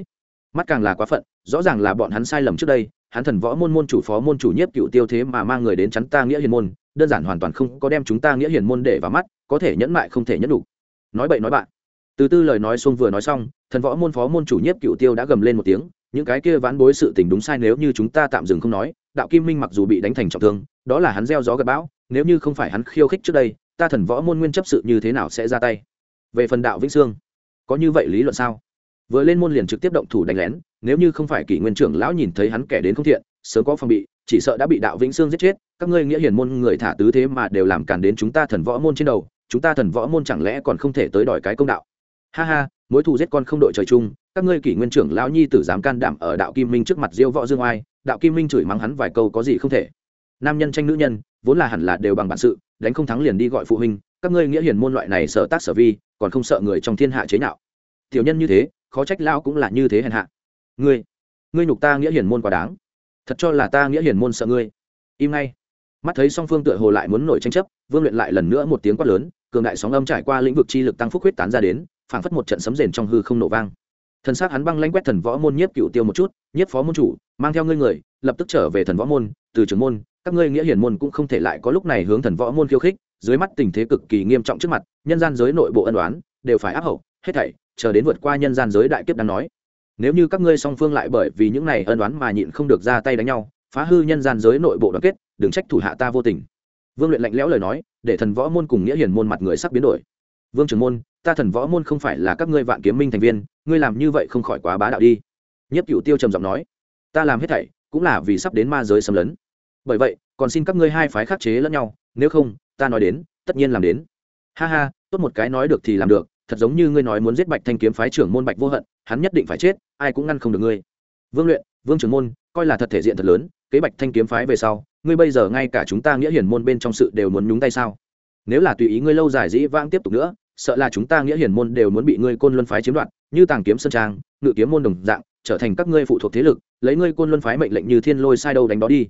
mắt càng là quá phận, rõ ràng là bọn hắn sai lầm trước đây, hắn thần võ môn môn chủ phó môn chủ nhiếp cựu tiêu thế mà mang người đến chắn ta nghĩa hiền môn, đơn giản hoàn toàn không có đem chúng ta nghĩa hiền môn để vào mắt, có thể nhẫn mại không thể nhẫn đủ. Nói bậy nói bạn từ tư lời nói xuông vừa nói xong, thần võ môn phó môn chủ nhiếp cựu tiêu đã gầm lên một tiếng, những cái kia ván bối sự tình đúng sai nếu như chúng ta tạm dừng không nói, đạo kim minh mặc dù bị đánh thành trọng thương, đó là hắn gieo gió gặp bão, nếu như không phải hắn khiêu khích trước đây, ta thần võ môn nguyên chấp sự như thế nào sẽ ra tay? Về phần đạo vĩnh sương, có như vậy lý luận sao? Vừa lên môn liền trực tiếp động thủ đánh lén, nếu như không phải kỷ nguyên trưởng lão nhìn thấy hắn kẻ đến không thiện, sớm có phòng bị, chỉ sợ đã bị đạo vĩnh sương giết chết, các ngươi nghĩa hiền môn người thả tứ thế mà đều làm cản đến chúng ta thần võ môn trên đầu, chúng ta thần võ môn chẳng lẽ còn không thể tới đòi cái công đạo? Ha ha, mối thù giết con không đội trời chung, các ngươi kỷ nguyên trưởng lão nhi tử dám can đảm ở đạo kim minh trước mặt diêu võ dương oai, đạo kim minh chửi mắng hắn vài câu có gì không thể. Nam nhân tranh nữ nhân, vốn là hẳn là đều bằng bản sự, đánh không thắng liền đi gọi phụ huynh, các ngươi nghĩa hiền môn loại này sợ tác sở vi, còn không sợ người trong thiên hạ chế nhạo. Tiểu nhân như thế, khó trách lão cũng là như thế hèn hạ. Ngươi ngươi nhục ta nghĩa hiền môn quá đáng. Thật cho là ta nghĩa hiền môn sợ ngươi. Im ngay. Mắt thấy song phương tựa hồ lại muốn nổi tranh chấp, vương luyện lại lần nữa một tiếng quát lớn, cường đại sóng âm trải qua lĩnh vực chi lực tăng phúc huyết tán ra đến phảng phất một trận sấm rền trong hư không nổ vang. Thần xác hắn băng lãnh quét thần võ môn nhiếp cựu tiêu một chút, nhiếp phó môn chủ, mang theo ngươi người, lập tức trở về thần võ môn, từ trưởng môn, các ngươi nghĩa hiển môn cũng không thể lại có lúc này hướng thần võ môn khiêu khích, dưới mắt tình thế cực kỳ nghiêm trọng trước mặt, nhân gian giới nội bộ ân đoán đều phải áp hậu, hết thảy, chờ đến vượt qua nhân gian giới đại kiếp đang nói. Nếu như các ngươi song phương lại bởi vì những này ân đoán mà nhịn không được ra tay đánh nhau, phá hư nhân gian giới nội bộ đoàn kết, đừng trách thủ hạ ta vô tình. Vương luyện lạnh lẽo lời nói, để thần võ môn cùng nghĩa hiền môn mặt người sắc biến đổi vương trưởng môn, ta thần võ môn không phải là các ngươi vạn kiếm minh thành viên, ngươi làm như vậy không khỏi quá bá đạo đi. Nhất cựu tiêu trầm giọng nói, ta làm hết thảy cũng là vì sắp đến ma giới xâm lấn. Bởi vậy, còn xin các ngươi hai phái khắc chế lẫn nhau, nếu không, ta nói đến, tất nhiên làm đến. Ha ha, tốt một cái nói được thì làm được, thật giống như ngươi nói muốn giết bạch thanh kiếm phái trưởng môn bạch vô hận, hắn nhất định phải chết, ai cũng ngăn không được ngươi. Vương luyện, vương trưởng môn, coi là thật thể diện thật lớn, kế bạch thanh kiếm phái về sau, ngươi bây giờ ngay cả chúng ta nghĩa hiển môn bên trong sự đều muốn nhúng tay sao? Nếu là tùy ý ngươi lâu dài dĩ vãng tiếp tục nữa sợ là chúng ta nghĩa hiển môn đều muốn bị ngươi côn luân phái chiếm đoạt, như tàng kiếm sơn trang, ngự kiếm môn đồng dạng, trở thành các ngươi phụ thuộc thế lực, lấy ngươi côn luân phái mệnh lệnh như thiên lôi sai đâu đánh đó đi.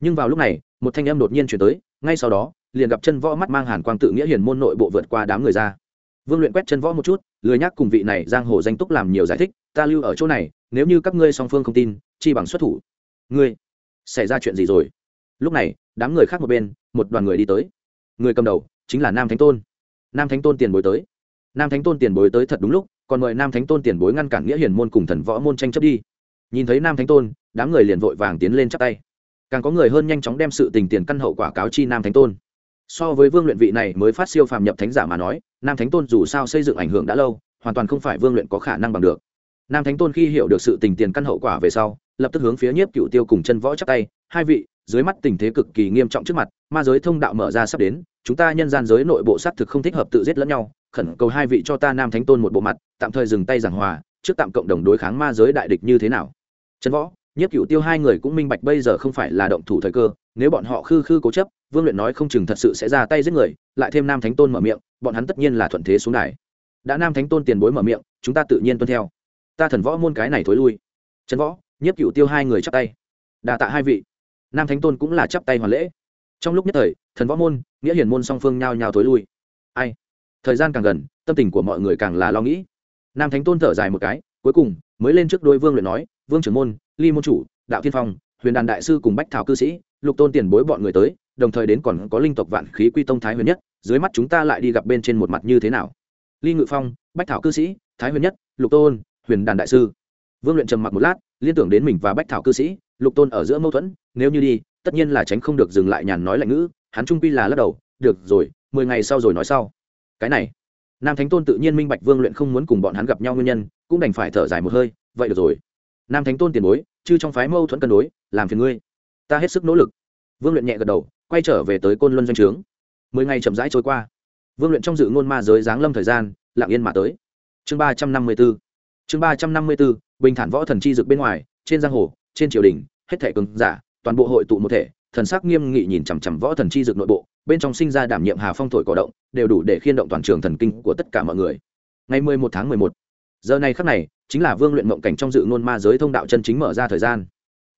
Nhưng vào lúc này, một thanh âm đột nhiên chuyển tới, ngay sau đó, liền gặp chân võ mắt mang hàn quang tự nghĩa hiển môn nội bộ vượt qua đám người ra. Vương luyện quét chân võ một chút, lười nhắc cùng vị này giang hồ danh túc làm nhiều giải thích, ta lưu ở chỗ này, nếu như các ngươi song phương không tin, chi bằng xuất thủ. Ngươi, xảy ra chuyện gì rồi? Lúc này, đám người khác một bên, một đoàn người đi tới. Người cầm đầu chính là nam thánh tôn nam thánh tôn tiền bối tới. Nam thánh tôn tiền bối tới thật đúng lúc, còn mời nam thánh tôn tiền bối ngăn cản nghĩa hiền môn cùng thần võ môn tranh chấp đi. Nhìn thấy nam thánh tôn, đám người liền vội vàng tiến lên chắp tay. Càng có người hơn nhanh chóng đem sự tình tiền căn hậu quả cáo chi nam thánh tôn. So với vương luyện vị này mới phát siêu phàm nhập thánh giả mà nói, nam thánh tôn dù sao xây dựng ảnh hưởng đã lâu, hoàn toàn không phải vương luyện có khả năng bằng được. Nam thánh tôn khi hiểu được sự tình tiền căn hậu quả về sau, lập tức hướng phía nhiếp cựu tiêu cùng chân võ chắc tay, hai vị dưới mắt tình thế cực kỳ nghiêm trọng trước mặt, ma giới thông đạo mở ra sắp đến, chúng ta nhân gian giới nội bộ xác thực không thích hợp tự giết lẫn nhau, khẩn cầu hai vị cho ta nam thánh tôn một bộ mặt, tạm thời dừng tay giảng hòa, trước tạm cộng đồng đối kháng ma giới đại địch như thế nào. Chân võ nhất cựu tiêu hai người cũng minh bạch bây giờ không phải là động thủ thời cơ, nếu bọn họ khư khư cố chấp, vương luyện nói không chừng thật sự sẽ ra tay giết người, lại thêm nam thánh tôn mở miệng, bọn hắn tất nhiên là thuận thế xuống đài. Đã nam thánh tôn tiền bối mở miệng, chúng ta tự nhiên tuân theo. Ta thần võ môn cái này thối lui. Trần võ nhất cựu tiêu hai người chắp tay. Đà tạ hai vị nam thánh tôn cũng là chắp tay hoàn lễ. Trong lúc nhất thời, thần võ môn, nghĩa hiền môn song phương nhao nhao thối lui. Ai? Thời gian càng gần, tâm tình của mọi người càng là lo nghĩ. Nam thánh tôn thở dài một cái, cuối cùng mới lên trước đôi vương luyện nói, vương trưởng môn, ly môn chủ, đạo thiên phong, huyền đàn đại sư cùng bách thảo cư sĩ, lục tôn tiền bối bọn người tới, đồng thời đến còn có linh tộc vạn khí quy tông thái huyền nhất, dưới mắt chúng ta lại đi gặp bên trên một mặt như thế nào? Ly ngự phong, bách thảo cư sĩ, thái huyền nhất, lục tôn, huyền đàn đại sư. Vương luyện trầm mặc một lát, liên tưởng đến mình và bách thảo cư sĩ lục tôn ở giữa mâu thuẫn, nếu như đi, tất nhiên là tránh không được dừng lại nhàn nói lạnh ngữ, hắn trung pi là lắc đầu, được rồi, mười ngày sau rồi nói sau. Cái này, nam thánh tôn tự nhiên minh bạch vương luyện không muốn cùng bọn hắn gặp nhau nguyên nhân, cũng đành phải thở dài một hơi, vậy được rồi. Nam thánh tôn tiền bối chứ trong phái mâu thuẫn cân đối, làm phiền ngươi. Ta hết sức nỗ lực. Vương luyện nhẹ gật đầu, quay trở về tới côn luân doanh trướng. Mười ngày chậm rãi trôi qua. Vương luyện trong dự ngôn ma giới giáng lâm thời gian, lặng yên mà tới. Chương ba trăm năm mươi b ố chương ba trăm năm mươi b ố bình thản võ thần chi dực bên ngoài, trên giang hồ trên triều đình, hết thể cường giả, toàn bộ hội tụ một thể, thần sắc nghiêm nghị nhìn chằm chằm võ thần chi dực nội bộ, bên trong sinh ra đảm nhiệm hà phong thổi cổ động, đều đủ để khiên động toàn trường thần kinh của tất cả mọi người. Ngày mười một tháng mười một, giờ này khắc này, chính là vương luyện mộng cảnh trong dự ngôn ma giới thông đạo chân chính mở ra thời gian.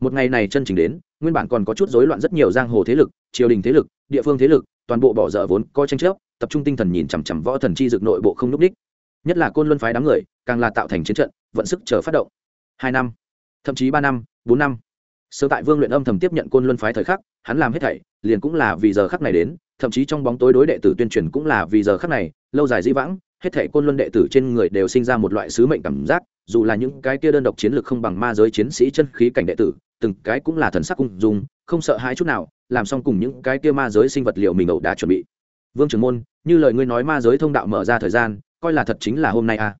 Một ngày này chân chính đến, nguyên bản còn có chút rối loạn rất nhiều giang hồ thế lực, triều đình thế lực, địa phương thế lực, toàn bộ bỏ dở vốn coi tranh chấp, tập trung tinh thần nhìn chằm chằm võ thần chi dực nội bộ không núp đích. Nhất là côn luân phái đám người, càng là tạo thành chiến trận, vận sức chờ phát động. Hai năm thậm chí ba năm bốn năm. Sơ tại vương luyện âm thầm tiếp nhận côn luân phái thời khắc hắn làm hết thảy liền cũng là vì giờ khắc này đến thậm chí trong bóng tối đối đệ tử tuyên truyền cũng là vì giờ khắc này lâu dài dĩ vãng hết thảy côn luân đệ tử trên người đều sinh ra một loại sứ mệnh cảm giác dù là những cái kia đơn độc chiến lược không bằng ma giới chiến sĩ chân khí cảnh đệ tử từng cái cũng là thần sắc cung dung, không sợ hãi chút nào làm xong cùng những cái kia ma giới sinh vật liệu mình ẩu đã chuẩn bị. Vương trưởng môn như lời ngươi nói ma giới thông đạo mở ra thời gian coi là thật chính là hôm nay à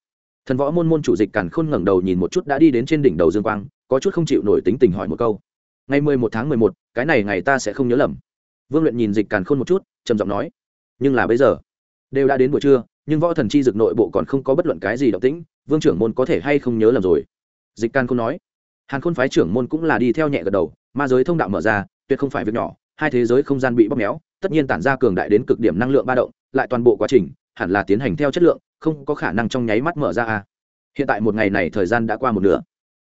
thần võ môn môn chủ dịch càn khôn ngẩng đầu nhìn một chút đã đi đến trên đỉnh đầu dương quang, có chút không chịu nổi tính tình hỏi một câu. Ngày mười một tháng mười một, cái này ngày ta sẽ không nhớ lầm. Vương luyện nhìn dịch càn khôn một chút, trầm giọng nói. Nhưng là bây giờ, đều đã đến buổi trưa, nhưng võ thần chi dực nội bộ còn không có bất luận cái gì động tĩnh, vương trưởng môn có thể hay không nhớ lầm rồi? Dịch càn khôn nói. Hàn khôn phái trưởng môn cũng là đi theo nhẹ gật đầu, ma giới thông đạo mở ra, tuyệt không phải việc nhỏ, hai thế giới không gian bị bóp méo, tất nhiên tản ra cường đại đến cực điểm năng lượng ba động, lại toàn bộ quá trình hẳn là tiến hành theo chất lượng, không có khả năng trong nháy mắt mở ra à? hiện tại một ngày này thời gian đã qua một nửa.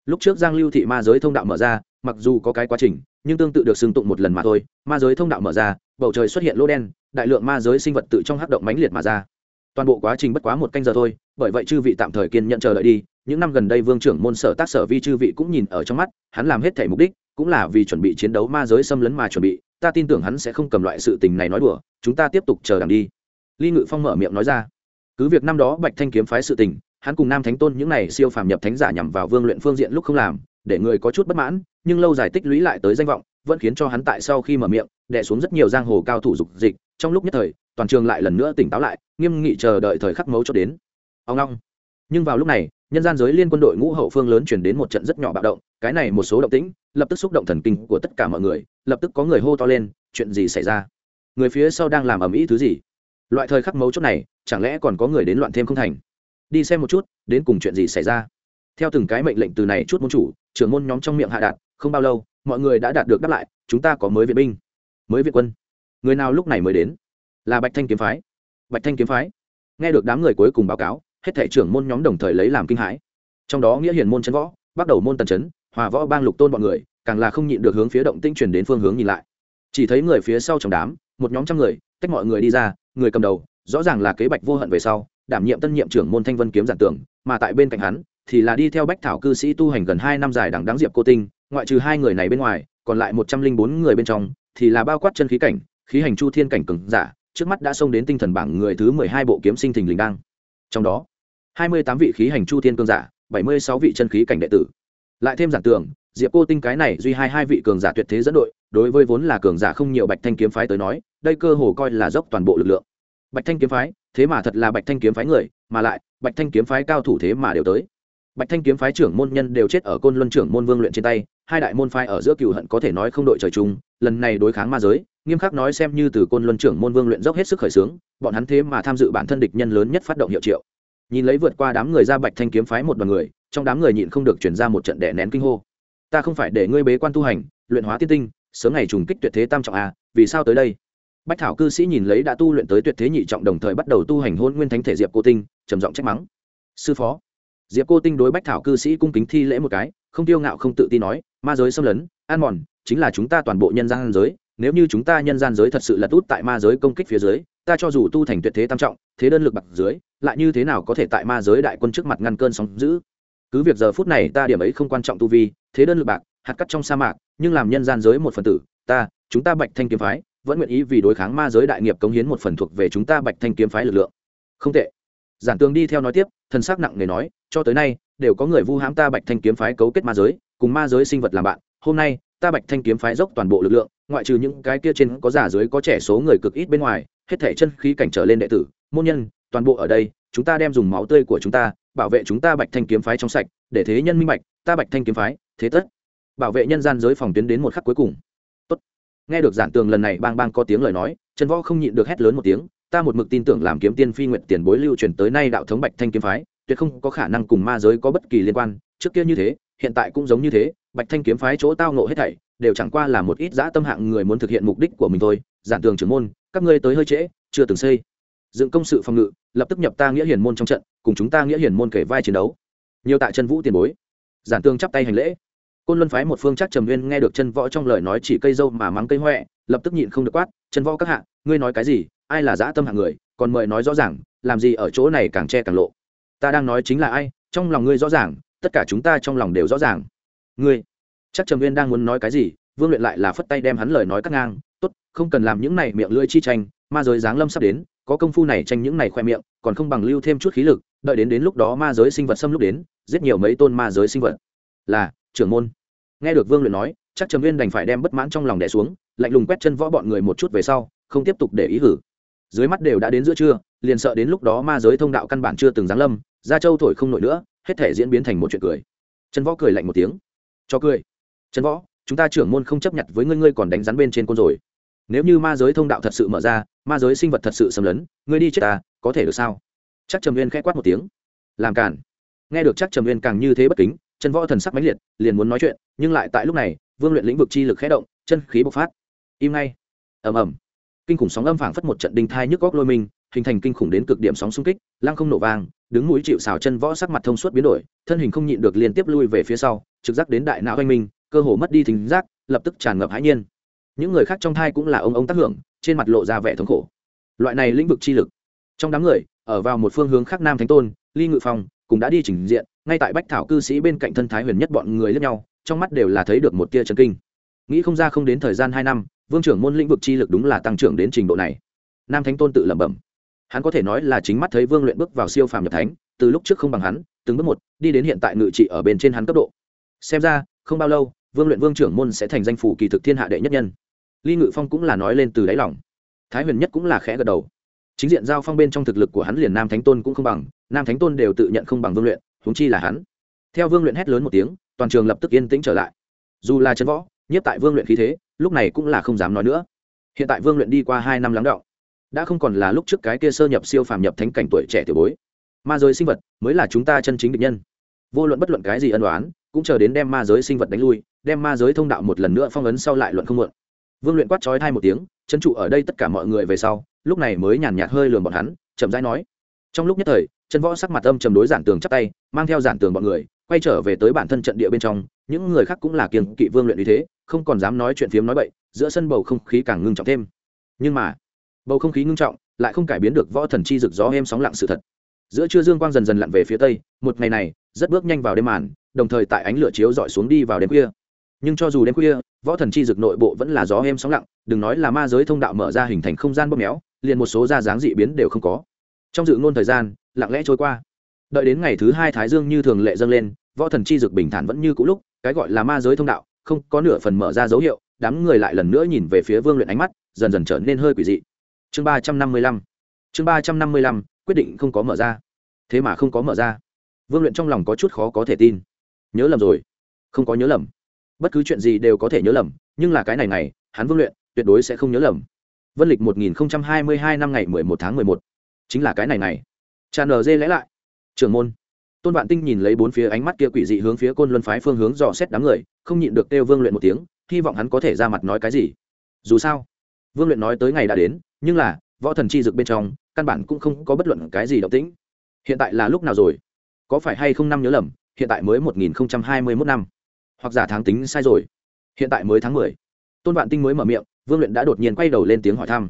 Lúc trước giang lưu thị ma giới thông đạo mở ra, mặc dù có cái quá trình, nhưng tương tự được xưng tụng một lần mà thôi, ma giới thông đạo mở ra, bầu trời xuất hiện lô đen, đại lượng ma giới sinh vật tự trong hắc động mãnh liệt mà ra. Toàn bộ quá trình bất quá một canh giờ thôi, bởi vậy chư vị tạm thời kiên nhận chờ đợi đi, những năm gần đây vương trưởng môn sở tác sở vi chư vị cũng nhìn ở trong mắt, hắn làm hết thể mục đích, cũng là vì chuẩn bị chiến đấu ma giới xâm lấn mà chuẩn bị, ta tin tưởng hắn sẽ không cầm loại sự tình này nói đùa, chúng ta tiếp tục chờ đằng đi ly ngự phong mở miệng nói ra. Cứ việc năm đó bạch thanh kiếm phái sự tình, hắn cùng nam thánh tôn những này siêu phàm nhập thánh giả nhằm vào vương luyện phương diện lúc không làm, để người có chút bất mãn, nhưng lâu dài tích lũy lại tới danh vọng, vẫn khiến cho hắn tại sau khi mở miệng, đè xuống rất nhiều giang hồ cao thủ dục dịch, trong lúc nhất thời, toàn trường lại lần nữa tỉnh táo lại, nghiêm nghị chờ đợi thời khắc mấu cho đến. Ông long. Nhưng vào lúc này, nhân gian giới liên quân đội ngũ hậu phương lớn chuyển đến một trận rất nhỏ bạo động, cái này một số động tĩnh, lập tức xúc động thần kinh của tất cả mọi người, lập tức có người hô to lên, chuyện gì xảy ra? Người phía sau đang làm ầm ĩ thứ gì? Loại thời khắc mấu chốt này, chẳng lẽ còn có người đến loạn thêm không thành? Đi xem một chút, đến cùng chuyện gì xảy ra? Theo từng cái mệnh lệnh từ này chút môn chủ, trưởng môn nhóm trong miệng hạ đạt, không bao lâu, mọi người đã đạt được đáp lại, chúng ta có mới viện binh, mới viện quân. Người nào lúc này mới đến? Là bạch thanh kiếm phái. Bạch thanh kiếm phái. Nghe được đám người cuối cùng báo cáo, hết thể trưởng môn nhóm đồng thời lấy làm kinh hãi. Trong đó nghĩa hiền môn trấn võ, bắt đầu môn tần trấn hòa võ bang lục tôn bọn người, càng là không nhịn được hướng phía động tinh truyền đến phương hướng nhìn lại. Chỉ thấy người phía sau trong đám, một nhóm trăm người tách mọi người đi ra, người cầm đầu, rõ ràng là kế bạch vô hận về sau, đảm nhiệm tân nhiệm trưởng môn thanh vân kiếm giản tưởng mà tại bên cạnh hắn thì là đi theo bách thảo cư sĩ tu hành gần hai năm dài đằng đáng diệp cô tinh, ngoại trừ hai người này bên ngoài, còn lại một trăm linh bốn người bên trong thì là bao quát chân khí cảnh, khí hành chu thiên cảnh cường giả, trước mắt đã xông đến tinh thần bảng người thứ mười hai bộ kiếm sinh thình lình đăng trong đó, hai mươi tám vị khí hành chu thiên cường giả, bảy mươi sáu vị chân khí cảnh đệ tử. Lại thêm giản tưởng diệp cô tinh cái này duy hai hai vị cường giả tuyệt thế dẫn đội, đối với vốn là cường giả không nhiều bạch thanh kiếm phái tới nói đây cơ hồ coi là dốc toàn bộ lực lượng. Bạch thanh kiếm phái, thế mà thật là bạch thanh kiếm phái người, mà lại, bạch thanh kiếm phái cao thủ thế mà đều tới. Bạch thanh kiếm phái trưởng môn nhân đều chết ở côn luân trưởng môn vương luyện trên tay, hai đại môn phái ở giữa cựu hận có thể nói không đội trời chung, lần này đối kháng ma giới, nghiêm khắc nói xem như từ côn luân trưởng môn vương luyện dốc hết sức khởi xướng, bọn hắn thế mà tham dự bản thân địch nhân lớn nhất phát động hiệu triệu. Nhìn lấy vượt qua đám người ra bạch thanh kiếm phái một đoàn người, trong đám người nhịn không được chuyển ra một trận đẻ nén kinh hô. Ta không phải để ngươi bế quan tu hành, luyện hóa tiên tinh, sớm ngày trùng kích tuyệt thế tam trọng a vì sao tới đây? Bách thảo cư sĩ nhìn lấy đã tu luyện tới tuyệt thế nhị trọng đồng thời bắt đầu tu hành hôn nguyên thánh thể diệp cô tinh, trầm giọng trách mắng. Sư phó. Diệp cô tinh đối bách thảo cư sĩ cung kính thi lễ một cái, không tiêu ngạo không tự tin nói, ma giới xâm lấn, an mòn, chính là chúng ta toàn bộ nhân gian giới, nếu như chúng ta nhân gian giới thật sự là út tại ma giới công kích phía dưới, ta cho dù tu thành tuyệt thế tam trọng, thế đơn lực bạc dưới, lại như thế nào có thể tại ma giới đại quân trước mặt ngăn cơn sóng giữ cứ việc giờ phút này ta điểm ấy không quan trọng tu vi, thế đơn lực bạc, hạt cắt trong sa mạc, nhưng làm nhân gian giới một phần tử, ta, chúng ta bạch thanh kiếm phái vẫn nguyện ý vì đối kháng ma giới đại nghiệp cống hiến một phần thuộc về chúng ta bạch thanh kiếm phái lực lượng. Không tệ. Giản tường đi theo nói tiếp thân xác nặng nề nói, cho tới nay, đều có người vu hãm ta bạch thanh kiếm phái cấu kết ma giới, cùng ma giới sinh vật làm bạn. Hôm nay, ta bạch thanh kiếm phái dốc toàn bộ lực lượng, ngoại trừ những cái kia trên có giả dưới có trẻ số người cực ít bên ngoài, hết thể chân khí cảnh trở lên đệ tử, môn nhân, toàn bộ ở đây, chúng ta đem dùng máu tươi của chúng ta, bảo vệ chúng ta bạch thanh kiếm phái trong sạch, để thế nhân minh bạch, ta bạch thanh kiếm phái, thế tất. Bảo vệ nhân gian giới phòng tuyến đến một khắc cuối cùng nghe được giản tường lần này bang bang có tiếng lời nói, trần võ không nhịn được hét lớn một tiếng, ta một mực tin tưởng làm kiếm tiên phi nguyện tiền bối lưu truyền tới nay đạo thống bạch thanh kiếm phái, tuyệt không có khả năng cùng ma giới có bất kỳ liên quan, trước kia như thế, hiện tại cũng giống như thế, bạch thanh kiếm phái chỗ tao nộ hết thảy, đều chẳng qua là một ít dã tâm hạng người muốn thực hiện mục đích của mình thôi. Giản tường trưởng môn, các ngươi tới hơi trễ, chưa từng xây. Dựng công sự phòng ngự, lập tức nhập ta nghĩa hiền môn trong trận, cùng chúng ta nghĩa hiền môn kể vai chiến đấu. Nhiều tại chân vũ tiền bối. Giản tường chắp tay hành lễ côn luân phái một phương chắc trầm nguyên nghe được chân võ trong lời nói chỉ cây dâu mà mắng cây huệ lập tức nhịn không được quát, chân võ các hạ, ngươi nói cái gì? Ai là dã tâm hạng người? Còn mời nói rõ ràng, làm gì ở chỗ này càng che càng lộ. Ta đang nói chính là ai, trong lòng ngươi rõ ràng, tất cả chúng ta trong lòng đều rõ ràng. Ngươi? Chắc trầm nguyên đang muốn nói cái gì, vương luyện lại là phất tay đem hắn lời nói cắt ngang, tốt, không cần làm những này miệng lưỡi chi tranh, ma giới giáng lâm sắp đến, có công phu này tranh những này khoe miệng, còn không bằng lưu thêm chút khí lực, đợi đến đến lúc đó ma giới sinh vật xâm lúc đến, giết nhiều mấy tôn ma giới sinh vật. Là trưởng môn. Nghe được vương luyện nói, chắc trầm nguyên đành phải đem bất mãn trong lòng đẻ xuống, lạnh lùng quét chân võ bọn người một chút về sau, không tiếp tục để ý hử. Dưới mắt đều đã đến giữa trưa, liền sợ đến lúc đó ma giới thông đạo căn bản chưa từng giáng lâm, gia châu thổi không nổi nữa, hết thể diễn biến thành một chuyện cười. Chân võ cười lạnh một tiếng. Cho cười. Chân võ, chúng ta trưởng môn không chấp nhận với ngươi ngươi còn đánh rắn bên trên côn rồi. Nếu như ma giới thông đạo thật sự mở ra, ma giới sinh vật thật sự xâm lấn, ngươi đi chết ta, có thể được sao? Chắc trầm nguyên khẽ quát một tiếng. Làm cản nghe được chắc trầm nguyên càng như thế bất kính chân võ thần sắc mãnh liệt, liền muốn nói chuyện, nhưng lại tại lúc này, vương luyện lĩnh vực chi lực khé động, chân khí bộc phát. Im ngay. Ầm ầm. Kinh khủng sóng âm phảng phất một trận đinh thai nhức góc lôi mình, hình thành kinh khủng đến cực điểm sóng xung kích, lăng không nổ vang, đứng mũi chịu xào chân võ sắc mặt thông suốt biến đổi, thân hình không nhịn được liên tiếp lui về phía sau, trực giác đến đại não anh minh, cơ hồ mất đi thính giác, lập tức tràn ngập hãi nhiên. Những người khác trong thai cũng là ông ông tác hưởng, trên mặt lộ ra vẻ thống khổ. Loại này lĩnh vực chi lực. Trong đám người, ở vào một phương hướng khác nam thánh tôn, ly ngự phong, cũng đã đi trình diện ngay tại bách thảo cư sĩ bên cạnh thân thái huyền nhất bọn người lẫn nhau, trong mắt đều là thấy được một tia chân kinh. Nghĩ không ra không đến thời gian hai năm, vương trưởng môn lĩnh vực chi lực đúng là tăng trưởng đến trình độ này. Nam thánh tôn tự lẩm bẩm. Hắn có thể nói là chính mắt thấy vương luyện bước vào siêu phàm nhập thánh, từ lúc trước không bằng hắn, từng bước một, đi đến hiện tại ngự trị ở bên trên hắn cấp độ. Xem ra, không bao lâu, vương luyện vương trưởng môn sẽ thành danh phủ kỳ thực thiên hạ đệ nhất nhân. Ly ngự phong cũng là nói lên từ đáy lòng. Thái huyền nhất cũng là khẽ gật đầu. Chính diện giao phong bên trong thực lực của hắn liền nam thánh tôn cũng không bằng, nam thánh tôn đều tự nhận không bằng vương luyện huống chi là hắn. Theo vương luyện hét lớn một tiếng, toàn trường lập tức yên tĩnh trở lại. Dù là chân võ nhất tại vương luyện khí thế, lúc này cũng là không dám nói nữa. Hiện tại vương luyện đi qua hai năm lắng đọng đã không còn là lúc trước cái kia sơ nhập siêu phàm nhập thánh cảnh tuổi trẻ tiểu bối. Ma giới sinh vật mới là chúng ta chân chính địch nhân. Vô luận bất luận cái gì ân đoán cũng chờ đến đem ma giới sinh vật đánh lui, đem ma giới thông đạo một lần nữa phong ấn sau lại luận không muộn vương luyện quát trói thai một tiếng chân trụ ở đây tất cả mọi người về sau. Lúc này mới nhàn nhạt hơi lườm bọn hắn, chậm rãi nói trong lúc nhất thời chân võ sắc mặt âm chầm đối giản tường chắp tay, mang theo giản tường bọn người, quay trở về tới bản thân trận địa bên trong. Những người khác cũng là kiềng kỵ vương luyện như thế, không còn dám nói chuyện phiếm nói bậy, giữa sân bầu không khí càng ngưng trọng thêm. Nhưng mà, bầu không khí ngưng trọng, lại không cải biến được võ thần chi rực gió êm sóng lặng sự thật. Giữa trưa dương quang dần dần lặn về phía tây, một ngày này, rất bước nhanh vào đêm màn, đồng thời tại ánh lửa chiếu dọi xuống đi vào đêm khuya. Nhưng cho dù đêm khuya, võ thần chi dực nội bộ vẫn là gió êm sóng lặng, đừng nói là ma giới thông đạo mở ra hình thành không gian bóp méo, liền một số da dáng dị biến đều không có trong dự ngôn thời gian, lặng lẽ trôi qua. Đợi đến ngày thứ hai thái dương như thường lệ dâng lên, võ thần chi dực bình thản vẫn như cũ lúc, cái gọi là ma giới thông đạo, không có nửa phần mở ra dấu hiệu, đám người lại lần nữa nhìn về phía vương luyện ánh mắt, dần dần trở nên hơi quỷ dị. Chương ba trăm năm mươi lăm. Chương ba trăm năm mươi lăm, quyết định không có mở ra. Thế mà không có mở ra. Vương luyện trong lòng có chút khó có thể tin. Nhớ lầm rồi. Không có nhớ lầm. Bất cứ chuyện gì đều có thể nhớ lầm, nhưng là cái này này hắn vương luyện tuyệt đối sẽ không nhớ lầm. Vân lịch một nghìn hai mươi hai năm ngày mười một tháng mười một chính là cái này này. Tràn nở dê lẽ lại. Trưởng môn. Tôn vạn tinh nhìn lấy bốn phía ánh mắt kia quỷ dị hướng phía côn luân phái phương hướng dò xét đám người, không nhịn được kêu vương luyện một tiếng, hy vọng hắn có thể ra mặt nói cái gì. Dù sao, vương luyện nói tới ngày đã đến, nhưng là, võ thần chi dực bên trong, căn bản cũng không có bất luận cái gì động tĩnh. Hiện tại là lúc nào rồi? Có phải hay không năm nhớ lầm, hiện tại mới một nghìn hai mươi mốt năm. Hoặc giả tháng tính sai rồi. Hiện tại mới tháng mười. Tôn vạn tinh mới mở miệng, vương luyện đã đột nhiên quay đầu lên tiếng hỏi thăm.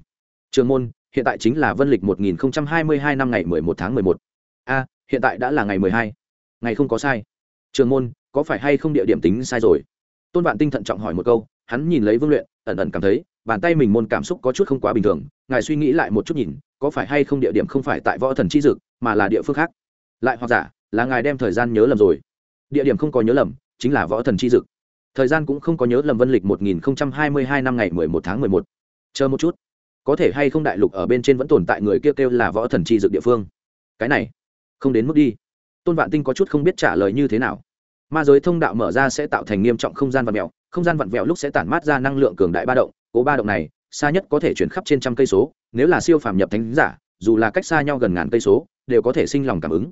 Trường môn hiện tại chính là vân lịch một nghìn hai mươi hai năm ngày mười một tháng mười một. A, hiện tại đã là ngày mười hai. Ngày không có sai. Trường môn, có phải hay không địa điểm tính sai rồi? Tôn vạn tinh thận trọng hỏi một câu, hắn nhìn lấy vương luyện, ẩn ẩn cảm thấy, bàn tay mình môn cảm xúc có chút không quá bình thường, ngài suy nghĩ lại một chút nhìn, có phải hay không địa điểm không phải tại võ thần chi dực, mà là địa phương khác? Lại hoặc giả, là ngài đem thời gian nhớ lầm rồi. Địa điểm không có nhớ lầm, chính là võ thần chi dực. Thời gian cũng không có nhớ lầm vân lịch một nghìn hai mươi hai năm ngày mười một tháng mười một. Chờ một chút có thể hay không đại lục ở bên trên vẫn tồn tại người kêu kêu là võ thần chi dực địa phương. Cái này, không đến mức đi. Tôn vạn tinh có chút không biết trả lời như thế nào. Ma giới thông đạo mở ra sẽ tạo thành nghiêm trọng không gian vặn vẹo, không gian vặn vẹo lúc sẽ tản mát ra năng lượng cường đại ba động, cố ba động này, xa nhất có thể chuyển khắp trên trăm cây số, nếu là siêu phàm nhập thánh giả, dù là cách xa nhau gần ngàn cây số, đều có thể sinh lòng cảm ứng.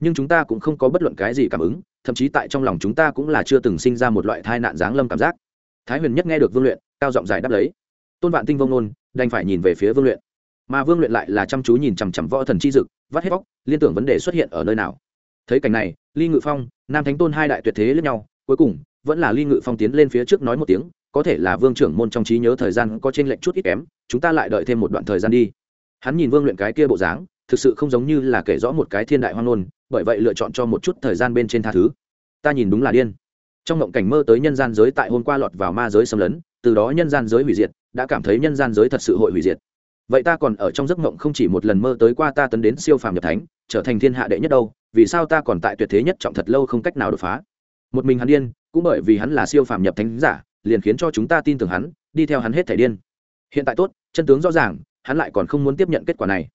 Nhưng chúng ta cũng không có bất luận cái gì cảm ứng, thậm chí tại trong lòng chúng ta cũng là chưa từng sinh ra một loại thai nạn giáng lâm cảm giác. Thái huyền nhất nghe được vương luyện, cao giọng giải đáp lấy. Tôn vạn tinh vông nôn đành phải nhìn về phía vương luyện. Mà vương luyện lại là chăm chú nhìn chằm chằm võ thần chi dực, vắt hết bóc liên tưởng vấn đề xuất hiện ở nơi nào. Thấy cảnh này, ly ngự phong, nam thánh tôn hai đại tuyệt thế lẫn nhau, cuối cùng, vẫn là ly ngự phong tiến lên phía trước nói một tiếng, có thể là vương trưởng môn trong trí nhớ thời gian có trên lệnh chút ít kém, chúng ta lại đợi thêm một đoạn thời gian đi. Hắn nhìn vương luyện cái kia bộ dáng, thực sự không giống như là kể rõ một cái thiên đại hoang nôn bởi vậy lựa chọn cho một chút thời gian bên trên tha thứ. Ta nhìn đúng là điên. Trong mộng cảnh mơ tới nhân gian giới tại hôm qua lọt vào ma giới xâm lấn, từ đó nhân gian giới hủy diệt đã cảm thấy nhân gian giới thật sự hội hủy diệt. Vậy ta còn ở trong giấc mộng không chỉ một lần mơ tới qua ta tấn đến siêu phàm nhập thánh, trở thành thiên hạ đệ nhất đâu, vì sao ta còn tại tuyệt thế nhất trọng thật lâu không cách nào đột phá? Một mình hắn điên, cũng bởi vì hắn là siêu phàm nhập thánh giả, liền khiến cho chúng ta tin tưởng hắn, đi theo hắn hết thể điên. Hiện tại tốt, chân tướng rõ ràng, hắn lại còn không muốn tiếp nhận kết quả này.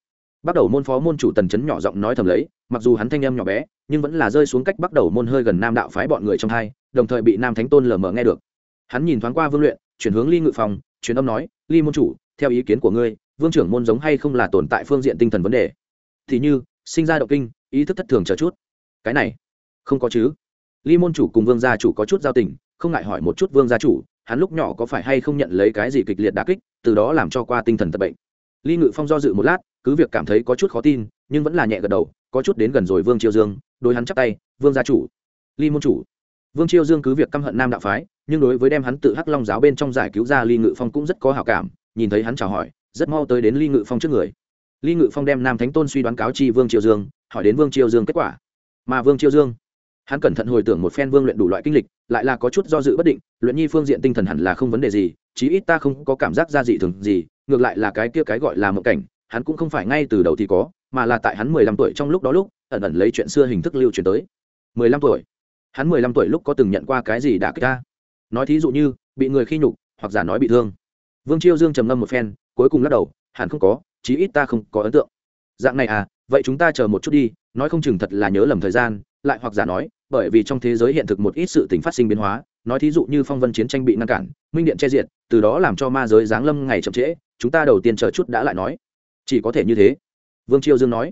Bắt đầu môn phó môn chủ tần chấn nhỏ giọng nói thầm lấy, mặc dù hắn thanh em nhỏ bé, nhưng vẫn là rơi xuống cách bắt đầu môn hơi gần nam đạo phái bọn người trong hai, đồng thời bị nam thánh tôn lờ mờ nghe được. Hắn nhìn thoáng qua vương luyện, chuyển hướng ly ngự phòng truyền âm nói, ly môn chủ, theo ý kiến của ngươi, vương trưởng môn giống hay không là tồn tại phương diện tinh thần vấn đề? Thì như, sinh ra động kinh, ý thức thất thường chờ chút. Cái này, không có chứ. Ly môn chủ cùng vương gia chủ có chút giao tình, không ngại hỏi một chút vương gia chủ, hắn lúc nhỏ có phải hay không nhận lấy cái gì kịch liệt đà kích, từ đó làm cho qua tinh thần tật bệnh. Ly ngự phong do dự một lát, cứ việc cảm thấy có chút khó tin, nhưng vẫn là nhẹ gật đầu, có chút đến gần rồi vương triều dương, đối hắn chắp tay, vương gia chủ. Ly môn chủ. Vương triều dương cứ việc căm hận nam đạo phái nhưng đối với đem hắn tự hắc long giáo bên trong giải cứu ra ly ngự phong cũng rất có hảo cảm, nhìn thấy hắn chào hỏi, rất mau tới đến ly ngự phong trước người. Ly ngự phong đem nam thánh tôn suy đoán cáo chi vương triều dương, hỏi đến vương triều dương kết quả. Mà vương triều dương, hắn cẩn thận hồi tưởng một phen vương luyện đủ loại kinh lịch, lại là có chút do dự bất định, luyện nhi phương diện tinh thần hẳn là không vấn đề gì, chí ít ta không có cảm giác ra dị thường gì, ngược lại là cái kia cái gọi là mộng cảnh, hắn cũng không phải ngay từ đầu thì có, mà là tại hắn mười lăm tuổi trong lúc đó lúc, ẩn ẩn lấy chuyện xưa hình thức lưu truyền tới. Mười lăm tuổi. Hắn mười lăm tuổi lúc có từng nhận qua cái gì đã kích ta nói thí dụ như, bị người khi nhục, hoặc giả nói bị thương. Vương chiêu dương trầm ngâm một phen, cuối cùng lắc đầu, hẳn không có, chí ít ta không có ấn tượng. Dạng này à vậy chúng ta chờ một chút đi, nói không chừng thật là nhớ lầm thời gian, lại hoặc giả nói, bởi vì trong thế giới hiện thực một ít sự tình phát sinh biến hóa, nói thí dụ như phong vân chiến tranh bị ngăn cản, minh điện che diệt, từ đó làm cho ma giới giáng lâm ngày chậm trễ, chúng ta đầu tiên chờ chút đã lại nói. Chỉ có thể như thế. Vương chiêu dương nói.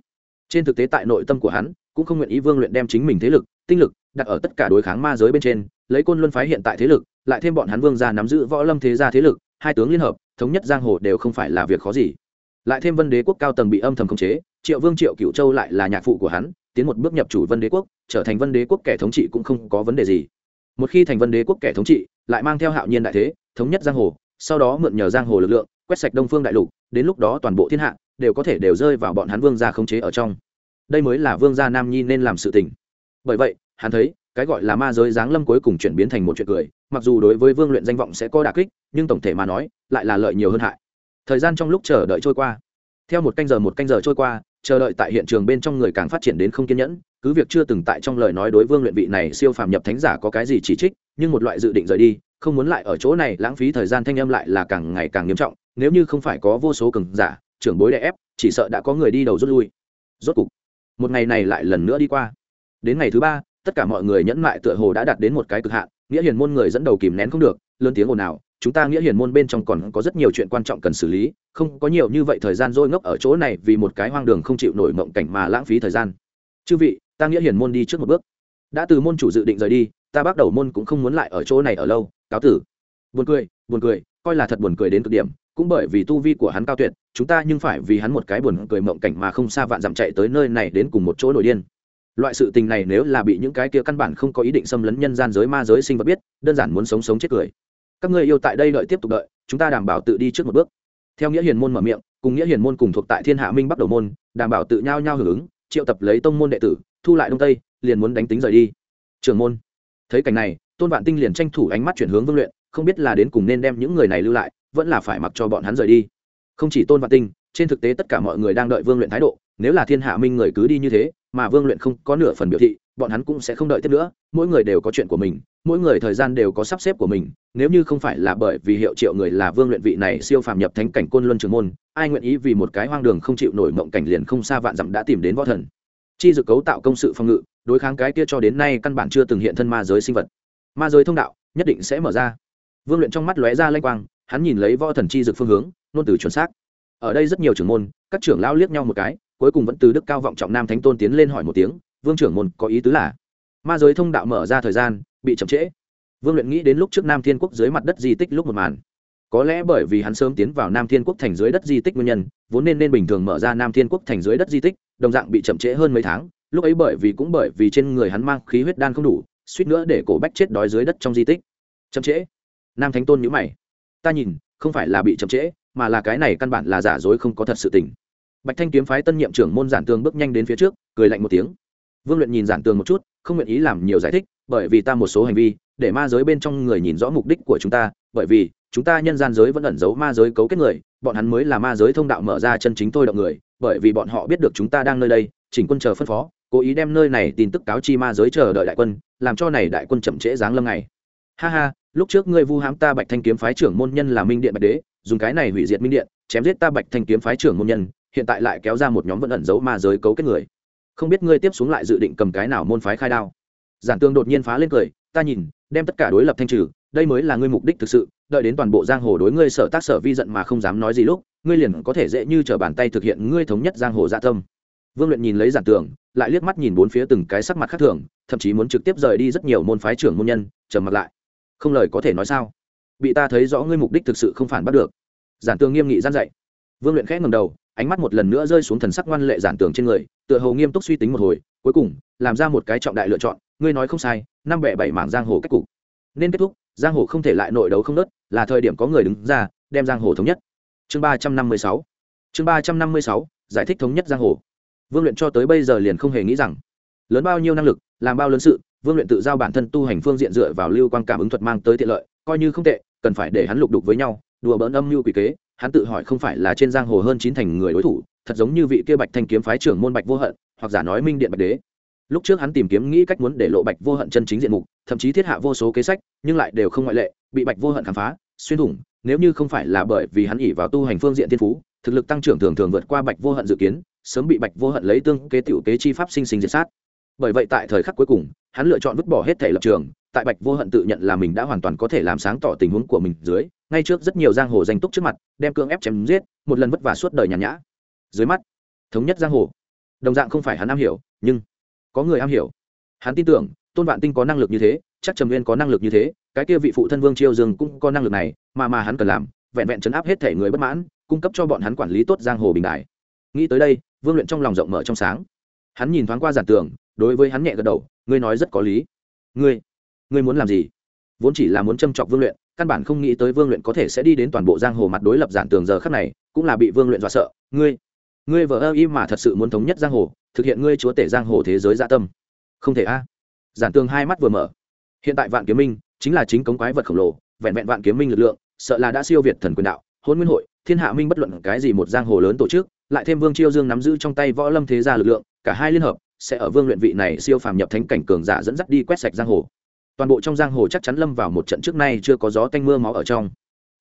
Trên thực tế tại nội tâm của hắn, cũng không nguyện ý vương luyện đem chính mình thế lực, tinh lực đặt ở tất cả đối kháng ma giới bên trên, lấy côn luân phái hiện tại thế lực lại thêm bọn hắn vương gia nắm giữ võ lâm thế gia thế lực, hai tướng liên hợp, thống nhất giang hồ đều không phải là việc khó gì. Lại thêm vân đế quốc cao tầng bị âm thầm khống chế, triệu vương triệu cựu châu lại là nhạc phụ của hắn, tiến một bước nhập chủ vân đế quốc, trở thành vân đế quốc kẻ thống trị cũng không có vấn đề gì. Một khi thành vân đế quốc kẻ thống trị, lại mang theo hạo nhiên đại thế, thống nhất giang hồ, sau đó mượn nhờ giang hồ lực lượng, quét sạch đông phương đại lục, đến lúc đó toàn bộ thiên hạ đều có thể đều rơi vào bọn hắn vương gia khống chế ở trong. Đây mới là vương gia nam nhi nên làm sự tình. Bởi vậy, hắn thấy, cái gọi là ma giới giáng lâm cuối cùng chuyển biến thành một chuyện cười mặc dù đối với vương luyện danh vọng sẽ có đà kích, nhưng tổng thể mà nói, lại là lợi nhiều hơn hại. Thời gian trong lúc chờ đợi trôi qua. Theo một canh giờ một canh giờ trôi qua, chờ đợi tại hiện trường bên trong người càng phát triển đến không kiên nhẫn, cứ việc chưa từng tại trong lời nói đối vương luyện vị này siêu phàm nhập thánh giả có cái gì chỉ trích, nhưng một loại dự định rời đi, không muốn lại ở chỗ này lãng phí thời gian thanh âm lại là càng ngày càng nghiêm trọng, nếu như không phải có vô số cường giả, trưởng bối đè ép, chỉ sợ đã có người đi đầu rút lui. Rốt cục, một ngày này lại lần nữa đi qua. Đến ngày thứ ba, tất cả mọi người nhẫn mại tựa hồ đã đạt đến một cái cực hạn nghĩa hiền môn người dẫn đầu kìm nén không được, lớn tiếng ồn ào, chúng ta nghĩa hiền môn bên trong còn có rất nhiều chuyện quan trọng cần xử lý, không có nhiều như vậy thời gian dôi ngốc ở chỗ này vì một cái hoang đường không chịu nổi mộng cảnh mà lãng phí thời gian. Chư vị, ta nghĩa hiền môn đi trước một bước. Đã từ môn chủ dự định rời đi, ta bắt đầu môn cũng không muốn lại ở chỗ này ở lâu, cáo tử. Buồn cười buồn cười, coi là thật buồn cười đến cực điểm, cũng bởi vì tu vi của hắn cao tuyệt, chúng ta nhưng phải vì hắn một cái buồn cười mộng cảnh mà không xa vạn dặm chạy tới nơi này đến cùng một chỗ nổi điên loại sự tình này nếu là bị những cái kia căn bản không có ý định xâm lấn nhân gian giới ma giới sinh vật biết, đơn giản muốn sống sống chết cười. Các ngươi yêu tại đây đợi tiếp tục đợi, chúng ta đảm bảo tự đi trước một bước. Theo nghĩa hiền môn mở miệng, cùng nghĩa hiền môn cùng thuộc tại thiên hạ minh bắc đầu môn, đảm bảo tự nhau nhau hưởng ứng, triệu tập lấy tông môn đệ tử, thu lại đông tây, liền muốn đánh tính rời đi. Trường môn. Thấy cảnh này, tôn vạn tinh liền tranh thủ ánh mắt chuyển hướng vương luyện, không biết là đến cùng nên đem những người này lưu lại, vẫn là phải mặc cho bọn hắn rời đi. Không chỉ tôn vạn tinh, trên thực tế tất cả mọi người đang đợi vương luyện thái độ, nếu là thiên hạ minh người cứ đi như thế mà vương luyện không có nửa phần biểu thị, bọn hắn cũng sẽ không đợi tiếp nữa, mỗi người đều có chuyện của mình, mỗi người thời gian đều có sắp xếp của mình, nếu như không phải là bởi vì hiệu triệu người là vương luyện vị này siêu phàm nhập thánh cảnh côn luân trường môn, ai nguyện ý vì một cái hoang đường không chịu nổi mộng cảnh liền không xa vạn dặm đã tìm đến võ thần. Chi dự cấu tạo công sự phòng ngự, đối kháng cái kia cho đến nay căn bản chưa từng hiện thân ma giới sinh vật. Ma giới thông đạo, nhất định sẽ mở ra. Vương luyện trong mắt lóe ra lanh quang, hắn nhìn lấy võ thần chi dực phương hướng nôn từ chuẩn xác. Ở đây rất nhiều trưởng môn, các trưởng lao liếc nhau một cái cuối cùng vẫn từ đức cao vọng trọng nam thánh tôn tiến lên hỏi một tiếng, vương trưởng môn, có ý tứ là? Ma giới thông đạo mở ra thời gian, bị chậm trễ. Vương luyện nghĩ đến lúc trước nam thiên quốc dưới mặt đất di tích lúc một màn. Có lẽ bởi vì hắn sớm tiến vào nam thiên quốc thành dưới đất di tích nguyên nhân, vốn nên nên bình thường mở ra nam thiên quốc thành dưới đất di tích, đồng dạng bị chậm trễ hơn mấy tháng, lúc ấy bởi vì cũng bởi vì trên người hắn mang khí huyết đan không đủ, suýt nữa để cổ bách chết đói dưới đất trong di tích. Chậm trễ. Nam thánh tôn nhữ mày. Ta nhìn, không phải là bị chậm trễ, mà là cái này căn bản là giả dối không có thật sự tình bạch thanh kiếm phái tân nhiệm trưởng môn giản tường bước nhanh đến phía trước, cười lạnh một tiếng. Vương luyện nhìn giản tường một chút, không nguyện ý làm nhiều giải thích, bởi vì ta một số hành vi, để ma giới bên trong người nhìn rõ mục đích của chúng ta, bởi vì chúng ta nhân gian giới vẫn ẩn giấu ma giới cấu kết người, bọn hắn mới là ma giới thông đạo mở ra chân chính tôi động người, bởi vì bọn họ biết được chúng ta đang nơi đây, chỉnh quân chờ phân phó, cố ý đem nơi này tin tức cáo chi ma giới chờ đợi đại quân, làm cho này đại quân chậm trễ giáng lâm ngày. Ha ha, lúc trước ngươi vu hãm ta bạch thanh kiếm phái trưởng môn nhân là minh điện bạch đế, dùng cái này hủy diệt minh điện, chém giết ta bạch thanh kiếm phái trưởng môn nhân hiện tại lại kéo ra một nhóm vẫn ẩn giấu ma giới cấu kết người. Không biết ngươi tiếp xuống lại dự định cầm cái nào môn phái khai đao. Giản tương đột nhiên phá lên cười, ta nhìn, đem tất cả đối lập thanh trừ, đây mới là ngươi mục đích thực sự, đợi đến toàn bộ giang hồ đối ngươi sở tác sở vi giận mà không dám nói gì lúc, ngươi liền có thể dễ như trở bàn tay thực hiện ngươi thống nhất giang hồ dạ tâm. Vương luyện nhìn lấy giản tường, lại liếc mắt nhìn bốn phía từng cái sắc mặt khác thường, thậm chí muốn trực tiếp rời đi rất nhiều môn phái trưởng môn nhân, trầm mặt lại. Không lời có thể nói sao? Bị ta thấy rõ ngươi mục đích thực sự không phản bắt được. Giản tường nghiêm nghị gian dạy. Vương luyện khẽ ngầm đầu ánh mắt một lần nữa rơi xuống thần sắc ngoan lệ giản tường trên người, tựa hồ nghiêm túc suy tính một hồi, cuối cùng, làm ra một cái trọng đại lựa chọn, ngươi nói không sai, năm bẻ bảy mảng giang hồ cách cục. Nên kết thúc, giang hồ không thể lại nội đấu không đất là thời điểm có người đứng ra, đem giang hồ thống nhất. Chương ba trăm năm mươi sáu, chương ba trăm năm mươi sáu, giải thích thống nhất giang hồ. Vương luyện cho tới bây giờ liền không hề nghĩ rằng, lớn bao nhiêu năng lực, làm bao lớn sự, vương luyện tự giao bản thân tu hành phương diện dựa vào lưu quan cảm ứng thuật mang tới tiện lợi, coi như không tệ, cần phải để hắn lục đục với nhau, đùa bỡn âm mưu quỷ kế hắn tự hỏi không phải là trên giang hồ hơn chín thành người đối thủ, thật giống như vị kia bạch thanh kiếm phái trưởng môn bạch vô hận, hoặc giả nói minh điện bạch đế. Lúc trước hắn tìm kiếm nghĩ cách muốn để lộ bạch vô hận chân chính diện mục, thậm chí thiết hạ vô số kế sách, nhưng lại đều không ngoại lệ, bị bạch vô hận khám phá, xuyên thủng, nếu như không phải là bởi vì hắn ỉ vào tu hành phương diện thiên phú, thực lực tăng trưởng thường thường vượt qua bạch vô hận dự kiến, sớm bị bạch vô hận lấy tương kế tiểu kế chi pháp sinh sinh diệt sát. Bởi vậy tại thời khắc cuối cùng, hắn lựa chọn vứt bỏ hết thể lập trường, tại bạch vô hận tự nhận là mình đã hoàn toàn có thể làm sáng tỏ tình huống của mình dưới ngay trước rất nhiều giang hồ danh túc trước mặt, đem cưỡng ép chém giết, một lần vất vả suốt đời nhàn nhã. Dưới mắt, thống nhất giang hồ. Đồng dạng không phải hắn am hiểu, nhưng có người am hiểu. Hắn tin tưởng, tôn vạn tinh có năng lực như thế, chắc trầm nguyên có năng lực như thế, cái kia vị phụ thân vương chiêu dương cũng có năng lực này, mà mà hắn cần làm, vẹn vẹn chấn áp hết thể người bất mãn, cung cấp cho bọn hắn quản lý tốt giang hồ bình đại. Nghĩ tới đây, vương luyện trong lòng rộng mở trong sáng. Hắn nhìn thoáng qua giản tường, đối với hắn nhẹ gật đầu, ngươi nói rất có lý. Ngươi ngươi muốn làm gì? Vốn chỉ là muốn châm chọc vương luyện căn bản không nghĩ tới vương luyện có thể sẽ đi đến toàn bộ giang hồ mặt đối lập giản tường giờ khắc này, cũng là bị vương luyện dọa sợ. Ngươi ngươi vợ ơ y mà thật sự muốn thống nhất giang hồ, thực hiện ngươi chúa tể giang hồ thế giới dạ tâm. Không thể a. Giản tường hai mắt vừa mở. Hiện tại vạn kiếm minh chính là chính cống quái vật khổng lồ, vẹn vẹn vạn kiếm minh lực lượng, sợ là đã siêu việt thần quyền đạo, hôn nguyên hội, thiên hạ minh bất luận cái gì một giang hồ lớn tổ chức, lại thêm vương chiêu dương nắm giữ trong tay võ lâm thế gia lực lượng, cả hai liên hợp, sẽ ở vương luyện vị này siêu phàm nhập thánh cảnh cường giả dẫn dắt đi quét sạch giang hồ toàn bộ trong giang hồ chắc chắn lâm vào một trận trước nay chưa có gió tanh mưa máu ở trong.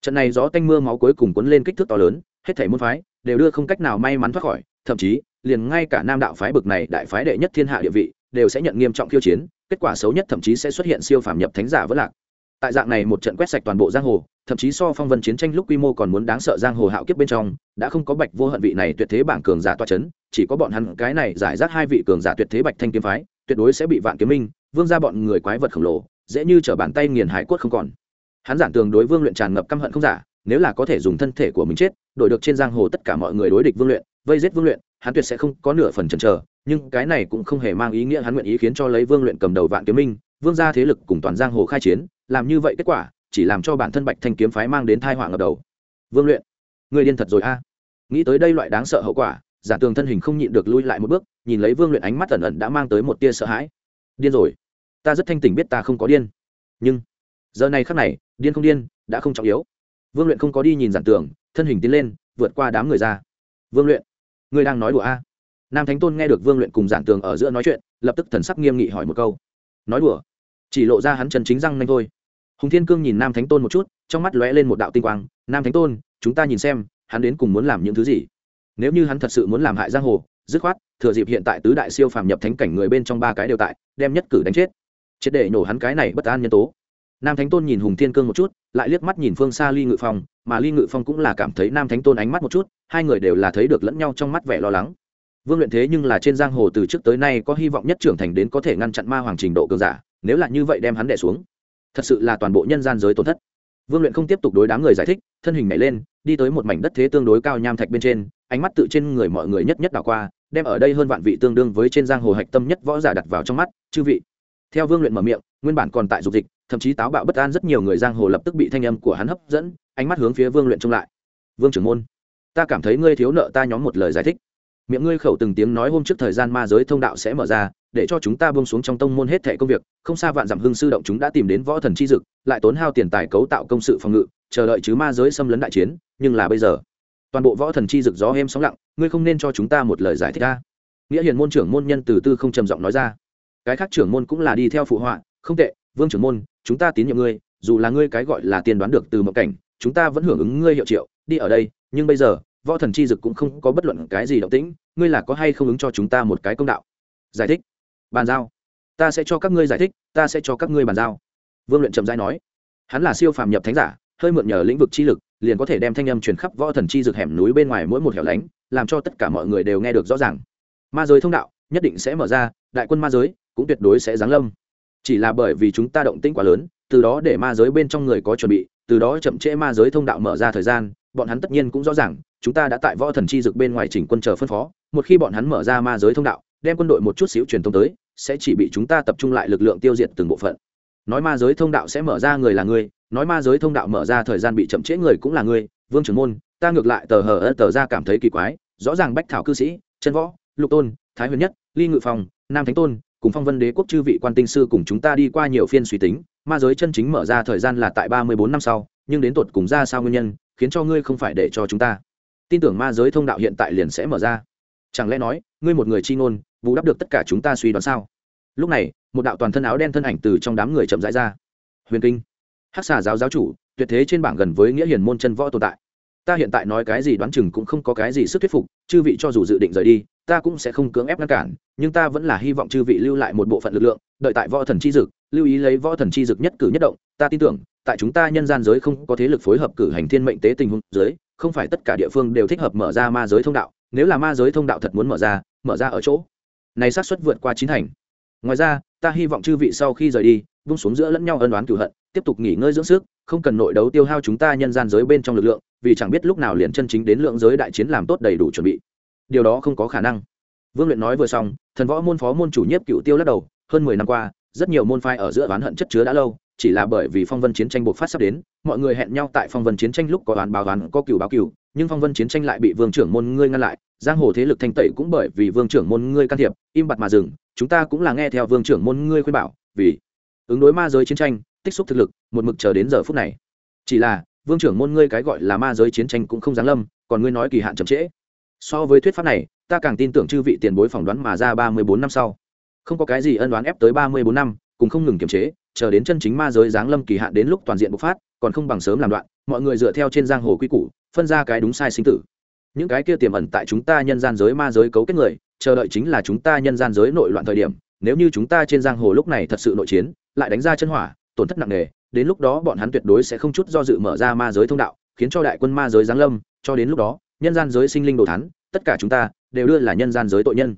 Trận này gió tanh mưa máu cuối cùng cuốn lên kích thước to lớn, hết thảy môn phái đều đưa không cách nào may mắn thoát khỏi, thậm chí, liền ngay cả nam đạo phái bực này đại phái đệ nhất thiên hạ địa vị, đều sẽ nhận nghiêm trọng khiêu chiến, kết quả xấu nhất thậm chí sẽ xuất hiện siêu phàm nhập thánh giả vỡ lạc. Tại dạng này một trận quét sạch toàn bộ giang hồ, thậm chí so phong vân chiến tranh lúc quy mô còn muốn đáng sợ giang hồ hạo kiếp bên trong, đã không có bạch vô hận vị này tuyệt thế bảng cường giả toa c h ấ n chỉ có bọn hắn cái này giải rác hai vị cường giả tuyệt thế bạch thanh kiếm phái, tuyệt đối sẽ bị vạn kiếm minh vương ra bọn người quái vật khổng lồ, dễ như t bàn tay nghiền hải quất không còn. Hắn giản tường đối vương luyện tràn ngập căm hận không giả, nếu là có thể dùng thân thể của mình chết, đổi được trên giang hồ tất cả mọi người đối địch vương luyện, vây giết vương luyện, hắn tuyệt sẽ không có nửa phần chần chờ, nhưng cái này cũng không hề mang ý nghĩa hắn nguyện ý khiến cho lấy vương luyện cầm đầu vạn kiếm minh, vương ra thế lực cùng toàn giang hồ khai chiến, làm như vậy kết quả, chỉ làm cho bản thân bạch thanh kiếm phái mang đến thai họa ngập đầu. Vương luyện, người điên thật rồi a. Nghĩ tới đây loại đáng sợ hậu quả giả tường thân hình không nhịn được lui lại một bước, nhìn lấy vương luyện ánh mắt ẩn ẩn đã mang tới một tia sợ hãi điên rồi. Ta rất thanh tỉnh biết ta không có điên. Nhưng, giờ này khắc này, điên không điên, đã không trọng yếu. Vương luyện không có đi nhìn giản tường, thân hình tiến lên, vượt qua đám người ra. Vương luyện, ngươi đang nói đùa a? Nam thánh tôn nghe được vương luyện cùng giản tường ở giữa nói chuyện, lập tức thần sắc nghiêm nghị hỏi một câu. Nói đùa. Chỉ lộ ra hắn chân chính răng nhanh thôi. Hùng thiên cương nhìn nam thánh tôn một chút, trong mắt lóe lên một đạo tinh quang. Nam thánh tôn, chúng ta nhìn xem, hắn đến cùng muốn làm những thứ gì? Nếu như hắn thật sự muốn làm hại giang hồ dứt khoát, thừa dịp hiện tại tứ đại siêu phàm nhập thánh cảnh người bên trong ba cái đều tại, đem nhất cử đánh chết. Chết để nổ hắn cái này bất an nhân tố. Nam thánh tôn nhìn hùng thiên cương một chút, lại liếc mắt nhìn phương xa ly ngự phong, mà ly ngự phong cũng là cảm thấy nam thánh tôn ánh mắt một chút, hai người đều là thấy được lẫn nhau trong mắt vẻ lo lắng. Vương luyện thế nhưng là trên giang hồ từ trước tới nay có hy vọng nhất trưởng thành đến có thể ngăn chặn ma hoàng trình độ cường giả, nếu là như vậy đem hắn đẻ xuống. Thật sự là toàn bộ nhân gian giới tổn thất. Vương luyện không tiếp tục đối đám người giải thích, thân hình nhảy lên, đi tới một mảnh đất thế tương đối cao nham thạch bên trên, ánh mắt tự trên người mọi người nhất nhất đảo qua đem ở đây hơn vạn vị tương đương với trên giang hồ hạch tâm nhất võ giả đặt vào trong mắt, chư vị. Theo vương luyện mở miệng, nguyên bản còn tại dục dịch, thậm chí táo bạo bất an rất nhiều người giang hồ lập tức bị thanh âm của hắn hấp dẫn, ánh mắt hướng phía vương luyện trông lại. Vương trưởng môn, ta cảm thấy ngươi thiếu nợ ta nhóm một lời giải thích. Miệng ngươi khẩu từng tiếng nói hôm trước thời gian ma giới thông đạo sẽ mở ra, để cho chúng ta buông xuống trong tông môn hết thẻ công việc, không xa vạn dặm hưng sư động chúng đã tìm đến võ thần chi dực, lại tốn hao tiền tài cấu tạo công sự phòng ngự, chờ đợi chứ ma giới xâm lấn đại chiến, nhưng là bây giờ toàn bộ võ thần chi dực gió êm sóng lặng, ngươi không nên cho chúng ta một lời giải thích ta nghĩa hiền môn trưởng môn nhân từ tư không trầm giọng nói ra. Cái khác trưởng môn cũng là đi theo phụ họa, không tệ, vương trưởng môn, chúng ta tín nhiệm ngươi, dù là ngươi cái gọi là tiền đoán được từ mộng cảnh, chúng ta vẫn hưởng ứng ngươi hiệu triệu, đi ở đây, nhưng bây giờ, võ thần chi dực cũng không có bất luận cái gì động tĩnh, ngươi là có hay không ứng cho chúng ta một cái công đạo? Giải thích. Bàn giao. Ta sẽ cho các ngươi giải thích, ta sẽ cho các ngươi bàn giao. Vương luyện trầm giai nói. Hắn là siêu phàm nhập thánh giả, hơi mượn nhờ lĩnh vực chi lực liền có thể đem thanh âm truyền khắp võ thần chi dược hẻm núi bên ngoài mỗi một hẻo lánh, làm cho tất cả mọi người đều nghe được rõ ràng ma giới thông đạo, nhất định sẽ mở ra, đại quân ma giới cũng tuyệt đối sẽ giáng lâm chỉ là bởi vì chúng ta động tĩnh quá lớn, từ đó để ma giới bên trong người có chuẩn bị, từ đó chậm trễ ma giới thông đạo mở ra thời gian, bọn hắn tất nhiên cũng rõ ràng, chúng ta đã tại võ thần chi dực bên ngoài chỉnh quân chờ phân phó, một khi bọn hắn mở ra ma giới thông đạo, đem quân đội một chút xíu truyền thông tới, sẽ chỉ bị chúng ta tập trung lại lực lượng tiêu diệt từng bộ phận nói ma giới thông đạo sẽ mở ra người là người nói ma giới thông đạo mở ra thời gian bị chậm trễ người cũng là ngươi vương trưởng môn, ta ngược lại tờ hờ ơ tờ ra cảm thấy kỳ quái, rõ ràng bách thảo cư sĩ chân võ, lục tôn, thái huyền nhất, ly ngự phòng nam thánh tôn, cùng phong vân đế quốc chư vị quan tinh sư cùng chúng ta đi qua nhiều phiên suy tính, ma giới chân chính mở ra thời gian là tại ba mươi bốn năm sau, nhưng đến tột cùng ra sao nguyên nhân, khiến cho ngươi không phải để cho chúng ta. Tin tưởng ma giới thông đạo hiện tại liền sẽ mở ra. Chẳng lẽ nói, ngươi một người chi ngôn, bù đắp được tất cả chúng ta suy đoán sao? Lúc này, một đạo toàn thân áo đen thân ảnh từ trong đám người chậm rãi ra. Huyền kinh hắc xà giáo giáo chủ, tuyệt thế trên bảng gần với nghĩa hiền môn chân võ tồn tại. Ta hiện tại nói cái gì đoán chừng cũng không có cái gì sức thuyết phục, chư vị cho dù dự định rời đi, ta cũng sẽ không cưỡng ép ngăn cản, nhưng ta vẫn là hy vọng chư vị lưu lại một bộ phận lực lượng, đợi tại võ thần chi dực, lưu ý lấy võ thần chi dực nhất cử nhất động. Ta tin tưởng, tại chúng ta nhân gian giới không có thế lực phối hợp cử hành thiên mệnh tế tình huống giới, không phải tất cả địa phương đều thích hợp mở ra ma giới thông đạo. Nếu là ma giới thông đạo thật muốn mở ra mở ra ở chỗ này xác suất vượt qua chín thành. Ngoài ra, ta hy vọng chư vị sau khi rời đi vung xuống giữa lẫn nhau ân đoán cửu hận, tiếp tục nghỉ ngơi dưỡng sức, không cần nội đấu tiêu hao chúng ta nhân gian giới bên trong lực lượng, vì chẳng biết lúc nào liền chân chính đến lượng giới đại chiến làm tốt đầy đủ chuẩn bị. Điều đó không có khả năng. Vương luyện nói vừa xong, thần võ môn phó môn chủ nhiếp cựu tiêu lắc đầu, hơn mười năm qua, rất nhiều môn phái ở giữa oán hận chất chứa đã lâu, chỉ là bởi vì phong vân chiến tranh buộc phát sắp đến, mọi người hẹn nhau tại phong vân chiến tranh lúc có oán báo oán, có cựu báo cựu nhưng phong vân chiến tranh lại bị vương trưởng môn ngươi ngăn lại, giang hồ thế lực thanh tẩy cũng bởi vì vương trưởng môn ngươi can thiệp, im bặt mà dừng, chúng ta cũng là nghe theo vương trưởng môn ngươi khuyên bảo, vì ứng đối ma giới chiến tranh, tích xúc thực lực, một mực chờ đến giờ phút này. Chỉ là, vương trưởng môn ngươi cái gọi là ma giới chiến tranh cũng không giáng lâm, còn ngươi nói kỳ hạn chậm trễ. So với thuyết pháp này, ta càng tin tưởng chư vị tiền bối phỏng đoán mà ra ba mươi bốn năm sau. Không có cái gì ân đoán ép tới ba mươi bốn năm, cùng không ngừng kiềm chế, chờ đến chân chính ma giới giáng lâm kỳ hạn đến lúc toàn diện bộc phát, còn không bằng sớm làm đoạn, mọi người dựa theo trên giang hồ quy củ, phân ra cái đúng sai sinh tử. Những cái kia tiềm ẩn tại chúng ta nhân gian giới ma giới cấu kết người, chờ đợi chính là chúng ta nhân gian giới nội loạn thời điểm, nếu như chúng ta trên giang hồ lúc này thật sự nội chiến lại đánh ra chân hỏa, tổn thất nặng nề, đến lúc đó bọn hắn tuyệt đối sẽ không chút do dự mở ra ma giới thông đạo, khiến cho đại quân ma giới giáng lâm, cho đến lúc đó, nhân gian giới sinh linh đồ thắn tất cả chúng ta đều đưa là nhân gian giới tội nhân.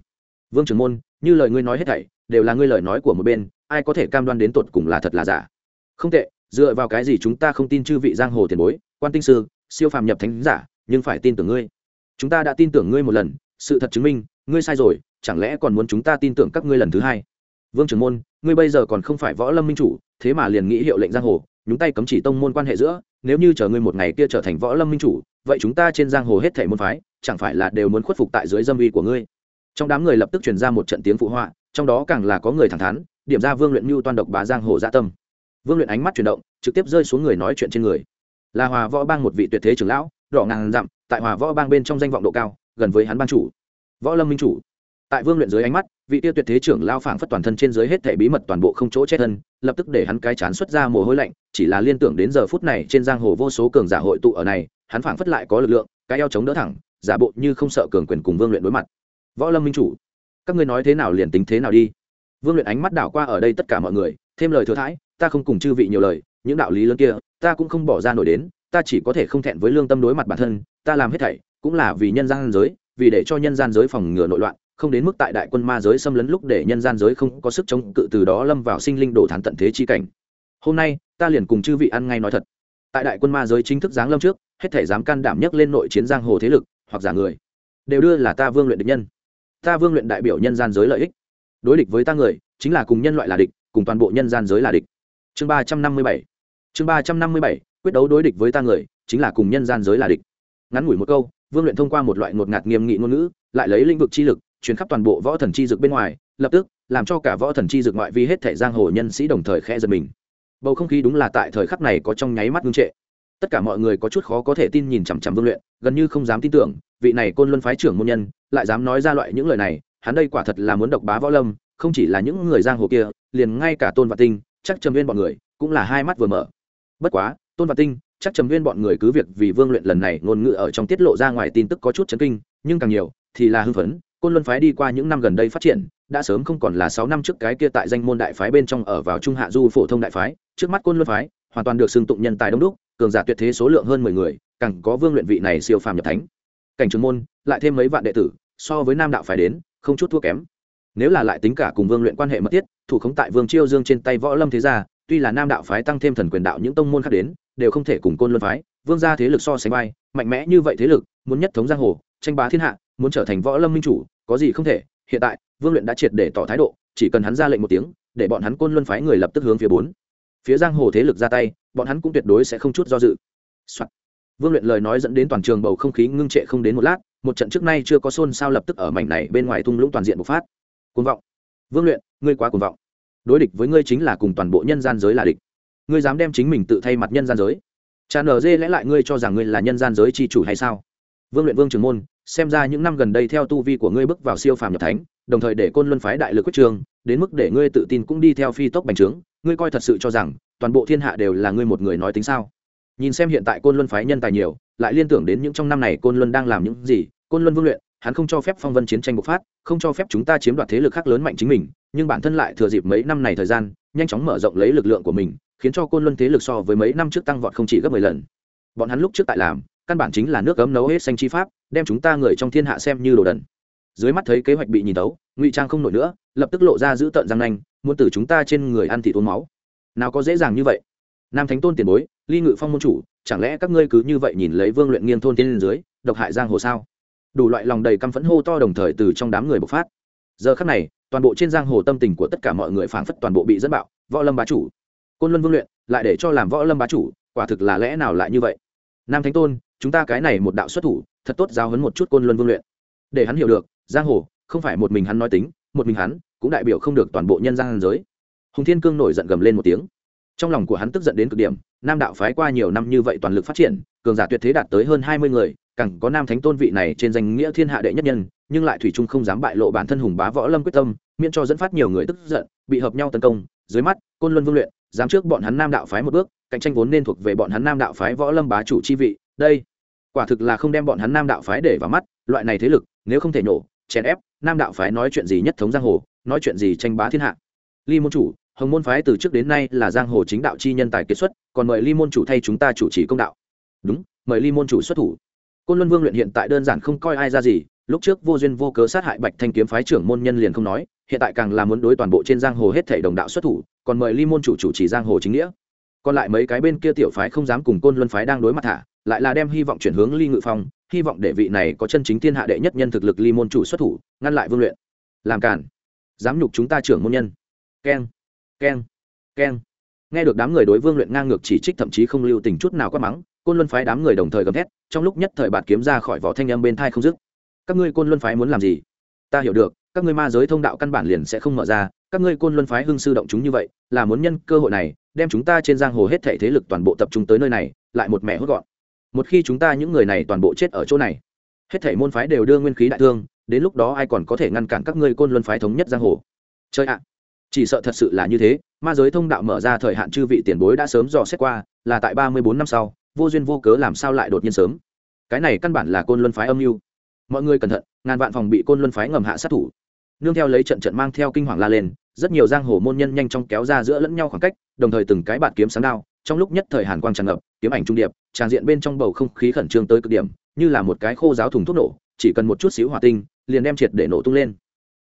Vương trưởng môn, như lời ngươi nói hết thảy, đều là ngươi lời nói của một bên, ai có thể cam đoan đến tột cùng là thật là giả? Không tệ, dựa vào cái gì chúng ta không tin chư vị giang hồ tiền bối, quan tinh sư, siêu phàm nhập thánh giả, nhưng phải tin tưởng ngươi. Chúng ta đã tin tưởng ngươi một lần, sự thật chứng minh, ngươi sai rồi, chẳng lẽ còn muốn chúng ta tin tưởng các ngươi lần thứ hai? Vương trưởng môn, ngươi bây giờ còn không phải võ lâm minh chủ, thế mà liền nghĩ hiệu lệnh giang hồ, nhúng tay cấm chỉ tông môn quan hệ giữa, nếu như chờ ngươi một ngày kia trở thành võ lâm minh chủ, vậy chúng ta trên giang hồ hết thể môn phái, chẳng phải là đều muốn khuất phục tại dưới dâm uy của ngươi? Trong đám người lập tức truyền ra một trận tiếng phụ họa, trong đó càng là có người thẳng thắn, điểm ra vương luyện mưu toàn độc bá giang hồ dạ tâm. Vương luyện ánh mắt chuyển động, trực tiếp rơi xuống người nói chuyện trên người. Là hòa võ bang một vị tuyệt thế trưởng lão, đỏ ngàn dặm, tại hòa võ bang bên trong danh vọng độ cao, gần với hắn ban chủ. Võ lâm minh chủ tại vương luyện dưới ánh mắt, vị tiêu tuyệt thế trưởng lao phảng phất toàn thân trên dưới hết thể bí mật toàn bộ không chỗ chết thân, lập tức để hắn cái chán xuất ra mồ hôi lạnh, chỉ là liên tưởng đến giờ phút này trên giang hồ vô số cường giả hội tụ ở này, hắn phảng phất lại có lực lượng, cái eo chống đỡ thẳng, giả bộ như không sợ cường quyền cùng vương luyện đối mặt. Võ lâm minh chủ, các ngươi nói thế nào liền tính thế nào đi. Vương luyện ánh mắt đảo qua ở đây tất cả mọi người, thêm lời thừa thãi, ta không cùng chư vị nhiều lời, những đạo lý lớn kia, ta cũng không bỏ ra nổi đến, ta chỉ có thể không thẹn với lương tâm đối mặt bản thân, ta làm hết thảy, cũng là vì nhân gian giới, vì để cho nhân gian giới phòng ngừa nội loạn không đến mức tại đại quân ma giới xâm lấn lúc để nhân gian giới không có sức chống cự từ đó lâm vào sinh linh đổ thán tận thế chi cảnh. Hôm nay, ta liền cùng chư vị ăn ngay nói thật. Tại đại quân ma giới chính thức giáng lâm trước, hết thể dám can đảm nhất lên nội chiến giang hồ thế lực, hoặc giả người, đều đưa là ta vương luyện địch nhân. Ta vương luyện đại biểu nhân gian giới lợi ích. Đối địch với ta người, chính là cùng nhân loại là địch, cùng toàn bộ nhân gian giới là địch. Chương ba trăm năm mươi bảy. Chương ba trăm năm mươi bảy, quyết đấu đối địch với ta người, chính là cùng nhân gian giới là địch. Ngắn ngủi một câu, vương luyện thông qua một loại ngột ngạt nghiêm nghị ngôn ngữ, lại lấy lĩnh vực chi lực chuyển khắp toàn bộ võ thần chi dực bên ngoài, lập tức, làm cho cả võ thần chi dực ngoại vi hết thể giang hồ nhân sĩ đồng thời khẽ giật mình. Bầu không khí đúng là tại thời khắc này có trong nháy mắt ngưng trệ. Tất cả mọi người có chút khó có thể tin nhìn chằm chằm vương luyện, gần như không dám tin tưởng, vị này côn luân phái trưởng môn nhân, lại dám nói ra loại những lời này, hắn đây quả thật là muốn độc bá võ lâm, không chỉ là những người giang hồ kia, liền ngay cả tôn và tinh, chắc trầm viên bọn người, cũng là hai mắt vừa mở. Bất quá, tôn và tinh, chắc trầm viên bọn người cứ việc vì vương luyện lần này ngôn ngữ ở trong tiết lộ ra ngoài tin tức có chút chấn kinh, nhưng càng nhiều, thì là hưng phấn côn luân phái đi qua những năm gần đây phát triển, đã sớm không còn là sáu năm trước cái kia tại danh môn đại phái bên trong ở vào trung hạ du phổ thông đại phái, trước mắt côn luân phái, hoàn toàn được xưng tụng nhân tài đông đúc, cường giả tuyệt thế số lượng hơn mười người, càng có vương luyện vị này siêu phàm nhập thánh. Cảnh trường môn, lại thêm mấy vạn đệ tử, so với nam đạo phái đến, không chút thua kém. Nếu là lại tính cả cùng vương luyện quan hệ mật thiết, thủ khống tại vương chiêu dương trên tay võ lâm thế gia, tuy là nam đạo phái tăng thêm thần quyền đạo những tông môn khác đến, đều không thể cùng côn luân phái, vương gia thế lực so sánh vai, mạnh mẽ như vậy thế lực, muốn nhất thống giang hồ, tranh bá thiên hạ, muốn trở thành võ lâm minh chủ có gì không thể, hiện tại, vương luyện đã triệt để tỏ thái độ, chỉ cần hắn ra lệnh một tiếng, để bọn hắn côn luân phái người lập tức hướng phía bốn. Phía giang hồ thế lực ra tay, bọn hắn cũng tuyệt đối sẽ không chút do dự、Soạn. vương luyện lời nói dẫn đến toàn trường bầu không khí ngưng trệ không đến một lát, một trận trước nay chưa có xôn xao lập tức ở mảnh này bên ngoài thung lũng toàn diện bộc phát. Cuồng vọng. Vương luyện, ngươi quá cuồng vọng. Đối địch với ngươi chính là cùng toàn bộ nhân gian giới là địch. Ngươi dám đem chính mình tự thay mặt nhân gian giới. Cha nở dê lẽ lại ngươi cho rằng ngươi là nhân gian giới c h i chủ hay sao? Vương luyện vương trường môn xem ra những năm gần đây theo tu vi của ngươi bước vào siêu phàm nhập thánh, đồng thời để côn luân phái đại lực quyết trường, đến mức để ngươi tự tin cũng đi theo phi tốc bành trướng, ngươi coi thật sự cho rằng toàn bộ thiên hạ đều là ngươi một người nói tính sao? Nhìn xem hiện tại côn luân phái nhân tài nhiều, lại liên tưởng đến những trong năm này côn luân đang làm những gì, côn luân vương luyện, hắn không cho phép phong vân chiến tranh bộc phát, không cho phép chúng ta chiếm đoạt thế lực khác lớn mạnh chính mình, nhưng bản thân lại thừa dịp mấy năm này thời gian, nhanh chóng mở rộng lấy lực lượng của mình, khiến cho côn luân thế lực so với mấy năm trước tăng vọt không chỉ gấp mười lần. Bọn hắn lúc trước tại làm, căn bản chính là nước cấm nấu hết xanh chi pháp đem chúng ta người trong thiên hạ xem như đồ đần. Dưới mắt thấy kế hoạch bị nhìn tấu, ngụy trang không nổi nữa, lập tức lộ ra giữ tợn răng nanh, muốn từ chúng ta trên người ăn thịt uống máu. Nào có dễ dàng như vậy. Nam thánh tôn tiền bối, ly ngự phong môn chủ, chẳng lẽ các ngươi cứ như vậy nhìn lấy vương luyện nghiêng thôn tiên dưới, độc hại giang hồ sao? Đủ loại lòng đầy căm phẫn hô to đồng thời từ trong đám người bộc phát. Giờ khắc này, toàn bộ trên giang hồ tâm tình của tất cả mọi người phảng phất toàn bộ bị dẫn bạo, võ lâm bá chủ. Côn luân vương luyện, lại để cho làm võ lâm bá chủ, quả thực là lẽ nào lại như vậy? Nam thánh tôn, chúng ta cái này một đạo xuất thủ thật tốt giao hấn một chút côn luân vương luyện. Để hắn hiểu được, giang hồ, không phải một mình hắn nói tính, một mình hắn, cũng đại biểu không được toàn bộ nhân gian giới. Hùng thiên cương nổi giận gầm lên một tiếng. Trong lòng của hắn tức giận đến cực điểm, nam đạo phái qua nhiều năm như vậy toàn lực phát triển, cường giả tuyệt thế đạt tới hơn hai mươi người, càng có nam thánh tôn vị này trên danh nghĩa thiên hạ đệ nhất nhân, nhưng lại thủy trung không dám bại lộ bản thân hùng bá võ lâm quyết tâm, miễn cho dẫn phát nhiều người tức giận, bị hợp nhau tấn công, dưới mắt, côn luân vương luyện, dám trước bọn hắn nam đạo phái một bước, cạnh tranh vốn nên thuộc về bọn hắn nam đạo phái võ lâm bá chủ chi vị, đây quả thực là không đem bọn hắn nam đạo phái để vào mắt, loại này thế lực, nếu không thể nổ chèn ép, nam đạo phái nói chuyện gì nhất thống giang hồ, nói chuyện gì tranh bá thiên hạ. Ly môn chủ, hồng môn phái từ trước đến nay là giang hồ chính đạo chi nhân tài kiệt xuất, còn mời ly môn chủ thay chúng ta chủ trì công đạo. Đúng, mời ly môn chủ xuất thủ. Côn luân vương luyện hiện tại đơn giản không coi ai ra gì, lúc trước vô duyên vô cớ sát hại bạch thanh kiếm phái trưởng môn nhân liền không nói, hiện tại càng là muốn đối toàn bộ trên giang hồ hết thể đồng đạo xuất thủ, còn mời ly môn chủ chủ trì giang hồ chính nghĩa. Còn lại mấy cái bên kia tiểu phái không dám cùng côn luân phái đang đối mặt thả lại là đem hy vọng chuyển hướng ly ngự phong, hy vọng để vị này có chân chính thiên hạ đệ nhất nhân thực lực ly môn chủ xuất thủ, ngăn lại vương luyện. Làm cản dám nhục chúng ta trưởng môn nhân. Keng. Keng. Keng. Nghe được đám người đối vương luyện ngang ngược chỉ trích thậm chí không lưu tình chút nào quát mắng, côn luân phái đám người đồng thời gầm thét, trong lúc nhất thời bạt kiếm ra khỏi vỏ thanh âm bên thai không dứt. Các ngươi côn luân phái muốn làm gì? Ta hiểu được, các ngươi ma giới thông đạo căn bản liền sẽ không mở ra, các ngươi côn luân phái hưng sư động chúng như vậy, là muốn nhân cơ hội này, đem chúng ta trên giang hồ hết thể thế lực toàn bộ tập trung tới nơi này, lại một mẹ hốt gọn một khi chúng ta những người này toàn bộ chết ở chỗ này, hết thể môn phái đều đưa nguyên khí đại thương, đến lúc đó ai còn có thể ngăn cản các ngươi côn luân phái thống nhất giang hồ? Chơi ạ! Chỉ sợ thật sự là như thế, ma giới thông đạo mở ra thời hạn chư vị tiền bối đã sớm dò xét qua, là tại ba mươi bốn năm sau, vô duyên vô cớ làm sao lại đột nhiên sớm? Cái này căn bản là côn luân phái âm mưu. Mọi người cẩn thận, ngàn vạn phòng bị côn luân phái ngầm hạ sát thủ. Nương theo lấy trận trận mang theo kinh hoàng la lên, rất nhiều giang hồ môn nhân nhanh chóng kéo ra giữa lẫn nhau khoảng cách, đồng thời từng cái bạt kiếm sáng đao, trong lúc nhất thời hàn quang tràn ngập, kiếm ảnh trung điệp tràn diện bên trong bầu không khí khẩn trương tới cực điểm, như là một cái khô giáo thùng thuốc nổ, chỉ cần một chút xíu hỏa tinh, liền đem triệt để nổ tung lên.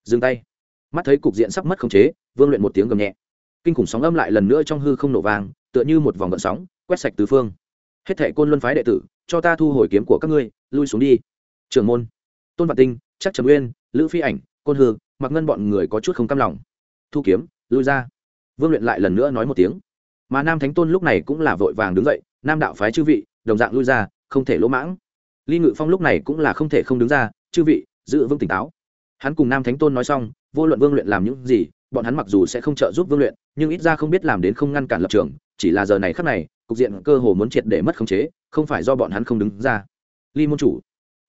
Dừng tay. Mắt thấy cục diện sắp mất khống chế, vương luyện một tiếng gầm nhẹ. Kinh khủng sóng âm lại lần nữa trong hư không nổ vàng tựa như một vòng gợn sóng, quét sạch tứ phương. Hết thệ côn luân phái đệ tử, cho ta thu hồi kiếm của các ngươi, lui xuống đi. Trưởng môn. Tôn vạn tinh chắc trầm uyên, lữ phi ảnh, côn hư mặc ngân bọn người có chút không cam lòng. Thu kiếm, lui ra. Vương luyện lại lần nữa nói một tiếng. Mà nam thánh tôn lúc này cũng là vội vàng đứng dậy nam đạo phái chư vị, đồng dạng lui ra, không thể lỗ mãng. Ly ngự phong lúc này cũng là không thể không đứng ra, chư vị, giữ vững tỉnh táo. Hắn cùng nam thánh tôn nói xong, vô luận vương luyện làm những gì, bọn hắn mặc dù sẽ không trợ giúp vương luyện, nhưng ít ra không biết làm đến không ngăn cản lập trường, chỉ là giờ này khắc này, cục diện cơ hồ muốn triệt để mất khống chế, không phải do bọn hắn không đứng ra. Ly môn chủ.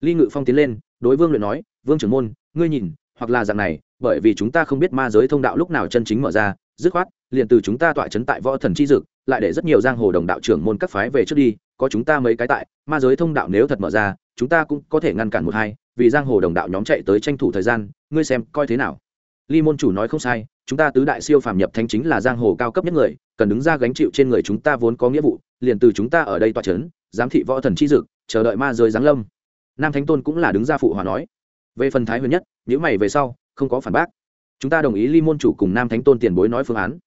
Ly ngự phong tiến lên, đối vương luyện nói, vương trưởng môn, ngươi nhìn, hoặc là dạng này, bởi vì chúng ta không biết ma giới thông đạo lúc nào chân chính mở ra, dứt khoát, liền từ chúng ta tọa chấn tại võ thần chi dực lại để rất nhiều giang hồ đồng đạo trưởng môn các phái về trước đi, có chúng ta mấy cái tại, ma giới thông đạo nếu thật mở ra, chúng ta cũng có thể ngăn cản một hai, vì giang hồ đồng đạo nhóm chạy tới tranh thủ thời gian, ngươi xem coi thế nào. Ly môn chủ nói không sai, chúng ta tứ đại siêu phàm nhập thanh chính là giang hồ cao cấp nhất người, cần đứng ra gánh chịu trên người chúng ta vốn có nghĩa vụ, liền từ chúng ta ở đây tọa chấn, giám thị võ thần chi dực, chờ đợi ma giới giáng lâm. Nam thánh tôn cũng là đứng ra phụ hòa nói. Về phần thái huyền nhất những mày về sau, không có phản bác. Chúng ta đồng ý ly môn chủ cùng nam thánh tôn tiền bối nói phương án.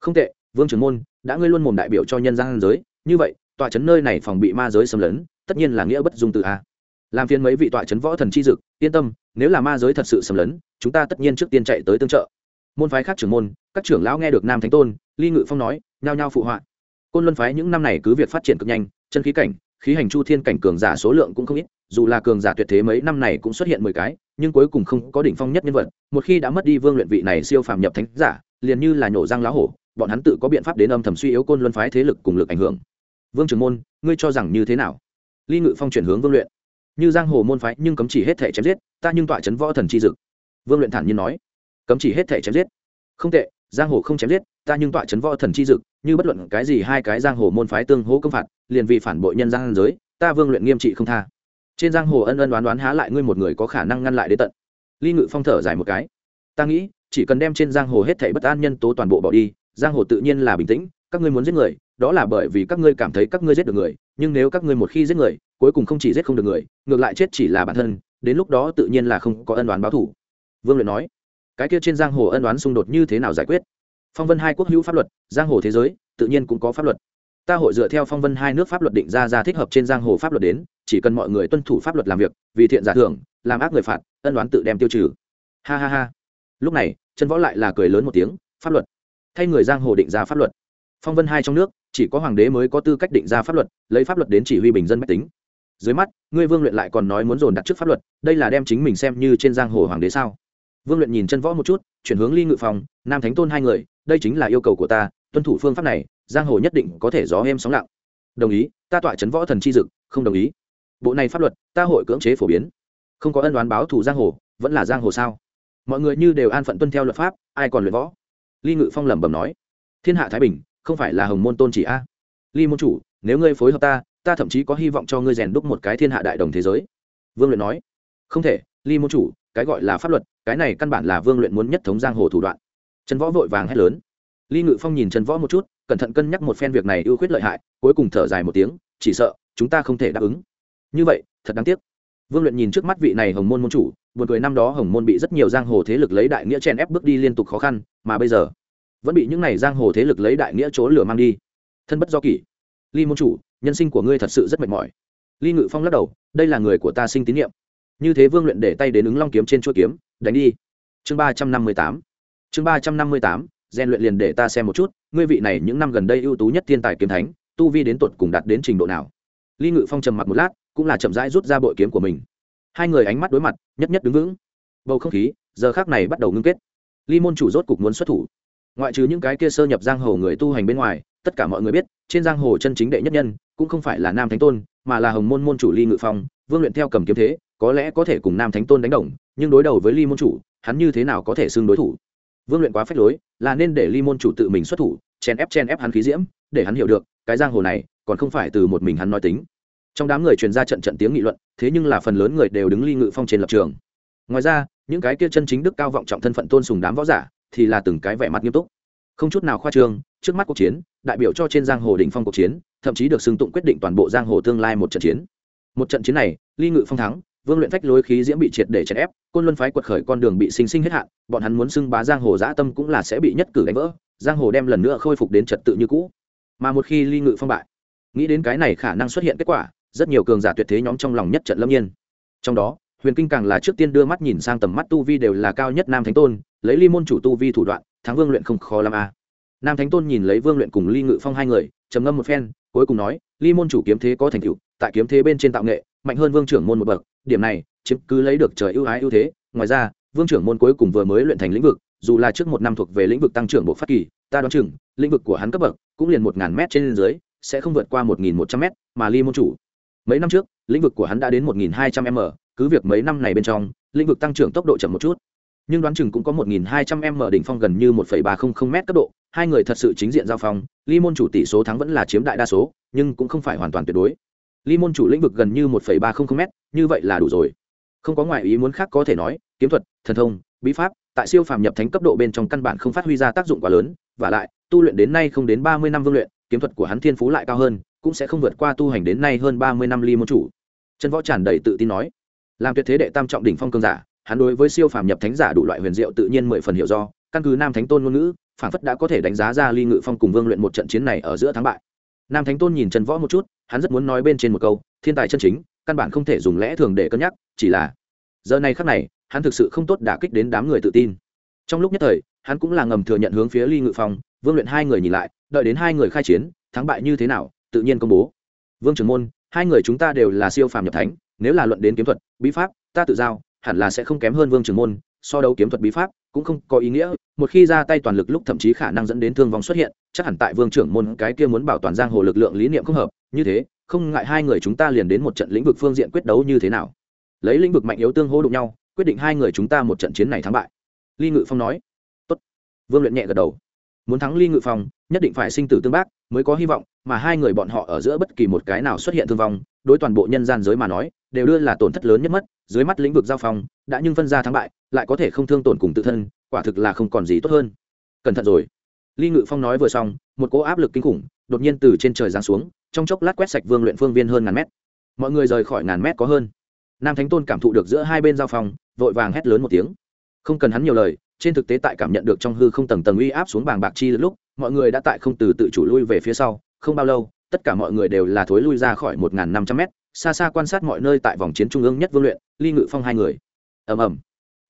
Không tệ vương trưởng môn, đã ngươi luôn mồm đại biểu cho nhân gian giới, như vậy tọa chấn nơi này phòng bị ma giới xâm lấn, tất nhiên là nghĩa bất dung từ a. Làm phiền mấy vị tọa chấn võ thần chi dực, yên tâm, nếu là ma giới thật sự xâm lấn, chúng ta tất nhiên trước tiên chạy tới tương trợ. Môn phái khác trưởng môn, các trưởng lão nghe được nam thánh tôn, ly ngự phong nói, nhao nhao phụ họa. Côn luân phái những năm này cứ việc phát triển cực nhanh, chân khí cảnh, khí hành chu thiên cảnh cường giả số lượng cũng không ít, dù là cường giả tuyệt thế mấy năm này cũng xuất hiện mười cái, nhưng cuối cùng không có đỉnh phong nhất nhân vật. Một khi đã mất đi vương luyện vị này siêu phàm nhập thánh giả, liền như là nhổ răng lá hổ bọn hắn tự có biện pháp đến âm thầm suy yếu côn luân phái thế lực cùng lực ảnh hưởng. Vương trường môn, ngươi cho rằng như thế nào? Ly ngự phong chuyển hướng vương luyện. Như giang hồ môn phái nhưng cấm chỉ hết thể chém giết, ta nhưng tọa chấn võ thần chi dực. Vương luyện thản nhiên nói. Cấm chỉ hết thể chém giết. Không tệ, giang hồ không chém giết, ta nhưng tọa chấn võ thần chi dực, như bất luận cái gì hai cái giang hồ môn phái tương hỗ công phạt, liền vì phản bội nhân giang giới, ta vương luyện nghiêm trị không tha. Trên giang hồ ân ân đoán đoán há lại ngươi một người có khả năng ngăn lại đến tận. Ly ngự phong thở dài một cái. Ta nghĩ, chỉ cần đem trên giang hồ hết thảy bất an nhân tố toàn bộ bỏ đi giang hồ tự nhiên là bình tĩnh, các ngươi muốn giết người, đó là bởi vì các ngươi cảm thấy các ngươi giết được người, nhưng nếu các ngươi một khi giết người, cuối cùng không chỉ giết không được người, ngược lại chết chỉ là bản thân, đến lúc đó tự nhiên là không có ân đoán báo thủ. Vương luyện nói. Cái kia trên giang hồ ân đoán xung đột như thế nào giải quyết? Phong vân hai quốc hữu pháp luật, giang hồ thế giới, tự nhiên cũng có pháp luật. Ta hội dựa theo phong vân hai nước pháp luật định ra ra thích hợp trên giang hồ pháp luật đến, chỉ cần mọi người tuân thủ pháp luật làm việc, vì thiện giả thưởng, làm ác người phạt, ân đoán tự đem tiêu trừ. Ha ha ha. Lúc này chân võ lại là cười lớn một tiếng, pháp luật thay người giang hồ định ra pháp luật. Phong vân hai trong nước, chỉ có hoàng đế mới có tư cách định ra pháp luật, lấy pháp luật đến chỉ huy bình dân mách tính. Dưới mắt, ngươi vương luyện lại còn nói muốn dồn đặt trước pháp luật, đây là đem chính mình xem như trên giang hồ hoàng đế sao? Vương luyện nhìn chân võ một chút, chuyển hướng ly ngự phòng nam thánh tôn hai người, đây chính là yêu cầu của ta, tuân thủ phương pháp này, giang hồ nhất định có thể gió êm sóng lặng. Đồng ý, ta tọa chấn võ thần chi dực, không đồng ý. Bộ này pháp luật, ta hội cưỡng chế phổ biến. Không có ân đoán báo thù giang hồ, vẫn là giang hồ sao? Mọi người như đều an phận tuân theo luật pháp, ai còn luyện võ? Ly ngự phong lẩm bẩm nói, thiên hạ thái bình, không phải là hồng môn tôn chỉ a? Ly môn chủ, nếu ngươi phối hợp ta ta thậm chí có hy vọng cho ngươi rèn đúc một cái thiên hạ đại đồng thế giới. Vương luyện nói, không thể, ly môn chủ, cái gọi là pháp luật, cái này căn bản là vương luyện muốn nhất thống giang hồ thủ đoạn. Trần võ vội vàng hét lớn. Ly ngự phong nhìn trần võ một chút, cẩn thận cân nhắc một phen việc này ưu khuyết lợi hại, cuối cùng thở dài một tiếng, chỉ sợ, chúng ta không thể đáp ứng. Như vậy, thật đáng tiếc vương luyện nhìn trước mắt vị này hồng môn môn chủ, buồn cười năm đó hồng môn bị rất nhiều giang hồ thế lực lấy đại nghĩa chen ép bước đi liên tục khó khăn, mà bây giờ vẫn bị những này giang hồ thế lực lấy đại nghĩa chỗ lửa mang đi. Thân bất do kỷ. Ly môn chủ, nhân sinh của ngươi thật sự rất mệt mỏi. Ly ngự phong lắc đầu, đây là người của ta sinh tín nhiệm. Như thế vương luyện để tay đến ứng long kiếm trên chuỗi kiếm, đánh đi. Chương ba trăm năm mươi tám. Chương ba trăm năm mươi tám, rèn luyện liền để ta xem một chút, ngươi vị này những năm gần đây ưu tú nhất thiên tài kiếm thánh, tu vi đến tột cùng đạt đến trình độ nào? Ly ngự phong trầm mặc một lát cũng là chậm rãi rút ra bội kiếm của mình. Hai người ánh mắt đối mặt, nhất nhất đứng vững. Bầu không khí, giờ khác này bắt đầu ngưng kết. Ly môn chủ rốt cục muốn xuất thủ. Ngoại trừ những cái kia sơ nhập giang hồ người tu hành bên ngoài, tất cả mọi người biết, trên giang hồ chân chính đệ nhất nhân, cũng không phải là nam thánh tôn, mà là hồng môn môn chủ ly ngự phong, vương luyện theo cầm kiếm thế, có lẽ có thể cùng nam thánh tôn đánh đồng, nhưng đối đầu với ly môn chủ, hắn như thế nào có thể xưng đối thủ? Vương luyện quá phép lối, là nên để ly môn chủ tự mình xuất thủ chen ép chen ép hắn khí diễm, để hắn hiểu được, cái giang hồ này, còn không phải từ một mình hắn nói tính trong đám người truyền ra trận trận tiếng nghị luận, thế nhưng là phần lớn người đều đứng ly ngự phong trên lập trường. Ngoài ra, những cái kia chân chính đức cao vọng trọng thân phận tôn sùng đám võ giả thì là từng cái vẻ mặt nghiêm túc. Không chút nào khoa trương, trước mắt cuộc chiến, đại biểu cho trên giang hồ đỉnh phong cuộc chiến, thậm chí được xưng tụng quyết định toàn bộ giang hồ tương lai một trận chiến. Một trận chiến này, ly ngự phong thắng, vương luyện phách lối khí diễm bị triệt để chèn ép, côn luân phái quật khởi con đường bị sinh sinh hết hạn, bọn hắn muốn xưng bá giang hồ dã tâm cũng là sẽ bị nhất cử đánh vỡ, giang hồ đem lần nữa khôi phục đến trật tự như cũ. Mà một khi ly ngự phong bại, nghĩ đến cái này khả năng xuất hiện kết quả rất nhiều cường giả tuyệt thế nhóm trong lòng nhất trận lâm nhiên trong đó, huyền kinh càng là trước tiên đưa mắt nhìn sang tầm mắt tu vi đều là cao nhất nam thánh tôn, lấy ly môn chủ tu vi thủ đoạn, thắng vương luyện không khó làm a à. nam thánh tôn nhìn lấy vương luyện cùng ly ngự phong hai người, trầm ngâm một phen, cuối cùng nói, ly môn chủ kiếm thế có thành tựu, tại kiếm thế bên trên tạo nghệ, mạnh hơn vương trưởng môn một bậc, điểm này, chiếm cứ lấy được trời ưu ái ưu thế ngoài ra, vương trưởng môn cuối cùng vừa mới luyện thành lĩnh vực, dù là trước một năm thuộc về lĩnh vực tăng trưởng bộ phát kỳ, ta đoán chừng, lĩnh vực của hắn cấp bậc, cũng liền một ngàn m trên dưới, sẽ không vượt qua một nghìn một trăm m mà ly môn chủ mấy năm trước, lĩnh vực của hắn đã đến một nghìn hai trăm m, cứ việc mấy năm này bên trong, lĩnh vực tăng trưởng tốc độ chậm một chút. Nhưng đoán chừng cũng có một nghìn hai trăm m đỉnh phong gần như một phẩy ba không không m cấp độ, hai người thật sự chính diện giao phong Li môn chủ tỷ số thắng vẫn là chiếm đại đa số, nhưng cũng không phải hoàn toàn tuyệt đối. Li môn chủ lĩnh vực gần như một phẩy ba không không m như vậy là đủ rồi. Không có ngoại ý muốn khác có thể nói, kiếm thuật, thần thông, bí pháp, tại siêu phàm nhập thánh cấp độ bên trong căn bản không phát huy ra tác dụng quá lớn, và lại, tu luyện đến nay không đến ba mươi năm vương luyện, kiếm thuật của hắn thiên phú lại cao hơn cũng sẽ không vượt qua tu hành đến nay hơn ba mươi năm ly môn chủ. Chân võ tràn đầy tự tin nói, làm tuyệt thế đệ tam trọng đỉnh phong cương giả, hắn đối với siêu phàm nhập thánh giả đủ loại huyền diệu tự nhiên mười phần hiểu do, căn cứ nam thánh tôn ngôn ngữ, phản phất đã có thể đánh giá ra ly ngự phong cùng vương luyện một trận chiến này ở giữa thắng bại. Nam thánh tôn nhìn trần võ một chút, hắn rất muốn nói bên trên một câu, thiên tài chân chính, căn bản không thể dùng lẽ thường để cân nhắc, chỉ là giờ này khắc này, hắn thực sự không tốt đả kích đến đám người tự tin. Trong lúc nhất thời, hắn cũng là ngầm thừa nhận hướng phía ly ngự phong, vương luyện hai người nhìn lại, đợi đến hai người khai chiến, thắng bại như thế nào tự nhiên công bố. Vương trưởng môn, hai người chúng ta đều là siêu phàm nhập thánh, nếu là luận đến kiếm thuật, bí pháp, ta tự giao, hẳn là sẽ không kém hơn vương trưởng môn, so đấu kiếm thuật bí pháp cũng không có ý nghĩa, một khi ra tay toàn lực lúc thậm chí khả năng dẫn đến thương vong xuất hiện, chắc hẳn tại vương trưởng môn cái kia muốn bảo toàn giang hồ lực lượng lý niệm không hợp, như thế, không ngại hai người chúng ta liền đến một trận lĩnh vực phương diện quyết đấu như thế nào. Lấy lĩnh vực mạnh yếu tương hô đụng nhau, quyết định hai người chúng ta một trận chiến này thắng bại. Ly ngự phong nói. Tốt. Vương luyện nhẹ gật đầu muốn thắng ly ngự phong, nhất định phải sinh tử tương bác, mới có hy vọng, mà hai người bọn họ ở giữa bất kỳ một cái nào xuất hiện thương vong, đối toàn bộ nhân gian giới mà nói, đều đưa là tổn thất lớn nhất mất, dưới mắt lĩnh vực giao phong, đã nhưng phân ra thắng bại, lại có thể không thương tổn cùng tự thân, quả thực là không còn gì tốt hơn. Cẩn thận rồi. Ly ngự phong nói vừa xong, một cỗ áp lực kinh khủng, đột nhiên từ trên trời giáng xuống, trong chốc lát quét sạch vương luyện phương viên hơn ngàn mét. Mọi người rời khỏi ngàn mét có hơn. Nam thánh tôn cảm thụ được giữa hai bên giao phong, vội vàng hét lớn một tiếng. Không cần hắn nhiều lời trên thực tế tại cảm nhận được trong hư không tầng tầng uy áp xuống bàng bạc chi lúc, mọi người đã tại không từ tự chủ lui về phía sau, không bao lâu, tất cả mọi người đều là thối lui ra khỏi một năm trăm mét, xa xa quan sát mọi nơi tại vòng chiến trung ương nhất vương luyện, ly ngự phong hai người. Ầm ầm.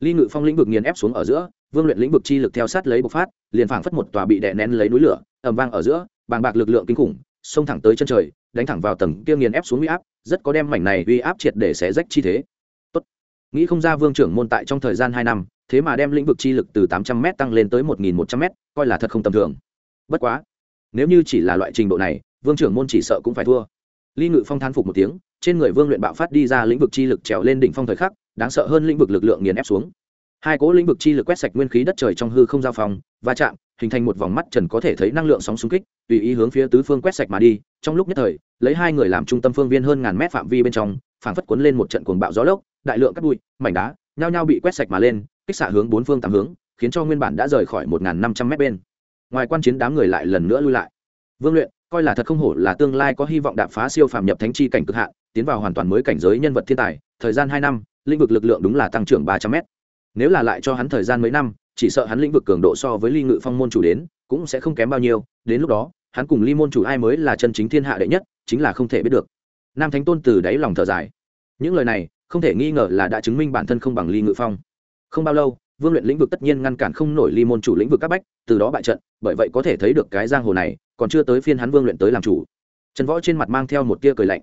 Ly ngự phong lĩnh vực nghiền ép xuống ở giữa, vương luyện lĩnh vực chi lực theo sát lấy bộc phát, liền phảng phất một tòa bị đè nén lấy núi lửa, ầm vang ở giữa, bàng bạc lực lượng kinh khủng, xông thẳng tới chân trời, đánh thẳng vào tầng kia nghiền ép xuống uy áp, rất có đem mảnh này uy áp triệt để xé rách chi thế. Tốt. nghĩ không ra vương trưởng môn tại trong thời gian hai năm thế mà đem lĩnh vực chi lực từ tám trăm m tăng lên tới một nghìn một trăm m coi là thật không tầm thường. Bất quá, nếu như chỉ là loại trình độ này, vương trưởng môn chỉ sợ cũng phải thua. Ly ngự phong thán phục một tiếng, trên người vương luyện bạo phát đi ra lĩnh vực chi lực trèo lên đỉnh phong thời khắc, đáng sợ hơn lĩnh vực lực lượng nghiền ép xuống. Hai cỗ lĩnh vực chi lực quét sạch nguyên khí đất trời trong hư không giao phòng va chạm, hình thành một vòng mắt trần có thể thấy năng lượng sóng xung kích, tùy ý hướng phía tứ phương quét sạch mà đi, trong lúc nhất thời, lấy hai người làm trung tâm phương viên hơn ngàn mét phạm vi bên trong, phảng phất cuốn lên một trận cuồng bạo gió lốc, đại lượng cát bụi, mảnh đá, nhao nhao bị quét sạch mà lên kích xạ hướng bốn phương tám hướng, khiến cho nguyên bản đã rời khỏi một năm trăm mét bên. Ngoài quan chiến đám người lại lần nữa lui lại. Vương luyện, coi là thật không hổ là tương lai có hy vọng đạp phá siêu phàm nhập thánh chi cảnh cực hạn, tiến vào hoàn toàn mới cảnh giới nhân vật thiên tài, thời gian hai năm, lĩnh vực lực lượng đúng là tăng trưởng ba trăm mét. Nếu là lại cho hắn thời gian mấy năm, chỉ sợ hắn lĩnh vực cường độ so với ly ngự phong môn chủ đến, cũng sẽ không kém bao nhiêu, đến lúc đó, hắn cùng ly môn chủ ai mới là chân chính thiên hạ đệ nhất, chính là không thể biết được. Nam thánh tôn từ đáy lòng thở dài. Những lời này, không thể nghi ngờ là đã chứng minh bản thân không bằng ly ngự phong không bao lâu, vương luyện lĩnh vực tất nhiên ngăn cản không nổi ly môn chủ lĩnh vực các bách, từ đó bại trận, bởi vậy có thể thấy được cái giang hồ này còn chưa tới phiên hắn vương luyện tới làm chủ. Trần võ trên mặt mang theo một tia cười lạnh.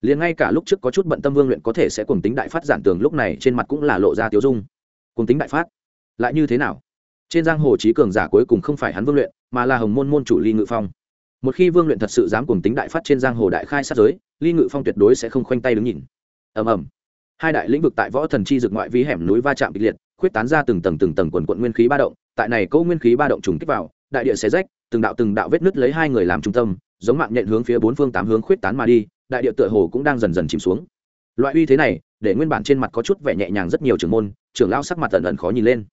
Liền ngay cả lúc trước có chút bận tâm vương luyện có thể sẽ cùng tính đại phát giản tường, lúc này trên mặt cũng là lộ ra tiêu dung. Cùng tính đại phát? Lại như thế nào? Trên giang hồ trí cường giả cuối cùng không phải hắn vương luyện, mà là hồng môn môn chủ ly ngự phong. Một khi vương luyện thật sự dám cùng tính đại phát trên giang hồ đại khai sát giới, ly ngự phong tuyệt đối sẽ không khoanh tay đứng nhìn. Ầm ầm. Hai đại lĩnh vực tại võ thần chi dược ngoại vi hẻm núi va chạm kịch liệt khuyết tán ra từng tầng từng tầng quần quận nguyên khí ba động, tại này câu nguyên khí ba động trùng kích vào, đại địa xé rách, từng đạo từng đạo vết nứt lấy hai người làm trung tâm, giống mạng nhện hướng phía bốn phương tám hướng khuyết tán mà đi, đại địa tựa hồ cũng đang dần dần chìm xuống. Loại uy thế này, để nguyên bản trên mặt có chút vẻ nhẹ nhàng rất nhiều trưởng môn, trưởng lao sắc mặt ẩn ẩn khó nhìn lên.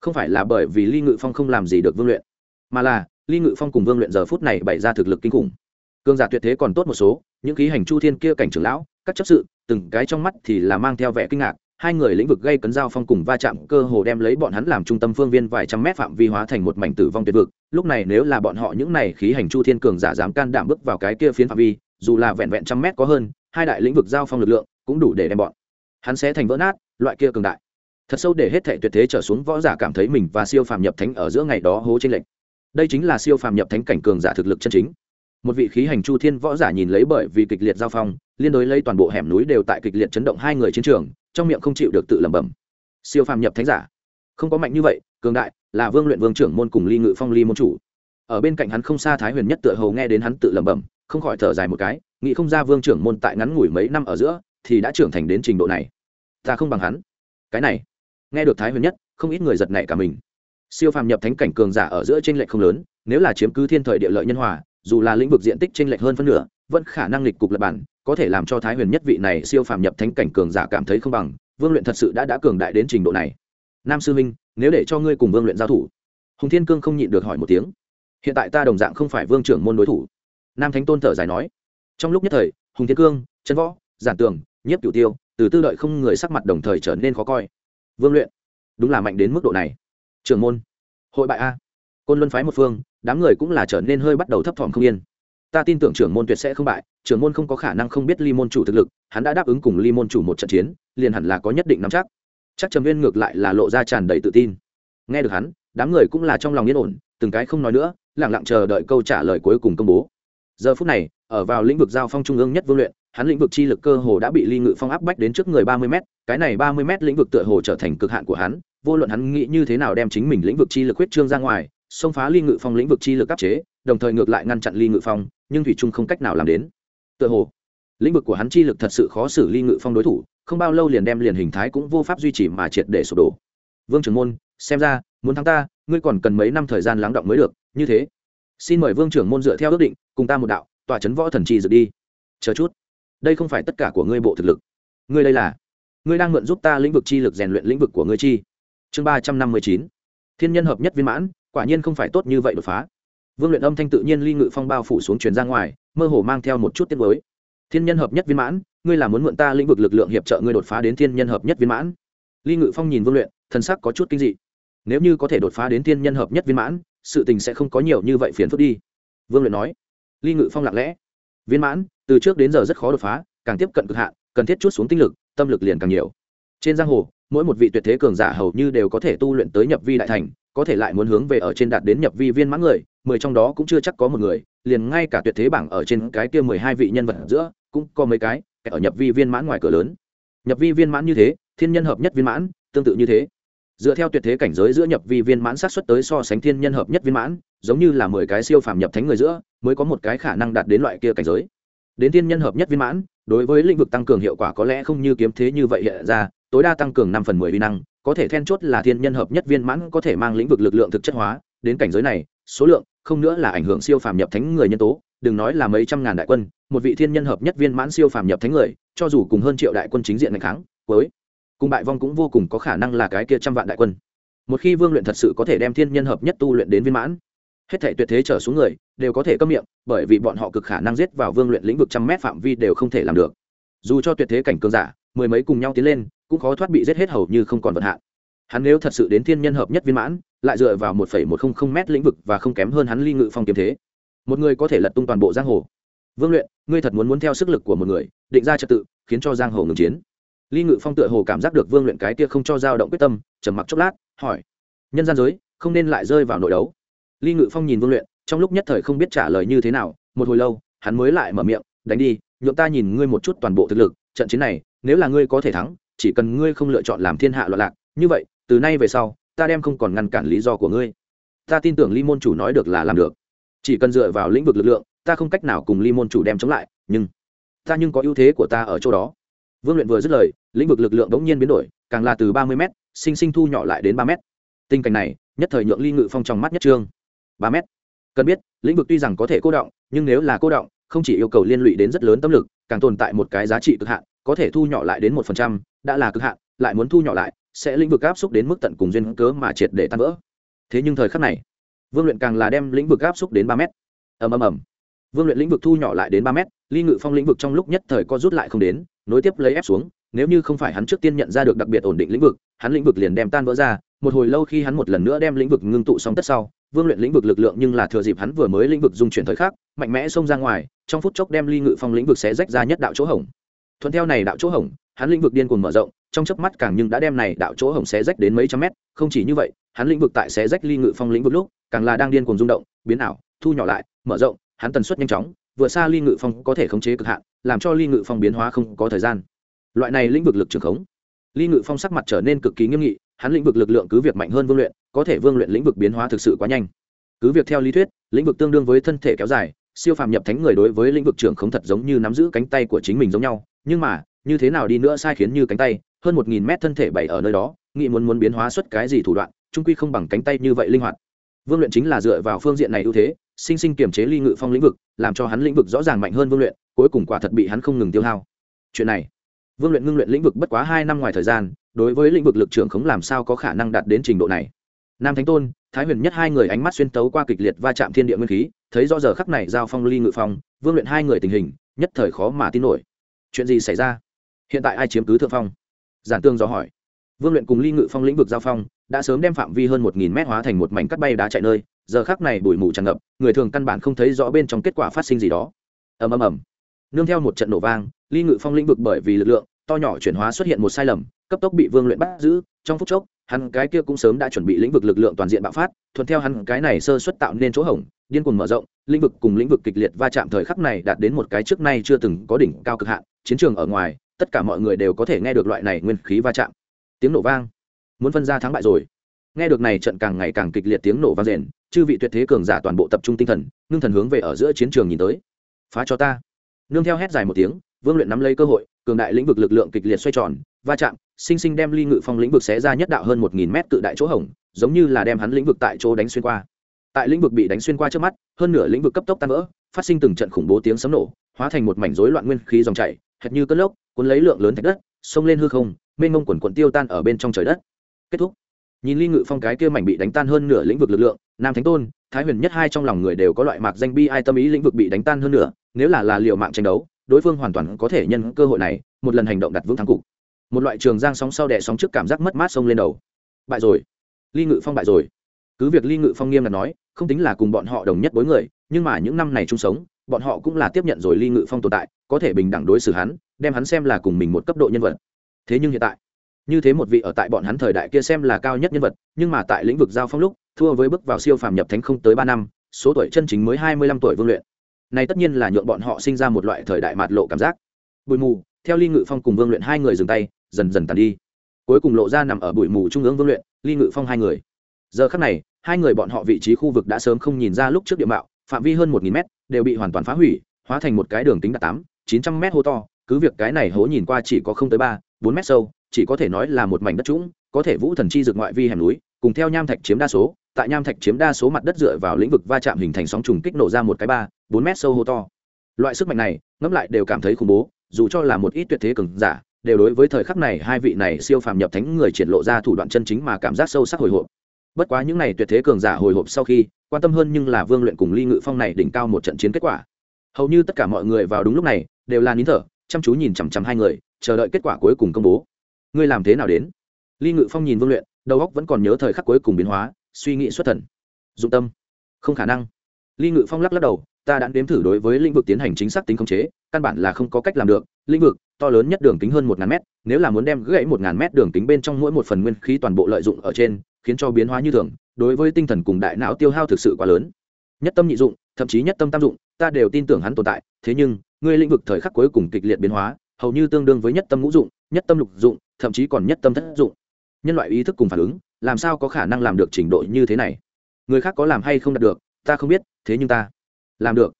Không phải là bởi vì ly ngự phong không làm gì được vương luyện, mà là ly ngự phong cùng vương luyện giờ phút này bày ra thực lực kinh khủng. Cương giả tuyệt thế còn tốt một số, những khí hành chu thiên kia cảnh trưởng lão, các chấp sự, từng cái trong mắt thì là mang theo vẻ kinh ngạc hai người lĩnh vực gây cấn giao phong cùng va chạm cơ hồ đem lấy bọn hắn làm trung tâm phương viên vài trăm mét phạm vi hóa thành một mảnh tử vong tuyệt vực. Lúc này nếu là bọn họ những này khí hành chu thiên cường giả dám can đảm bước vào cái kia phiến phạm vi, dù là vẹn vẹn trăm mét có hơn, hai đại lĩnh vực giao phong lực lượng cũng đủ để đem bọn hắn sẽ thành vỡ nát, loại kia cường đại. Thật sâu để hết thệ tuyệt thế trở xuống, võ giả cảm thấy mình và siêu phàm nhập thánh ở giữa ngày đó hố trên lệnh đây chính là siêu phàm nhập thánh cảnh cường giả thực lực chân chính. Một vị khí hành chu thiên võ giả nhìn lấy bởi vì kịch liệt giao phong, liên đối lấy toàn bộ hẻm núi đều tại kịch liệt chấn động hai người chiến trường trong miệng không chịu được tự lẩm bẩm. Siêu phàm nhập thánh giả. Không có mạnh như vậy, cường đại, là vương luyện vương trưởng môn cùng ly ngự phong ly môn chủ. Ở bên cạnh hắn không xa thái huyền nhất tựa hầu nghe đến hắn tự lẩm bẩm, không khỏi thở dài một cái, nghĩ không ra vương trưởng môn tại ngắn ngủi mấy năm ở giữa, thì đã trưởng thành đến trình độ này. Ta không bằng hắn. Cái này, nghe được thái huyền nhất, không ít người giật nảy cả mình. Siêu phàm nhập thánh cảnh cường giả ở giữa tranh lệch không lớn, nếu là chiếm cứ thiên thời địa lợi nhân hòa, dù là lĩnh vực diện tích tranh lệch hơn phân nửa, vẫn khả năng lịch cục lập bản có thể làm cho thái huyền nhất vị này siêu phàm nhập thánh cảnh cường giả cảm thấy không bằng, vương luyện thật sự đã đã cường đại đến trình độ này. Nam sư minh nếu để cho ngươi cùng vương luyện giao thủ, hùng thiên cương không nhịn được hỏi một tiếng. Hiện tại ta đồng dạng không phải vương trưởng môn đối thủ. Nam thánh tôn thở dài nói. Trong lúc nhất thời, hùng thiên cương, trần võ, giản tường, nhiếp cửu tiêu, từ tư đợi không người sắc mặt đồng thời trở nên khó coi. Vương luyện, đúng là mạnh đến mức độ này. Trưởng môn, hội bại a. Côn luân phái một phương, đám người cũng là trở nên hơi bắt đầu thấp thỏm không yên. Ta tin tưởng trưởng môn tuyệt sẽ không bại trưởng môn không có khả năng không biết ly môn chủ thực lực, hắn đã đáp ứng cùng ly môn chủ một trận chiến, liền hẳn là có nhất định nắm chắc. Chắc trầm viên ngược lại là lộ ra tràn đầy tự tin. Nghe được hắn, đám người cũng là trong lòng yên ổn, từng cái không nói nữa lẳng lặng chờ đợi câu trả lời cuối cùng công bố. Giờ phút này, ở vào lĩnh vực giao phong trung ương nhất vương luyện, hắn lĩnh vực chi lực cơ hồ đã bị ly ngự phong áp bách đến trước người ba mươi m cái này ba mươi m lĩnh vực tựa hồ trở thành cực hạn của hắn, vô luận hắn nghĩ như thế nào đem chính mình lĩnh vực chi lực huyết trương ra ngoài, xông phá ly ngự phong lĩnh vực chi lực áp chế, đồng thời ngược lại ngăn chặn ly ngự phong, nhưng thủy trung không cách nào làm đến tựa hồ. Lĩnh vực của hắn chi lực thật sự khó xử ly ngự phong đối thủ, không bao lâu liền đem liền hình thái cũng vô pháp duy trì mà triệt để sụp đổ. Vương trưởng môn, xem ra, muốn thắng ta, ngươi còn cần mấy năm thời gian lắng động mới được, như thế. Xin mời vương trưởng môn dựa theo ước định, cùng ta một đạo, tòa chấn võ thần trì dược đi. Chờ chút. Đây không phải tất cả của ngươi bộ thực lực. Ngươi đây là, ngươi đang mượn giúp ta lĩnh vực chi lực rèn luyện lĩnh vực của ngươi chi. Chương ba trăm năm mươi chín. Thiên nhân hợp nhất viên mãn, quả nhiên không phải tốt như vậy đột phá vương luyện âm thanh tự nhiên ly ngự phong bao phủ xuống truyền ra ngoài, mơ hồ mang theo một chút tiết mới thiên nhân hợp nhất viên mãn, ngươi là muốn mượn ta lĩnh vực lực lượng hiệp trợ ngươi đột phá đến thiên nhân hợp nhất viên mãn. Ly ngự phong nhìn vương luyện, thần sắc có chút kinh dị. Nếu như có thể đột phá đến thiên nhân hợp nhất viên mãn, sự tình sẽ không có nhiều như vậy phiền phức đi. Vương luyện nói. Ly ngự phong lặng lẽ. Viên mãn, từ trước đến giờ rất khó đột phá, càng tiếp cận cực hạn, cần thiết chút xuống tinh lực, tâm lực liền càng nhiều. Trên giang hồ, mỗi một vị tuyệt thế cường giả hầu như đều có thể tu luyện tới nhập vi đại thành, có thể lại muốn hướng về ở trên đạt đến nhập vi viên mãn người mười trong đó cũng chưa chắc có một người, liền ngay cả tuyệt thế bảng ở trên cái kia mười hai vị nhân vật giữa cũng có mấy cái ở nhập vi viên mãn ngoài cửa lớn. Nhập vi viên mãn như thế, thiên nhân hợp nhất viên mãn, tương tự như thế. Dựa theo tuyệt thế cảnh giới giữa nhập vi viên mãn sát xuất tới so sánh thiên nhân hợp nhất viên mãn, giống như là mười cái siêu phàm nhập thánh người giữa, mới có một cái khả năng đạt đến loại kia cảnh giới. Đến thiên nhân hợp nhất viên mãn, đối với lĩnh vực tăng cường hiệu quả có lẽ không như kiếm thế như vậy hiện ra, tối đa tăng cường năm phần mười vi năng, có thể then chốt là thiên nhân hợp nhất viên mãn có thể mang lĩnh vực lực lượng thực chất hóa. Đến cảnh giới này, số lượng không nữa là ảnh hưởng siêu phàm nhập thánh người nhân tố, đừng nói là mấy trăm ngàn đại quân, một vị thiên nhân hợp nhất viên mãn siêu phàm nhập thánh người, cho dù cùng hơn triệu đại quân chính diện ngày kháng với cùng bại vong cũng vô cùng có khả năng là cái kia trăm vạn đại quân. Một khi vương luyện thật sự có thể đem thiên nhân hợp nhất tu luyện đến viên mãn, hết thể tuyệt thế trở xuống người, đều có thể câm miệng, bởi vì bọn họ cực khả năng giết vào vương luyện lĩnh vực trăm mét phạm vi đều không thể làm được. Dù cho tuyệt thế cảnh cường giả, mười mấy cùng nhau tiến lên, cũng khó thoát bị giết hết hầu như không còn vận hạn. Hắn nếu thật sự đến thiên nhân hợp nhất viên mãn lại dựa vào một phẩy một không không m lĩnh vực và không kém hơn hắn ly ngự phong kiếm thế. Một người có thể lật tung toàn bộ giang hồ. Vương luyện, ngươi thật muốn muốn theo sức lực của một người, định ra trật tự, khiến cho giang hồ ngừng chiến. Ly ngự phong tựa hồ cảm giác được vương luyện cái kia không cho dao động quyết tâm, trầm mặc chốc lát, hỏi nhân gian giới, không nên lại rơi vào nội đấu. Ly ngự phong nhìn vương luyện, trong lúc nhất thời không biết trả lời như thế nào, một hồi lâu, hắn mới lại mở miệng, đánh đi, nhượng ta nhìn ngươi một chút toàn bộ thực lực, trận chiến này, nếu là ngươi có thể thắng, chỉ cần ngươi không lựa chọn làm thiên hạ loạn lạc, như vậy, từ nay về sau ta đem không còn ngăn cản lý do của ngươi. Ta tin tưởng ly môn chủ nói được là làm được. Chỉ cần dựa vào lĩnh vực lực lượng, ta không cách nào cùng ly môn chủ đem chống lại, nhưng ta nhưng có ưu thế của ta ở chỗ đó. Vương luyện vừa dứt lời, lĩnh vực lực lượng bỗng nhiên biến đổi, càng là từ ba mươi m sinh sinh thu nhỏ lại đến ba m tình cảnh này, nhất thời nhượng ly ngự phong trong mắt nhất trương. Ba m cần biết, lĩnh vực tuy rằng có thể cô động, nhưng nếu là cô động, không chỉ yêu cầu liên lụy đến rất lớn tâm lực, càng tồn tại một cái giá trị cực hạn, có thể thu nhỏ lại đến một phần trăm, đã là cực hạn, lại muốn thu nhỏ lại sẽ lĩnh vực áp xúc đến mức tận cùng duyên cớ mà triệt để tan vỡ thế nhưng thời khắc này vương luyện càng là đem lĩnh vực áp xúc đến ba mét ầm ầm ầm vương luyện lĩnh vực thu nhỏ lại đến ba mét ly ngự phong lĩnh vực trong lúc nhất thời co rút lại không đến nối tiếp lấy ép xuống nếu như không phải hắn trước tiên nhận ra được đặc biệt ổn định lĩnh vực hắn lĩnh vực liền đem tan vỡ ra một hồi lâu khi hắn một lần nữa đem lĩnh vực ngưng tụ xong tất sau vương luyện lĩnh vực lực lượng nhưng là thừa dịp hắn vừa mới lĩnh vực dung chuyển thời khắc mạnh mẽ xông ra ngoài trong phút chốc đem ly ngự phong lĩnh vực xé rách ra nhất đạo chỗ hổng thuận theo này đạo chỗ hổng hắn lĩnh vực điên cuồng mở rộng trong chớp mắt càng nhưng đã đem này đạo chỗ hổng xé rách đến mấy trăm mét, không chỉ như vậy, hắn lĩnh vực tại xé rách ly ngự phong lĩnh vực lúc, càng là đang điên cuồng rung động, biến ảo, thu nhỏ lại, mở rộng, hắn tần suất nhanh chóng vừa xa ly ngự phong có thể khống chế cực hạn, làm cho ly ngự phong biến hóa không có thời gian. Loại này lĩnh vực lực trường khống, ly ngự phong sắc mặt trở nên cực kỳ nghiêm nghị, hắn lĩnh vực lực lượng cứ việc mạnh hơn vương luyện, có thể vương luyện lĩnh vực biến hóa thực sự quá nhanh. Cứ việc theo lý thuyết, lĩnh vực tương đương với thân thể kéo dài, siêu phàm nhập thánh người đối với lĩnh vực trưởng không thật giống như nắm giữ cánh tay của chính mình giống nhau, nhưng mà, như thế nào đi nữa sai khiến như cánh tay hơn một nghìn mét thân thể bày ở nơi đó, nghĩ muốn muốn biến hóa xuất cái gì thủ đoạn, trung quy không bằng cánh tay như vậy linh hoạt. Vương luyện chính là dựa vào phương diện này ưu thế, sinh sinh kiềm chế ly ngự phong lĩnh vực, làm cho hắn lĩnh vực rõ ràng mạnh hơn vương luyện, cuối cùng quả thật bị hắn không ngừng tiêu hao. Chuyện này, vương luyện ngưng luyện lĩnh vực bất quá hai năm ngoài thời gian, đối với lĩnh vực lực trưởng khống làm sao có khả năng đạt đến trình độ này. Nam thánh tôn, thái huyền nhất hai người ánh mắt xuyên tấu qua kịch liệt va chạm thiên địa nguyên khí, thấy rõ giờ khắc này giao phong ly ngự phong, vương luyện hai người tình hình, nhất thời khó mà tin nổi. Chuyện gì xảy ra? Hiện tại ai chiếm cứ thượng phong? Giản tương do hỏi. Vương luyện cùng ly ngự phong lĩnh vực giao phong, đã sớm đem phạm vi hơn một nghìn mét hóa thành một mảnh cắt bay đá chạy nơi, giờ khác này bụi mù tràn ngập, người thường căn bản không thấy rõ bên trong kết quả phát sinh gì đó. Ầm ầm ầm. Nương theo một trận nổ vang, ly ngự phong lĩnh vực bởi vì lực lượng to nhỏ chuyển hóa xuất hiện một sai lầm, cấp tốc bị vương luyện bắt giữ, trong phút chốc, hắn cái kia cũng sớm đã chuẩn bị lĩnh vực lực lượng toàn diện bạo phát, thuận theo hắn cái này sơ xuất tạo nên chỗ hổng, điên cuồng mở rộng, lĩnh vực cùng lĩnh vực kịch liệt va chạm thời khắc này đạt đến một cái trước nay chưa từng có đỉnh cao cực hạn, chiến trường ở ngoài tất cả mọi người đều có thể nghe được loại này nguyên khí va chạm. Tiếng nổ vang. Muốn phân ra thắng bại rồi. Nghe được này trận càng ngày càng kịch liệt tiếng nổ vang rền, chư vị tuyệt thế cường giả toàn bộ tập trung tinh thần, ngưng thần hướng về ở giữa chiến trường nhìn tới. Phá cho ta. Nương theo hét dài một tiếng, vương luyện nắm lấy cơ hội, cường đại lĩnh vực lực lượng kịch liệt xoay tròn, va chạm, sinh sinh đem ly ngự phong lĩnh vực xé ra nhất đạo hơn một nghìn mét cự đại chỗ hổng, giống như là đem hắn lĩnh vực tại chỗ đánh xuyên qua. Tại lĩnh vực bị đánh xuyên qua trước mắt, hơn nửa lĩnh vực cấp tốc tan vỡ, phát sinh từng trận khủng bố tiếng sấm nổ, hóa thành một mảnh rối loạn nguyên khí dòng chảy, hệt như cơn lốc cuốn lấy lượng lớn thạch đất, xông lên hư không, mênh mông quần quần tiêu tan ở bên trong trời đất. Kết thúc. Nhìn ly ngự phong cái kia mảnh bị đánh tan hơn nửa lĩnh vực lực lượng, nam thánh tôn, thái huyền nhất hai trong lòng người đều có loại mạc danh bi ai tâm ý lĩnh vực bị đánh tan hơn nửa, nếu là là liệu mạng tranh đấu, đối phương hoàn toàn có thể nhân cơ hội này, một lần hành động đặt vững thắng cục. Một loại trường giang sóng sau đẻ sóng trước cảm giác mất mát sông lên đầu. Bại rồi. Ly ngự phong bại rồi. Cứ việc ly ngự phong nghiêm là nói, không tính là cùng bọn họ đồng nhất bối người, nhưng mà những năm này chung sống bọn họ cũng là tiếp nhận rồi ly ngự phong tồn tại, có thể bình đẳng đối xử hắn, đem hắn xem là cùng mình một cấp độ nhân vật. Thế nhưng hiện tại, như thế một vị ở tại bọn hắn thời đại kia xem là cao nhất nhân vật, nhưng mà tại lĩnh vực giao phong lúc, thua với bước vào siêu phàm nhập thánh không tới ba năm, số tuổi chân chính mới hai mươi lăm tuổi vương luyện. Này tất nhiên là nhượng bọn họ sinh ra một loại thời đại mạt lộ cảm giác. Bụi mù, theo ly ngự phong cùng vương luyện hai người dừng tay, dần dần tàn đi. Cuối cùng lộ ra nằm ở bụi mù trung ương vương luyện, ly ngự phong hai người. Giờ khắc này, hai người bọn họ vị trí khu vực đã sớm không nhìn ra lúc trước địa mạo, phạm vi hơn một nghìn mét đều bị hoàn toàn phá hủy, hóa thành một cái đường tính đạt tám, chín trăm mét hô to, cứ việc cái này hố nhìn qua chỉ có không tới ba, bốn mét sâu, chỉ có thể nói là một mảnh đất trũng, có thể vũ thần chi dược ngoại vi hẻm núi, cùng theo nham thạch chiếm đa số, tại nham thạch chiếm đa số mặt đất dựa vào lĩnh vực va chạm hình thành sóng trùng kích nổ ra một cái ba, bốn mét sâu hô to. Loại sức mạnh này, ngẫm lại đều cảm thấy khủng bố, dù cho là một ít tuyệt thế cường giả, đều đối với thời khắc này hai vị này siêu phàm nhập thánh người triển lộ ra thủ đoạn chân chính mà cảm giác sâu sắc hồi hộp. Bất quá những này tuyệt thế cường giả hồi hộp sau khi quan tâm hơn nhưng là vương luyện cùng ly ngự phong này đỉnh cao một trận chiến kết quả. Hầu như tất cả mọi người vào đúng lúc này, đều là nín thở, chăm chú nhìn chằm chằm hai người, chờ đợi kết quả cuối cùng công bố. Ngươi làm thế nào đến? Ly ngự phong nhìn vương luyện, đầu óc vẫn còn nhớ thời khắc cuối cùng biến hóa, suy nghĩ xuất thần. Dụng tâm. Không khả năng. Ly ngự phong lắc lắc đầu, ta đã đếm thử đối với lĩnh vực tiến hành chính xác tính khống chế, căn bản là không có cách làm được. Lĩnh vực, to lớn nhất đường kính hơn một ngàn mét, nếu là muốn đem gãy một ngàn mét đường kính bên trong mỗi một phần nguyên khí toàn bộ lợi dụng ở trên, khiến cho biến hóa như thường đối với tinh thần cùng đại não tiêu hao thực sự quá lớn. Nhất tâm nhị dụng, thậm chí nhất tâm tam dụng, ta đều tin tưởng hắn tồn tại, thế nhưng, ngươi lĩnh vực thời khắc cuối cùng kịch liệt biến hóa, hầu như tương đương với nhất tâm ngũ dụng, nhất tâm lục dụng, thậm chí còn nhất tâm thất dụng. Nhân loại ý thức cùng phản ứng, làm sao có khả năng làm được trình độ như thế này? Người khác có làm hay không đạt được, ta không biết, thế nhưng ta làm được.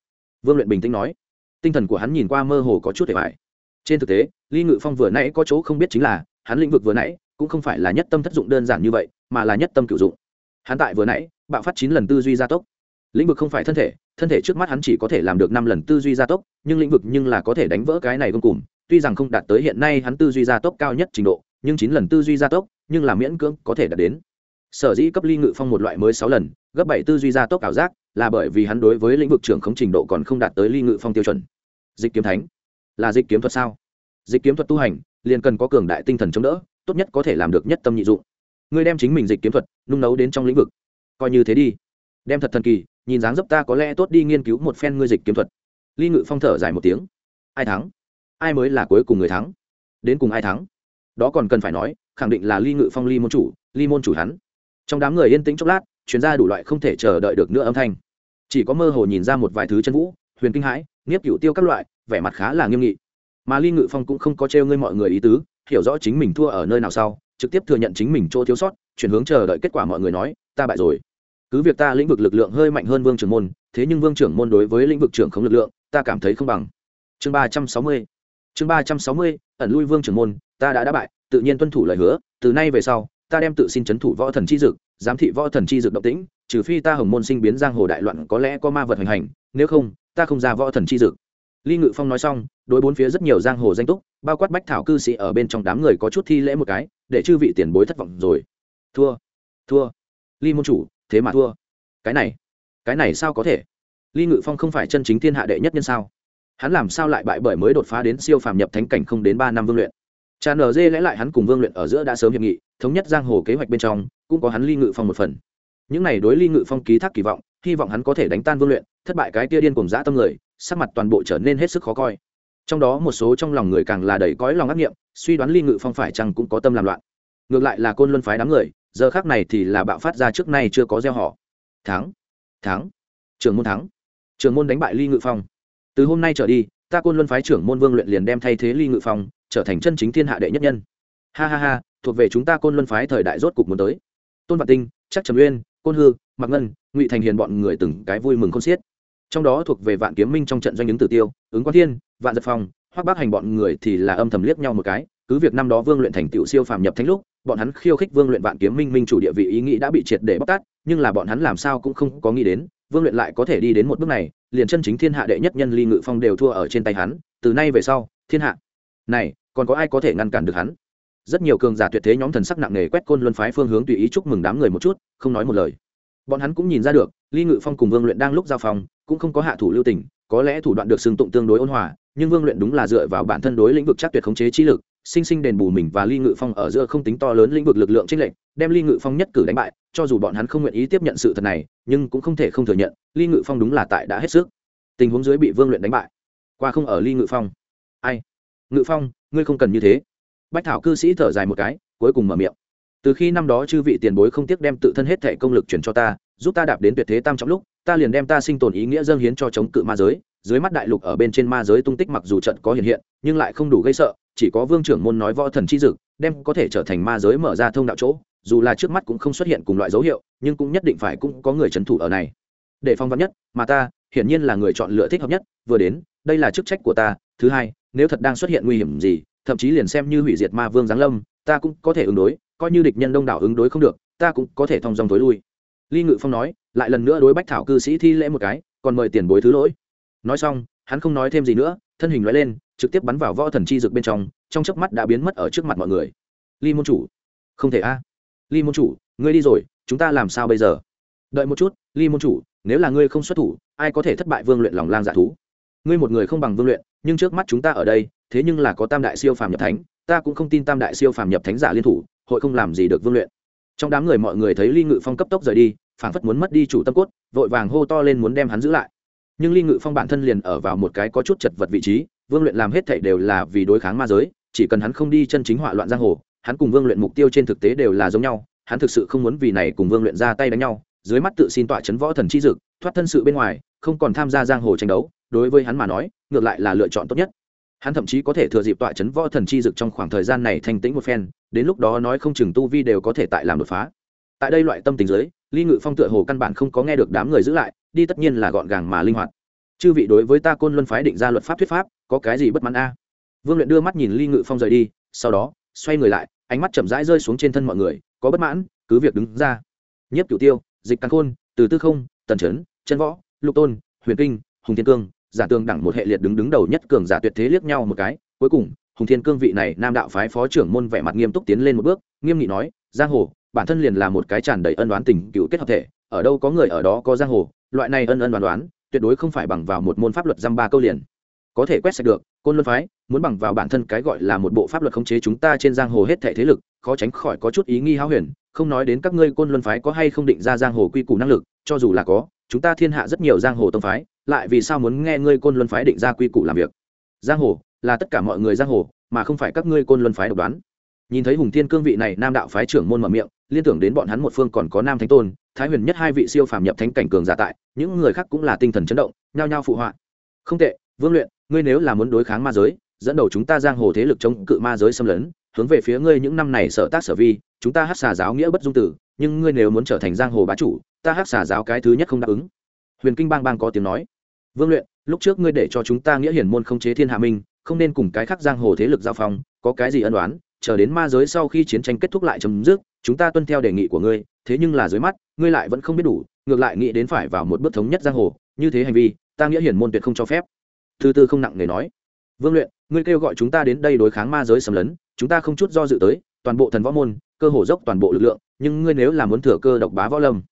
Vương luyện bình tĩnh nói. Tinh thần của hắn nhìn qua mơ hồ có chút để bài trên thực tế, ly ngự phong vừa nãy có chỗ không biết chính là, hắn lĩnh vực vừa nãy cũng không phải là nhất tâm thất dụng đơn giản như vậy, mà là nhất tâm cựu dụng hắn tại vừa nãy, bạo phát chín lần tư duy gia tốc. Lĩnh vực không phải thân thể thân thể trước mắt hắn chỉ có thể làm được năm lần tư duy gia tốc, nhưng lĩnh vực nhưng là có thể đánh vỡ cái này gông cùng tuy rằng không đạt tới hiện nay hắn tư duy gia tốc cao nhất trình độ, nhưng chín lần tư duy gia tốc, nhưng là miễn cưỡng có thể đạt đến. Sở dĩ cấp ly ngự phong một loại mới sáu lần, gấp bảy tư duy gia tốc ảo giác, là bởi vì hắn đối với lĩnh vực trưởng không trình độ còn không đạt tới ly ngự phong tiêu chuẩn. Dịch kiếm thánh, là dịch kiếm thuật sao? Dịch kiếm thuật tu hành, liền cần có cường đại tinh thần chống đỡ, tốt nhất có thể làm được nhất tâm nhị dụng ngươi đem chính mình dịch kiếm thuật, nung nấu đến trong lĩnh vực. Coi như thế đi. Đem thật thần kỳ, nhìn dáng dấp ta có lẽ tốt đi nghiên cứu một phen ngươi dịch kiếm thuật. Ly ngự phong thở dài một tiếng. Ai thắng? Ai mới là cuối cùng người thắng? Đến cùng ai thắng? Đó còn cần phải nói, khẳng định là ly ngự phong ly môn chủ, ly môn chủ hắn. Trong đám người yên tĩnh chốc lát, chuyên gia đủ loại không thể chờ đợi được nữa âm thanh. Chỉ có mơ hồ nhìn ra một vài thứ chân vũ, huyền kinh hãi, nghiếp cựu tiêu các loại, vẻ mặt khá là nghiêm nghị. Mà ly ngự phong cũng không có trêu ngươi mọi người ý tứ, hiểu rõ chính mình thua ở nơi nào sau trực tiếp thừa nhận chính mình chỗ thiếu sót, chuyển hướng chờ đợi kết quả mọi người nói, ta bại rồi. Cứ việc ta lĩnh vực lực lượng hơi mạnh hơn vương trưởng môn, thế nhưng vương trưởng môn đối với lĩnh vực trưởng không lực lượng, ta cảm thấy không bằng. Chương ba trăm sáu mươi. Chương ba trăm sáu mươi, ẩn lui vương trưởng môn, ta đã đã bại, tự nhiên tuân thủ lời hứa, từ nay về sau, ta đem tự xin c h ấ n thủ võ thần chi dực, giám thị võ thần chi dực động tĩnh, trừ phi ta hồng môn sinh biến giang hồ đại loạn có lẽ có ma vật hành hành, nếu không, ta không ra võ thần chi dực ly ngự phong nói xong, đối bốn phía rất nhiều giang hồ danh túc, bao quát bách thảo cư sĩ ở bên trong đám người có chút thi lễ một cái, để chư vị tiền bối thất vọng rồi. Thua thua. Ly môn chủ, thế mà thua. Cái này cái này sao có thể? Ly ngự phong không phải chân chính thiên hạ đệ nhất nhân sao? Hắn làm sao lại bại bởi mới đột phá đến siêu phàm nhập thánh cảnh không đến ba năm vương luyện? Cha ở dê lẽ lại hắn cùng vương luyện ở giữa đã sớm hiệp nghị, thống nhất giang hồ kế hoạch bên trong, cũng có hắn ly ngự phong một phần. Những này đối ly ngự phong ký thác kỳ vọng, hy vọng hắn có thể đánh tan vương luyện, thất bại cái tia điên cùng dã tâm người sắc mặt toàn bộ trở nên hết sức khó coi. Trong đó một số trong lòng người càng là đầy cõi lòng ác nghiệm, suy đoán ly ngự phong phải chăng cũng có tâm làm loạn. Ngược lại là côn luân phái đám người, giờ khác này thì là bạo phát ra trước nay chưa có gieo họ. Thắng thắng trường môn thắng trường môn đánh bại ly ngự phong. Từ hôm nay trở đi, ta côn luân phái trưởng môn vương luyện liền đem thay thế ly ngự phong, trở thành chân chính thiên hạ đệ nhất nhân. Ha ha ha, thuộc về chúng ta côn luân phái thời đại rốt cục muốn tới. Tôn vạn tinh chắc trầm uyên, côn hư, mạc ngân, ngụy thành hiền bọn người từng cái vui mừng không xiết trong đó thuộc về vạn kiếm minh trong trận doanh ứng tử tiêu, ứng quan thiên, vạn giật phong hoắc bác hành bọn người thì là âm thầm liếc nhau một cái, cứ việc năm đó vương luyện thành tựu siêu phàm nhập thánh lúc, bọn hắn khiêu khích vương luyện vạn kiếm minh minh chủ địa vị ý nghĩ đã bị triệt để bóc tát, nhưng là bọn hắn làm sao cũng không có nghĩ đến, vương luyện lại có thể đi đến một bước này, liền chân chính thiên hạ đệ nhất nhân ly ngự phong đều thua ở trên tay hắn, từ nay về sau, thiên hạ này, còn có ai có thể ngăn cản được hắn? Rất nhiều cường giả tuyệt thế nhóm thần sắc nặng nề quét côn luân phái phương hướng tùy ý chúc mừng đám người một chút, không nói một lời. Bọn hắn cũng nhìn ra được, ly ngự phong cùng vương luyện đang lúc giao phòng cũng không có hạ thủ lưu tình có lẽ thủ đoạn được xưng tụng tương đối ôn hòa nhưng vương luyện đúng là dựa vào bản thân đối lĩnh vực chắc tuyệt khống chế trí lực sinh sinh đền bù mình và ly ngự phong ở giữa không tính to lớn lĩnh vực lực lượng tranh lệnh, đem ly ngự phong nhất cử đánh bại cho dù bọn hắn không nguyện ý tiếp nhận sự thật này nhưng cũng không thể không thừa nhận ly ngự phong đúng là tại đã hết sức. Tình huống dưới bị vương luyện đánh bại. Qua không ở ly ngự phong. Ai? Ngự phong ngươi không cần như thế. Bách thảo cư sĩ thở dài một cái cuối cùng mở miệng từ khi năm đó chư vị tiền bối không tiếc đem tự thân hết thệ công lực chuyển cho ta, giúp ta đạp đến tuyệt thế tam trọng lúc, ta liền đem ta sinh tồn ý nghĩa dâng hiến cho chống cự ma giới. Dưới mắt đại lục ở bên trên ma giới tung tích mặc dù trận có hiện hiện, nhưng lại không đủ gây sợ, chỉ có vương trưởng môn nói võ thần chi dực, đem có thể trở thành ma giới mở ra thông đạo chỗ, dù là trước mắt cũng không xuất hiện cùng loại dấu hiệu, nhưng cũng nhất định phải cũng có người trấn thủ ở này. Để phong vắn nhất, mà ta, hiển nhiên là người chọn lựa thích hợp nhất, vừa đến, đây là chức trách của ta. Thứ hai, nếu thật đang xuất hiện nguy hiểm gì, thậm chí liền xem như hủy diệt ma vương giáng lâm, ta cũng có thể ứng đối coi như địch nhân đông đảo ứng đối không được, ta cũng có thể thong dong tối lui. Ly ngự phong nói, lại lần nữa đối bách thảo cư sĩ thi lễ một cái, còn mời tiền bối thứ lỗi. Nói xong, hắn không nói thêm gì nữa, thân hình loại lên, trực tiếp bắn vào võ thần chi dực bên trong trong chớp mắt đã biến mất ở trước mặt mọi người. Ly môn chủ. Không thể a. Ly môn chủ, ngươi đi rồi, chúng ta làm sao bây giờ? Đợi một chút, ly môn chủ, nếu là ngươi không xuất thủ, ai có thể thất bại vương luyện lòng lang giả thú? Ngươi một người không bằng vương luyện, nhưng trước mắt chúng ta ở đây, thế nhưng là có tam đại siêu phàm nhập thánh, ta cũng không tin tam đại siêu phàm nhập thánh giả liên thủ hội không làm gì được vương luyện. Trong đám người mọi người thấy ly ngự phong cấp tốc rời đi, phảng phất muốn mất đi chủ tâm cốt, vội vàng hô to lên muốn đem hắn giữ lại. Nhưng ly ngự phong bản thân liền ở vào một cái có chút chật vật vị trí, vương luyện làm hết thảy đều là vì đối kháng ma giới, chỉ cần hắn không đi chân chính hỏa loạn giang hồ, hắn cùng vương luyện mục tiêu trên thực tế đều là giống nhau, hắn thực sự không muốn vì này cùng vương luyện ra tay đánh nhau, dưới mắt tự xin tọa chấn võ thần chi dực, thoát thân sự bên ngoài, không còn tham gia giang hồ tranh đấu, đối với hắn mà nói, ngược lại là lựa chọn tốt nhất hắn thậm chí có thể thừa dịp tọa chấn võ thần chi dực trong khoảng thời gian này thanh tĩnh một phen, đến lúc đó nói không chừng tu vi đều có thể tại làm đột phá. Tại đây loại tâm tình giới ly ngự phong tựa hồ căn bản không có nghe được đám người giữ lại, đi tất nhiên là gọn gàng mà linh hoạt. Chư vị đối với ta côn luân phái định ra luật pháp thuyết pháp, có cái gì bất mãn a? Vương luyện đưa mắt nhìn ly ngự phong rời đi, sau đó, xoay người lại, ánh mắt chậm rãi rơi xuống trên thân mọi người, có bất mãn, cứ việc đứng ra. Nhất cửu tiêu, dịch căn khôn, từ tư không, tần trấn chân võ, lục tôn, huyền kinh, hùng thiên cương giả tương đẳng một hệ liệt đứng đứng đầu nhất cường giả tuyệt thế liếc nhau một cái, cuối cùng, hùng thiên cương vị này nam đạo phái phó trưởng môn vẻ mặt nghiêm túc tiến lên một bước, nghiêm nghị nói, giang hồ, bản thân liền là một cái tràn đầy ân đoán tình cựu kết hợp thể, ở đâu có người ở đó có giang hồ, loại này ân ân đoán đoán tuyệt đối không phải bằng vào một môn pháp luật dăm ba câu liền. Có thể quét sạch được, côn luân phái, muốn bằng vào bản thân cái gọi là một bộ pháp luật khống chế chúng ta trên giang hồ hết thể thế lực, khó tránh khỏi có chút ý nghi háo huyền, không nói đến các ngươi côn luân phái có hay không định ra giang hồ quy củ năng lực, cho dù là có chúng ta thiên hạ rất nhiều giang hồ tông phái, lại vì sao muốn nghe ngươi côn luân phái định ra quy củ làm việc? Giang hồ là tất cả mọi người giang hồ, mà không phải các ngươi côn luân phái độc đoán. Nhìn thấy hùng thiên cương vị này nam đạo phái trưởng môn mở miệng, liên tưởng đến bọn hắn một phương còn có nam thánh tôn, thái huyền nhất hai vị siêu phàm nhập thánh cảnh cường giả tại, những người khác cũng là tinh thần chấn động, nhao nhao phụ họa. Không tệ, vương luyện, ngươi nếu là muốn đối kháng ma giới, dẫn đầu chúng ta giang hồ thế lực chống cự ma giới xâm lấn, hướng về phía ngươi những năm này sở tác sở vi, chúng ta hát xà giáo nghĩa bất dung tử, nhưng ngươi nếu muốn trở thành giang hồ bá chủ ta hắc xà giáo cái thứ nhất không đáp ứng. Huyền kinh bang bang có tiếng nói. Vương luyện, lúc trước ngươi để cho chúng ta nghĩa hiển môn không chế thiên hạ minh, không nên cùng cái khác giang hồ thế lực giao phong, có cái gì ân đoán chờ đến ma giới sau khi chiến tranh kết thúc lại chấm dứt, chúng ta tuân theo đề nghị của ngươi, thế nhưng là dưới mắt, ngươi lại vẫn không biết đủ, ngược lại nghĩ đến phải vào một bước thống nhất giang hồ, như thế hành vi, ta nghĩa hiển môn tuyệt không cho phép. Thứ tư không nặng nề nói. Vương luyện, ngươi kêu gọi chúng ta đến đây đối kháng ma giới xâm lấn, chúng ta không chút do dự tới, toàn bộ thần võ môn, cơ hồ dốc toàn bộ lực lượng, nhưng ngươi nếu là muốn thừa cơ độc bá võ lâm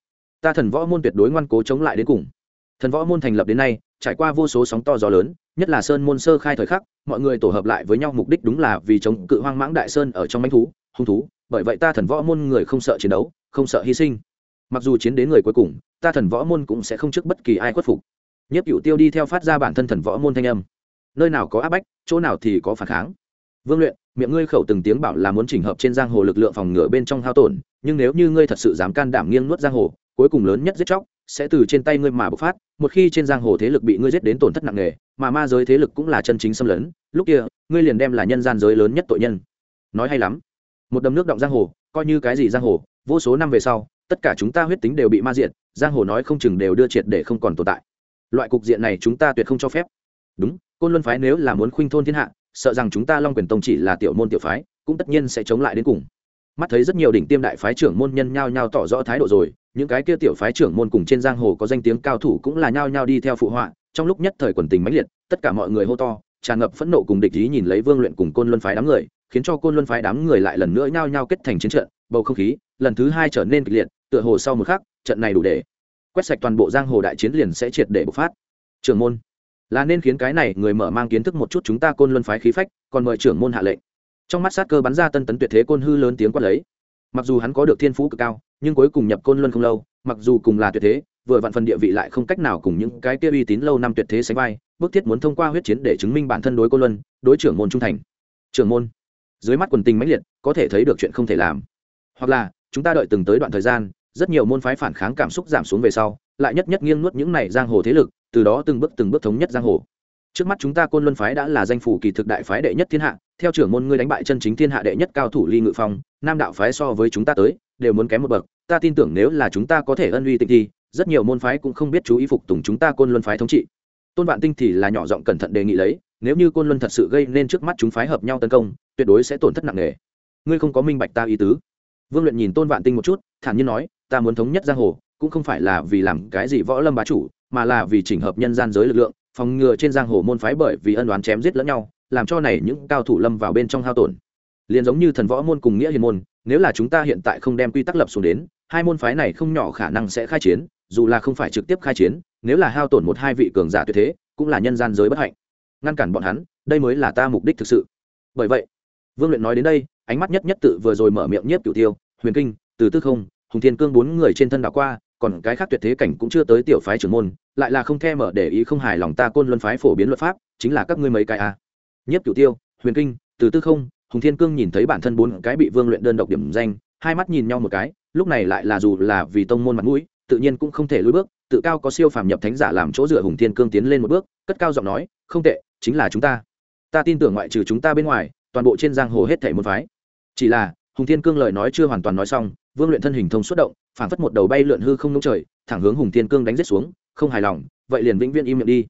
ta thần võ môn tuyệt đối ngoan cố chống lại đến cùng. Thần võ môn thành lập đến nay, trải qua vô số sóng to gió lớn, nhất là sơn môn sơ khai thời khắc, mọi người tổ hợp lại với nhau mục đích đúng là vì chống cự hoang mãng đại sơn ở trong manh thú, hung thú. Bởi vậy ta thần võ môn người không sợ chiến đấu, không sợ hy sinh. Mặc dù chiến đến người cuối cùng, ta thần võ môn cũng sẽ không trước bất kỳ ai khuất phục. Nhất cựu tiêu đi theo phát ra bản thân thần võ môn thanh âm. Nơi nào có áp bách, chỗ nào thì có phản kháng. Vương luyện, miệng ngươi khẩu từng tiếng bảo là muốn chỉnh hợp trên giang hồ lực lượng phòng ngừa bên trong hao tổn, nhưng nếu như ngươi thật sự dám can đảm nghiêng nuốt giang hồ cuối cùng lớn nhất giết chóc sẽ từ trên tay ngươi mà bộc phát, một khi trên giang hồ thế lực bị ngươi giết đến tổn thất nặng nề, mà ma giới thế lực cũng là chân chính xâm lấn, lúc kia, ngươi liền đem là nhân gian giới lớn nhất tội nhân. Nói hay lắm. Một đầm nước động giang hồ, coi như cái gì giang hồ, vô số năm về sau, tất cả chúng ta huyết tính đều bị ma diện giang hồ nói không chừng đều đưa triệt để không còn tồn tại. Loại cục diện này chúng ta tuyệt không cho phép. Đúng, côn luân phái nếu là muốn khuynh thôn thiên hạ, sợ rằng chúng ta long quyền tông chỉ là tiểu môn tiểu phái, cũng tất nhiên sẽ chống lại đến cùng mắt thấy rất nhiều đỉnh tiêm đại phái trưởng môn nhân nhao nhao tỏ rõ thái độ rồi, những cái kia tiểu phái trưởng môn cùng trên giang hồ có danh tiếng cao thủ cũng là nhao nhao đi theo phụ họa, trong lúc nhất thời quần tình mãnh liệt, tất cả mọi người hô to, tràn ngập phẫn nộ cùng địch ý nhìn lấy vương luyện cùng côn luân phái đám người, khiến cho côn luân phái đám người lại lần nữa nhao nhao kết thành chiến trận, bầu không khí lần thứ hai trở nên kịch liệt, tựa hồ sau một khắc, trận này đủ để quét sạch toàn bộ giang hồ đại chiến liền sẽ triệt để bộc phát. Trưởng môn, là nên khiến cái này người mở mang kiến thức một chút chúng ta côn luân phái khí phách, còn mời trưởng môn hạ lệnh trong mắt sát cơ bắn ra tân tấn tuyệt thế côn hư lớn tiếng quát lấy. Mặc dù hắn có được thiên phú cực cao, nhưng cuối cùng nhập côn luân không lâu, mặc dù cùng là tuyệt thế, vừa vạn phần địa vị lại không cách nào cùng những cái kia uy tín lâu năm tuyệt thế sánh vai, bức thiết muốn thông qua huyết chiến để chứng minh bản thân đối côn luân, đối trưởng môn trung thành. Trưởng môn. Dưới mắt quần tình mãnh liệt, có thể thấy được chuyện không thể làm. Hoặc là, chúng ta đợi từng tới đoạn thời gian, rất nhiều môn phái phản kháng cảm xúc giảm xuống về sau, lại nhất nhất nghiêng nuốt những này giang hồ thế lực, từ đó từng bước từng bước thống nhất giang hồ trước mắt chúng ta côn luân phái đã là danh phủ kỳ thực đại phái đệ nhất thiên hạ, theo trưởng môn ngươi đánh bại chân chính thiên hạ đệ nhất cao thủ ly ngự phong, nam đạo phái so với chúng ta tới, đều muốn kém một bậc. Ta tin tưởng nếu là chúng ta có thể ân uy tịnh thi rất nhiều môn phái cũng không biết chú ý phục tùng chúng ta côn luân phái thống trị. Tôn vạn tinh thì là nhỏ giọng cẩn thận đề nghị lấy, nếu như côn luân thật sự gây nên trước mắt chúng phái hợp nhau tấn công, tuyệt đối sẽ tổn thất nặng nề. Ngươi không có minh bạch ta ý tứ. Vương luyện nhìn tôn vạn tinh một chút, thản nhiên nói, ta muốn thống nhất giang hồ, cũng không phải là vì làm cái gì võ lâm bá chủ, mà là vì chỉnh hợp nhân gian giới lực lượng phòng ngừa trên giang hồ môn phái bởi vì ân đoán chém giết lẫn nhau, làm cho này những cao thủ lâm vào bên trong hao tổn. Liền giống như thần võ môn cùng nghĩa hiền môn, nếu là chúng ta hiện tại không đem quy tắc lập xuống đến, hai môn phái này không nhỏ khả năng sẽ khai chiến, dù là không phải trực tiếp khai chiến, nếu là hao tổn một hai vị cường giả tuyệt thế, cũng là nhân gian giới bất hạnh. Ngăn cản bọn hắn, đây mới là ta mục đích thực sự. Bởi vậy, vương luyện nói đến đây, ánh mắt nhất nhất tự vừa rồi mở miệng nhiếp cửu tiêu, huyền kinh, từ tư không, hùng thiên cương bốn người trên thân đảo qua còn cái khác tuyệt thế cảnh cũng chưa tới tiểu phái trưởng môn, lại là không thèm mở để ý không hài lòng ta côn luân phái phổ biến luật pháp, chính là các ngươi mấy cái a à. Nhất cửu tiêu, huyền kinh, từ tư không, hùng thiên cương nhìn thấy bản thân bốn cái bị vương luyện đơn độc điểm danh, hai mắt nhìn nhau một cái, lúc này lại là dù là vì tông môn mặt mũi, tự nhiên cũng không thể lùi bước, tự cao có siêu phàm nhập thánh giả làm chỗ dựa hùng thiên cương tiến lên một bước, cất cao giọng nói, không tệ, chính là chúng ta ta tin tưởng ngoại trừ chúng ta bên ngoài, toàn bộ trên giang hồ hết thể môn phái chỉ là, hùng thiên cương lời nói chưa hoàn toàn nói xong vương luyện thân hình thông xuất động phản phất một đầu bay lượn hư không nông trời, thẳng hướng hùng thiên cương đánh rết xuống, không hài lòng, vậy liền vĩnh viên im miệng đi.